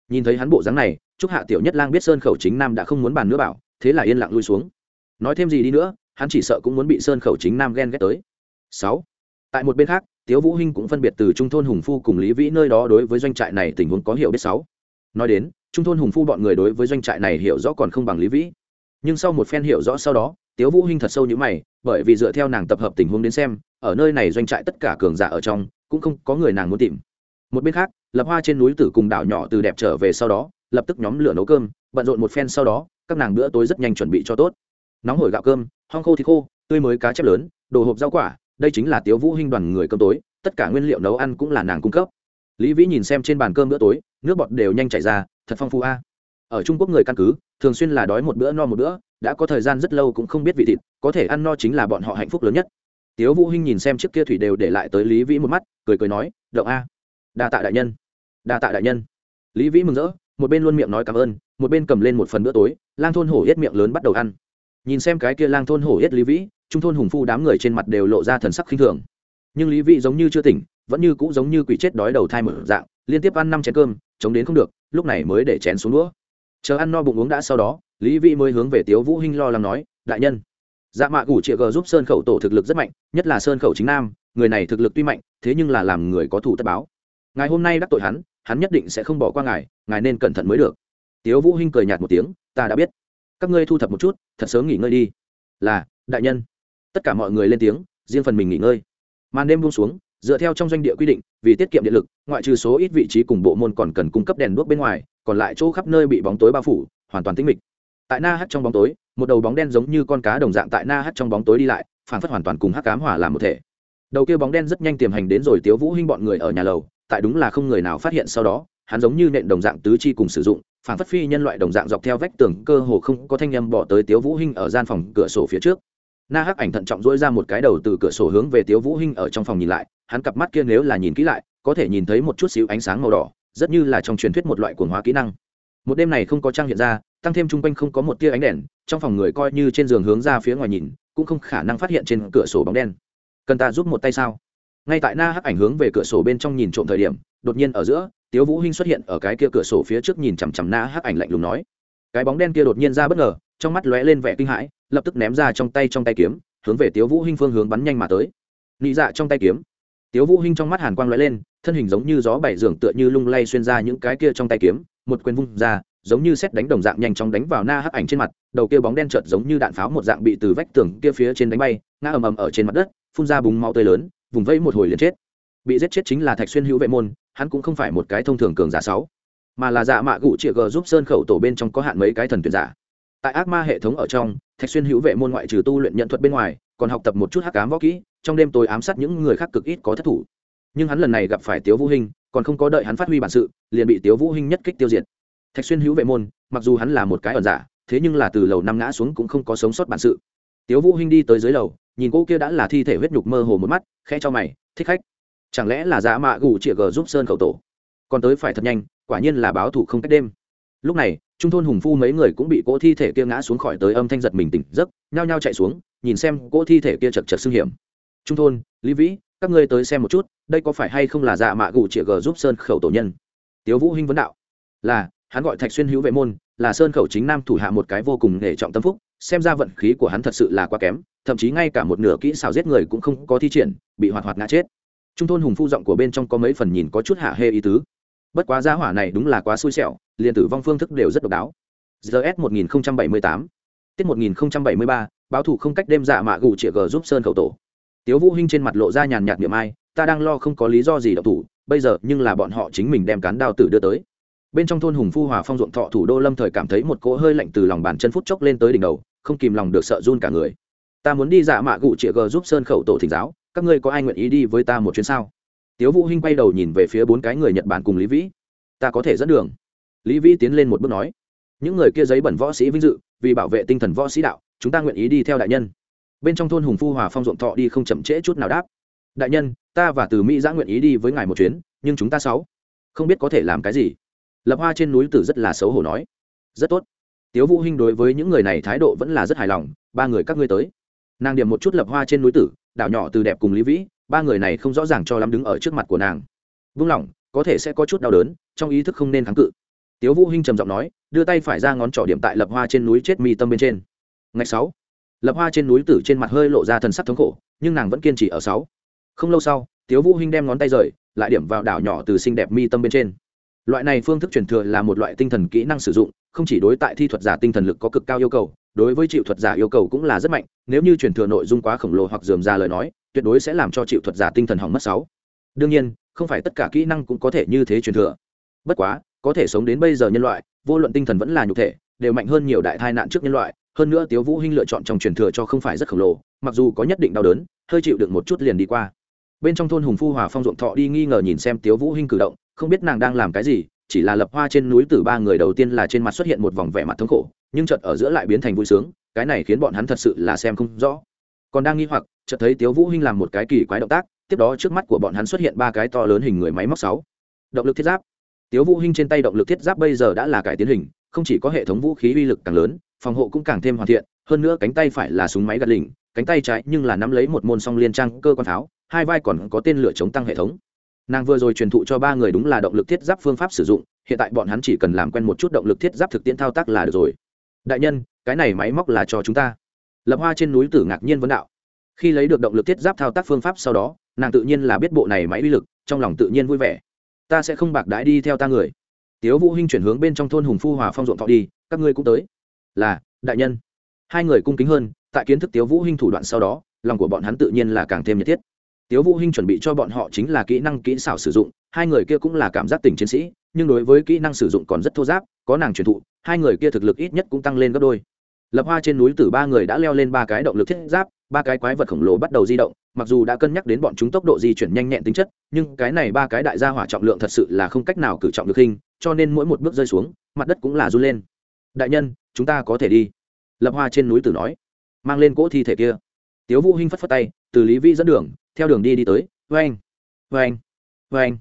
Nhìn thấy hắn bộ dáng này trúc hạ tiểu nhất lang biết sơn khẩu chính nam đã không muốn bàn nữa bảo, thế là yên lặng lui xuống. Nói thêm gì đi nữa, hắn chỉ sợ cũng muốn bị sơn khẩu chính nam ghen ghét tới. Sáu. Tại một bên khác, tiếu vũ hinh cũng phân biệt từ trung thôn hùng phu cùng lý vĩ nơi đó đối với doanh trại này tình huống có hiểu biết sáu. Nói đến, trung thôn hùng phu bọn người đối với doanh trại này hiểu rõ còn không bằng lý vĩ. Nhưng sau một phen hiểu rõ sau đó, tiếu vũ hinh thật sâu như mày, bởi vì dựa theo nàng tập hợp tình huống đến xem, ở nơi này doanh trại tất cả cường giả ở trong, cũng không có người nàng muốn tìm. Một bên khác, lập hoa trên núi tử cùng đảo nhỏ từ đẹp trở về sau đó lập tức nhóm lửa nấu cơm, bận rộn một phen sau đó, các nàng bữa tối rất nhanh chuẩn bị cho tốt. Nóng hổi gạo cơm, hong khô thì khô, tươi mới cá chép lớn, đồ hộp rau quả, đây chính là tiếu vũ hinh đoàn người cơm tối, tất cả nguyên liệu nấu ăn cũng là nàng cung cấp. Lý vĩ nhìn xem trên bàn cơm bữa tối, nước bọt đều nhanh chảy ra, thật phong phú a. Ở trung quốc người căn cứ, thường xuyên là đói một bữa no một bữa, đã có thời gian rất lâu cũng không biết vị thịt, có thể ăn no chính là bọn họ hạnh phúc lớn nhất. Tiếu vũ hinh nhìn xem trước kia thủy đều để lại tới lý vĩ một mắt, cười cười nói, động a, đa tạ đại nhân, đa tạ đại nhân. Lý vĩ mừng rỡ một bên luôn miệng nói cảm ơn, một bên cầm lên một phần bữa tối, lang thôn hổ yết miệng lớn bắt đầu ăn. Nhìn xem cái kia lang thôn hổ yết lý vĩ, trung thôn hùng phu đám người trên mặt đều lộ ra thần sắc khinh thường. Nhưng lý vĩ giống như chưa tỉnh, vẫn như cũ giống như quỷ chết đói đầu thai mở dạng, liên tiếp ăn năm chén cơm, chống đến không được, lúc này mới để chén xuống đũa. Chờ ăn no bụng uống đã sau đó, lý vĩ mới hướng về tiếu vũ hinh lo lắng nói, đại nhân. Dạ mạ gủ chịa g giúp sơn khẩu tổ thực lực rất mạnh, nhất là sơn khẩu chính nam, người này thực lực tuy mạnh, thế nhưng là làm người có thủ tất báo. Ngày hôm nay đắc tội hắn hắn nhất định sẽ không bỏ qua ngài ngài nên cẩn thận mới được. Tiếu vũ hinh cười nhạt một tiếng, ta đã biết. Các ngươi thu thập một chút, thật sớm nghỉ ngơi đi. Là, đại nhân. Tất cả mọi người lên tiếng, riêng phần mình nghỉ ngơi. Màn đêm buông xuống, dựa theo trong doanh địa quy định, vì tiết kiệm điện lực, ngoại trừ số ít vị trí cùng bộ môn còn cần cung cấp đèn đuốc bên ngoài, còn lại chỗ khắp nơi bị bóng tối bao phủ, hoàn toàn tĩnh mịch. Tại na hắt trong bóng tối, một đầu bóng đen giống như con cá đồng dạng tại na hắt trong bóng tối đi lại phản phất hoàn toàn cùng hắc cám hỏa làm một thể. Đầu kia bóng đen rất nhanh tiềm hành đến rồi tiếu vũ hinh bọn người ở nhà lầu tại đúng là không người nào phát hiện sau đó, hắn giống như nện đồng dạng tứ chi cùng sử dụng, phản phất phi nhân loại đồng dạng dọc theo vách tường, cơ hồ không có thanh âm bỏ tới tiếu vũ hinh ở gian phòng cửa sổ phía trước. Na hắc ảnh thận trọng dỗi ra một cái đầu từ cửa sổ hướng về tiếu vũ hinh ở trong phòng nhìn lại, hắn cặp mắt kia nếu là nhìn kỹ lại, có thể nhìn thấy một chút xíu ánh sáng màu đỏ, rất như là trong truyền thuyết một loại cuồng hóa kỹ năng. Một đêm này không có trang hiện ra, tăng thêm chung quanh không có một tia ánh đèn, trong phòng người coi như trên giường hướng ra phía ngoài nhìn, cũng không khả năng phát hiện trên cửa sổ bóng đen. Cần ta giúp một tay sao? Ngay tại na hắc ảnh hướng về cửa sổ bên trong nhìn trộm thời điểm, đột nhiên ở giữa, tiếu vũ hinh xuất hiện ở cái kia cửa sổ phía trước nhìn chằm chằm na hắc ảnh lạnh lùng nói. Cái bóng đen kia đột nhiên ra bất ngờ, trong mắt lóe lên vẻ kinh hãi, lập tức ném ra trong tay trong tay kiếm, hướng về tiếu vũ hinh phương hướng bắn nhanh mà tới. Nị dạ trong tay kiếm. Tiếu vũ hinh trong mắt hàn quang lóe lên, thân hình giống như gió bảy giường tựa như lung lay xuyên ra những cái kia trong tay kiếm, một quyền vung ra, giống như xét đánh đồng dạng nhanh chóng đánh vào na hắc ảnh trên mặt, đầu kia bóng đen chợt giống như đạn pháo một dạng bị từ vách tường kia phía trên đánh bay, ngã ầm ầm ở trên mặt đất, phun ra bùng máu tươi lớn vùng vẫy một hồi liền chết. Bị giết chết chính là thạch xuyên hữu vệ môn, hắn cũng không phải một cái thông thường cường giả sáu, mà là dạ mạ gụ chĩa g giúp sơn khẩu tổ bên trong có hạn mấy cái thần tuyển giả. Tại ác ma hệ thống ở trong, thạch xuyên hữu vệ môn ngoại trừ tu luyện nhận thuật bên ngoài, còn học tập một chút hắc cám võ kỹ, trong đêm tối ám sát những người khác cực ít có thất thủ. Nhưng hắn lần này gặp phải tiếu vũ hinh, còn không có đợi hắn phát huy bản sự, liền bị tiếu vũ hinh nhất kích tiêu diệt. Thạch xuyên hữu vệ môn, mặc dù hắn là một cái ẩn giả, thế nhưng là từ lầu năm ngã xuống cũng không có sống sót bản sự. Tiếu vũ hinh đi tới dưới lầu nhìn cô kia đã là thi thể huyết nhục mơ hồ một mắt, khẽ cho mày, thích khách, chẳng lẽ là giả mạ gù chĩa gờ giúp sơn khẩu tổ? Còn tới phải thật nhanh, quả nhiên là báo thủ không cách đêm. Lúc này, trung thôn hùng phu mấy người cũng bị cỗ thi thể kia ngã xuống khỏi tới âm thanh giật mình tỉnh giấc, nhao nhao chạy xuống, nhìn xem cỗ thi thể kia chật chật xương hiểm. Trung thôn, lý vĩ, các ngươi tới xem một chút, đây có phải hay không là dạ mạ gù chĩa gờ giúp sơn khẩu tổ nhân? Tiếu vũ hinh vấn đạo. Là, hắn gọi thạch xuyên hữu vệ môn, là sơn khẩu chính nam thủ hạ một cái vô cùng để trọng tâm phúc xem ra vận khí của hắn thật sự là quá kém, thậm chí ngay cả một nửa kỹ xảo giết người cũng không có thi triển, bị hoạt hoạt ngã chết. Trung thôn hùng phu giọng của bên trong có mấy phần nhìn có chút hạ hê ý tứ. Bất quá giá hỏa này đúng là quá xui xẻo, liền tử vong phương thức đều rất độc đáo. Gs một nghìn bảy mươi tám. Tiết một nghìn bảy mươi ba, báo thủ không cách đêm dạ mạ gù chĩa gờ giúp sơn khẩu tổ. Tiếu vũ hinh trên mặt lộ ra nhàn nhạt niệm ai, ta đang lo không có lý do gì động thủ, bây giờ nhưng là bọn họ chính mình đem cán đao tử đưa tới. Bên trong thôn hùng phu hòa phong ruộng thọ thủ đô lâm thời cảm thấy một cỗ hơi lạnh từ lòng bàn chân phút chốc lên tới đỉnh đầu không kìm lòng được sợ run cả người. Ta muốn đi dạ mạ gụ chĩa gờ giúp sơn khẩu tổ thỉnh giáo, các ngươi có ai nguyện ý đi với ta một chuyến sao? Tiếu vũ hinh quay đầu nhìn về phía bốn cái người nhật bản cùng lý vĩ. Ta có thể dẫn đường. Lý vĩ tiến lên một bước nói. Những người kia giấy bẩn võ sĩ vinh dự, vì bảo vệ tinh thần võ sĩ đạo, chúng ta nguyện ý đi theo đại nhân. Bên trong thôn hùng phu hòa phong ruộng thọ đi không chậm trễ chút nào đáp. Đại nhân, ta và từ mỹ giã nguyện ý đi với ngài một chuyến, nhưng chúng ta sáu không biết có thể làm cái gì. Lập hoa trên núi tử rất là xấu hổ nói. Rất tốt tiếu vũ hinh đối với những người này thái độ vẫn là rất hài lòng, ba người các ngươi tới. Nàng điểm một chút lập hoa trên núi tử, đảo nhỏ từ đẹp cùng lý vĩ, ba người này không rõ ràng cho lắm đứng ở trước mặt của nàng. Vung lòng, có thể sẽ có chút đau đớn, trong ý thức không nên kháng cự. Tiếu vũ hinh trầm giọng nói, đưa tay phải ra ngón trỏ điểm tại lập hoa trên núi chết mi tâm bên trên. Ngày sáu, lập hoa trên núi tử trên mặt hơi lộ ra thần sắc thống khổ, nhưng nàng vẫn kiên trì ở sáu. Không lâu sau, tiếu vũ hinh đem ngón tay rời, lại điểm vào đảo nhỏ từ xinh đẹp mi tâm bên trên. Loại này phương thức truyền thừa là một loại tinh thần kỹ năng sử dụng không chỉ đối tại thi thuật giả tinh thần lực có cực cao yêu cầu, đối với chịu thuật giả yêu cầu cũng là rất mạnh, nếu như truyền thừa nội dung quá khổng lồ hoặc dườm ra lời nói, tuyệt đối sẽ làm cho chịu thuật giả tinh thần hỏng mất sáu. Đương nhiên, không phải tất cả kỹ năng cũng có thể như thế truyền thừa. Bất quá, có thể sống đến bây giờ nhân loại, vô luận tinh thần vẫn là nhục thể, đều mạnh hơn nhiều đại tai nạn trước nhân loại, hơn nữa tiếu vũ hinh lựa chọn trong truyền thừa cho không phải rất khổng lồ, mặc dù có nhất định đau đớn, hơi chịu được một chút liền đi qua. Bên trong thôn hùng phu hòa phong ruộng thọ đi nghi ngờ nhìn xem tiếu vũ hinh cử động, không biết nàng đang làm cái gì chỉ là lập hoa trên núi từ ba người đầu tiên là trên mặt xuất hiện một vòng vẻ mặt thống khổ, nhưng chợt ở giữa lại biến thành vui sướng, cái này khiến bọn hắn thật sự là xem không rõ. Còn đang nghi hoặc, chợt thấy tiếu vũ hinh làm một cái kỳ quái động tác, tiếp đó trước mắt của bọn hắn xuất hiện ba cái to lớn hình người máy móc sáu. Động lực thiết giáp. Tiếu vũ hinh trên tay động lực thiết giáp bây giờ đã là cải tiến hình, không chỉ có hệ thống vũ khí uy lực càng lớn, phòng hộ cũng càng thêm hoàn thiện, hơn nữa cánh tay phải là súng máy gạt lỉnh, cánh tay trái nhưng là nắm lấy một môn song liên trang cơ quan tháo hai vai còn có tên lửa chống tăng hệ thống nàng vừa rồi truyền thụ cho ba người đúng là động lực thiết giáp phương pháp sử dụng, hiện tại bọn hắn chỉ cần làm quen một chút động lực thiết giáp thực tiễn thao tác là được rồi. Đại nhân, cái này máy móc là cho chúng ta. Lập hoa trên núi tử ngạc nhiên vấn đạo. Khi lấy được động lực thiết giáp thao tác phương pháp sau đó, nàng tự nhiên là biết bộ này máy uy lực, trong lòng tự nhiên vui vẻ. Ta sẽ không bạc đãi đi theo ta người. Tiếu vũ hinh chuyển hướng bên trong thôn hùng phu hòa phong ruộng thọ đi, các ngươi cũng tới. Là, đại nhân. Hai người cung kính hơn, tại kiến thức tiếu vũ hinh thủ đoạn sau đó, lòng của bọn hắn tự nhiên là càng thêm nhiệt thiết tiếu vũ hinh chuẩn bị cho bọn họ chính là kỹ năng kỹ xảo sử dụng, hai người kia cũng là cảm giác tình chiến sĩ, nhưng đối với kỹ năng sử dụng còn rất thô giáp, có nàng truyền thụ, hai người kia thực lực ít nhất cũng tăng lên gấp đôi. Lập hoa trên núi từ ba người đã leo lên ba cái động lực thiết giáp, ba cái quái vật khổng lồ bắt đầu di động, mặc dù đã cân nhắc đến bọn chúng tốc độ di chuyển nhanh nhẹn tính chất, nhưng cái này ba cái đại gia hỏa trọng lượng thật sự là không cách nào cử trọng được hình, cho nên mỗi một bước rơi xuống, mặt đất cũng là run lên. Đại nhân, chúng ta có thể đi. Lập hoa trên núi tử nói, mang lên cỗ thi thể kia. Tiếu vũ hinh phất phất tay, từ lý vi dẫn đường theo đường đi đi tới vang vang vang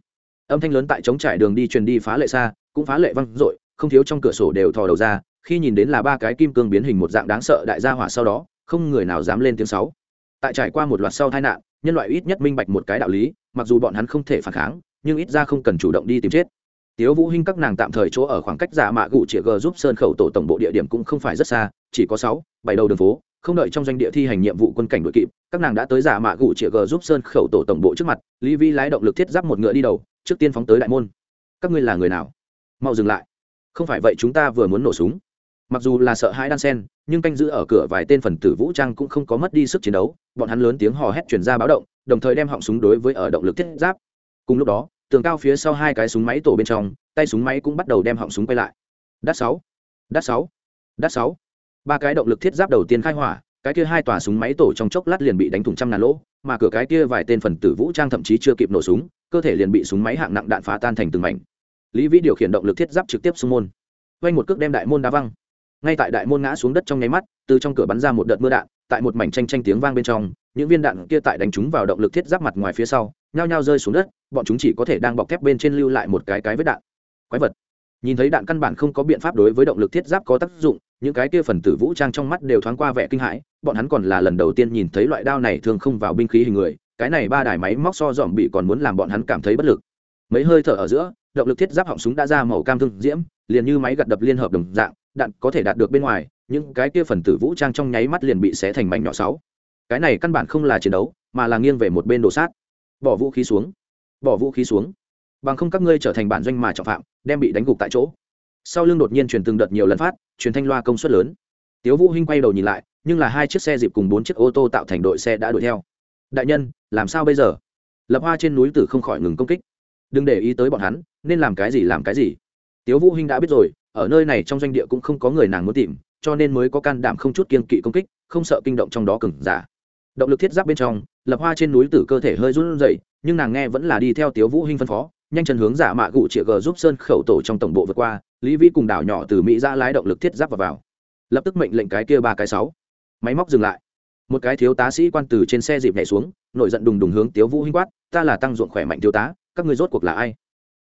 âm thanh lớn tại chống trải đường đi truyền đi phá lệ xa, cũng phá lệ văng dội, không thiếu trong cửa sổ đều thò đầu ra, khi nhìn đến là ba cái kim cương biến hình một dạng đáng sợ đại gia hỏa sau đó, không người nào dám lên tiếng sáu. Tại trải qua một loạt sau tai nạn, nhân loại ít nhất minh bạch một cái đạo lý, mặc dù bọn hắn không thể phản kháng, nhưng ít ra không cần chủ động đi tìm chết. Tiếu vũ hinh các nàng tạm thời chỗ ở khoảng cách giả mạ gụ chĩa g giúp sơn khẩu tổ tổng bộ địa điểm cũng không phải rất xa, chỉ có sáu, bảy đầu đường phố không đợi trong doanh địa thi hành nhiệm vụ quân cảnh đội kịp, các nàng đã tới giả mạ gủ chĩa g giúp sơn khẩu tổ tổng bộ trước mặt, lý vi lái động lực thiết giáp một ngựa đi đầu, trước tiên phóng tới đại môn. Các ngươi là người nào? Mau dừng lại. Không phải vậy chúng ta vừa muốn nổ súng. Mặc dù là sợ hãi đan sen, nhưng canh giữ ở cửa vài tên phần tử vũ trang cũng không có mất đi sức chiến đấu, bọn hắn lớn tiếng hò hét chuyển ra báo động, đồng thời đem họng súng đối với ở động lực thiết giáp. Cùng lúc đó, tường cao phía sau hai cái súng máy tổ bên trong, tay súng máy cũng bắt đầu đem họng súng quay lại. Đắt sáu. Đắt sáu. Đắt sáu ba cái động lực thiết giáp đầu tiên khai hỏa, cái kia hai tòa súng máy tổ trong chốc lát liền bị đánh thủng trăm ngàn lỗ, mà cửa cái kia vài tên phần tử vũ trang thậm chí chưa kịp nổ súng, cơ thể liền bị súng máy hạng nặng đạn phá tan thành từng mảnh. Lý vĩ điều khiển động lực thiết giáp trực tiếp xung môn. Quanh một cước đem đại môn đá văng. Ngay tại đại môn ngã xuống đất trong nháy mắt, từ trong cửa bắn ra một đợt mưa đạn, tại một mảnh tranh tranh tiếng vang bên trong, những viên đạn kia tại đánh chúng vào động lực thiết giáp mặt ngoài phía sau, nhao nhao rơi xuống đất, bọn chúng chỉ có thể đang bọc thép bên trên lưu lại một cái cái vết đạn. Quái vật. Nhìn thấy đạn căn bản không có biện pháp đối với động lực thiết giáp có tác dụng những cái kia phần tử vũ trang trong mắt đều thoáng qua vẻ kinh hãi, bọn hắn còn là lần đầu tiên nhìn thấy loại đao này thường không vào binh khí hình người, cái này ba đài máy móc so dòm bị còn muốn làm bọn hắn cảm thấy bất lực. Mấy hơi thở ở giữa, động lực thiết giáp họng súng đã ra màu cam thương diễm, liền như máy gặt đập liên hợp đồng dạng, đạn có thể đạt được bên ngoài, những cái kia phần tử vũ trang trong nháy mắt liền bị xé thành mảnh nhỏ sáu. Cái này căn bản không là chiến đấu, mà là nghiêng về một bên đồ sát. Bỏ vũ khí xuống. Bỏ vũ khí xuống. Bằng không các ngươi trở thành bản doanh mà trọng phạm, đem bị đánh gục tại chỗ sau lưng đột nhiên truyền từng đợt nhiều lần phát, truyền thanh loa công suất lớn. Tiếu vũ hinh quay đầu nhìn lại, nhưng là hai chiếc xe dịp cùng bốn chiếc ô tô tạo thành đội xe đã đuổi theo. Đại nhân, làm sao bây giờ? Lập hoa trên núi tử không khỏi ngừng công kích. Đừng để ý tới bọn hắn, nên làm cái gì làm cái gì. Tiếu vũ hinh đã biết rồi, ở nơi này trong doanh địa cũng không có người nàng muốn tìm, cho nên mới có can đảm không chút kiên kỵ công kích, không sợ kinh động trong đó cứng giả. Động lực thiết giáp bên trong, lập hoa trên núi tử cơ thể hơi run rẩy, nhưng nàng nghe vẫn là đi theo tiếu vũ hinh phân phó, nhanh chân hướng giả mạ gụ chĩa g giúp sơn khẩu tổ trong tổng bộ vượt qua lý vĩ cùng đảo nhỏ từ mỹ ra lái động lực thiết giáp vào, vào. Lập tức mệnh lệnh cái kia ba cái sáu. Máy móc dừng lại. Một cái thiếu tá sĩ quan từ trên xe dịp nhảy xuống nổi giận đùng đùng hướng tiếu vũ hinh quát ta là tăng ruộng khỏe mạnh thiếu tá các ngươi rốt cuộc là ai?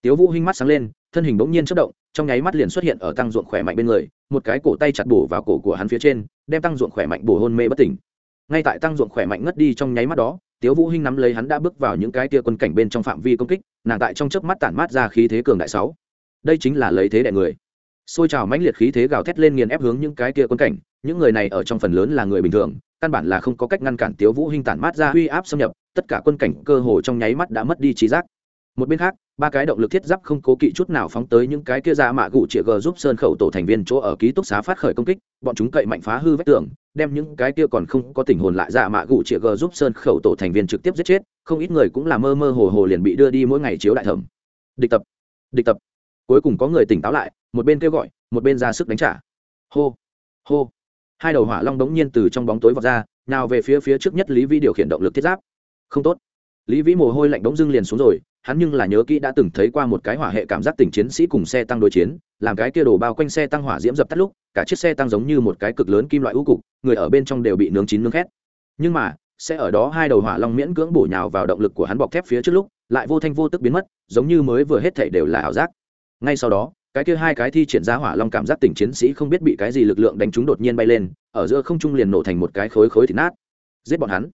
Tiếu vũ hinh mắt sáng lên thân hình bỗng nhiên chớp động trong nháy mắt liền xuất hiện ở tăng ruộng khỏe mạnh bên người một cái cổ tay chặt bổ vào cổ của hắn phía trên đem tăng ruộng khỏe mạnh bổ hôn mê bất tỉnh. Ngay tại tăng ruộng khỏe mạnh ngất đi trong nháy mắt đó tiếu vũ hinh nắm lấy hắn đã bước vào những cái tia quân cảnh bên trong phạm vi công kích nàng tại trong chớp mắt tản mát ra khí thế cường đại sáu đây chính là lấy thế đại người. Xôi trào mãnh liệt khí thế gào thét lên nghiền ép hướng những cái kia quân cảnh, những người này ở trong phần lớn là người bình thường, căn bản là không có cách ngăn cản tiếu vũ hinh tản mát ra uy áp xâm nhập, tất cả quân cảnh cơ hồ trong nháy mắt đã mất đi trí giác. Một bên khác, ba cái động lực thiết giáp không cố kỵ chút nào phóng tới những cái kia ra mạ gụ chĩa g giúp sơn khẩu tổ thành viên chỗ ở ký túc xá phát khởi công kích, bọn chúng cậy mạnh phá hư vách tường, đem những cái kia còn không có tình hồn lại ra mạ gụ chĩa g giúp sơn khẩu tổ thành viên trực tiếp giết chết, không ít người cũng là mơ mơ hồ hồ liền bị đưa đi mỗi ngày chiếu đại thẩm. Địch tập địch tập cuối cùng có người tỉnh táo lại, một bên kêu gọi, một bên ra sức đánh trả. Hô hô. Hai đầu hỏa long đống nhiên từ trong bóng tối vọt ra, nào về phía phía trước nhất lý vi điều khiển động lực thiết giáp. Không tốt. Lý vĩ mồ hôi lạnh đống dưng liền xuống rồi, hắn nhưng là nhớ kỹ đã từng thấy qua một cái hỏa hệ cảm giác tình chiến sĩ cùng xe tăng đối chiến, làm cái kia đổ bao quanh xe tăng hỏa diễm dập tắt lúc, cả chiếc xe tăng giống như một cái cực lớn kim loại u cục, người ở bên trong đều bị nướng chín nướng khét. Nhưng mà, sẽ ở đó hai đầu hỏa long miễn cưỡng bổ nhào vào động lực của hắn bọc thép phía trước lúc, lại vô thanh vô tức biến mất, giống như mới vừa hết thể đều là ảo giác ngay sau đó, cái kia hai cái thi triển ra hỏa long cảm giác tỉnh chiến sĩ không biết bị cái gì lực lượng đánh trúng đột nhiên bay lên, ở giữa không trung liền nổ thành một cái khối khối thịt nát. Giết bọn hắn.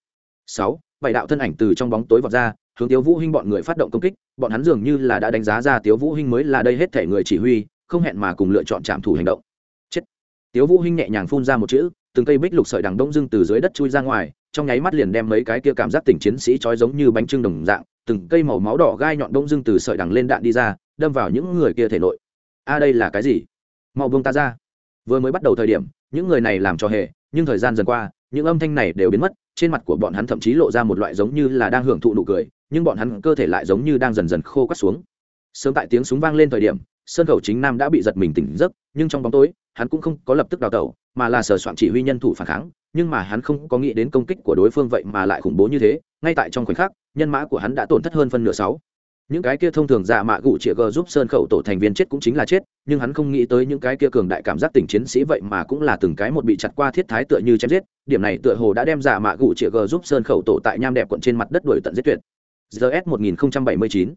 Sáu, bảy đạo thân ảnh từ trong bóng tối vọt ra, hướng tiếu vũ hinh bọn người phát động công kích, bọn hắn dường như là đã đánh giá ra tiếu vũ hinh mới là đây hết thể người chỉ huy, không hẹn mà cùng lựa chọn chạm thủ hành động. Chết. Tiếu vũ hinh nhẹ nhàng phun ra một chữ, từng cây bích lục sợi đằng đông dưng từ dưới đất chui ra ngoài, trong nháy mắt liền đem mấy cái kia cảm giác tỉnh chiến sĩ trói giống như bánh trưng đồng dạng, từng cây màu máu đỏ gai nhọn đông dưng từ sợi đằng lên đạn đi ra đâm vào những người kia thể nội. A, đây là cái gì? Mau buông ta ra. Vừa mới bắt đầu thời điểm, những người này làm cho hề, nhưng thời gian dần qua, những âm thanh này đều biến mất, trên mặt của bọn hắn thậm chí lộ ra một loại giống như là đang hưởng thụ nụ cười, nhưng bọn hắn cơ thể lại giống như đang dần dần khô cắt xuống. Sớm tại tiếng súng vang lên thời điểm sơn khẩu chính nam đã bị giật mình tỉnh giấc, nhưng trong bóng tối, hắn cũng không có lập tức đào tẩu, mà là sờ soạn chỉ huy nhân thủ phản kháng, nhưng mà hắn không có nghĩ đến công kích của đối phương vậy mà lại khủng bố như thế, ngay tại trong khoảnh khắc, nhân mã của hắn đã tổn thất hơn phân nửa sáu những cái kia thông thường dạ mạ gụ chĩa g giúp sơn khẩu tổ thành viên chết cũng chính là chết, nhưng hắn không nghĩ tới những cái kia cường đại cảm giác tình chiến sĩ vậy mà cũng là từng cái một bị chặt qua thiết thái tựa như chém giết. Điểm này tựa hồ đã đem dạ mạ gụ chĩa g giúp sơn khẩu tổ tại nham đẹp quận trên mặt đất đuổi tận giết tuyệt. Gs 1079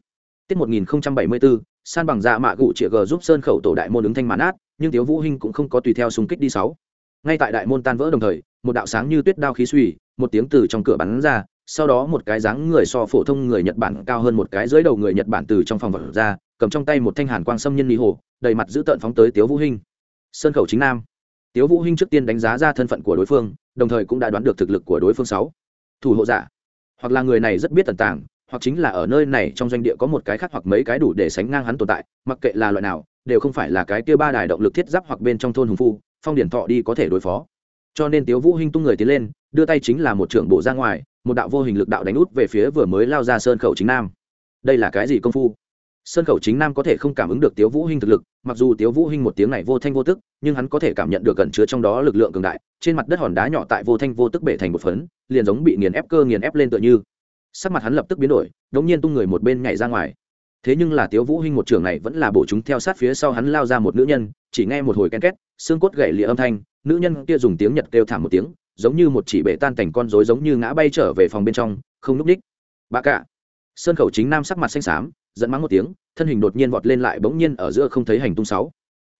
tiết 1074 san bằng dạ mạ gụ chĩa g giúp sơn khẩu tổ đại môn ứng thanh mãn át, nhưng tiếu vũ hinh cũng không có tùy theo xung kích đi sáu. Ngay tại đại môn tan vỡ đồng thời, một đạo sáng như tuyết đao khí suy một tiếng từ trong cửa bắn ra sau đó một cái dáng người so phổ thông người nhật bản cao hơn một cái dưới đầu người nhật bản từ trong phòng vật ra, cầm trong tay một thanh hàn quang xâm nhân lý hồ, đầy mặt giữ tợn phóng tới tiếu vũ hinh. Sơn khẩu chính nam. Tiếu vũ hinh trước tiên đánh giá ra thân phận của đối phương, đồng thời cũng đã đoán được thực lực của đối phương sáu. Thủ hộ giả. Hoặc là người này rất biết tần tàng, hoặc chính là ở nơi này trong doanh địa có một cái khác hoặc mấy cái đủ để sánh ngang hắn tồn tại, mặc kệ là loại nào, đều không phải là cái kia ba đài động lực thiết giáp hoặc bên trong thôn hùng phu, phong điển thọ đi có thể đối phó. Cho nên tiếu vũ hinh tung người tiến lên, đưa tay chính là một trưởng bộ ra ngoài một đạo vô hình lực đạo đánh út về phía vừa mới lao ra sơn khẩu chính nam. Đây là cái gì công phu? Sơn khẩu chính nam có thể không cảm ứng được tiếu vũ hinh thực lực, mặc dù tiếu vũ hinh một tiếng này vô thanh vô tức, nhưng hắn có thể cảm nhận được gần chứa trong đó lực lượng cường đại, trên mặt đất hòn đá nhỏ tại vô thanh vô tức bể thành một phấn, liền giống bị nghiền ép cơ nghiền ép lên tựa như. Sắc mặt hắn lập tức biến đổi đống nhiên tung người một bên nhảy ra ngoài. Thế nhưng là tiếu vũ hinh một trường này vẫn là bổ chúng theo sát phía sau hắn lao ra một nữ nhân, chỉ nghe một hồi ken két, xương cốt gãy lìa âm thanh, nữ nhân kia dùng tiếng nhật kêu thảm một tiếng giống như một chỉ bể tan cảnh con rối giống như ngã bay trở về phòng bên trong, không núp đích bà cả, sơn khẩu chính nam sắc mặt xanh xám dẫn mắng một tiếng, thân hình đột nhiên vọt lên lại bỗng nhiên ở giữa không thấy hành tung sáu.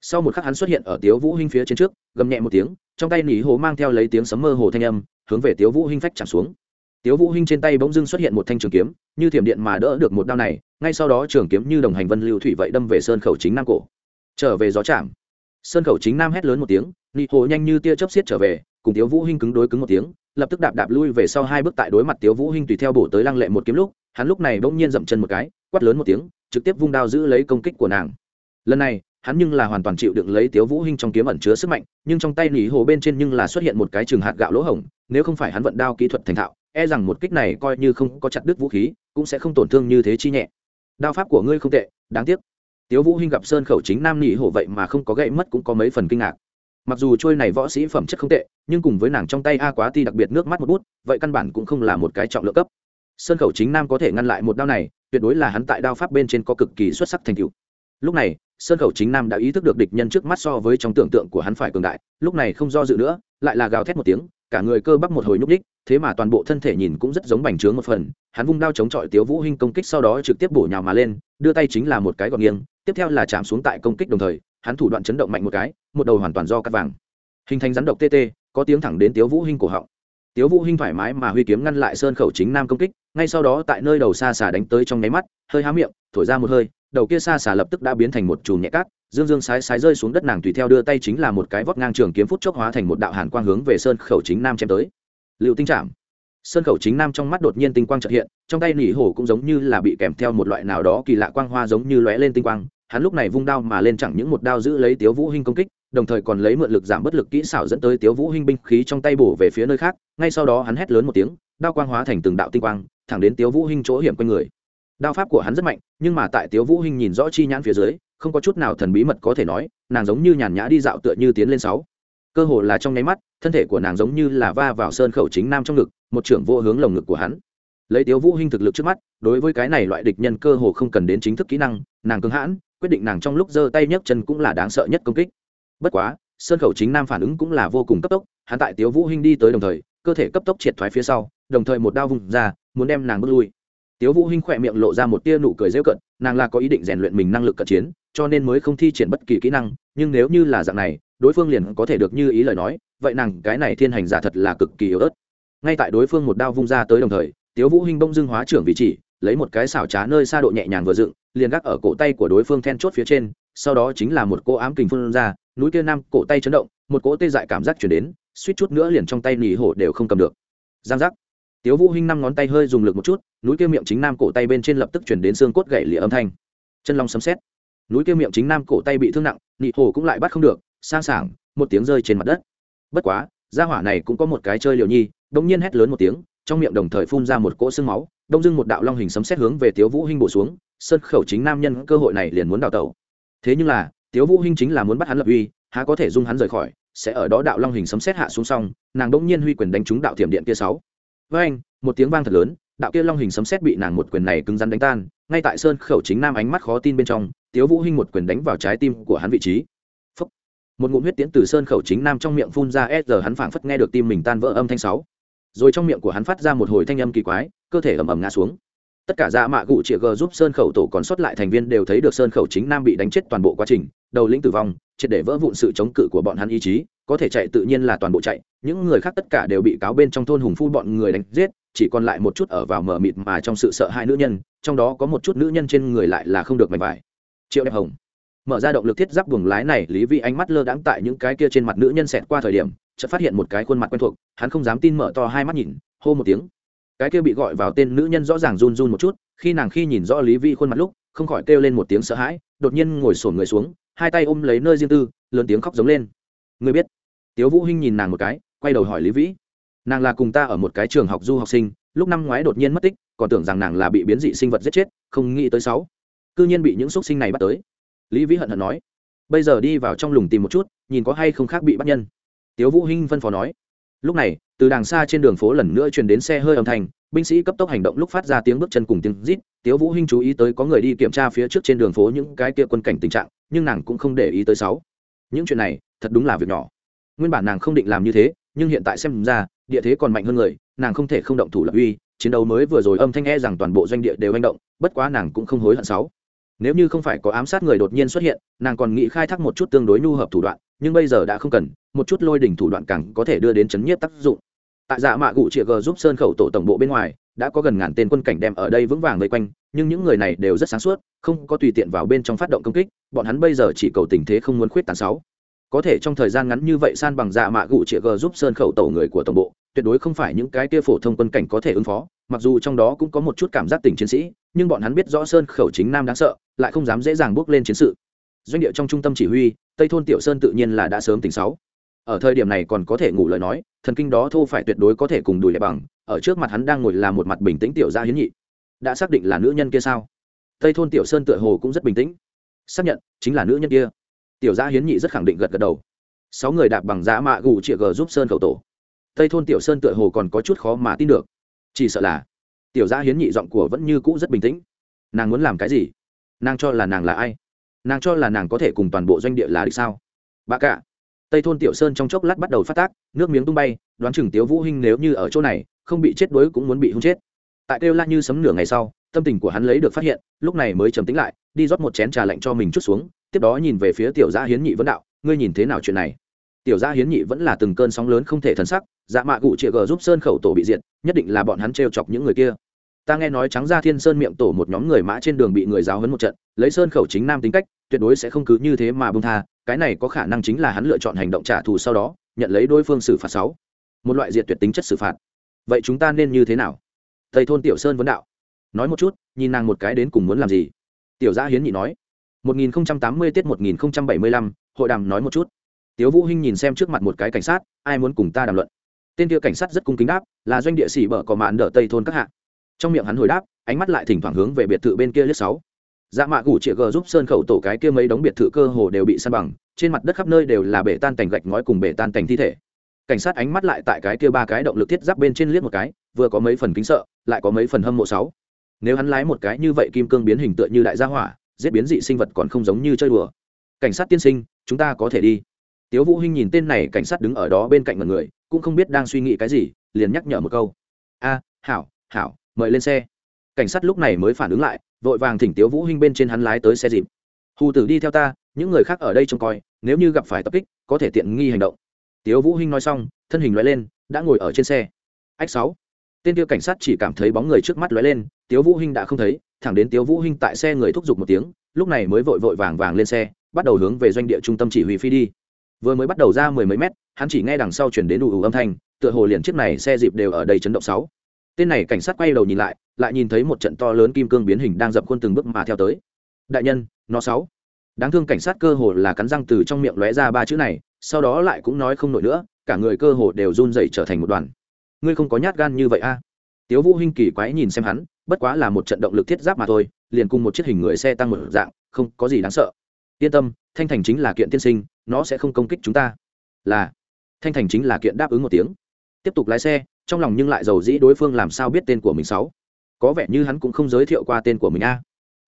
Sau một khắc hắn xuất hiện ở tiếu vũ hinh phía trên trước, gầm nhẹ một tiếng, trong tay nỉ hồ mang theo lấy tiếng sấm mơ hồ thanh âm, hướng về tiếu vũ hinh phách chạm xuống. Tiếu vũ hinh trên tay bỗng dưng xuất hiện một thanh trường kiếm, như thiểm điện mà đỡ được một đao này, ngay sau đó trường kiếm như đồng hành vân lưu thủy vậy đâm về sơn khẩu chính nam cổ. Trở về gió chạm. Sơn khẩu chính nam hét lớn một tiếng nỉ hồ nhanh như tia chớp xiết trở về cùng tiếu vũ hinh cứng đối cứng một tiếng, lập tức đạp đạp lui về sau hai bước tại đối mặt tiếu vũ hinh tùy theo bổ tới lăng lệ một kiếm lúc, hắn lúc này bỗng nhiên dậm chân một cái, quát lớn một tiếng, trực tiếp vung đao giữ lấy công kích của nàng. Lần này, hắn nhưng là hoàn toàn chịu đựng lấy tiếu vũ hinh trong kiếm ẩn chứa sức mạnh, nhưng trong tay nỉ hồ bên trên nhưng là xuất hiện một cái trường hạt gạo lỗ hổng, nếu không phải hắn vận đao kỹ thuật thành thạo e rằng một kích này coi như không có chặt đứt vũ khí, cũng sẽ không tổn thương như thế chi nhẹ. Đao pháp của ngươi không tệ, đáng tiếc. Tiếu vũ hinh gặp sơn khẩu chính nam nỉ hồ vậy mà không có gậy mất cũng có mấy phần kinh ngạc mặc dù trôi này võ sĩ phẩm chất không tệ, nhưng cùng với nàng trong tay a quá ti đặc biệt nước mắt một bút, vậy căn bản cũng không là một cái trọng lượng cấp. Sơn khẩu chính nam có thể ngăn lại một đao này, tuyệt đối là hắn tại đao pháp bên trên có cực kỳ xuất sắc thành tựu. Lúc này sơn khẩu chính nam đã ý thức được địch nhân trước mắt so với trong tưởng tượng của hắn phải cường đại, lúc này không do dự nữa, lại là gào thét một tiếng, cả người cơ bắp một hồi nhúc ních thế mà toàn bộ thân thể nhìn cũng rất giống bành trướng một phần, hắn vung đao chống chọi tiếu vũ hinh công kích sau đó trực tiếp bổ nhào mà lên, đưa tay chính là một cái gọt nghiêng, tiếp theo là chạm xuống tại công kích đồng thời hắn thủ đoạn chấn động mạnh một cái, một đầu hoàn toàn do cắt vàng. Hình thành rắn độc tê tê, có tiếng thẳng đến tiếu vũ hinh cổ họng. Tiếu vũ hinh thoải mái mà huy kiếm ngăn lại sơn khẩu chính nam công kích, ngay sau đó tại nơi đầu xa xà đánh tới trong nháy mắt, hơi há miệng, thổi ra một hơi, đầu kia xa xà lập tức đã biến thành một chùm nhẹ cát, dương dương sái sái rơi xuống đất nàng tùy theo đưa tay chính là một cái vót ngang trường kiếm phút chốc hóa thành một đạo hàn quang hướng về sơn khẩu chính nam chém tới. Liệu tinh trạng sơn khẩu chính nam trong mắt đột nhiên tinh quang chợt hiện, trong tay nỉ hổ cũng giống như là bị kèm theo một loại nào đó kỳ lạ quang hoa giống như lóe lên tinh quang hắn lúc này vung đao mà lên chẳng những một đao giữ lấy tiếu vũ hinh công kích, đồng thời còn lấy mượn lực giảm bất lực kỹ xảo dẫn tới tiếu vũ hinh binh khí trong tay bổ về phía nơi khác, ngay sau đó hắn hét lớn một tiếng, đao quang hóa thành từng đạo tinh quang, thẳng đến tiếu vũ hinh chỗ hiểm quanh người. Đao pháp của hắn rất mạnh, nhưng mà tại tiếu vũ hinh nhìn rõ chi nhãn phía dưới, không có chút nào thần bí mật có thể nói, nàng giống như nhàn nhã đi dạo tựa như tiến lên sáu. Cơ hồ là trong nháy mắt, thân thể của nàng giống như là va vào sơn khẩu chính nam trong ngực, một trưởng vô hướng lồng ngực của hắn lấy tiếu vũ hinh thực lực trước mắt, đối với cái này loại địch nhân cơ hồ không cần đến chính thức kỹ năng, nàng cứng hãn, quyết định nàng trong lúc giơ tay nhấc chân cũng là đáng sợ nhất công kích. Bất quá sơn khẩu chính nam phản ứng cũng là vô cùng cấp tốc, hắn tại tiếu vũ hinh đi tới đồng thời, cơ thể cấp tốc triệt thoái phía sau, đồng thời một đao vùng ra, muốn đem nàng bước lui. Tiếu vũ hinh khỏe miệng lộ ra một tia nụ cười dễ cận nàng là có ý định rèn luyện mình năng lực cận chiến, cho nên mới không thi triển bất kỳ kỹ năng, nhưng nếu như là dạng này, đối phương liền có thể được như ý lời nói, vậy nàng cái này thiên hành giả thật là cực kỳ yếu ớt. Ngay tại đối phương một đao vung ra tới đồng thời tiếu vũ hinh bông dưng hóa trưởng vị chỉ lấy một cái xảo trá nơi xa độ nhẹ nhàng vừa dựng, liền gác ở cổ tay của đối phương then chốt phía trên, sau đó chính là một cô ám kình phun ra, núi kia nam cổ tay chấn động, một cỗ tê dại cảm giác chuyển đến, suýt chút nữa liền trong tay nỉ hổ đều không cầm được. Giang giác. Tiếu vũ hinh năm ngón tay hơi dùng lực một chút, núi kia miệng chính nam cổ tay bên trên lập tức chuyển đến xương cốt gãy lìa âm thanh. Chân long sấm sét. Núi kia miệng chính nam cổ tay bị thương nặng, nỉ hổ cũng lại bắt không được, sang sảng, một tiếng rơi trên mặt đất. Bất quá, gia hỏa này cũng có một cái chơi liều nhi đống nhiên hét lớn một tiếng trong miệng đồng thời phun ra một cỗ xương máu, đông dưng một đạo long hình sấm sét hướng về tiếu vũ hinh bổ xuống, sân khẩu chính nam nhân cơ hội này liền muốn đào tẩu. Thế nhưng là, tiếu vũ hinh chính là muốn bắt hắn lập uy, há có thể dung hắn rời khỏi, sẽ ở đó đạo long hình sấm sét hạ xuống xong, nàng đống nhiên huy quyền đánh trúng đạo thiểm điện kia sáu. Với anh, một tiếng vang thật lớn, đạo kia long hình sấm sét bị nàng một quyền này cứng rắn đánh tan, ngay tại sơn khẩu chính nam ánh mắt khó tin bên trong, tiếu vũ hinh một quyền đánh vào trái tim của hắn vị trí. Phúc. một ngụm huyết tiễn từ sơn khẩu chính nam trong miệng phun ra s, giờ hắn phảng phất nghe được tim mình tan vỡ âm thanh sáu rồi trong miệng của hắn phát ra một hồi thanh âm kỳ quái, cơ thể ầm ầm ngã xuống. Tất cả dạ mạ gụ chĩa g giúp sơn khẩu tổ còn sót lại thành viên đều thấy được sơn khẩu chính nam bị đánh chết toàn bộ quá trình, đầu lĩnh tử vong, triệt để vỡ vụn sự chống cự của bọn hắn ý chí, có thể chạy tự nhiên là toàn bộ chạy, những người khác tất cả đều bị cáo bên trong thôn hùng phu bọn người đánh giết, chỉ còn lại một chút ở vào mở mịt mà trong sự sợ hai nữ nhân, trong đó có một chút nữ nhân trên người lại là không được mảnh vải. Triệu đẹp hồng mở ra động lực thiết giáp buồng lái này, lý vi ánh mắt lơ đãng tại những cái kia trên mặt nữ nhân xẹt qua thời điểm chợt phát hiện một cái khuôn mặt quen thuộc, hắn không dám tin mở to hai mắt nhìn, hô một tiếng. Cái kia bị gọi vào tên nữ nhân rõ ràng run run một chút, khi nàng khi nhìn rõ lý vi khuôn mặt lúc, không khỏi kêu lên một tiếng sợ hãi, đột nhiên ngồi sổn người xuống, hai tay ôm lấy nơi riêng tư, lớn tiếng khóc giống lên. Người biết? Tiếu vũ hinh nhìn nàng một cái, quay đầu hỏi lý vĩ. Nàng là cùng ta ở một cái trường học du học sinh, lúc năm ngoái đột nhiên mất tích, còn tưởng rằng nàng là bị biến dị sinh vật giết chết, không nghĩ tới sáu. Cư nhiên bị những xuất sinh này bắt tới. Lý vĩ hận hận nói. Bây giờ đi vào trong lùng tìm một chút, nhìn có hay không khác bị bắt nhân tiếu vũ hinh phân phó nói. Lúc này, từ đàng xa trên đường phố lần nữa truyền đến xe hơi âm thanh, binh sĩ cấp tốc hành động lúc phát ra tiếng bước chân cùng tiếng rít, tiếu vũ hinh chú ý tới có người đi kiểm tra phía trước trên đường phố những cái kia quân cảnh tình trạng, nhưng nàng cũng không để ý tới sáu. Những chuyện này, thật đúng là việc nhỏ. Nguyên bản nàng không định làm như thế, nhưng hiện tại xem ra, địa thế còn mạnh hơn người, nàng không thể không động thủ lập uy, chiến đấu mới vừa rồi âm thanh e rằng toàn bộ doanh địa đều manh động, bất quá nàng cũng không hối hận sáu. Nếu như không phải có ám sát người đột nhiên xuất hiện, nàng còn nghĩ khai thác một chút tương đối nhu hợp thủ đoạn nhưng bây giờ đã không cần, một chút lôi đỉnh thủ đoạn càng có thể đưa đến chấn nhiếp tác dụng. Tại dạ mạ gụ chĩa g giúp sơn khẩu tổ tổng bộ bên ngoài, đã có gần ngàn tên quân cảnh đem ở đây vững vàng vây quanh, nhưng những người này đều rất sáng suốt, không có tùy tiện vào bên trong phát động công kích, bọn hắn bây giờ chỉ cầu tình thế không muốn khuyết tàn sáu. Có thể trong thời gian ngắn như vậy san bằng dạ mạ gụ chĩa g giúp sơn khẩu tổ người của tổng bộ, tuyệt đối không phải những cái kia phổ thông quân cảnh có thể ứng phó, mặc dù trong đó cũng có một chút cảm giác tình chiến sĩ, nhưng bọn hắn biết rõ sơn khẩu chính nam đáng sợ, lại không dám dễ dàng bước lên chiến sự doanh địa trong trung tâm chỉ huy, tây thôn tiểu sơn tự nhiên là đã sớm tỉnh sáu. Ở thời điểm này còn có thể ngủ lời nói, thần kinh đó thô phải tuyệt đối có thể cùng đùi lại bằng, ở trước mặt hắn đang ngồi là một mặt bình tĩnh tiểu gia hiến nhị. Đã xác định là nữ nhân kia sao? Tây thôn tiểu sơn tựa hồ cũng rất bình tĩnh. Xác nhận, chính là nữ nhân kia. Tiểu gia hiến nhị rất khẳng định gật gật đầu. Sáu người đạp bằng giá mạ gù chịa g giúp sơn khẩu tổ. Tây thôn tiểu sơn tựa hồ còn có chút khó mà tin được. Chỉ sợ là, tiểu gia hiến nhị giọng của vẫn như cũ rất bình tĩnh. Nàng muốn làm cái gì? Nàng cho là nàng là ai? Nàng cho là nàng có thể cùng toàn bộ doanh địa là địch sao? Bà cả, tây thôn tiểu sơn trong chốc lát bắt đầu phát tác, nước miếng tung bay, đoán chừng tiếu vũ hinh nếu như ở chỗ này, không bị chết đuối cũng muốn bị hung chết. Tại kêu la như sấm nửa ngày sau, tâm tình của hắn lấy được phát hiện, lúc này mới trầm tĩnh lại, đi rót một chén trà lạnh cho mình chút xuống, tiếp đó nhìn về phía tiểu gia hiến nhị vấn đạo, ngươi nhìn thế nào chuyện này? Tiểu gia hiến nhị vẫn là từng cơn sóng lớn không thể thần sắc dạ mạ cụ chịa gờ giúp sơn khẩu tổ bị diệt, nhất định là bọn hắn trêu chọc những người kia. Ta nghe nói trắng ra thiên sơn miệng tổ một nhóm người mã trên đường bị người giáo hấn một trận, lấy sơn khẩu chính nam tính cách tuyệt đối sẽ không cứ như thế mà bông tha cái này có khả năng chính là hắn lựa chọn hành động trả thù sau đó nhận lấy đối phương xử phạt sáu. Một loại diệt tuyệt tính chất xử phạt. Vậy chúng ta nên như thế nào? Thầy thôn tiểu sơn vấn đạo. Nói một chút nhìn nàng một cái đến cùng muốn làm gì? Tiểu gia hiến nhị nói. 1080 tiết 1075, hội đàm nói một chút. Tiếu vũ hinh nhìn xem trước mặt một cái cảnh sát ai muốn cùng ta đàm luận? Tên kia cảnh sát rất cung kính đáp là doanh địa sĩ bở có mạn đỡ tây thôn các hạ. Trong miệng hắn hồi đáp ánh mắt lại thỉnh thoảng hướng về biệt thự bên kia liếc sáu dạ mạ gủ chĩa g giúp sơn khẩu tổ cái kia mấy đống biệt thự cơ hồ đều bị san bằng, trên mặt đất khắp nơi đều là bể tan tành gạch ngói cùng bể tan tành thi thể. Cảnh sát ánh mắt lại tại cái kia ba cái động lực thiết giáp bên trên liếc một cái, vừa có mấy phần kính sợ, lại có mấy phần hâm mộ sáu. Nếu hắn lái một cái như vậy kim cương biến hình tựa như đại gia hỏa, giết biến dị sinh vật còn không giống như chơi đùa. Cảnh sát tiên sinh, chúng ta có thể đi. Tiếu vũ hinh nhìn tên này, cảnh sát đứng ở đó bên cạnh một người, cũng không biết đang suy nghĩ cái gì, liền nhắc nhở một câu. A, hảo hảo, mời lên xe. Cảnh sát lúc này mới phản ứng lại vội vàng thỉnh tiếu vũ hinh bên trên hắn lái tới xe dịp. Hù tử đi theo ta, những người khác ở đây trông coi, nếu như gặp phải tập kích, có thể tiện nghi hành động. Tiếu vũ hinh nói xong, thân hình lóe lên, đã ngồi ở trên xe. Ách sáu. Tên kia cảnh sát chỉ cảm thấy bóng người trước mắt lóe lên, tiếu vũ hinh đã không thấy, thẳng đến tiếu vũ hinh tại xe người thúc giục một tiếng, lúc này mới vội vội vàng vàng lên xe, bắt đầu hướng về doanh địa trung tâm chỉ huy phi đi. Vừa mới bắt đầu ra mười mấy mét, hắn chỉ nghe đằng sau chuyển đến đủ ủ âm thanh, tựa hồ liền chiếc này xe dịp đều ở đây chấn động sáu tên này cảnh sát quay đầu nhìn lại lại nhìn thấy một trận to lớn kim cương biến hình đang dập khuôn từng bước mà theo tới. Đại nhân, nó sáu. Đáng thương cảnh sát cơ hồ là cắn răng từ trong miệng lóe ra ba chữ này, sau đó lại cũng nói không nổi nữa, cả người cơ hồ đều run rẩy trở thành một đoàn. Ngươi không có nhát gan như vậy a? Tiếu vũ hinh kỳ quái nhìn xem hắn, bất quá là một trận động lực thiết giáp mà thôi, liền cùng một chiếc hình người xe tăng một dạng, không có gì đáng sợ. Yên tâm, thanh thành chính là kiện tiên sinh, nó sẽ không công kích chúng ta. Là, thanh thành chính là kiện đáp ứng một tiếng. Tiếp tục lái xe trong lòng nhưng lại giàu dĩ đối phương làm sao biết tên của mình sáu? Có vẻ như hắn cũng không giới thiệu qua tên của mình a.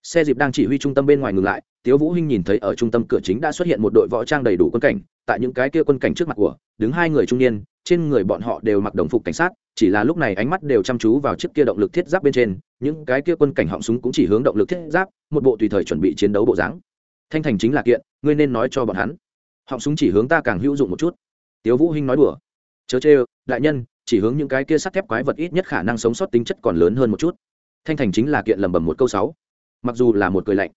Xe dịp đang chỉ huy trung tâm bên ngoài ngừng lại, tiếu vũ hinh nhìn thấy ở trung tâm cửa chính đã xuất hiện một đội võ trang đầy đủ quân cảnh, tại những cái kia quân cảnh trước mặt của, đứng hai người trung niên, trên người bọn họ đều mặc đồng phục cảnh sát, chỉ là lúc này ánh mắt đều chăm chú vào chiếc kia động lực thiết giáp bên trên, những cái kia quân cảnh họng súng cũng chỉ hướng động lực thiết giáp, một bộ tùy thời chuẩn bị chiến đấu bộ dáng. Thanh thành chính là kiện, ngươi nên nói cho bọn hắn. Họng súng chỉ hướng ta càng hữu dụng một chút. Tiếu vũ hinh nói đùa. Chớ chê, đại nhân chỉ hướng những cái kia sắt thép quái vật ít nhất khả năng sống sót tính chất còn lớn hơn một chút. Thanh thành chính là kiện lầm bầm một câu sáu. Mặc dù là một cười lạnh,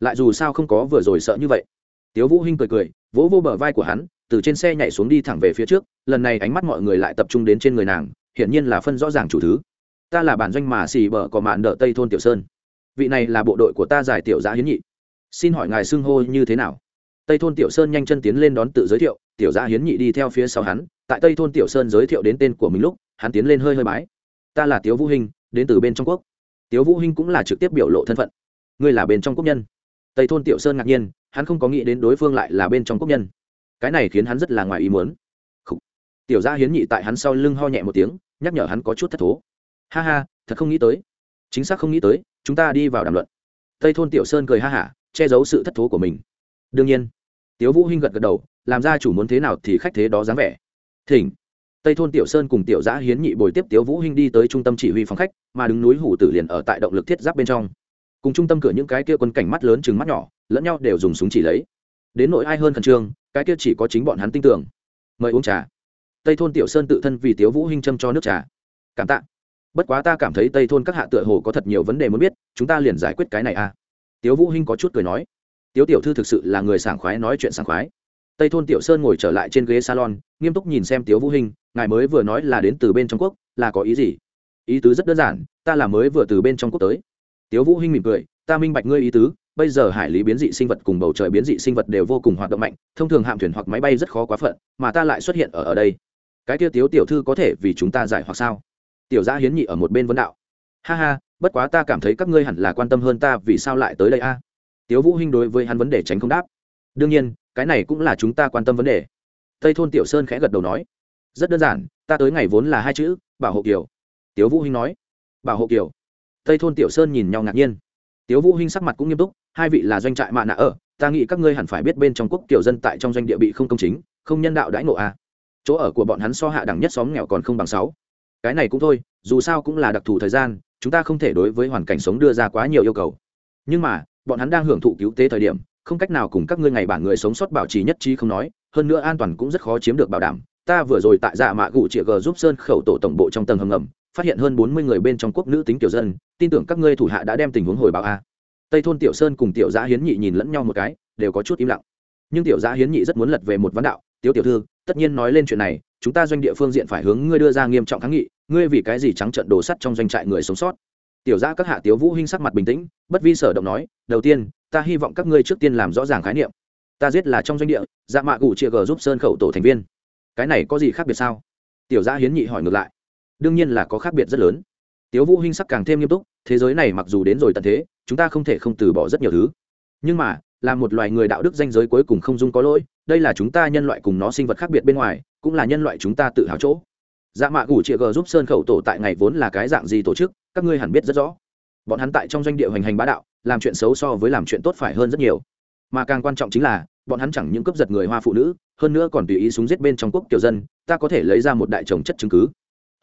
lại dù sao không có vừa rồi sợ như vậy. Tiếu vũ hinh cười cười, vỗ vô bờ vai của hắn, từ trên xe nhảy xuống đi thẳng về phía trước, lần này ánh mắt mọi người lại tập trung đến trên người nàng, hiển nhiên là phân rõ ràng chủ thứ. Ta là bản doanh mà xì bờ có mạn đỡ tây thôn tiểu sơn. Vị này là bộ đội của ta giải tiểu giã hiến nhị. Xin hỏi ngài xưng hô như thế nào? Tây thôn tiểu sơn nhanh chân tiến lên đón tự giới thiệu, tiểu Gia hiến nhị đi theo phía sau hắn, tại tây thôn tiểu sơn giới thiệu đến tên của mình lúc, hắn tiến lên hơi hơi bái. Ta là tiếu vũ hinh, đến từ bên trong quốc. Tiếu vũ hinh cũng là trực tiếp biểu lộ thân phận. Ngươi là bên trong quốc nhân. Tây thôn tiểu sơn ngạc nhiên, hắn không có nghĩ đến đối phương lại là bên trong quốc nhân. Cái này khiến hắn rất là ngoài ý muốn. Khủ. tiểu gia hiến nhị tại hắn sau lưng ho nhẹ một tiếng, nhắc nhở hắn có chút thất thố. Ha ha, thật không nghĩ tới. Chính xác không nghĩ tới, chúng ta đi vào đàm luận. Tây thôn tiểu sơn cười ha hả, che giấu sự thất thố của mình. Đương nhiên tiếu vũ hinh gật gật đầu, làm ra chủ muốn thế nào thì khách thế đó dáng vẻ. Thỉnh. Tây thôn tiểu sơn cùng tiểu giã hiến nhị bồi tiếp tiếu vũ hinh đi tới trung tâm chỉ huy phòng khách, mà đứng núi hủ tử liền ở tại động lực thiết giáp bên trong. Cùng trung tâm cửa những cái kia quân cảnh mắt lớn chừng mắt nhỏ, lẫn nhau đều dùng súng chỉ lấy. Đến nỗi ai hơn khẩn trương, cái kia chỉ có chính bọn hắn tin tưởng. Mời uống trà. Tây thôn tiểu sơn tự thân vì tiếu vũ hinh châm cho nước trà. Cảm tạ. Bất quá ta cảm thấy tây thôn các hạ tựa hồ có thật nhiều vấn đề muốn biết, chúng ta liền giải quyết cái này à. Tiếu vũ hinh có chút cười nói tiếu tiểu thư thực sự là người sảng khoái nói chuyện sảng khoái. Tây thôn tiểu sơn ngồi trở lại trên ghế salon, nghiêm túc nhìn xem tiếu vũ hinh, ngài mới vừa nói là đến từ bên trong quốc, là có ý gì? Ý tứ rất đơn giản, ta là mới vừa từ bên trong quốc tới. Tiếu vũ hinh mỉm cười, ta minh bạch ngươi ý tứ, bây giờ hải lý biến dị sinh vật cùng bầu trời biến dị sinh vật đều vô cùng hoạt động mạnh, thông thường hạm thuyền hoặc máy bay rất khó quá phận, mà ta lại xuất hiện ở ở đây. Cái tiêu tiếu tiểu thư có thể vì chúng ta giải hoặc sao? Tiểu gia hiến nhị ở một bên vấn đạo. Ha ha, bất quá ta cảm thấy các ngươi hẳn là quan tâm hơn ta, vì sao lại tới đây a? à? Tiếu vũ hinh đối với hắn vấn đề tránh không đáp. Đương nhiên, cái này cũng là chúng ta quan tâm vấn đề. Tây thôn tiểu sơn khẽ gật đầu nói. Rất đơn giản, ta tới ngày vốn là hai chữ, bảo hộ kiều. Tiếu vũ hinh nói. Bảo hộ kiều. Tây thôn tiểu sơn nhìn nhau ngạc nhiên. Tiếu vũ hinh sắc mặt cũng nghiêm túc, hai vị là doanh trại mạ nạ ở, ta nghĩ các ngươi hẳn phải biết bên trong quốc tiểu dân tại trong doanh địa bị không công chính, không nhân đạo đãi ngộ à. chỗ ở của bọn hắn so hạ đẳng nhất xóm nghèo còn không bằng sáu. Cái này cũng thôi, dù sao cũng là đặc thù thời gian, chúng ta không thể đối với hoàn cảnh sống đưa ra quá nhiều yêu cầu. Nhưng mà bọn hắn đang hưởng thụ cứu tế thời điểm, không cách nào cùng các ngươi ngày bản người sống sót bảo trì nhất trí không nói, hơn nữa an toàn cũng rất khó chiếm được bảo đảm. Ta vừa rồi tại dạ mạ gụ chĩa g giúp sơn khẩu tổ tổng bộ trong tầng hầm ngầm, phát hiện hơn bốn mươi người bên trong quốc nữ tính tiểu dân, tin tưởng các ngươi thủ hạ đã đem tình huống hồi báo a. Tây thôn tiểu sơn cùng tiểu giã hiến nhị nhìn lẫn nhau một cái, đều có chút im lặng. Nhưng tiểu giã hiến nhị rất muốn lật về một vấn đạo, tiểu tiểu thư, tất nhiên nói lên chuyện này, chúng ta doanh địa phương diện phải hướng ngươi đưa ra nghiêm trọng kháng nghị, ngươi vì cái gì trắng trận đồ sắt trong doanh trại người sống sót? Tiểu giã các hạ tiếu vũ hinh sắc mặt bình tĩnh, bất vi sở động nói, đầu tiên, ta hy vọng các ngươi trước tiên làm rõ ràng khái niệm. Ta giết là trong doanh địa dạ mạ cụ chia g giúp sơn khẩu tổ thành viên. Cái này có gì khác biệt sao? Tiểu gia hiến nhị hỏi ngược lại. Đương nhiên là có khác biệt rất lớn. Tiếu vũ hinh sắc càng thêm nghiêm túc, thế giới này mặc dù đến rồi tận thế, chúng ta không thể không từ bỏ rất nhiều thứ. Nhưng mà, là một loài người đạo đức danh giới cuối cùng không dung có lỗi, đây là chúng ta nhân loại cùng nó sinh vật khác biệt bên ngoài, cũng là nhân loại chúng ta tự hào chỗ dạ mạ gủ chịa g giúp sơn khẩu tổ tại ngày vốn là cái dạng gì tổ chức, các ngươi hẳn biết rất rõ. Bọn hắn tại trong doanh địa hoành hành bá đạo, làm chuyện xấu so với làm chuyện tốt phải hơn rất nhiều. Mà càng quan trọng chính là, bọn hắn chẳng những cướp giật người hoa phụ nữ, hơn nữa còn tùy ý súng giết bên trong quốc tiểu dân, ta có thể lấy ra một đại chồng chất chứng cứ.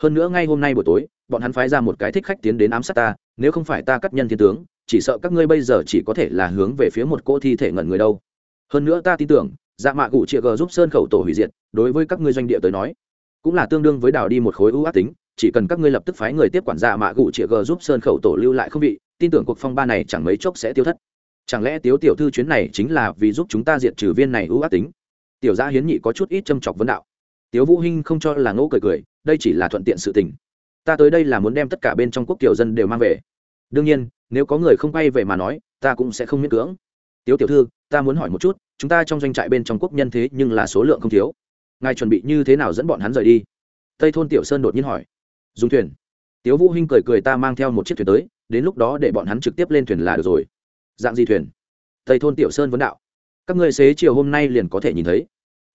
Hơn nữa ngay hôm nay buổi tối, bọn hắn phái ra một cái thích khách tiến đến ám sát ta, nếu không phải ta cắt nhân thiên tướng, chỉ sợ các ngươi bây giờ chỉ có thể là hướng về phía một cô thi thể ngẩn người đâu. Hơn nữa ta tin tưởng dạ mạ cụ chịa g giúp sơn khẩu tổ hủy diệt, đối với các ngươi doanh địa tới nói cũng là tương đương với đào đi một khối ưu ác tính, chỉ cần các ngươi lập tức phái người tiếp quản gia mạ cụ chịa g giúp sơn khẩu tổ lưu lại không vị, tin tưởng cuộc phong ba này chẳng mấy chốc sẽ tiêu thất. Chẳng lẽ tiếu tiểu thư chuyến này chính là vì giúp chúng ta diệt trừ viên này ưu ác tính? Tiểu gia hiến nhị có chút ít châm chọc vấn đạo. Tiếu vũ hinh không cho là ngỗ cười cười, đây chỉ là thuận tiện sự tình. Ta tới đây là muốn đem tất cả bên trong quốc tiểu dân đều mang về. Đương nhiên, nếu có người không quay về mà nói, ta cũng sẽ không miễn cưỡng. Tiếu tiểu thư, ta muốn hỏi một chút, chúng ta trong doanh trại bên trong quốc nhân thế nhưng là số lượng không thiếu ngài chuẩn bị như thế nào dẫn bọn hắn rời đi? Tây thôn tiểu sơn đột nhiên hỏi. Dùng thuyền. Tiếu vũ hinh cười cười ta mang theo một chiếc thuyền tới, đến lúc đó để bọn hắn trực tiếp lên thuyền là được rồi. Dạng gì thuyền? Tây thôn tiểu sơn vấn đạo. Các ngươi xế chiều hôm nay liền có thể nhìn thấy.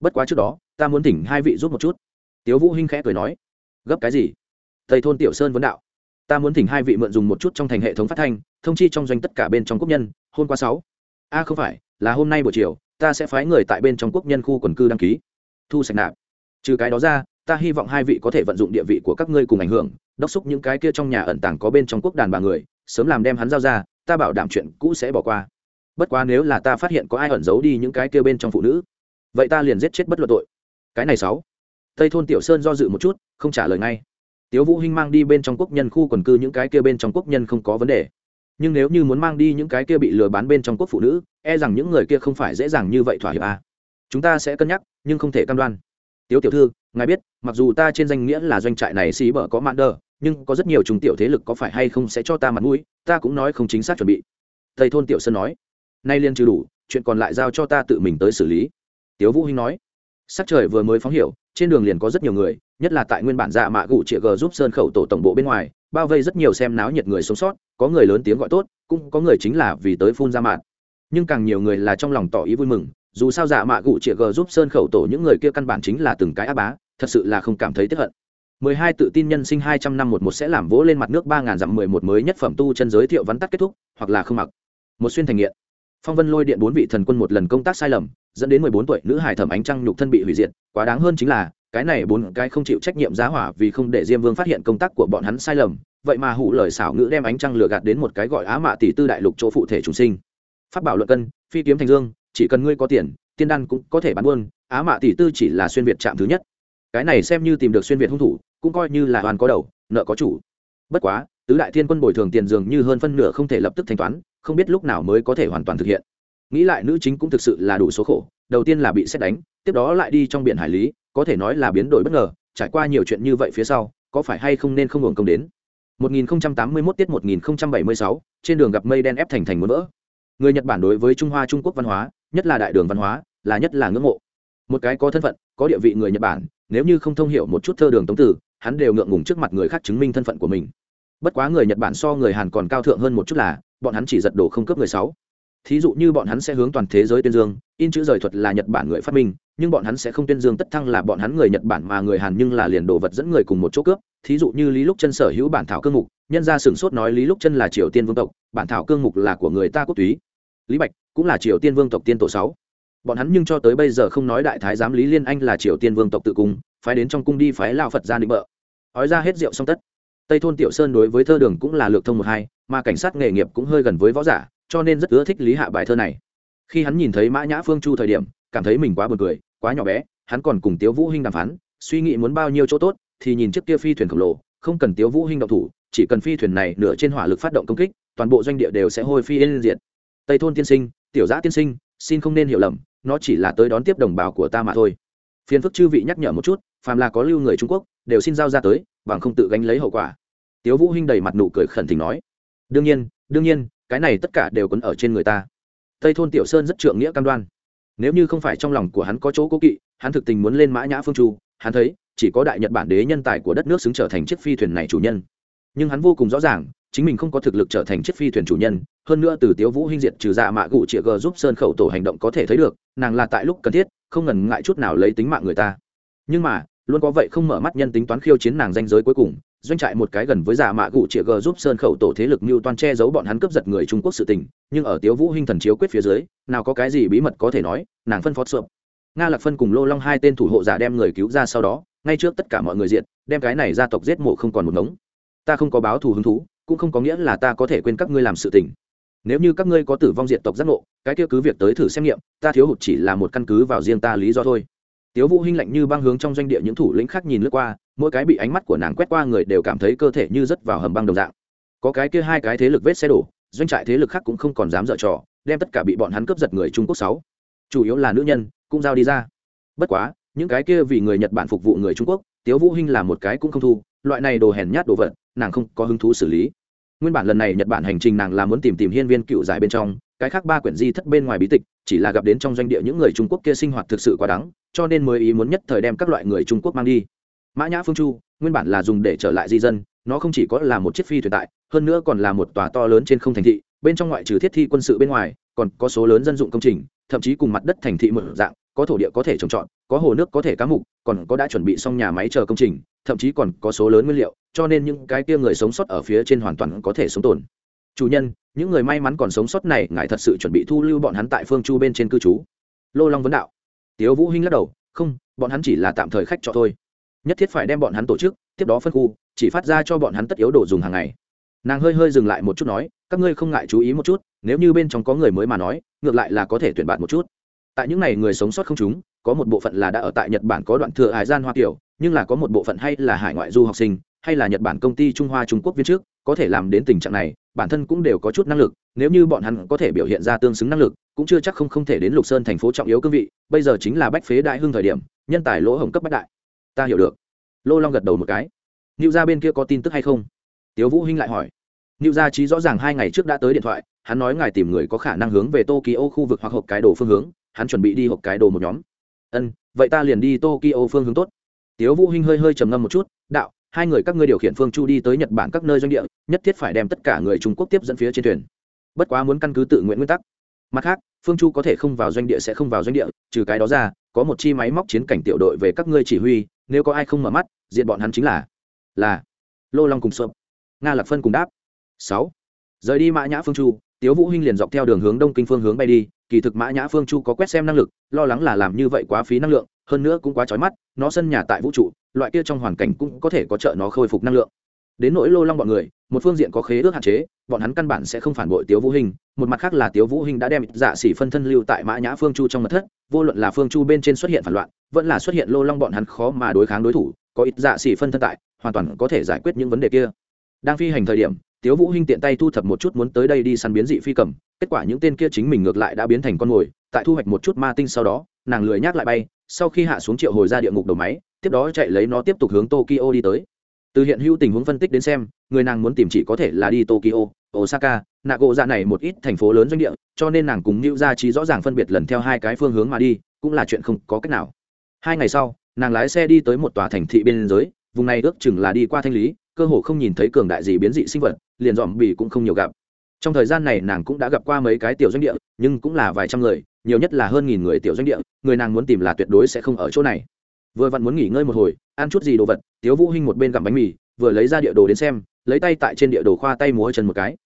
Bất quá trước đó, ta muốn thỉnh hai vị giúp một chút. Tiếu vũ hinh khẽ cười nói. Gấp cái gì? Tây thôn tiểu sơn vấn đạo. Ta muốn thỉnh hai vị mượn dùng một chút trong thành hệ thống phát thanh, thông chi trong doanh tất cả bên trong quốc nhân, hôm qua sáu. A không phải, là hôm nay buổi chiều, ta sẽ phái người tại bên trong quốc nhân khu quần cư đăng ký thu sạch nạp. Trừ cái đó ra, ta hy vọng hai vị có thể vận dụng địa vị của các ngươi cùng ảnh hưởng, đốc xúc những cái kia trong nhà ẩn tàng có bên trong quốc đàn bà người, sớm làm đem hắn giao ra, ta bảo đảm chuyện cũ sẽ bỏ qua. Bất quá nếu là ta phát hiện có ai ẩn giấu đi những cái kia bên trong phụ nữ, vậy ta liền giết chết bất luận tội. Cái này sáu. Tây thôn tiểu sơn do dự một chút, không trả lời ngay. Tiếu vũ hinh mang đi bên trong quốc nhân khu quần cư những cái kia bên trong quốc nhân không có vấn đề. Nhưng nếu như muốn mang đi những cái kia bị lừa bán bên trong quốc phụ nữ e rằng những người kia không phải dễ dàng như vậy thỏa hiệp à. chúng ta sẽ cân nhắc nhưng không thể cam đoan. Tiếu tiểu thư, ngài biết, mặc dù ta trên danh nghĩa là doanh trại này xí bở có mạn đờ, nhưng có rất nhiều trùng tiểu thế lực có phải hay không sẽ cho ta mặt mũi, ta cũng nói không chính xác chuẩn bị. Thầy thôn tiểu sơn nói, nay liên trừ đủ, chuyện còn lại giao cho ta tự mình tới xử lý. Tiếu vũ hinh nói, sắc trời vừa mới phóng hiểu, trên đường liền có rất nhiều người, nhất là tại nguyên bản dạ mạ gụ chĩa g giúp sơn khẩu tổ tổng bộ bên ngoài, bao vây rất nhiều xem náo nhiệt người sống sót, có người lớn tiếng gọi tốt, cũng có người chính là vì tới phun ra mạn. Nhưng càng nhiều người là trong lòng tỏ ý vui mừng dù sao giả mạ gụ chĩa g giúp sơn khẩu tổ những người kia căn bản chính là từng cái á bá thật sự là không cảm thấy tiếp hận 12 tự tin nhân sinh 200 năm một một sẽ làm vỗ lên mặt nước 3000 dặm 11 mới nhất phẩm tu chân giới thiệu vắn tắt kết thúc, hoặc là không mặc. Một xuyên thành nghiện. Phong Vân lôi điện bốn vị thần quân một lần công tác sai lầm, dẫn đến 14 tuổi nữ hải thẩm ánh trăng nhục thân bị hủy diệt, quá đáng hơn chính là, cái này bốn cái không chịu trách nhiệm giá hỏa vì không để Diêm Vương phát hiện công tác của bọn hắn sai lầm, vậy mà hủ lời xảo ngữ đem ánh trăng lừa gạt đến một cái gọi Á Mạ tỷ tư đại lục chỗ phụ thể chúng sinh. Pháp bảo luận cân, phi kiếm thành dương, chỉ cần ngươi có tiền, tiên đan cũng có thể bán buôn, Á Mạ tỷ tư chỉ là xuyên việt chạm thứ nhất. Cái này xem như tìm được xuyên việt hung thủ, cũng coi như là hoàn có đầu nợ có chủ. Bất quá tứ đại thiên quân bồi thường tiền dường như hơn phân nửa không thể lập tức thanh toán không biết lúc nào mới có thể hoàn toàn thực hiện. Nghĩ lại nữ chính cũng thực sự là đủ số khổ đầu tiên là bị xét đánh tiếp đó lại đi trong biển hải lý có thể nói là biến đổi bất ngờ trải qua nhiều chuyện như vậy phía sau có phải hay không nên không hưởng công đến? 1081 tiết 1076, trên đường gặp mây đen ép thành thành muốn vỡ người nhật bản đối với trung hoa trung quốc văn hóa nhất là đại đường văn hóa, là nhất là ngưỡng mộ. Một cái có thân phận, có địa vị người nhật bản, nếu như không thông hiểu một chút thơ đường tống tử hắn đều ngượng ngùng trước mặt người khác chứng minh thân phận của mình. Bất quá người nhật bản so người hàn còn cao thượng hơn một chút là, bọn hắn chỉ giật đồ không cướp người sáu. Thí dụ như bọn hắn sẽ hướng toàn thế giới tuyên dương, in chữ rời thuật là nhật bản người phát minh, nhưng bọn hắn sẽ không tuyên dương tất thăng là bọn hắn người nhật bản mà người hàn nhưng là liền đồ vật dẫn người cùng một chỗ cướp. Thí dụ như lý lúc chân sở hữu bản thảo cương mục, nhân ra sửng sốt nói lý lúc chân là triều tiên vương tộc, bản thảo cương mục là của người ta quốc túy. Lý bạch cũng là triều tiên vương tộc tiên tổ sáu. Bọn hắn nhưng cho tới bây giờ không nói đại thái giám lý liên anh là triều tiên vương tộc tự cung, phái đến trong cung đi phái lao phật ra định bợ. Ói ra hết rượu xong tất. Tây thôn tiểu sơn đối với thơ đường cũng là lược thông một hai, mà cảnh sát nghề nghiệp cũng hơi gần với võ giả, cho nên rất ưa thích lý hạ bài thơ này. Khi hắn nhìn thấy mã nhã phương chu thời điểm, cảm thấy mình quá buồn cười, quá nhỏ bé, hắn còn cùng tiếu vũ hinh đàm phán, suy nghĩ muốn bao nhiêu chỗ tốt, thì nhìn chiếc kia phi thuyền khổng lồ, không cần tiếu vũ hinh động thủ, chỉ cần phi thuyền này nửa trên hỏa lực phát động công kích, toàn bộ doanh địa đều sẽ hôi phi yên diệt. Tây thôn tiên sinh tiểu giã tiên sinh, xin không nên hiểu lầm, nó chỉ là tới đón tiếp đồng bào của ta mà thôi. Phiền phức chư vị nhắc nhở một chút, phàm là có lưu người trung quốc, đều xin giao ra tới, bằng không tự gánh lấy hậu quả. Tiếu vũ hinh đầy mặt nụ cười khẩn tình nói. Đương nhiên đương nhiên, cái này tất cả đều quấn ở trên người ta. Tây thôn tiểu sơn rất trượng nghĩa cam đoan. Nếu như không phải trong lòng của hắn có chỗ cố kỵ, hắn thực tình muốn lên mã nhã phương chu, hắn thấy, chỉ có đại nhật bản đế nhân tài của đất nước xứng trở thành chiếc phi thuyền này chủ nhân nhưng hắn vô cùng rõ ràng, chính mình không có thực lực trở thành chiếc phi thuyền chủ nhân, hơn nữa từ tiếu vũ hinh diệt trừ dạ mạ gụ chĩa g giúp sơn khẩu tổ hành động có thể thấy được, nàng là tại lúc cần thiết, không ngần ngại chút nào lấy tính mạng người ta. Nhưng mà, luôn có vậy không mở mắt nhân tính toán khiêu chiến nàng danh giới cuối cùng, doanh trại một cái gần với giả mạ gụ chĩa g giúp sơn khẩu tổ thế lực mưu toan che giấu bọn hắn cướp giật người trung quốc sự tình, nhưng ở tiếu vũ hinh thần chiếu quyết phía dưới, nào có cái gì bí mật có thể nói, nàng phân phó sụp. Nga lạc phân cùng lô long hai tên thủ hộ giả đem người cứu ra sau đó, ngay trước tất cả mọi người diện đem cái này gia tộc giết mộ không còn một ngống ta không có báo thù hứng thú, cũng không có nghĩa là ta có thể quên các ngươi làm sự tình. Nếu như các ngươi có tử vong diện tộc giác ngộ, cái kia cứ việc tới thử xét nghiệm, ta thiếu hụt chỉ là một căn cứ vào riêng ta lý do thôi. Tiếu vũ hinh lạnh như băng hướng trong doanh địa những thủ lĩnh khác nhìn lướt qua, mỗi cái bị ánh mắt của nàng quét qua người đều cảm thấy cơ thể như rớt vào hầm băng đồng dạng. Có cái kia hai cái thế lực vết xe đổ, doanh trại thế lực khác cũng không còn dám dở trò, đem tất cả bị bọn hắn cướp giật người trung quốc sáu, chủ yếu là nữ nhân, cũng giao đi ra. Bất quá, những cái kia vì người nhật bản phục vụ người trung quốc, tiếu vũ hinh là một cái cũng không thu, loại này đồ hèn nhát đồ vật nàng không có hứng thú xử lý. Nguyên bản lần này nhật bản hành trình nàng là muốn tìm tìm hiên viên cựu giải bên trong, cái khác ba quyển di thất bên ngoài bí tịch, chỉ là gặp đến trong doanh địa những người trung quốc kia sinh hoạt thực sự quá đắng, cho nên mới ý muốn nhất thời đem các loại người trung quốc mang đi. Mã nhã phương chu, nguyên bản là dùng để trở lại di dân, nó không chỉ có là một chiếc phi thuyền tại, hơn nữa còn là một tòa to lớn trên không thành thị, bên trong ngoại trừ thiết thi quân sự bên ngoài, còn có số lớn dân dụng công trình, thậm chí cùng mặt đất thành thị một dạng, có thổ địa có thể trồng trọt, có hồ nước có thể cá mục, còn có đã chuẩn bị xong nhà máy chờ công trình thậm chí còn có số lớn nguyên liệu, cho nên những cái kia người sống sót ở phía trên hoàn toàn có thể sống tồn. Chủ nhân, những người may mắn còn sống sót này, ngài thật sự chuẩn bị thu lưu bọn hắn tại phương chu bên trên cư trú. Lô long vấn đạo. Tiếu vũ hinh lắc đầu, không, bọn hắn chỉ là tạm thời khách trọ thôi. Nhất thiết phải đem bọn hắn tổ chức, tiếp đó phân khu, chỉ phát ra cho bọn hắn tất yếu đồ dùng hàng ngày. Nàng hơi hơi dừng lại một chút nói, các ngươi không ngại chú ý một chút, nếu như bên trong có người mới mà nói, ngược lại là có thể tuyển bạn một chút. Tại những n à y người sống sót không chúng, có một bộ phận là đã ở tại nhật bản có đoạn thừa hải gian hoa kiểu nhưng là có một bộ phận hay là hải ngoại du học sinh hay là nhật bản công ty trung hoa trung quốc viên trước có thể làm đến tình trạng này bản thân cũng đều có chút năng lực nếu như bọn hắn có thể biểu hiện ra tương xứng năng lực cũng chưa chắc không không thể đến lục sơn thành phố trọng yếu cương vị bây giờ chính là bách phế đại hưng thời điểm nhân tài lỗ hồng cấp bách đại ta hiểu được lô long gật đầu một cái Niu gia bên kia có tin tức hay không? Tiếu Vũ Hinh lại hỏi. Niu gia trí rõ ràng hai ngày trước đã tới điện thoại, hắn nói ngài tìm người có khả năng hướng về Tokyo khu vực hoặc hộp cái đồ phương hướng, hắn chuẩn bị đi hộp cái đồ một nhóm. Ân, vậy ta liền đi Tokyo phương hướng tốt. Tiếu Vũ Hinh hơi hơi trầm ngâm một chút, đạo, hai người các ngươi điều khiển phương chu đi tới Nhật Bản các nơi doanh địa, nhất thiết phải đem tất cả người Trung Quốc tiếp dẫn phía trên thuyền. Bất quá muốn căn cứ tự nguyện nguyên tắc. Mặt khác, phương chu có thể không vào doanh địa sẽ không vào doanh địa, trừ cái đó ra, có một chi máy móc chiến cảnh tiểu đội về các ngươi chỉ huy, nếu có ai không mở mắt, diện bọn hắn chính là là lô long cùng sộp nga lạc phân cùng đáp sáu rời đi mã nhã phương chu tiếu vũ hinh liền dọc theo đường hướng đông kinh phương hướng bay đi kỳ thực mã nhã phương chu có quét xem năng lực lo lắng là làm như vậy quá phí năng lượng hơn nữa cũng quá chói mắt, nó sân nhà tại vũ trụ, loại kia trong hoàn cảnh cũng có thể có trợ nó khôi phục năng lượng. Đến nỗi lô long bọn người, một phương diện có khế ước hạn chế, bọn hắn căn bản sẽ không phản bội tiếu vũ hình một mặt khác là tiếu vũ hình đã đem dạ xỉ phân thân lưu tại mã nhã phương chu trong mật thất, vô luận là phương chu bên trên xuất hiện phản loạn, vẫn là xuất hiện lô long bọn hắn khó mà đối kháng đối thủ, có ít dạ xỉ phân thân tại, hoàn toàn có thể giải quyết những vấn đề kia. Đang phi hành thời điểm, tiếu vũ hinh tiện tay thu thập một chút muốn tới đây đi săn biến dị phi cầm, kết quả những tên kia chính mình ngược lại đã biến thành con mồi, tại thu hoạch một chút ma tinh sau đó, nàng lười nhác lại bay sau khi hạ xuống triệu hồi ra địa ngục đầu máy, tiếp đó chạy lấy nó tiếp tục hướng tokyo đi tới. Từ hiện hữu tình huống phân tích đến xem, người nàng muốn tìm chỉ có thể là đi tokyo, osaka nạ gỗ dạ này một ít thành phố lớn doanh địa, cho nên nàng cùng Nữu Gia Trí rõ ràng phân biệt lần theo hai cái phương hướng mà đi, cũng là chuyện không có cách nào. Hai ngày sau, nàng lái xe đi tới một tòa thành thị biên giới, vùng này ước chừng là đi qua thanh lý, cơ hồ không nhìn thấy cường đại gì biến dị sinh vật, liền dòm bì cũng không nhiều gặp. Trong thời gian này nàng cũng đã gặp qua mấy cái tiểu doanh địa, nhưng cũng là vài trăm người nhiều nhất là hơn nghìn người tiểu doanh địa, người nàng muốn tìm là tuyệt đối sẽ không ở chỗ này. Vừa vặn muốn nghỉ ngơi một hồi, ăn chút gì đồ vật, tiếu vũ hinh một bên gặm bánh mì, vừa lấy ra địa đồ đến xem, lấy tay tại trên địa đồ khoa tay múa chân một cái.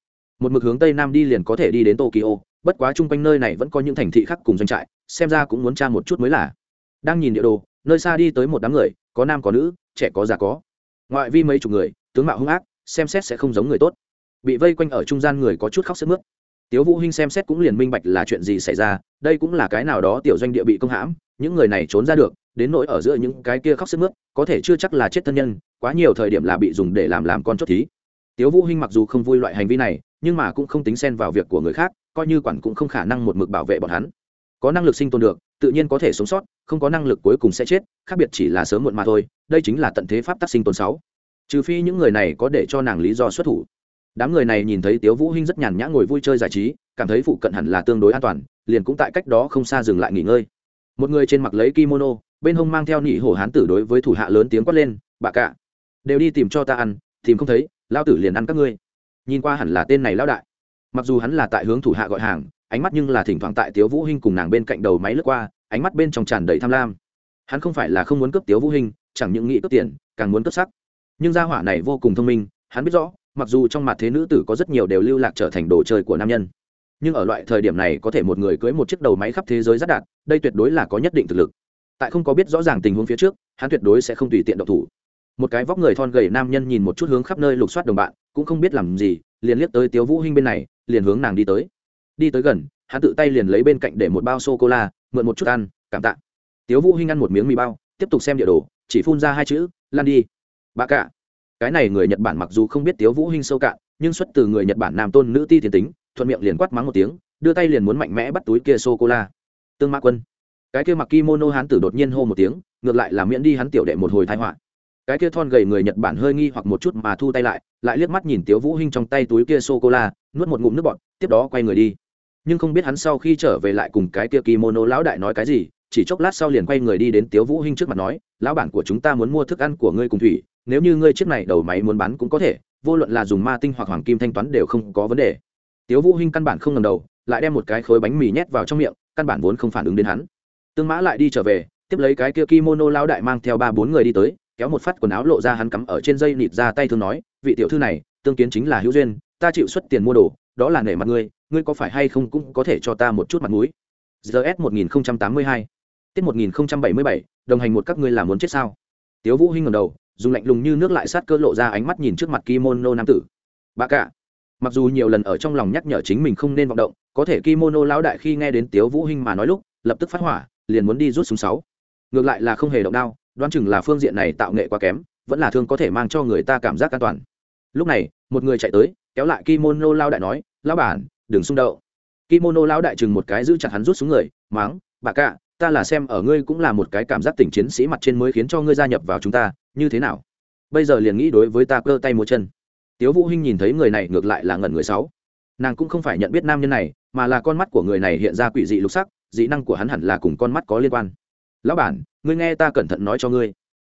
Một mực hướng tây nam đi liền có thể đi đến tokyo, bất quá chung quanh nơi này vẫn có những thành thị khác cùng doanh trại, xem ra cũng muốn tra một chút mới là. Đang nhìn địa đồ, nơi xa đi tới một đám người, có nam có nữ, trẻ có già có. Ngoại vi mấy chục người, tướng mạo hung ác, xem xét sẽ không giống người tốt. Bị vây quanh ở trung gian người có chút khóc sức mướt tiếu vũ hinh xem xét cũng liền minh bạch là chuyện gì xảy ra, đây cũng là cái nào đó tiểu doanh địa bị công hãm, những người này trốn ra được, đến nỗi ở giữa những cái kia khóc sức mướt, có thể chưa chắc là chết thân nhân, quá nhiều thời điểm là bị dùng để làm làm con chốt thí. Tiếu vũ hinh mặc dù không vui loại hành vi này, nhưng mà cũng không tính xen vào việc của người khác, coi như quản cũng không khả năng một mực bảo vệ bọn hắn. Có năng lực sinh tồn được, tự nhiên có thể sống sót, không có năng lực cuối cùng sẽ chết, khác biệt chỉ là sớm muộn mà thôi, đây chính là tận thế pháp tắc sinh tồn sáu. Trừ phi những người này có để cho nàng lý do xuất thủ đám người này nhìn thấy tiếu vũ hinh rất nhàn nhã ngồi vui chơi giải trí, cảm thấy phụ cận hẳn là tương đối an toàn, liền cũng tại cách đó không xa dừng lại nghỉ ngơi. Một người trên mặc lấy kimono, bên hông mang theo nị hổ hán tử đối với thủ hạ lớn tiếng quát lên, bà cả, đều đi tìm cho ta ăn, tìm không thấy lao tử liền ăn các ngươi. Nhìn qua hẳn là tên này lão đại. Mặc dù hắn là tại hướng thủ hạ gọi hàng, ánh mắt nhưng là thỉnh thoảng tại tiếu vũ hinh cùng nàng bên cạnh đầu máy lướt qua, ánh mắt bên trong tràn đầy tham lam. Hắn không phải là không muốn cướp tiếu vũ hinh, chẳng những nghĩ cướp tiền, càng muốn cướp sắc. Nhưng gia hỏa này vô cùng thông minh, hắn biết rõ mặc dù trong mặt thế nữ tử có rất nhiều đều lưu lạc trở thành đồ chơi của nam nhân, nhưng ở loại thời điểm này có thể một người cưới một chiếc đầu máy khắp thế giới rất đạt, đây tuyệt đối là có nhất định thực lực. Tại không có biết rõ ràng tình huống phía trước, hắn tuyệt đối sẽ không tùy tiện độc thủ. Một cái vóc người thon gầy nam nhân nhìn một chút hướng khắp nơi lục soát đồng bạn, cũng không biết làm gì, liền liếc tới tiếu vũ hinh bên này, liền hướng nàng đi tới. Đi tới gần, hắn tự tay liền lấy bên cạnh để một bao sô cô la mượn một chút ăn, cảm tạ. Tiếu vũ hinh ăn một miếng mì bao, tiếp tục xem địa đồ, chỉ phun ra hai chữ, lan đi. Bà cả cái này người nhật bản mặc dù không biết tiếu vũ hinh sâu cạn, nhưng xuất từ người nhật bản nam tôn nữ ti thiên tính, thuận miệng liền quát mắng một tiếng, đưa tay liền muốn mạnh mẽ bắt túi kia sô cô la tương mã quân. Cái kia mặc kimono hán tử đột nhiên hô một tiếng, ngược lại là miễn đi hắn tiểu đệ một hồi tai họa. Cái kia thon gầy người nhật bản hơi nghi hoặc một chút mà thu tay lại lại liếc mắt nhìn tiếu vũ hinh trong tay túi kia sô cô la nuốt một ngụm nước bọt, tiếp đó quay người đi. Nhưng không biết hắn sau khi trở về lại cùng cái kia kimono lão đại nói cái gì chỉ chốc lát sau liền quay người đi đến tiếu vũ hinh trước mặt nói, lão bản của chúng ta muốn mua thức ăn của ngươi cùng thủy, nếu như ngươi chiếc này đầu máy muốn bán cũng có thể, vô luận là dùng ma tinh hoặc hoàng kim thanh toán đều không có vấn đề. Tiếu vũ hinh căn bản không ngầm đầu, lại đem một cái khối bánh mì nhét vào trong miệng, căn bản vốn không phản ứng đến hắn. Tương mã lại đi trở về, tiếp lấy cái kia kimono lão đại mang theo ba bốn người đi tới, kéo một phát quần áo lộ ra hắn cắm ở trên dây nịt ra tay thương nói, vị tiểu thư này, tương kiến chính là hữu duyên, ta chịu xuất tiền mua đồ, đó là nể mặt ngươi ngươi có phải hay không cũng có thể cho ta một chút mặt mũi. ZS1082 tiết một nghìn bảy mươi bảy, đồng hành một các ngươi làm muốn chết sao? Tiếu vũ hinh ngẩng đầu, dùng lạnh lùng như nước lại sát cơ lộ ra ánh mắt nhìn trước mặt kimono nam tử. Bà cả, mặc dù nhiều lần ở trong lòng nhắc nhở chính mình không nên vọng động, có thể kimono lão đại khi nghe đến tiếu vũ hinh mà nói lúc, lập tức phát hỏa, liền muốn đi rút súng sáu. Ngược lại là không hề động đao, đoán chừng là phương diện này tạo nghệ quá kém, vẫn là thương có thể mang cho người ta cảm giác an toàn. Lúc này, một người chạy tới, kéo lại kimono lão đại nói, lão bản, đừng xung động." kimono lão đại chừng một cái giữ chặt hắn rút xuống người, máng, bà cả ta là xem ở ngươi cũng là một cái cảm giác tỉnh chiến sĩ mặt trên mới khiến cho ngươi gia nhập vào chúng ta, như thế nào? Bây giờ liền nghĩ đối với ta cơ tay múa chân. Tiếu vũ hinh nhìn thấy người này ngược lại là ngẩn người sáu. Nàng cũng không phải nhận biết nam nhân này, mà là con mắt của người này hiện ra quỷ dị lục sắc, dị năng của hắn hẳn là cùng con mắt có liên quan. Lão bản, ngươi nghe ta cẩn thận nói cho ngươi.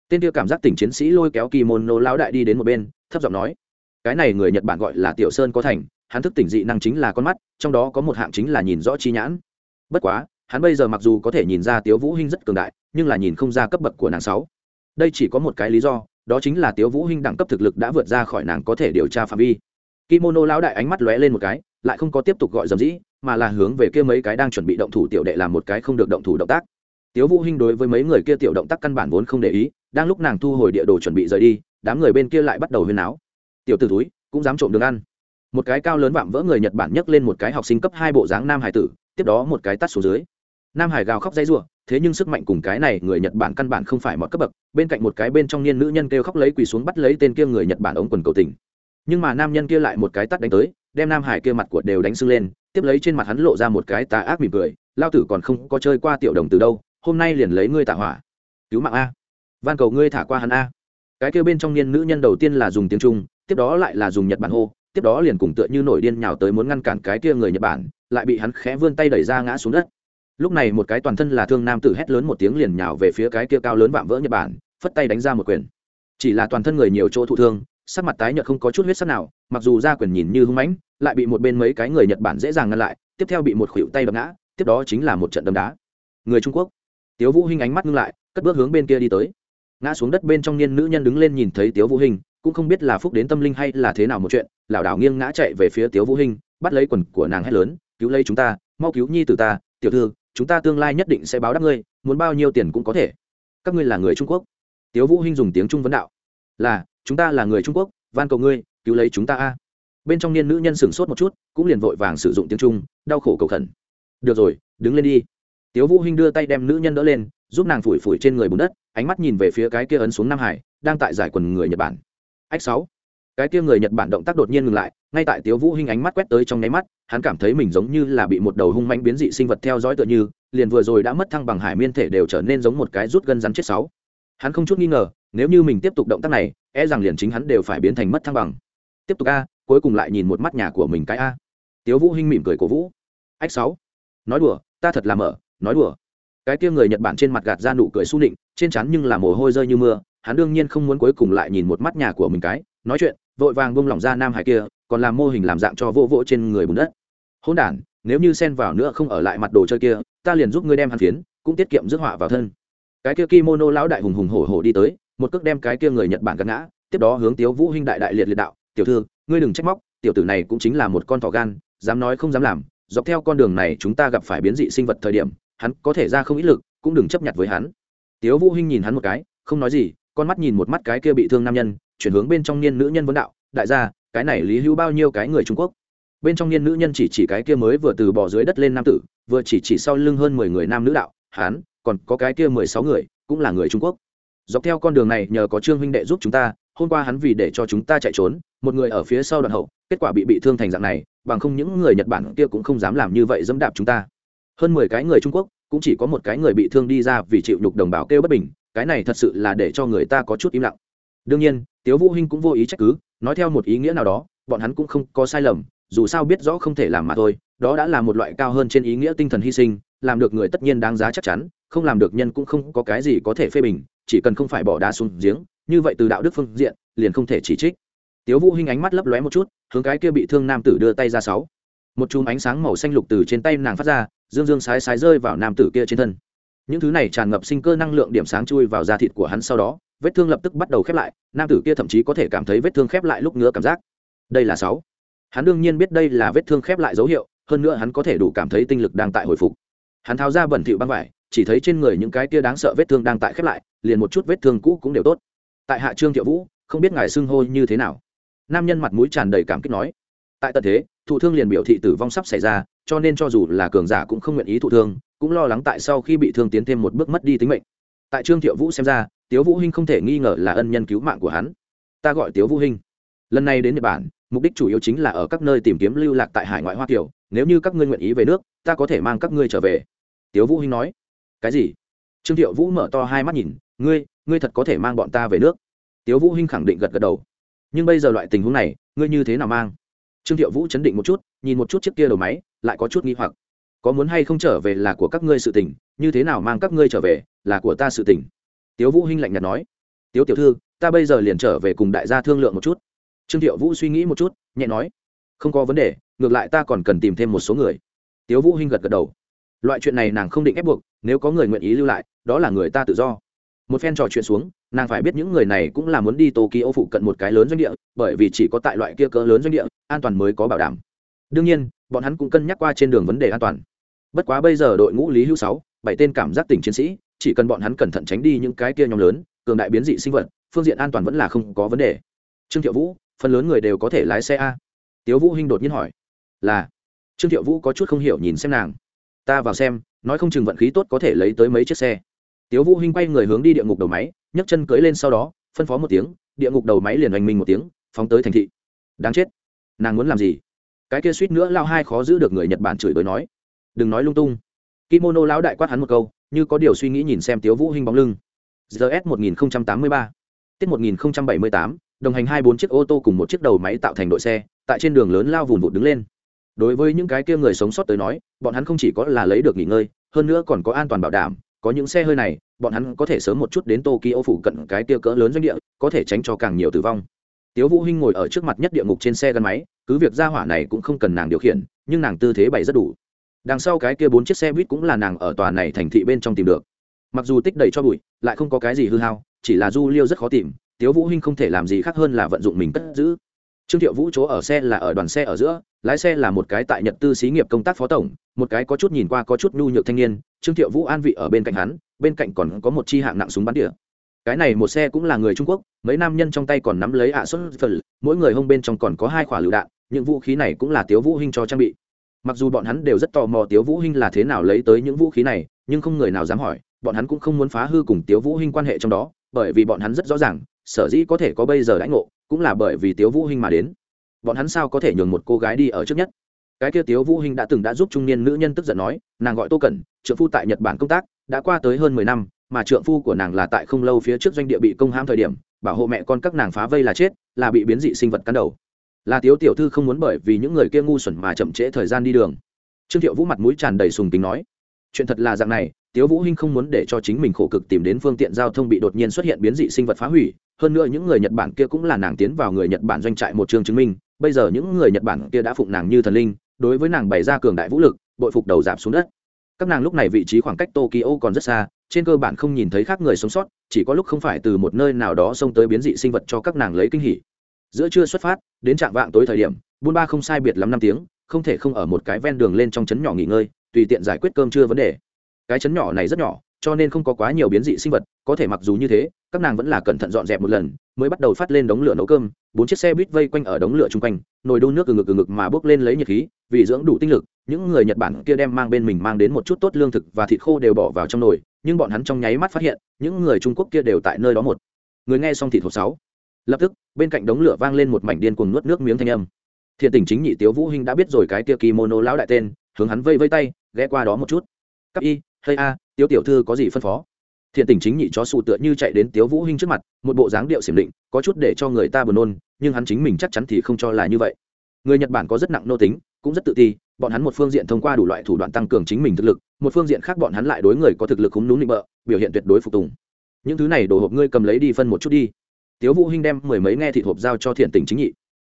Tên kia cảm giác tỉnh chiến sĩ lôi kéo kỳ môn nô lão đại đi đến một bên, thấp giọng nói. Cái này người nhật bản gọi là tiểu sơn có thành, hắn thức tỉnh dị năng chính là con mắt, trong đó có một hạng chính là nhìn rõ chi nhãn. Bất quá hắn bây giờ mặc dù có thể nhìn ra tiếu vũ hinh rất cường đại, nhưng là nhìn không ra cấp bậc của nàng sáu. Đây chỉ có một cái lý do, đó chính là tiếu vũ hinh đẳng cấp thực lực đã vượt ra khỏi nàng có thể điều tra phạm vi. Kimono lão đại ánh mắt lóe lên một cái, lại không có tiếp tục gọi dầm dĩ, mà là hướng về kia mấy cái đang chuẩn bị động thủ tiểu đệ làm một cái không được động thủ động tác. Tiếu vũ hinh đối với mấy người kia tiểu động tác căn bản vốn không để ý, đang lúc nàng thu hồi địa đồ chuẩn bị rời đi, đám người bên kia lại bắt đầu huyên áo tiểu tử túi cũng dám trộm đường ăn. Một cái cao lớn vạm vỡ người nhật bản nhấc lên một cái học sinh cấp hai bộ dáng nam hải tử, tiếp đó một cái tắt xuống dưới nam hải gào khóc dây rủa, thế nhưng sức mạnh cùng cái này người nhật bản căn bản không phải mọi cấp bậc, bên cạnh một cái bên trong niên nữ nhân kêu khóc lấy quỳ xuống bắt lấy tên kia người nhật bản ống quần cầu tình. Nhưng mà nam nhân kia lại một cái tát đánh tới, đem nam hải kia mặt của đều đánh sưng lên, tiếp lấy trên mặt hắn lộ ra một cái tà ác mỉm cười, lao tử còn không có chơi qua tiểu đồng từ đâu, hôm nay liền lấy ngươi tạ hỏa. Cứu mạng a. Van cầu ngươi thả qua hắn a. Cái kêu bên trong niên nữ nhân đầu tiên là dùng tiếng trung, tiếp đó lại là dùng nhật bản hô, tiếp đó liền cùng tựa như nổi điên nhào tới muốn ngăn cản cái kia người nhật bản, lại bị hắn khẽ vươn tay đẩy ra ngã xuống đất lúc này một cái toàn thân là thương nam tử hét lớn một tiếng liền nhào về phía cái kia cao lớn vạm vỡ nhật bản, phất tay đánh ra một quyền. Chỉ là toàn thân người nhiều chỗ thụ thương, sắc mặt tái nhợt không có chút huyết sắc nào, mặc dù ra quyền nhìn như hung mãnh, lại bị một bên mấy cái người nhật bản dễ dàng ngăn lại, tiếp theo bị một khuỷu tay đập ngã, tiếp đó chính là một trận đấm đá. Người trung quốc. Tiếu vũ hinh ánh mắt ngưng lại, cất bước hướng bên kia đi tới. Ngã xuống đất bên trong niên nữ nhân đứng lên nhìn thấy tiếu vũ hinh, cũng không biết là phúc đến tâm linh hay là thế nào một chuyện, lảo đảo nghiêng ngã chạy về phía tiếu vũ hinh, bắt lấy quần của nàng hét lớn, cứu lấy chúng ta, mau cứu nhi tử ta, tiểu thư chúng ta tương lai nhất định sẽ báo đáp ngươi, muốn bao nhiêu tiền cũng có thể. Các ngươi là người trung quốc. Tiếu vũ hinh dùng tiếng trung vấn đạo. Là, chúng ta là người trung quốc, van cầu ngươi, cứu lấy chúng ta a. Bên trong niên nữ nhân sửng sốt một chút, cũng liền vội vàng sử dụng tiếng trung, đau khổ cầu khẩn. Được rồi, đứng lên đi. Tiếu vũ hinh đưa tay đem nữ nhân đỡ lên, giúp nàng phủi phủi trên người bùn đất, ánh mắt nhìn về phía cái kia ấn xuống nam hải, đang tại giải quần người nhật bản. Ách sáu. Cái kia người nhật bản động tác đột nhiên ngừng lại ngay tại tiếu vũ hinh ánh mắt quét tới trong nháy mắt, hắn cảm thấy mình giống như là bị một đầu hung mãnh biến dị sinh vật theo dõi tựa như, liền vừa rồi đã mất thăng bằng hải miên thể đều trở nên giống một cái rút gân rắn chết sáu. Hắn không chút nghi ngờ, nếu như mình tiếp tục động tác này e rằng liền chính hắn đều phải biến thành mất thăng bằng. Tiếp tục a, cuối cùng lại nhìn một mắt nhà của mình cái a. Tiếu vũ hinh mỉm cười cổ vũ. Ách sáu. Nói đùa, ta thật là mở, nói đùa. Cái kia người nhật bản trên mặt gạt ra nụ cười su nịnh, trên trán nhưng là mồ hôi rơi như mưa, hắn đương nhiên không muốn cuối cùng lại nhìn một mắt nhà của mình cái, nói chuyện vội vàng bông lỏng ra nam hải kia, còn làm mô hình làm dạng cho vô vỗ trên người bùn đất. Hôn đản, nếu như xen vào nữa không ở lại mặt đồ chơi kia, ta liền giúp ngươi đem hắn phiến, cũng tiết kiệm rước họa vào thân. Cái kia kimono lão đại hùng hùng hổ hổ đi tới, một cước đem cái kia người nhật bản gắn ngã, tiếp đó hướng tiếu vũ huynh đại đại liệt liệt đạo, tiểu thư, ngươi đừng trách móc, tiểu tử này cũng chính là một con thỏ gan, dám nói không dám làm, dọc theo con đường này chúng ta gặp phải biến dị sinh vật thời điểm, hắn có thể ra không ít lực, cũng đừng chấp nhận với hắn. Tiếu vũ hinh nhìn hắn một cái, không nói gì, con mắt nhìn một mắt cái kia bị thương nam nhân chuyển hướng bên trong niên nữ nhân vấn đạo, đại gia, cái này lý hữu bao nhiêu cái người trung quốc? Bên trong niên nữ nhân chỉ chỉ cái kia mới vừa từ bỏ dưới đất lên nam tử, vừa chỉ chỉ sau lưng hơn mười người nam nữ đạo, hán, còn có cái kia mười sáu người, cũng là người trung quốc. Dọc theo con đường này, nhờ có trương huynh đệ giúp chúng ta, hôm qua hắn vì để cho chúng ta chạy trốn, một người ở phía sau đoạn hậu, kết quả bị bị thương thành dạng này, bằng không những người nhật bản kia cũng không dám làm như vậy dẫm đạp chúng ta. Hơn mười cái người trung quốc, cũng chỉ có một cái người bị thương đi ra vì chịu nhục đồng bào kêu bất bình, cái này thật sự là để cho người ta có chút im lặng đương nhiên, tiếu vũ hinh cũng vô ý trách cứ, nói theo một ý nghĩa nào đó, bọn hắn cũng không có sai lầm, dù sao biết rõ không thể làm mà thôi, đó đã là một loại cao hơn trên ý nghĩa tinh thần hy sinh, làm được người tất nhiên đáng giá chắc chắn, không làm được nhân cũng không có cái gì có thể phê bình, chỉ cần không phải bỏ đá xuống giếng, như vậy từ đạo đức phương diện, liền không thể chỉ trích. Tiếu vũ hinh ánh mắt lấp lóe một chút, hướng cái kia bị thương nam tử đưa tay ra sáu. Một chùm ánh sáng màu xanh lục từ trên tay nàng phát ra, dương dương sái sái rơi vào nam tử kia trên thân những thứ này tràn ngập sinh cơ năng lượng điểm sáng chui vào da thịt của hắn sau đó, vết thương lập tức bắt đầu khép lại, nam tử kia thậm chí có thể cảm thấy vết thương khép lại lúc ngứa cảm giác. Đây là sáu. Hắn đương nhiên biết đây là vết thương khép lại dấu hiệu, hơn nữa hắn có thể đủ cảm thấy tinh lực đang tại hồi phục. Hắn tháo ra bẩn thịu băng vải, chỉ thấy trên người những cái kia đáng sợ vết thương đang tại khép lại, liền một chút vết thương cũ cũng đều tốt. Tại hạ trương thiệu vũ, không biết ngài xưng hô như thế nào. Nam nhân mặt mũi tràn đầy cảm kích nói. Tại tận thế thụ thương liền biểu thị tử vong sắp xảy ra, cho nên cho dù là cường giả cũng không nguyện ý thụ thương, cũng lo lắng tại sau khi bị thương tiến thêm một bước mất đi tính mệnh. Tại trương thiệu vũ xem ra, tiếu vũ hinh không thể nghi ngờ là ân nhân cứu mạng của hắn. Ta gọi tiếu vũ hinh. Lần này đến nhật bản, mục đích chủ yếu chính là ở các nơi tìm kiếm lưu lạc tại hải ngoại hoa kiều, nếu như các ngươi nguyện ý về nước, ta có thể mang các ngươi trở về. Tiếu vũ hinh nói. Cái gì? Trương thiệu vũ mở to hai mắt nhìn. Ngươi ngươi thật có thể mang bọn ta về nước? Tiếu vũ hinh khẳng định gật gật đầu. Nhưng bây giờ loại tình huống này, ngươi như thế nào mang? Trương thiệu vũ chấn định một chút, nhìn một chút chiếc kia đầu máy, lại có chút nghi hoặc. Có muốn hay không trở về là của các ngươi sự tình, như thế nào mang các ngươi trở về là của ta sự tình. Tiếu vũ hinh lạnh nhạt nói. Tiếu tiểu thư, ta bây giờ liền trở về cùng đại gia thương lượng một chút. Trương thiệu vũ suy nghĩ một chút, nhẹ nói. Không có vấn đề, ngược lại ta còn cần tìm thêm một số người. Tiếu vũ hinh gật gật đầu. Loại chuyện này nàng không định ép buộc, nếu có người nguyện ý lưu lại, đó là người ta tự do. Một phen trò chuyện xuống nàng phải biết những người này cũng là muốn đi tokyo phụ cận một cái lớn doanh địa, bởi vì chỉ có tại loại kia cỡ lớn doanh địa, an toàn mới có bảo đảm. Đương nhiên, bọn hắn cũng cân nhắc qua trên đường vấn đề an toàn. Bất quá bây giờ đội ngũ lý hữu sáu, bảy tên cảm giác tỉnh chiến sĩ, chỉ cần bọn hắn cẩn thận tránh đi những cái kia nhóm lớn, cường đại biến dị sinh vật, phương diện an toàn vẫn là không có vấn đề. Trương thiệu vũ, phần lớn người đều có thể lái xe a. Tiếu vũ hinh đột nhiên hỏi, là? Trương thiệu vũ có chút không hiểu nhìn xem nàng. Ta vào xem, nói không chừng vận khí tốt có thể lấy tới mấy chiếc xe. Tiếu vũ hinh quay người hướng đi địa ngục đầu máy nhấc chân cưỡi lên sau đó, phân phó một tiếng, địa ngục đầu máy liền hành minh một tiếng, phóng tới thành thị. Đáng chết. Nàng muốn làm gì? Cái kia suýt nữa lao hai khó giữ được người nhật bản chửi bới nói. Đừng nói lung tung. Kimono lão đại quát hắn một câu, như có điều suy nghĩ nhìn xem tiếu vũ hình bóng lưng. Gs 1083 tiết 1078 đồng hành hai bốn chiếc ô tô cùng một chiếc đầu máy tạo thành đội xe, tại trên đường lớn lao vùn vụt đứng lên. Đối với những cái kia người sống sót tới nói, bọn hắn không chỉ có là lấy được nghỉ ngơi, hơn nữa còn có an toàn bảo đảm có những xe hơi này, bọn hắn có thể sớm một chút đến tokyo phụ cận cái tia cỡ lớn doanh địa, có thể tránh cho càng nhiều tử vong. Tiếu vũ hinh ngồi ở trước mặt nhất địa ngục trên xe gắn máy, cứ việc ra hỏa này cũng không cần nàng điều khiển, nhưng nàng tư thế bày rất đủ. Đằng sau cái kia bốn chiếc xe buýt cũng là nàng ở tòa này thành thị bên trong tìm được. Mặc dù tích đầy cho bụi, lại không có cái gì hư hao, chỉ là du liêu rất khó tìm, tiếu vũ hinh không thể làm gì khác hơn là vận dụng mình cất giữ trương thiệu vũ chỗ ở xe là ở đoàn xe ở giữa, lái xe là một cái tại nhật tư xí nghiệp công tác phó tổng, một cái có chút nhìn qua có chút nhu nhược thanh niên, trương thiệu vũ an vị ở bên cạnh hắn, bên cạnh còn có một chi hạng nặng súng bắn địa. cái này một xe cũng là người trung quốc, mấy nam nhân trong tay còn nắm lấy ạ xuất phần mỗi người hông bên trong còn có hai quả lựu đạn, những vũ khí này cũng là tiếu vũ hinh cho trang bị mặc dù bọn hắn đều rất tò mò tiếu vũ hinh là thế nào lấy tới những vũ khí này, nhưng không người nào dám hỏi, bọn hắn cũng không muốn phá hư cùng tiếu vũ hinh quan hệ trong đó, bởi vì bọn hắn rất rõ ràng, sở dĩ có thể có bây giờ đãi ngộ cũng là bởi vì tiếu vũ hinh mà đến. Bọn hắn sao có thể nhường một cô gái đi ở trước nhất? Cái kia tiếu vũ hinh đã từng đã giúp trung niên nữ nhân tức giận nói, nàng gọi tô cẩn, trượng phu tại nhật bản công tác, đã qua tới hơn mười năm, mà trượng phu của nàng là tại không lâu phía trước doanh địa bị công hãm thời điểm, bảo hộ mẹ con các nàng phá vây là chết, là bị biến dị sinh vật cắn đầu. Là tiếu tiểu thư không muốn bởi vì những người kia ngu xuẩn mà chậm trễ thời gian đi đường. Trương thiệu vũ mặt mũi tràn đầy sùng kính nói chuyện thật là dạng này, tiếu vũ hinh không muốn để cho chính mình khổ cực tìm đến phương tiện giao thông bị đột nhiên xuất hiện biến dị sinh vật phá hủy. Hơn nữa những người nhật bản kia cũng là nàng tiến vào người nhật bản doanh trại một trường chứng minh, bây giờ những người nhật bản kia đã phụng nàng như thần linh, đối với nàng bày ra cường đại vũ lực, bội phục đầu giảm xuống đất. Các nàng lúc này vị trí khoảng cách tokyo còn rất xa, trên cơ bản không nhìn thấy khác người sống sót, chỉ có lúc không phải từ một nơi nào đó xông tới biến dị sinh vật cho các nàng lấy kinh hỉ. Giữa trưa xuất phát, đến trạng vạng tối thời điểm buôn ba không sai biệt lắm năm tiếng, không thể không ở một cái ven đường lên trong trấn nhỏ nghỉ ngơi tùy tiện giải quyết cơm trưa vấn đề. Cái chấn nhỏ này rất nhỏ, cho nên không có quá nhiều biến dị sinh vật, có thể mặc dù như thế, các nàng vẫn là cẩn thận dọn dẹp một lần, mới bắt đầu phát lên đống lửa nấu cơm. Bốn chiếc xe buýt vây quanh ở đống lửa chung quanh, nồi đun nước từ ngực từ ngực mà bốc lên lấy nhiệt khí, vì dưỡng đủ tinh lực, những người nhật bản kia đem mang bên mình mang đến một chút tốt lương thực và thịt khô đều bỏ vào trong nồi, nhưng bọn hắn trong nháy mắt phát hiện, những người trung quốc kia đều tại nơi đó một. Người nghe xong thịt hộp sáu, lập tức, bên cạnh đống lửa vang lên một mảnh điên cuồng nuốt nước miếng thanh âm. Thiện tình chính nhị tiếu vũ hinh đã biết rồi cái kia kimono lão đại tên, hướng hắn vây vây tay ghé qua đó một chút. Cấp y hay a, tiếu tiểu thư có gì phân phó? Thiện tình chính nhị chó sụ tựa như chạy đến tiếu vũ hinh trước mặt, một bộ dáng điệu xiểm định, có chút để cho người ta buồn nôn, nhưng hắn chính mình chắc chắn thì không cho là như vậy. Người nhật bản có rất nặng nô tính, cũng rất tự ti, bọn hắn một phương diện thông qua đủ loại thủ đoạn tăng cường chính mình thực lực, một phương diện khác bọn hắn lại đối người có thực lực húng núm nịnh bợ, biểu hiện tuyệt đối phục tùng. Những thứ này đồ hộp ngươi cầm lấy đi phân một chút đi. Tiếu vũ hinh đem mười mấy nghe thịt hộp giao cho thiện tình chính nhị.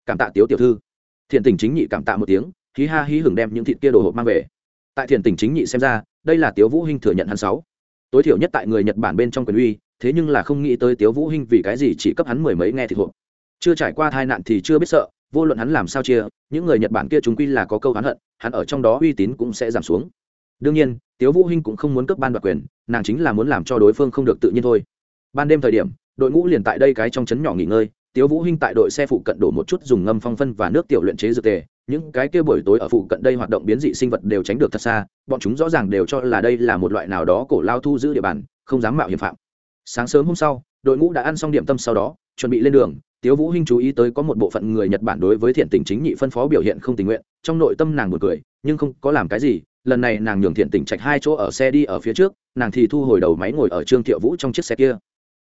Cảm tạ tiếu tiểu thư. Thiện tình chính nhị cảm tạ một tiếng, hí ha hí hưởng đem những thịt kia đồ hộp mang về tại thiền tỉnh chính nhị xem ra, đây là tiếu vũ hinh thừa nhận hắn sáu. Tối thiểu nhất tại người nhật bản bên trong quyền uy, thế nhưng là không nghĩ tới tiếu vũ hinh vì cái gì chỉ cấp hắn mười mấy nghe thịt hộp. Chưa trải qua tai nạn thì chưa biết sợ, vô luận hắn làm sao chia, những người nhật bản kia chúng quy là có câu hắn hận, hắn ở trong đó uy tín cũng sẽ giảm xuống. Đương nhiên, tiếu vũ hinh cũng không muốn cấp ban đoạt quyền, nàng chính là muốn làm cho đối phương không được tự nhiên thôi. Ban đêm thời điểm, đội ngũ liền tại đây cái trong trấn nhỏ nghỉ ngơi, tiếu vũ hinh tại đội xe phụ cận đổ một chút dùng ngâm phong phân và nước tiểu luyện chế dược tề những cái kia buổi tối ở phụ cận đây hoạt động biến dị sinh vật đều tránh được thật xa, bọn chúng rõ ràng đều cho là đây là một loại nào đó cổ lao thu giữ địa bàn, không dám mạo hiểm phạm. Sáng sớm hôm sau, đội ngũ đã ăn xong điểm tâm sau đó, chuẩn bị lên đường, tiếu vũ hinh chú ý tới có một bộ phận người nhật bản đối với thiện tình chính nhị phân phó biểu hiện không tình nguyện, trong nội tâm nàng buồn cười, nhưng không có làm cái gì, lần này nàng nhường thiện tình trạch hai chỗ ở xe đi ở phía trước, nàng thì thu hồi đầu máy ngồi ở trương thiệu vũ trong chiếc xe kia.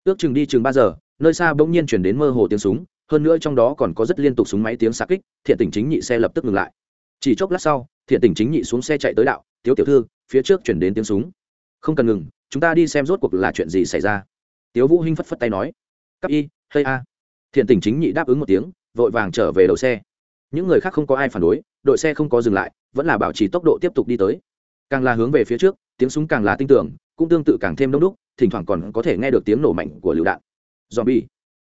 Ước chừng đi chừng ba giờ, nơi xa bỗng nhiên chuyển đến mơ hồ tiếng súng hơn nữa trong đó còn có rất liên tục súng máy tiếng xa kích, thiện tình chính nhị xe lập tức ngừng lại. Chỉ chốc lát sau, thiện tình chính nhị xuống xe chạy tới đạo, tiếu tiểu thư, phía trước chuyển đến tiếng súng. Không cần ngừng, chúng ta đi xem rốt cuộc là chuyện gì xảy ra. Tiếu vũ hinh phất phất tay nói cấp y hay a. Thiện tình chính nhị đáp ứng một tiếng, vội vàng trở về đầu xe. Những người khác không có ai phản đối, đội xe không có dừng lại, vẫn là bảo trì tốc độ tiếp tục đi tới. Càng là hướng về phía trước, tiếng súng càng là tinh tưởng cũng tương tự càng thêm đông đúc, thỉnh thoảng còn có thể nghe được tiếng nổ mạnh của lựu đạn. Dòm bi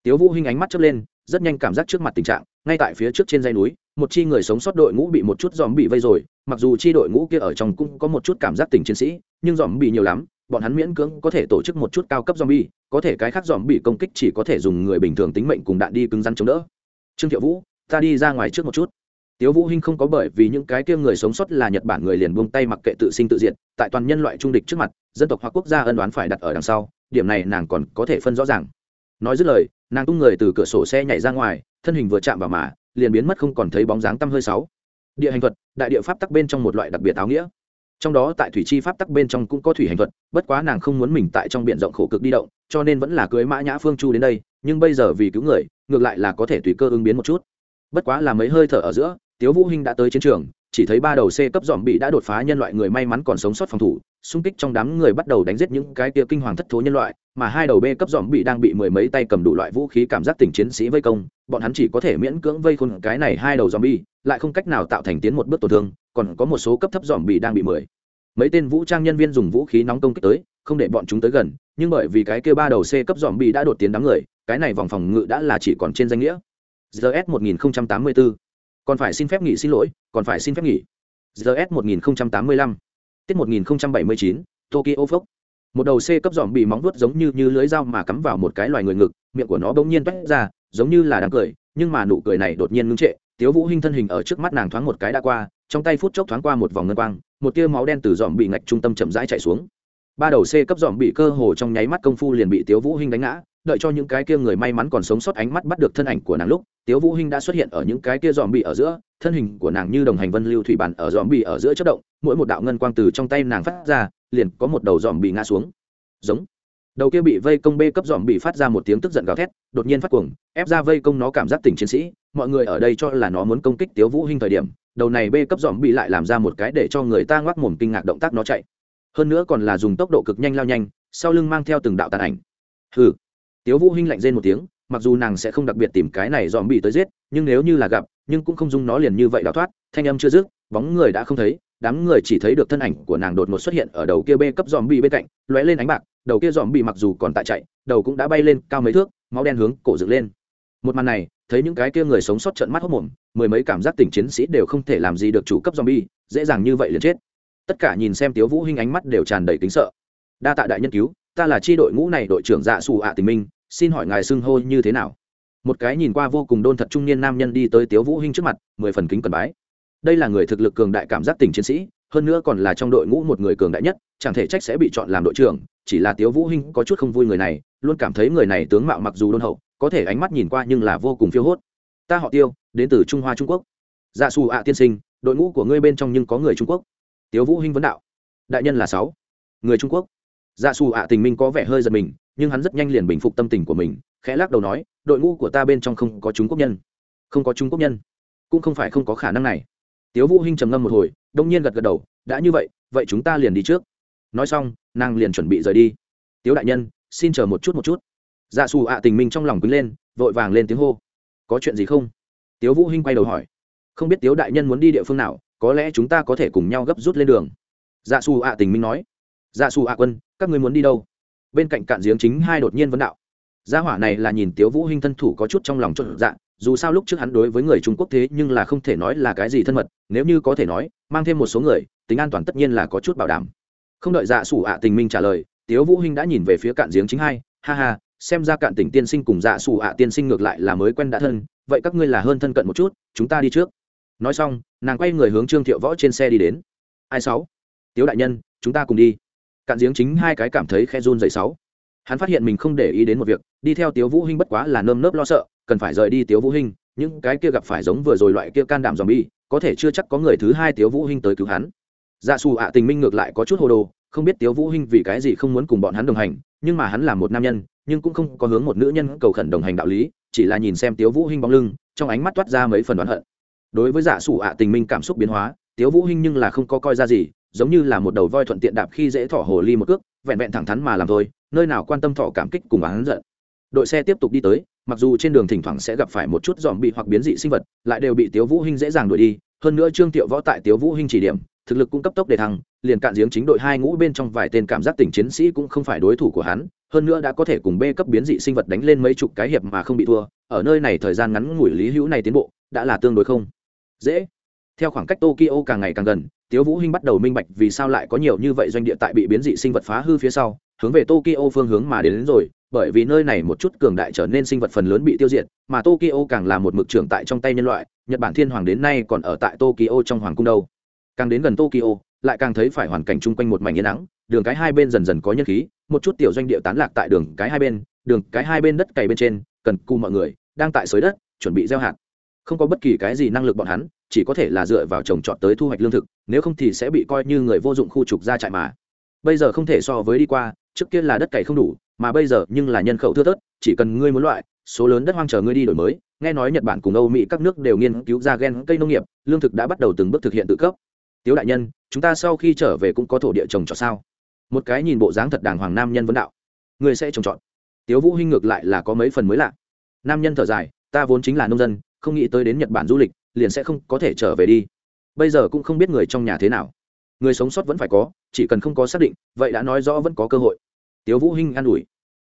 tiếu vũ hinh ánh mắt chớp lên rất nhanh cảm giác trước mặt tình trạng ngay tại phía trước trên dãy núi một chi người sống sót đội ngũ bị một chút dòm bị vây rồi mặc dù chi đội ngũ kia ở trong cũng có một chút cảm giác tình chiến sĩ nhưng dòm bị nhiều lắm bọn hắn miễn cưỡng có thể tổ chức một chút cao cấp zombie, có thể cái khác zombie công kích chỉ có thể dùng người bình thường tính mệnh cùng đạn đi cứng rắn chống đỡ. Trương Thiệu Vũ, ta đi ra ngoài trước một chút. Tiếu Vũ Hinh không có bởi vì những cái kia người sống sót là Nhật Bản người liền buông tay mặc kệ tự sinh tự diệt, tại toàn nhân loại trung địch trước mặt, dân tộc hoặc quốc gia ân oán phải đặt ở đằng sau, điểm này nàng còn có thể phân rõ ràng. Nói dứt lời, nàng tung người từ cửa sổ xe nhảy ra ngoài, thân hình vừa chạm vào mà, liền biến mất không còn thấy bóng dáng tăm hơi sáu. Địa hành thuật, đại địa pháp tắc bên trong một loại đặc biệt áo nghĩa trong đó tại thủy chi pháp tắc bên trong cũng có thủy hành thuật bất quá nàng không muốn mình tại trong biển rộng khổ cực đi động cho nên vẫn là cưới mã nhã phương chu đến đây nhưng bây giờ vì cứu người ngược lại là có thể tùy cơ ứng biến một chút bất quá là mấy hơi thở ở giữa tiếu vũ hinh đã tới chiến trường chỉ thấy ba đầu c cấp dòm bị đã đột phá nhân loại người may mắn còn sống sót phòng thủ, xung kích trong đám người bắt đầu đánh giết những cái kia kinh hoàng thất thố nhân loại, mà hai đầu b cấp dòm bị đang bị mười mấy tay cầm đủ loại vũ khí cảm giác tình chiến sĩ vây công, bọn hắn chỉ có thể miễn cưỡng vây khốn cái này hai đầu giòm bị, lại không cách nào tạo thành tiến một bước tổn thương, còn có một số cấp thấp dòm bị đang bị mười. Mấy tên vũ trang nhân viên dùng vũ khí nóng công kích tới, không để bọn chúng tới gần, nhưng bởi vì cái kia ba đầu c cấp dòm bị đã đột tiến đám người, cái này vòng phòng ngự đã là chỉ còn trên danh nghĩa. ZS 1084 còn phải xin phép nghỉ xin lỗi, còn phải xin phép nghỉ. Gs 1085 tiết 1079 tokyo phốc một đầu c cấp dòm bị móng vuốt giống như như lưới dao mà cắm vào một cái loài người ngực, miệng của nó bỗng nhiên toét ra, giống như là đang cười, nhưng mà nụ cười này đột nhiên ngưng trệ, tiếu vũ hinh thân hình ở trước mắt nàng thoáng một cái đã qua, trong tay phút chốc thoáng qua một vòng ngân quang, một tia máu đen từ dòm bị ngạch trung tâm chậm rãi chạy xuống. Ba đầu c cấp dòm bị cơ hồ trong nháy mắt công phu liền bị tiếu vũ hinh đánh ngã đợi cho những cái kia người may mắn còn sống sót ánh mắt bắt được thân ảnh của nàng lúc, tiếu vũ hinh đã xuất hiện ở những cái kia dòm bị ở giữa, thân hình của nàng như đồng hành vân lưu thủy bản ở dòm bị ở giữa chất động, mỗi một đạo ngân quang từ trong tay nàng phát ra, liền có một đầu dòm bị ngã xuống. Giống. Đầu kia bị vây công bê cấp dòm bị phát ra một tiếng tức giận gào thét, đột nhiên phát cuồng, ép ra vây công nó cảm giác tình chiến sĩ, mọi người ở đây cho là nó muốn công kích tiếu vũ hinh thời điểm, đầu này bê cấp dòm bị lại làm ra một cái để cho người ta ngoác mồm kinh ngạc động tác nó chạy. Hơn nữa còn là dùng tốc độ cực nhanh lao nhanh, sau lưng mang theo từng đạo tàn ảnh. Hừ tiếu vũ hinh lạnh rên một tiếng, mặc dù nàng sẽ không đặc biệt tìm cái này dòm bị tới giết, nhưng nếu như là gặp, nhưng cũng không dung nó liền như vậy đào thoát, thanh âm chưa dứt, bóng người đã không thấy, đám người chỉ thấy được thân ảnh của nàng đột ngột xuất hiện ở đầu kia bê cấp dòm bị bên cạnh, lóe lên ánh bạc, đầu kia dòm bị mặc dù còn tại chạy, đầu cũng đã bay lên cao mấy thước, máu đen hướng cổ dựng lên. Một màn này, thấy những cái kia người sống sót trận mắt hốc mồm, mười mấy cảm giác tình chiến sĩ đều không thể làm gì được chủ cấp zombie dễ dàng như vậy liền chết. Tất cả nhìn xem tiếu vũ hinh ánh mắt đều tràn đầy kính sợ. Đa tạ đại nhân cứu, ta là chi đội ngũ này đội trưởng dạ xù ạ tình minh xin hỏi ngài xưng hô như thế nào? Một cái nhìn qua vô cùng đôn thật trung niên nam nhân đi tới tiếu vũ hinh trước mặt, mười phần kính cần bái. Đây là người thực lực cường đại cảm giác tình chiến sĩ, hơn nữa còn là trong đội ngũ một người cường đại nhất, chẳng thể trách sẽ bị chọn làm đội trưởng, chỉ là tiếu vũ hinh có chút không vui người này, luôn cảm thấy người này tướng mạo mặc dù đôn hậu, có thể ánh mắt nhìn qua nhưng là vô cùng phiêu hốt. Ta họ tiêu, đến từ trung hoa trung quốc. Dạ xù ạ tiên sinh, đội ngũ của ngươi bên trong nhưng có người trung quốc. Tiếu vũ hinh vấn đạo. Đại nhân là sáu. Người trung quốc. Dạ xù ạ tình minh có vẻ hơi giật mình nhưng hắn rất nhanh liền bình phục tâm tình của mình, khẽ lắc đầu nói, đội ngũ của ta bên trong không có trung quốc nhân. Không có trung quốc nhân? Cũng không phải không có khả năng này. Tiếu vũ hinh trầm ngâm một hồi, đông nhiên gật gật đầu, đã như vậy vậy chúng ta liền đi trước. Nói xong, nàng liền chuẩn bị rời đi. Tiếu đại nhân, xin chờ một chút một chút. Dạ xù ạ tình minh trong lòng quýnh lên, vội vàng lên tiếng hô. Có chuyện gì không? Tiếu vũ hinh quay đầu hỏi. Không biết tiếu đại nhân muốn đi địa phương nào, có lẽ chúng ta có thể cùng nhau gấp rút lên đường. Dạ xù ạ tình minh nói. Dạ xù ạ quân, các ngươi muốn đi đâu? Bên cạnh cạn giếng chính hai đột nhiên vấn đạo. Gia hỏa này là nhìn tiếu vũ hinh thân thủ có chút trong lòng trộn dạ dù sao lúc trước hắn đối với người trung quốc thế nhưng là không thể nói là cái gì thân mật, nếu như có thể nói, mang thêm một số người, tính an toàn tất nhiên là có chút bảo đảm. Không đợi dạ sủ ạ tình minh trả lời, tiếu vũ hinh đã nhìn về phía cạn giếng chính hai, ha ha, xem ra cạn tỉnh tiên sinh cùng dạ sủ ạ tiên sinh ngược lại là mới quen đã thân, vậy các ngươi là hơn thân cận một chút, chúng ta đi trước. Nói xong, nàng quay người hướng trương thiệu võ trên xe đi đến. Ai sáu? Tiếu đại nhân, chúng ta cùng đi cạn giếng chính hai cái cảm thấy khe run dày sáu. Hắn phát hiện mình không để ý đến một việc, đi theo tiếu vũ hinh bất quá là nơm nớp lo sợ, cần phải rời đi tiếu vũ hinh, những cái kia gặp phải giống vừa rồi loại kia can đảm dòm bi có thể chưa chắc có người thứ hai tiếu vũ hinh tới cứu hắn. Dạ xù ạ, tình minh ngược lại có chút hồ đồ, không biết tiếu vũ hinh vì cái gì không muốn cùng bọn hắn đồng hành, nhưng mà hắn là một nam nhân, nhưng cũng không có hướng một nữ nhân cầu khẩn đồng hành đạo lý, chỉ là nhìn xem tiếu vũ hinh bóng lưng, trong ánh mắt toát ra mấy phần đoán hận. Đối với dạ xù ạ, tình minh cảm xúc biến hóa, tiếu vũ hinh nhưng là không có coi ra gì giống như là một đầu voi thuận tiện đạp khi dễ thỏ hồ ly một cước, vẹn vẹn thẳng thắn mà làm thôi, nơi nào quan tâm thỏ cảm kích cùng bán giận. Đội xe tiếp tục đi tới, mặc dù trên đường thỉnh thoảng sẽ gặp phải một chút dòm bị hoặc biến dị sinh vật, lại đều bị tiếu vũ hinh dễ dàng đuổi đi, hơn nữa trương tiệu võ tại tiếu vũ hinh chỉ điểm, thực lực cũng cấp tốc để thăng, liền cạn giếng chính đội hai ngũ bên trong vài tên cảm giác tỉnh chiến sĩ cũng không phải đối thủ của hắn, hơn nữa đã có thể cùng b cấp biến dị sinh vật đánh lên mấy chục cái hiệp mà không bị thua, ở nơi này thời gian ngắn ngủi lý hữu này tiến bộ, đã là tương đối không dễ theo khoảng cách tokyo càng ngày càng gần tiếu vũ hinh bắt đầu minh bạch vì sao lại có nhiều như vậy doanh địa tại bị biến dị sinh vật phá hư phía sau hướng về tokyo phương hướng mà đến, đến rồi bởi vì nơi này một chút cường đại trở nên sinh vật phần lớn bị tiêu diệt mà tokyo càng là một mực trưởng tại trong tay nhân loại nhật bản thiên hoàng đến nay còn ở tại tokyo trong hoàng cung đâu. Càng đến gần tokyo lại càng thấy phải hoàn cảnh chung quanh một mảnh yên nắng đường cái hai bên dần dần có nhân khí một chút tiểu doanh địa tán lạc tại đường cái hai bên đường cái hai bên đất cày bên trên cần cù mọi người đang tại sới đất chuẩn bị gieo hạt. Không có bất kỳ cái gì năng lực bọn hắn chỉ có thể là dựa vào trồng trọt tới thu hoạch lương thực, nếu không thì sẽ bị coi như người vô dụng khu trục ra trại mà. Bây giờ không thể so với đi qua, trước kia là đất cày không đủ, mà bây giờ nhưng là nhân khẩu thưa thớt, chỉ cần ngươi muốn loại, số lớn đất hoang chờ ngươi đi đổi mới. Nghe nói nhật bản cùng âu mỹ các nước đều nghiên cứu ra gen cây nông nghiệp, lương thực đã bắt đầu từng bước thực hiện tự cấp. Tiếu đại nhân, chúng ta sau khi trở về cũng có thổ địa trồng trọt sao? Một cái nhìn bộ dáng thật đàng hoàng nam nhân vấn đạo. Người sẽ trồng trọt. Tiếu vũ hinh ngược lại là có mấy phần mới lạ. Nam nhân thở dài, ta vốn chính là nông dân, không nghĩ tới đến nhật bản du lịch liền sẽ không có thể trở về đi. Bây giờ cũng không biết người trong nhà thế nào. Người sống sót vẫn phải có, chỉ cần không có xác định, vậy đã nói rõ vẫn có cơ hội. Tiếu vũ hinh an ủi.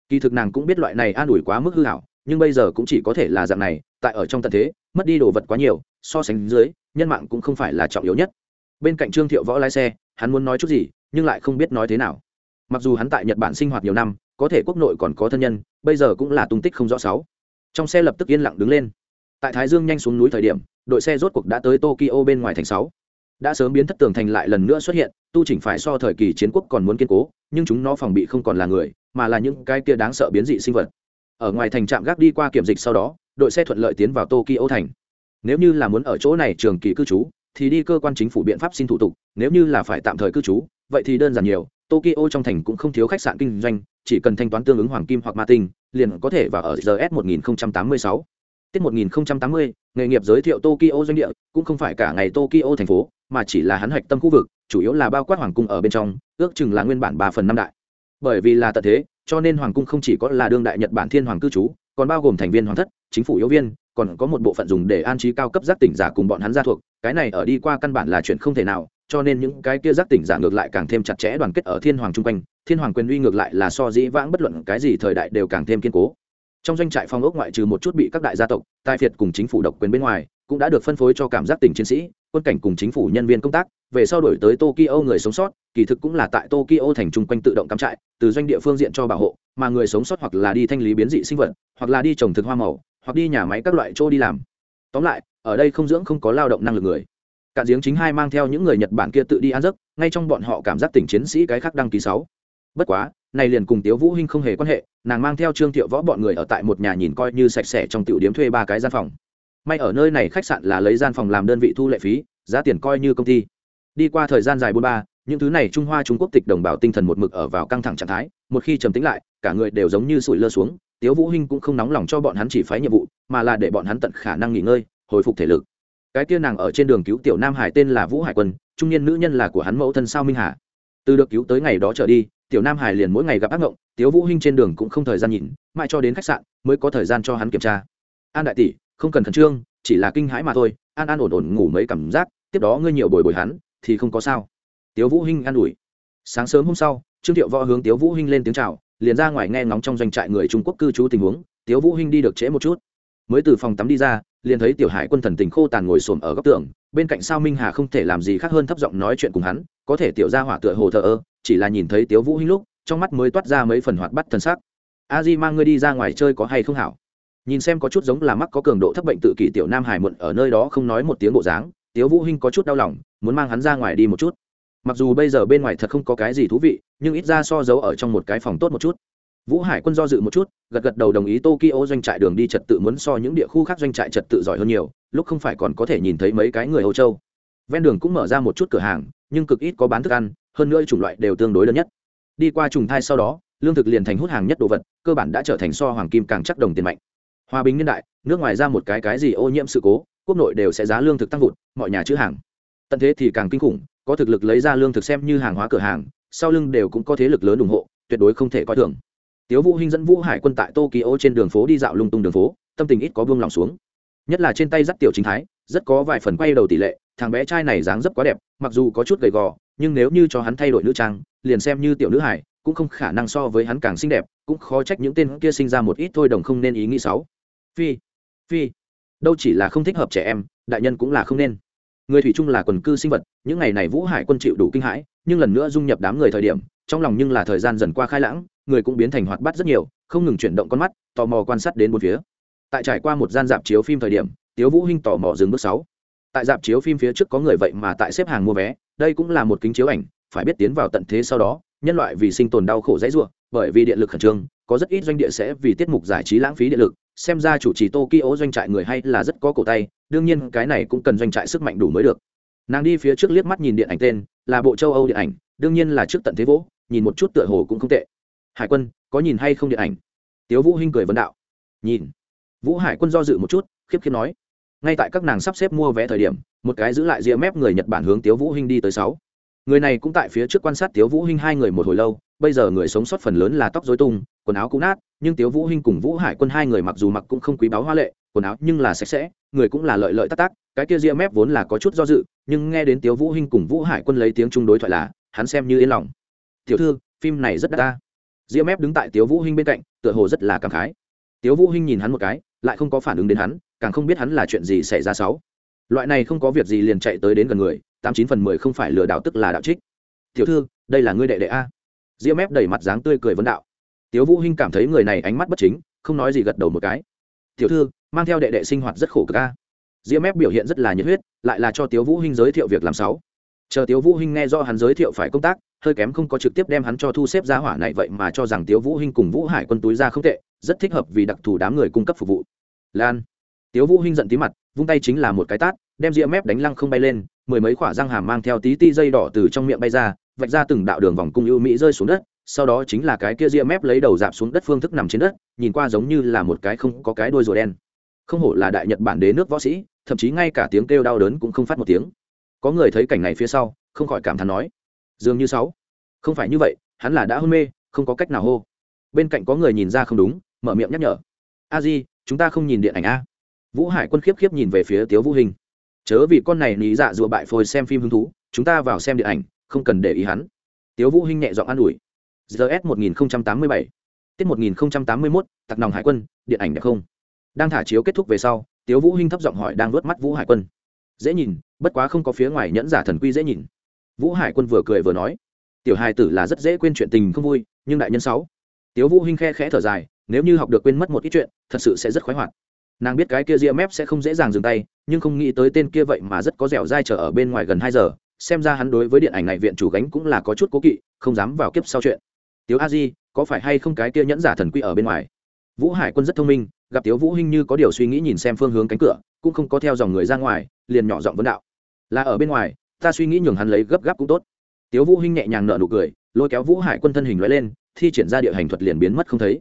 Kỳ thực nàng cũng biết loại này an ủi quá mức hư hảo, nhưng bây giờ cũng chỉ có thể là dạng này, tại ở trong tận thế, mất đi đồ vật quá nhiều, so sánh dưới, nhân mạng cũng không phải là trọng yếu nhất. Bên cạnh trương thiệu võ lái xe, hắn muốn nói chút gì, nhưng lại không biết nói thế nào. Mặc dù hắn tại nhật bản sinh hoạt nhiều năm, có thể quốc nội còn có thân nhân, bây giờ cũng là tung tích không rõ sáu. Trong xe lập tức yên lặng đứng lên tại thái dương nhanh xuống núi thời điểm, đội xe rốt cuộc đã tới tokyo bên ngoài thành sáu. Đã sớm biến thất tường thành lại lần nữa xuất hiện, tu chỉnh phải so thời kỳ chiến quốc còn muốn kiên cố, nhưng chúng nó phòng bị không còn là người, mà là những cái kia đáng sợ biến dị sinh vật. Ở ngoài thành trạm gác đi qua kiểm dịch sau đó, đội xe thuận lợi tiến vào tokyo thành. Nếu như là muốn ở chỗ này trường kỳ cư trú, thì đi cơ quan chính phủ biện pháp xin thủ tục, nếu như là phải tạm thời cư trú, vậy thì đơn giản nhiều, tokyo trong thành cũng không thiếu khách sạn kinh doanh, chỉ cần thanh toán tương ứng hoàng kim hoặc ma tinh, liền có thể vào ở gs 1086 tiết 1080, nghề nghiệp giới thiệu tokyo doanh địa cũng không phải cả ngày tokyo thành phố mà chỉ là hắn hạch tâm khu vực chủ yếu là bao quát hoàng cung ở bên trong ước chừng là nguyên bản 3 phần năm đại. Bởi vì là tận thế cho nên hoàng cung không chỉ có là đương đại nhật bản thiên hoàng cư trú còn bao gồm thành viên hoàng thất chính phủ yếu viên còn có một bộ phận dùng để an trí cao cấp giác tỉnh giả cùng bọn hắn gia thuộc cái này ở đi qua căn bản là chuyện không thể nào cho nên những cái kia giác tỉnh giả ngược lại càng thêm chặt chẽ đoàn kết ở thiên hoàng trung quanh thiên hoàng quyền uy ngược lại là so dĩ vãng bất luận cái gì thời đại đều càng thêm kiên cố trong doanh trại phong ốc ngoại trừ một chút bị các đại gia tộc, tài phiệt cùng chính phủ độc quyền bên ngoài, cũng đã được phân phối cho cảm giác tỉnh chiến sĩ, quân cảnh cùng chính phủ nhân viên công tác. Về sau đổi tới tokyo người sống sót, kỳ thực cũng là tại tokyo thành chung quanh tự động cắm trại, từ doanh địa phương diện cho bảo hộ, mà người sống sót hoặc là đi thanh lý biến dị sinh vật, hoặc là đi trồng thực hoa màu, hoặc đi nhà máy các loại chỗ đi làm. Tóm lại, ở đây không dưỡng không có lao động năng lực người. Cạn giếng chính hai mang theo những người nhật bản kia tự đi ăn giấc, ngay trong bọn họ cảm giác tỉnh chiến sĩ cái khác đăng ký sáu. Bất quá, này liền cùng tiếu vũ hinh không hề quan hệ nàng mang theo trương thiệu võ bọn người ở tại một nhà nhìn coi như sạch sẽ trong tiểu điếm thuê ba cái gian phòng. May ở nơi này khách sạn là lấy gian phòng làm đơn vị thu lệ phí, giá tiền coi như công ty. Đi qua thời gian dài bốn ba, những thứ này trung hoa, trung quốc tịch đồng bào tinh thần một mực ở vào căng thẳng trạng thái, một khi trầm tĩnh lại, cả người đều giống như sủi lơ xuống, tiếu vũ hinh cũng không nóng lòng cho bọn hắn chỉ phái nhiệm vụ, mà là để bọn hắn tận khả năng nghỉ ngơi, hồi phục thể lực. Cái kia nàng ở trên đường cứu tiểu nam hải tên là vũ hải quân, trung niên nữ nhân là của hắn mẫu thân sao minh hà. Từ được cứu tới ngày đó trở đi tiểu nam hải liền mỗi ngày gặp ác ngộng, tiếu vũ hinh trên đường cũng không thời gian nhìn, mãi cho đến khách sạn mới có thời gian cho hắn kiểm tra. An đại tỷ, không cần khẩn trương, chỉ là kinh hãi mà thôi, an an ổn ổn ngủ mấy cảm giác, tiếp đó ngươi nhiều bồi bồi hắn, thì không có sao. Tiếu vũ hinh an ủi. Sáng sớm hôm sau, trương thiệu võ hướng tiếu vũ hinh lên tiếng chào, liền ra ngoài nghe ngóng trong doanh trại người trung quốc cư trú tình huống, tiếu vũ hinh đi được trễ một chút mới từ phòng tắm đi ra, liền thấy tiểu hải quân thần tình khô tàn ngồi xổm ở góc tường, bên cạnh sao minh hà không thể làm gì khác hơn thấp giọng nói chuyện cùng hắn, có thể tiểu gia hỏa tựa hồ thờ ơ, chỉ là nhìn thấy tiếu vũ hinh lúc, trong mắt mới toát ra mấy phần hoạt bắt thần sắc. A di mang ngươi đi ra ngoài chơi có hay không hảo? Nhìn xem có chút giống là mắc có cường độ thấp bệnh tự kỷ tiểu nam hải muộn ở nơi đó không nói một tiếng bộ dáng, tiếu vũ hinh có chút đau lòng, muốn mang hắn ra ngoài đi một chút. Mặc dù bây giờ bên ngoài thật không có cái gì thú vị, nhưng ít ra so giấu ở trong một cái phòng tốt một chút vũ hải quân do dự một chút, gật gật đầu đồng ý tokyo doanh trại đường đi trật tự muốn so những địa khu khác doanh trại trật tự giỏi hơn nhiều, lúc không phải còn có thể nhìn thấy mấy cái người âu châu. Ven đường cũng mở ra một chút cửa hàng, nhưng cực ít có bán thức ăn, hơn nữa chủng loại đều tương đối lớn nhất. Đi qua trùng thai sau đó, lương thực liền thành hút hàng nhất đồ vật, cơ bản đã trở thành so hoàng kim càng chắc đồng tiền mạnh. Hòa bình niên đại, nước ngoài ra một cái cái gì ô nhiễm sự cố, quốc nội đều sẽ giá lương thực tăng vụt, mọi nhà chữ hàng. Tận thế thì càng kinh khủng, có thực lực lấy ra lương thực xem như hàng hóa cửa hàng, sau lưng đều cũng có thế lực lớn ủng hộ, tuyệt đối không thể coi thường tiếu vũ hinh dẫn vũ hải quân tại tokyo trên đường phố đi dạo lung tung đường phố, tâm tình ít có buông lòng xuống. Nhất là trên tay dắt tiểu chính thái, rất có vài phần quay đầu tỷ lệ, thằng bé trai này dáng dấp quá đẹp, mặc dù có chút gầy gò, nhưng nếu như cho hắn thay đổi nữ trang, liền xem như tiểu nữ hải cũng không khả năng so với hắn càng xinh đẹp, cũng khó trách những tên kia sinh ra một ít thôi đồng không nên ý nghĩ xấu. Phi phi, đâu chỉ là không thích hợp trẻ em, đại nhân cũng là không nên. Người thủy chung là quần cư sinh vật, những ngày này vũ hải quân chịu đủ kinh hãi, nhưng lần nữa dung nhập đám người thời điểm, trong lòng nhưng là thời gian dần qua khai lãng người cũng biến thành hoạt bát rất nhiều, không ngừng chuyển động con mắt, tò mò quan sát đến một phía. Tại trải qua một gian dạp chiếu phim thời điểm, tiếu vũ hinh tò mò dừng bước sáu. Tại dạp chiếu phim phía trước có người vậy mà tại xếp hàng mua vé, đây cũng là một kính chiếu ảnh, phải biết tiến vào tận thế sau đó, nhân loại vì sinh tồn đau khổ dãy rủa, bởi vì điện lực khẩn trương, có rất ít doanh địa sẽ vì tiết mục giải trí lãng phí điện lực, xem ra chủ trì tokyo doanh trại người hay là rất có cổ tay, đương nhiên cái này cũng cần doanh trại sức mạnh đủ mới được. Nàng đi phía trước liếc mắt nhìn điện ảnh tên, là bộ châu âu điện ảnh, đương nhiên là trước tận thế vỗ, nhìn một chút tựa hồ cũng không tệ hải quân, có nhìn hay không điện ảnh? Tiếu vũ hinh cười vấn đạo. Nhìn. Vũ hải quân do dự một chút, khiếp khiếp nói. Ngay tại các nàng sắp xếp mua vé thời điểm, một cái giữ lại ria mép người nhật bản hướng tiếu vũ hinh đi tới sáu. Người này cũng tại phía trước quan sát tiếu vũ hinh hai người một hồi lâu, bây giờ người sống sót phần lớn là tóc rối tung, quần áo cũ nát, nhưng tiếu vũ hinh cùng vũ hải quân hai người mặc dù mặc cũng không quý báu hoa lệ, quần áo nhưng là sạch sẽ, người cũng là lợi lợi tắc tắc, cái kia ria mép vốn là có chút do dự, nhưng nghe đến tiếu vũ hinh cùng vũ hải quân lấy tiếng chung đối thoại là, hắn xem như yên lòng. Tiểu thư, phim này rất đắt ta diêm mép đứng tại tiếu vũ hinh bên cạnh, tựa hồ rất là cảm khái. Tiếu vũ hinh nhìn hắn một cái, lại không có phản ứng đến hắn, càng không biết hắn là chuyện gì xảy ra sáu. Loại này không có việc gì liền chạy tới đến gần người, tám chín phần mười không phải lừa đảo tức là đạo trích. Tiểu thư, đây là ngươi đệ đệ a? Diêm mép đẩy mặt dáng tươi cười vấn đạo. Tiếu vũ hinh cảm thấy người này ánh mắt bất chính, không nói gì gật đầu một cái. Tiểu thư, mang theo đệ đệ sinh hoạt rất khổ cực a. Diêm mép biểu hiện rất là nhiệt huyết, lại là cho tiếu vũ hinh giới thiệu việc làm sáu chờ tiếu vũ hinh nghe do hắn giới thiệu phải công tác, hơi kém không có trực tiếp đem hắn cho thu xếp ra hỏa này vậy mà cho rằng tiếu vũ hinh cùng vũ hải quân túi ra không tệ, rất thích hợp vì đặc thù đám người cung cấp phục vụ. Lan. Tiếu vũ hinh giận tí mặt, vung tay chính là một cái tát, đem rìa mép đánh lăng không bay lên, mười mấy quả răng hàm mang theo tí ti dây đỏ từ trong miệng bay ra, vạch ra từng đạo đường vòng cung ưu mỹ rơi xuống đất, sau đó chính là cái kia ria mép lấy đầu dạp xuống đất phương thức nằm trên đất, nhìn qua giống như là một cái không có cái đuôi rùa đen. Không hổ là đại nhật bản đế nước võ sĩ, thậm chí ngay cả tiếng kêu đau đớn cũng không phát một tiếng có người thấy cảnh này phía sau, không khỏi cảm thán nói, dường như sáu. Không phải như vậy, hắn là đã hôn mê, không có cách nào hô. Bên cạnh có người nhìn ra không đúng, mở miệng nhắc nhở, a di, chúng ta không nhìn điện ảnh a. Vũ hải quân khiếp khiếp nhìn về phía tiếu vũ hình. Chớ vì con này lý dạ dụa bại phôi xem phim hứng thú, chúng ta vào xem điện ảnh, không cần để ý hắn. Tiếu vũ hình nhẹ giọng an ủi. Gs một nghìn tám mươi bảy, tiết một nghìn tám mươi mốt, tặc nòng hải quân, điện ảnh đẹp không? Đang thả chiếu kết thúc về sau, tiếu vũ hinh thấp giọng hỏi đang vớt mắt vũ hải quân dễ nhìn, bất quá không có phía ngoài nhẫn giả thần quy dễ nhìn. Vũ hải quân vừa cười vừa nói, tiểu hài tử là rất dễ quên chuyện tình không vui, nhưng đại nhân sáu. Tiếu vũ hinh khe khẽ thở dài, nếu như học được quên mất một ít chuyện, thật sự sẽ rất khoái hoạt. Nàng biết cái kia ria mép sẽ không dễ dàng dừng tay, nhưng không nghĩ tới tên kia vậy mà rất có dẻo dai chờ ở bên ngoài gần hai giờ, xem ra hắn đối với điện ảnh này viện chủ gánh cũng là có chút cố kỵ, không dám vào kiếp sau chuyện. Tiếu a di, có phải hay không cái kia nhẫn giả thần quy ở bên ngoài? Vũ hải quân rất thông minh gặp tiếu vũ hinh như có điều suy nghĩ nhìn xem phương hướng cánh cửa, cũng không có theo dòng người ra ngoài, liền nhỏ giọng vấn đạo. Là ở bên ngoài, ta suy nghĩ nhường hắn lấy gấp gáp cũng tốt. Tiếu vũ hinh nhẹ nhàng nở nụ cười, lôi kéo vũ hải quân thân hình lóe lên, thi triển ra địa hành thuật liền biến mất không thấy.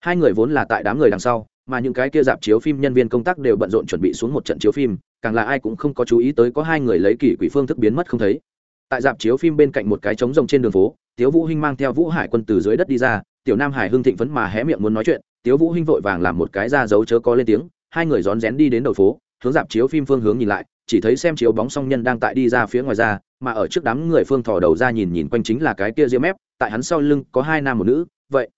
Hai người vốn là tại đám người đằng sau, mà những cái kia dạp chiếu phim nhân viên công tác đều bận rộn chuẩn bị xuống một trận chiếu phim, càng là ai cũng không có chú ý tới có hai người lấy kỳ quỷ phương thức biến mất không thấy. Tại dạp chiếu phim bên cạnh một cái trống rồng trên đường phố, tiếu vũ hinh mang theo vũ hải quân từ dưới đất đi ra tiểu nam hải hưng thịnh phấn mà hé miệng muốn nói chuyện tiếu vũ hinh vội vàng làm một cái ra dấu chớ có lên tiếng hai người rón rén đi đến đầu phố hướng dạp chiếu phim phương hướng nhìn lại chỉ thấy xem chiếu bóng song nhân đang tại đi ra phía ngoài ra mà ở trước đám người phương thò đầu ra nhìn nhìn quanh chính là cái kia diêm mép, tại hắn sau lưng có hai nam một nữ vậy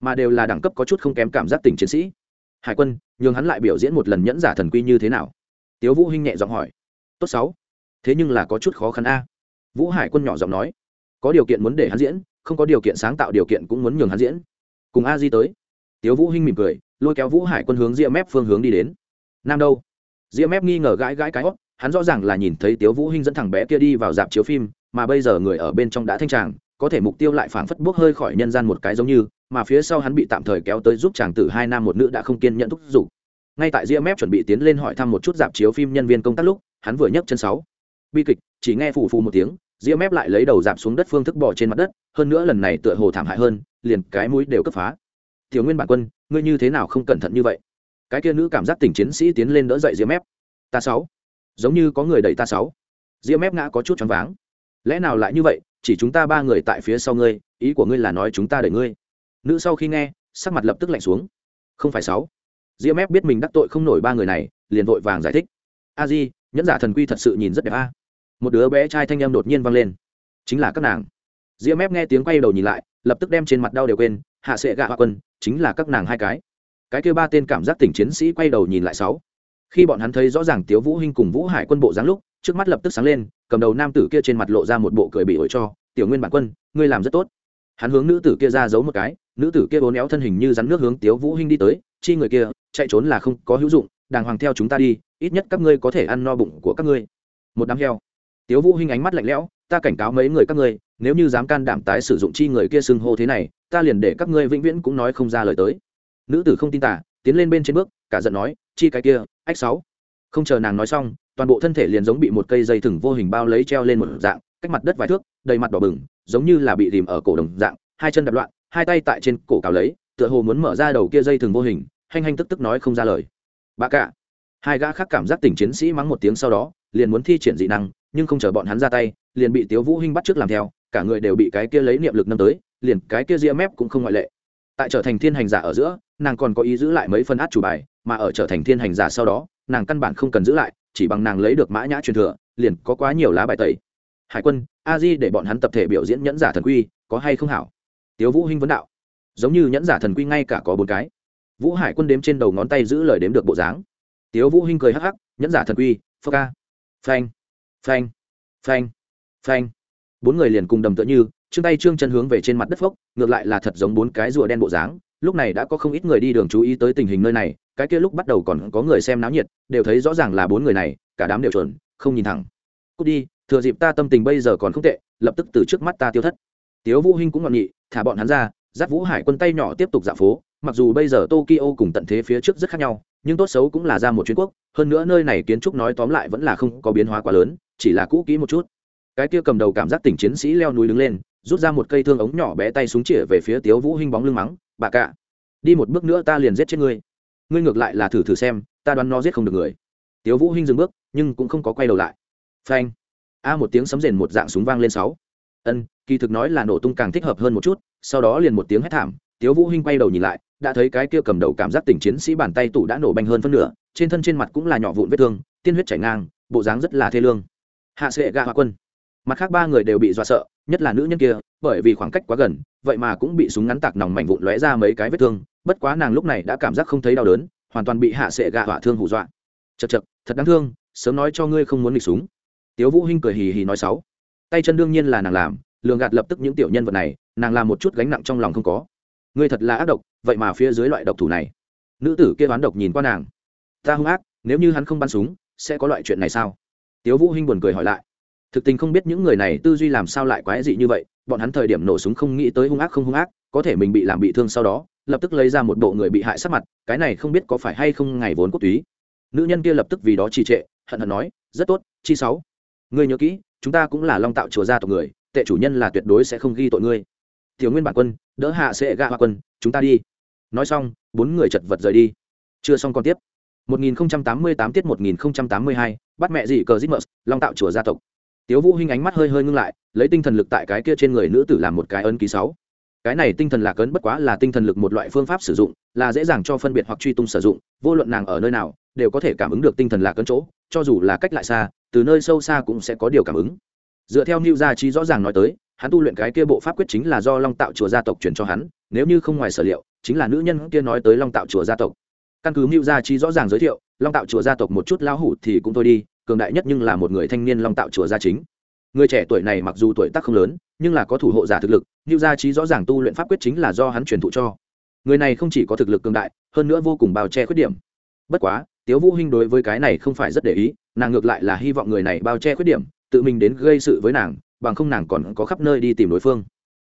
mà đều là đẳng cấp có chút không kém cảm giác tình chiến sĩ. Hải quân nhường hắn lại biểu diễn một lần nhẫn giả thần quy như thế nào? Tiếu vũ hinh nhẹ giọng hỏi. Tốt sáu. Thế nhưng là có chút khó khăn a. Vũ hải quân nhỏ giọng nói. Có điều kiện muốn để hắn diễn không có điều kiện sáng tạo điều kiện cũng muốn nhường hắn diễn. Cùng a di tới. Tiếu vũ hinh mỉm cười, lôi kéo vũ hải quân hướng ria mép phương hướng đi đến. Nam đâu? Ria mép nghi ngờ gãi gãi cái hót, hắn rõ ràng là nhìn thấy tiếu vũ hinh dẫn thằng bé kia đi vào dạp chiếu phim, mà bây giờ người ở bên trong đã thanh tràng, có thể mục tiêu lại phảng phất bước hơi khỏi nhân gian một cái giống như, mà phía sau hắn bị tạm thời kéo tới giúp chàng tử hai nam một nữ đã không kiên nhẫn thúc giục. Ngay tại ria mép chuẩn bị tiến lên hỏi thăm một chút dạp chiếu phim nhân viên công tác lúc, hắn vừa nhấc chân sáu. Bi kịch, chỉ nghe phù phù một tiếng ria mép lại lấy đầu dạp xuống đất phương thức bỏ trên mặt đất hơn nữa lần này tựa hồ thảm hại hơn, liền cái mũi đều cấp phá. Tiểu nguyên bản quân, ngươi như thế nào không cẩn thận như vậy? Cái kia nữ cảm giác tình chiến sĩ tiến lên đỡ dậy diễm mép. Ta sáu. Giống như có người đẩy ta sáu. Diễm mép ngã có chút choáng váng. Lẽ nào lại như vậy, chỉ chúng ta ba người tại phía sau ngươi, ý của ngươi là nói chúng ta đẩy ngươi. Nữ sau khi nghe, sắc mặt lập tức lạnh xuống. Không phải sáu. Diễm mép biết mình đắc tội không nổi ba người này, liền vội vàng giải thích. A di, nhẫn giả thần quy thật sự nhìn rất đẹp a. Một đứa bé trai thanh em đột nhiên vang lên. Chính là các nàng ria mép nghe tiếng quay đầu nhìn lại, lập tức đem trên mặt đau đều quên, hạ sệ gạ hoa quân, chính là các nàng hai cái. Cái kêu ba tên cảm giác tỉnh chiến sĩ quay đầu nhìn lại sáu. Khi bọn hắn thấy rõ ràng tiếu vũ hinh cùng vũ hải quân bộ dáng lúc, trước mắt lập tức sáng lên, cầm đầu nam tử kia trên mặt lộ ra một bộ cười bị ổi cho, tiểu nguyên bản quân, ngươi làm rất tốt. Hắn hướng nữ tử kia ra giấu một cái, nữ tử kia bốn éo thân hình như rắn nước hướng tiếu vũ hinh đi tới, chi người kia, chạy trốn là không có hữu dụng, đàng hoàng theo chúng ta đi, ít nhất các ngươi có thể ăn no bụng của các ngươi. Một đám heo. Tiếu vũ hinh ánh mắt lạnh lẽo, ta cảnh cáo mấy người các ngươi nếu như dám can đảm tái sử dụng chi người kia xưng hô thế này, ta liền để các ngươi vĩnh viễn cũng nói không ra lời tới. Nữ tử không tin tả, tiến lên bên trên bước, cả giận nói, chi cái kia, ách sáu. Không chờ nàng nói xong, toàn bộ thân thể liền giống bị một cây dây thừng vô hình bao lấy treo lên một dạng, cách mặt đất vài thước, đầy mặt đỏ bừng, giống như là bị tìm ở cổ đồng dạng, hai chân đập loạn, hai tay tại trên cổ cào lấy, tựa hồ muốn mở ra đầu kia dây thừng vô hình, hanh hanh tức tức nói không ra lời. Bà cả hai gã khác cảm giác tỉnh chiến sĩ mắng một tiếng sau đó, liền muốn thi triển dị năng, nhưng không chờ bọn hắn ra tay, liền bị tiếu vũ hinh bắt trước làm theo cả người đều bị cái kia lấy niệm lực nâng tới, liền cái kia ria mép cũng không ngoại lệ. Tại trở thành thiên hành giả ở giữa, nàng còn có ý giữ lại mấy phân át chủ bài, mà ở trở thành thiên hành giả sau đó, nàng căn bản không cần giữ lại, chỉ bằng nàng lấy được mã nhã truyền thừa, liền có quá nhiều lá bài tẩy. Hải quân, a di để bọn hắn tập thể biểu diễn nhẫn giả thần quy, có hay không hảo? Tiếu vũ hinh vấn đạo. Giống như nhẫn giả thần quy ngay cả có bốn cái. Vũ hải quân đếm trên đầu ngón tay giữ lời đếm được bộ dáng. Tiếu vũ hinh cười hắc hắc, nhẫn giả thần quy phơ ca phanh. Phanh. Phanh. Phanh bốn người liền cùng đầm tựa như, trương tay trương chân hướng về trên mặt đất phốc, ngược lại là thật giống bốn cái rùa đen bộ dáng. Lúc này đã có không ít người đi đường chú ý tới tình hình nơi này, cái kia lúc bắt đầu còn có người xem náo nhiệt, đều thấy rõ ràng là bốn người này, cả đám đều chuẩn, không nhìn thẳng. Cút đi, thừa dịp ta tâm tình bây giờ còn không tệ, lập tức từ trước mắt ta tiêu thất. Tiếu vũ hinh cũng ngọn nghị, thả bọn hắn ra, giáp vũ hải quân tay nhỏ tiếp tục dạo phố, mặc dù bây giờ tokyo cùng tận thế phía trước rất khác nhau, nhưng tốt xấu cũng là ra một chuyến quốc, hơn nữa nơi này kiến trúc nói tóm lại vẫn là không có biến hóa quá lớn, chỉ là cũ kỹ một chút cái kia cầm đầu cảm giác tỉnh chiến sĩ leo núi đứng lên, rút ra một cây thương ống nhỏ bé tay súng chĩa về phía tiếu vũ hinh bóng lưng mắng, bà cạ đi một bước nữa ta liền giết chết ngươi. Ngươi ngược lại là thử thử xem, ta đoán nó giết không được người. Tiếu vũ hinh dừng bước, nhưng cũng không có quay đầu lại. Phanh. A một tiếng sấm rền một dạng súng vang lên sáu. Ân, kỳ thực nói là nổ tung càng thích hợp hơn một chút, sau đó liền một tiếng hét thảm, tiếu vũ hinh quay đầu nhìn lại, đã thấy cái kia cầm đầu cảm giác tỉnh chiến sĩ bàn tay tủ đã nổ banh hơn phân nửa, trên thân trên mặt cũng là nhỏ vụn vết thương, tiên huyết chảy ngang, bộ dáng rất là thê lương. Hạ sệ gạ hoa quân mặt khác ba người đều bị dọa sợ, nhất là nữ nhân kia, bởi vì khoảng cách quá gần, vậy mà cũng bị súng ngắn tạc nòng mảnh vụn lóe ra mấy cái vết thương, bất quá nàng lúc này đã cảm giác không thấy đau đớn, hoàn toàn bị hạ sệ gạ hỏa thương hù dọa. Chật chật thật đáng thương, sớm nói cho ngươi không muốn nghịch súng. Tiếu vũ hinh cười hì hì nói sáu tay chân đương nhiên là nàng làm, lường gạt lập tức những tiểu nhân vật này, nàng làm một chút gánh nặng trong lòng không có. Ngươi thật là ác độc, vậy mà phía dưới loại độc thủ này. Nữ tử kia đoán độc nhìn qua nàng. Ta hung ác, nếu như hắn không bắn súng, sẽ có loại chuyện này sao? Tiếu vũ hinh buồn cười hỏi lại thực tình không biết những người này tư duy làm sao lại quái dị như vậy bọn hắn thời điểm nổ súng không nghĩ tới hung ác không hung ác có thể mình bị làm bị thương sau đó lập tức lấy ra một bộ người bị hại sát mặt cái này không biết có phải hay không ngày vốn quốc túy. Nữ nhân kia lập tức vì đó trì trệ hận hận nói rất tốt chi sáu. Ngươi nhớ kỹ chúng ta cũng là long tạo chùa gia tộc người tệ chủ nhân là tuyệt đối sẽ không ghi tội ngươi. Thiếu nguyên bản quân đỡ hạ sẽ gạ hoa quân chúng ta đi. Nói xong bốn người chật vật rời đi. Chưa xong còn tiếp. 1088 tiết 1082, bắt mẹ gì cờ Zitmus, Long tạo chùa gia tộc. Tiếu Vũ Hinh ánh mắt hơi hơi ngưng lại, lấy tinh thần lực tại cái kia trên người nữ tử làm một cái ấn ký sáu. Cái này tinh thần lạc ấn bất quá là tinh thần lực một loại phương pháp sử dụng, là dễ dàng cho phân biệt hoặc truy tung sử dụng, vô luận nàng ở nơi nào, đều có thể cảm ứng được tinh thần lạc ấn chỗ, cho dù là cách lại xa, từ nơi sâu xa cũng sẽ có điều cảm ứng. Dựa theo Nưu gia trí rõ ràng nói tới, hắn tu luyện cái kia bộ pháp quyết chính là do Long tạo chùa gia tộc truyền cho hắn, nếu như không ngoài sở liệu, chính là nữ nhân kia nói tới Long tạo chùa gia tộc căn cứ mưu gia chi rõ ràng giới thiệu long tạo chùa gia tộc một chút lão hủ thì cũng thôi đi cường đại nhất nhưng là một người thanh niên long tạo chùa gia chính. Người trẻ tuổi này mặc dù tuổi tác không lớn, nhưng là có thủ hộ giả thực lực như gia trí rõ ràng tu luyện pháp quyết chính là do hắn truyền thụ cho. Người này không chỉ có thực lực cường đại, hơn nữa vô cùng bao che khuyết điểm. Bất quá, tiếu vũ hinh đối với cái này không phải rất để ý, nàng ngược lại là hy vọng người này bao che khuyết điểm, tự mình đến gây sự với nàng, bằng không nàng còn có khắp nơi đi tìm đối phương.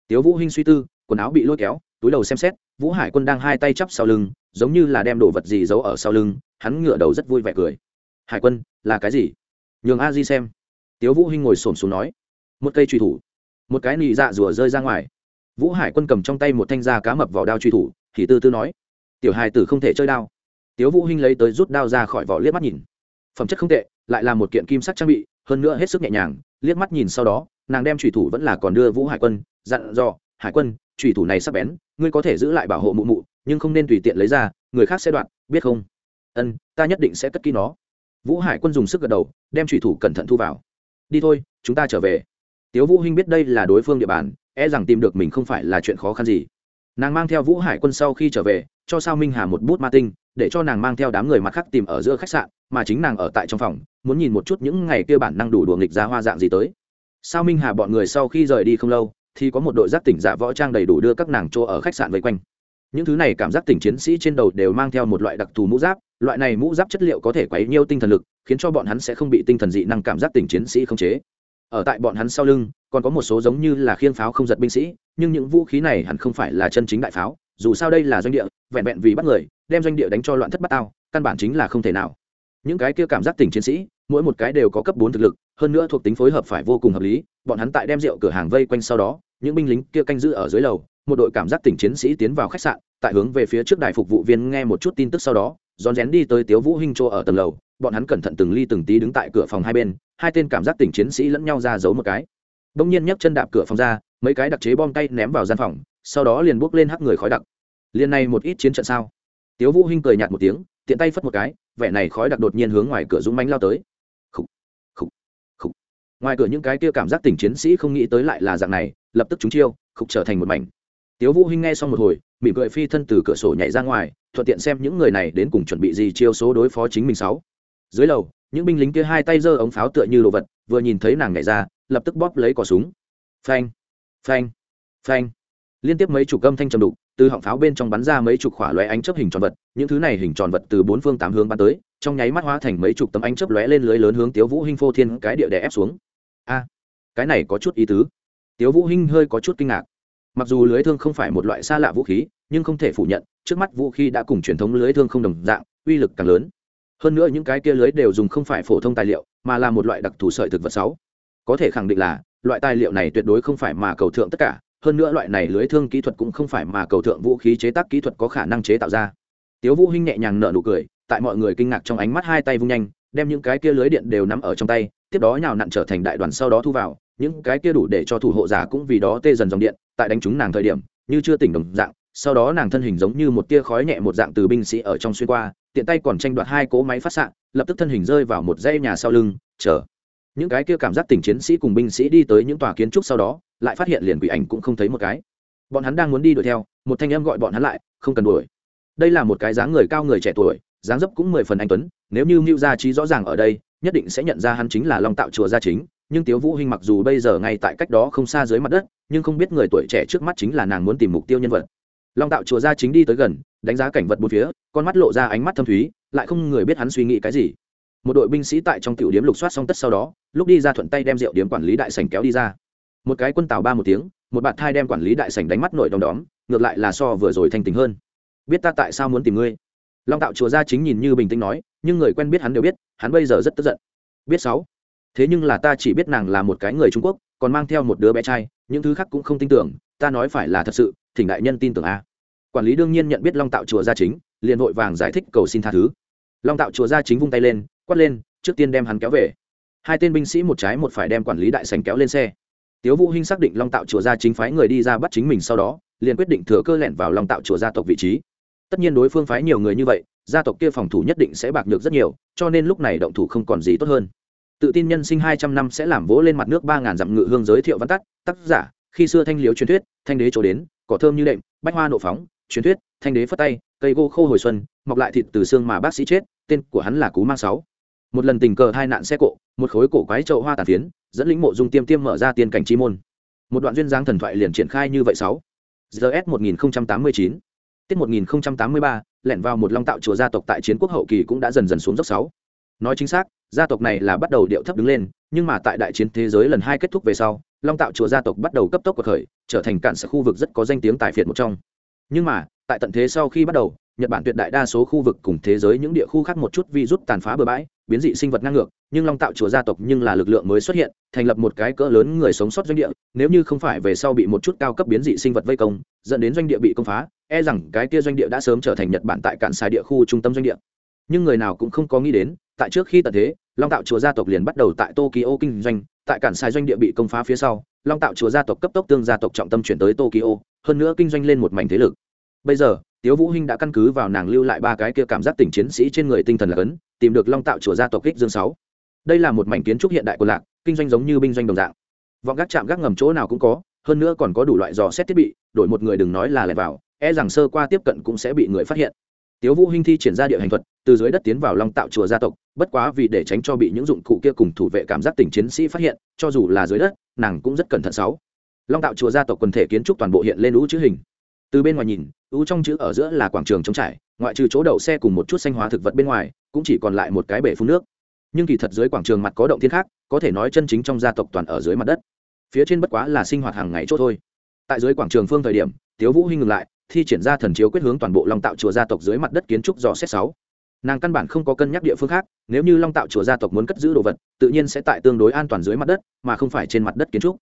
Tiếu vũ hinh suy tư, quần áo bị lôi kéo, túi đầu xem xét, vũ hải quân đang hai tay chắp sau lưng, giống như là đem đồ vật gì giấu ở sau lưng, hắn ngửa đầu rất vui vẻ cười hải quân, là cái gì? Nhường a di xem. Tiếu vũ hinh ngồi xổm xuống nói. Một cây truy thủ. Một cái nị dạ rùa rơi ra ngoài. Vũ hải quân cầm trong tay một thanh da cá mập vào đao truy thủ, thì tư tư nói. Tiểu hài tử không thể chơi đao. Tiếu vũ hinh lấy tới rút đao ra khỏi vỏ liếc mắt nhìn. Phẩm chất không tệ, lại là một kiện kim sắc trang bị, hơn nữa hết sức nhẹ nhàng. Liếc mắt nhìn sau đó, nàng đem truy thủ vẫn là còn đưa vũ hải quân, dặn dò, hải quân, truy thủ này sắc bén, ngươi có thể giữ lại bảo hộ mụ mụ, nhưng không nên tùy tiện lấy ra, người khác sẽ đoạn, biết không? Ân, ta nhất định sẽ cất kỹ nó vũ hải quân dùng sức gật đầu, đem thủy thủ cẩn thận thu vào. Đi thôi, chúng ta trở về. Tiếu vũ hinh biết đây là đối phương địa bàn e rằng tìm được mình không phải là chuyện khó khăn gì. Nàng mang theo vũ hải quân sau khi trở về, cho sao minh hà một bút ma tinh, để cho nàng mang theo đám người mặt khác tìm ở giữa khách sạn, mà chính nàng ở tại trong phòng, muốn nhìn một chút những ngày kia bản năng đủ đùa nghịch ra hoa dạng gì tới. Sao minh hà bọn người sau khi rời đi không lâu, thì có một đội giác tỉnh giả võ trang đầy đủ đưa các nàng chỗ ở khách sạn vây quanh những thứ này cảm giác tỉnh chiến sĩ trên đầu đều mang theo một loại đặc thù mũ giáp loại này mũ giáp chất liệu có thể quấy nhiêu tinh thần lực khiến cho bọn hắn sẽ không bị tinh thần dị năng cảm giác tỉnh chiến sĩ không chế. Ở tại bọn hắn sau lưng còn có một số giống như là khiên pháo không giật binh sĩ nhưng những vũ khí này hẳn không phải là chân chính đại pháo dù sao đây là doanh địa vẹn vẹn vì bắt người đem doanh địa đánh cho loạn thất bát ao, căn bản chính là không thể nào. Những cái kia cảm giác tỉnh chiến sĩ mỗi một cái đều có cấp bốn thực lực hơn nữa thuộc tính phối hợp phải vô cùng hợp lý bọn hắn tại đem rượu cửa hàng vây quanh sau đó những binh lính kia canh giữ ở dưới lầu một đội cảm giác tỉnh chiến sĩ tiến vào khách sạn tại hướng về phía trước đài phục vụ viên nghe một chút tin tức sau đó rón rén đi tới tiếu vũ hinh chỗ ở tầng lầu bọn hắn cẩn thận từng ly từng tí đứng tại cửa phòng hai bên hai tên cảm giác tỉnh chiến sĩ lẫn nhau ra giấu một cái. Đông nhiên nhấc chân đạp cửa phòng ra mấy cái đặc chế bom tay ném vào gian phòng sau đó liền bước lên hắc người khói đặc. Liền này một ít chiến trận sao? Tiếu vũ hinh cười nhạt một tiếng tiện tay phất một cái vẻ này khói đặc đột nhiên hướng ngoài cửa dũng mánh lao tới. Khủ, khủ, khủ. ngoài cửa những cái kia cảm giác tỉnh chiến sĩ không nghĩ tới lại là dạng này lập tức chúng chiêu, khục trở thành một mảnh. Tiếu vũ hinh nghe xong một hồi, mỉm cười phi thân từ cửa sổ nhảy ra ngoài, thuận tiện xem những người này đến cùng chuẩn bị gì chiêu số đối phó chính mình sáu. Dưới lầu, những binh lính kia hai tay giơ ống pháo tựa như đồ vật, vừa nhìn thấy nàng nhảy ra, lập tức bóp lấy cò súng. Phanh phanh phanh. Liên tiếp mấy chục âm thanh trầm đục, từ họng pháo bên trong bắn ra mấy chục khỏa lóe ánh chớp hình tròn vật, những thứ này hình tròn vật từ bốn phương tám hướng bắn tới, trong nháy mắt hóa thành mấy chục tấm ánh chớp lóe lên lưới lớn hướng tiếu vũ hinh phô thiên cái địa đè ép xuống. A, cái này có chút ý tứ tiếu vũ hinh hơi có chút kinh ngạc. Mặc dù lưới thương không phải một loại xa lạ vũ khí, nhưng không thể phủ nhận, trước mắt vũ khí đã cùng truyền thống lưới thương không đồng dạng, uy lực càng lớn. Hơn nữa những cái kia lưới đều dùng không phải phổ thông tài liệu, mà là một loại đặc thù sợi thực vật sáu. Có thể khẳng định là, loại tài liệu này tuyệt đối không phải mà cầu thượng tất cả, hơn nữa loại này lưới thương kỹ thuật cũng không phải mà cầu thượng vũ khí chế tác kỹ thuật có khả năng chế tạo ra. Tiếu vũ hinh nhẹ nhàng nở nụ cười, tại mọi người kinh ngạc trong ánh mắt hai tay vung nhanh, đem những cái kia lưới điện đều nắm ở trong tay, tiếp đó nhào nặn trở thành đại đoàn sau đó thu vào những cái kia đủ để cho thủ hộ giả cũng vì đó tê dần dòng điện, tại đánh trúng nàng thời điểm, như chưa tỉnh đồng dạng, sau đó nàng thân hình giống như một tia khói nhẹ một dạng từ binh sĩ ở trong xuyên qua, tiện tay còn tranh đoạt hai cỗ máy phát xạ, lập tức thân hình rơi vào một dây nhà sau lưng, chờ. Những cái kia cảm giác tỉnh chiến sĩ cùng binh sĩ đi tới những tòa kiến trúc sau đó, lại phát hiện liền quỷ ảnh cũng không thấy một cái. Bọn hắn đang muốn đi đuổi theo, một thanh em gọi bọn hắn lại, không cần đuổi. Đây là một cái dáng người cao người trẻ tuổi, dáng dấp cũng mười phần anh tuấn, nếu như mưu gia trí rõ ràng ở đây, nhất định sẽ nhận ra hắn chính là long tạo chùa gia chính nhưng tiếu vũ hinh mặc dù bây giờ ngay tại cách đó không xa dưới mặt đất, nhưng không biết người tuổi trẻ trước mắt chính là nàng muốn tìm mục tiêu nhân vật. Long tạo chùa gia chính đi tới gần, đánh giá cảnh vật bốn phía, con mắt lộ ra ánh mắt thâm thúy, lại không người biết hắn suy nghĩ cái gì. Một đội binh sĩ tại trong tiểu điếm lục soát xong tất sau đó, lúc đi ra thuận tay đem rượu điếm quản lý đại sảnh kéo đi ra. Một cái quân tàu ba một tiếng, một bạn thai đem quản lý đại sảnh đánh mắt nổi đom đóm, ngược lại là so vừa rồi thanh tình hơn. Biết ta tại sao muốn tìm ngươi? Long tạo chùa gia chính nhìn như bình tĩnh nói, nhưng người quen biết hắn đều biết, hắn bây giờ rất tức giận. Biết sáu thế nhưng là ta chỉ biết nàng là một cái người trung quốc, còn mang theo một đứa bé trai, những thứ khác cũng không tin tưởng, ta nói phải là thật sự, thỉnh đại nhân tin tưởng a. Quản lý đương nhiên nhận biết long tạo chùa gia chính, liền vội vàng giải thích cầu xin tha thứ. Long tạo chùa gia chính vung tay lên, quát lên, trước tiên đem hắn kéo về. Hai tên binh sĩ một trái một phải đem quản lý đại sành kéo lên xe. Tiếu vũ hinh xác định long tạo chùa gia chính phái người đi ra bắt chính mình sau đó, liền quyết định thừa cơ lẻn vào long tạo chùa gia tộc vị trí. Tất nhiên đối phương phái nhiều người như vậy, gia tộc kia phòng thủ nhất định sẽ bạc nhược rất nhiều, cho nên lúc này động thủ không còn gì tốt hơn tự tin nhân sinh hai trăm năm sẽ làm vỗ lên mặt nước ba ngàn dặm ngự hương giới thiệu văn tắt, tác giả, khi xưa thanh liếu truyền thuyết, thanh đế chỗ đến, cỏ thơm như đệm, bách hoa nộ phóng, truyền thuyết, thanh đế phất tay, cây gỗ khô hồi xuân, mọc lại thịt từ xương mà bác sĩ chết, tên của hắn là cú mang sáu. Một lần tình cờ hai nạn xe cộ, một khối cổ quái trậu hoa tàn phiến, dẫn lĩnh mộ dung tiêm tiêm mở ra tiên cảnh chi môn. Một đoạn duyên dáng thần thoại liền triển khai như vậy sáu. Gs một nghìn tám mươi chín. Tiết một nghìn tám mươi ba, lẻn vào một long tạo chùa gia tộc tại chiến quốc hậu kỳ cũng đã dần dần xuống dốc sáu. Nói chính xác gia tộc này là bắt đầu điệu thấp đứng lên, nhưng mà tại đại chiến thế giới lần hai kết thúc về sau, long tạo chùa gia tộc bắt đầu cấp tốc cuộc khởi, trở thành cạn sở khu vực rất có danh tiếng tài phiệt một trong. Nhưng mà, tại tận thế sau khi bắt đầu, nhật bản tuyệt đại đa số khu vực cùng thế giới những địa khu khác một chút vi rút tàn phá bừa bãi, biến dị sinh vật ngang ngược, nhưng long tạo chùa gia tộc nhưng là lực lượng mới xuất hiện, thành lập một cái cỡ lớn người sống sót doanh địa, nếu như không phải về sau bị một chút cao cấp biến dị sinh vật vây công, dẫn đến doanh địa bị công phá e rằng cái kia doanh địa đã sớm trở thành nhật bản tại cạn xài địa khu trung tâm doanh địa nhưng người nào cũng không có nghĩ đến, tại trước khi tận thế, long tạo chùa gia tộc liền bắt đầu tại tokyo kinh doanh, tại cản sai doanh địa bị công phá phía sau, long tạo chùa gia tộc cấp tốc tương gia tộc trọng tâm chuyển tới tokyo, hơn nữa kinh doanh lên một mảnh thế lực. Bây giờ, tiếu vũ hinh đã căn cứ vào nàng lưu lại ba cái kia cảm giác tỉnh chiến sĩ trên người tinh thần là cấn tìm được long tạo chùa gia tộc kích dương sáu. Đây là một mảnh kiến trúc hiện đại của lạc, kinh doanh giống như binh doanh đồng dạng. Vọng gác chạm gác ngầm chỗ nào cũng có, hơn nữa còn có đủ loại dò xét thiết bị, đổi một người đừng nói là lẻn vào e rằng sơ qua tiếp cận cũng sẽ bị người phát hiện. Tiếu vũ hinh thi triển ra địa hành thuật từ dưới đất tiến vào long tạo chùa gia tộc, bất quá vì để tránh cho bị những dụng cụ kia cùng thủ vệ cảm giác tỉnh chiến sĩ phát hiện, cho dù là dưới đất, nàng cũng rất cẩn thận sáu. Long tạo chùa gia tộc quần thể kiến trúc toàn bộ hiện lên lũ chữ hình. Từ bên ngoài nhìn, ú trong chữ ở giữa là quảng trường trống trải, ngoại trừ chỗ đậu xe cùng một chút xanh hóa thực vật bên ngoài, cũng chỉ còn lại một cái bể phun nước. Nhưng kỳ thật dưới quảng trường mặt có động thiên khác, có thể nói chân chính trong gia tộc toàn ở dưới mặt đất. Phía trên bất quá là sinh hoạt hàng ngày chốt thôi. Tại dưới quảng trường phương thời điểm, tiếu vũ huy ngừng lại, thi triển ra thần chiếu quyết hướng toàn bộ long tạo chùa gia tộc dưới mặt đất kiến trúc dò xét sáu nàng căn bản không có cân nhắc địa phương khác nếu như long tạo chùa gia tộc muốn cất giữ đồ vật tự nhiên sẽ tại tương đối an toàn dưới mặt đất mà không phải trên mặt đất kiến trúc.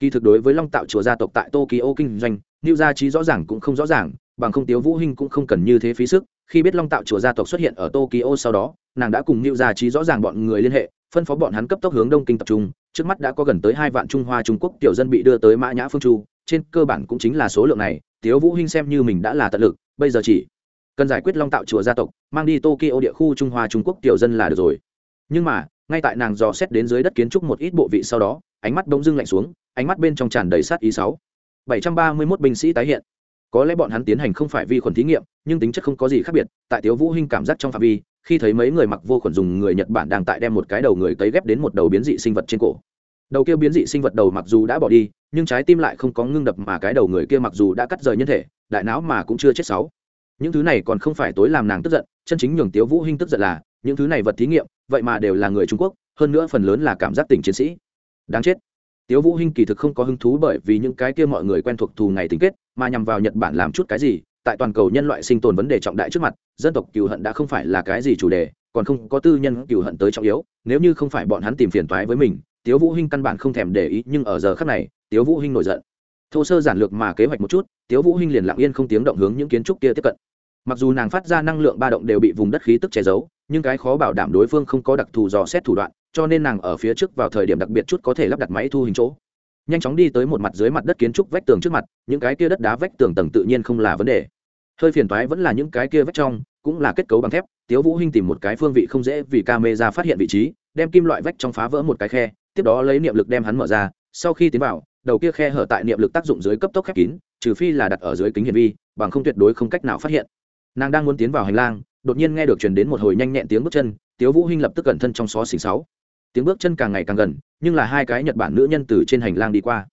Kỳ thực đối với long tạo chùa gia tộc tại tokyo kinh doanh new gia trí rõ ràng cũng không rõ ràng bằng không tiếu vũ hinh cũng không cần như thế phí sức khi biết long tạo chùa gia tộc xuất hiện ở tokyo sau đó nàng đã cùng new Gia trí rõ ràng bọn người liên hệ, phân phó bọn hắn cấp tốc hướng Đông Kinh tập trung, trước mắt đã có gần tới hai vạn Trung Hoa Trung Quốc tiểu dân bị đưa tới Mã Nhã Phương Chu, trên cơ bản cũng chính là số lượng này, Tiếu Vũ Hinh xem như mình đã là tận lực, bây giờ chỉ cần giải quyết Long Tạo chùa gia tộc, mang đi Tokyo địa khu Trung Hoa Trung Quốc tiểu dân là được rồi. Nhưng mà, ngay tại nàng dò xét đến dưới đất kiến trúc một ít bộ vị sau đó, ánh mắt bỗng dưng lạnh xuống, ánh mắt bên trong tràn đầy sát ý sáu. 731 binh sĩ tái hiện có lẽ bọn hắn tiến hành không phải vi khuẩn thí nghiệm nhưng tính chất không có gì khác biệt tại tiếu vũ hinh cảm giác trong phạm vi khi thấy mấy người mặc vô khuẩn dùng người nhật bản đang tại đem một cái đầu người cấy ghép đến một đầu biến dị sinh vật trên cổ đầu kia biến dị sinh vật đầu mặc dù đã bỏ đi nhưng trái tim lại không có ngưng đập mà cái đầu người kia mặc dù đã cắt rời nhân thể đại não mà cũng chưa chết sáu những thứ này còn không phải tối làm nàng tức giận, chân chính nhường tiếu vũ hinh tức giận là, những thứ này vật thí nghiệm, vậy mà đều là người trung quốc, hơn nữa phần lớn là cảm giác tình chiến sĩ. Đáng chết. Tiếu vũ hinh kỳ thực không có hứng thú bởi vì những cái kia mọi người quen thuộc thù ngày tính kết, mà nhằm vào nhật bản làm chút cái gì, tại toàn cầu nhân loại sinh tồn vấn đề trọng đại trước mặt, dân tộc cừu hận đã không phải là cái gì chủ đề, còn không có tư nhân cừu hận tới trọng yếu, nếu như không phải bọn hắn tìm phiền toái với mình, tiếu vũ hinh căn bản không thèm để ý, nhưng ở giờ khắc này, tiếu vũ hinh nổi giận. Thô sơ giản lược mà kế hoạch một chút, tiếu vũ hinh liền lặng yên không tiếng động hướng những kiến trúc kia tiếp cận mặc dù nàng phát ra năng lượng ba động đều bị vùng đất khí tức che giấu, nhưng cái khó bảo đảm đối phương không có đặc thù dò xét thủ đoạn, cho nên nàng ở phía trước vào thời điểm đặc biệt chút có thể lắp đặt máy thu hình chỗ. Nhanh chóng đi tới một mặt dưới mặt đất kiến trúc vách tường trước mặt, những cái kia đất đá vách tường tầng tự nhiên không là vấn đề. Hơi phiền toái vẫn là những cái kia vách trong, cũng là kết cấu bằng thép, tiếu vũ hinh tìm một cái phương vị không dễ vì camera phát hiện vị trí, đem kim loại vách trong phá vỡ một cái khe, tiếp đó lấy niệm lực đem hắn mở ra, sau khi tiến vào, đầu kia khe hở tại niệm lực tác dụng dưới cấp tốc khép kín, trừ phi là đặt ở dưới kính hiển vi, bằng không tuyệt đối không cách nào phát hiện nàng đang muốn tiến vào hành lang, đột nhiên nghe được truyền đến một hồi nhanh nhẹn tiếng bước chân, tiếu vũ hinh lập tức cẩn thân trong xó xỉnh sáu. Tiếng bước chân càng ngày càng gần, nhưng là hai cái nhật bản nữ nhân từ trên hành lang đi qua.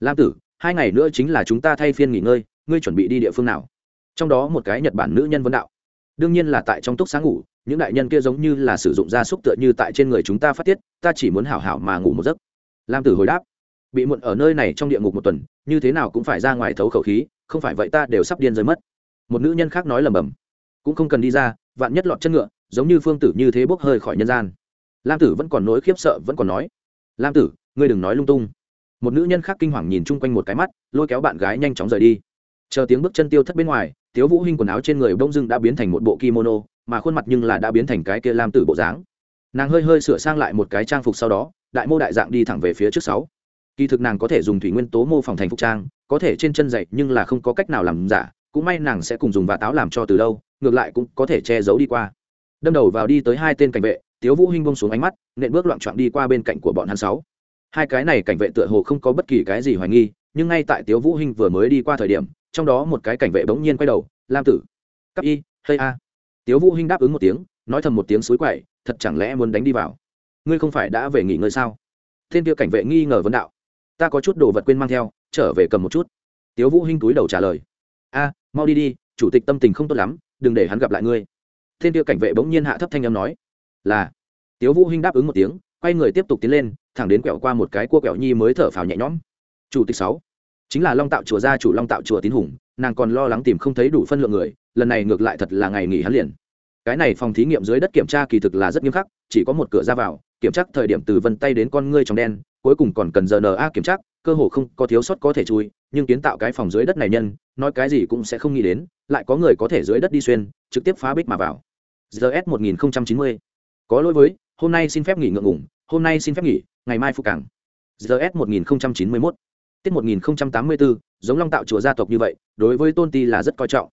Lam tử, hai ngày nữa chính là chúng ta thay phiên nghỉ ngơi, ngươi chuẩn bị đi địa phương nào? Trong đó một cái nhật bản nữ nhân vấn đạo. Đương nhiên là tại trong túc sáng ngủ, những đại nhân kia giống như là sử dụng gia súc tựa như tại trên người chúng ta phát tiết, ta chỉ muốn hảo hảo mà ngủ một giấc. Lam tử hồi đáp. Bị muộn ở nơi này trong địa ngục một tuần, như thế nào cũng phải ra ngoài thấu khẩu khí, không phải vậy ta đều sắp điên rơi mất một nữ nhân khác nói lầm bầm cũng không cần đi ra, vạn nhất lọt chân ngựa, giống như phương tử như thế bốc hơi khỏi nhân gian. Lam tử vẫn còn nỗi khiếp sợ vẫn còn nói, lam tử, ngươi đừng nói lung tung. Một nữ nhân khác kinh hoàng nhìn chung quanh một cái mắt, lôi kéo bạn gái nhanh chóng rời đi. Chờ tiếng bước chân tiêu thất bên ngoài, tiếu vũ hinh quần áo trên người bông dưng đã biến thành một bộ kimono, mà khuôn mặt nhưng là đã biến thành cái kia lam tử bộ dáng. Nàng hơi hơi sửa sang lại một cái trang phục sau đó, đại mô đại dạng đi thẳng về phía trước sáu. Kỳ thực nàng có thể dùng thủy nguyên tố mô phỏng thành phục trang, có thể trên chân dậy nhưng là không có cách nào làm giả cũng may nàng sẽ cùng dùng vả táo làm cho từ lâu, ngược lại cũng có thể che giấu đi qua. Đâm đầu vào đi tới hai tên cảnh vệ, tiếu vũ hinh bông xuống ánh mắt, nện bước loạn trọn đi qua bên cạnh của bọn hắn sáu. Hai cái này cảnh vệ tựa hồ không có bất kỳ cái gì hoài nghi, nhưng ngay tại tiếu vũ hinh vừa mới đi qua thời điểm, trong đó một cái cảnh vệ bỗng nhiên quay đầu, lam tử, cấp y hay a. Tiếu vũ hinh đáp ứng một tiếng, nói thầm một tiếng suối quậy, thật chẳng lẽ muốn đánh đi vào? Ngươi không phải đã về nghỉ ngơi sao? Thiên kia cảnh vệ nghi ngờ vấn đạo, ta có chút đồ vật quên mang theo, trở về cầm một chút. Tiếu vũ hinh túi đầu trả lời a, mau đi đi, chủ tịch tâm tình không tốt lắm, đừng để hắn gặp lại ngươi. Thiên tiêu cảnh vệ bỗng nhiên hạ thấp thanh âm nói, là. Tiếu vũ hinh đáp ứng một tiếng, quay người tiếp tục tiến lên, thẳng đến quẹo qua một cái cua quẹo nhi mới thở phào nhẹ nhõm. Chủ tịch sáu, chính là long tạo chùa gia chủ long tạo chùa tín hùng, nàng còn lo lắng tìm không thấy đủ phân lượng người, lần này ngược lại thật là ngày nghỉ hắn liền. Cái này phòng thí nghiệm dưới đất kiểm tra kỳ thực là rất nghiêm khắc, chỉ có một cửa ra vào, kiểm tra thời điểm từ vân tay đến con ngươi trong đen, cuối cùng còn cần giờ na kiểm tra cơ hồ không có thiếu sót có thể chui, nhưng kiến tạo cái phòng dưới đất này nhân, nói cái gì cũng sẽ không nghĩ đến, lại có người có thể dưới đất đi xuyên, trực tiếp phá bích mà vào. Gs 1090 có lỗi với, hôm nay xin phép nghỉ ngượng ngủng hôm nay xin phép nghỉ, ngày mai phục cảng. Gs 1091 tiết 1084 giống long tạo chùa gia tộc như vậy, đối với tôn ti là rất coi trọng.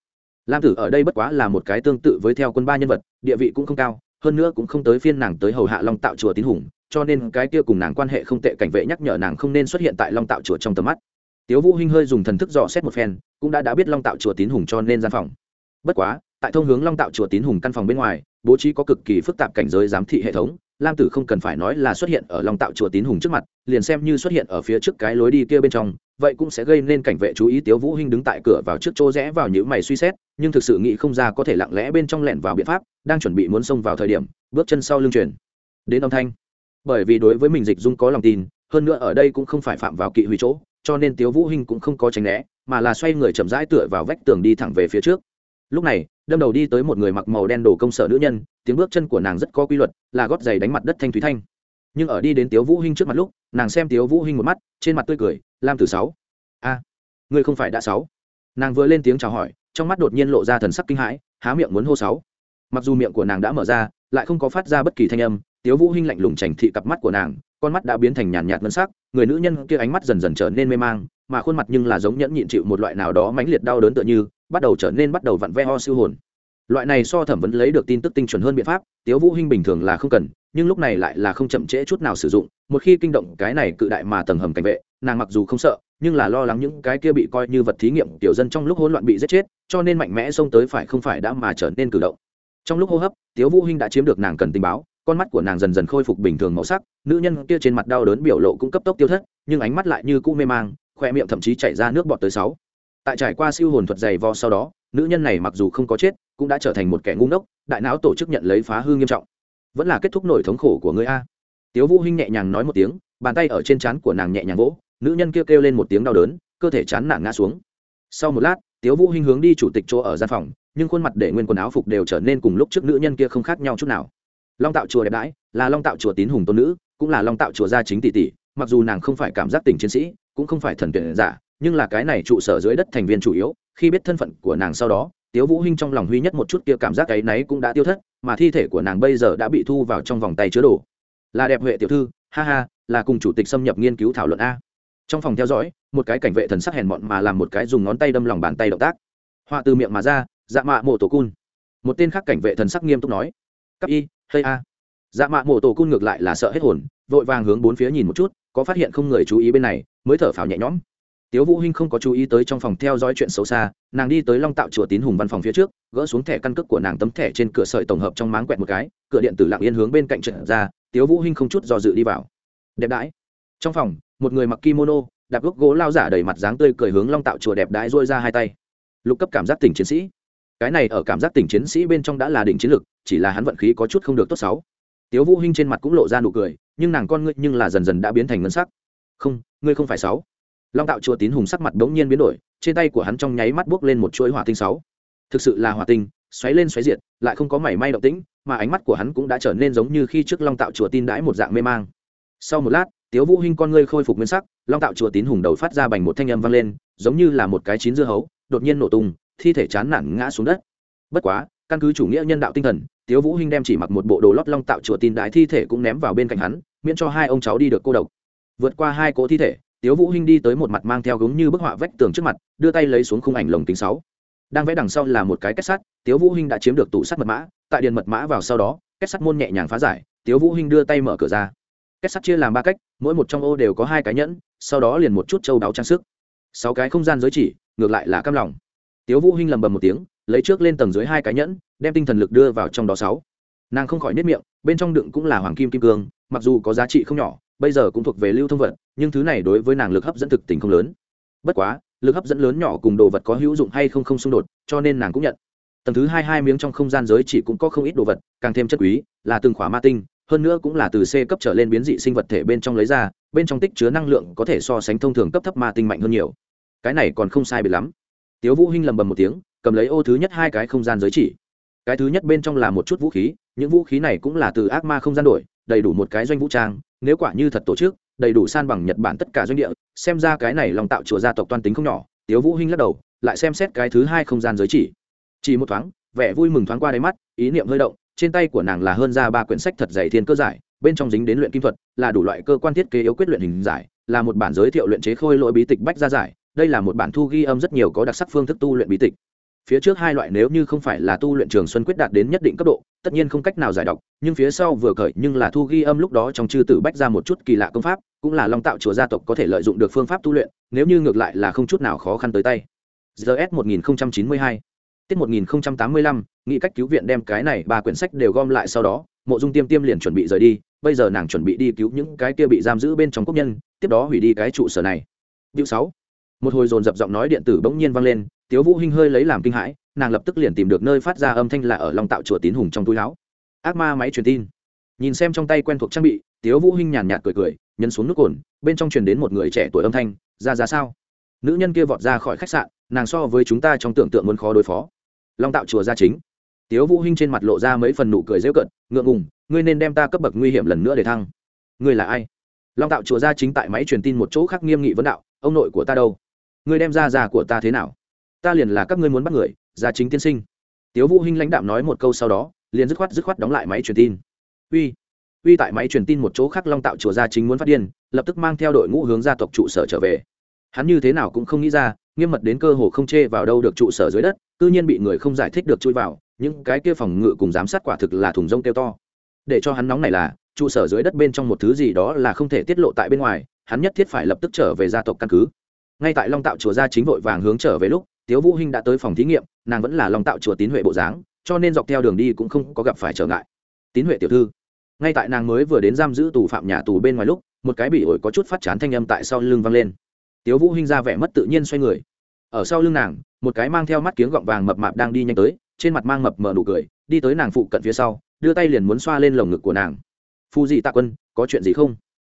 Lam tử ở đây bất quá là một cái tương tự với theo quân ba nhân vật, địa vị cũng không cao, hơn nữa cũng không tới phiên nàng tới hầu hạ long tạo chùa tín hùng cho nên cái kia cùng nàng quan hệ không tệ cảnh vệ nhắc nhở nàng không nên xuất hiện tại long tạo chùa trong tầm mắt. Tiếu vũ hinh hơi dùng thần thức dò xét một phen, cũng đã đã biết long tạo chùa tín hùng cho nên gian phòng. Bất quá, tại thông hướng long tạo chùa tín hùng căn phòng bên ngoài, bố trí có cực kỳ phức tạp cảnh giới giám thị hệ thống, lam tử không cần phải nói là xuất hiện ở long tạo chùa tín hùng trước mặt, liền xem như xuất hiện ở phía trước cái lối đi kia bên trong, vậy cũng sẽ gây nên cảnh vệ chú ý tiếu vũ hinh đứng tại cửa vào trước chỗ rẽ vào những mày suy xét, nhưng thực sự nghĩ không ra có thể lặng lẽ bên trong lẻn vào biện pháp, đang chuẩn bị muốn xông vào thời điểm, bước chân sau lưng truyền. Đến âm thanh bởi vì đối với mình dịch dung có lòng tin hơn nữa ở đây cũng không phải phạm vào kỵ hủy chỗ cho nên tiếu vũ hinh cũng không có tránh né mà là xoay người chậm rãi tựa vào vách tường đi thẳng về phía trước. Lúc này đâm đầu đi tới một người mặc màu đen đồ công sở nữ nhân tiếng bước chân của nàng rất có quy luật là gót giày đánh mặt đất thanh thúy thanh. Nhưng ở đi đến tiếu vũ hinh trước mặt lúc nàng xem tiếu vũ hinh một mắt trên mặt tươi cười lam tử sáu. A à, ngươi không phải đã sáu? Nàng vừa lên tiếng chào hỏi trong mắt đột nhiên lộ ra thần sắc kinh hãi há miệng muốn hô sáu. Mặc dù miệng của nàng đã mở ra lại không có phát ra bất kỳ thanh âm tiếu vũ hinh lạnh lùng chảnh thị cặp mắt của nàng, con mắt đã biến thành nhàn nhạt ngân sắc, người nữ nhân kia ánh mắt dần dần trở nên mê mang, mà khuôn mặt nhưng là giống nhẫn nhịn chịu một loại nào đó mãnh liệt đau đớn tựa như, bắt đầu trở nên bắt đầu vặn ve ho siêu hồn. Loại này so thẩm vấn lấy được tin tức tinh chuẩn hơn biện pháp, tiếu vũ hinh bình thường là không cần, nhưng lúc này lại là không chậm trễ chút nào sử dụng, một khi kinh động cái này cự đại mà tầng hầm cảnh vệ, nàng mặc dù không sợ, nhưng là lo lắng những cái kia bị coi như vật thí nghiệm tiểu dân trong lúc hỗn loạn bị giết chết, cho nên mạnh mẽ xông tới phải không phải đã mà trở nên cử động. Trong lúc hô hấp, tiếu vũ hinh đã chiếm được nàng cần tình báo con mắt của nàng dần dần khôi phục bình thường màu sắc nữ nhân kia trên mặt đau đớn biểu lộ cũng cấp tốc tiêu thất nhưng ánh mắt lại như cũ mê mang khoe miệng thậm chí chảy ra nước bọt tới sáu. Tại trải qua siêu hồn thuật dày vò sau đó nữ nhân này mặc dù không có chết cũng đã trở thành một kẻ ngu ngốc đại não tổ chức nhận lấy phá hư nghiêm trọng. Vẫn là kết thúc nổi thống khổ của người a. Tiếu vũ hinh nhẹ nhàng nói một tiếng bàn tay ở trên trán của nàng nhẹ nhàng vỗ nữ nhân kia kêu, kêu lên một tiếng đau đớn cơ thể chán nản ngã xuống. Sau một lát tiếu vũ hinh hướng đi chủ tịch chỗ ở gian phòng nhưng khuôn mặt để nguyên quần áo phục đều trở nên cùng lúc trước nữ nhân kia không khác nhau chút nào long tạo chùa đẹp đãi, là long tạo chùa tín hùng tôn nữ, cũng là long tạo chùa gia chính tỷ tỷ, mặc dù nàng không phải cảm giác tình chiến sĩ, cũng không phải thần tuyển giả, nhưng là cái này trụ sở dưới đất thành viên chủ yếu, khi biết thân phận của nàng sau đó, tiếu vũ hinh trong lòng huy nhất một chút kia cảm giác cái náy cũng đã tiêu thất, mà thi thể của nàng bây giờ đã bị thu vào trong vòng tay chứa đồ. Là đẹp huệ tiểu thư, ha ha, là cùng chủ tịch xâm nhập nghiên cứu thảo luận a. Trong phòng theo dõi, một cái cảnh vệ thần sắc hèn mọn mà làm một cái dùng ngón tay đâm lòng bàn tay động tác. Họa từ miệng mà ra dạ mạ mộ tổ cun. Một tên khác cảnh vệ thần sắc nghiêm túc nói cấp y hay a. Dạ mạ mổ tổ cun ngược lại là sợ hết hồn, vội vàng hướng bốn phía nhìn một chút, có phát hiện không người chú ý bên này, mới thở phào nhẹ nhõm. Tiếu vũ hinh không có chú ý tới trong phòng theo dõi chuyện xấu xa, nàng đi tới long tạo chùa tín hùng văn phòng phía trước, gỡ xuống thẻ căn cước của nàng tấm thẻ trên cửa sợi tổng hợp trong máng quẹt một cái, cửa điện tử lặng yên hướng bên cạnh trận ra, tiếu vũ hinh không chút do dự đi vào. Đẹp đãi. Trong phòng, một người mặc kimono, đạp gốc gỗ lao giả đầy mặt dáng tươi cười hướng long tạo chùa đẹp đãi duỗi ra hai tay. Lục cấp cảm giác tỉnh chiến sĩ cái này ở cảm giác tỉnh chiến sĩ bên trong đã là đỉnh chiến lực chỉ là hắn vận khí có chút không được tốt xấu. Tiếu vũ hinh trên mặt cũng lộ ra nụ cười, nhưng nàng con ngươi nhưng là dần dần đã biến thành ngân sắc. Không, ngươi không phải sáu. Long tạo chùa tín hùng sắc mặt đống nhiên biến đổi, trên tay của hắn trong nháy mắt buốc lên một chuỗi hỏa tinh sáu. Thực sự là hỏa tinh, xoáy lên xoáy diệt, lại không có mảy may động tĩnh, mà ánh mắt của hắn cũng đã trở nên giống như khi trước long tạo chùa tin đãi một dạng mê mang. Sau một lát, tiếu vũ hinh con ngươi khôi phục nguyên sắc, long tạo chùa tín hùng đầu phát ra bành một thanh âm vang lên, giống như là một cái chín dưa hấu, đột nhiên nổ tung thi thể chán nản ngã xuống đất. Bất quá, căn cứ chủ nghĩa nhân đạo tinh thần, tiếu vũ hinh đem chỉ mặc một bộ đồ lót long tạo chùa tin đái thi thể cũng ném vào bên cạnh hắn, miễn cho hai ông cháu đi được cô độc. Vượt qua hai cỗ thi thể, tiếu vũ hinh đi tới một mặt mang theo gống như bức họa vách tường trước mặt, đưa tay lấy xuống khung ảnh lồng kính sáu. Đang vẽ đằng sau là một cái kết sắt, tiếu vũ hinh đã chiếm được tủ sắt mật mã, tại điền mật mã vào sau đó, kết sắt môn nhẹ nhàng phá giải, tiếu vũ hinh đưa tay mở cửa ra. Kết sắt chia làm ba cách, mỗi một trong ô đều có hai cái nhẫn, sau đó liền một chút châu đáo trang sức. Sáu cái không gian giới chỉ, ngược lại là cam lòng tiếu vũ hinh lầm bầm một tiếng, lấy trước lên tầng dưới hai cái nhẫn, đem tinh thần lực đưa vào trong đó sáu. Nàng không khỏi nếp miệng, bên trong đựng cũng là hoàng kim kim cương, mặc dù có giá trị không nhỏ, bây giờ cũng thuộc về lưu thông vật, nhưng thứ này đối với nàng lực hấp dẫn thực tình không lớn. Bất quá, lực hấp dẫn lớn nhỏ cùng đồ vật có hữu dụng hay không không xung đột, cho nên nàng cũng nhận. Tầng thứ hai hai miếng trong không gian giới chỉ cũng có không ít đồ vật, càng thêm chất quý, là từng khóa ma tinh, hơn nữa cũng là từ c cấp trở lên biến dị sinh vật thể bên trong lấy ra, bên trong tích chứa năng lượng có thể so sánh thông thường cấp thấp ma tinh mạnh hơn nhiều. Cái này còn không sai biệt lắm tiếu vũ hinh lầm bầm một tiếng, cầm lấy ô thứ nhất hai cái không gian giới chỉ. Cái thứ nhất bên trong là một chút vũ khí, những vũ khí này cũng là từ ác ma không gian đổi, đầy đủ một cái doanh vũ trang, nếu quả như thật tổ chức, đầy đủ san bằng nhật bản tất cả doanh địa, xem ra cái này lòng tạo chùa gia tộc toan tính không nhỏ, tiếu vũ hinh lắc đầu, lại xem xét cái thứ hai không gian giới chỉ. Chỉ một thoáng, vẻ vui mừng thoáng qua đáy mắt, ý niệm hơi động, trên tay của nàng là hơn ra ba quyển sách thật dày thiên cơ giải, bên trong dính đến luyện kim thuật, là đủ loại cơ quan thiết kế yếu quyết luyện hình giải, là một bản giới thiệu luyện chế khôi lỗi bí tịch bách gia giải đây là một bản thu ghi âm rất nhiều có đặc sắc phương thức tu luyện bí tịch. Phía trước hai loại nếu như không phải là tu luyện trường xuân quyết đạt đến nhất định cấp độ, tất nhiên không cách nào giải đọc, nhưng phía sau vừa cởi nhưng là thu ghi âm lúc đó trong chư tử bách ra một chút kỳ lạ công pháp, cũng là long tạo chùa gia tộc có thể lợi dụng được phương pháp tu luyện, nếu như ngược lại là không chút nào khó khăn tới tay. Gs 1092 tiết 1085 nghị cách cứu viện đem cái này ba quyển sách đều gom lại sau đó, mộ dung tiêm tiêm liền chuẩn bị rời đi, bây giờ nàng chuẩn bị đi cứu những cái kia bị giam giữ bên trong quốc nhân, tiếp đó hủy đi cái trụ sở này. Điều sáu một hồi dồn dập giọng nói điện tử bỗng nhiên vang lên, tiếu vũ hinh hơi lấy làm kinh hãi, nàng lập tức liền tìm được nơi phát ra âm thanh là ở long tạo chùa tín hùng trong túi áo. Ác ma máy truyền tin. Nhìn xem trong tay quen thuộc trang bị, tiếu vũ hinh nhàn nhạt cười cười, nhấn xuống nút cồn, bên trong truyền đến một người trẻ tuổi âm thanh, ra ra sao? Nữ nhân kia vọt ra khỏi khách sạn, nàng so với chúng ta trong tưởng tượng muốn khó đối phó. Long tạo chùa gia chính. Tiếu vũ hinh trên mặt lộ ra mấy phần nụ cười dễ cận ngượng ngùng, ngươi nên đem ta cấp bậc nguy hiểm lần nữa để thăng. Ngươi là ai? Long tạo chùa gia chính tại máy truyền tin một chỗ khác nghiêm nghị vấn đạo, ông nội của ta đâu? Ngươi đem ra già của ta thế nào? Ta liền là các ngươi muốn bắt người gia chính tiên sinh. Tiếu vũ hinh lãnh đạm nói một câu sau đó, liền dứt khoát dứt khoát đóng lại máy truyền tin. Uy uy tại máy truyền tin một chỗ khác long tạo chùa gia chính muốn phát điên, lập tức mang theo đội ngũ hướng gia tộc trụ sở trở về. Hắn như thế nào cũng không nghĩ ra, nghiêm mật đến cơ hồ không chê vào đâu được trụ sở dưới đất tự nhiên bị người không giải thích được chui vào, những cái kia phòng ngự cùng giám sát quả thực là thùng rông kêu to. Để cho hắn nóng này là, trụ sở dưới đất bên trong một thứ gì đó là không thể tiết lộ tại bên ngoài, hắn nhất thiết phải lập tức trở về gia tộc căn cứ ngay tại long tạo chùa Ra chính vội vàng hướng trở về lúc, tiếu vũ hinh đã tới phòng thí nghiệm, nàng vẫn là long tạo chùa tín huệ bộ dáng, cho nên dọc theo đường đi cũng không có gặp phải trở ngại. Tín huệ tiểu thư. Ngay tại nàng mới vừa đến giam giữ tù phạm nhà tù bên ngoài lúc, một cái bị ổi có chút phát chán thanh âm tại sau lưng vang lên. Tiếu vũ hinh ra vẻ mất tự nhiên xoay người. Ở sau lưng nàng, một cái mang theo mắt kiếng gọng vàng mập mạp đang đi nhanh tới, trên mặt mang mập mờ nụ cười, đi tới nàng phụ cận phía sau, đưa tay liền muốn xoa lên lồng ngực của nàng. Phu dị tạ quân, có chuyện gì không?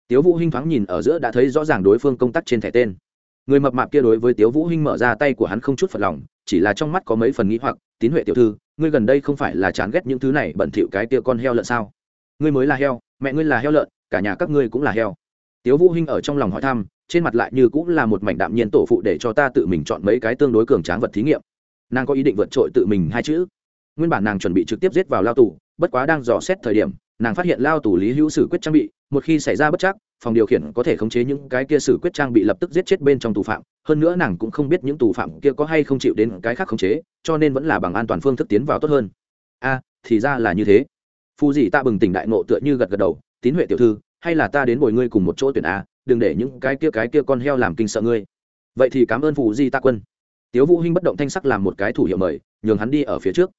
Tiếu vũ hinh thoáng nhìn ở giữa đã thấy rõ ràng đối phương công tác trên thẻ tên người mập mạp kia đối với tiếu vũ hinh mở ra tay của hắn không chút phật lòng, chỉ là trong mắt có mấy phần nghĩ hoặc, tín huệ tiểu thư, ngươi gần đây không phải là chán ghét những thứ này bẩn thỉu cái tia con heo lợn sao? Ngươi mới là heo, mẹ ngươi là heo lợn, cả nhà các ngươi cũng là heo. Tiếu vũ hinh ở trong lòng hỏi thăm, trên mặt lại như cũng là một mảnh đạm nhiên tổ phụ để cho ta tự mình chọn mấy cái tương đối cường tráng vật thí nghiệm. Nàng có ý định vượt trội tự mình hai chữ. Nguyên bản nàng chuẩn bị trực tiếp giết vào lao tù, bất quá đang dò xét thời điểm, nàng phát hiện lao tù lý hữu sử quyết trang bị, một khi xảy ra bất chắc phòng điều khiển có thể khống chế những cái kia xử quyết trang bị lập tức giết chết bên trong tù phạm, hơn nữa nàng cũng không biết những tù phạm kia có hay không chịu đến cái khác khống chế, cho nên vẫn là bằng an toàn phương thức tiến vào tốt hơn. A, thì ra là như thế. Phù dị ta bừng tỉnh đại nộ tựa như gật gật đầu, tín huệ tiểu thư, hay là ta đến bồi ngươi cùng một chỗ tuyển a, đừng để những cái kia cái kia con heo làm kinh sợ ngươi. Vậy thì cảm ơn phù di ta quân. Tiếu vũ hinh bất động thanh sắc làm một cái thủ hiệu mời, nhường hắn đi ở phía trước.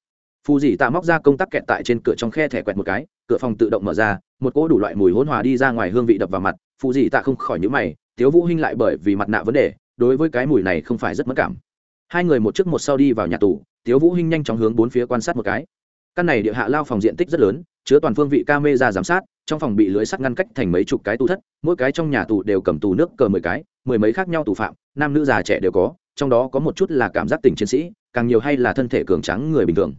Phù dì ta móc ra công tắc kẹt tại trên cửa trong khe thẻ quẹt một cái, cửa phòng tự động mở ra một cỗ đủ loại mùi hỗn hòa đi ra ngoài hương vị đập vào mặt, phụ dị tạ không khỏi nhữ mày, tiếu vũ hinh lại bởi vì mặt nạ vấn đề, đối với cái mùi này không phải rất mất cảm. Hai người một trước một sau đi vào nhà tù, tiếu vũ hinh nhanh chóng hướng bốn phía quan sát một cái. Căn này địa hạ lao phòng diện tích rất lớn, chứa toàn phương vị camera giám sát, trong phòng bị lưới sắt ngăn cách thành mấy chục cái tù thất, mỗi cái trong nhà tù đều cầm tù nước cờ mười cái, mười mấy khác nhau tù phạm, nam nữ già trẻ đều có, trong đó có một chút là cảm giác tình chiến sĩ, càng nhiều hay là thân thể cường tráng người bình thường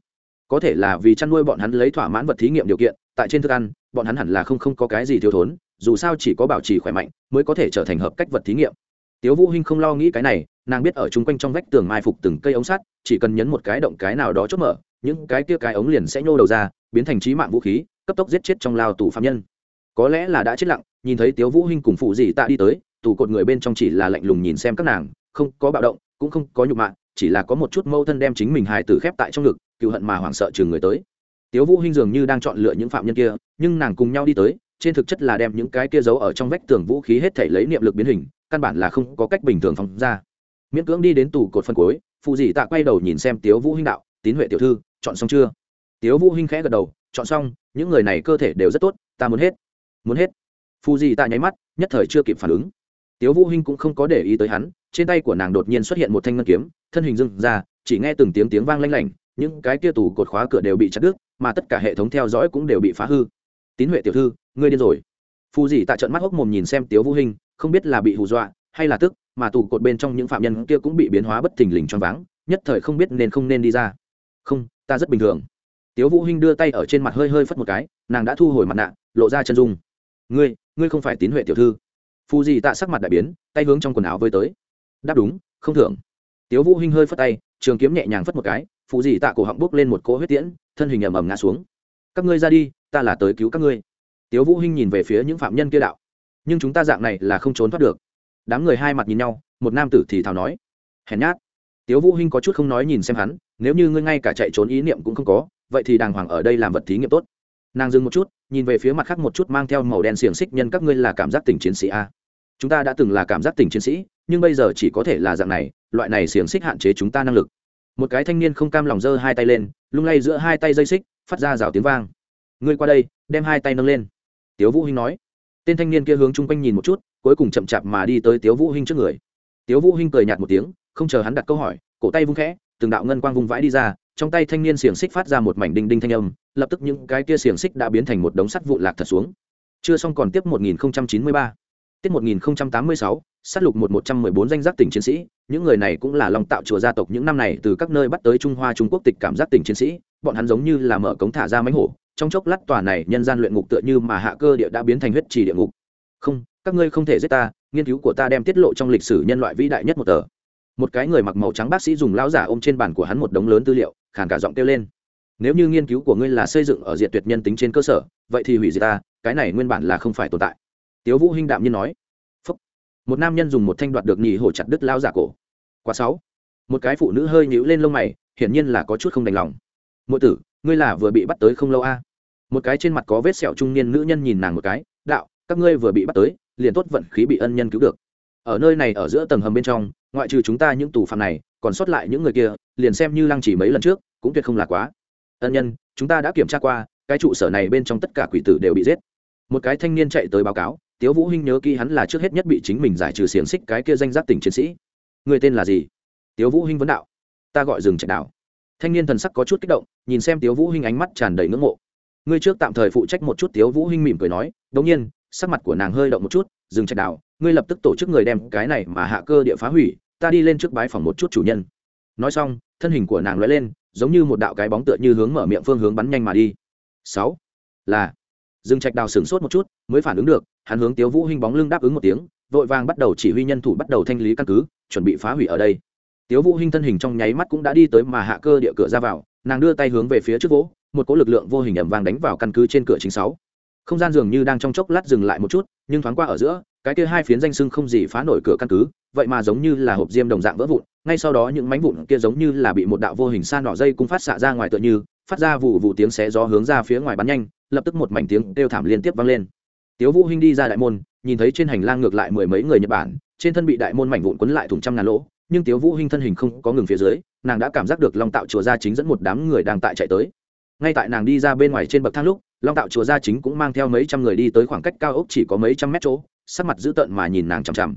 có thể là vì chăn nuôi bọn hắn lấy thỏa mãn vật thí nghiệm điều kiện, tại trên thức ăn, bọn hắn hẳn là không không có cái gì thiếu thốn, dù sao chỉ có bảo trì khỏe mạnh mới có thể trở thành hợp cách vật thí nghiệm. Tiếu vũ hinh không lo nghĩ cái này, nàng biết ở chung quanh trong vách tường mai phục từng cây ống sắt, chỉ cần nhấn một cái động cái nào đó chốt mở, những cái kia cái ống liền sẽ nhô đầu ra, biến thành trí mạng vũ khí, cấp tốc giết chết trong lao tù phạm nhân. Có lẽ là đã chết lặng, nhìn thấy tiếu vũ hinh cùng phụ dì tạ đi tới, tù cột người bên trong chỉ là lạnh lùng nhìn xem các nàng, không có bạo động, cũng không có nhục mạ, chỉ là có một chút mâu thân đem chính mình hài tử khép tại trong ngực cựu hận mà hoảng sợ chừng người tới. Tiếu vũ hinh dường như đang chọn lựa những phạm nhân kia, nhưng nàng cùng nhau đi tới, trên thực chất là đem những cái kia giấu ở trong vách tường vũ khí hết thể lấy niệm lực biến hình, căn bản là không có cách bình thường phóng ra. Miễn cưỡng đi đến tủ cột phân cuối phụ dì tạ quay đầu nhìn xem tiếu vũ hinh đạo, tín huệ tiểu thư, chọn xong chưa? Tiếu vũ hinh khẽ gật đầu, chọn xong, những người này cơ thể đều rất tốt, ta muốn hết muốn hết. Phụ dì tạ nháy mắt, nhất thời chưa kịp phản ứng. Tiếu vũ hinh cũng không có để ý tới hắn, trên tay của nàng đột nhiên xuất hiện một thanh ngân kiếm, thân hình dưng ra, chỉ nghe từng tiếng tiếng vang lanh lảnh những cái kia tủ cột khóa cửa đều bị chặt đứt, mà tất cả hệ thống theo dõi cũng đều bị phá hư. Tín huệ tiểu thư, ngươi điên rồi. Phù dì tạ trận mắt hốc mồm nhìn xem tiếu vũ hình không biết là bị hù dọa hay là tức, mà tù cột bên trong những phạm nhân kia cũng bị biến hóa bất thình lình choáng váng, nhất thời không biết nên không nên đi ra. Không, ta rất bình thường. Tiếu vũ hinh đưa tay ở trên mặt hơi hơi phất một cái, nàng đã thu hồi mặt nạ, lộ ra chân dung. Ngươi ngươi không phải tín huệ tiểu thư. Phù dì tạ sắc mặt đại biến, tay hướng trong quần áo vơi tới. Đáp đúng, không thưởng. Tiếu vũ hinh hơi phất tay, trường kiếm nhẹ nhàng phất một cái phụ dị tạ cổ họng bốc lên một cỗ huyết tiễn, thân hình ầm ầm ngã xuống. Các ngươi ra đi, ta là tới cứu các ngươi. Tiếu vũ hinh nhìn về phía những phạm nhân kia đạo. Nhưng chúng ta dạng này là không trốn thoát được. Đám người hai mặt nhìn nhau, một nam tử thì thào nói, hèn nhát. Tiếu vũ hinh có chút không nói nhìn xem hắn, nếu như ngươi ngay cả chạy trốn ý niệm cũng không có, vậy thì đàng hoàng ở đây làm vật thí nghiệm tốt. Nàng dừng một chút, nhìn về phía mặt khác một chút mang theo màu đen xiềng xích nhân, các ngươi là cảm giác tình chiến sĩ a? Chúng ta đã từng là cảm giác tình chiến sĩ, nhưng bây giờ chỉ có thể là dạng này, loại này xiềng xích hạn chế chúng ta năng lực một cái thanh niên không cam lòng giơ hai tay lên, lung lay giữa hai tay dây xích, phát ra rào tiếng vang. Ngươi qua đây, đem hai tay nâng lên. Tiếu vũ hinh nói. Tên thanh niên kia hướng chung quanh nhìn một chút, cuối cùng chậm chạp mà đi tới tiếu vũ hinh trước người. Tiếu vũ hinh cười nhạt một tiếng, không chờ hắn đặt câu hỏi, cổ tay vung khẽ, từng đạo ngân quang vung vãi đi ra, trong tay thanh niên xiềng xích phát ra một mảnh đinh đinh thanh âm, lập tức những cái kia xiềng xích đã biến thành một đống sắt vụn lạc thật xuống. Chưa xong còn tiếp 1093 tiết 1086 sát lục một một trăm mười bốn danh giác tỉnh chiến sĩ những người này cũng là lòng tạo chùa gia tộc những năm này từ các nơi bắt tới trung hoa trung quốc tịch cảm giác tình chiến sĩ, bọn hắn giống như là mở cống thả ra mánh hổ, trong chốc lát tòa này nhân gian luyện ngục tựa như mà hạ cơ địa đã biến thành huyết trì địa ngục. Không, các ngươi không thể giết ta, nghiên cứu của ta đem tiết lộ trong lịch sử nhân loại vĩ đại nhất một tờ. Một cái người mặc màu trắng bác sĩ dùng lão giả ôm trên bàn của hắn một đống lớn tư liệu, khàn cả giọng kêu lên. Nếu như nghiên cứu của ngươi là xây dựng ở diện tuyệt nhân tính trên cơ sở, vậy thì hủy diệt ta, cái này nguyên bản là không phải tồn tại. Tiếu vũ hinh đạm nhiên nói một nam nhân dùng một thanh đoạt được nhì hổ chặt đứt lao giả cổ. Quá sáu. Một cái phụ nữ hơi nhíu lên lông mày, hiển nhiên là có chút không đành lòng. Mỗi tử, ngươi là vừa bị bắt tới không lâu a? À? một cái trên mặt có vết sẹo trung niên nữ nhân nhìn nàng một cái, đạo, các ngươi vừa bị bắt tới, liền tốt vận khí bị ân nhân cứu được. Ở nơi này ở giữa tầng hầm bên trong, ngoại trừ chúng ta những tù phạm này, còn sót lại những người kia, liền xem như lăng chỉ mấy lần trước, cũng tuyệt không là quá. Ân nhân, chúng ta đã kiểm tra qua, cái trụ sở này bên trong tất cả quỷ tử đều bị giết. Một cái thanh niên chạy tới báo cáo tiếu vũ hinh nhớ kỹ hắn là trước hết nhất bị chính mình giải trừ xiềng xích cái kia danh giác tỉnh chiến sĩ. Người tên là gì? Tiếu vũ hinh vấn đạo. Ta gọi rừng trạch đảo. Thanh niên thần sắc có chút kích động, nhìn xem tiếu vũ hinh ánh mắt tràn đầy ngưỡng mộ. Ngươi trước tạm thời phụ trách một chút, tiếu vũ hinh mỉm cười nói, đống nhiên, sắc mặt của nàng hơi động một chút, dừng trạch đảo, ngươi lập tức tổ chức người đem cái này mà hạ cơ địa phá hủy, ta đi lên trước bái phòng một chút chủ nhân. Nói xong, thân hình của nàng lóe lên, giống như một đạo cái bóng tựa như hướng mở miệng phương hướng bắn nhanh mà đi. Sáu, là dương trạch đào sửng sốt một chút, mới phản ứng được, hắn hướng tiếu vũ hinh bóng lưng đáp ứng một tiếng, vội vàng bắt đầu chỉ huy nhân thủ bắt đầu thanh lý căn cứ, chuẩn bị phá hủy ở đây. Tiếu vũ hinh thân hình trong nháy mắt cũng đã đi tới mà hạ cơ địa cửa ra vào, nàng đưa tay hướng về phía trước vỗ, một cỗ lực lượng vô hình ầm vang đánh vào căn cứ trên cửa chính sáu. Không gian dường như đang trong chốc lát dừng lại một chút, nhưng thoáng qua ở giữa, cái kia hai phiến danh sưng không gì phá nổi cửa căn cứ, vậy mà giống như là hộp diêm đồng dạng vỡ vụn, ngay sau đó những mảnh vụn kia giống như là bị một đạo vô hình sa nọ dây cung phát xạ ra ngoài tựa như, phát ra vụ vụ tiếng xé gió hướng ra phía ngoài bắn nhanh lập tức một mảnh tiếng kêu thảm liên tiếp vang lên. Tiếu vũ hinh đi ra đại môn, nhìn thấy trên hành lang ngược lại mười mấy người nhật bản, trên thân bị đại môn mảnh vụn quấn lại thủng trăm ngàn lỗ, nhưng tiếu vũ hinh thân hình không có ngừng phía dưới, nàng đã cảm giác được long tạo chùa gia chính dẫn một đám người đang tại chạy tới. Ngay tại nàng đi ra bên ngoài trên bậc thang lúc, long tạo chùa gia chính cũng mang theo mấy trăm người đi tới khoảng cách cao ốc chỉ có mấy trăm mét chỗ, sắc mặt dữ tợn mà nhìn nàng chằm chằm.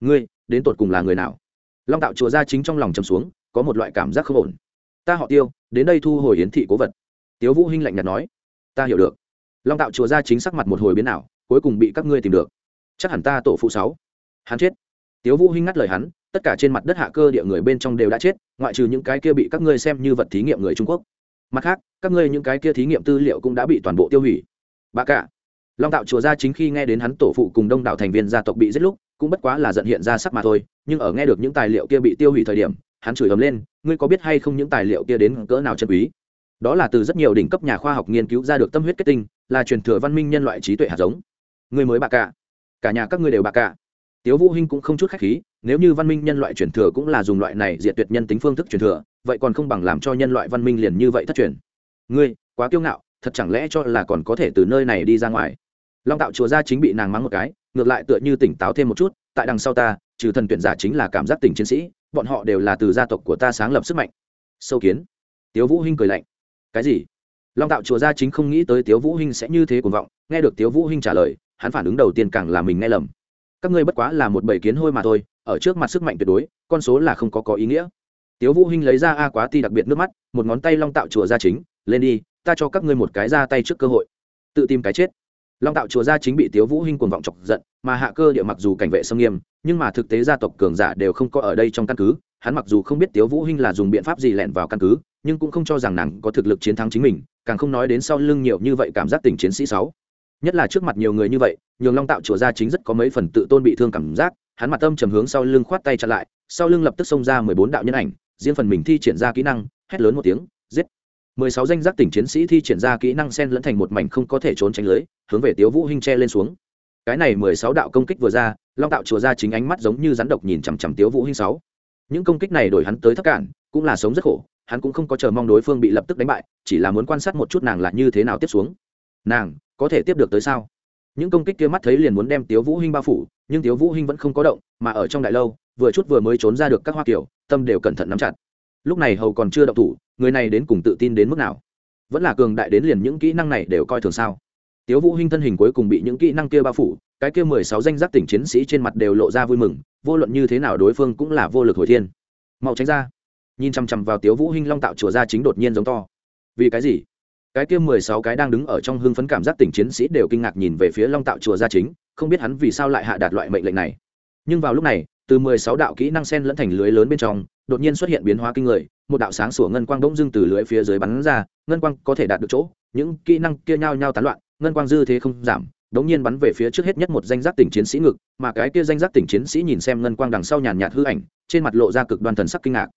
Ngươi, đến tột cùng là người nào? Long tạo chùa gia chính trong lòng trầm xuống, có một loại cảm giác không ổn. Ta họ tiêu, đến đây thu hồi yến thị cố vật. Tiếu vũ hinh lạnh nhạt nói ta hiểu được. Long tạo chùa gia chính sắc mặt một hồi biến nào cuối cùng bị các ngươi tìm được. Chắc hẳn ta tổ phụ sáu. Hắn chết. Tiếu vũ hinh ngắt lời hắn, tất cả trên mặt đất hạ cơ địa người bên trong đều đã chết, ngoại trừ những cái kia bị các ngươi xem như vật thí nghiệm người trung quốc. Mặt khác, các ngươi những cái kia thí nghiệm tư liệu cũng đã bị toàn bộ tiêu hủy. Bà cả. Long tạo chùa gia chính khi nghe đến hắn tổ phụ cùng đông đảo thành viên gia tộc bị giết lúc, cũng bất quá là giận hiện ra sắc mà thôi, nhưng ở nghe được những tài liệu kia bị tiêu hủy thời điểm, hắn chửi ầm lên, ngươi có biết hay không những tài liệu kia đến cỡ nào chân quý? Đó là từ rất nhiều đỉnh cấp nhà khoa học nghiên cứu ra được tâm huyết kết tinh, là truyền thừa văn minh nhân loại trí tuệ hạt giống. Người mới bạc cả. Cả nhà các ngươi đều bạc cả. Tiếu vũ hinh cũng không chút khách khí, nếu như văn minh nhân loại truyền thừa cũng là dùng loại này diệt tuyệt nhân tính phương thức truyền thừa, vậy còn không bằng làm cho nhân loại văn minh liền như vậy thất truyền. Ngươi, quá kiêu ngạo, thật chẳng lẽ cho là còn có thể từ nơi này đi ra ngoài? Long tạo chùa ra chính bị nàng mắng một cái, ngược lại tựa như tỉnh táo thêm một chút, tại đằng sau ta, trừ thần tuyển giả chính là cảm giác tình chiến sĩ, bọn họ đều là từ gia tộc của ta sáng lập sức mạnh. Sâu kiến. Tiếu vũ hinh cười lạnh cái gì? Long tạo chùa gia chính không nghĩ tới tiếu vũ hinh sẽ như thế cuồng vọng, nghe được tiếu vũ hinh trả lời, hắn phản ứng đầu tiên càng là mình nghe lầm. Các ngươi bất quá là một bầy kiến hôi mà thôi, ở trước mặt sức mạnh tuyệt đối, con số là không có có ý nghĩa. Tiếu vũ hinh lấy ra a quá ti đặc biệt nước mắt, một ngón tay long tạo chùa gia chính, lên đi, ta cho các ngươi một cái ra tay trước cơ hội. Tự tìm cái chết. Long tạo chùa gia chính bị tiếu vũ hinh cuồng vọng chọc giận, mà hạ cơ địa mặc dù cảnh vệ sâm nghiêm, nhưng mà thực tế gia tộc cường giả đều không có ở đây trong căn cứ, hắn mặc dù không biết tiếu vũ hinh là dùng biện pháp gì lẻn vào căn cứ nhưng cũng không cho rằng nàng có thực lực chiến thắng chính mình, càng không nói đến sau lưng nhiều như vậy cảm giác tình chiến sĩ sáu. Nhất là trước mặt nhiều người như vậy, nhường long tạo chùa ra chính rất có mấy phần tự tôn bị thương cảm giác, hắn mặt tâm trầm hướng sau lưng khoát tay chặn lại, sau lưng lập tức xông ra mười bốn đạo nhân ảnh, riêng phần mình thi triển ra kỹ năng, hét lớn một tiếng, giết. mười sáu danh giác tỉnh chiến sĩ thi triển ra kỹ năng sen lẫn thành một mảnh không có thể trốn tránh lưới, hướng về tiếu vũ hinh tre lên xuống. Cái này mười sáu đạo công kích vừa ra, long tạo chùa ra chính ánh mắt giống như rắn độc nhìn chằm chằm tiếu vũ hinh sáu. Những công kích này đổi hắn tới thất cản, cũng là sống rất khổ hắn cũng không có chờ mong đối phương bị lập tức đánh bại, chỉ là muốn quan sát một chút nàng là như thế nào tiếp xuống. Nàng, có thể tiếp được tới sao? Những công kích kia mắt thấy liền muốn đem tiếu vũ hinh bao phủ, nhưng tiếu vũ hinh vẫn không có động, mà ở trong đại lâu, vừa chút vừa mới trốn ra được các hoa kiểu, tâm đều cẩn thận nắm chặt. Lúc này hầu còn chưa động thủ, người này đến cùng tự tin đến mức nào? Vẫn là cường đại đến liền những kỹ năng này đều coi thường sao? Tiếu vũ hinh thân hình cuối cùng bị những kỹ năng kia bao phủ, cái kia mười sáu danh giác tỉnh chiến sĩ trên mặt đều lộ ra vui mừng, vô luận như thế nào đối phương cũng là vô lực hồi thiên. Mau tránh ra nhìn chăm chăm vào tiếu vũ hinh long tạo chùa ra chính đột nhiên giống to. Vì cái gì? Cái kia mười sáu cái đang đứng ở trong hưng phấn cảm giác tỉnh chiến sĩ đều kinh ngạc nhìn về phía long tạo chùa ra chính, không biết hắn vì sao lại hạ đạt loại mệnh lệnh này. Nhưng vào lúc này, từ mười sáu đạo kỹ năng sen lẫn thành lưới lớn bên trong, đột nhiên xuất hiện biến hóa kinh người, một đạo sáng sủa ngân quang bỗng dưng từ lưới phía dưới bắn ra, ngân quang có thể đạt được chỗ, những kỹ năng kia nhao nhao tán loạn, ngân quang dư thế không giảm đống nhiên bắn về phía trước hết nhất một danh giác tỉnh chiến sĩ ngực, mà cái kia danh giác tỉnh chiến sĩ nhìn xem ngân quang đằng sau nhàn nhạt hư ảnh, trên mặt lộ ra cực đoan thần sắc kinh ngạc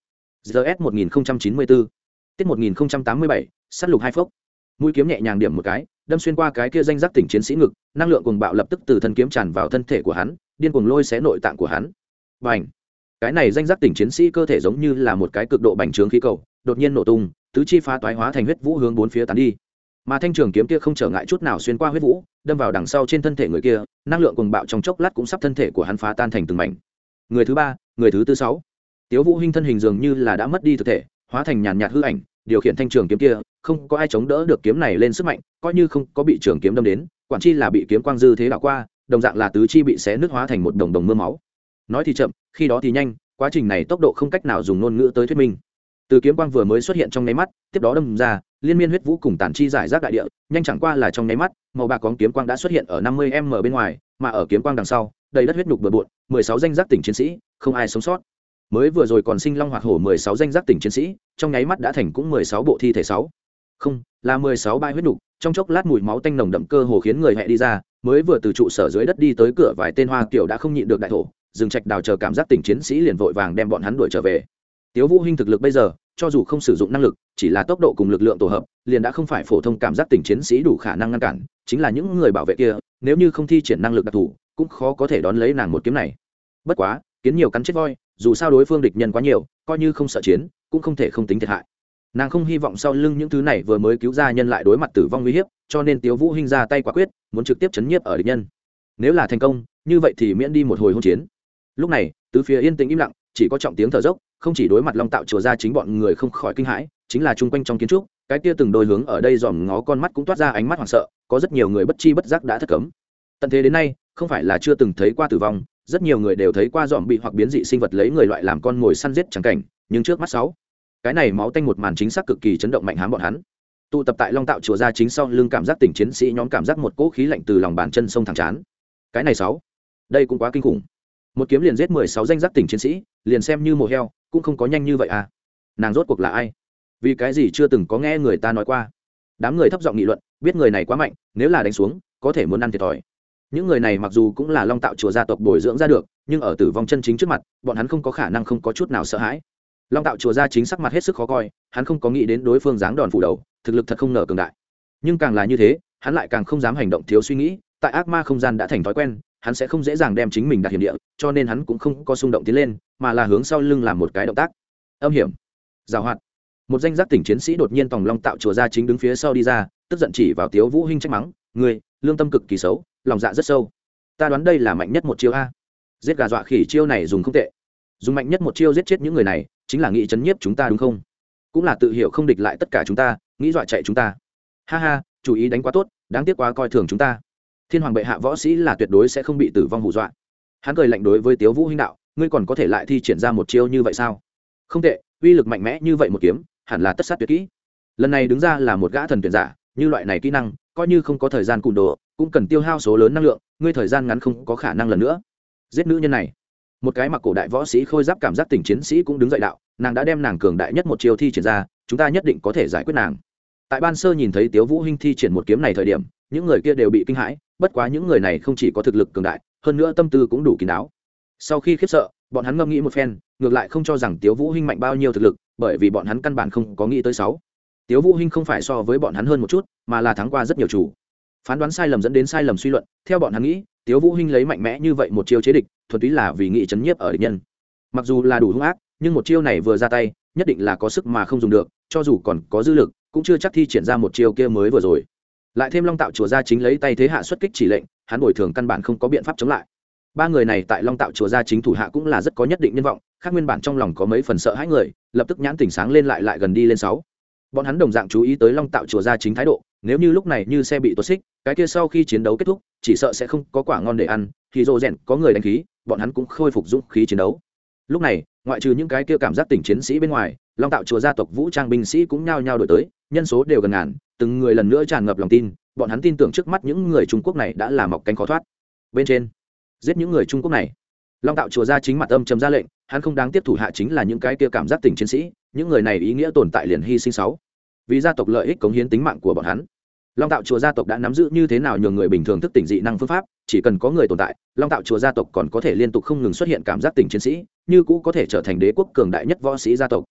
gs 1094 tiết 1087 sát lục hai phốc. Mũi kiếm nhẹ nhàng điểm một cái đâm xuyên qua cái kia danh giác tỉnh chiến sĩ ngực năng lượng cuồng bạo lập tức từ thân kiếm tràn vào thân thể của hắn điên cuồng lôi xé nội tạng của hắn. Bành, cái này danh giác tỉnh chiến sĩ cơ thể giống như là một cái cực độ bành trướng khí cầu đột nhiên nổ tung tứ chi phá toái hóa thành huyết vũ hướng bốn phía tán đi. Mà thanh trường kiếm kia không trở ngại chút nào xuyên qua huyết vũ đâm vào đằng sau trên thân thể người kia năng lượng cuồng bạo trong chốc lát cũng sắp thân thể của hắn phá tan thành từng mảnh. Người thứ ba người thứ tư sáu tiếu vũ hinh thân hình dường như là đã mất đi thực thể, hóa thành nhàn nhạt hư ảnh, điều khiển thanh trường kiếm kia, không có ai chống đỡ được kiếm này lên sức mạnh, coi như không có bị trường kiếm đâm đến, quản chi là bị kiếm quang dư thế đảo qua, đồng dạng là tứ chi bị xé nứt hóa thành một đồng đồng mưa máu. Nói thì chậm, khi đó thì nhanh, quá trình này tốc độ không cách nào dùng ngôn ngữ tới thuyết minh. Từ kiếm quang vừa mới xuất hiện trong nháy mắt, tiếp đó đâm ra, liên miên huyết vũ cùng tản chi giải rác đại địa, nhanh chẳng qua là trong nháy mắt, màu bạc quang kiếm quang đã xuất hiện ở năm mươi m bên ngoài, mà ở kiếm quang đằng sau, đầy đất huyết nhục bừa bộn, mười sáu danh giác tỉnh chiến sĩ, không ai sống sót mới vừa rồi còn sinh long hoạt hổ mười sáu danh giác tỉnh chiến sĩ, trong nháy mắt đã thành cũng mười sáu bộ thi thể sáu. Không, là mười sáu bãi huyết nhục trong chốc lát mùi máu tanh nồng đậm cơ hồ khiến người hẹ đi ra, mới vừa từ trụ sở dưới đất đi tới cửa vài tên hoa kiểu đã không nhịn được đại thổ dừng trạch đào chờ cảm giác tỉnh chiến sĩ liền vội vàng đem bọn hắn đuổi trở về. Tiếu vũ hinh thực lực bây giờ, cho dù không sử dụng năng lực, chỉ là tốc độ cùng lực lượng tổ hợp, liền đã không phải phổ thông cảm giác tỉnh chiến sĩ đủ khả năng ngăn cản, chính là những người bảo vệ kia, nếu như không thi triển năng lực đặc thù, cũng khó có thể đón lấy nàng một kiếm này. Bất quá, kiến nhiều cắn chết voi dù sao đối phương địch nhân quá nhiều, coi như không sợ chiến, cũng không thể không tính thiệt hại. Nàng không hy vọng sau lưng những thứ này vừa mới cứu ra nhân lại đối mặt tử vong nguy hiếp, cho nên tiếu vũ hinh ra tay quả quyết, muốn trực tiếp chấn nhiếp ở địch nhân. Nếu là thành công, như vậy thì miễn đi một hồi hôn chiến. Lúc này, tứ phía yên tĩnh im lặng, chỉ có trọng tiếng thở dốc, không chỉ đối mặt long tạo chùa ra chính bọn người không khỏi kinh hãi, chính là chung quanh trong kiến trúc, cái kia từng đôi hướng ở đây dòm ngó con mắt cũng toát ra ánh mắt hoảng sợ, có rất nhiều người bất chi bất giác đã thất cấm. Tận thế đến nay, không phải là chưa từng thấy qua tử vong rất nhiều người đều thấy qua dòm bị hoặc biến dị sinh vật lấy người loại làm con mồi săn giết chẳng cảnh, nhưng trước mắt sáu, cái này máu tanh một màn chính xác cực kỳ chấn động mạnh hám bọn hắn. Tụ tập tại long tạo chùa ra chính sau lưng cảm giác tỉnh chiến sĩ nhóm cảm giác một cỗ khí lạnh từ lòng bàn chân sông thẳng chán. Cái này sáu, đây cũng quá kinh khủng. Một kiếm liền giết mười sáu danh giác tỉnh chiến sĩ, liền xem như mồ heo, cũng không có nhanh như vậy à. Nàng rốt cuộc là ai? Vì cái gì chưa từng có nghe người ta nói qua? Đám người thấp giọng nghị luận, biết người này quá mạnh, nếu là đánh xuống, có thể muốn ăn thiệt thòi những người này mặc dù cũng là long tạo chùa gia tộc bồi dưỡng ra được, nhưng ở tử vong chân chính trước mặt, bọn hắn không có khả năng không có chút nào sợ hãi. Long tạo chùa gia chính sắc mặt hết sức khó coi, hắn không có nghĩ đến đối phương dáng đòn phủ đầu, thực lực thật không nở cường đại. Nhưng càng là như thế, hắn lại càng không dám hành động thiếu suy nghĩ, tại ác ma không gian đã thành thói quen, hắn sẽ không dễ dàng đem chính mình đặt hiểm địa, cho nên hắn cũng không có xung động tiến lên, mà là hướng sau lưng làm một cái động tác. Âm hiểm. Giảo hoạt. Một danh giác tỉnh chiến sĩ đột nhiên tòng long tạo chùa ra chính đứng phía sau đi ra tức giận chỉ vào tiếu vũ hinh trách mắng người lương tâm cực kỳ xấu, lòng dạ rất sâu. Ta đoán đây là mạnh nhất một chiêu a. Giết gà dọa khỉ chiêu này dùng không tệ. Dùng mạnh nhất một chiêu giết chết những người này, chính là nghĩ chấn nhiếp chúng ta đúng không? Cũng là tự hiểu không địch lại tất cả chúng ta, nghĩ dọa chạy chúng ta. Ha ha, chủ ý đánh quá tốt, đáng tiếc quá coi thường chúng ta. Thiên hoàng bệ hạ võ sĩ là tuyệt đối sẽ không bị tử vong hù dọa. Hắn cười lạnh đối với tiếu vũ hinh đạo, ngươi còn có thể lại thi triển ra một chiêu như vậy sao? Không tệ, uy lực mạnh mẽ như vậy một kiếm, hẳn là tất sát tuyệt kỹ. Lần này đứng ra là một gã thần tuyển giả như loại này kỹ năng, coi như không có thời gian cùn đồ, cũng cần tiêu hao số lớn năng lượng, ngươi thời gian ngắn không có khả năng lần nữa. Giết nữ nhân này. Một cái mặc cổ đại võ sĩ khôi giáp cảm giác tình chiến sĩ cũng đứng dậy đạo, nàng đã đem nàng cường đại nhất một chiêu thi triển ra, chúng ta nhất định có thể giải quyết nàng. Tại ban sơ nhìn thấy tiếu vũ hinh thi triển một kiếm này thời điểm, những người kia đều bị kinh hãi, bất quá những người này không chỉ có thực lực cường đại, hơn nữa tâm tư cũng đủ kín đáo. Sau khi khiếp sợ, bọn hắn ngâm nghĩ một phen, ngược lại không cho rằng tiếu vũ hinh mạnh bao nhiêu thực lực, bởi vì bọn hắn căn bản không có nghĩ tới sáu tiếu vũ hinh không phải so với bọn hắn hơn một chút, mà là thắng qua rất nhiều chủ. Phán đoán sai lầm dẫn đến sai lầm suy luận, theo bọn hắn nghĩ, tiếu vũ hinh lấy mạnh mẽ như vậy một chiêu chế địch, thuần túy là vì nghị chấn nhiếp ở địch nhân. Mặc dù là đủ hung ác, nhưng một chiêu này vừa ra tay, nhất định là có sức mà không dùng được, cho dù còn có dư lực, cũng chưa chắc thi triển ra một chiêu kia mới vừa rồi. Lại thêm long tạo chùa gia chính lấy tay thế hạ xuất kích chỉ lệnh, hắn bồi thường căn bản không có biện pháp chống lại. Ba người này tại long tạo chùa gia chính thủ hạ cũng là rất có nhất định nhân vọng, khác nguyên bản trong lòng có mấy phần sợ hãi người, lập tức nhãn tỉnh sáng lên lại lại gần đi lên sáu bọn hắn đồng dạng chú ý tới long tạo chùa gia chính thái độ, nếu như lúc này như xe bị tuột xích, cái kia sau khi chiến đấu kết thúc, chỉ sợ sẽ không có quả ngon để ăn, thì rồ rèn có người đánh khí, bọn hắn cũng khôi phục dũng khí chiến đấu. Lúc này, ngoại trừ những cái kia cảm giác tỉnh chiến sĩ bên ngoài, long tạo chùa gia tộc vũ trang binh sĩ cũng nhao nhao đổi tới, nhân số đều gần ngàn, từng người lần nữa tràn ngập lòng tin, bọn hắn tin tưởng trước mắt những người trung quốc này đã là mọc cánh khó thoát. Bên trên, giết những người trung quốc này. Long tạo chùa gia chính mặt âm chấm ra lệnh, hắn không đáng tiếp thủ hạ chính là những cái kia cảm giác tỉnh chiến sĩ những người này ý nghĩa tồn tại liền hy sinh sáu. Vì gia tộc lợi ích cống hiến tính mạng của bọn hắn. Long tạo chùa gia tộc đã nắm giữ như thế nào nhường người bình thường thức tỉnh dị năng phương pháp, chỉ cần có người tồn tại, long tạo chùa gia tộc còn có thể liên tục không ngừng xuất hiện cảm giác tỉnh chiến sĩ, như cũ có thể trở thành đế quốc cường đại nhất võ sĩ gia tộc.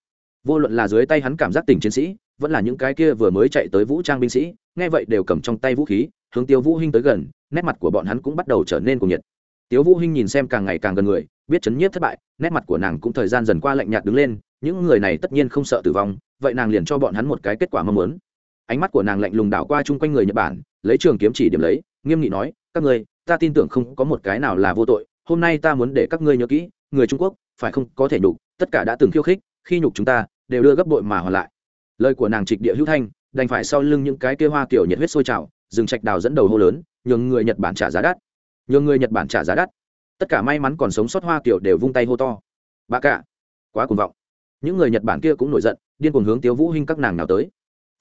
Vô luận là dưới tay hắn cảm giác tỉnh chiến sĩ, vẫn là những cái kia vừa mới chạy tới vũ trang binh sĩ, nghe vậy đều cầm trong tay vũ khí, hướng tiêu vũ hinh tới gần, nét mặt của bọn hắn cũng bắt đầu trở nên cuồng nhiệt. Tiêu vũ hinh nhìn xem càng ngày càng gần người, biết chấn nhiếp thất bại, nét mặt của nàng cũng thời gian dần qua lạnh nhạt đứng lên những người này tất nhiên không sợ tử vong, vậy nàng liền cho bọn hắn một cái kết quả mong muốn. Ánh mắt của nàng lạnh lùng đảo qua chung quanh người nhật bản, lấy trường kiếm chỉ điểm lấy, nghiêm nghị nói, các ngươi, ta tin tưởng không có một cái nào là vô tội, hôm nay ta muốn để các ngươi nhớ kỹ, người trung quốc phải không có thể nhục, tất cả đã từng khiêu khích, khi nhục chúng ta, đều đưa gấp bội mà hoàn lại. Lời của nàng trịch địa hữu thanh, đành phải sau lưng những cái kia hoa kiểu nhiệt huyết sôi trào, rừng trạch đào dẫn đầu hô lớn, nhường người nhật bản trả giá đắt. Nhường người nhật bản trả giá đắt. Tất cả may mắn còn sống sót hoa kiểu đều vung tay hô to. Bà cả, quá cuồng vọng những người nhật bản kia cũng nổi giận, điên cuồng hướng tiếu vũ hinh các nàng nào tới.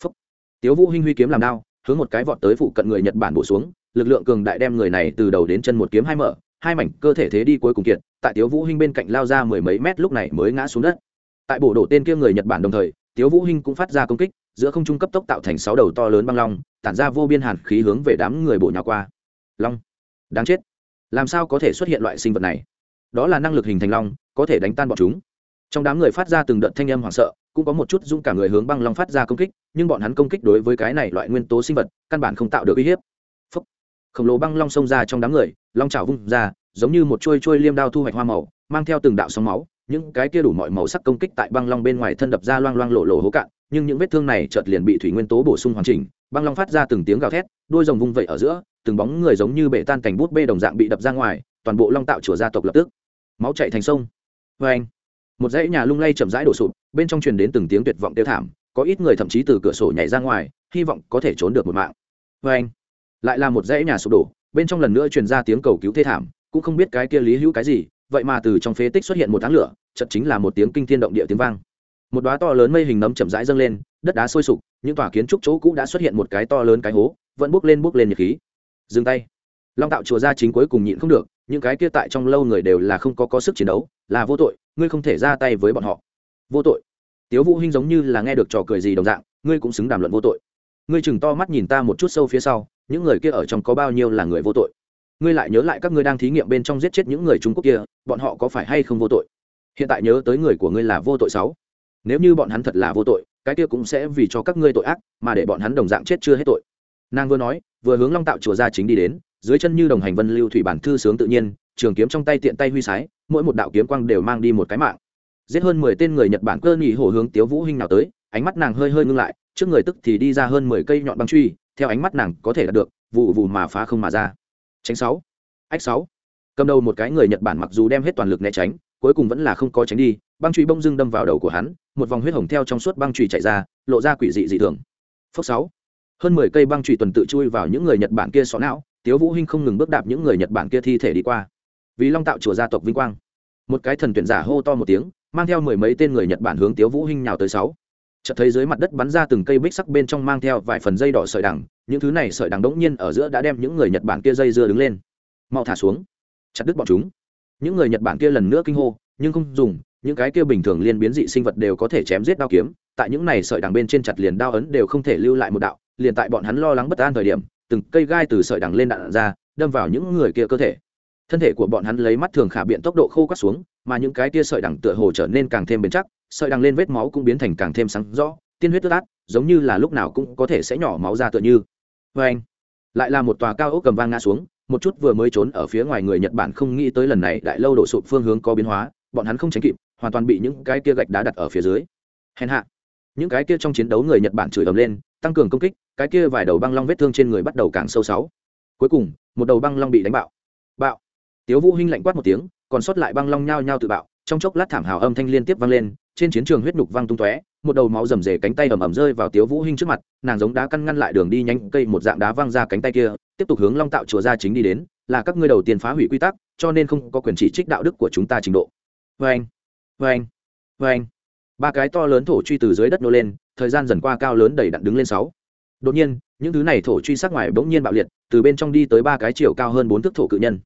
Phúc. tiếu vũ hinh huy kiếm làm đao, hướng một cái vọt tới phụ cận người nhật bản bổ xuống, lực lượng cường đại đem người này từ đầu đến chân một kiếm hai mở, hai mảnh cơ thể thế đi cuối cùng kiệt, tại tiếu vũ hinh bên cạnh lao ra mười mấy mét lúc này mới ngã xuống đất. Tại bổ đổ tên kia người nhật bản đồng thời, tiếu vũ hinh cũng phát ra công kích, giữa không trung cấp tốc tạo thành sáu đầu to lớn băng long, tản ra vô biên hàn khí hướng về đám người bổ nhào qua. Long. Đáng chết. Làm sao có thể xuất hiện loại sinh vật này? Đó là năng lực hình thành long, có thể đánh tan bọn chúng trong đám người phát ra từng đợt thanh âm hoảng sợ, cũng có một chút dũng cả người hướng băng long phát ra công kích, nhưng bọn hắn công kích đối với cái này loại nguyên tố sinh vật, căn bản không tạo được uy hiếp. Phúc. khổng lồ băng long xông ra trong đám người, long trào vung ra, giống như một chuôi chuôi liêm đao thu hoạch hoa màu, mang theo từng đạo sóng máu, những cái kia đủ mọi màu sắc công kích tại băng long bên ngoài thân đập ra loang loang lộ lộ hố cạn, nhưng những vết thương này chợt liền bị thủy nguyên tố bổ sung hoàn chỉnh, băng long phát ra từng tiếng gào thét, đôi rồng vung vẩy ở giữa, từng bóng người giống như bể tan cảnh bút bê đồng dạng bị đập ra ngoài, toàn bộ long tạo chùa gia tộc lập tức. Máu chạy thành sông. Vê anh một dãy nhà lung lay chậm rãi đổ sụp, bên trong truyền đến từng tiếng tuyệt vọng tiêu thảm, có ít người thậm chí từ cửa sổ nhảy ra ngoài, hy vọng có thể trốn được một mạng. Vê anh, lại là một dãy nhà sụp đổ, bên trong lần nữa truyền ra tiếng cầu cứu thê thảm, cũng không biết cái kia lý hữu cái gì, vậy mà từ trong phế tích xuất hiện một tháng lửa chật chính là một tiếng kinh thiên động địa tiếng vang. Một đoá to lớn mây hình nấm chậm rãi dâng lên, đất đá sôi sục, những tòa kiến trúc chỗ cũ đã xuất hiện một cái to lớn cái hố, vẫn bốc lên bốc lên nhiệt khí. Dừng tay. Long tạo chùa ra chính cuối cùng nhịn không được những cái kia tại trong lâu người đều là không có có sức chiến đấu, là vô tội, ngươi không thể ra tay với bọn họ. Vô tội. Tiếu vũ hinh giống như là nghe được trò cười gì đồng dạng, ngươi cũng xứng đàm luận vô tội. Ngươi chừng to mắt nhìn ta một chút sâu phía sau, những người kia ở trong có bao nhiêu là người vô tội? Ngươi lại nhớ lại các ngươi đang thí nghiệm bên trong giết chết những người trung quốc kia, bọn họ có phải hay không vô tội? Hiện tại nhớ tới người của ngươi là vô tội sáu. Nếu như bọn hắn thật là vô tội, cái kia cũng sẽ vì cho các ngươi tội ác, mà để bọn hắn đồng dạng chết chưa hết tội. Nàng vừa nói, vừa hướng long tạo chùa ra chính đi đến dưới chân như đồng hành vân lưu thủy bản thư sướng tự nhiên, trường kiếm trong tay tiện tay huy sái, mỗi một đạo kiếm quang đều mang đi một cái mạng. Giết hơn mười tên người nhật bản cơ nghỉ hổ hướng tiếu vũ hinh nào tới, ánh mắt nàng hơi hơi ngưng lại, trước người tức thì đi ra hơn mười cây nhọn băng truy, theo ánh mắt nàng có thể đạt được, vụ vụ mà phá không mà ra. Tránh sáu, ách sáu. Cầm đầu một cái người nhật bản mặc dù đem hết toàn lực né tránh, cuối cùng vẫn là không có tránh đi, băng truy bông dưng đâm vào đầu của hắn, một vòng huyết hồng theo trong suốt băng truy chạy ra, lộ ra quỷ dị dị thường. Phước sáu hơn mười cây băng trụy tuần tự chui vào những người nhật bản kia xó não, tiếu vũ hinh không ngừng bước đạp những người nhật bản kia thi thể đi qua. Vì long tạo chùa gia tộc vinh quang. Một cái thần tuyển giả hô to một tiếng, mang theo mười mấy tên người nhật bản hướng tiếu vũ hinh nhào tới sáu. Chợt thấy dưới mặt đất bắn ra từng cây bích sắc bên trong mang theo vài phần dây đỏ sợi đằng, những thứ này sợi đằng đống nhiên ở giữa đã đem những người nhật bản kia dây dưa đứng lên. Mau thả xuống. Chặt đứt bọn chúng. Những người nhật bản kia lần nữa kinh hô, nhưng không dùng, những cái kia bình thường liên biến dị sinh vật đều có thể chém giết đao kiếm, tại những này sợi đằng bên trên chặt liền đao ấn đều không thể lưu lại một đạo liền tại bọn hắn lo lắng bất an thời điểm, từng cây gai từ sợi đằng lên đạn ra, đâm vào những người kia cơ thể. Thân thể của bọn hắn lấy mắt thường khả biện tốc độ khô quắt xuống, mà những cái kia sợi đằng tựa hồ trở nên càng thêm bền chắc, sợi đằng lên vết máu cũng biến thành càng thêm sáng rõ, tiên huyết tức át, giống như là lúc nào cũng có thể sẽ nhỏ máu ra tựa như. Vê anh, lại là một tòa cao ốc cầm vang ngã xuống, một chút vừa mới trốn ở phía ngoài người nhật bản không nghĩ tới lần này đại lâu đổ sụp phương hướng có biến hóa, bọn hắn không tránh kịp, hoàn toàn bị những cái kia gạch đá đặt ở phía dưới. Hèn hạ, những cái kia trong chiến đấu người nhật bản chửi ầm lên tăng cường công kích cái kia vài đầu băng long vết thương trên người bắt đầu càng sâu sáu. Cuối cùng một đầu băng long bị đánh bạo. Bạo. Tiếu vũ hinh lạnh quát một tiếng còn sót lại băng long nhao nhao tự bạo trong chốc lát thảm hào âm thanh liên tiếp vang lên trên chiến trường huyết nhục văng tung tóe một đầu máu rầm rề cánh tay ầm ầm rơi vào tiếu vũ hinh trước mặt nàng giống đá căn ngăn lại đường đi nhanh cây một dạng đá văng ra cánh tay kia tiếp tục hướng long tạo chùa ra chính đi đến là các ngươi đầu tiên phá hủy quy tắc cho nên không có quyền chỉ trích đạo đức của chúng ta trình độ. Vang, vang, vang ba cái to lớn thổ truy từ dưới đất nô lên thời gian dần qua cao lớn đầy đặn đứng lên sáu. Đột nhiên, những thứ này thổ truy sát ngoài bỗng nhiên bạo liệt, từ bên trong đi tới ba cái chiều cao hơn bốn thước thổ cự nhân.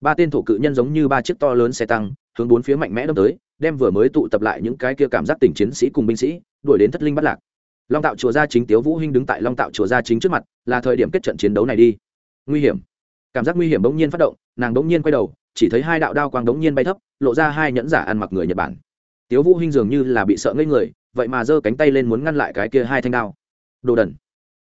Ba tên thổ cự nhân giống như ba chiếc to lớn xe tăng, hướng bốn phía mạnh mẽ đâm tới, đem vừa mới tụ tập lại những cái kia cảm giác tỉnh chiến sĩ cùng binh sĩ, đuổi đến thất linh bắt lạc. Long tạo chùa gia chính tiếu vũ hinh đứng tại long tạo chùa gia chính trước mặt, là thời điểm kết trận chiến đấu này đi. Nguy hiểm. Cảm giác nguy hiểm bỗng nhiên phát động, nàng bỗng nhiên quay đầu, chỉ thấy hai đạo đao quang bỗng nhiên bay thấp, lộ ra hai nhẫn giả ăn mặc người nhật bản. Tiếu vũ hinh dường như là bị sợ ngây người vậy mà giơ cánh tay lên muốn ngăn lại cái kia hai thanh đao. Đồ đần.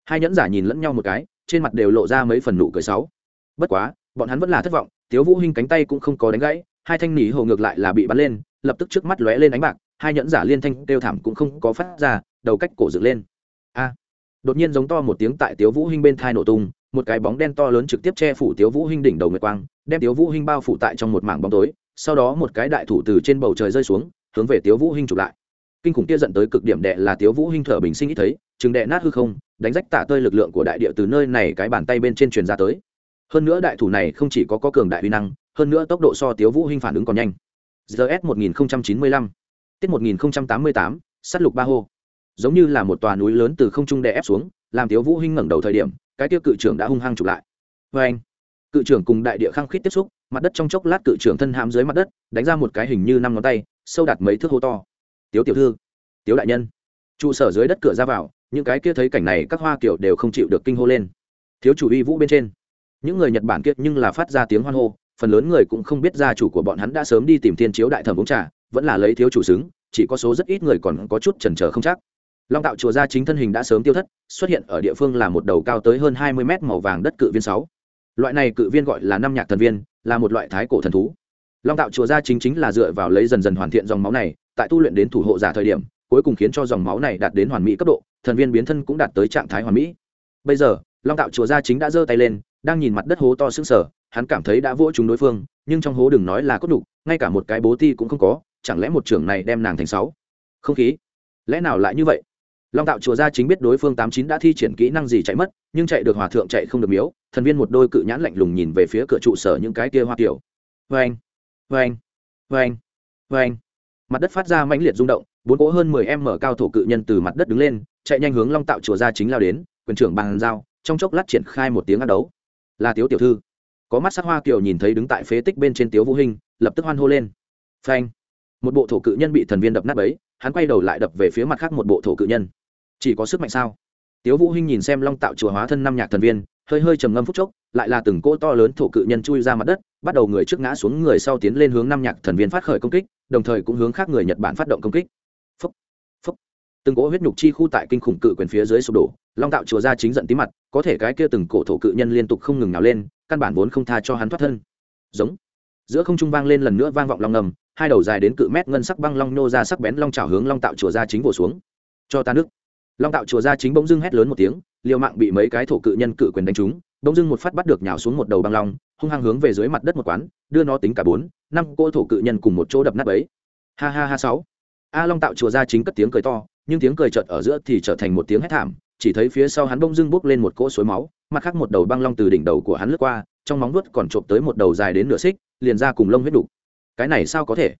Hai nhẫn giả nhìn lẫn nhau một cái, trên mặt đều lộ ra mấy phần nụ cười sáu bất quá, bọn hắn vẫn là thất vọng, tiếu vũ hinh cánh tay cũng không có đánh gãy, hai thanh nỉ hồ ngược lại là bị bắn lên, lập tức trước mắt lóe lên ánh bạc, hai nhẫn giả liên thanh kêu thảm cũng không có phát ra, đầu cách cổ dựng lên. A. Đột nhiên giống to một tiếng tại tiếu vũ hinh bên thai nổ tung, một cái bóng đen to lớn trực tiếp che phủ tiếu vũ hinh đỉnh đầu nguyệt quang, đem tiếu vũ hinh bao phủ tại trong một mảng bóng tối, sau đó một cái đại thủ từ trên bầu trời rơi xuống, hướng về tiếu vũ hinh chụp lại kinh khủng kia dẫn tới cực điểm đệ là tiếu vũ hinh thở bình sinh ít thấy, chừng đệ nát hư không, đánh rách tả tơi lực lượng của đại địa từ nơi này cái bàn tay bên trên truyền ra tới. Hơn nữa đại thủ này không chỉ có có cường đại uy năng, hơn nữa tốc độ so tiếu vũ hinh phản ứng còn nhanh. Gs 1095 tiết 1088 sát lục ba hô. Giống như là một tòa núi lớn từ không trung đè ép xuống, làm tiếu vũ hinh ngẩng đầu thời điểm, cái tiêu cự trưởng đã hung hăng chụp lại. Với anh, cự trưởng cùng đại địa khăng khít tiếp xúc, mặt đất trong chốc lát cự trưởng thân hãm dưới mặt đất, đánh ra một cái hình như năm ngón tay, sâu đạt mấy thước hô to tiếu tiểu thư. Tiếu đại nhân. Trụ sở dưới đất cửa ra vào, những cái kia thấy cảnh này các hoa kiểu đều không chịu được kinh hô lên. Thiếu chủ uy vũ bên trên. Những người nhật bản kia nhưng là phát ra tiếng hoan hô, phần lớn người cũng không biết gia chủ của bọn hắn đã sớm đi tìm thiên chiếu đại thẩm uống trà, vẫn là lấy thiếu chủ xứng, chỉ có số rất ít người còn có chút chần chờ không chắc. Long tạo chùa gia chính thân hình đã sớm tiêu thất, xuất hiện ở địa phương là một đầu cao tới hơn hai mươi mét màu vàng đất cự viên sáu. Loại này cự viên gọi là năm nhạc thần viên, là một loại thái cổ thần thú long tạo chùa gia chính chính là dựa vào lấy dần dần hoàn thiện dòng máu này, tại tu luyện đến thủ hộ giả thời điểm, cuối cùng khiến cho dòng máu này đạt đến hoàn mỹ cấp độ, thần viên biến thân cũng đạt tới trạng thái hoàn mỹ. Bây giờ, long tạo chùa gia chính đã giơ tay lên, đang nhìn mặt đất hố to xứng sở hắn cảm thấy đã vỗ chúng đối phương, nhưng trong hố đừng nói là cốt đục ngay cả một cái bố ti cũng không có, chẳng lẽ một trưởng này đem nàng thành sáu? Không khí, lẽ nào lại như vậy? Long tạo chùa gia chính biết đối phương tám chín đã thi triển kỹ năng gì chạy mất, nhưng chạy được hòa thượng chạy không được miếu, thần viên một đôi cự nhãn lạnh lùng nhìn về phía cửa trụ sở những cái kia hoa kiểu. Vê anh vê anh vê anh vê anh. Mặt đất phát ra mãnh liệt rung động, bốn cỗ hơn mười em mở cao thổ cự nhân từ mặt đất đứng lên, chạy nhanh hướng long tạo chùa ra chính lao đến, quyền trưởng bàn giao, trong chốc lát triển khai một tiếng ác đấu. Là tiếu tiểu thư. Có mắt sắc hoa kiều nhìn thấy đứng tại phế tích bên trên tiếu vũ hình lập tức hoan hô lên. Phanh. Một bộ thổ cự nhân bị thần viên đập nát ấy hắn quay đầu lại đập về phía mặt khác một bộ thổ cự nhân. Chỉ có sức mạnh sao? Tiếu vũ hinh nhìn xem long tạo chùa hóa thân năm nhạc thần viên hơi hơi trầm ngâm phút chốc, lại là từng cỗ to lớn thổ cự nhân chui ra mặt đất, bắt đầu người trước ngã xuống, người sau tiến lên hướng năm nhạc thần viên phát khởi công kích, đồng thời cũng hướng khác người nhật bản phát động công kích. Phúc phúc. Từng cỗ huyết nhục chi khu tại kinh khủng cự quyền phía dưới sụp đổ, long tạo chùa ra chính giận tí mặt, có thể cái kia từng cổ thổ cự nhân liên tục không ngừng nào lên, căn bản vốn không tha cho hắn thoát thân. Giống. Giữa không trung vang lên lần nữa vang vọng long ngầm, hai đầu dài đến cự mét ngân sắc băng long nô ra sắc bén long trào hướng long tạo chùa ra chính vồ xuống. Cho ta nước long tạo chùa ra chính bỗng dưng hét lớn một tiếng, liều mạng bị mấy cái thổ cự nhân cự quyền đánh trúng, bỗng dưng một phát bắt được nhào xuống một đầu băng long, hung hăng hướng về dưới mặt đất một quán, đưa nó tính cả bốn, năm cô thổ cự nhân cùng một chỗ đập nát ấy ha ha ha sáu. A long tạo chùa ra chính cất tiếng cười to, nhưng tiếng cười chợt ở giữa thì trở thành một tiếng hét thảm, chỉ thấy phía sau hắn bỗng dưng bốc lên một cỗ suối máu, mặt khác một đầu băng long từ đỉnh đầu của hắn lướt qua, trong móng vuốt còn trộm tới một đầu dài đến nửa xích, liền ra cùng lông huyết đủ cái này sao có thể?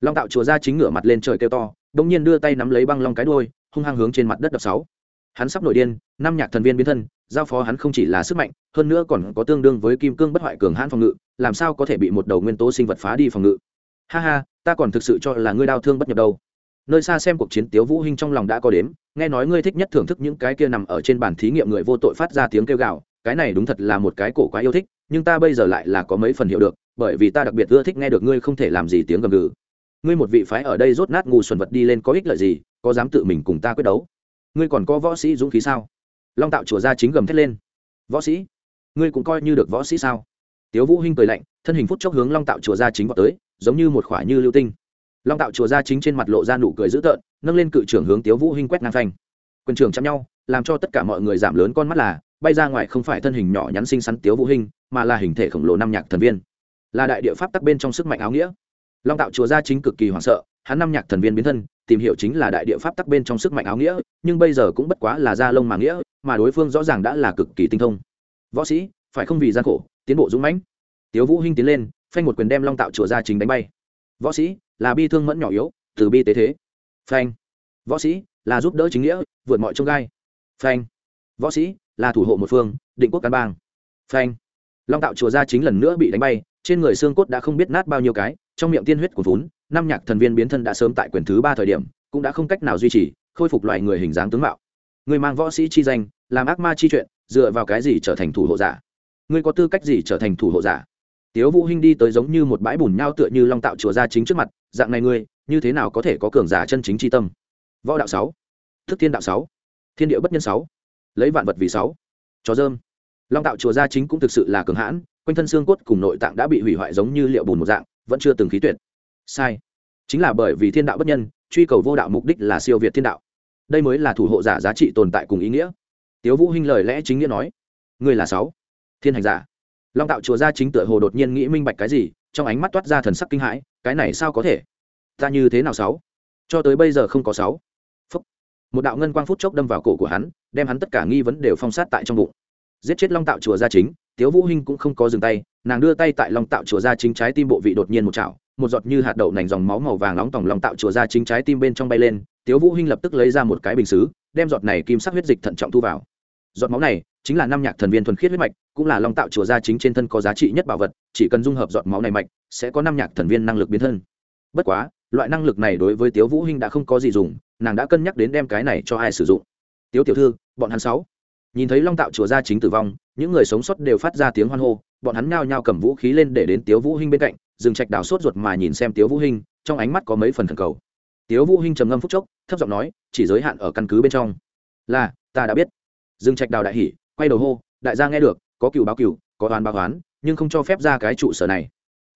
Long tạo chùa ra chính ngửa mặt lên trời kêu to bỗng nhiên đưa tay nắm lấy băng long cái đuôi hung hăng hướng trên mặt đất đập sáu. Hắn sắp nổi điên, năm nhạc thần viên biến thân, giao phó hắn không chỉ là sức mạnh, hơn nữa còn có tương đương với kim cương bất hoại cường hãn phòng ngự, làm sao có thể bị một đầu nguyên tố sinh vật phá đi phòng ngự. Ha ha, ta còn thực sự cho là ngươi đau thương bất nhập đâu. Nơi xa xem cuộc chiến tiếu vũ hinh trong lòng đã có đếm, nghe nói ngươi thích nhất thưởng thức những cái kia nằm ở trên bàn thí nghiệm người vô tội phát ra tiếng kêu gào, cái này đúng thật là một cái cổ quá yêu thích, nhưng ta bây giờ lại là có mấy phần hiểu được, bởi vì ta đặc biệt ưa thích nghe được ngươi không thể làm gì tiếng gầm gừ ngươi một vị phái ở đây rốt nát ngu xuẩn vật đi lên có ích lợi gì, có dám tự mình cùng ta quyết đấu? Ngươi còn có võ sĩ dũng khí sao? Long tạo chùa ra chính gầm thét lên. Võ sĩ? Ngươi cũng coi như được võ sĩ sao? Tiếu vũ hinh cười lạnh, thân hình phút chốc hướng long tạo chùa ra chính vào tới, giống như một khỏa như lưu tinh. Long tạo chùa ra chính trên mặt lộ ra nụ cười dữ tợn, nâng lên cự trưởng hướng tiếu vũ hinh quét ngang phanh. Quyền trưởng chạm nhau, làm cho tất cả mọi người giảm lớn con mắt là, bay ra ngoài không phải thân hình nhỏ nhắn xinh xắn tiếu vũ hinh, mà là hình thể khổng lồ năm nhạc thần viên. Là đại địa pháp tắc bên trong sức mạnh áo nghĩa long tạo chùa gia chính cực kỳ hoảng sợ, hắn năm nhạc thần viên biến thân, tìm hiểu chính là đại địa pháp tắc bên trong sức mạnh áo nghĩa, nhưng bây giờ cũng bất quá là gia lông mà nghĩa, mà đối phương rõ ràng đã là cực kỳ tinh thông. Võ sĩ, phải không vì gian khổ, tiến bộ dũng mãnh. Tiếu vũ hinh tiến lên, phanh một quyền đem long tạo chùa gia chính đánh bay. Võ sĩ, là bi thương mẫn nhỏ yếu, từ bi tế thế. Phanh. Võ sĩ, là giúp đỡ chính nghĩa, vượt mọi trông gai. Phanh. Võ sĩ, là thủ hộ một phương, định quốc căn bang. Phanh. Long tạo chùa gia chính lần nữa bị đánh bay trên người xương cốt đã không biết nát bao nhiêu cái, trong miệng tiên huyết của vốn năm nhạc thần viên biến thân đã sớm tại quyền thứ ba thời điểm, cũng đã không cách nào duy trì, khôi phục loại người hình dáng tướng mạo. Người mang võ sĩ chi danh, làm ác ma chi chuyện, dựa vào cái gì trở thành thủ hộ giả? Ngươi có tư cách gì trở thành thủ hộ giả? Tiếu vũ hinh đi tới giống như một bãi bùn nhau tựa như long tạo chùa ra chính trước mặt, dạng này ngươi, như thế nào có thể có cường giả chân chính chi tâm? Võ đạo sáu, thức thiên đạo sáu, thiên địa bất nhân sáu, lấy vạn vật vì sáu. Chó dơm. Long tạo chùa gia chính cũng thực sự là cường hãn quanh thân xương cốt cùng nội tạng đã bị hủy hoại giống như liệu bùn một dạng, vẫn chưa từng khí tuyệt. Sai. Chính là bởi vì thiên đạo bất nhân, truy cầu vô đạo mục đích là siêu việt thiên đạo. Đây mới là thủ hộ giả giá trị tồn tại cùng ý nghĩa. Tiếu vũ hinh lời lẽ chính nghĩa nói người là sáu thiên hành giả. Long tạo chùa gia chính tựa hồ đột nhiên nghĩ minh bạch cái gì, trong ánh mắt toát ra thần sắc kinh hãi, cái này sao có thể? Ta như thế nào sáu? Cho tới bây giờ không có sáu. Phúc. một đạo ngân quang phút chốc đâm vào cổ của hắn, đem hắn tất cả nghi vấn đều phong sát tại trong bụng. Giết chết long tạo chùa gia chính tiếu vũ hinh cũng không có dừng tay, nàng đưa tay tại long tạo chùa Ra chính trái tim bộ vị đột nhiên một chảo, một giọt như hạt đậu nành dòng máu màu vàng nóng tòng long tạo chùa Ra chính trái tim bên trong bay lên, tiếu vũ hinh lập tức lấy ra một cái bình sứ đem giọt này kim sắc huyết dịch thận trọng thu vào. Giọt máu này chính là năm nhạc thần viên thuần khiết huyết mạch, cũng là long tạo chùa Ra chính trên thân có giá trị nhất bảo vật, chỉ cần dung hợp giọt máu này mạch, sẽ có năm nhạc thần viên năng lực biến thân. Bất quá, loại năng lực này đối với tiếu vũ hinh đã không có gì dùng, nàng đã cân nhắc đến đem cái này cho ai sử dụng. Tiếu tiểu thư, bọn hắn sáu nhìn thấy long tạo chùa gia chính tử vong, những người sống sót đều phát ra tiếng hoan hô, bọn hắn nhao nhao cầm vũ khí lên để đến tiếu vũ hinh bên cạnh, dừng trạch đào sốt ruột mà nhìn xem tiếu vũ hinh, trong ánh mắt có mấy phần thần cầu. Tiếu vũ hinh trầm ngâm phút chốc, thấp giọng nói, chỉ giới hạn ở căn cứ bên trong. Là, ta đã biết. Dừng trạch đào đại hỉ, quay đầu hô, đại gia nghe được, có cựu báo cựu có oán báo oán, nhưng không cho phép ra cái trụ sở này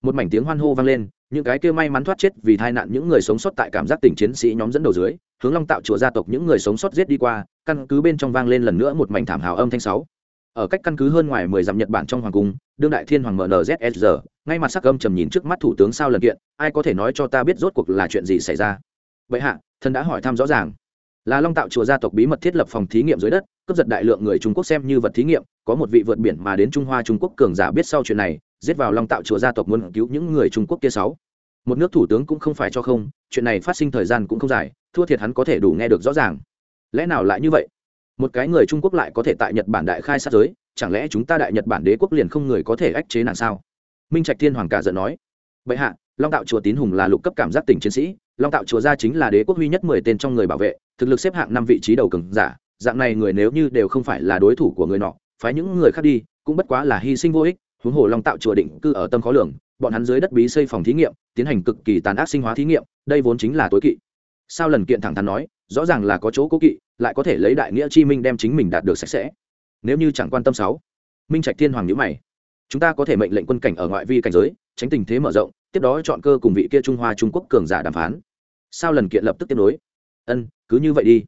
một mảnh tiếng hoan hô vang lên, những cái kia may mắn thoát chết vì tai nạn những người sống sót tại cảm giác tỉnh chiến sĩ nhóm dẫn đầu dưới, hướng long tạo chùa gia tộc những người sống sót giết đi qua, căn cứ bên trong vang lên lần nữa một mảnh thảm hào âm thanh sáu. Ở cách căn cứ hơn ngoài mười dặm nhật bản trong hoàng cung, đương đại thiên hoàng mnzsr ngay mặt sắc âm trầm nhìn trước mắt thủ tướng sao lần kiện, ai có thể nói cho ta biết rốt cuộc là chuyện gì xảy ra? Vậy hạ, thần đã hỏi thăm rõ ràng. Là long tạo chùa gia tộc bí mật thiết lập phòng thí nghiệm dưới đất, cướp giật đại lượng người trung quốc xem như vật thí nghiệm, có một vị vượt biển mà đến trung hoa trung quốc cường giả biết sau chuyện này giết vào long tạo chùa gia tộc muốn cứu những người trung quốc kia sáu. Một nước thủ tướng cũng không phải cho không, chuyện này phát sinh thời gian cũng không dài, thua thiệt hắn có thể đủ nghe được rõ ràng. Lẽ nào lại như vậy? Một cái người trung quốc lại có thể tại nhật bản đại khai sát giới, chẳng lẽ chúng ta đại nhật bản đế quốc liền không người có thể ách chế nàng sao? Minh trạch thiên hoàng cả giận nói. Bệ hạ, long tạo chùa tín hùng là lục cấp cảm giác tỉnh chiến sĩ, long tạo chùa gia chính là đế quốc huy nhất mười tên trong người bảo vệ, thực lực xếp hạng năm vị trí đầu cường giả, dạng này người nếu như đều không phải là đối thủ của người nọ, phái những người khác đi, cũng bất quá là hy sinh vô ích huống hồ long tạo chùa định cư ở tâm khó lường, bọn hắn dưới đất bí xây phòng thí nghiệm, tiến hành cực kỳ tàn ác sinh hóa thí nghiệm, đây vốn chính là tối kỵ. Sao lần kiện thẳng thắn nói, rõ ràng là có chỗ cố kỵ, lại có thể lấy đại nghĩa chi minh đem chính mình đạt được sạch sẽ. Nếu như chẳng quan tâm sáu, minh trạch thiên hoàng nhữ mày. Chúng ta có thể mệnh lệnh quân cảnh ở ngoại vi cảnh giới, tránh tình thế mở rộng, tiếp đó chọn cơ cùng vị kia trung hoa trung quốc cường giả đàm phán. Sao lần kiện lập tức tiếp nối? Ân, cứ như vậy đi.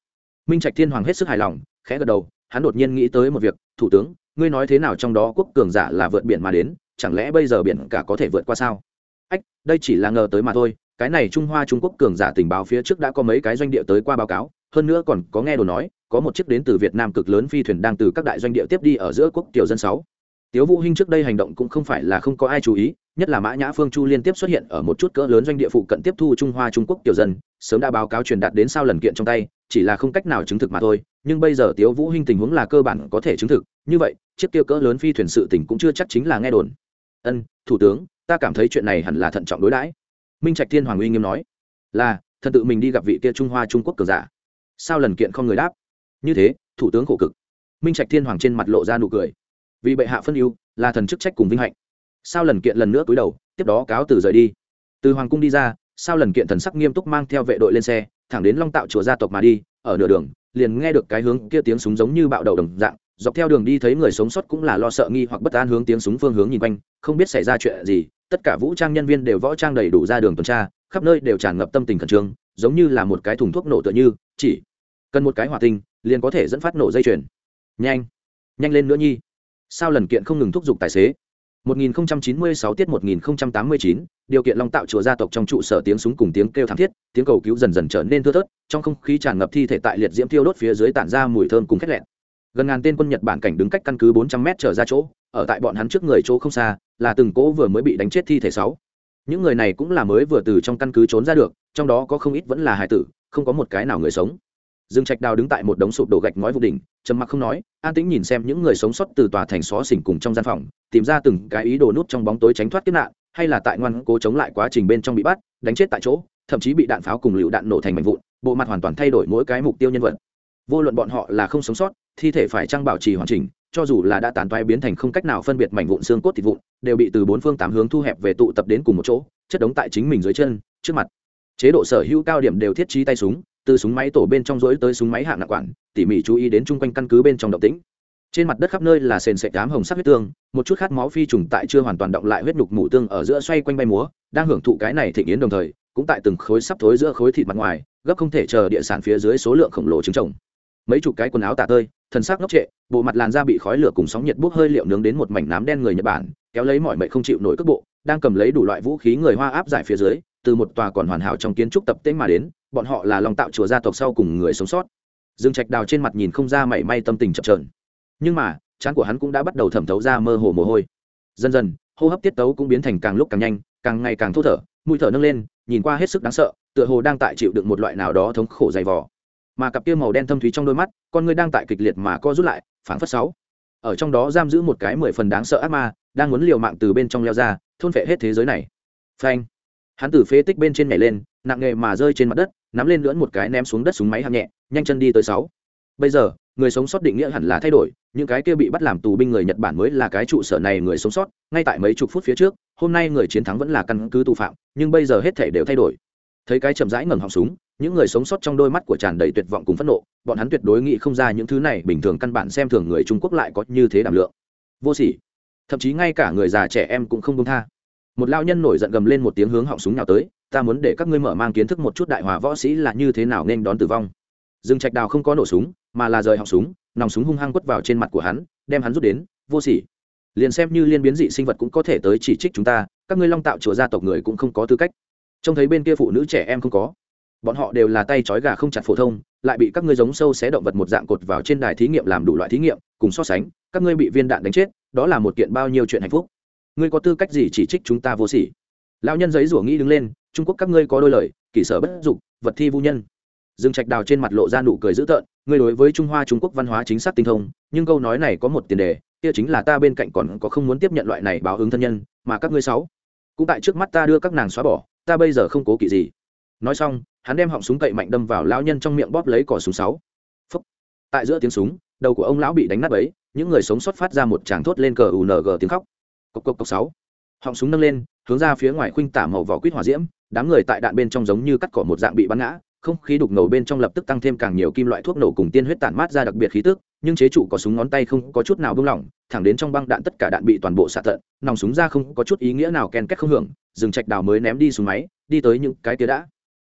Minh trạch thiên hoàng hết sức hài lòng, khẽ gật đầu, hắn đột nhiên nghĩ tới một việc, thủ tướng ngươi nói thế nào trong đó quốc cường giả là vượt biển mà đến, chẳng lẽ bây giờ biển cả có thể vượt qua sao? Ách, đây chỉ là ngờ tới mà thôi, cái này trung hoa trung quốc cường giả tình báo phía trước đã có mấy cái doanh địa tới qua báo cáo, hơn nữa còn có nghe đồn nói, có một chiếc đến từ việt nam cực lớn phi thuyền đang từ các đại doanh địa tiếp đi ở giữa quốc tiểu dân sáu tiếu vũ hinh trước đây hành động cũng không phải là không có ai chú ý, nhất là mã nhã phương chu liên tiếp xuất hiện ở một chút cỡ lớn doanh địa phụ cận tiếp thu trung hoa trung quốc tiểu dân, sớm đã báo cáo truyền đạt đến sao lần kiện trong tay, chỉ là không cách nào chứng thực mà thôi. Nhưng bây giờ tiếu vũ hinh tình huống là cơ bản có thể chứng thực, như vậy, chiếc kia cỡ lớn phi thuyền sự tình cũng chưa chắc chính là nghe đồn. Ân, thủ tướng, ta cảm thấy chuyện này hẳn là thận trọng đối đãi. Minh trạch thiên hoàng uy nghiêm nói. Là thần tự mình đi gặp vị kia trung hoa trung quốc cường giả. Sao lần kiện không người đáp. Như thế, thủ tướng khổ cực. Minh trạch thiên hoàng trên mặt lộ ra nụ cười vì bệ hạ phân ưu, là thần chức trách cùng vinh hạnh. Sao lần kiện lần nữa cúi đầu, tiếp đó cáo từ rời đi. Từ hoàng cung đi ra, sao lần kiện thần sắc nghiêm túc mang theo vệ đội lên xe, thẳng đến long tạo chùa gia tộc mà đi, ở nửa đường, liền nghe được cái hướng kia tiếng súng giống như bạo đầu đồng dạng, dọc theo đường đi thấy người sống sót cũng là lo sợ nghi hoặc bất an hướng tiếng súng phương hướng nhìn quanh, không biết xảy ra chuyện gì, tất cả vũ trang nhân viên đều võ trang đầy đủ ra đường tuần tra, khắp nơi đều tràn ngập tâm tình khẩn trương, giống như là một cái thùng thuốc nổ tựa như, chỉ cần một cái hỏa tinh, liền có thể dẫn phát nổ dây chuyền. Nhanh nhanh lên nữa nhi sao lần kiện không ngừng thúc giục tài xế 1096 tiết 1089, điều kiện long tạo chùa gia tộc trong trụ sở tiếng súng cùng tiếng kêu thảm thiết, tiếng cầu cứu dần dần trở nên thưa thớt, trong không khí tràn ngập thi thể tại liệt diễm tiêu đốt phía dưới tản ra mùi thơm cùng khét lẹn. Gần ngàn tên quân Nhật Bản cảnh đứng cách căn cứ 400 mét trở ra chỗ, ở tại bọn hắn trước người chỗ không xa, là từng cố vừa mới bị đánh chết thi thể sáu. Những người này cũng là mới vừa từ trong căn cứ trốn ra được, trong đó có không ít vẫn là hài tử, không có một cái nào người sống dương trạch đào đứng tại một đống sụp đổ gạch ngói vụ đỉnh, trầm mặc không nói, an tĩnh nhìn xem những người sống sót từ tòa thành xó xỉnh cùng trong gian phòng, tìm ra từng cái ý đồ nút trong bóng tối tránh thoát kiếp nạn, hay là tại ngoan cố chống lại quá trình bên trong bị bắt, đánh chết tại chỗ, thậm chí bị đạn pháo cùng lựu đạn nổ thành mảnh vụn, bộ mặt hoàn toàn thay đổi mỗi cái mục tiêu nhân vật. Vô luận bọn họ là không sống sót, thi thể phải trang bảo trì hoàn chỉnh, cho dù là đã tàn toái biến thành không cách nào phân biệt mảnh vụn xương cốt thịt vụn, đều bị từ bốn phương tám hướng thu hẹp về tụ tập đến cùng một chỗ, chất đống tại chính mình dưới chân, trước mặt. Chế độ sở hữu cao điểm đều thiết trí tay súng từ súng máy tổ bên trong rỗi tới súng máy hạng nặng quản, tỉ mỉ chú ý đến chung quanh căn cứ bên trong động tĩnh. Trên mặt đất khắp nơi là sền sệt đám hồng sắc huyết tương, một chút khát máu phi trùng tại chưa hoàn toàn động lại huyết nhục mủ tương ở giữa xoay quanh bay múa, đang hưởng thụ cái này thịnh yến đồng thời, cũng tại từng khối sắp thối giữa khối thịt mặt ngoài, gấp không thể chờ địa sản phía dưới số lượng khổng lồ trứng trồng. Mấy chục cái quần áo tả tơi thân xác ngốc trệ, bộ mặt làn da bị khói lửa cùng sóng nhiệt bốc hơi liệu nướng đến một mảnh nám đen người nhật bản, kéo lấy mọi mệnh không chịu nổi cước bộ, đang cầm lấy đủ loại vũ khí người hoa áp giải phía dưới, từ một tòa còn hoàn hảo trong kiến trúc tập tễnh mà đến bọn họ là lòng tạo chùa gia tộc sau cùng người sống sót. Dương trạch đào trên mặt nhìn không ra mảy may tâm tình chậm trờn nhưng mà, chán của hắn cũng đã bắt đầu thẩm thấu ra mơ hồ mồ hôi. Dần dần, hô hấp tiết tấu cũng biến thành càng lúc càng nhanh, càng ngày càng thô thở, mũi thở nâng lên, nhìn qua hết sức đáng sợ, tựa hồ đang tại chịu đựng một loại nào đó thống khổ dày vò. Mà cặp kia màu đen thâm thúy trong đôi mắt, con người đang tại kịch liệt mà co rút lại, phảng phất sáu. Ở trong đó giam giữ một cái mười phần đáng sợ ác ma, đang muốn liều mạng từ bên trong leo ra, thôn phệ hết thế giới này. Phanh. Hắn từ phế tích bên trên nhảy lên, nặng nghề mà rơi trên mặt đất nắm lên lưỡn một cái ném xuống đất súng máy hạng nhẹ, nhanh chân đi tới sáu. Bây giờ, người sống sót định nghĩa hẳn là thay đổi, những cái kia bị bắt làm tù binh người nhật bản mới là cái trụ sở này người sống sót, ngay tại mấy chục phút phía trước, hôm nay người chiến thắng vẫn là căn cứ tù phạm, nhưng bây giờ hết thể đều thay đổi. Thấy cái chậm rãi ngẩng họng súng, những người sống sót trong đôi mắt của tràn đầy tuyệt vọng cùng phẫn nộ, bọn hắn tuyệt đối nghĩ không ra những thứ này bình thường căn bản xem thường người trung quốc lại có như thế đảm lượng. Vô sỉ. Thậm chí ngay cả người già trẻ em cũng không công tha. Một lao nhân nổi giận gầm lên một tiếng hướng họng súng nào tới ta muốn để các ngươi mở mang kiến thức một chút đại hòa võ sĩ là như thế nào nên đón tử vong. Dương trạch đào không có nổ súng, mà là rời họng súng, nòng súng hung hăng quất vào trên mặt của hắn, đem hắn rút đến, vô sỉ. Liền xem như liên biến dị sinh vật cũng có thể tới chỉ trích chúng ta, các ngươi long tạo chùa gia tộc người cũng không có tư cách. Trông thấy bên kia phụ nữ trẻ em không có, bọn họ đều là tay trói gà không chặt phổ thông, lại bị các ngươi giống sâu xé động vật một dạng cột vào trên đài thí nghiệm làm đủ loại thí nghiệm, cùng so sánh, các ngươi bị viên đạn đánh chết, đó là một kiện bao nhiêu chuyện hạnh phúc. Ngươi có tư cách gì chỉ trích chúng ta vô sỉ? Lão nhân giấy rủa nghĩ đứng lên trung quốc các ngươi có đôi lời, kỷ sở bất dục, vật thi vô nhân. Dương trạch đào trên mặt lộ ra nụ cười dữ tợn, ngươi đối với trung hoa trung quốc văn hóa chính xác tinh thông, nhưng câu nói này có một tiền đề, kia chính là ta bên cạnh còn có không muốn tiếp nhận loại này báo ứng thân nhân, mà các ngươi sáu. Cũng tại trước mắt ta đưa các nàng xóa bỏ, ta bây giờ không cố kỵ gì. Nói xong, hắn đem họng súng cậy mạnh đâm vào lão nhân trong miệng bóp lấy cỏ súng sáu. Phúc. tại giữa tiếng súng, đầu của ông lão bị đánh nát ấy những người sống sót phát ra một tràng thốt lên cờ ung tiếng khóc. Cộc cộc cộc sáu. Họng súng nâng lên, hướng ra phía ngoài khuynh tả màu vỏ quýt hỏa diễm đám người tại đạn bên trong giống như cắt cỏ một dạng bị bắn ngã, không khí đục ngầu bên trong lập tức tăng thêm càng nhiều kim loại thuốc nổ cùng tiên huyết tản mát ra đặc biệt khí tức, nhưng chế trụ có súng ngón tay không có chút nào buông lỏng, thẳng đến trong băng đạn tất cả đạn bị toàn bộ xạ tận, nòng súng ra không có chút ý nghĩa nào ken kết không hưởng dừng trạch đào mới ném đi súng máy, đi tới những cái tía đã.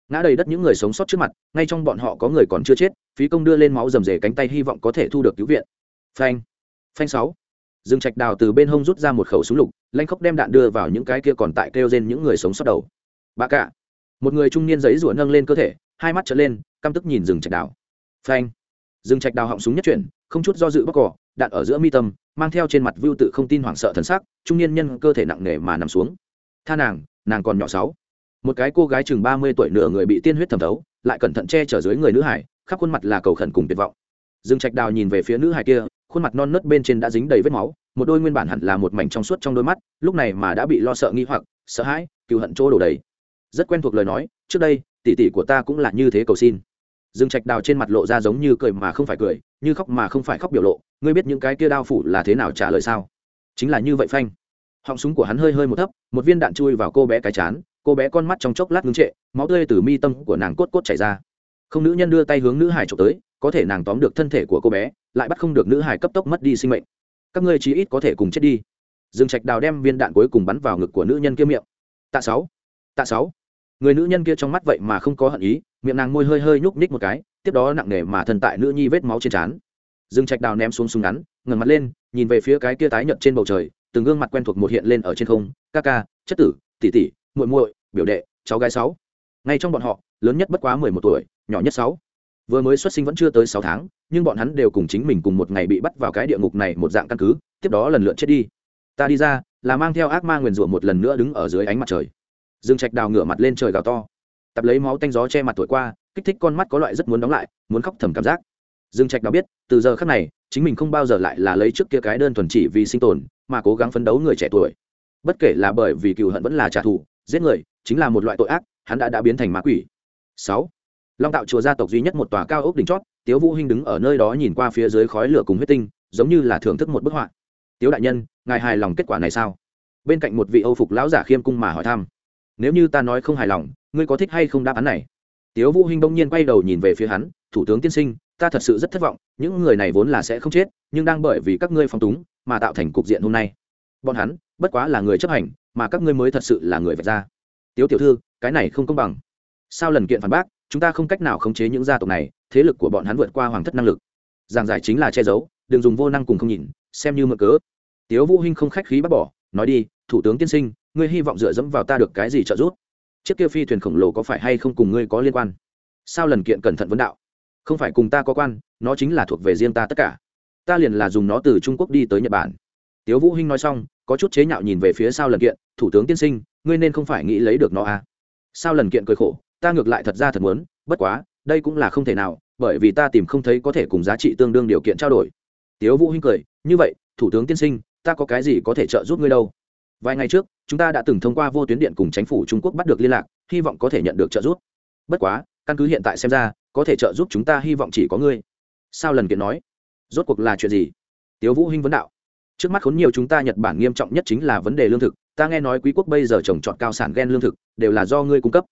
Ngã đầy đất những người sống sót trước mặt, ngay trong bọn họ có người còn chưa chết, phí công đưa lên máu rầm rề cánh tay hy vọng có thể thu được cứu viện. Phanh phanh sáu. Rừng trạch đào từ bên hông rút ra một khẩu súng lục, lanh khóc đem đạn đưa vào những cái kia còn tại kêu trên những người sống sót đầu bà cả một người trung niên giấy rủa nâng lên cơ thể, hai mắt trở lên, căm tức nhìn rừng trạch đào phanh. Rừng trạch đào họng súng nhất chuyển, không chút do dự bóc cỏ đạn ở giữa mi tâm, mang theo trên mặt vưu tự không tin hoảng sợ thần sắc, trung niên nhân cơ thể nặng nề mà nằm xuống. Tha nàng nàng còn nhỏ sáu. Một cái cô gái chừng ba mươi tuổi nửa người bị tiên huyết thẩm thấu, lại cẩn thận che chở dưới người nữ hải, khắp khuôn mặt là cầu khẩn cùng tuyệt vọng. Dương trạch đào nhìn về phía nữ hải kia, khuôn mặt non nớt bên trên đã dính đầy vết máu, một đôi nguyên bản hẳn là một mảnh trong suốt trong đôi mắt, lúc này mà đã bị lo sợ nghi hoặc, sợ hãi cựu hận chỗ đổ đầy rất quen thuộc lời nói, trước đây, tỷ tỷ của ta cũng là như thế cầu xin. Dương trạch đào trên mặt lộ ra giống như cười mà không phải cười, như khóc mà không phải khóc biểu lộ, ngươi biết những cái kia đao phủ là thế nào trả lời sao? Chính là như vậy phanh. Họng súng của hắn hơi hơi một thấp, một viên đạn chui vào cô bé cái chán, cô bé con mắt trong chốc lát ngưng trệ, máu tươi từ mi tâm của nàng cốt cốt chảy ra. Không nữ nhân đưa tay hướng nữ hải trộm tới, có thể nàng tóm được thân thể của cô bé, lại bắt không được nữ hải cấp tốc mất đi sinh mệnh. Các ngươi chí ít có thể cùng chết đi. Dương trạch đào đem viên đạn cuối cùng bắn vào ngực của nữ nhân kia miệng. Tạ sáu. Tạ sáu người nữ nhân kia trong mắt vậy mà không có hận ý, miệng nàng môi hơi hơi nhúc ních một cái, tiếp đó nặng nề mà thần tại nữ nhi vết máu trên trán. Dương trạch đào ném xuống súng ngắn, ngẩng mặt lên, nhìn về phía cái kia tái nhợt trên bầu trời, từng gương mặt quen thuộc một hiện lên ở trên không. Ca ca, chất tử, tỷ tỷ, muội muội, biểu đệ, cháu gái sáu. Ngay trong bọn họ, lớn nhất bất quá mười một tuổi, nhỏ nhất sáu. Vừa mới xuất sinh vẫn chưa tới sáu tháng, nhưng bọn hắn đều cùng chính mình cùng một ngày bị bắt vào cái địa ngục này một dạng căn cứ, tiếp đó lần lượt chết đi. Ta đi ra, là mang theo ác ma nguyền rủa một lần nữa đứng ở dưới ánh mặt trời dương trạch đào ngửa mặt lên trời gào to. Tập lấy máu tanh gió che mặt thổi qua, kích thích con mắt có loại rất muốn đóng lại, muốn khóc thầm cảm giác. Dương trạch đào biết, từ giờ khắc này, chính mình không bao giờ lại là lấy trước kia cái đơn thuần chỉ vì sinh tồn, mà cố gắng phấn đấu người trẻ tuổi. Bất kể là bởi vì cựu hận vẫn là trả thù, giết người, chính là một loại tội ác, hắn đã đã biến thành ma quỷ. Sáu. Long tạo chùa gia tộc duy nhất một tòa cao ốc đỉnh chót, tiếu vũ hinh đứng ở nơi đó nhìn qua phía dưới khói lửa cùng huyết tinh, giống như là thưởng thức một bức họa. Tiếu đại nhân, ngài hài lòng kết quả này sao? Bên cạnh một vị âu phục lão giả khiêm cung mà hỏi thăm nếu như ta nói không hài lòng, ngươi có thích hay không đáp án này? Tiếu vũ hinh bỗng nhiên quay đầu nhìn về phía hắn, thủ tướng tiên sinh, ta thật sự rất thất vọng, những người này vốn là sẽ không chết, nhưng đang bởi vì các ngươi phong túng mà tạo thành cục diện hôm nay. Bọn hắn bất quá là người chấp hành, mà các ngươi mới thật sự là người vạch ra. Tiếu tiểu thư, cái này không công bằng. Sao lần kiện phản bác, chúng ta không cách nào khống chế những gia tộc này, thế lực của bọn hắn vượt qua hoàng thất năng lực. Giảng giải chính là che giấu, đừng dùng vô năng cùng không nhìn, xem như mượn cớ. Tiếu vũ hinh không khách khí bác bỏ nói đi, thủ tướng tiên sinh, ngươi hy vọng dựa dẫm vào ta được cái gì trợ giúp? Chiếc kia phi thuyền khổng lồ có phải hay không cùng ngươi có liên quan? Sao lần kiện cẩn thận vấn đạo? Không phải cùng ta có quan, nó chính là thuộc về riêng ta tất cả. Ta liền là dùng nó từ trung quốc đi tới nhật bản. Tiếu vũ hinh nói xong, có chút chế nhạo nhìn về phía sao lần kiện, thủ tướng tiên sinh, ngươi nên không phải nghĩ lấy được nó à? Sao lần kiện cười khổ, ta ngược lại thật ra thật muốn, bất quá, đây cũng là không thể nào, bởi vì ta tìm không thấy có thể cùng giá trị tương đương điều kiện trao đổi. Tiếu vũ hinh cười, như vậy, thủ tướng tiên sinh ta có cái gì có thể trợ giúp ngươi đâu? Vài ngày trước, chúng ta đã từng thông qua vô tuyến điện cùng chính phủ trung quốc bắt được liên lạc, hy vọng có thể nhận được trợ giúp. Bất quá, căn cứ hiện tại xem ra, có thể trợ giúp chúng ta hy vọng chỉ có ngươi. Sao lần kiện nói. Rốt cuộc là chuyện gì? Tiếu vũ hinh vấn đạo. Trước mắt khốn nhiều chúng ta nhật bản nghiêm trọng nhất chính là vấn đề lương thực. Ta nghe nói quý quốc bây giờ trồng trọt cao sản gen lương thực, đều là do ngươi cung cấp.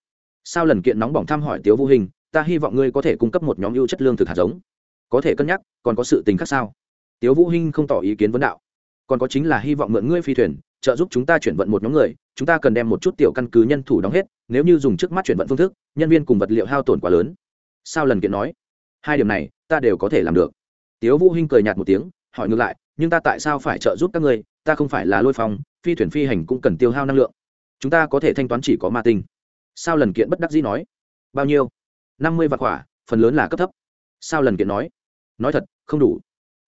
Sao lần kiện nóng bỏng thăm hỏi tiếu vũ hình ta hy vọng ngươi có thể cung cấp một nhóm ưu chất lương thực hạt giống. Có thể cân nhắc, còn có sự tình khác sao? Tiếu vũ hinh không tỏ ý kiến vấn đạo còn có chính là hy vọng mượn ngươi phi thuyền, trợ giúp chúng ta chuyển vận một nhóm người, chúng ta cần đem một chút tiểu căn cứ nhân thủ đóng hết, nếu như dùng trước mắt chuyển vận phương thức, nhân viên cùng vật liệu hao tổn quá lớn. Sao lần kiện nói. Hai điểm này, ta đều có thể làm được. Tiếu vũ hinh cười nhạt một tiếng, hỏi ngược lại, nhưng ta tại sao phải trợ giúp các ngươi? Ta không phải là lôi phong, phi thuyền phi hành cũng cần tiêu hao năng lượng. Chúng ta có thể thanh toán chỉ có ma tinh. Sao lần kiện bất đắc dĩ nói. Bao nhiêu? Năm mươi vạn quả phần lớn là cấp thấp. Sao lần kiện nói. Nói thật, không đủ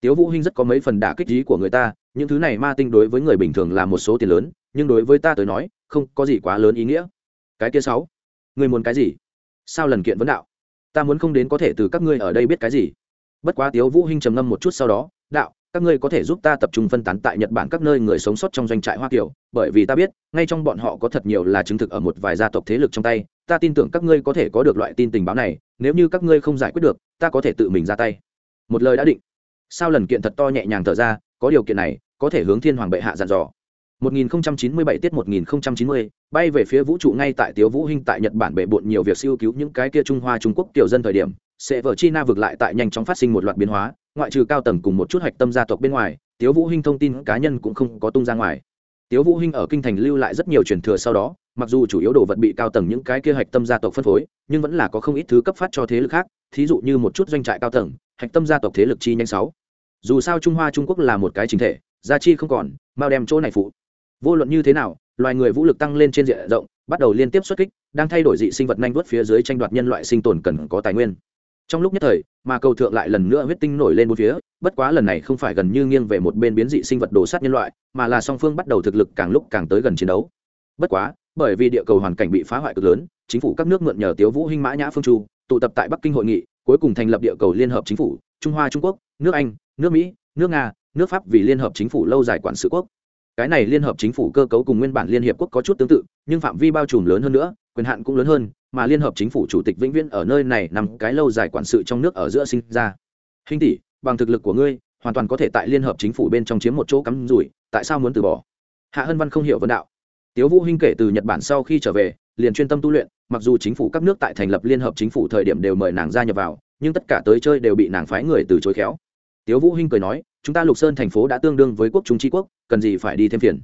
tiếu vũ hinh rất có mấy phần đả kích ý của người ta, những thứ này ma tinh đối với người bình thường là một số tiền lớn, nhưng đối với ta tới nói, không có gì quá lớn ý nghĩa. Cái kia sáu người muốn cái gì? Sao lần kiện vấn đạo? Ta muốn không đến có thể từ các ngươi ở đây biết cái gì. Bất quá tiếu vũ hinh trầm ngâm một chút sau đó, đạo, các ngươi có thể giúp ta tập trung phân tán tại nhật bản các nơi người sống sót trong doanh trại hoa kiều, bởi vì ta biết, ngay trong bọn họ có thật nhiều là chứng thực ở một vài gia tộc thế lực trong tay, ta tin tưởng các ngươi có thể có được loại tin tình báo này, nếu như các ngươi không giải quyết được, ta có thể tự mình ra tay. Một lời đã định sao lần kiện thật to nhẹ nhàng thở ra có điều kiện này có thể hướng thiên hoàng bệ hạ dặn dò 1097 tiết 1090, bay về phía vũ trụ ngay tại Tiếu Vũ Hinh tại Nhật Bản bệ bội nhiều việc siêu cứu những cái kia Trung Hoa Trung Quốc tiểu dân thời điểm, sẽ vợ China vực lại tại nhanh chóng phát sinh một loạt biến hóa, ngoại trừ cao tầng cùng một chút hạch tâm gia tộc bên ngoài, Tiếu Vũ Hinh thông tin cá nhân cũng không có tung ra ngoài. Tiếu Vũ Hinh ở kinh thành lưu lại rất nhiều truyền thừa sau đó, mặc dù chủ yếu đồ vật bị cao tầng những cái kia hạch tâm gia tộc phân phối, nhưng vẫn là có không ít thứ cấp phát cho thế lực khác, thí dụ như một chút doanh trại cao tầng, hạch tâm gia tộc thế lực chi nhanh sáu. Dù sao Trung Hoa Trung Quốc là một cái chính thể, gia chi không còn, bao đem chỗ này phụ. Vô luận như thế nào, loài người vũ lực tăng lên trên diện rộng, bắt đầu liên tiếp xuất kích, đang thay đổi dị sinh vật nhanh vút phía dưới tranh đoạt nhân loại sinh tồn cần có tài nguyên trong lúc nhất thời mà cầu thượng lại lần nữa huyết tinh nổi lên một phía bất quá lần này không phải gần như nghiêng về một bên biến dị sinh vật đồ sát nhân loại mà là song phương bắt đầu thực lực càng lúc càng tới gần chiến đấu bất quá bởi vì địa cầu hoàn cảnh bị phá hoại cực lớn chính phủ các nước mượn nhờ tiếu vũ hinh mã nhã phương chu tụ tập tại bắc kinh hội nghị cuối cùng thành lập địa cầu liên hợp chính phủ trung hoa trung quốc nước anh nước mỹ, nước nga, nước pháp vì liên hợp chính phủ lâu dài quản sự quốc. Cái này liên hợp chính phủ cơ cấu cùng nguyên bản liên hiệp quốc có chút tương tự, nhưng phạm vi bao trùm lớn hơn nữa, quyền hạn cũng lớn hơn, mà liên hợp chính phủ chủ tịch vĩnh viễn ở nơi này nằm cái lâu dài quản sự trong nước ở giữa sinh ra. Hình tỷ, bằng thực lực của ngươi, hoàn toàn có thể tại liên hợp chính phủ bên trong chiếm một chỗ cắm rủi, tại sao muốn từ bỏ? Hạ hân văn không hiểu vấn đạo. Tiếu vũ hinh kể từ nhật bản sau khi trở về, liền chuyên tâm tu luyện, mặc dù chính phủ các nước tại thành lập liên hợp chính phủ thời điểm đều mời nàng gia nhập vào, nhưng tất cả tới chơi đều bị nàng phái người từ chối khéo tiếu vũ hinh cười nói, chúng ta lục sơn thành phố đã tương đương với quốc chúng tri quốc, cần gì phải đi thêm phiền?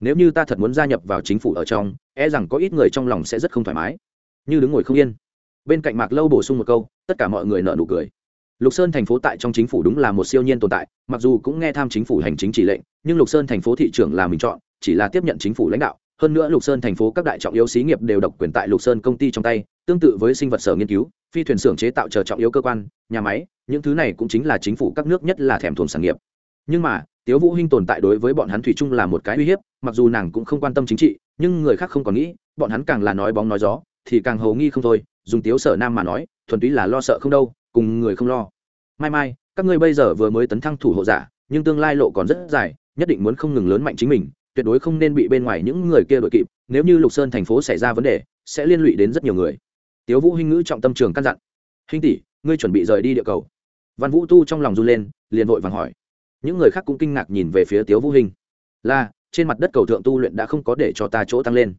Nếu như ta thật muốn gia nhập vào chính phủ ở trong e rằng có ít người trong lòng sẽ rất không thoải mái. Như đứng ngồi không yên. Bên cạnh mạc lâu bổ sung một câu, tất cả mọi người nợ nụ cười. Lục sơn thành phố tại trong chính phủ đúng là một siêu nhiên tồn tại, mặc dù cũng nghe tham chính phủ hành chính chỉ lệnh, nhưng lục sơn thành phố thị trưởng là mình chọn, chỉ là tiếp nhận chính phủ lãnh đạo hơn nữa lục sơn thành phố các đại trọng yếu xí nghiệp đều độc quyền tại lục sơn công ty trong tay, tương tự với sinh vật sở nghiên cứu, phi thuyền xưởng chế tạo chờ trọng yếu cơ quan, nhà máy, những thứ này cũng chính là chính phủ các nước nhất là thèm thuồng sản nghiệp. Nhưng mà, tiếu vũ hinh tồn tại đối với bọn hắn thủy chung là một cái uy hiếp, mặc dù nàng cũng không quan tâm chính trị, nhưng người khác không còn nghĩ, bọn hắn càng là nói bóng nói gió, thì càng hầu nghi không thôi, dùng tiếu sở nam mà nói, thuần túy là lo sợ không đâu, cùng người không lo. Mai mai, các ngươi bây giờ vừa mới tấn thăng thủ hộ giả, nhưng tương lai lộ còn rất dài, nhất định muốn không ngừng lớn mạnh chính mình tuyệt đối không nên bị bên ngoài những người kia đội kịp, nếu như lục sơn thành phố xảy ra vấn đề, sẽ liên lụy đến rất nhiều người. Tiếu vũ hinh ngữ trọng tâm trường căn dặn. Hinh tỷ, ngươi chuẩn bị rời đi địa cầu. Văn vũ tu trong lòng run lên, liền vội vàng hỏi. Những người khác cũng kinh ngạc nhìn về phía tiếu vũ hinh. Là, trên mặt đất cầu thượng tu luyện đã không có để cho ta chỗ tăng lên.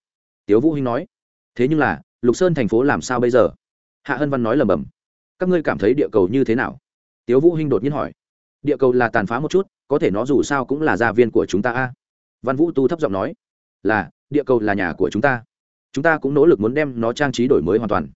Tiếu vũ hinh nói. Thế nhưng là, lục sơn thành phố làm sao bây giờ? Hạ hân văn nói lầm bầm các ngươi cảm thấy địa cầu như thế nào? Tiếu vũ hinh đột nhiên hỏi. Địa cầu là tàn phá một chút, có thể nó dù sao cũng là gia viên của chúng ta a văn vũ tu thấp giọng nói, là, địa cầu là nhà của chúng ta. Chúng ta cũng nỗ lực muốn đem nó trang trí đổi mới hoàn toàn.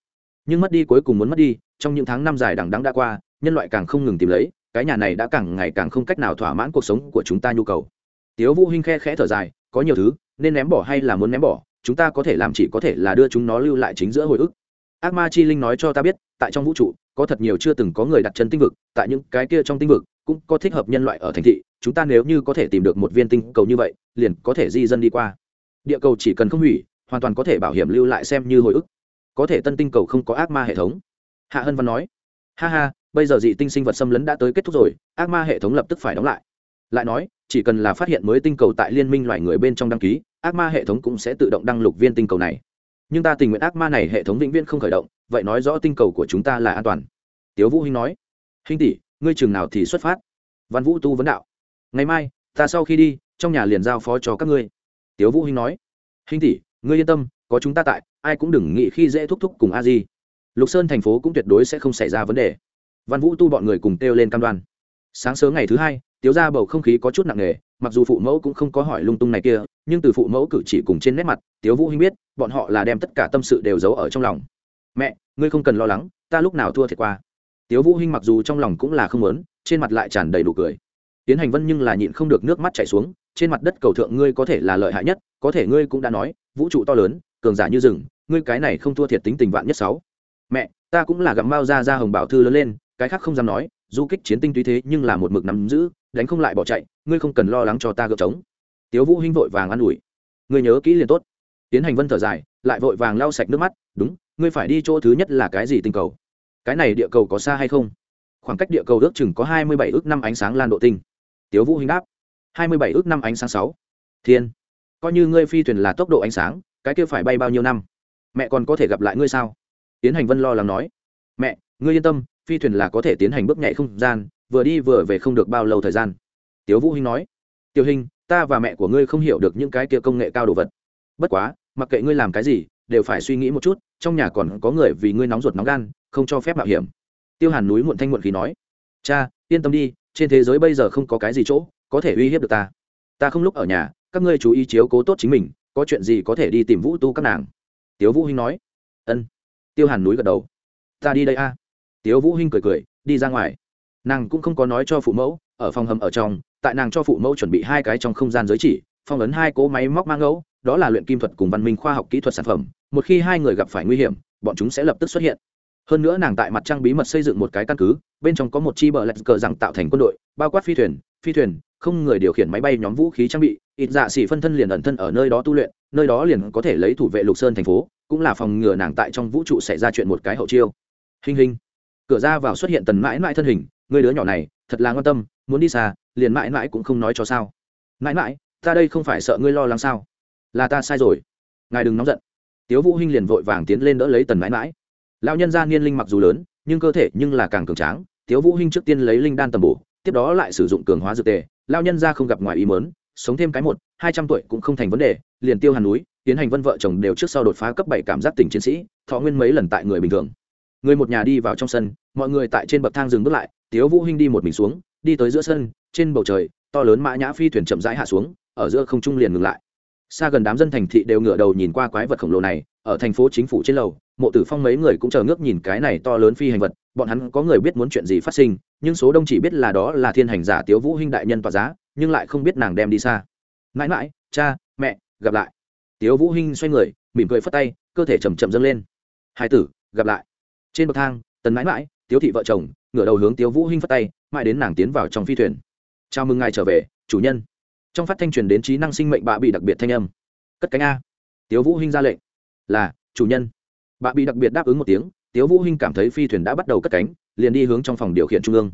Nhưng mất đi cuối cùng muốn mất đi, trong những tháng năm dài đằng đẵng đã qua, nhân loại càng không ngừng tìm lấy, cái nhà này đã càng ngày càng không cách nào thỏa mãn cuộc sống của chúng ta nhu cầu. Tiếu vũ hinh khe khẽ thở dài, có nhiều thứ, nên ném bỏ hay là muốn ném bỏ, chúng ta có thể làm chỉ có thể là đưa chúng nó lưu lại chính giữa hồi ức. Ác ma chi linh nói cho ta biết, tại trong vũ trụ, có thật nhiều chưa từng có người đặt chân tinh vực, tại những cái kia trong tinh vực cũng có thích hợp nhân loại ở thành thị, chúng ta nếu như có thể tìm được một viên tinh cầu như vậy, liền có thể di dân đi qua. Địa cầu chỉ cần không hủy, hoàn toàn có thể bảo hiểm lưu lại xem như hồi ức. Có thể tân tinh cầu không có ác ma hệ thống. Hạ hân văn nói, ha ha, bây giờ dị tinh sinh vật xâm lấn đã tới kết thúc rồi, ác ma hệ thống lập tức phải đóng lại. Lại nói, chỉ cần là phát hiện mới tinh cầu tại liên minh loài người bên trong đăng ký, ác ma hệ thống cũng sẽ tự động đăng lục viên tinh cầu này. Nhưng ta tình nguyện ác ma này hệ thống vĩnh viễn không khởi động, vậy nói rõ tinh cầu của chúng ta là an toàn. Tiếu vũ hinh nói, hinh tỷ ngươi chừng nào thì xuất phát. Văn vũ tu vấn đạo. Ngày mai, ta sau khi đi, trong nhà liền giao phó cho các ngươi. Tiếu vũ hinh nói. Hinh tỷ, ngươi yên tâm, có chúng ta tại, ai cũng đừng nghĩ khi dễ thúc thúc cùng a di. Lục sơn thành phố cũng tuyệt đối sẽ không xảy ra vấn đề. Văn vũ tu bọn người cùng kêu lên cam đoan. Sáng sớm ngày thứ hai, tiếu ra bầu không khí có chút nặng nề, mặc dù phụ mẫu cũng không có hỏi lung tung này kia, nhưng từ phụ mẫu cử chỉ cùng trên nét mặt, tiếu vũ hinh biết, bọn họ là đem tất cả tâm sự đều giấu ở trong lòng. Mẹ, ngươi không cần lo lắng, ta lúc nào thua thiệt qua tiếu vũ hinh mặc dù trong lòng cũng là không muốn, trên mặt lại tràn đầy đủ cười. Tiến hành vân nhưng là nhịn không được nước mắt chảy xuống, trên mặt đất cầu thượng ngươi có thể là lợi hại nhất, có thể ngươi cũng đã nói, vũ trụ to lớn, cường giả như rừng, ngươi cái này không thua thiệt tính tình vạn nhất sáu. Mẹ, ta cũng là gặm mao ra ra hồng bảo thư lớn lên, cái khác không dám nói, du kích chiến tinh tuy thế nhưng là một mực nắm giữ, đánh không lại bỏ chạy, ngươi không cần lo lắng cho ta gợp trống. Tiếu vũ hinh vội vàng an ủi. Ngươi nhớ kỹ liền tốt. Tiến hành vân thở dài, lại vội vàng lau sạch nước mắt, đúng, ngươi phải đi chỗ thứ nhất là cái gì tinh cầu? Cái này địa cầu có xa hay không? Khoảng cách địa cầu ước chừng có hai mươi bảy ước năm ánh sáng lan độ tinh. Tiếu vũ hình đáp, hai mươi bảy ước năm ánh sáng sáu. Thiên, coi như ngươi phi thuyền là tốc độ ánh sáng, cái kia phải bay bao nhiêu năm? Mẹ còn có thể gặp lại ngươi sao? Tiến hành vân lo lắng nói, mẹ, ngươi yên tâm, phi thuyền là có thể tiến hành bước nhảy không gian, vừa đi vừa về không được bao lâu thời gian. Tiếu vũ hinh nói, tiểu hình ta và mẹ của ngươi không hiểu được những cái kia công nghệ cao đồ vật. Bất quá, mặc kệ ngươi làm cái gì, đều phải suy nghĩ một chút, trong nhà còn có người vì ngươi nóng ruột nóng gan không cho phép mạo hiểm. Tiêu hàn núi muộn thanh muộn khí nói, cha, yên tâm đi, trên thế giới bây giờ không có cái gì chỗ có thể uy hiếp được ta. Ta không lúc ở nhà, các ngươi chú ý chiếu cố tốt chính mình, có chuyện gì có thể đi tìm vũ tu các nàng. Tiếu vũ hinh nói, ân. Tiêu hàn núi gật đầu, ta đi đây a. Tiếu vũ hinh cười cười, đi ra ngoài. Nàng cũng không có nói cho phụ mẫu, ở phòng hầm ở trong, tại nàng cho phụ mẫu chuẩn bị hai cái trong không gian giới chỉ, phong ấn hai cỗ máy móc mang ngẫu, đó là luyện kim thuật cùng văn minh khoa học kỹ thuật sản phẩm, một khi hai người gặp phải nguy hiểm, bọn chúng sẽ lập tức xuất hiện hơn nữa nàng tại mặt trăng bí mật xây dựng một cái căn cứ, bên trong có một chi bờ lạch cờ rằng tạo thành quân đội, bao quát phi thuyền phi thuyền, không người điều khiển máy bay nhóm vũ khí trang bị, ít dạ xỉ phân thân liền ẩn thân ở nơi đó tu luyện, nơi đó liền có thể lấy thủ vệ lục sơn thành phố, cũng là phòng ngừa nàng tại trong vũ trụ xảy ra chuyện một cái hậu chiêu. Hình hình. Cửa ra vào xuất hiện tần mãi mãi thân hình, người đứa nhỏ này, thật là quan tâm, muốn đi xa, liền mãi mãi cũng không nói cho sao. Mãi mãi, ta đây không phải sợ ngươi lo lắng sao? Là ta sai rồi. Ngài đừng nóng giận. Tiếu vũ hinh liền vội vàng tiến lên đỡ lấy tần mãi mãi lão nhân gia niên linh mặc dù lớn, nhưng cơ thể nhưng là càng cường tráng. Tiếu vũ hinh trước tiên lấy linh đan tầm bổ, tiếp đó lại sử dụng cường hóa dược tề. Lão nhân gia không gặp ngoài ý mớn sống thêm cái một, hai trăm tuổi cũng không thành vấn đề, liền tiêu hàn núi, tiến hành vân vợ chồng đều trước sau đột phá cấp bảy cảm giác tỉnh chiến sĩ, thọ nguyên mấy lần tại người bình thường. Người một nhà đi vào trong sân, mọi người tại trên bậc thang dừng bước lại, tiếu vũ hinh đi một mình xuống, đi tới giữa sân, trên bầu trời, to lớn mã nhã phi thuyền chậm rãi hạ xuống, ở giữa không trung liền ngừng lại. Xa gần đám dân thành thị đều ngửa đầu nhìn qua quái vật khổng lồ này ở thành phố chính phủ trên lầu, mộ tử phong mấy người cũng chờ ngước nhìn cái này to lớn phi hành vật, bọn hắn có người biết muốn chuyện gì phát sinh, nhưng số đông chỉ biết là đó là thiên hành giả tiếu vũ hinh đại nhân tỏa giá, nhưng lại không biết nàng đem đi xa. Mãi mãi, cha, mẹ, gặp lại. Tiếu vũ hinh xoay người, mỉm cười phất tay, cơ thể chậm chậm dâng lên. Hai tử, gặp lại. Trên bậc thang, tần mãi mãi, tiếu thị vợ chồng, ngửa đầu hướng tiếu vũ hinh phất tay, mãi đến nàng tiến vào trong phi thuyền. Chào mừng ngài trở về, chủ nhân. Trong phát thanh truyền đến trí năng sinh mệnh bạ bị đặc biệt thanh âm. Cất cánh a. Tiếu vũ hinh ra lệnh là, chủ nhân. Bà bị đặc biệt đáp ứng một tiếng, tiếu vũ hinh cảm thấy phi thuyền đã bắt đầu cất cánh, liền đi hướng trong phòng điều khiển trung ương.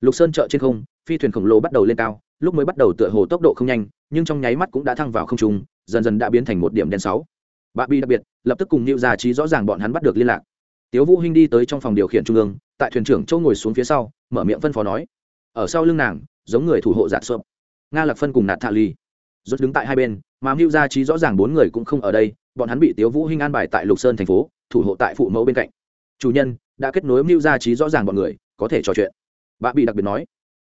Lục sơn chợ trên không, phi thuyền khổng lồ bắt đầu lên cao, lúc mới bắt đầu tựa hồ tốc độ không nhanh, nhưng trong nháy mắt cũng đã thăng vào không trung, dần dần đã biến thành một điểm đen sáu. Bà bị đặc biệt, lập tức cùng nêu Gia trí rõ ràng bọn hắn bắt được liên lạc. Tiếu vũ hinh đi tới trong phòng điều khiển trung ương, tại thuyền trưởng châu ngồi xuống phía sau, mở miệng phân phó nói. Ở sau lưng nàng, giống người thủ hộ giả sộp nga lạc phân cùng nạt thạ ly rút đứng tại hai bên, mà mưu gia trí rõ ràng bốn người cũng không ở đây bọn hắn bị tiếu vũ hinh an bài tại lục sơn thành phố, thủ hộ tại phụ mẫu bên cạnh. Chủ nhân, đã kết nối mưu gia trí rõ ràng bọn người, có thể trò chuyện. Bà bị đặc biệt nói,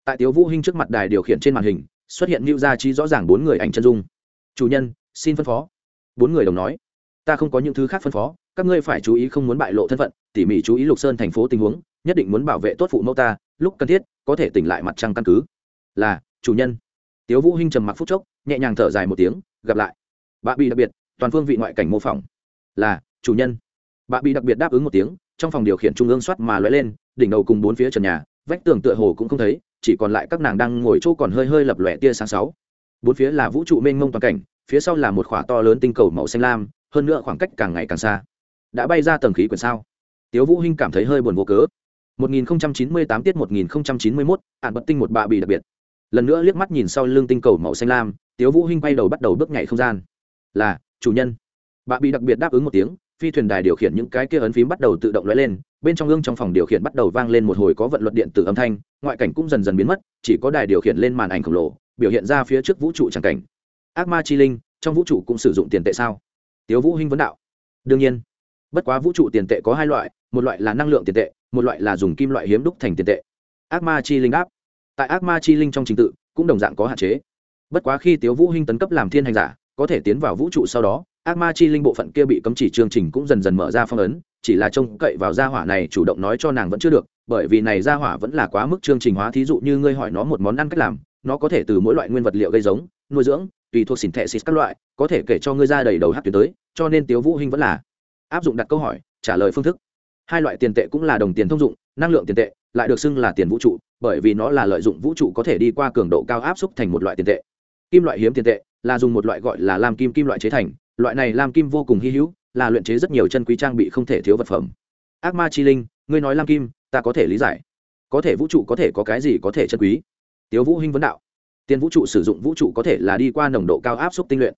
tại tiếu vũ hinh trước mặt đài điều khiển trên màn hình, xuất hiện mưu gia trí rõ ràng bốn người ảnh chân dung. Chủ nhân, xin phân phó. Bốn người đồng nói, ta không có những thứ khác phân phó, các ngươi phải chú ý không muốn bại lộ thân phận, tỉ mỉ chú ý lục sơn thành phố tình huống, nhất định muốn bảo vệ tốt phụ mẫu ta, lúc cần thiết, có thể tỉnh lại mặt trăng căn cứ. Là, chủ nhân. Tiếu vũ hinh trầm mặc phút chốc, nhẹ nhàng thở dài một tiếng, gặp lại. Bà bị đặc biệt toàn phương vị ngoại cảnh mô phỏng. Là chủ nhân. Bà bị đặc biệt đáp ứng một tiếng trong phòng điều khiển trung ương soát mà lóe lên đỉnh đầu cùng bốn phía trần nhà vách tường tựa hồ cũng không thấy chỉ còn lại các nàng đang ngồi chỗ còn hơi hơi lập lòe tia sáng sáu. Bốn phía là vũ trụ mênh mông toàn cảnh phía sau là một khỏa to lớn tinh cầu màu xanh lam hơn nữa khoảng cách càng ngày càng xa. Đã bay ra tầng khí quyển sao? Tiếu vũ hinh cảm thấy hơi buồn vô cớ. 1098 tiết 1091, ản bật tinh một bạ bị đặc biệt. Lần nữa liếc mắt nhìn sau lưng tinh cầu màu xanh lam tiếu vũ hinh bay đầu bắt đầu bước nhảy không gian. Là chủ nhân. Bà bị đặc biệt đáp ứng một tiếng, phi thuyền đài điều khiển những cái kia ấn phím bắt đầu tự động lóe lên, bên trong gương trong phòng điều khiển bắt đầu vang lên một hồi có vận luật điện tử âm thanh, ngoại cảnh cũng dần dần biến mất, chỉ có đài điều khiển lên màn ảnh khổng lồ, biểu hiện ra phía trước vũ trụ tràng cảnh. Ác ma chi linh, trong vũ trụ cũng sử dụng tiền tệ sao? Tiếu vũ hinh vấn đạo. Đương nhiên. Bất quá vũ trụ tiền tệ có hai loại, một loại là năng lượng tiền tệ, một loại là dùng kim loại hiếm đúc thành tiền tệ. Ác ma chi linh áp tại ác ma chi linh trong trình tự, cũng đồng dạng có hạn chế. Bất quá khi tiếu vũ hinh tấn cấp làm thiên hành giả có thể tiến vào vũ trụ sau đó, ác ma chi linh bộ phận kia bị cấm chỉ chương trình cũng dần dần mở ra phong ấn, chỉ là trông cậy vào gia hỏa này chủ động nói cho nàng vẫn chưa được, bởi vì này gia hỏa vẫn là quá mức chương trình hóa thí dụ như ngươi hỏi nó một món ăn cách làm, nó có thể từ mỗi loại nguyên vật liệu gây giống, nuôi dưỡng, tùy thuộc xỉn thệ xịt các loại, có thể kể cho ngươi ra đầy đầu hát tuyến tới, cho nên tiếu vũ hinh vẫn là áp dụng đặt câu hỏi, trả lời phương thức. Hai loại tiền tệ cũng là đồng tiền thông dụng, năng lượng tiền tệ lại được xưng là tiền vũ trụ, bởi vì nó là lợi dụng vũ trụ có thể đi qua cường độ cao áp xúc thành một loại tiền tệ. Kim loại hiếm tiền tệ là dùng một loại gọi là lam kim kim loại chế thành, loại này lam kim vô cùng hy hữu, là luyện chế rất nhiều chân quý trang bị không thể thiếu vật phẩm. Ác ma chi linh, ngươi nói lam kim, ta có thể lý giải. Có thể vũ trụ có thể có cái gì có thể chân quý? Tiếu vũ hinh vấn đạo. Tiền vũ trụ sử dụng vũ trụ có thể là đi qua nồng độ cao áp suất tinh luyện.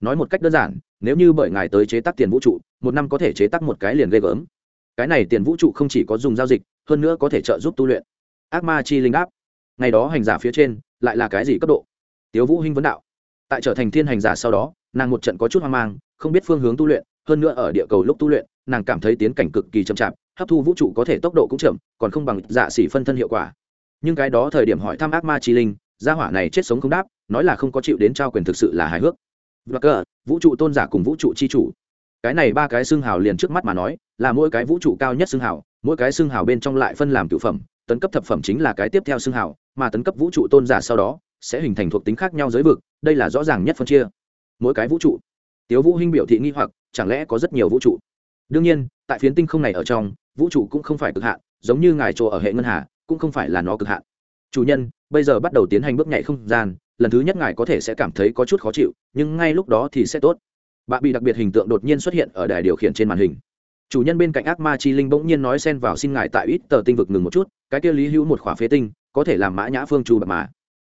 Nói một cách đơn giản, nếu như bởi ngài tới chế tác tiền vũ trụ, một năm có thể chế tác một cái liền ghê gớm. Cái này tiền vũ trụ không chỉ có dùng giao dịch, hơn nữa có thể trợ giúp tu luyện. Ác ma chi linh áp ngày đó hành giả phía trên, lại là cái gì cấp độ? Tiếu vũ hinh vấn đạo tại trở thành thiên hành giả sau đó, nàng một trận có chút hoang mang, không biết phương hướng tu luyện, hơn nữa ở địa cầu lúc tu luyện, nàng cảm thấy tiến cảnh cực kỳ chậm chạp, hấp thu vũ trụ có thể tốc độ cũng chậm, còn không bằng dạ xỉ phân thân hiệu quả. Nhưng cái đó thời điểm hỏi thăm ác ma chi linh, gia hỏa này chết sống không đáp, nói là không có chịu đến trao quyền thực sự là hài hước. Và cơ vũ trụ tôn giả cùng vũ trụ chi chủ. Cái này ba cái xương hào liền trước mắt mà nói, là mỗi cái vũ trụ cao nhất xương hào, mỗi cái xương hào bên trong lại phân làm cựu phẩm, tấn cấp thập phẩm chính là cái tiếp theo xương hào, mà tấn cấp vũ trụ tôn giả sau đó sẽ hình thành thuộc tính khác nhau giới vực, đây là rõ ràng nhất phân chia. Mỗi cái vũ trụ, tiếu vũ hinh biểu thị nghi hoặc, chẳng lẽ có rất nhiều vũ trụ? Đương nhiên, tại phiến tinh không này ở trong, vũ trụ cũng không phải cực hạn, giống như ngài trộ ở hệ ngân hà, cũng không phải là nó cực hạn. Chủ nhân, bây giờ bắt đầu tiến hành bước nhảy không gian, lần thứ nhất ngài có thể sẽ cảm thấy có chút khó chịu, nhưng ngay lúc đó thì sẽ tốt. Bạn bị đặc biệt hình tượng đột nhiên xuất hiện ở đài điều khiển trên màn hình. Chủ nhân bên cạnh ác ma chi linh bỗng nhiên nói xen vào xin ngài tại ít tờ tinh vực ngừng một chút, cái kia lý hữu một khỏa phế tinh, có thể làm mã nhã phương trù bạc mà.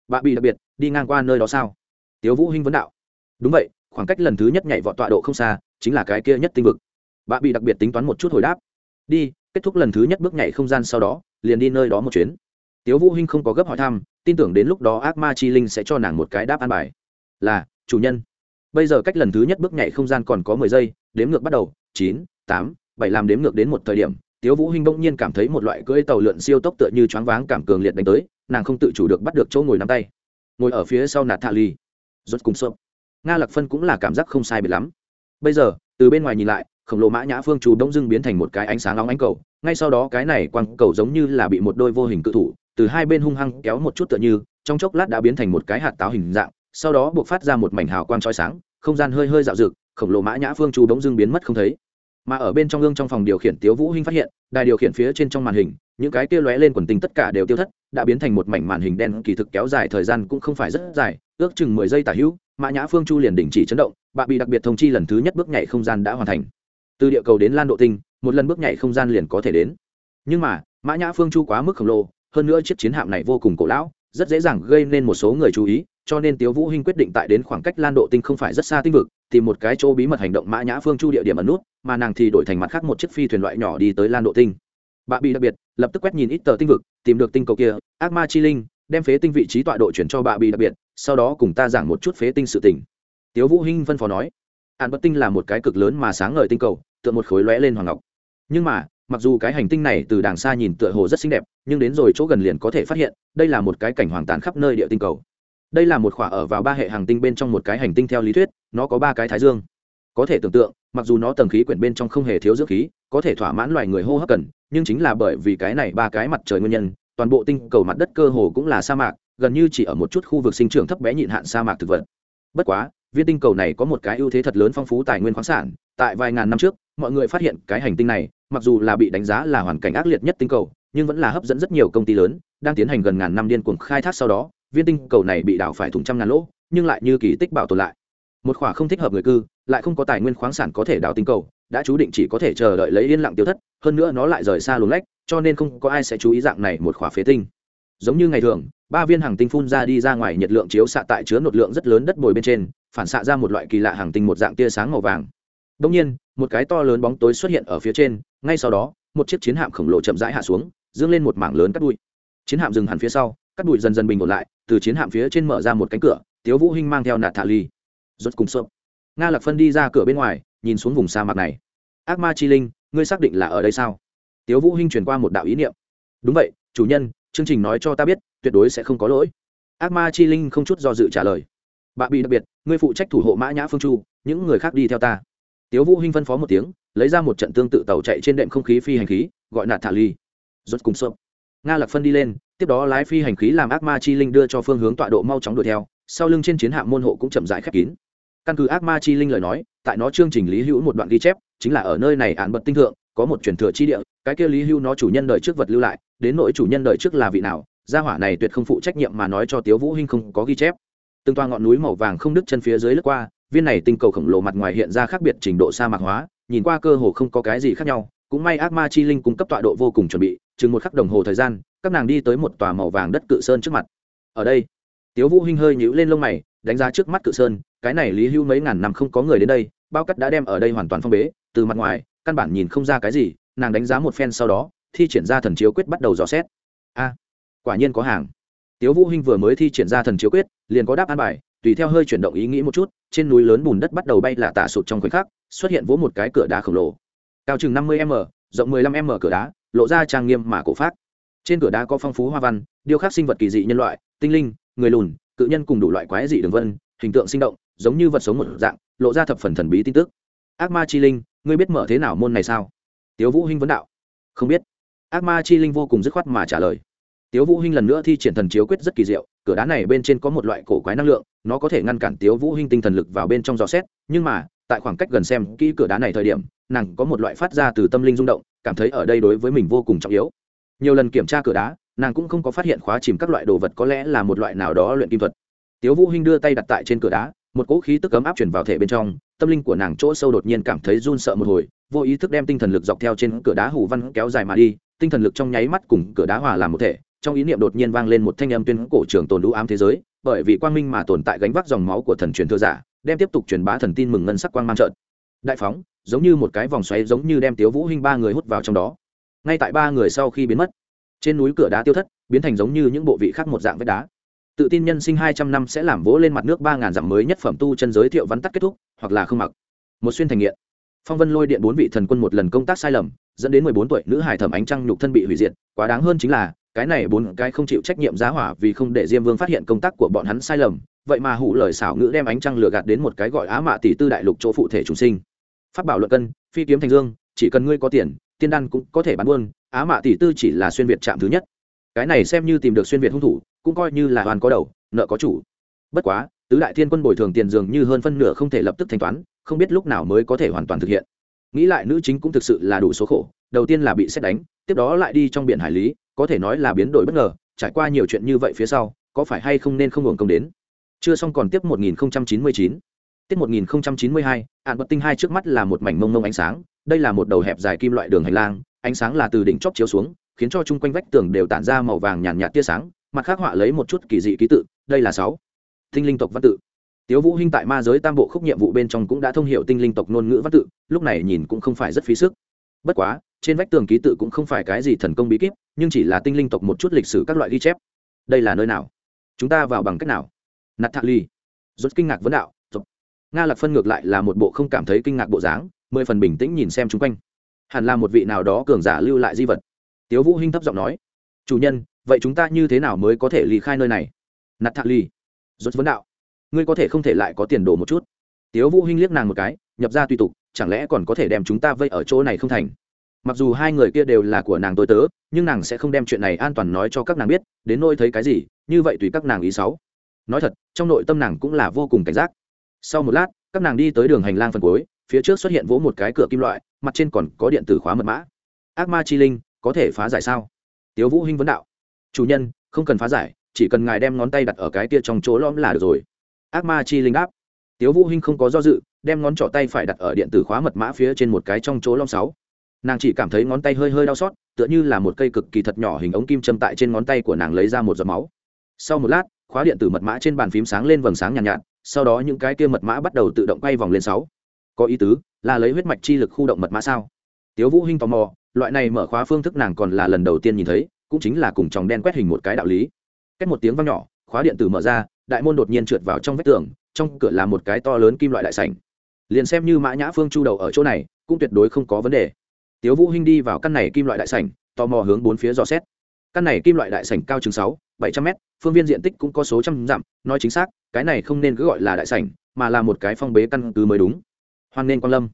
Bà bị đặc biệt, đi ngang qua nơi đó sao? Tiếu vũ hinh vấn đạo. Đúng vậy, khoảng cách lần thứ nhất nhảy vọt tọa độ không xa, chính là cái kia nhất tinh vực. Bà bị đặc biệt tính toán một chút hồi đáp. Đi, kết thúc lần thứ nhất bước nhảy không gian sau đó, liền đi nơi đó một chuyến. Tiếu vũ hinh không có gấp hỏi thăm, tin tưởng đến lúc đó ác ma chi linh sẽ cho nàng một cái đáp an bài. Là, chủ nhân. Bây giờ cách lần thứ nhất bước nhảy không gian còn có mười giây, đếm ngược bắt đầu, chín, tám, bảy làm đếm ngược đến một thời điểm, tiếu vũ hinh bỗng nhiên cảm thấy một loại cưỡi tàu lượn siêu tốc tựa như choáng váng cảm cường liệt đánh tới nàng không tự chủ được bắt được chỗ ngồi nắm tay. Ngồi ở phía sau nạt thạ ly rốt cùng sộp. Nga lạc phân cũng là cảm giác không sai biệt lắm. Bây giờ, từ bên ngoài nhìn lại, khổng lồ mã nhã phương chú đông dưng biến thành một cái ánh sáng nóng ánh cầu. Ngay sau đó cái này quang cầu giống như là bị một đôi vô hình cự thủ, từ hai bên hung hăng kéo một chút tựa như, trong chốc lát đã biến thành một cái hạt táo hình dạng, sau đó buộc phát ra một mảnh hào quang trói sáng, không gian hơi hơi dạo rực khổng lồ mã nhã phương chú đông dưng biến mất không thấy mà ở bên trong gương trong phòng điều khiển tiếu vũ hinh phát hiện, đài điều khiển phía trên trong màn hình, những cái kia lóe lên quần tinh tất cả đều tiêu thất, đã biến thành một mảnh màn hình đen kỳ thực kéo dài thời gian cũng không phải rất dài, ước chừng mười giây tả hữu, mã nhã phương chu liền đình chỉ chấn động bạ bị đặc biệt thông chi lần thứ nhất bước nhảy không gian đã hoàn thành. Từ địa cầu đến lan độ tinh, một lần bước nhảy không gian liền có thể đến. Nhưng mà, mã nhã phương chu quá mức khổng lồ, hơn nữa chiếc chiến hạm này vô cùng cổ lão, rất dễ dàng gây nên một số người chú ý cho nên tiếu vũ hinh quyết định tại đến khoảng cách lan độ tinh không phải rất xa tinh vực, tìm một cái chỗ bí mật hành động mã nhã phương chu địa điểm ẩn nút, mà nàng thì đổi thành mặt khác một chiếc phi thuyền loại nhỏ đi tới lan độ tinh. Bà bị đặc biệt, lập tức quét nhìn ít tờ tinh vực, tìm được tinh cầu kia, ác ma chi linh, đem phế tinh vị trí tọa độ chuyển cho bà bị đặc biệt, sau đó cùng ta giảng một chút phế tinh sự tình. Tiếu vũ hinh phân phó nói ạn bất tinh là một cái cực lớn mà sáng ngời tinh cầu tựa một khối lóe lên hoàng ngọc. Nhưng mà, mặc dù cái hành tinh này từ đàng xa nhìn tựa hồ rất xinh đẹp, nhưng đến rồi chỗ gần liền có thể phát hiện, đây là một cái cảnh hoàng tàn khắp nơi địa tinh cầu đây là một khỏa ở vào ba hệ hành tinh bên trong một cái hành tinh theo lý thuyết, nó có ba cái thái dương. Có thể tưởng tượng, mặc dù nó tầng khí quyển bên trong không hề thiếu dưỡng khí, có thể thỏa mãn loài người hô hấp cần, nhưng chính là bởi vì cái này ba cái mặt trời nguyên nhân, toàn bộ tinh cầu mặt đất cơ hồ cũng là sa mạc, gần như chỉ ở một chút khu vực sinh trưởng thấp bé nhịn hạn sa mạc thực vật. Bất quá, viên tinh cầu này có một cái ưu thế thật lớn phong phú tài nguyên khoáng sản, tại vài ngàn năm trước, mọi người phát hiện cái hành tinh này, mặc dù là bị đánh giá là hoàn cảnh ác liệt nhất tinh cầu, nhưng vẫn là hấp dẫn rất nhiều công ty lớn, đang tiến hành gần ngàn năm điên cuồng khai thác sau đó viên tinh cầu này bị đảo phải thủng trăm ngàn lỗ, nhưng lại như kỳ tích bảo tồn lại. Một khoả không thích hợp người cư, lại không có tài nguyên khoáng sản có thể đào tinh cầu, đã chú định chỉ có thể chờ đợi lấy yên lặng tiêu thất, hơn nữa nó lại rời xa luồng lách, cho nên không có ai sẽ chú ý dạng này một khoả phế tinh. Giống như ngày thường, ba viên hàng tinh phun ra đi ra ngoài nhiệt lượng chiếu xạ tại chứa một lượng rất lớn đất bồi bên trên, phản xạ ra một loại kỳ lạ hàng tinh một dạng tia sáng màu vàng. Đông nhiên, một cái to lớn bóng tối xuất hiện ở phía trên, ngay sau đó, một chiếc chiến hạm khổng lồ chậm rãi hạ xuống, dương lên một mảng lớn cắt bụi. Chiến hạm dừng hẳn phía sau cắt bụi dần dần bình ổn lại, từ chiến hạm phía trên mở ra một cánh cửa, tiếu vũ hinh mang theo nạt thả ly, rốt cùng sộp. Nga lạc phân đi ra cửa bên ngoài, nhìn xuống vùng sa mạc này. Ác ma chi linh, ngươi xác định là ở đây sao? Tiếu vũ hinh truyền qua một đạo ý niệm. Đúng vậy, chủ nhân, chương trình nói cho ta biết, tuyệt đối sẽ không có lỗi. Ác ma chi linh không chút do dự trả lời. Bạ bị đặc biệt, ngươi phụ trách thủ hộ mã nhã phương chu, những người khác đi theo ta. Tiếu vũ hinh phân phó một tiếng, lấy ra một trận tương tự tàu chạy trên đệm không khí phi hành khí, gọi nạt thả ly. Rốt cùng sộp. Nga lạc phân đi lên tiếp đó lái phi hành khí làm ác ma chi linh đưa cho phương hướng tọa độ mau chóng đuổi theo, sau lưng trên chiến hạm môn hộ cũng chậm rãi khép kín. Căn cứ ác ma chi linh lời nói, tại nó chương trình lý hữu một đoạn ghi chép, chính là ở nơi này án bật tinh thượng, có một truyền thừa chi địa, cái kia lý hữu nó chủ nhân đời trước vật lưu lại, đến nỗi chủ nhân đời trước là vị nào, gia hỏa này tuyệt không phụ trách nhiệm mà nói cho tiếu vũ hinh không có ghi chép. Từng toa ngọn núi màu vàng không đứt chân phía dưới lướt qua, viên này tinh cầu khổng lồ mặt ngoài hiện ra khác biệt trình độ sa mạc hóa, nhìn qua cơ hồ không có cái gì khác nhau, cũng may ác ma chi linh cung cấp tọa độ vô cùng chuẩn bị chừng một khắc đồng hồ thời gian, các nàng đi tới một tòa màu vàng đất cự sơn trước mặt. Ở đây, tiếu vũ hinh hơi nhíu lên lông mày, đánh giá trước mắt cự sơn, cái này lý hưu mấy ngàn năm không có người đến đây, bao cắt đã đem ở đây hoàn toàn phong bế, từ mặt ngoài, căn bản nhìn không ra cái gì, nàng đánh giá một phen sau đó, thi triển ra thần chiếu quyết bắt đầu dò xét. A, quả nhiên có hàng. Tiếu vũ hinh vừa mới thi triển ra thần chiếu quyết, liền có đáp án bài, tùy theo hơi chuyển động ý nghĩ một chút, trên núi lớn bùn đất bắt đầu bay là tả sụt trong khoảnh khắc, xuất hiện vỗ một cái cửa đá khổng lồ. Cao chừng năm mươi m, rộng 15 m cửa đá lộ ra trang nghiêm mà cổ phát trên cửa đá có phong phú hoa văn, điêu khắc sinh vật kỳ dị nhân loại, tinh linh, người lùn, cự nhân cùng đủ loại quái dị đường vân, hình tượng sinh động, giống như vật sống một dạng, lộ ra thập phần thần bí tin tức. Ác ma chi linh, ngươi biết mở thế nào môn này sao? Tiếu vũ hinh vấn đạo. Không biết. Ác ma chi linh vô cùng dứt khoát mà trả lời. Tiếu vũ hinh lần nữa thi triển thần chiếu quyết rất kỳ diệu, cửa đá này bên trên có một loại cổ quái năng lượng, nó có thể ngăn cản tiếu vũ hinh tinh thần lực vào bên trong dò xét, nhưng mà tại khoảng cách gần xem kỹ cửa đá này thời điểm, nàng có một loại phát ra từ tâm linh rung động, cảm thấy ở đây đối với mình vô cùng trọng yếu. Nhiều lần kiểm tra cửa đá, nàng cũng không có phát hiện khóa chìm các loại đồ vật có lẽ là một loại nào đó luyện kim thuật. Tiếu vũ hinh đưa tay đặt tại trên cửa đá, một cỗ khí tức cấm áp chuyển vào thể bên trong, tâm linh của nàng chỗ sâu đột nhiên cảm thấy run sợ một hồi, vô ý thức đem tinh thần lực dọc theo trên cửa đá hủ văn kéo dài mà đi, tinh thần lực trong nháy mắt cùng cửa đá hòa làm một thể, trong ý niệm đột nhiên vang lên một thanh âm tuyên cổ trường tồn đũ ám thế giới, bởi vì quang minh mà tồn tại gánh vác dòng máu của thần truyền thừa giả đem tiếp tục truyền bá thần tin mừng ngân sắc quang mang trợn. Đại phóng, giống như một cái vòng xoáy giống như đem tiếu vũ hinh ba người hút vào trong đó. Ngay tại ba người sau khi biến mất, trên núi cửa đá tiêu thất, biến thành giống như những bộ vị khác một dạng vách đá. Tự tin nhân sinh hai trăm năm sẽ làm vỗ lên mặt nước ba ngàn dặm mới nhất phẩm tu chân giới thiệu vắn tắt kết thúc, hoặc là không mặc. Một xuyên thành nghiện. Phong vân lôi điện bốn vị thần quân một lần công tác sai lầm, dẫn đến mười bốn tuổi nữ hải thẩm ánh trăng nhục thân bị hủy diệt, quá đáng hơn chính là cái này bốn cái không chịu trách nhiệm giá hỏa vì không để diêm vương phát hiện công tác của bọn hắn sai lầm, vậy mà hủ lời xảo ngữ đem ánh trăng lừa gạt đến một cái gọi á mạ tỷ tư đại lục chỗ phụ thể chúng sinh. Phát bảo luận cân, phi kiếm thành dương, chỉ cần ngươi có tiền, tiên đan cũng có thể bán buôn, á mạ tỷ tư chỉ là xuyên việt chạm thứ nhất. Cái này xem như tìm được xuyên việt hung thủ, cũng coi như là hoàn có đầu, nợ có chủ. Bất quá, tứ đại thiên quân bồi thường tiền dường như hơn phân nửa không thể lập tức thanh toán, không biết lúc nào mới có thể hoàn toàn thực hiện. Nghĩ lại nữ chính cũng thực sự là đủ số khổ, đầu tiên là bị xét đánh, tiếp đó lại đi trong biển hải lý có thể nói là biến đổi bất ngờ, trải qua nhiều chuyện như vậy phía sau, có phải hay không nên không hưởng công đến? Chưa xong còn tiếp 1099 tiết 1092 ạn bật tinh hai trước mắt là một mảnh mông mông ánh sáng, đây là một đầu hẹp dài kim loại đường hành lang, ánh sáng là từ đỉnh chóp chiếu xuống, khiến cho chung quanh vách tường đều tản ra màu vàng nhàn nhạt tia sáng, mặt khác họa lấy một chút kỳ dị ký tự, đây là sáu. Tinh linh tộc văn tự. Tiếu vũ hinh tại ma giới tam bộ khúc nhiệm vụ bên trong cũng đã thông hiểu tinh linh tộc ngôn ngữ văn tự, lúc này nhìn cũng không phải rất phí sức. Bất quá trên vách tường ký tự cũng không phải cái gì thần công bí kíp, nhưng chỉ là tinh linh tộc một chút lịch sử các loại ghi chép. Đây là nơi nào? Chúng ta vào bằng cách nào? Nạt thạ ly rốt kinh ngạc vấn đạo nga lạc phân ngược lại là một bộ không cảm thấy kinh ngạc bộ dáng, mười phần bình tĩnh nhìn xem chung quanh. Hẳn là một vị nào đó cường giả lưu lại di vật. Tiếu vũ hinh thấp giọng nói, chủ nhân, vậy chúng ta như thế nào mới có thể ly khai nơi này? Nạt thạ ly rốt vấn đạo, ngươi có thể không thể lại có tiền đồ một chút. Tiếu vũ hinh liếc nàng một cái, nhập ra tùy tục, chẳng lẽ còn có thể đem chúng ta vây ở chỗ này không thành? Mặc dù hai người kia đều là của nàng tôi tớ, nhưng nàng sẽ không đem chuyện này an toàn nói cho các nàng biết, đến nôi thấy cái gì, như vậy tùy các nàng ý sáu nói thật, trong nội tâm nàng cũng là vô cùng cảnh giác. Sau một lát, các nàng đi tới đường hành lang phần cuối, phía trước xuất hiện vỗ một cái cửa kim loại, mặt trên còn có điện tử khóa mật mã. Ác ma chi linh, có thể phá giải sao? Tiếu vũ hinh vấn đạo. Chủ nhân, không cần phá giải, chỉ cần ngài đem ngón tay đặt ở cái kia trong chỗ lõm là được rồi. Ác ma chi linh đáp. Tiếu vũ hinh không có do dự, đem ngón trỏ tay phải đặt ở điện tử khóa mật mã phía trên một cái trong chỗ lõm sáu nàng chỉ cảm thấy ngón tay hơi hơi đau xót tựa như là một cây cực kỳ thật nhỏ hình ống kim châm tại trên ngón tay của nàng lấy ra một giọt máu. Sau một lát khóa điện tử mật mã trên bàn phím sáng lên vầng sáng nhàn nhạt, nhạt sau đó những cái kia mật mã bắt đầu tự động quay vòng lên sáu. Có ý tứ là lấy huyết mạch chi lực khu động mật mã sao? Tiếu vũ hinh tò mò loại này mở khóa phương thức nàng còn là lần đầu tiên nhìn thấy cũng chính là cùng chồng đen quét hình một cái đạo lý. Cách một tiếng vang nhỏ khóa điện tử mở ra đại môn đột nhiên trượt vào trong vách tường trong cửa là một cái to lớn kim loại đại sảnh. Liền xem như mã nhã phương chu đầu ở chỗ này cũng tuyệt đối không có vấn đề tiếu vũ hinh đi vào căn này kim loại đại sảnh, tò mò hướng bốn phía dò xét. Căn này kim loại đại sảnh cao chừng sáu, bảy trăm mét, phương viên diện tích cũng có số trăm dặm, nói chính xác, cái này không nên cứ gọi là đại sảnh, mà là một cái phong bế căn cứ mới đúng. Hoan nên quan lâm.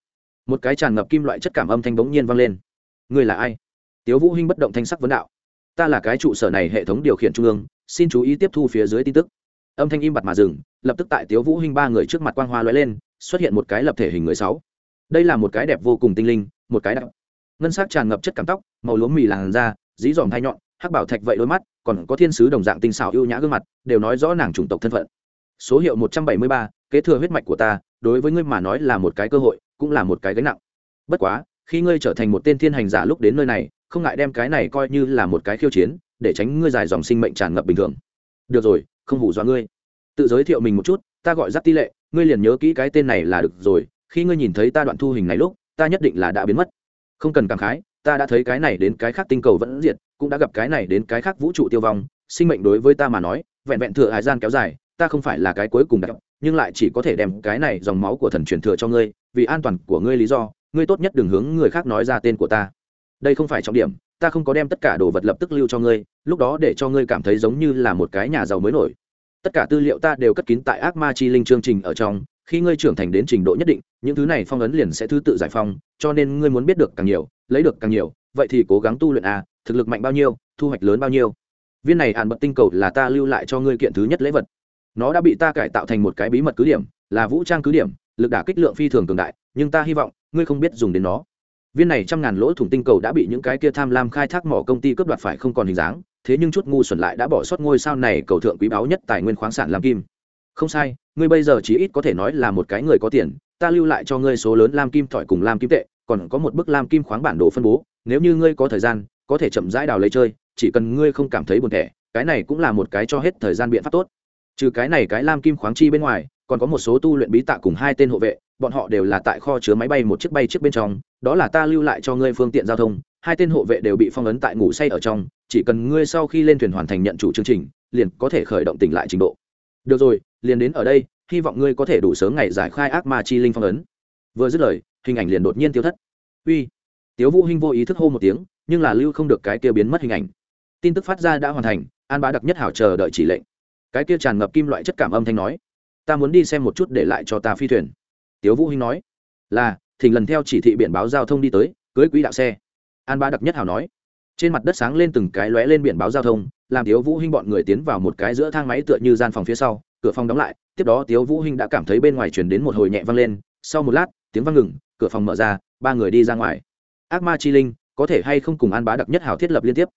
Một cái tràn ngập kim loại chất cảm âm thanh bỗng nhiên vang lên. Người là ai? Tiếu vũ hinh bất động thanh sắc vấn đạo. Ta là cái trụ sở này hệ thống điều khiển trung ương, xin chú ý tiếp thu phía dưới tin tức. Âm thanh im bặt mà dừng, lập tức tại tiếu vũ hinh ba người trước mặt quang hoa lóe lên, xuất hiện một cái lập thể hình người sáu. Đây là một cái đẹp vô cùng tinh linh, một cái đặc ngân sắc tràn ngập chất cảm tóc, màu lúa mì làn da, dí dỏm hai nhọn, hắc bảo thạch vậy đôi mắt, còn có thiên sứ đồng dạng tinh xảo ưu nhã gương mặt, đều nói rõ nàng chủng tộc thân phận. Số hiệu một trăm bảy mươi ba, kế thừa huyết mạch của ta, đối với ngươi mà nói là một cái cơ hội, cũng là một cái gánh nặng. Bất quá, khi ngươi trở thành một tên thiên hành giả lúc đến nơi này, không ngại đem cái này coi như là một cái khiêu chiến, để tránh ngươi dài dòng sinh mệnh tràn ngập bình thường. Được rồi, không hủ do ngươi. Tự giới thiệu mình một chút, ta gọi giáp tỷ lệ, ngươi liền nhớ kỹ cái tên này là được rồi, khi ngươi nhìn thấy ta đoạn thu hình này lúc, ta nhất định là đã biến mất không cần cảm khái, ta đã thấy cái này đến cái khác tinh cầu vẫn diệt, cũng đã gặp cái này đến cái khác vũ trụ tiêu vong, sinh mệnh đối với ta mà nói, vẹn vẹn thừa hải gian kéo dài, ta không phải là cái cuối cùng đặc nhưng lại chỉ có thể đem cái này dòng máu của thần truyền thừa cho ngươi, vì an toàn của ngươi lý do, ngươi tốt nhất đừng hướng người khác nói ra tên của ta. Đây không phải trọng điểm, ta không có đem tất cả đồ vật lập tức lưu cho ngươi, lúc đó để cho ngươi cảm thấy giống như là một cái nhà giàu mới nổi. Tất cả tư liệu ta đều cất kín tại ác ma chi linh chương trình ở trong khi ngươi trưởng thành đến trình độ nhất định, những thứ này phong ấn liền sẽ thứ tự giải phong, cho nên ngươi muốn biết được càng nhiều, lấy được càng nhiều, vậy thì cố gắng tu luyện a thực lực mạnh bao nhiêu, thu hoạch lớn bao nhiêu. Viên này ạn bật tinh cầu là ta lưu lại cho ngươi kiện thứ nhất lễ vật. Nó đã bị ta cải tạo thành một cái bí mật cứ điểm, là vũ trang cứ điểm, lực đả kích lượng phi thường cường đại, nhưng ta hy vọng, ngươi không biết dùng đến nó. Viên này trăm ngàn lỗ thủng tinh cầu đã bị những cái kia tham lam khai thác mỏ công ty cướp đoạt phải không còn hình dáng, thế nhưng chút ngu xuẩn lại đã bỏ sót ngôi sao này cầu thượng quý báu nhất tài nguyên khoáng sản làm kim không sai, ngươi bây giờ chỉ ít có thể nói là một cái người có tiền, ta lưu lại cho ngươi số lớn lam kim thỏi cùng lam kim tệ, còn có một bức lam kim khoáng bản đồ phân bố, nếu như ngươi có thời gian, có thể chậm rãi đào lấy chơi, chỉ cần ngươi không cảm thấy buồn thẻ, cái này cũng là một cái cho hết thời gian biện pháp tốt. Trừ cái này cái lam kim khoáng chi bên ngoài, còn có một số tu luyện bí tạ cùng hai tên hộ vệ, bọn họ đều là tại kho chứa máy bay một chiếc bay trước bên trong, đó là ta lưu lại cho ngươi phương tiện giao thông, hai tên hộ vệ đều bị phong ấn tại ngủ say ở trong, chỉ cần ngươi sau khi lên thuyền hoàn thành nhận chủ chương trình, liền có thể khởi động tỉnh lại trình độ được rồi, liền đến ở đây, hy vọng ngươi có thể đủ sớm ngày giải khai ác ma chi linh phong ấn. Vừa dứt lời, hình ảnh liền đột nhiên tiêu thất. Uy, tiếu vũ hinh vô ý thức hô một tiếng, nhưng là lưu không được cái kia biến mất hình ảnh. Tin tức phát ra đã hoàn thành, an bá đặc nhất hảo chờ đợi chỉ lệnh. Cái kia tràn ngập kim loại chất cảm âm thanh nói, ta muốn đi xem một chút để lại cho ta phi thuyền. Tiếu vũ hinh nói, là, thỉnh lần theo chỉ thị biển báo giao thông đi tới, cưới quỹ đạo xe. An bá đặc nhất hảo nói trên mặt đất sáng lên từng cái lóe lên biển báo giao thông, làm tiếu vũ hinh bọn người tiến vào một cái giữa thang máy tựa như gian phòng phía sau, cửa phòng đóng lại, tiếp đó tiếu vũ hinh đã cảm thấy bên ngoài truyền đến một hồi nhẹ vang lên, sau một lát, tiếng vang ngừng, cửa phòng mở ra, ba người đi ra ngoài. Ác ma chi linh, có thể hay không cùng an bá đặc nhất hảo thiết lập liên tiếp?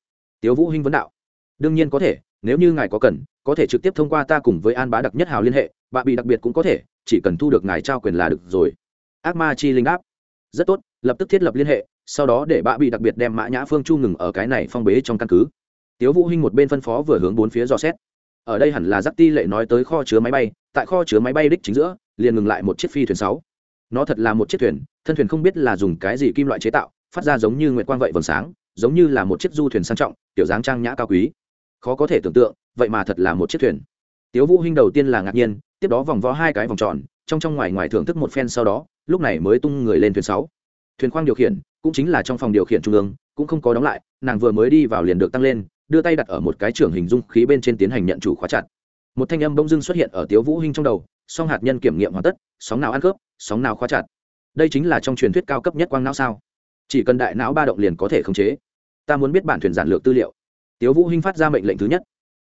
Tiếu vũ hinh vấn đạo. Đương nhiên có thể, nếu như ngài có cần, có thể trực tiếp thông qua ta cùng với an bá đặc nhất hảo liên hệ bạ bị đặc biệt cũng có thể, chỉ cần thu được ngài trao quyền là được rồi. Ác ma chi linh đáp. Rất tốt, lập tức thiết lập liên hệ sau đó để bạ bị đặc biệt đem mã nhã phương chu ngừng ở cái này phong bế trong căn cứ. Tiếu vũ hinh một bên phân phó vừa hướng bốn phía dò xét. Ở đây hẳn là giáp ti lệ nói tới kho chứa máy bay, tại kho chứa máy bay đích chính giữa, liền ngừng lại một chiếc phi thuyền sáu. Nó thật là một chiếc thuyền, thân thuyền không biết là dùng cái gì kim loại chế tạo, phát ra giống như nguyệt quang vậy vầng sáng, giống như là một chiếc du thuyền sang trọng, kiểu dáng trang nhã cao quý. Khó có thể tưởng tượng, vậy mà thật là một chiếc thuyền. Tiếu vũ hinh đầu tiên là ngạc nhiên, tiếp đó vòng vo hai cái vòng tròn, trong trong ngoài ngoài thưởng thức một phen sau đó, lúc này mới tung người lên thuyền sáu. Thuyền khoang điều khiển cũng chính là trong phòng điều khiển trung ương, cũng không có đóng lại, nàng vừa mới đi vào liền được tăng lên, đưa tay đặt ở một cái trưởng hình dung khí bên trên tiến hành nhận chủ khóa chặt. Một thanh âm bỗng dưng xuất hiện ở tiếu vũ hinh trong đầu, song hạt nhân kiểm nghiệm hoàn tất, sóng nào ăn cướp sóng nào khóa chặt. Đây chính là trong truyền thuyết cao cấp nhất quang não sao? Chỉ cần đại não ba động liền có thể khống chế. Ta muốn biết bản thuyền giản lược tư liệu. Tiếu vũ hinh phát ra mệnh lệnh thứ nhất.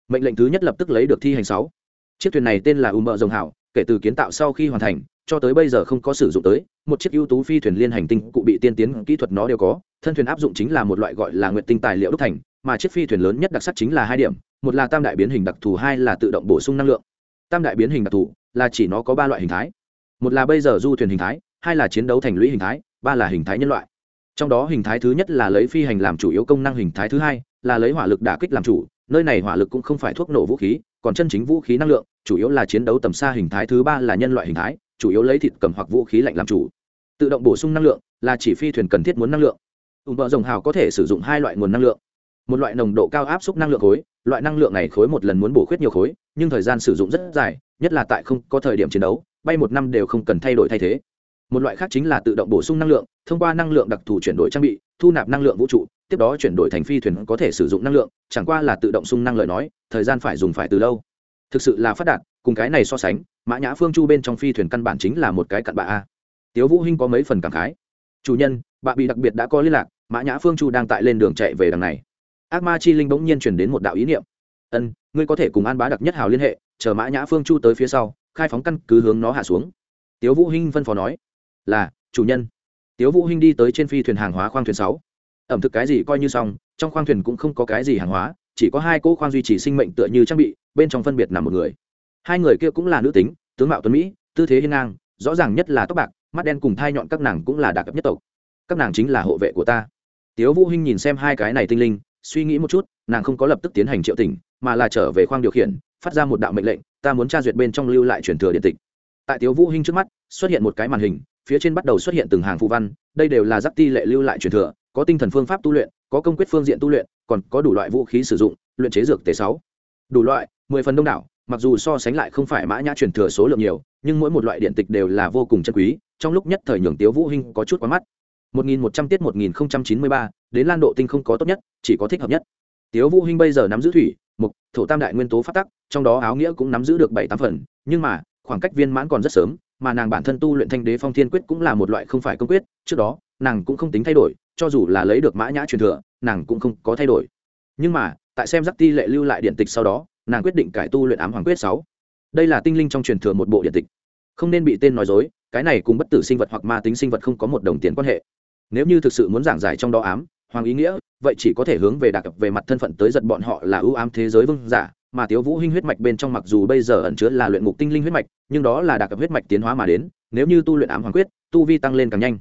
Mệnh lệnh thứ nhất lập tức lấy được thi hành sáu. Chiếc thuyền này tên là u mơ rồng hảo, kể từ kiến tạo sau khi hoàn thành cho tới bây giờ không có sử dụng tới, một chiếc ưu tú phi thuyền liên hành tinh cụ bị tiên tiến kỹ thuật nó đều có, thân thuyền áp dụng chính là một loại gọi là nguyện tinh tài liệu đúc thành, mà chiếc phi thuyền lớn nhất đặc sắc chính là hai điểm, một là tam đại biến hình đặc thù, hai là tự động bổ sung năng lượng. Tam đại biến hình đặc thù là chỉ nó có ba loại hình thái. Một là bây giờ du thuyền hình thái, hai là chiến đấu thành lũy hình thái, ba là hình thái nhân loại. Trong đó hình thái thứ nhất là lấy phi hành làm chủ yếu công năng hình thái thứ hai là lấy hỏa lực đả kích làm chủ, nơi này hỏa lực cũng không phải thuốc nổ vũ khí, còn chân chính vũ khí năng lượng, chủ yếu là chiến đấu tầm xa hình thái thứ ba là nhân loại hình thái chủ yếu lấy thịt cầm hoặc vũ khí lạnh làm chủ. Tự động bổ sung năng lượng là chỉ phi thuyền cần thiết muốn năng lượng. Ủng vợ rồng hào có thể sử dụng hai loại nguồn năng lượng. Một loại nồng độ cao áp suất năng lượng khối, loại năng lượng này khối một lần muốn bổ khuyết nhiều khối, nhưng thời gian sử dụng rất dài, nhất là tại không có thời điểm chiến đấu, bay một năm đều không cần thay đổi thay thế. Một loại khác chính là tự động bổ sung năng lượng, thông qua năng lượng đặc thù chuyển đổi trang bị, thu nạp năng lượng vũ trụ, tiếp đó chuyển đổi thành phi thuyền có thể sử dụng năng lượng, chẳng qua là tự động sung năng lợi nói, thời gian phải dùng phải từ lâu. Thực sự là phát đạt cùng cái này so sánh, mã nhã phương chu bên trong phi thuyền căn bản chính là một cái cặn bạ a. Tiếu vũ hinh có mấy phần cảm khái. Chủ nhân, bạn bị đặc biệt đã có liên lạc, mã nhã phương chu đang tại lên đường chạy về đằng này. Ác ma chi linh bỗng nhiên truyền đến một đạo ý niệm. Ân, ngươi có thể cùng an bá đặc nhất hào liên hệ, chờ mã nhã phương chu tới phía sau, khai phóng căn cứ hướng nó hạ xuống. Tiếu vũ hinh phân phó nói. Là, chủ nhân. Tiếu vũ hinh đi tới trên phi thuyền hàng hóa khoang thuyền sáu. Ẩm thực cái gì coi như xong, trong khoang thuyền cũng không có cái gì hàng hóa, chỉ có hai cỗ khoang duy trì sinh mệnh tựa như trang bị, bên trong phân biệt nằm một người hai người kia cũng là nữ tính, tướng mạo tuấn mỹ, tư thế hiên ngang, rõ ràng nhất là tóc bạc, mắt đen cùng thai nhọn các nàng cũng là đặc cấp nhất tộc. Các nàng chính là hộ vệ của ta. Tiếu vũ hinh nhìn xem hai cái này tinh linh, suy nghĩ một chút, nàng không có lập tức tiến hành triệu tỉnh, mà là trở về khoang điều khiển, phát ra một đạo mệnh lệnh, ta muốn tra duyệt bên trong lưu lại truyền thừa điện tịch. Tại tiếu vũ hinh trước mắt, xuất hiện một cái màn hình, phía trên bắt đầu xuất hiện từng hàng phù văn, đây đều là giáp ti lệ lưu lại truyền thừa, có tinh thần phương pháp tu luyện, có công quyết phương diện tu luyện, còn có đủ loại vũ khí sử dụng, luyện chế dược tế sáu. Đủ loại, mười phần đông đảo mặc dù so sánh lại không phải mã nhã truyền thừa số lượng nhiều nhưng mỗi một loại điện tịch đều là vô cùng chân quý trong lúc nhất thời nhường tiếu vũ hinh có chút quá mắt. 1100 tiết 1093, đến lan độ tinh không có tốt nhất chỉ có thích hợp nhất. Tiếu vũ hinh bây giờ nắm giữ thủy mục thổ tam đại nguyên tố phát tắc trong đó áo nghĩa cũng nắm giữ được bảy tám phần nhưng mà khoảng cách viên mãn còn rất sớm mà nàng bản thân tu luyện thanh đế phong thiên quyết cũng là một loại không phải công quyết trước đó nàng cũng không tính thay đổi cho dù là lấy được mã nhã truyền thừa nàng cũng không có thay đổi. Nhưng mà tại xem giáp ti lệ lưu lại điện tịch sau đó nàng quyết định cải tu luyện ám hoàng quyết sáu. Đây là tinh linh trong truyền thừa một bộ điện tịch. Không nên bị tên nói dối, cái này cùng bất tử sinh vật hoặc ma tính sinh vật không có một đồng tiền quan hệ. Nếu như thực sự muốn giảng giải trong đó ám, hoàng ý nghĩa, vậy chỉ có thể hướng về đặc về mặt thân phận tới giật bọn họ là ưu ám thế giới vương giả, mà tiếu vũ hinh huyết mạch bên trong mặc dù bây giờ ẩn chứa là luyện ngục tinh linh huyết mạch, nhưng đó là đặc huyết mạch tiến hóa mà đến, nếu như tu luyện ám hoàng quyết, tu vi tăng lên càng nhanh.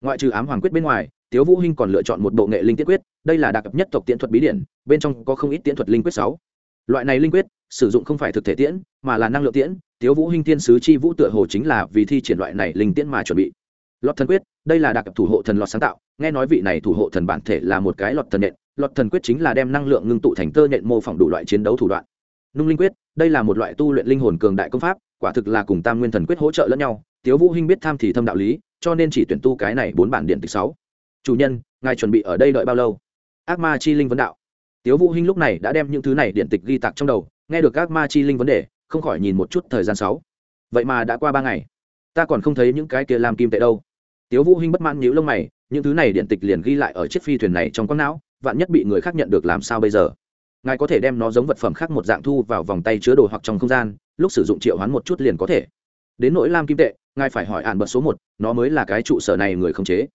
Ngoại trừ ám hoàng quyết bên ngoài, tiếu vũ hinh còn lựa chọn một bộ nghệ linh tiết quyết, đây là đặc nhất tộc tiễn thuật bí điển, bên trong có không ít tiễn thuật linh quyết sáu loại này linh quyết, sử dụng không phải thực thể tiễn, mà là năng lượng tiễn. Tiếu vũ hinh thiên sứ chi vũ tựa hồ chính là vì thi triển loại này linh tiễn mà chuẩn bị. Lọt thần quyết, đây là đặc thủ hộ thần lọt sáng tạo. Nghe nói vị này thủ hộ thần bản thể là một cái lọt thần nện. Lọt thần quyết chính là đem năng lượng ngưng tụ thành tơ nện mô phỏng đủ loại chiến đấu thủ đoạn. Nung linh quyết, đây là một loại tu luyện linh hồn cường đại công pháp, quả thực là cùng tam nguyên thần quyết hỗ trợ lẫn nhau. Tiếu vũ hinh biết tham thì thâm đạo lý, cho nên chỉ tuyển tu cái này bốn bản điện tịch sáu. Chủ nhân, ngài chuẩn bị ở đây đợi bao lâu? Ác ma chi linh vấn đạo tiếu vũ hinh lúc này đã đem những thứ này điện tịch ghi tạc trong đầu, nghe được các ma chi linh vấn đề, không khỏi nhìn một chút thời gian sáu. Vậy mà đã qua ba ngày, ta còn không thấy những cái kia làm kim tệ đâu. Tiếu vũ hinh bất mãn nhíu lông mày, những thứ này điện tịch liền ghi lại ở chiếc phi thuyền này trong con não, vạn nhất bị người khác nhận được làm sao bây giờ? Ngài có thể đem nó giống vật phẩm khác một dạng thu vào vòng tay chứa đồ hoặc trong không gian, lúc sử dụng triệu hoán một chút liền có thể. Đến nỗi lam kim tệ, ngài phải hỏi ạn bật số một, nó mới là cái trụ sở này người không chế.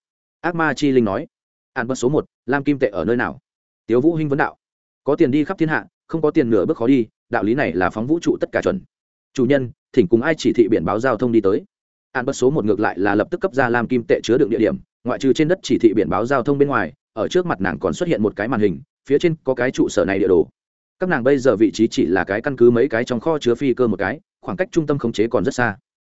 Ác ma chi linh nói. Ạn bật số một lam kim tệ ở nơi nào? Tiếu vũ hinh vấn đạo. Có tiền đi khắp thiên hạ, không có tiền nửa bước khó đi, đạo lý này là phóng vũ trụ tất cả chuẩn. Chủ nhân, thỉnh cùng ai chỉ thị biển báo giao thông đi tới. An bất số một ngược lại là lập tức cấp ra làm kim tệ chứa đựng địa điểm, ngoại trừ trên đất chỉ thị biển báo giao thông bên ngoài, ở trước mặt nàng còn xuất hiện một cái màn hình, phía trên có cái trụ sở này địa đồ. Các nàng bây giờ vị trí chỉ là cái căn cứ mấy cái trong kho chứa phi cơ một cái, khoảng cách trung tâm khống chế còn rất xa.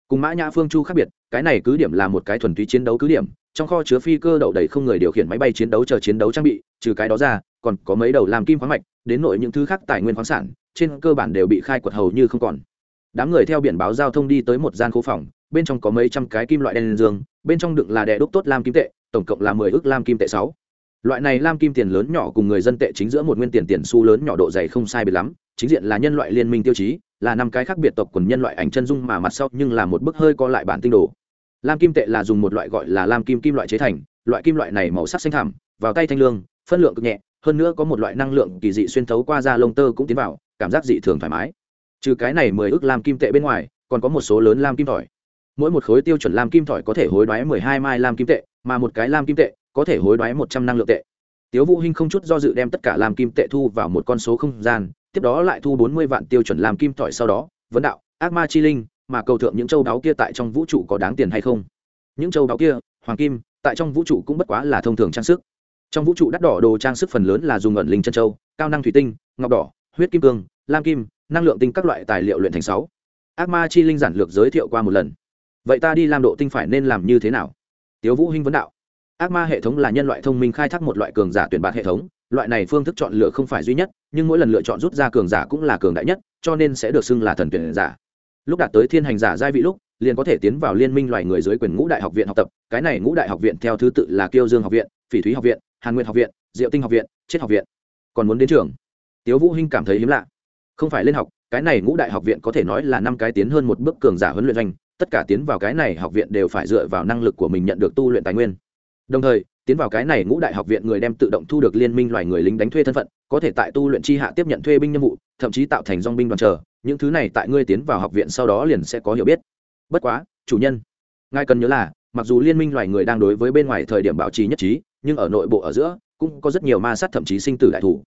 Cùng mã nhã phương chu khác biệt, cái này cứ điểm là một cái thuần túy chiến đấu cứ điểm, trong kho chứa phi cơ đậu đầy không người điều khiển máy bay chiến đấu chờ chiến đấu trang bị, trừ cái đó ra còn có mấy đầu làm kim khoáng mạch, đến nội những thứ khác tài nguyên khoáng sản, trên cơ bản đều bị khai quật hầu như không còn. Đám người theo biển báo giao thông đi tới một gian khu phòng, bên trong có mấy trăm cái kim loại đen dương, bên trong đựng là đè đúc tốt làm kim tệ, tổng cộng là mười ước lam kim tệ sáu. Loại này lam kim tiền lớn nhỏ cùng người dân tệ chính giữa một nguyên tiền tiền xu lớn nhỏ độ dày không sai biệt lắm, chính diện là nhân loại liên minh tiêu chí, là năm cái khác biệt tộc quần nhân loại ảnh chân dung mà mặt sau nhưng là một bức hơi co lại bản tinh đồ. Lam kim tệ là dùng một loại gọi là lam kim kim loại chế thành, loại kim loại này màu sắc xanh thẳm, vào tay thanh lương, phân lượng cực nhẹ hơn nữa có một loại năng lượng kỳ dị xuyên thấu qua da lông tơ cũng tiến vào, cảm giác dị thường thoải mái. Trừ cái này mười ước lam kim tệ bên ngoài, còn có một số lớn lam kim thỏi. Mỗi một khối tiêu chuẩn lam kim thỏi có thể hối đoái mười hai mai lam kim tệ, mà một cái lam kim tệ có thể hối đoái một trăm năng lượng tệ. Tiếu vũ hinh không chút do dự đem tất cả lam kim tệ thu vào một con số không gian, tiếp đó lại thu bốn mươi vạn tiêu chuẩn lam kim thỏi sau đó, vấn đạo, ác ma chi linh, mà cầu thượng những châu đáo kia tại trong vũ trụ có đáng tiền hay không? Những châu đáo kia, hoàng kim, tại trong vũ trụ cũng bất quá là thông thường trang sức trong vũ trụ đắt đỏ đồ trang sức phần lớn là dùng ẩn linh chân châu, cao năng thủy tinh, ngọc đỏ, huyết kim cương, lam kim, năng lượng tinh các loại tài liệu luyện thành sáu. Ác ma chi linh giản lược giới thiệu qua một lần. Vậy ta đi làm độ tinh phải nên làm như thế nào? Tiếu vũ hinh vấn đạo. Ác ma hệ thống là nhân loại thông minh khai thác một loại cường giả tuyển bạt hệ thống, loại này phương thức chọn lựa không phải duy nhất, nhưng mỗi lần lựa chọn rút ra cường giả cũng là cường đại nhất, cho nên sẽ được xưng là thần tuyển giả. Lúc đạt tới thiên hành giả giai vị lúc, liền có thể tiến vào liên minh loài người dưới quyền ngũ đại học viện học tập, cái này ngũ đại học viện theo thứ tự là kiêu dương học viện, phỉ thúy học viện hàn nguyên học viện, diệu tinh học viện chết học viện. Còn muốn đến trường? Tiếu vũ hinh cảm thấy hiếm lạ. Không phải lên học, cái này ngũ đại học viện có thể nói là năm cái tiến hơn một bước cường giả huấn luyện doanh. Tất cả tiến vào cái này học viện đều phải dựa vào năng lực của mình nhận được tu luyện tài nguyên. Đồng thời, tiến vào cái này ngũ đại học viện người đem tự động thu được liên minh loài người lính đánh thuê thân phận, có thể tại tu luyện chi hạ tiếp nhận thuê binh nhiệm vụ, thậm chí tạo thành dong binh đoàn chờ. Những thứ này tại ngươi tiến vào học viện sau đó liền sẽ có hiểu biết. Bất quá, chủ nhân, ngài cần nhớ là, mặc dù liên minh loài người đang đối với bên ngoài thời điểm bảo trì nhất trí nhưng ở nội bộ ở giữa, cũng có rất nhiều ma sát thậm chí sinh tử đại thủ.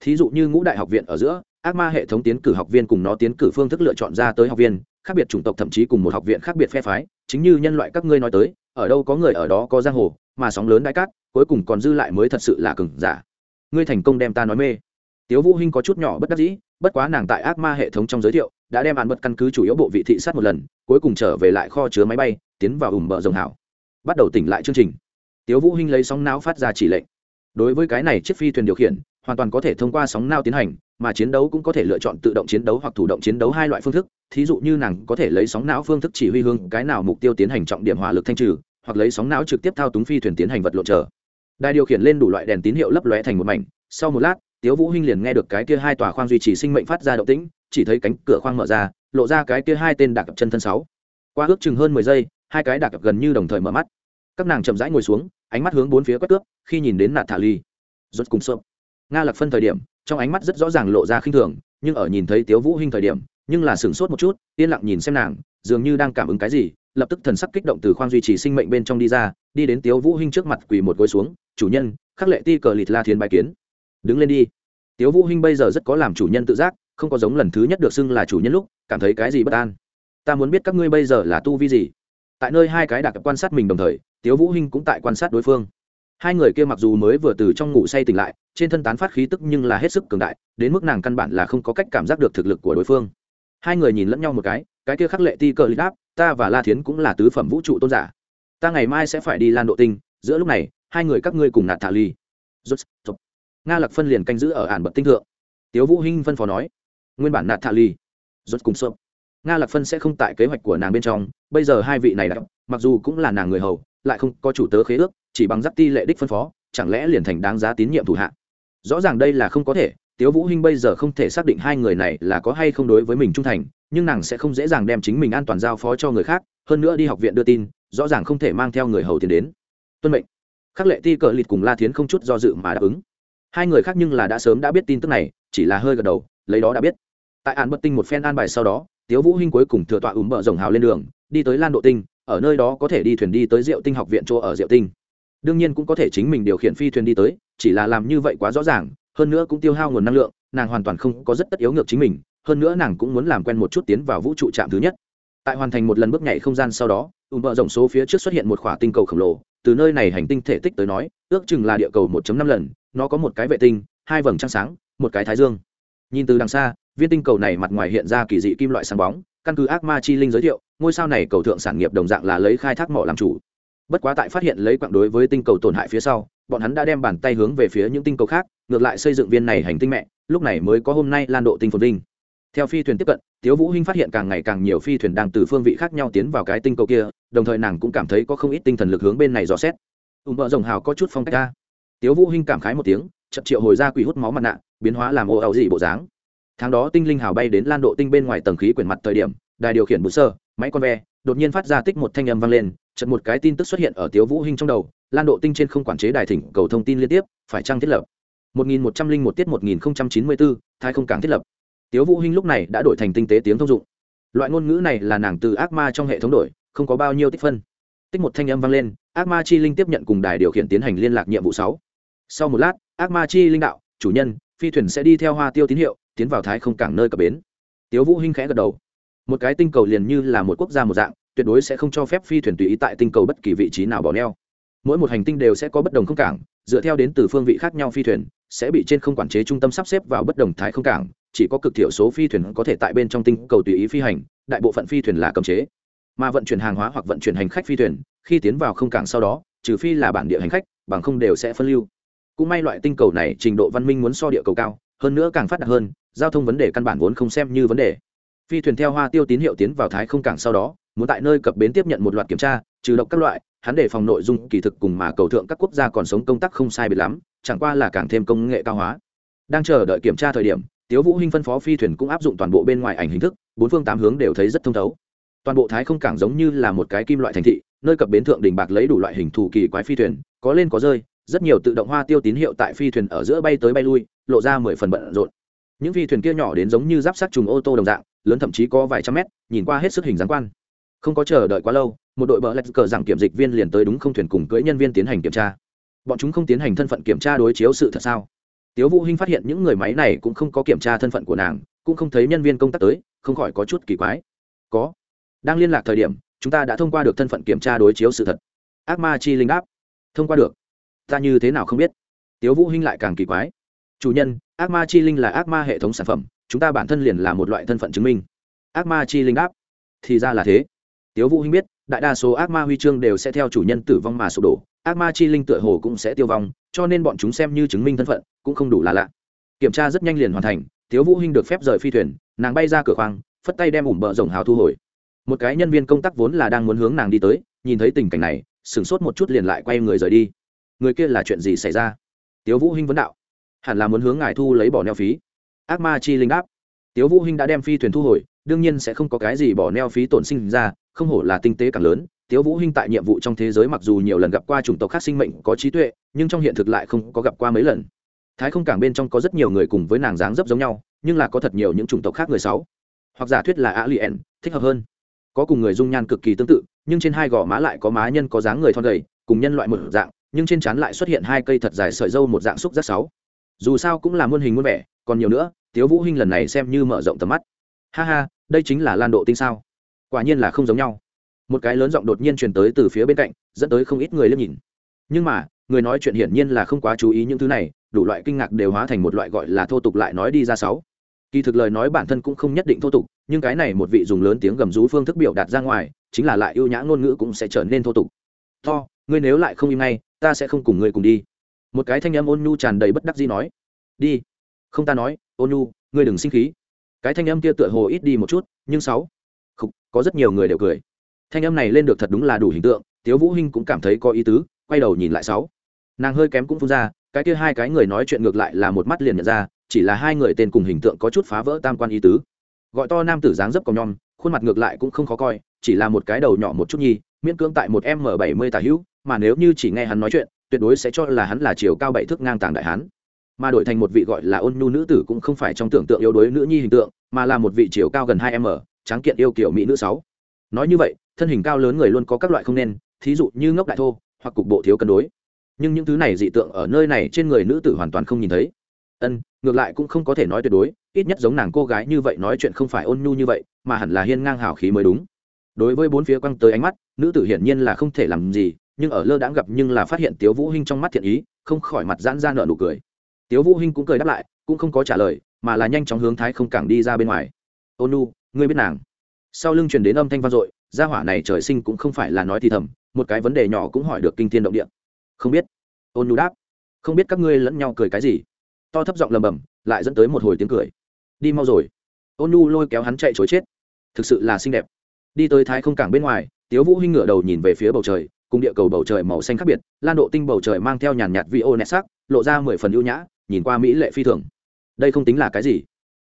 Thí dụ như ngũ đại học viện ở giữa, ác ma hệ thống tiến cử học viên cùng nó tiến cử phương thức lựa chọn ra tới học viên, khác biệt chủng tộc thậm chí cùng một học viện khác biệt phe phái, chính như nhân loại các ngươi nói tới, ở đâu có người ở đó có giang hồ, mà sóng lớn đại cát, cuối cùng còn dư lại mới thật sự là cừng giả. Ngươi thành công đem ta nói mê. Tiếu vũ hinh có chút nhỏ bất đắc dĩ, bất quá nàng tại ác ma hệ thống trong giới thiệu, đã đem án bật căn cứ chủ yếu bộ vị thị sát một lần, cuối cùng trở về lại kho chứa máy bay, tiến vào ủng bờ rồng hảo. Bắt đầu tỉnh lại chương trình tiếu vũ hinh lấy sóng não phát ra chỉ lệnh. Đối với cái này chiếc phi thuyền điều khiển, hoàn toàn có thể thông qua sóng não tiến hành, mà chiến đấu cũng có thể lựa chọn tự động chiến đấu hoặc thủ động chiến đấu hai loại phương thức. Thí dụ như nàng có thể lấy sóng não phương thức chỉ huy hương cái nào mục tiêu tiến hành trọng điểm hỏa lực thanh trừ, hoặc lấy sóng não trực tiếp thao túng phi thuyền tiến hành vật lộn chờ. Đài điều khiển lên đủ loại đèn tín hiệu lấp lóe thành một mảnh. Sau một lát, tiếu vũ hinh liền nghe được cái kia hai tòa khoang duy trì sinh mệnh phát ra động tĩnh, chỉ thấy cánh cửa khoang mở ra, lộ ra cái kia hai tên đạc chân thân sáu. Qua ước chừng hơn mười giây, hai cái đạc gần như đồng thời mở mắt các nàng chậm rãi ngồi xuống, ánh mắt hướng bốn phía quét cướp khi nhìn đến nạt thả ly, rốt cùng sợ nga lạc phân thời điểm, trong ánh mắt rất rõ ràng lộ ra khinh thường, nhưng ở nhìn thấy tiếu vũ hinh thời điểm, nhưng là sửng sốt một chút, yên lặng nhìn xem nàng, dường như đang cảm ứng cái gì, lập tức thần sắc kích động từ khoang duy trì sinh mệnh bên trong đi ra, đi đến tiếu vũ hinh trước mặt quỳ một gối xuống, chủ nhân, khắc lệ ti cờ lịt la thiên bài kiến. Đứng lên đi. Tiếu vũ hinh bây giờ rất có làm chủ nhân tự giác, không có giống lần thứ nhất được xưng là chủ nhân lúc, cảm thấy cái gì bất an. Ta muốn biết các ngươi bây giờ là tu vi gì. Tại nơi hai cái đặc quan sát mình đồng thời tiếu vũ hinh cũng tại quan sát đối phương. Hai người kia mặc dù mới vừa từ trong ngủ say tỉnh lại, trên thân tán phát khí tức nhưng là hết sức cường đại, đến mức nàng căn bản là không có cách cảm giác được thực lực của đối phương. Hai người nhìn lẫn nhau một cái cái kia khắc lệ ti cờ lít đáp, ta và la thiến cũng là tứ phẩm vũ trụ tôn giả. Ta ngày mai sẽ phải đi lan độ tinh, giữa lúc này, hai người các ngươi cùng nạt thả ly rút rút nga lạc phân liền canh giữ ở ản bậc tinh thượng. Tiếu vũ hinh phân phó nói, nguyên bản nạt thả ly rút cùng sộp nga lạc phân sẽ không tại kế hoạch của nàng bên trong, bây giờ hai vị này đã, mặc dù cũng là nàng người hầu lại không có chủ tớ khế ước, chỉ bằng giáp ti lệ đích phân phó, chẳng lẽ liền thành đáng giá tín nhiệm thủ hạ? Rõ ràng đây là không có thể, tiếu vũ hinh bây giờ không thể xác định hai người này là có hay không đối với mình trung thành, nhưng nàng sẽ không dễ dàng đem chính mình an toàn giao phó cho người khác, hơn nữa đi học viện đưa tin, rõ ràng không thể mang theo người hầu tiền đến. Tuân mệnh. Khắc lệ ti cờ lịt cùng la thiến không chút do dự mà đáp ứng. Hai người khác nhưng là đã sớm đã biết tin tức này, chỉ là hơi gật đầu, lấy đó đã biết. Tại án bất tinh một phen an bài sau đó, tiếu vũ hinh cuối cùng thừa tọa ủng bờ rồng hào lên đường, đi tới lan độ tinh ở nơi đó có thể đi thuyền đi tới diệu tinh học viện chỗ ở diệu tinh. Đương nhiên cũng có thể chính mình điều khiển phi thuyền đi tới, chỉ là làm như vậy quá rõ ràng, hơn nữa cũng tiêu hao nguồn năng lượng, nàng hoàn toàn không có rất tất yếu ngược chính mình, hơn nữa nàng cũng muốn làm quen một chút tiến vào vũ trụ trạm thứ nhất. Tại hoàn thành một lần bước nhảy không gian sau đó, ùm bờ rộng số phía trước xuất hiện một khỏa tinh cầu khổng lồ, từ nơi này hành tinh thể tích tới nói, ước chừng là địa cầu 1 năm lần, nó có một cái vệ tinh, hai vầng trăng sáng, một cái thái dương. Nhìn từ đằng xa, viên tinh cầu này mặt ngoài hiện ra kỳ dị kim loại sáng bóng, căn cứ ác ma chi linh giới thiệu ngôi sao này cầu thượng sản nghiệp đồng dạng là lấy khai thác mỏ làm chủ. Bất quá tại phát hiện lấy quặng đối với tinh cầu tổn hại phía sau, bọn hắn đã đem bàn tay hướng về phía những tinh cầu khác, ngược lại xây dựng viên này hành tinh mẹ, lúc này mới có hôm nay lan độ tinh phồn vinh. Theo phi thuyền tiếp cận, tiếu vũ hinh phát hiện càng ngày càng nhiều phi thuyền đang từ phương vị khác nhau tiến vào cái tinh cầu kia, đồng thời nàng cũng cảm thấy có không ít tinh thần lực hướng bên này dò xét. Ùm bờ rồng hào có chút phong cách ra. Tiếu vũ hinh cảm khái một tiếng chậm triệu hồi ra quỷ hút máu mặt nạ, biến hóa làm ô ảo dị bộ dáng. Tháng đó tinh linh hào bay đến lan độ tinh bên ngoài tầng khí quyển mặt thời điểm đài điều khiển bút sơ máy con ve đột nhiên phát ra tích một thanh âm vang lên chợt một cái tin tức xuất hiện ở tiếu vũ hinh trong đầu lan độ tinh trên không quản chế đài thỉnh cầu thông tin liên tiếp phải trang thiết lập? 1101 tiết 1094, thái không cảng thiết lập. Tiếu vũ hinh lúc này đã đổi thành tinh tế tiếng thông dụng. Loại ngôn ngữ này là nàng từ ác ma trong hệ thống đổi không có bao nhiêu tích phân. Tích một thanh âm vang lên ác ma chi linh tiếp nhận cùng đài điều khiển tiến hành liên lạc nhiệm vụ sáu. Sau một lát ác ma chi linh đạo chủ nhân phi thuyền sẽ đi theo hoa tiêu tín hiệu tiến vào thái không cảng nơi cập bến. Tiếu vũ hinh khẽ gật đầu một cái tinh cầu liền như là một quốc gia một dạng, tuyệt đối sẽ không cho phép phi thuyền tùy ý tại tinh cầu bất kỳ vị trí nào bỏ neo. Mỗi một hành tinh đều sẽ có bất đồng không cảng, dựa theo đến từ phương vị khác nhau phi thuyền, sẽ bị trên không quản chế trung tâm sắp xếp vào bất đồng thái không cảng, chỉ có cực thiểu số phi thuyền có thể tại bên trong tinh cầu tùy ý phi hành, đại bộ phận phi thuyền là cấm chế. Mà vận chuyển hàng hóa hoặc vận chuyển hành khách phi thuyền, khi tiến vào không cảng sau đó, trừ phi là bản địa hành khách, bằng không đều sẽ phân lưu. Cũng may loại tinh cầu này trình độ văn minh muốn so địa cầu cao, hơn nữa càng phát đạt hơn, giao thông vấn đề căn bản vốn không xem như vấn đề phi thuyền theo hoa tiêu tín hiệu tiến vào thái không cảng sau đó, muốn tại nơi cập bến tiếp nhận một loạt kiểm tra, trừ độc các loại, hắn để phòng nội dung kỳ thực cùng mà cầu thượng các quốc gia còn sống công tác không sai biệt lắm, chẳng qua là càng thêm công nghệ cao hóa. Đang chờ đợi kiểm tra thời điểm, tiếu vũ hinh phân phó phi thuyền cũng áp dụng toàn bộ bên ngoài ảnh hình thức, bốn phương tám hướng đều thấy rất thông thấu. Toàn bộ thái không cảng giống như là một cái kim loại thành thị, nơi cập bến thượng đỉnh bạc lấy đủ loại hình thù kỳ quái phi thuyền, có lên có rơi, rất nhiều tự động hoa tiêu tín hiệu tại phi thuyền ở giữa bay tới bay lui, lộ ra mười phần bận rộn. Những phi thuyền kia nhỏ đến giống như giáp sát trùng ô tô đồng dạng lớn thậm chí có vài trăm mét, nhìn qua hết sức hình dáng quan. Không có chờ đợi quá lâu, một đội bờ lạch cờ rằng kiểm dịch viên liền tới đúng không thuyền cùng cưỡi nhân viên tiến hành kiểm tra. Bọn chúng không tiến hành thân phận kiểm tra đối chiếu sự thật sao? Tiếu vũ hinh phát hiện những người máy này cũng không có kiểm tra thân phận của nàng, cũng không thấy nhân viên công tác tới, không khỏi có chút kỳ quái. Có. Đang liên lạc thời điểm, chúng ta đã thông qua được thân phận kiểm tra đối chiếu sự thật. Ác ma chi linh đáp. Thông qua được. Ta như thế nào không biết? Tiếu vũ hinh lại càng kỳ quái. Chủ nhân, ác ma chi linh là ác ma hệ thống sản phẩm chúng ta bản thân liền là một loại thân phận chứng minh. Ác ma chi linh đáp. Thì ra là thế. Tiếu vũ hinh biết, đại đa số ác ma huy chương đều sẽ theo chủ nhân tử vong mà sụp đổ. Ác ma chi linh tựa hồ cũng sẽ tiêu vong, cho nên bọn chúng xem như chứng minh thân phận, cũng không đủ là lạ. Kiểm tra rất nhanh liền hoàn thành, tiếu vũ hinh được phép rời phi thuyền, nàng bay ra cửa khoang, phất tay đem ủng bờ rồng hào thu hồi. Một cái nhân viên công tác vốn là đang muốn hướng nàng đi tới, nhìn thấy tình cảnh này, sửng sốt một chút liền lại quay người rời đi. Người kia là chuyện gì xảy ra? Tiếu vũ hinh vấn đạo. Hẳn là muốn hướng ngài thu lấy bỏ neo phí ác ma chi linh đáp. Tiếu vũ hinh đã đem phi thuyền thu hồi, đương nhiên sẽ không có cái gì bỏ neo phí tổn sinh ra, không hổ là tinh tế càng lớn. Tiếu vũ hinh tại nhiệm vụ trong thế giới mặc dù nhiều lần gặp qua chủng tộc khác sinh mệnh có trí tuệ, nhưng trong hiện thực lại không có gặp qua mấy lần. Thái không cảng bên trong có rất nhiều người cùng với nàng dáng dấp giống nhau, nhưng là có thật nhiều những chủng tộc khác người sáu. Hoặc giả thuyết là alien, thích hợp hơn. Có cùng người dung nhan cực kỳ tương tự, nhưng trên hai gò má lại có má nhân có dáng người thon gầy, cùng nhân loại một dạng, nhưng trên trán lại xuất hiện hai cây thật dài sợi dâu một dạng xúc rất sáu dù sao cũng là muôn hình muôn vẻ, còn nhiều nữa, tiếu vũ hinh lần này xem như mở rộng tầm mắt. Ha ha, đây chính là lan độ tinh sao? Quả nhiên là không giống nhau. Một cái lớn giọng đột nhiên truyền tới từ phía bên cạnh, dẫn tới không ít người liếc nhìn. Nhưng mà, người nói chuyện hiển nhiên là không quá chú ý những thứ này, đủ loại kinh ngạc đều hóa thành một loại gọi là thô tục lại nói đi ra sáu. Kỳ thực lời nói bản thân cũng không nhất định thô tục, nhưng cái này một vị dùng lớn tiếng gầm rú phương thức biểu đạt ra ngoài, chính là lại ưu nhã ngôn ngữ cũng sẽ trở nên thô tục. To, ngươi nếu lại không im ngay, ta sẽ không cùng ngươi cùng đi một cái thanh âm ôn nhu tràn đầy bất đắc dĩ nói đi. Không ta nói ôn nhu ngươi đừng sinh khí. Cái thanh âm kia tựa hồ ít đi một chút nhưng sáu không, có rất nhiều người đều cười. Thanh âm này lên được thật đúng là đủ hình tượng tiếu vũ hinh cũng cảm thấy có ý tứ quay đầu nhìn lại sáu. Nàng hơi kém cũng phun ra cái kia hai cái người nói chuyện ngược lại là một mắt liền nhận ra chỉ là hai người tên cùng hình tượng có chút phá vỡ tam quan ý tứ. Gọi to nam tử dáng dấp còng nhom khuôn mặt ngược lại cũng không khó coi chỉ là một cái đầu nhỏ một chút nhi miễn cưỡng tại một m bảy mươi tả hữu mà nếu như chỉ nghe hắn nói chuyện tuyệt đối sẽ cho là hắn là chiều cao bảy thước ngang tàng đại hán. Mà đổi thành một vị gọi là ôn nhu nữ tử cũng không phải trong tưởng tượng yếu đuối nữ nhi hình tượng, mà là một vị chiều cao gần hai m, tráng kiện yêu kiểu mỹ nữ sáu. Nói như vậy, thân hình cao lớn người luôn có các loại không nên, thí dụ như ngốc đại thô, hoặc cục bộ thiếu cân đối. Nhưng những thứ này dị tượng ở nơi này trên người nữ tử hoàn toàn không nhìn thấy. Ân, ngược lại cũng không có thể nói tuyệt đối, ít nhất giống nàng cô gái như vậy nói chuyện không phải ôn nhu như vậy, mà hẳn là hiên ngang hào khí mới đúng. Đối với bốn phía quăng tới ánh mắt, nữ tử hiển nhiên là không thể làm gì nhưng ở lơ đãng gặp nhưng là phát hiện tiếu vũ hinh trong mắt thiện ý, không khỏi mặt giãn ra nở nụ cười. Tiếu vũ hinh cũng cười đáp lại, cũng không có trả lời, mà là nhanh chóng hướng thái không cảng đi ra bên ngoài. Ôn nu ngươi biết nàng? Sau lưng truyền đến âm thanh vang dội, gia hỏa này trời sinh cũng không phải là nói thì thầm, một cái vấn đề nhỏ cũng hỏi được kinh thiên động địa. Không biết. Ôn nu đáp. Không biết các ngươi lẫn nhau cười cái gì? To thấp giọng lầm bầm, lại dẫn tới một hồi tiếng cười. Đi mau rồi. Ôn nu lôi kéo hắn chạy chối chết. Thực sự là xinh đẹp. Đi tới thái không cảng bên ngoài, tiếu vũ hinh ngửa đầu nhìn về phía bầu trời cùng địa cầu bầu trời màu xanh khác biệt, lan độ tinh bầu trời mang theo nhàn nhạt vi ô nét sắc, lộ ra mười phần ưu nhã, nhìn qua mỹ lệ phi thường. Đây không tính là cái gì.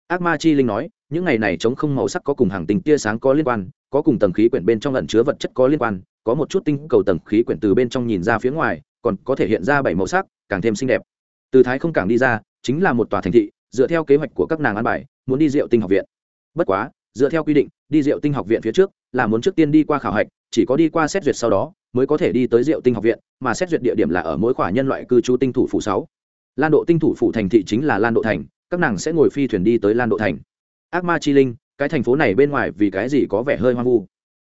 Ác ma chi linh nói, những ngày này chống không màu sắc có cùng hàng tình tia sáng có liên quan, có cùng tầng khí quyển bên trong lẩn chứa vật chất có liên quan, có một chút tinh cầu tầng khí quyển từ bên trong nhìn ra phía ngoài, còn có thể hiện ra bảy màu sắc, càng thêm xinh đẹp. Từ thái không cảng đi ra, chính là một tòa thành thị, dựa theo kế hoạch của các nàng an bài, muốn đi diệu tinh học viện. Bất quá, dựa theo quy định, đi diệu tinh học viện phía trước là muốn trước tiên đi qua khảo hạch chỉ có đi qua xét duyệt sau đó, mới có thể đi tới diệu tinh học viện, mà xét duyệt địa điểm là ở mỗi khoả nhân loại cư trú tinh thủ phủ sáu. Lan độ tinh thủ phủ thành thị chính là lan độ thành, các nàng sẽ ngồi phi thuyền đi tới lan độ thành. Ác ma chi linh, cái thành phố này bên ngoài vì cái gì có vẻ hơi hoang vu?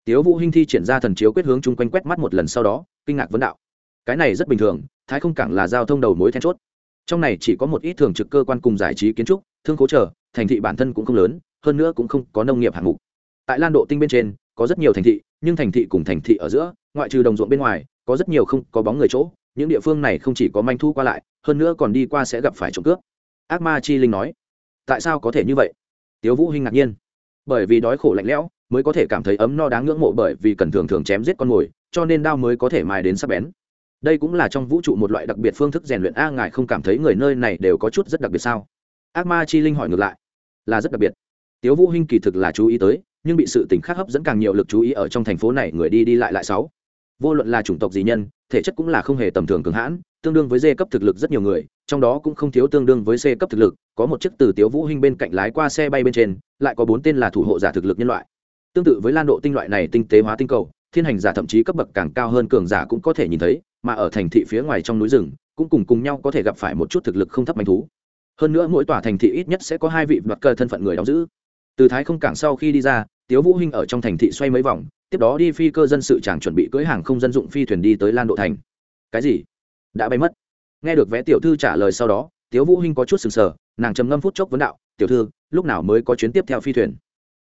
Tiếu vũ hinh thi triển ra thần chiếu quyết hướng chung quanh quét mắt một lần sau đó, kinh ngạc vấn đạo. Cái này rất bình thường, thái không cảng là giao thông đầu mối then chốt. Trong này chỉ có một ít thường trực cơ quan cùng giải trí kiến trúc, thương cố trở thành thị bản thân cũng không lớn, hơn nữa cũng không có nông nghiệp hạng mục. Tại lan độ tinh bên trên, có rất nhiều thành thị nhưng thành thị cùng thành thị ở giữa, ngoại trừ đồng ruộng bên ngoài, có rất nhiều không có bóng người chỗ, những địa phương này không chỉ có manh thu qua lại, hơn nữa còn đi qua sẽ gặp phải trộm cướp. Ác ma chi linh nói, tại sao có thể như vậy? Tiếu vũ hinh ngạc nhiên, bởi vì đói khổ lạnh lẽo, mới có thể cảm thấy ấm no đáng ngưỡng mộ bởi vì cần thường thường chém giết con mồi, cho nên đao mới có thể mài đến sắc bén. Đây cũng là trong vũ trụ một loại đặc biệt phương thức rèn luyện. A, ngài không cảm thấy người nơi này đều có chút rất đặc biệt sao? Ác ma chi linh hỏi ngược lại, là rất đặc biệt. Tiếu vũ hinh kỳ thực là chú ý tới nhưng bị sự tình khác hấp dẫn càng nhiều lực chú ý ở trong thành phố này người đi đi lại lại sáu. Vô luận là chủng tộc gì nhân, thể chất cũng là không hề tầm thường cường hãn, tương đương với d cấp thực lực rất nhiều người, trong đó cũng không thiếu tương đương với c cấp thực lực, có một chiếc từ tiếu vũ hinh bên cạnh lái qua xe bay bên trên, lại có bốn tên là thủ hộ giả thực lực nhân loại. Tương tự với lan độ tinh loại này tinh tế hóa tinh cầu, thiên hành giả thậm chí cấp bậc càng cao hơn cường giả cũng có thể nhìn thấy, mà ở thành thị phía ngoài trong núi rừng, cũng cùng cùng nhau có thể gặp phải một chút thực lực không thấp manh thú. Hơn nữa mỗi tòa thành thị ít nhất sẽ có hai vị đoạt cơ thân phận người đóng giữ. Từ thái không cảng sau khi đi ra tiếu vũ hinh ở trong thành thị xoay mấy vòng, tiếp đó đi phi cơ dân sự chẳng chuẩn bị cưỡi hàng không dân dụng phi thuyền đi tới lan độ thành. Cái gì? Đã bay mất. Nghe được vé tiểu thư trả lời sau đó, tiếu vũ hinh có chút sừng sờ, nàng trầm ngâm phút chốc vấn đạo, tiểu thư, lúc nào mới có chuyến tiếp theo phi thuyền?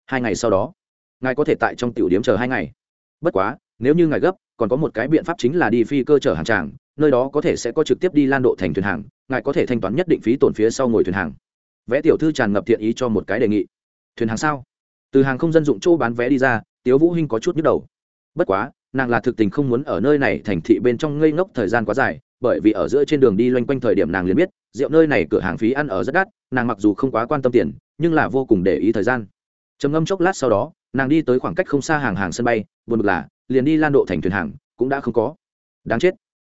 Hai ngày sau đó. Ngài có thể tại trong tiểu điểm chờ hai ngày. Bất quá, nếu như ngài gấp, còn có một cái biện pháp chính là đi phi cơ chở hàng tràng nơi đó có thể sẽ có trực tiếp đi lan độ thành thuyền hàng, ngài có thể thanh toán nhất định phí tổn phía sau ngồi thuyền hàng. Vẽ tiểu thư tràn ngập thiện ý cho một cái đề nghị. Thuyền hàng sao? Từ hàng không dân dụng chỗ bán vé đi ra, tiếu vũ hinh có chút nhức đầu. Bất quá, nàng là thực tình không muốn ở nơi này thành thị bên trong ngây ngốc thời gian quá dài, bởi vì ở giữa trên đường đi loanh quanh thời điểm nàng liền biết, rượu nơi này cửa hàng phí ăn ở rất đắt, nàng mặc dù không quá quan tâm tiền, nhưng là vô cùng để ý thời gian. Trầm ngâm chốc lát sau đó, nàng đi tới khoảng cách không xa hàng hàng sân bay, buồn bực là, liền đi lan độ thành thuyền hàng, cũng đã không có. Đáng chết.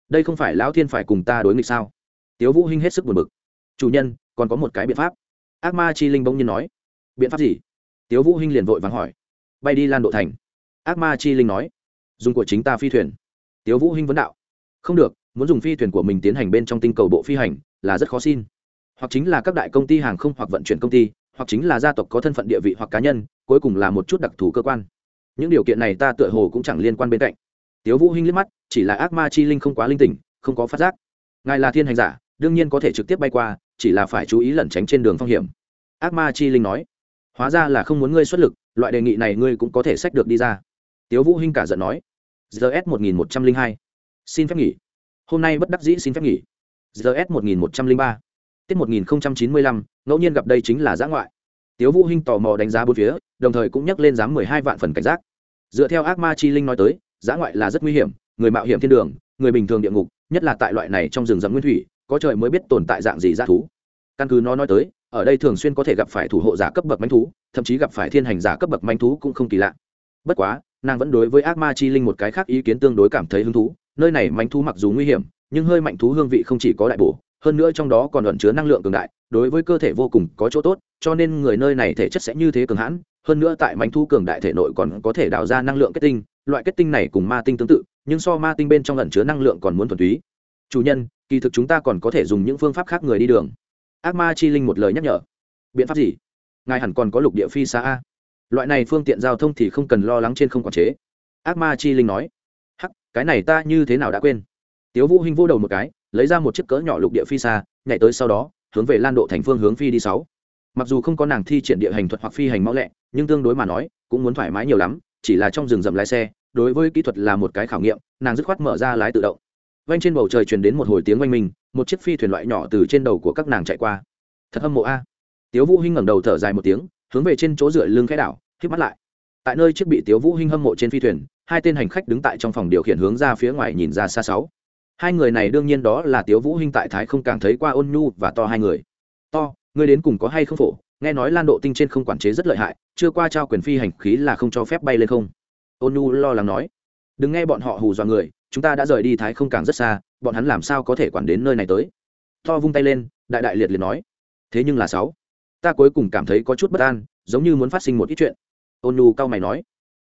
Đây không phải lão thiên phải cùng ta đối nghịch sao? Tiếu vũ hinh hết sức buồn bực. Chủ nhân, còn có một cái biện pháp. Ác ma chi linh bỗng nhiên nói. Biện pháp gì? Tiếu vũ hinh liền vội vàng hỏi. Bay đi lan độ thành. Ác ma chi linh nói. Dùng của chính ta phi thuyền. Tiếu vũ hinh vấn đạo. Không được, muốn dùng phi thuyền của mình tiến hành bên trong tinh cầu bộ phi hành, là rất khó xin. Hoặc chính là các đại công ty hàng không hoặc vận chuyển công ty, hoặc chính là gia tộc có thân phận địa vị hoặc cá nhân, cuối cùng là một chút đặc thù cơ quan. Những điều kiện này ta tựa hồ cũng chẳng liên quan bên cạnh. Tiếu vũ hinh liếc mắt, chỉ là ác ma chi linh không quá linh tỉnh, không có phát giác. Ngài là thiên hành giả, đương nhiên có thể trực tiếp bay qua, chỉ là phải chú ý lẩn tránh trên đường phong hiểm. Ác ma chi linh nói hóa ra là không muốn ngươi xuất lực, loại đề nghị này ngươi cũng có thể sách được đi ra. Tiếu vũ hinh cả giận nói. Gs một nghìn một trăm linh hai. Xin phép nghỉ. Hôm nay bất đắc dĩ xin phép nghỉ. Gs một nghìn một trăm linh ba. Tết một nghìn chín mươi lăm, ngẫu nhiên gặp đây chính là giã ngoại. Tiếu vũ hinh tò mò đánh giá bốn phía, đồng thời cũng nhắc lên dám mười hai vạn phần cảnh giác. Dựa theo ác ma chi linh nói tới, giã ngoại là rất nguy hiểm, người mạo hiểm thiên đường, người bình thường địa ngục, nhất là tại loại này trong rừng rậm nguyên thủy, có trời mới biết tồn tại dạng gì dã thú. Căn cứ nó nói tới ở đây thường xuyên có thể gặp phải thủ hộ giả cấp bậc manh thú, thậm chí gặp phải thiên hành giả cấp bậc manh thú cũng không kỳ lạ. Bất quá, nàng vẫn đối với ác ma chi linh một cái khác ý kiến tương đối cảm thấy hứng thú, nơi này manh thú mặc dù nguy hiểm, nhưng hơi mạnh thú hương vị không chỉ có đại bổ, hơn nữa trong đó còn ẩn chứa năng lượng cường đại, đối với cơ thể vô cùng có chỗ tốt, cho nên người nơi này thể chất sẽ như thế cường hãn, hơn nữa tại manh thú cường đại thể nội còn có thể đào ra năng lượng kết tinh, loại kết tinh này cùng ma tinh tương tự, nhưng so ma tinh bên trong ẩn chứa năng lượng còn muốn thuần túy. Chủ nhân, kỳ thực chúng ta còn có thể dùng những phương pháp khác người đi đường ác ma chi linh một lời nhắc nhở. Biện pháp gì? Ngài hẳn còn có lục địa phi xa a. Loại này phương tiện giao thông thì không cần lo lắng trên không quản chế. Ác ma chi linh nói. Hắc, cái này ta như thế nào đã quên. Tiếu vũ hinh vô đầu một cái, lấy ra một chiếc cỡ nhỏ lục địa phi xa nhảy tới sau đó, hướng về lan độ thành phương hướng phi đi sáu. Mặc dù không có nàng thi triển địa hành thuật hoặc phi hành mau lẹ, nhưng tương đối mà nói, cũng muốn thoải mái nhiều lắm, chỉ là trong rừng rậm lái xe, đối với kỹ thuật là một cái khảo nghiệm, nàng dứt khoát mở ra lái tự động. Vanh trên bầu trời truyền đến một hồi tiếng oanh minh một chiếc phi thuyền loại nhỏ từ trên đầu của các nàng chạy qua. Thật hâm mộ a. Tiếu vũ hinh ngẩng đầu thở dài một tiếng, hướng về trên chỗ dựa lưng khẽ đảo khép mắt lại. Tại nơi chiếc bị tiếu vũ hinh hâm mộ trên phi thuyền, hai tên hành khách đứng tại trong phòng điều khiển hướng ra phía ngoài nhìn ra xa sáu. Hai người này đương nhiên đó là tiếu vũ hinh tại thái không càng thấy qua ôn nhu và to hai người. To, ngươi đến cùng có hay không phổ? Nghe nói lan độ tinh trên không quản chế rất lợi hại, chưa qua trao quyền phi hành khí là không cho phép bay lên không? Ôn nhu lo lắng nói. Đừng nghe bọn họ hù dọa người, chúng ta đã rời đi thái không càng rất xa bọn hắn làm sao có thể quản đến nơi này tới? To vung tay lên, đại đại liệt liệt nói. Thế nhưng là sáu, ta cuối cùng cảm thấy có chút bất an, giống như muốn phát sinh một ít chuyện. Ôn nhu cao mày nói.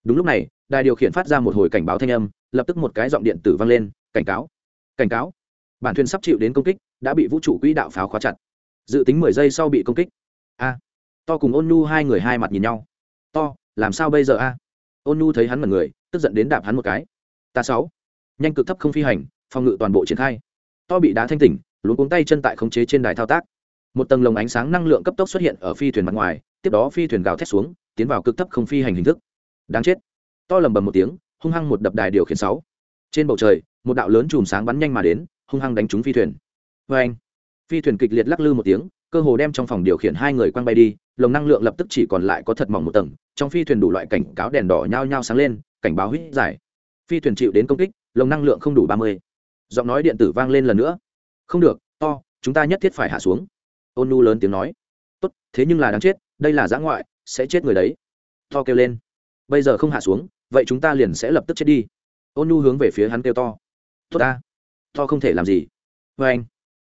Đúng lúc này, đài điều khiển phát ra một hồi cảnh báo thanh âm, lập tức một cái giọng điện tử vang lên, cảnh cáo cảnh cáo. Bản thuyền sắp chịu đến công kích, đã bị vũ trụ quỹ đạo pháo khóa chặt. Dự tính mười giây sau bị công kích. A. To cùng ôn nhu hai người hai mặt nhìn nhau. To, làm sao bây giờ a? Ôn nhu thấy hắn mật người, tức giận đến đạp hắn một cái. Ta sáu, nhanh cực thấp không phi hành phòng ngự toàn bộ triển khai. To bị đá thanh tỉnh luôn cuống tay chân tại khống chế trên đài thao tác. Một tầng lồng ánh sáng năng lượng cấp tốc xuất hiện ở phi thuyền mặt ngoài, tiếp đó phi thuyền gào thét xuống, tiến vào cực thấp không phi hành hình thức. Đáng chết. To lầm bầm một tiếng, hung hăng một đập đài điều khiển sáu. Trên bầu trời, một đạo lớn chùm sáng bắn nhanh mà đến, hung hăng đánh trúng phi thuyền. Vê anh phi thuyền kịch liệt lắc lư một tiếng, cơ hồ đem trong phòng điều khiển hai người quăng bay đi, lồng năng lượng lập tức chỉ còn lại có thật mỏng một tầng, trong phi thuyền đủ loại cảnh cáo đèn đỏ nhao nhao sáng lên, cảnh báo hít giải phi thuyền chịu đến công kích, lồng năng lượng không đủ ba mươi giọng nói điện tử vang lên lần nữa. Không được, to, chúng ta nhất thiết phải hạ xuống. Ôn nu lớn tiếng nói. Tốt, thế nhưng là đáng chết, đây là giã ngoại, sẽ chết người đấy. To kêu lên. Bây giờ không hạ xuống, vậy chúng ta liền sẽ lập tức chết đi. Ôn nu hướng về phía hắn kêu to. Tốt ta. To không thể làm gì. Vê anh,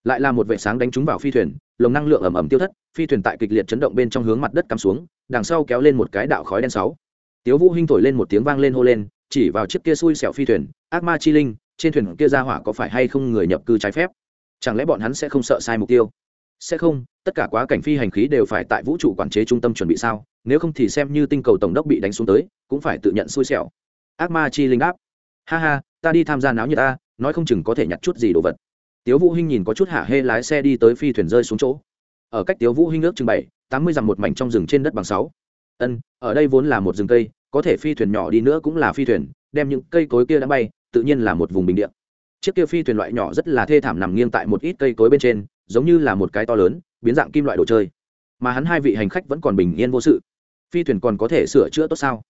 lại là một vệ sáng đánh trúng vào phi thuyền, lồng năng lượng ẩm ẩm tiêu thất, phi thuyền tại kịch liệt chấn động bên trong hướng mặt đất cắm xuống, đằng sau kéo lên một cái đạo khói đen sáu. Tiếu vũ hinh thổi lên một tiếng vang lên hô lên, chỉ vào chiếc kia xui xẻo phi thuyền, ác ma chi linh trên thuyền kia ra hỏa có phải hay không người nhập cư trái phép? Chẳng lẽ bọn hắn sẽ không sợ sai mục tiêu? Sẽ không, tất cả quá cảnh phi hành khí đều phải tại vũ trụ quản chế trung tâm chuẩn bị sao? Nếu không thì xem như tinh cầu tổng đốc bị đánh xuống tới, cũng phải tự nhận xui xẻo. Ác ma chi linh áp ha ha, ta đi tham gia náo như ta, nói không chừng có thể nhặt chút gì đồ vật. Tiếu vũ hinh nhìn có chút hạ hê lái xe đi tới phi thuyền rơi xuống chỗ. Ở cách tiếu vũ hinh ước chừng bảy, tám mươi dặm một mảnh trong rừng trên đất bằng sáu. Ân, ở đây vốn là một rừng cây, có thể phi thuyền nhỏ đi nữa cũng là phi thuyền, đem những cây cối kia đã bay tự nhiên là một vùng bình địa. Chiếc kia phi thuyền loại nhỏ rất là thê thảm nằm nghiêng tại một ít cây cối bên trên, giống như là một cái to lớn, biến dạng kim loại đồ chơi. Mà hắn hai vị hành khách vẫn còn bình yên vô sự. Phi thuyền còn có thể sửa chữa tốt sao?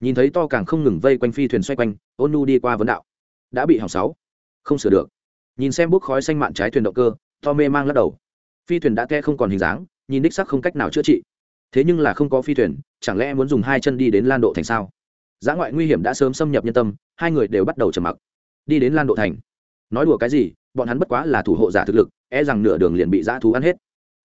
Nhìn thấy to càng không ngừng vây quanh phi thuyền xoay quanh, ôn nu đi qua vấn đạo. Đã bị hỏng sáu. Không sửa được. Nhìn xem bốc khói xanh mạn trái thuyền động cơ, to mê mang lắc đầu. Phi thuyền đã ke không còn hình dáng, nhìn đích sắc không cách nào chữa trị. Thế nhưng là không có phi thuyền, chẳng lẽ muốn dùng hai chân đi đến lan độ thành sao? Giã ngoại nguy hiểm đã sớm xâm nhập nhân tâm, hai người đều bắt đầu trầm mặc. Đi đến lan độ thành. Nói đùa cái gì, bọn hắn bất quá là thủ hộ giả thực lực e rằng nửa đường liền bị dã thú ăn hết.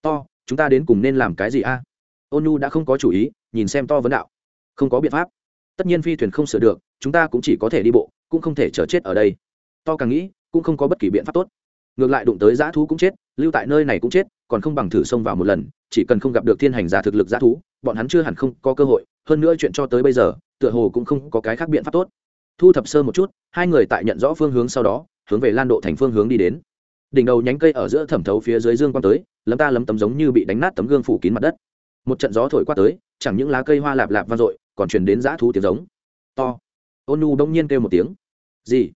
To, chúng ta đến cùng nên làm cái gì a? Ôn nhu đã không có chủ ý, nhìn xem to vấn đạo. Không có biện pháp. Tất nhiên phi thuyền không sửa được, chúng ta cũng chỉ có thể đi bộ, cũng không thể chờ chết ở đây. To càng nghĩ, cũng không có bất kỳ biện pháp tốt. Ngược lại đụng tới dã thú cũng chết, lưu tại nơi này cũng chết, còn không bằng thử xông vào một lần, chỉ cần không gặp được thiên hành giả thực lực dã thú, bọn hắn chưa hẳn không có cơ hội, hơn nữa chuyện cho tới bây giờ tựa hồ cũng không có cái khác biện pháp tốt. Thu thập sơ một chút, hai người tại nhận rõ phương hướng sau đó, hướng về lan độ thành phương hướng đi đến. Đỉnh đầu nhánh cây ở giữa thẩm thấu phía dưới dương quang tới, lấm ta lấm tấm giống như bị đánh nát tấm gương phủ kín mặt đất. Một trận gió thổi qua tới, chẳng những lá cây hoa lạp lạp vang dội, còn truyền đến dã thú tiếng giống. To. Ôn nu đông nhiên kêu một tiếng. Gì?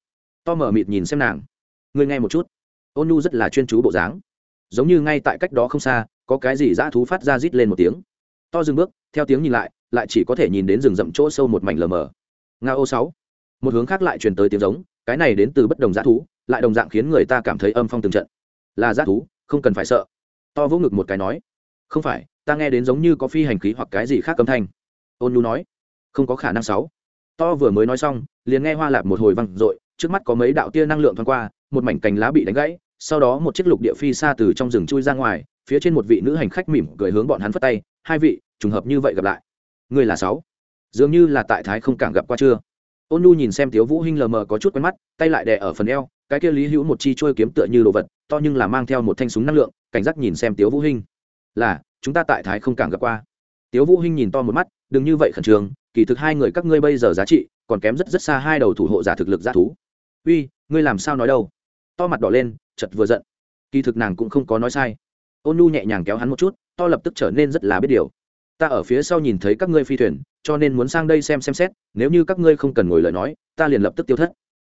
To mở mịt nhìn xem nàng. Ngươi nghe một chút. Ôn nu rất là chuyên chú bộ dáng. Giống như ngay tại cách đó không xa, có cái gì dã thú phát ra rít lên một tiếng to dừng bước, theo tiếng nhìn lại lại chỉ có thể nhìn đến rừng rậm chỗ sâu một mảnh lờ mờ. Nga ô sáu. Một hướng khác lại truyền tới tiếng giống, cái này đến từ bất đồng dã thú, lại đồng dạng khiến người ta cảm thấy âm phong từng trận. Là dã thú, không cần phải sợ. To vỗ ngực một cái nói. Không phải, ta nghe đến giống như có phi hành khí hoặc cái gì khác âm thanh. Ôn nhu nói. Không có khả năng sáu. To vừa mới nói xong, liền nghe hoa lạp một hồi văng r trước mắt có mấy đạo tia năng lượng thoáng qua, một mảnh cành lá bị đánh gãy, sau đó một chiếc lục địa phi xa từ trong rừng chui ra ngoài phía trên một vị nữ hành khách mỉm cười hướng bọn hắn phất tay, hai vị, trùng hợp như vậy gặp lại. Người là sáu. Dường như là tại thái không cảng gặp qua chưa? Ôn nu nhìn xem tiếu vũ hinh lờ mờ có chút quen mắt, tay lại đè ở phần eo, cái kia lý hữu một chi trôi kiếm tựa như đồ vật, to nhưng là mang theo một thanh súng năng lượng, cảnh giác nhìn xem tiếu vũ hinh. Là, chúng ta tại thái không cảng gặp qua. Tiếu vũ hinh nhìn to một mắt, đừng như vậy khẩn trương, kỳ thực hai người các ngươi bây giờ giá trị còn kém rất rất xa hai đầu thủ hộ giả thực lực giả thú. Uy, ngươi làm sao nói đâu? To mặt đỏ lên chật vừa giận. Kỳ thực nàng cũng không có nói sai ôn nhu nhẹ nhàng kéo hắn một chút, to lập tức trở nên rất là biết điều. Ta ở phía sau nhìn thấy các ngươi phi thuyền, cho nên muốn sang đây xem xem xét, nếu như các ngươi không cần ngồi lời nói, ta liền lập tức tiêu thất.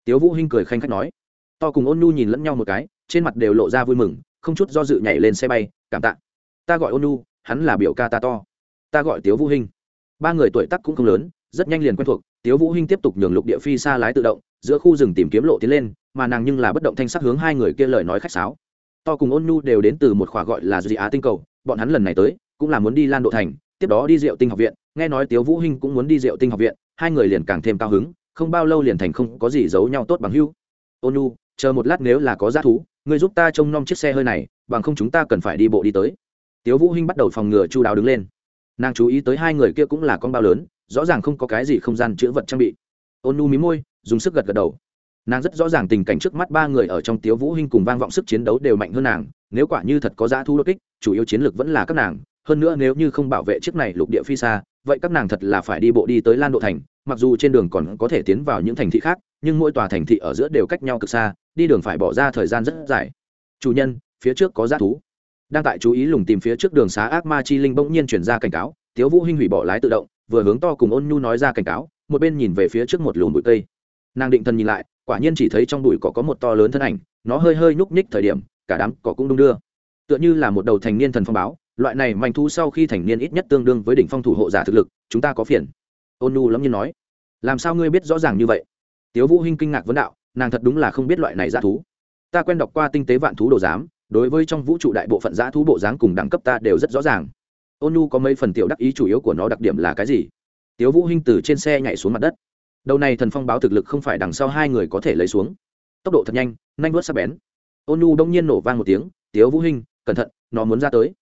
Tiếu vũ hinh cười khanh khách nói. To cùng ôn nhu nhìn lẫn nhau một cái, trên mặt đều lộ ra vui mừng, không chút do dự nhảy lên xe bay, cảm tạ. Ta gọi ôn nhu hắn là biểu ca ta to. Ta gọi tiếu vũ hinh. Ba người tuổi tác cũng không lớn, rất nhanh liền quen thuộc, tiếu vũ hinh tiếp tục nhường lục địa phi xa lái tự động, giữa khu rừng tìm kiếm lộ tiến lên, mà nàng nhưng là bất động thanh sắc hướng hai người kia lời nói khách sáo to cùng ôn nhu đều đến từ một khỏa gọi là duy á tinh cầu, bọn hắn lần này tới, cũng là muốn đi lan độ thành, tiếp đó đi diệu tinh học viện. Nghe nói tiếu vũ hinh cũng muốn đi diệu tinh học viện, hai người liền càng thêm cao hứng, không bao lâu liền thành không có gì giấu nhau tốt bằng hữu. Ôn nhu, chờ một lát nếu là có giá thú, ngươi giúp ta trông nom chiếc xe hơi này, bằng không chúng ta cần phải đi bộ đi tới. Tiếu vũ hinh bắt đầu phòng ngừa chu đáo đứng lên. Nàng chú ý tới hai người kia cũng là con bao lớn, rõ ràng không có cái gì không gian chứa vật trang bị. Ôn nu mí môi, dùng sức gật gật đầu nàng rất rõ ràng tình cảnh trước mắt ba người ở trong tiếu vũ hinh cùng vang vọng sức chiến đấu đều mạnh hơn nàng nếu quả như thật có giá thu đột kích chủ yếu chiến lược vẫn là các nàng hơn nữa nếu như không bảo vệ chiếc này lục địa phi xa vậy các nàng thật là phải đi bộ đi tới lan độ thành mặc dù trên đường còn có thể tiến vào những thành thị khác nhưng mỗi tòa thành thị ở giữa đều cách nhau cực xa đi đường phải bỏ ra thời gian rất dài chủ nhân phía trước có giá thú đang tại chú ý lùng tìm phía trước đường xá ác ma chi linh bỗng nhiên chuyển ra cảnh cáo tiếu vũ hinh hủy bỏ lái tự động vừa hướng to cùng ôn nhu nói ra cảnh cáo một bên nhìn về phía trước một lùm bụi cây nàng định thần nhìn lại quả nhiên chỉ thấy trong bụi cỏ có một to lớn thân ảnh, nó hơi hơi nhúc nhích thời điểm, cả đám cỏ cũng đung đưa. Tựa như là một đầu thành niên thần phong báo, loại này manh thu sau khi thành niên ít nhất tương đương với đỉnh phong thủ hộ giả thực lực, chúng ta có phiền. Ôn nu lắm như nói. Làm sao ngươi biết rõ ràng như vậy? Tiếu vũ hinh kinh ngạc vấn đạo, nàng thật đúng là không biết loại này dã thú. Ta quen đọc qua tinh tế vạn thú đồ giám, đối với trong vũ trụ đại bộ phận dã thú bộ dáng cùng đẳng cấp ta đều rất rõ ràng. Ôn nu có mấy phần tiểu đắc ý chủ yếu của nó đặc điểm là cái gì? Tiếu vũ hinh từ trên xe nhảy xuống mặt đất đầu này thần phong báo thực lực không phải đằng sau hai người có thể lấy xuống. Tốc độ thật nhanh nhanh vớt sắc bén. Ôn nhu đông nhiên nổ vang một tiếng, tiếu vũ hinh, cẩn thận, nó muốn ra tới.